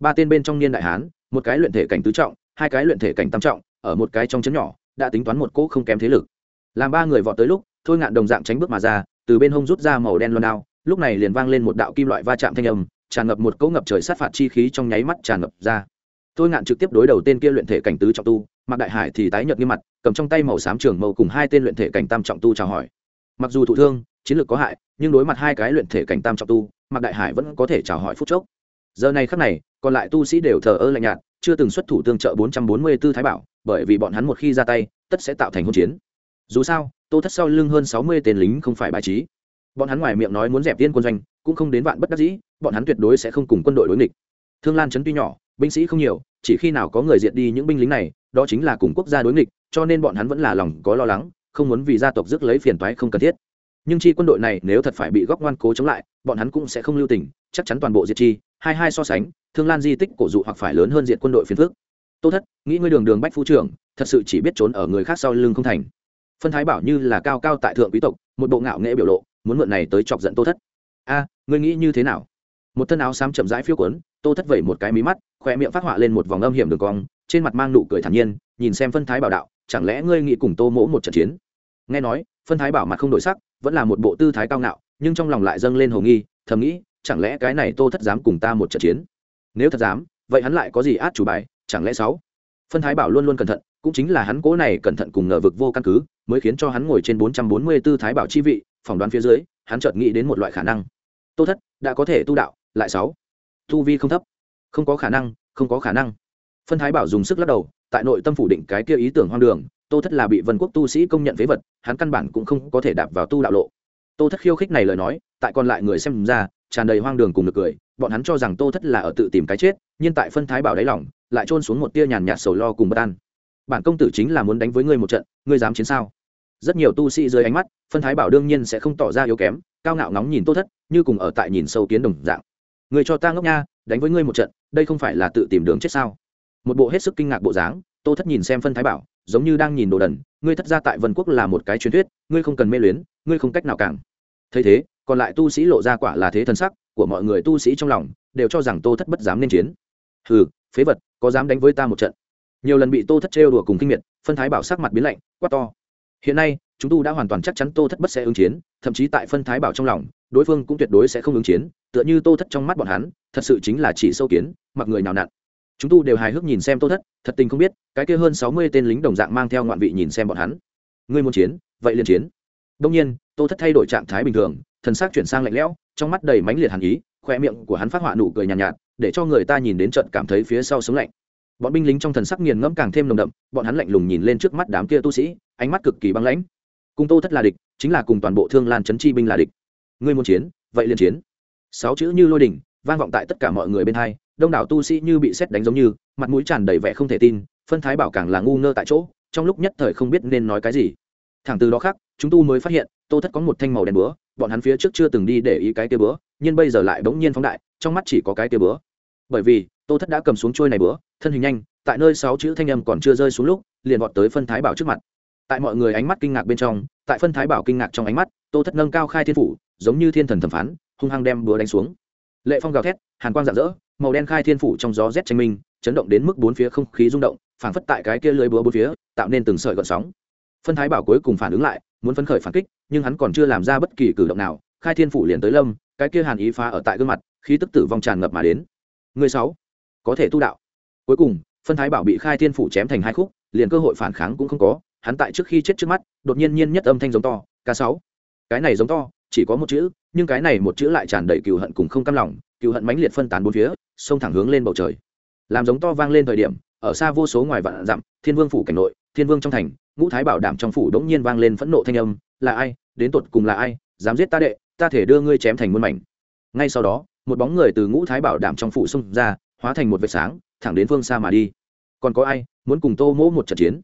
Ba tên bên trong niên đại hán, một cái luyện thể cảnh tứ trọng, hai cái luyện thể cảnh tam trọng, ở một cái trong chấn nhỏ, đã tính toán một cỗ không kém thế lực. Làm ba người vọt tới lúc, thôi ngạn đồng dạng tránh bước mà ra, từ bên hông rút ra màu đen loan đao, lúc này liền vang lên một đạo kim loại va chạm thanh âm tràn ngập một cỗ ngập trời sát phạt chi khí trong nháy mắt tràn ngập ra. Tôi ngạn trực tiếp đối đầu tên kia luyện thể cảnh tứ trọng tu, mạc đại hải thì tái nhợt nghiêm mặt, cầm trong tay màu xám trường màu cùng hai tên luyện thể cảnh tam trọng tu chào hỏi. Mặc dù thụ thương, chiến lược có hại, nhưng đối mặt hai cái luyện thể cảnh tam trọng tu, mạc đại hải vẫn có thể chào hỏi phút chốc. Giờ này khắc này, còn lại tu sĩ đều thờ ơ lạnh nhạt, chưa từng xuất thủ tương trợ 444 thái bảo, bởi vì bọn hắn một khi ra tay, tất sẽ tạo thành hỗn chiến. Dù sao, tô thất sau lưng hơn 60 tên lính không phải bài trí. Bọn hắn ngoài miệng nói muốn dẹp viên quân doanh cũng không đến vạn bất đắc dĩ, bọn hắn tuyệt đối sẽ không cùng quân đội đối nghịch. Thương lan trấn tuy nhỏ, binh sĩ không nhiều, chỉ khi nào có người diệt đi những binh lính này, đó chính là cùng quốc gia đối nghịch, cho nên bọn hắn vẫn là lòng có lo lắng, không muốn vì gia tộc rước lấy phiền toái không cần thiết. Nhưng chi quân đội này nếu thật phải bị góc ngoan cố chống lại, bọn hắn cũng sẽ không lưu tình, chắc chắn toàn bộ diệt chi, hai hai so sánh, thương lan di tích cổ dụ hoặc phải lớn hơn diện quân đội phiền phước tô thất, nghĩ ngươi đường đường bách phu trưởng, thật sự chỉ biết trốn ở người khác sau lưng không thành. Phân thái bảo như là cao cao tại thượng quý tộc, một bộ ngạo nghệ biểu lộ, muốn mượn này tới chọc giận tô thất a, ngươi nghĩ như thế nào? Một thân áo xám chậm rãi phiêu quấn tô thất vẩy một cái mí mắt khoe miệng phát họa lên một vòng âm hiểm đường cong, trên mặt mang nụ cười thản nhiên, nhìn xem phân thái bảo đạo, chẳng lẽ ngươi nghĩ cùng tô mỗ một trận chiến? Nghe nói, phân thái bảo mặt không đổi sắc, vẫn là một bộ tư thái cao ngạo, nhưng trong lòng lại dâng lên hồ nghi, thầm nghĩ, chẳng lẽ cái này tô thất dám cùng ta một trận chiến? Nếu thật dám, vậy hắn lại có gì át chủ bài, chẳng lẽ sáu? Phân thái bảo luôn luôn cẩn thận, cũng chính là hắn cố này cẩn thận cùng ngờ vực vô căn cứ, mới khiến cho hắn ngồi trên 444 thái bảo chi vị, phỏng đoán phía dưới, hắn chợt nghĩ đến một loại khả năng tô thất, đã có thể tu đạo, lại sáu. Tu vi không thấp. Không có khả năng, không có khả năng. Phân thái bảo dùng sức lắc đầu, tại nội tâm phủ định cái kia ý tưởng hoang đường, tô thất là bị vân quốc tu sĩ công nhận phế vật, hắn căn bản cũng không có thể đạp vào tu đạo lộ. Tô thất khiêu khích này lời nói, tại còn lại người xem ra, tràn đầy hoang đường cùng được cười, bọn hắn cho rằng tô thất là ở tự tìm cái chết, nhưng tại phân thái bảo đáy lòng, lại trôn xuống một tia nhàn nhạt sầu lo cùng bất an. Bản công tử chính là muốn đánh với ngươi một trận, ngươi dám chiến sao? Rất nhiều tu sĩ dưới ánh mắt, phân thái bảo đương nhiên sẽ không tỏ ra yếu kém, cao ngạo nóng nhìn tô thất như cùng ở tại nhìn sâu kiến đồng dạng. Người cho ta ngốc nha, đánh với ngươi một trận, đây không phải là tự tìm đường chết sao? Một bộ hết sức kinh ngạc bộ dáng, tô thất nhìn xem phân thái bảo, giống như đang nhìn đồ đần, ngươi thất gia tại vân quốc là một cái truyền thuyết, ngươi không cần mê luyến, ngươi không cách nào càng thấy thế, còn lại tu sĩ lộ ra quả là thế thân sắc của mọi người tu sĩ trong lòng, đều cho rằng tô thất bất dám nên chiến. Hừ, phế vật, có dám đánh với ta một trận. Nhiều lần bị tô thất trêu đùa cùng kinh miệt, phân thái bảo sắc mặt biến lạnh, quát to hiện nay chúng tu đã hoàn toàn chắc chắn tô thất bất sẽ ứng chiến thậm chí tại phân thái bảo trong lòng đối phương cũng tuyệt đối sẽ không ứng chiến tựa như tô thất trong mắt bọn hắn thật sự chính là chỉ sâu kiến mặc người nào nặn. Chúng tu đều hài hước nhìn xem tô thất thật tình không biết cái kia hơn sáu mươi tên lính đồng dạng mang theo ngoạn vị nhìn xem bọn hắn. Ngươi muốn chiến vậy liền chiến. Đông nhiên tô thất thay đổi trạng thái bình thường thần xác chuyển sang lạnh lẽo trong mắt đầy mãnh liệt hàn ý khoe miệng của hắn phát họa nụ cười nhàn nhạt, nhạt để cho người ta nhìn đến trận cảm thấy phía sau sống lạnh bọn binh lính trong thần sắc nghiền ngẫm càng thêm nồng đậm, bọn hắn lạnh lùng nhìn lên trước mắt đám kia tu sĩ, ánh mắt cực kỳ băng lãnh. Cùng tô thất là địch, chính là cùng toàn bộ thương lan trấn chi binh là địch. Ngươi muốn chiến, vậy liền chiến. Sáu chữ như lôi đỉnh, vang vọng tại tất cả mọi người bên hai, đông đảo tu sĩ như bị xét đánh giống như, mặt mũi tràn đầy vẻ không thể tin, phân thái bảo càng là ngu ngơ tại chỗ, trong lúc nhất thời không biết nên nói cái gì. Thẳng từ đó khác, chúng tu mới phát hiện, tô thất có một thanh màu đen búa, bọn hắn phía trước chưa từng đi để ý cái kia búa, nhưng bây giờ lại bỗng nhiên phóng đại, trong mắt chỉ có cái kia búa bởi vì tô thất đã cầm xuống trôi này búa thân hình nhanh, tại nơi sáu chữ thanh âm còn chưa rơi xuống lúc, liền vọt tới phân thái bảo trước mặt. Tại mọi người ánh mắt kinh ngạc bên trong, tại phân thái bảo kinh ngạc trong ánh mắt, tô thất nâng cao khai thiên phủ, giống như thiên thần thẩm phán, hung hăng đem búa đánh xuống. Lệ phong gào thét, hàn quang rạng rỡ, màu đen khai thiên phủ trong gió rét tranh minh, chấn động đến mức bốn phía không khí rung động, phảng phất tại cái kia lưới búa bốn phía, tạo nên từng sợi gợn sóng. Phân thái bảo cuối cùng phản ứng lại, muốn phấn khởi phản kích, nhưng hắn còn chưa làm ra bất kỳ cử động nào, khai thiên phủ liền tới lâm, cái kia hàn ý phá ở tại gương mặt, khí tức tử vong tràn ngập mà đến người sáu, có thể tu đạo. Cuối cùng, phân thái bảo bị khai thiên phủ chém thành hai khúc, liền cơ hội phản kháng cũng không có, hắn tại trước khi chết trước mắt, đột nhiên nhiên nhất âm thanh giống to k sáu. Cái này giống to, chỉ có một chữ, nhưng cái này một chữ lại tràn đầy cừu hận cùng không cam lòng, cừu hận mãnh liệt phân tán bốn phía, xông thẳng hướng lên bầu trời. Làm giống to vang lên thời điểm, ở xa vô số ngoài vạn dặm, thiên vương phủ cảnh nội, thiên vương trong thành, ngũ thái bảo đảm trong phủ đống nhiên vang lên phẫn nộ thanh âm, là ai? Đến tột cùng là ai? Dám giết ta đệ, ta thể đưa ngươi chém thành muôn mảnh. Ngay sau đó một bóng người từ ngũ thái bảo đảm trong phủ xông ra, hóa thành một vệt sáng, thẳng đến phương xa mà đi. Còn có ai muốn cùng tô mỗ một trận chiến?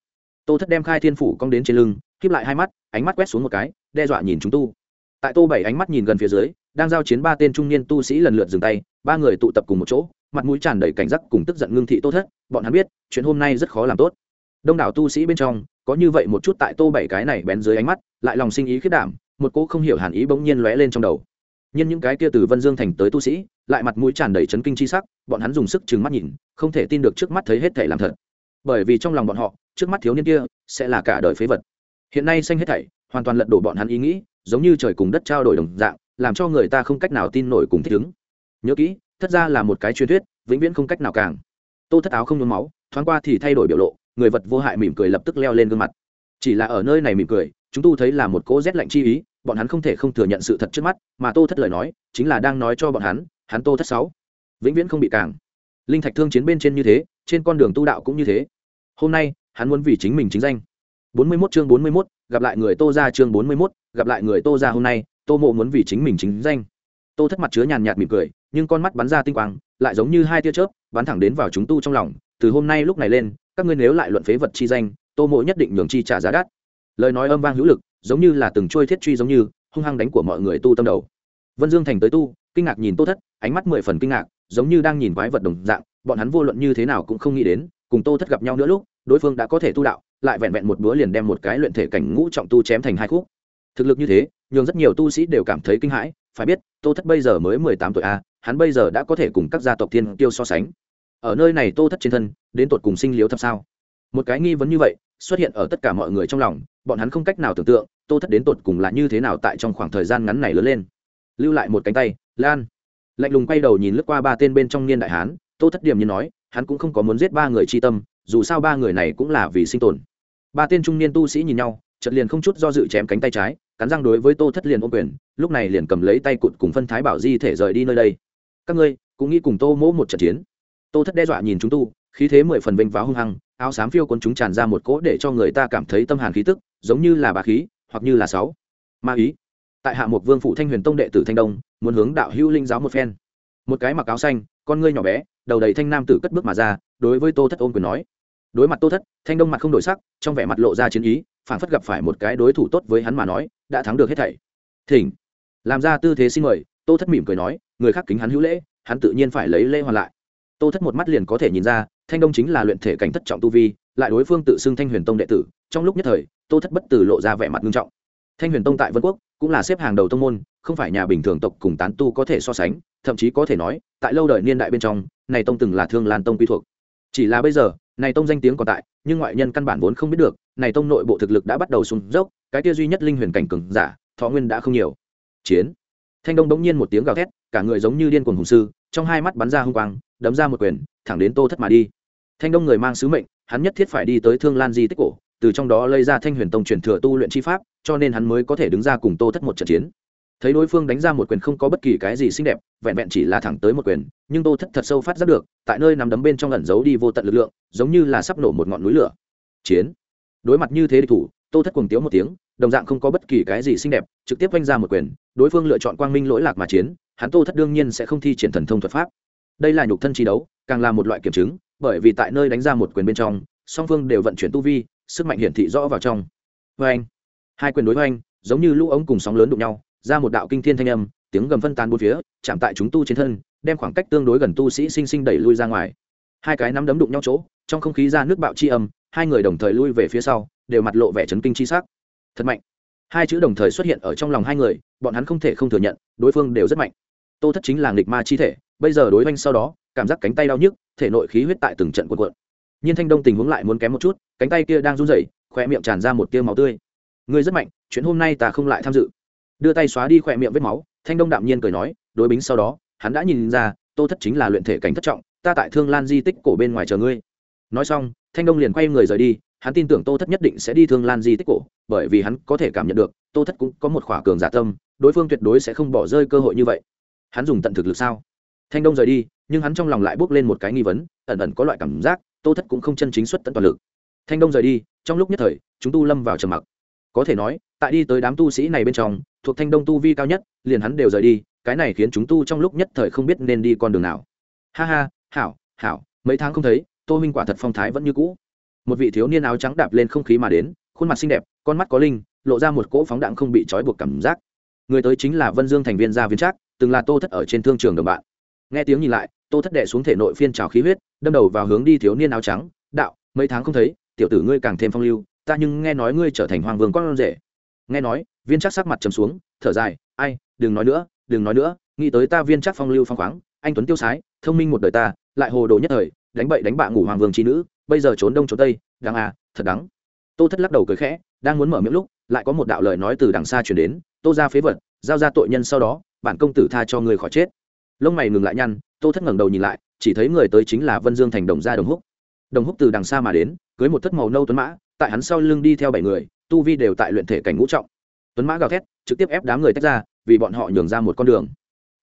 Tô thất đem khai thiên phủ cong đến trên lưng khiếp lại hai mắt, ánh mắt quét xuống một cái, đe dọa nhìn chúng tu. Tại tô bảy ánh mắt nhìn gần phía dưới, đang giao chiến ba tên trung niên tu sĩ lần lượt dừng tay, ba người tụ tập cùng một chỗ, mặt mũi tràn đầy cảnh giác cùng tức giận ngưng thị tô thất, bọn hắn biết, chuyện hôm nay rất khó làm tốt. Đông đảo tu sĩ bên trong, có như vậy một chút tại tô bảy cái này bén dưới ánh mắt, lại lòng sinh ý khiết đảm, một cô không hiểu hàn ý bỗng nhiên lóe lên trong đầu nhưng những cái kia từ vân dương thành tới tu sĩ, lại mặt mũi tràn đầy chấn kinh chi sắc, bọn hắn dùng sức chừng mắt nhìn, không thể tin được trước mắt thấy hết thể làm thật. Bởi vì trong lòng bọn họ, trước mắt thiếu niên kia sẽ là cả đời phế vật. Hiện nay xanh hết thảy, hoàn toàn lật đổ bọn hắn ý nghĩ, giống như trời cùng đất trao đổi đồng dạng, làm cho người ta không cách nào tin nổi cùng thích ứng. Nhớ kỹ, thất ra là một cái truyền thuyết, vĩnh viễn không cách nào càng. Tô thất áo không nhuốm máu, thoáng qua thì thay đổi biểu lộ, người vật vô hại mỉm cười lập tức leo lên gương mặt. Chỉ là ở nơi này mỉm cười chúng tu thấy là một cỗ rét lạnh chi ý bọn hắn không thể không thừa nhận sự thật trước mắt mà tô thất lời nói chính là đang nói cho bọn hắn hắn tô thất sáu vĩnh viễn không bị càng linh thạch thương chiến bên trên như thế trên con đường tu đạo cũng như thế. Hôm nay hắn muốn vì chính mình chính danh. 41 chương 41, gặp lại người tô ra chương 41, gặp lại người tô ra hôm nay tô mộ muốn vì chính mình chính danh. Tô thất mặt chứa nhàn nhạt mỉm cười nhưng con mắt bắn ra tinh quang lại giống như hai tia chớp bắn thẳng đến vào chúng tu trong lòng. Từ hôm nay lúc này lên các ngươi nếu lại luận phế vật chi danh tô mộ nhất định nhường chi trả giá đắt lời nói âm vang hữu lực, giống như là từng trôi thiết truy giống như, hung hăng đánh của mọi người tu tâm đầu. Vân dương thành tới tu, kinh ngạc nhìn tô thất, ánh mắt mười phần kinh ngạc, giống như đang nhìn quái vật đồng dạng, bọn hắn vô luận như thế nào cũng không nghĩ đến, cùng tô thất gặp nhau nữa lúc, đối phương đã có thể tu đạo, lại vẹn vẹn một bữa liền đem một cái luyện thể cảnh ngũ trọng tu chém thành hai khúc. Thực lực như thế, nhường rất nhiều tu sĩ đều cảm thấy kinh hãi, phải biết, tô thất bây giờ mới mười tám tuổi a hắn bây giờ đã có thể cùng các gia tộc thiên tiêu so sánh. Ở nơi này tô thất trên thân, đến tột cùng sinh liếu thập sao? Một cái nghi vấn như vậy xuất hiện ở tất cả mọi người trong lòng, bọn hắn không cách nào tưởng tượng, tô thất đến tột cùng là như thế nào tại trong khoảng thời gian ngắn này lớn lên. Lưu lại một cánh tay, lan. Lạnh lùng quay đầu nhìn lướt qua ba tên bên trong niên đại hán, tô thất điểm như nói, hắn cũng không có muốn giết ba người chi tâm, dù sao ba người này cũng là vì sinh tồn. Ba tên trung niên tu sĩ nhìn nhau, chợt liền không chút do dự chém cánh tay trái, cắn răng đối với tô thất liền ôm quyền, lúc này liền cầm lấy tay cụt cùng phân thái bảo di thể rời đi nơi đây. Các ngươi, cũng nghĩ cùng tô mỗ một trận chiến. Tô thất đe dọa nhìn chúng tu, khí thế mười phần vinh váo hung hăng áo xám phiêu quân chúng tràn ra một cỗ để cho người ta cảm thấy tâm hàn khí tức, giống như là bà khí, hoặc như là sáu. Ma ý. Tại hạ một vương phụ thanh huyền tông đệ tử thanh đông, muốn hướng đạo hữu linh giáo một phen. Một cái mặc áo xanh, con ngươi nhỏ bé, đầu đầy thanh nam tử cất bước mà ra, đối với tô thất ôn quyền nói. Đối mặt tô thất, thanh đông mặt không đổi sắc, trong vẻ mặt lộ ra chiến ý phản phất gặp phải một cái đối thủ tốt với hắn mà nói, đã thắng được hết thảy. Thỉnh. Làm ra tư thế xin mời, tô thất mỉm cười nói, người khác kính hắn hữu lễ, hắn tự nhiên phải lấy lễ hoàn lại. Tô thất một mắt liền có thể nhìn ra thanh đông chính là luyện thể cảnh thất trọng tu vi, lại đối phương tự xưng thanh huyền tông đệ tử, trong lúc nhất thời, tô thất bất tử lộ ra vẻ mặt nghiêm trọng. Thanh huyền tông tại vân quốc, cũng là xếp hàng đầu tông môn, không phải nhà bình thường tộc cùng tán tu có thể so sánh, thậm chí có thể nói, tại lâu đời niên đại bên trong, này tông từng là thương lan tông quy thuộc. Chỉ là bây giờ, này tông danh tiếng còn tại, nhưng ngoại nhân căn bản vốn không biết được, này tông nội bộ thực lực đã bắt đầu xuống dốc, cái kia duy nhất linh huyền cảnh cường giả, thọ nguyên đã không nhiều. Chiến. Thanh đông bỗng nhiên một tiếng gào thét, cả người giống như điên cuồng hùng sư, trong hai mắt bắn ra hung quang, đấm ra một quyền thẳng đến tô thất mà đi. Thanh đông người mang sứ mệnh, hắn nhất thiết phải đi tới thương lan di tích cổ, từ trong đó lây ra thanh huyền tông truyền thừa tu luyện chi pháp, cho nên hắn mới có thể đứng ra cùng tô thất một trận chiến. Thấy đối phương đánh ra một quyền không có bất kỳ cái gì xinh đẹp, vẹn vẹn chỉ là thẳng tới một quyền, nhưng tô thất thật sâu phát ra được, tại nơi nằm đấm bên trong ẩn giấu đi vô tận lực lượng, giống như là sắp nổ một ngọn núi lửa. Chiến. Đối mặt như thế địch thủ, tô thất cuồng tiếu một tiếng, đồng dạng không có bất kỳ cái gì xinh đẹp, trực tiếp oanh ra một quyền, đối phương lựa chọn quang minh lỗi lạc mà chiến, hắn tô thất đương nhiên sẽ không thi triển thần thông thuật pháp đây là nhục thân chi đấu, càng là một loại kiểm chứng, bởi vì tại nơi đánh ra một quyền bên trong, song phương đều vận chuyển tu vi, sức mạnh hiển thị rõ vào trong. Vê anh, hai quyền đối với anh, giống như lũ ống cùng sóng lớn đụng nhau, ra một đạo kinh thiên thanh âm, tiếng gầm phân tán bốn phía, chạm tại chúng tu trên thân, đem khoảng cách tương đối gần tu sĩ sinh sinh đẩy lui ra ngoài. Hai cái nắm đấm đụng nhau chỗ, trong không khí ra nước bạo chi âm, hai người đồng thời lui về phía sau, đều mặt lộ vẻ chấn kinh chi sắc. Thật mạnh. Hai chữ đồng thời xuất hiện ở trong lòng hai người, bọn hắn không thể không thừa nhận, đối phương đều rất mạnh. Tô thất chính là nghịch ma chi thể bây giờ đối oanh sau đó, cảm giác cánh tay đau nhức, thể nội khí huyết tại từng trận cuộn cuộn. Nhiên thanh đông tình huống lại muốn kém một chút, cánh tay kia đang run rẩy khoe miệng tràn ra một tia máu tươi. Ngươi rất mạnh, chuyện hôm nay ta không lại tham dự. Đưa tay xóa đi khoe miệng vết máu, thanh đông đạm nhiên cười nói, đối bính sau đó, hắn đã nhìn ra, tô thất chính là luyện thể cảnh thất trọng, ta tại thương lan di tích cổ bên ngoài chờ ngươi. Nói xong, thanh đông liền quay người rời đi, hắn tin tưởng tô thất nhất định sẽ đi thương lan di tích cổ, bởi vì hắn có thể cảm nhận được, tô thất cũng có một khỏa cường giả tâm, đối phương tuyệt đối sẽ không bỏ rơi cơ hội như vậy. Hắn dùng tận thực lực sao? Thanh đông rời đi, nhưng hắn trong lòng lại bước lên một cái nghi vấn, ẩn ẩn có loại cảm giác, tô thất cũng không chân chính xuất tận toàn lực. Thanh đông rời đi, trong lúc nhất thời, chúng tu lâm vào trầm mặc. Có thể nói, tại đi tới đám tu sĩ này bên trong, thuộc thanh đông tu vi cao nhất, liền hắn đều rời đi, cái này khiến chúng tu trong lúc nhất thời không biết nên đi con đường nào. Ha ha, hảo hảo, mấy tháng không thấy, tô minh quả thật phong thái vẫn như cũ. Một vị thiếu niên áo trắng đạp lên không khí mà đến, khuôn mặt xinh đẹp, con mắt có linh, lộ ra một cỗ phóng đạn không bị trói buộc cảm giác. Người tới chính là vân dương thành viên gia viên trác, từng là tô thất ở trên thương trường đồng bạn nghe tiếng nhìn lại, tô thất đệ xuống thể nội phiên trào khí huyết, đâm đầu vào hướng đi thiếu niên áo trắng. Đạo, mấy tháng không thấy, tiểu tử ngươi càng thêm phong lưu, ta nhưng nghe nói ngươi trở thành hoàng vương con rể. Nghe nói, viên chắc sắc mặt trầm xuống, thở dài, ai, đừng nói nữa, đừng nói nữa, nghĩ tới ta viên chắc phong lưu phong khoáng, anh tuấn tiêu sái, thông minh một đời ta, lại hồ đồ nhất thời, đánh bậy đánh bạ ngủ hoàng vương trí nữ, bây giờ trốn đông trốn tây, đáng à thật đắng tô thất lắc đầu cười khẽ, đang muốn mở miệng lúc, lại có một đạo lời nói từ đằng xa chuyển đến, tô ra phế vật, giao ra tội nhân sau đó, bản công tử tha cho người khỏi chết lông mày ngừng lại nhăn, tô thất ngẩng đầu nhìn lại, chỉ thấy người tới chính là vân dương thành đồng gia đồng húc. Đồng húc từ đằng xa mà đến, cưới một thất màu nâu tuấn mã, tại hắn sau lưng đi theo bảy người, tu vi đều tại luyện thể cảnh ngũ trọng. Tuấn mã gào thét, trực tiếp ép đám người tách ra, vì bọn họ nhường ra một con đường.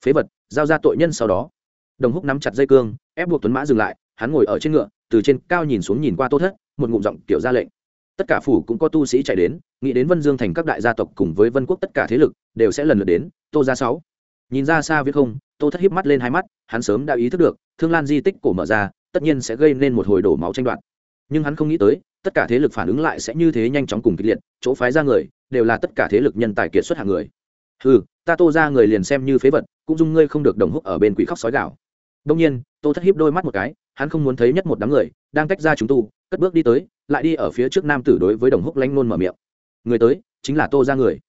Phế vật, giao ra tội nhân sau đó. Đồng húc nắm chặt dây cương, ép buộc tuấn mã dừng lại, hắn ngồi ở trên ngựa, từ trên cao nhìn xuống nhìn qua tô thất, một ngụm giọng kiểu ra lệnh. Tất cả phủ cũng có tu sĩ chạy đến, nghĩ đến vân dương thành các đại gia tộc cùng với vân quốc tất cả thế lực, đều sẽ lần lượt đến, tô ra sáu nhìn ra xa viết không, tô thất hiếp mắt lên hai mắt, hắn sớm đã ý thức được, thương lan di tích cổ mở ra, tất nhiên sẽ gây nên một hồi đổ máu tranh đoạt. Nhưng hắn không nghĩ tới, tất cả thế lực phản ứng lại sẽ như thế nhanh chóng cùng kịch liệt, chỗ phái ra người, đều là tất cả thế lực nhân tài kiệt xuất hạng người. Ừ ta tô ra người liền xem như phế vật, cũng dung ngươi không được đồng húc ở bên quỷ khóc sói gạo đông nhiên, tô thất hiếp đôi mắt một cái, hắn không muốn thấy nhất một đám người, đang tách ra chúng tu, cất bước đi tới, lại đi ở phía trước nam tử đối với đồng húc lanh nôn mở miệng. Người tới, chính là tô ra người.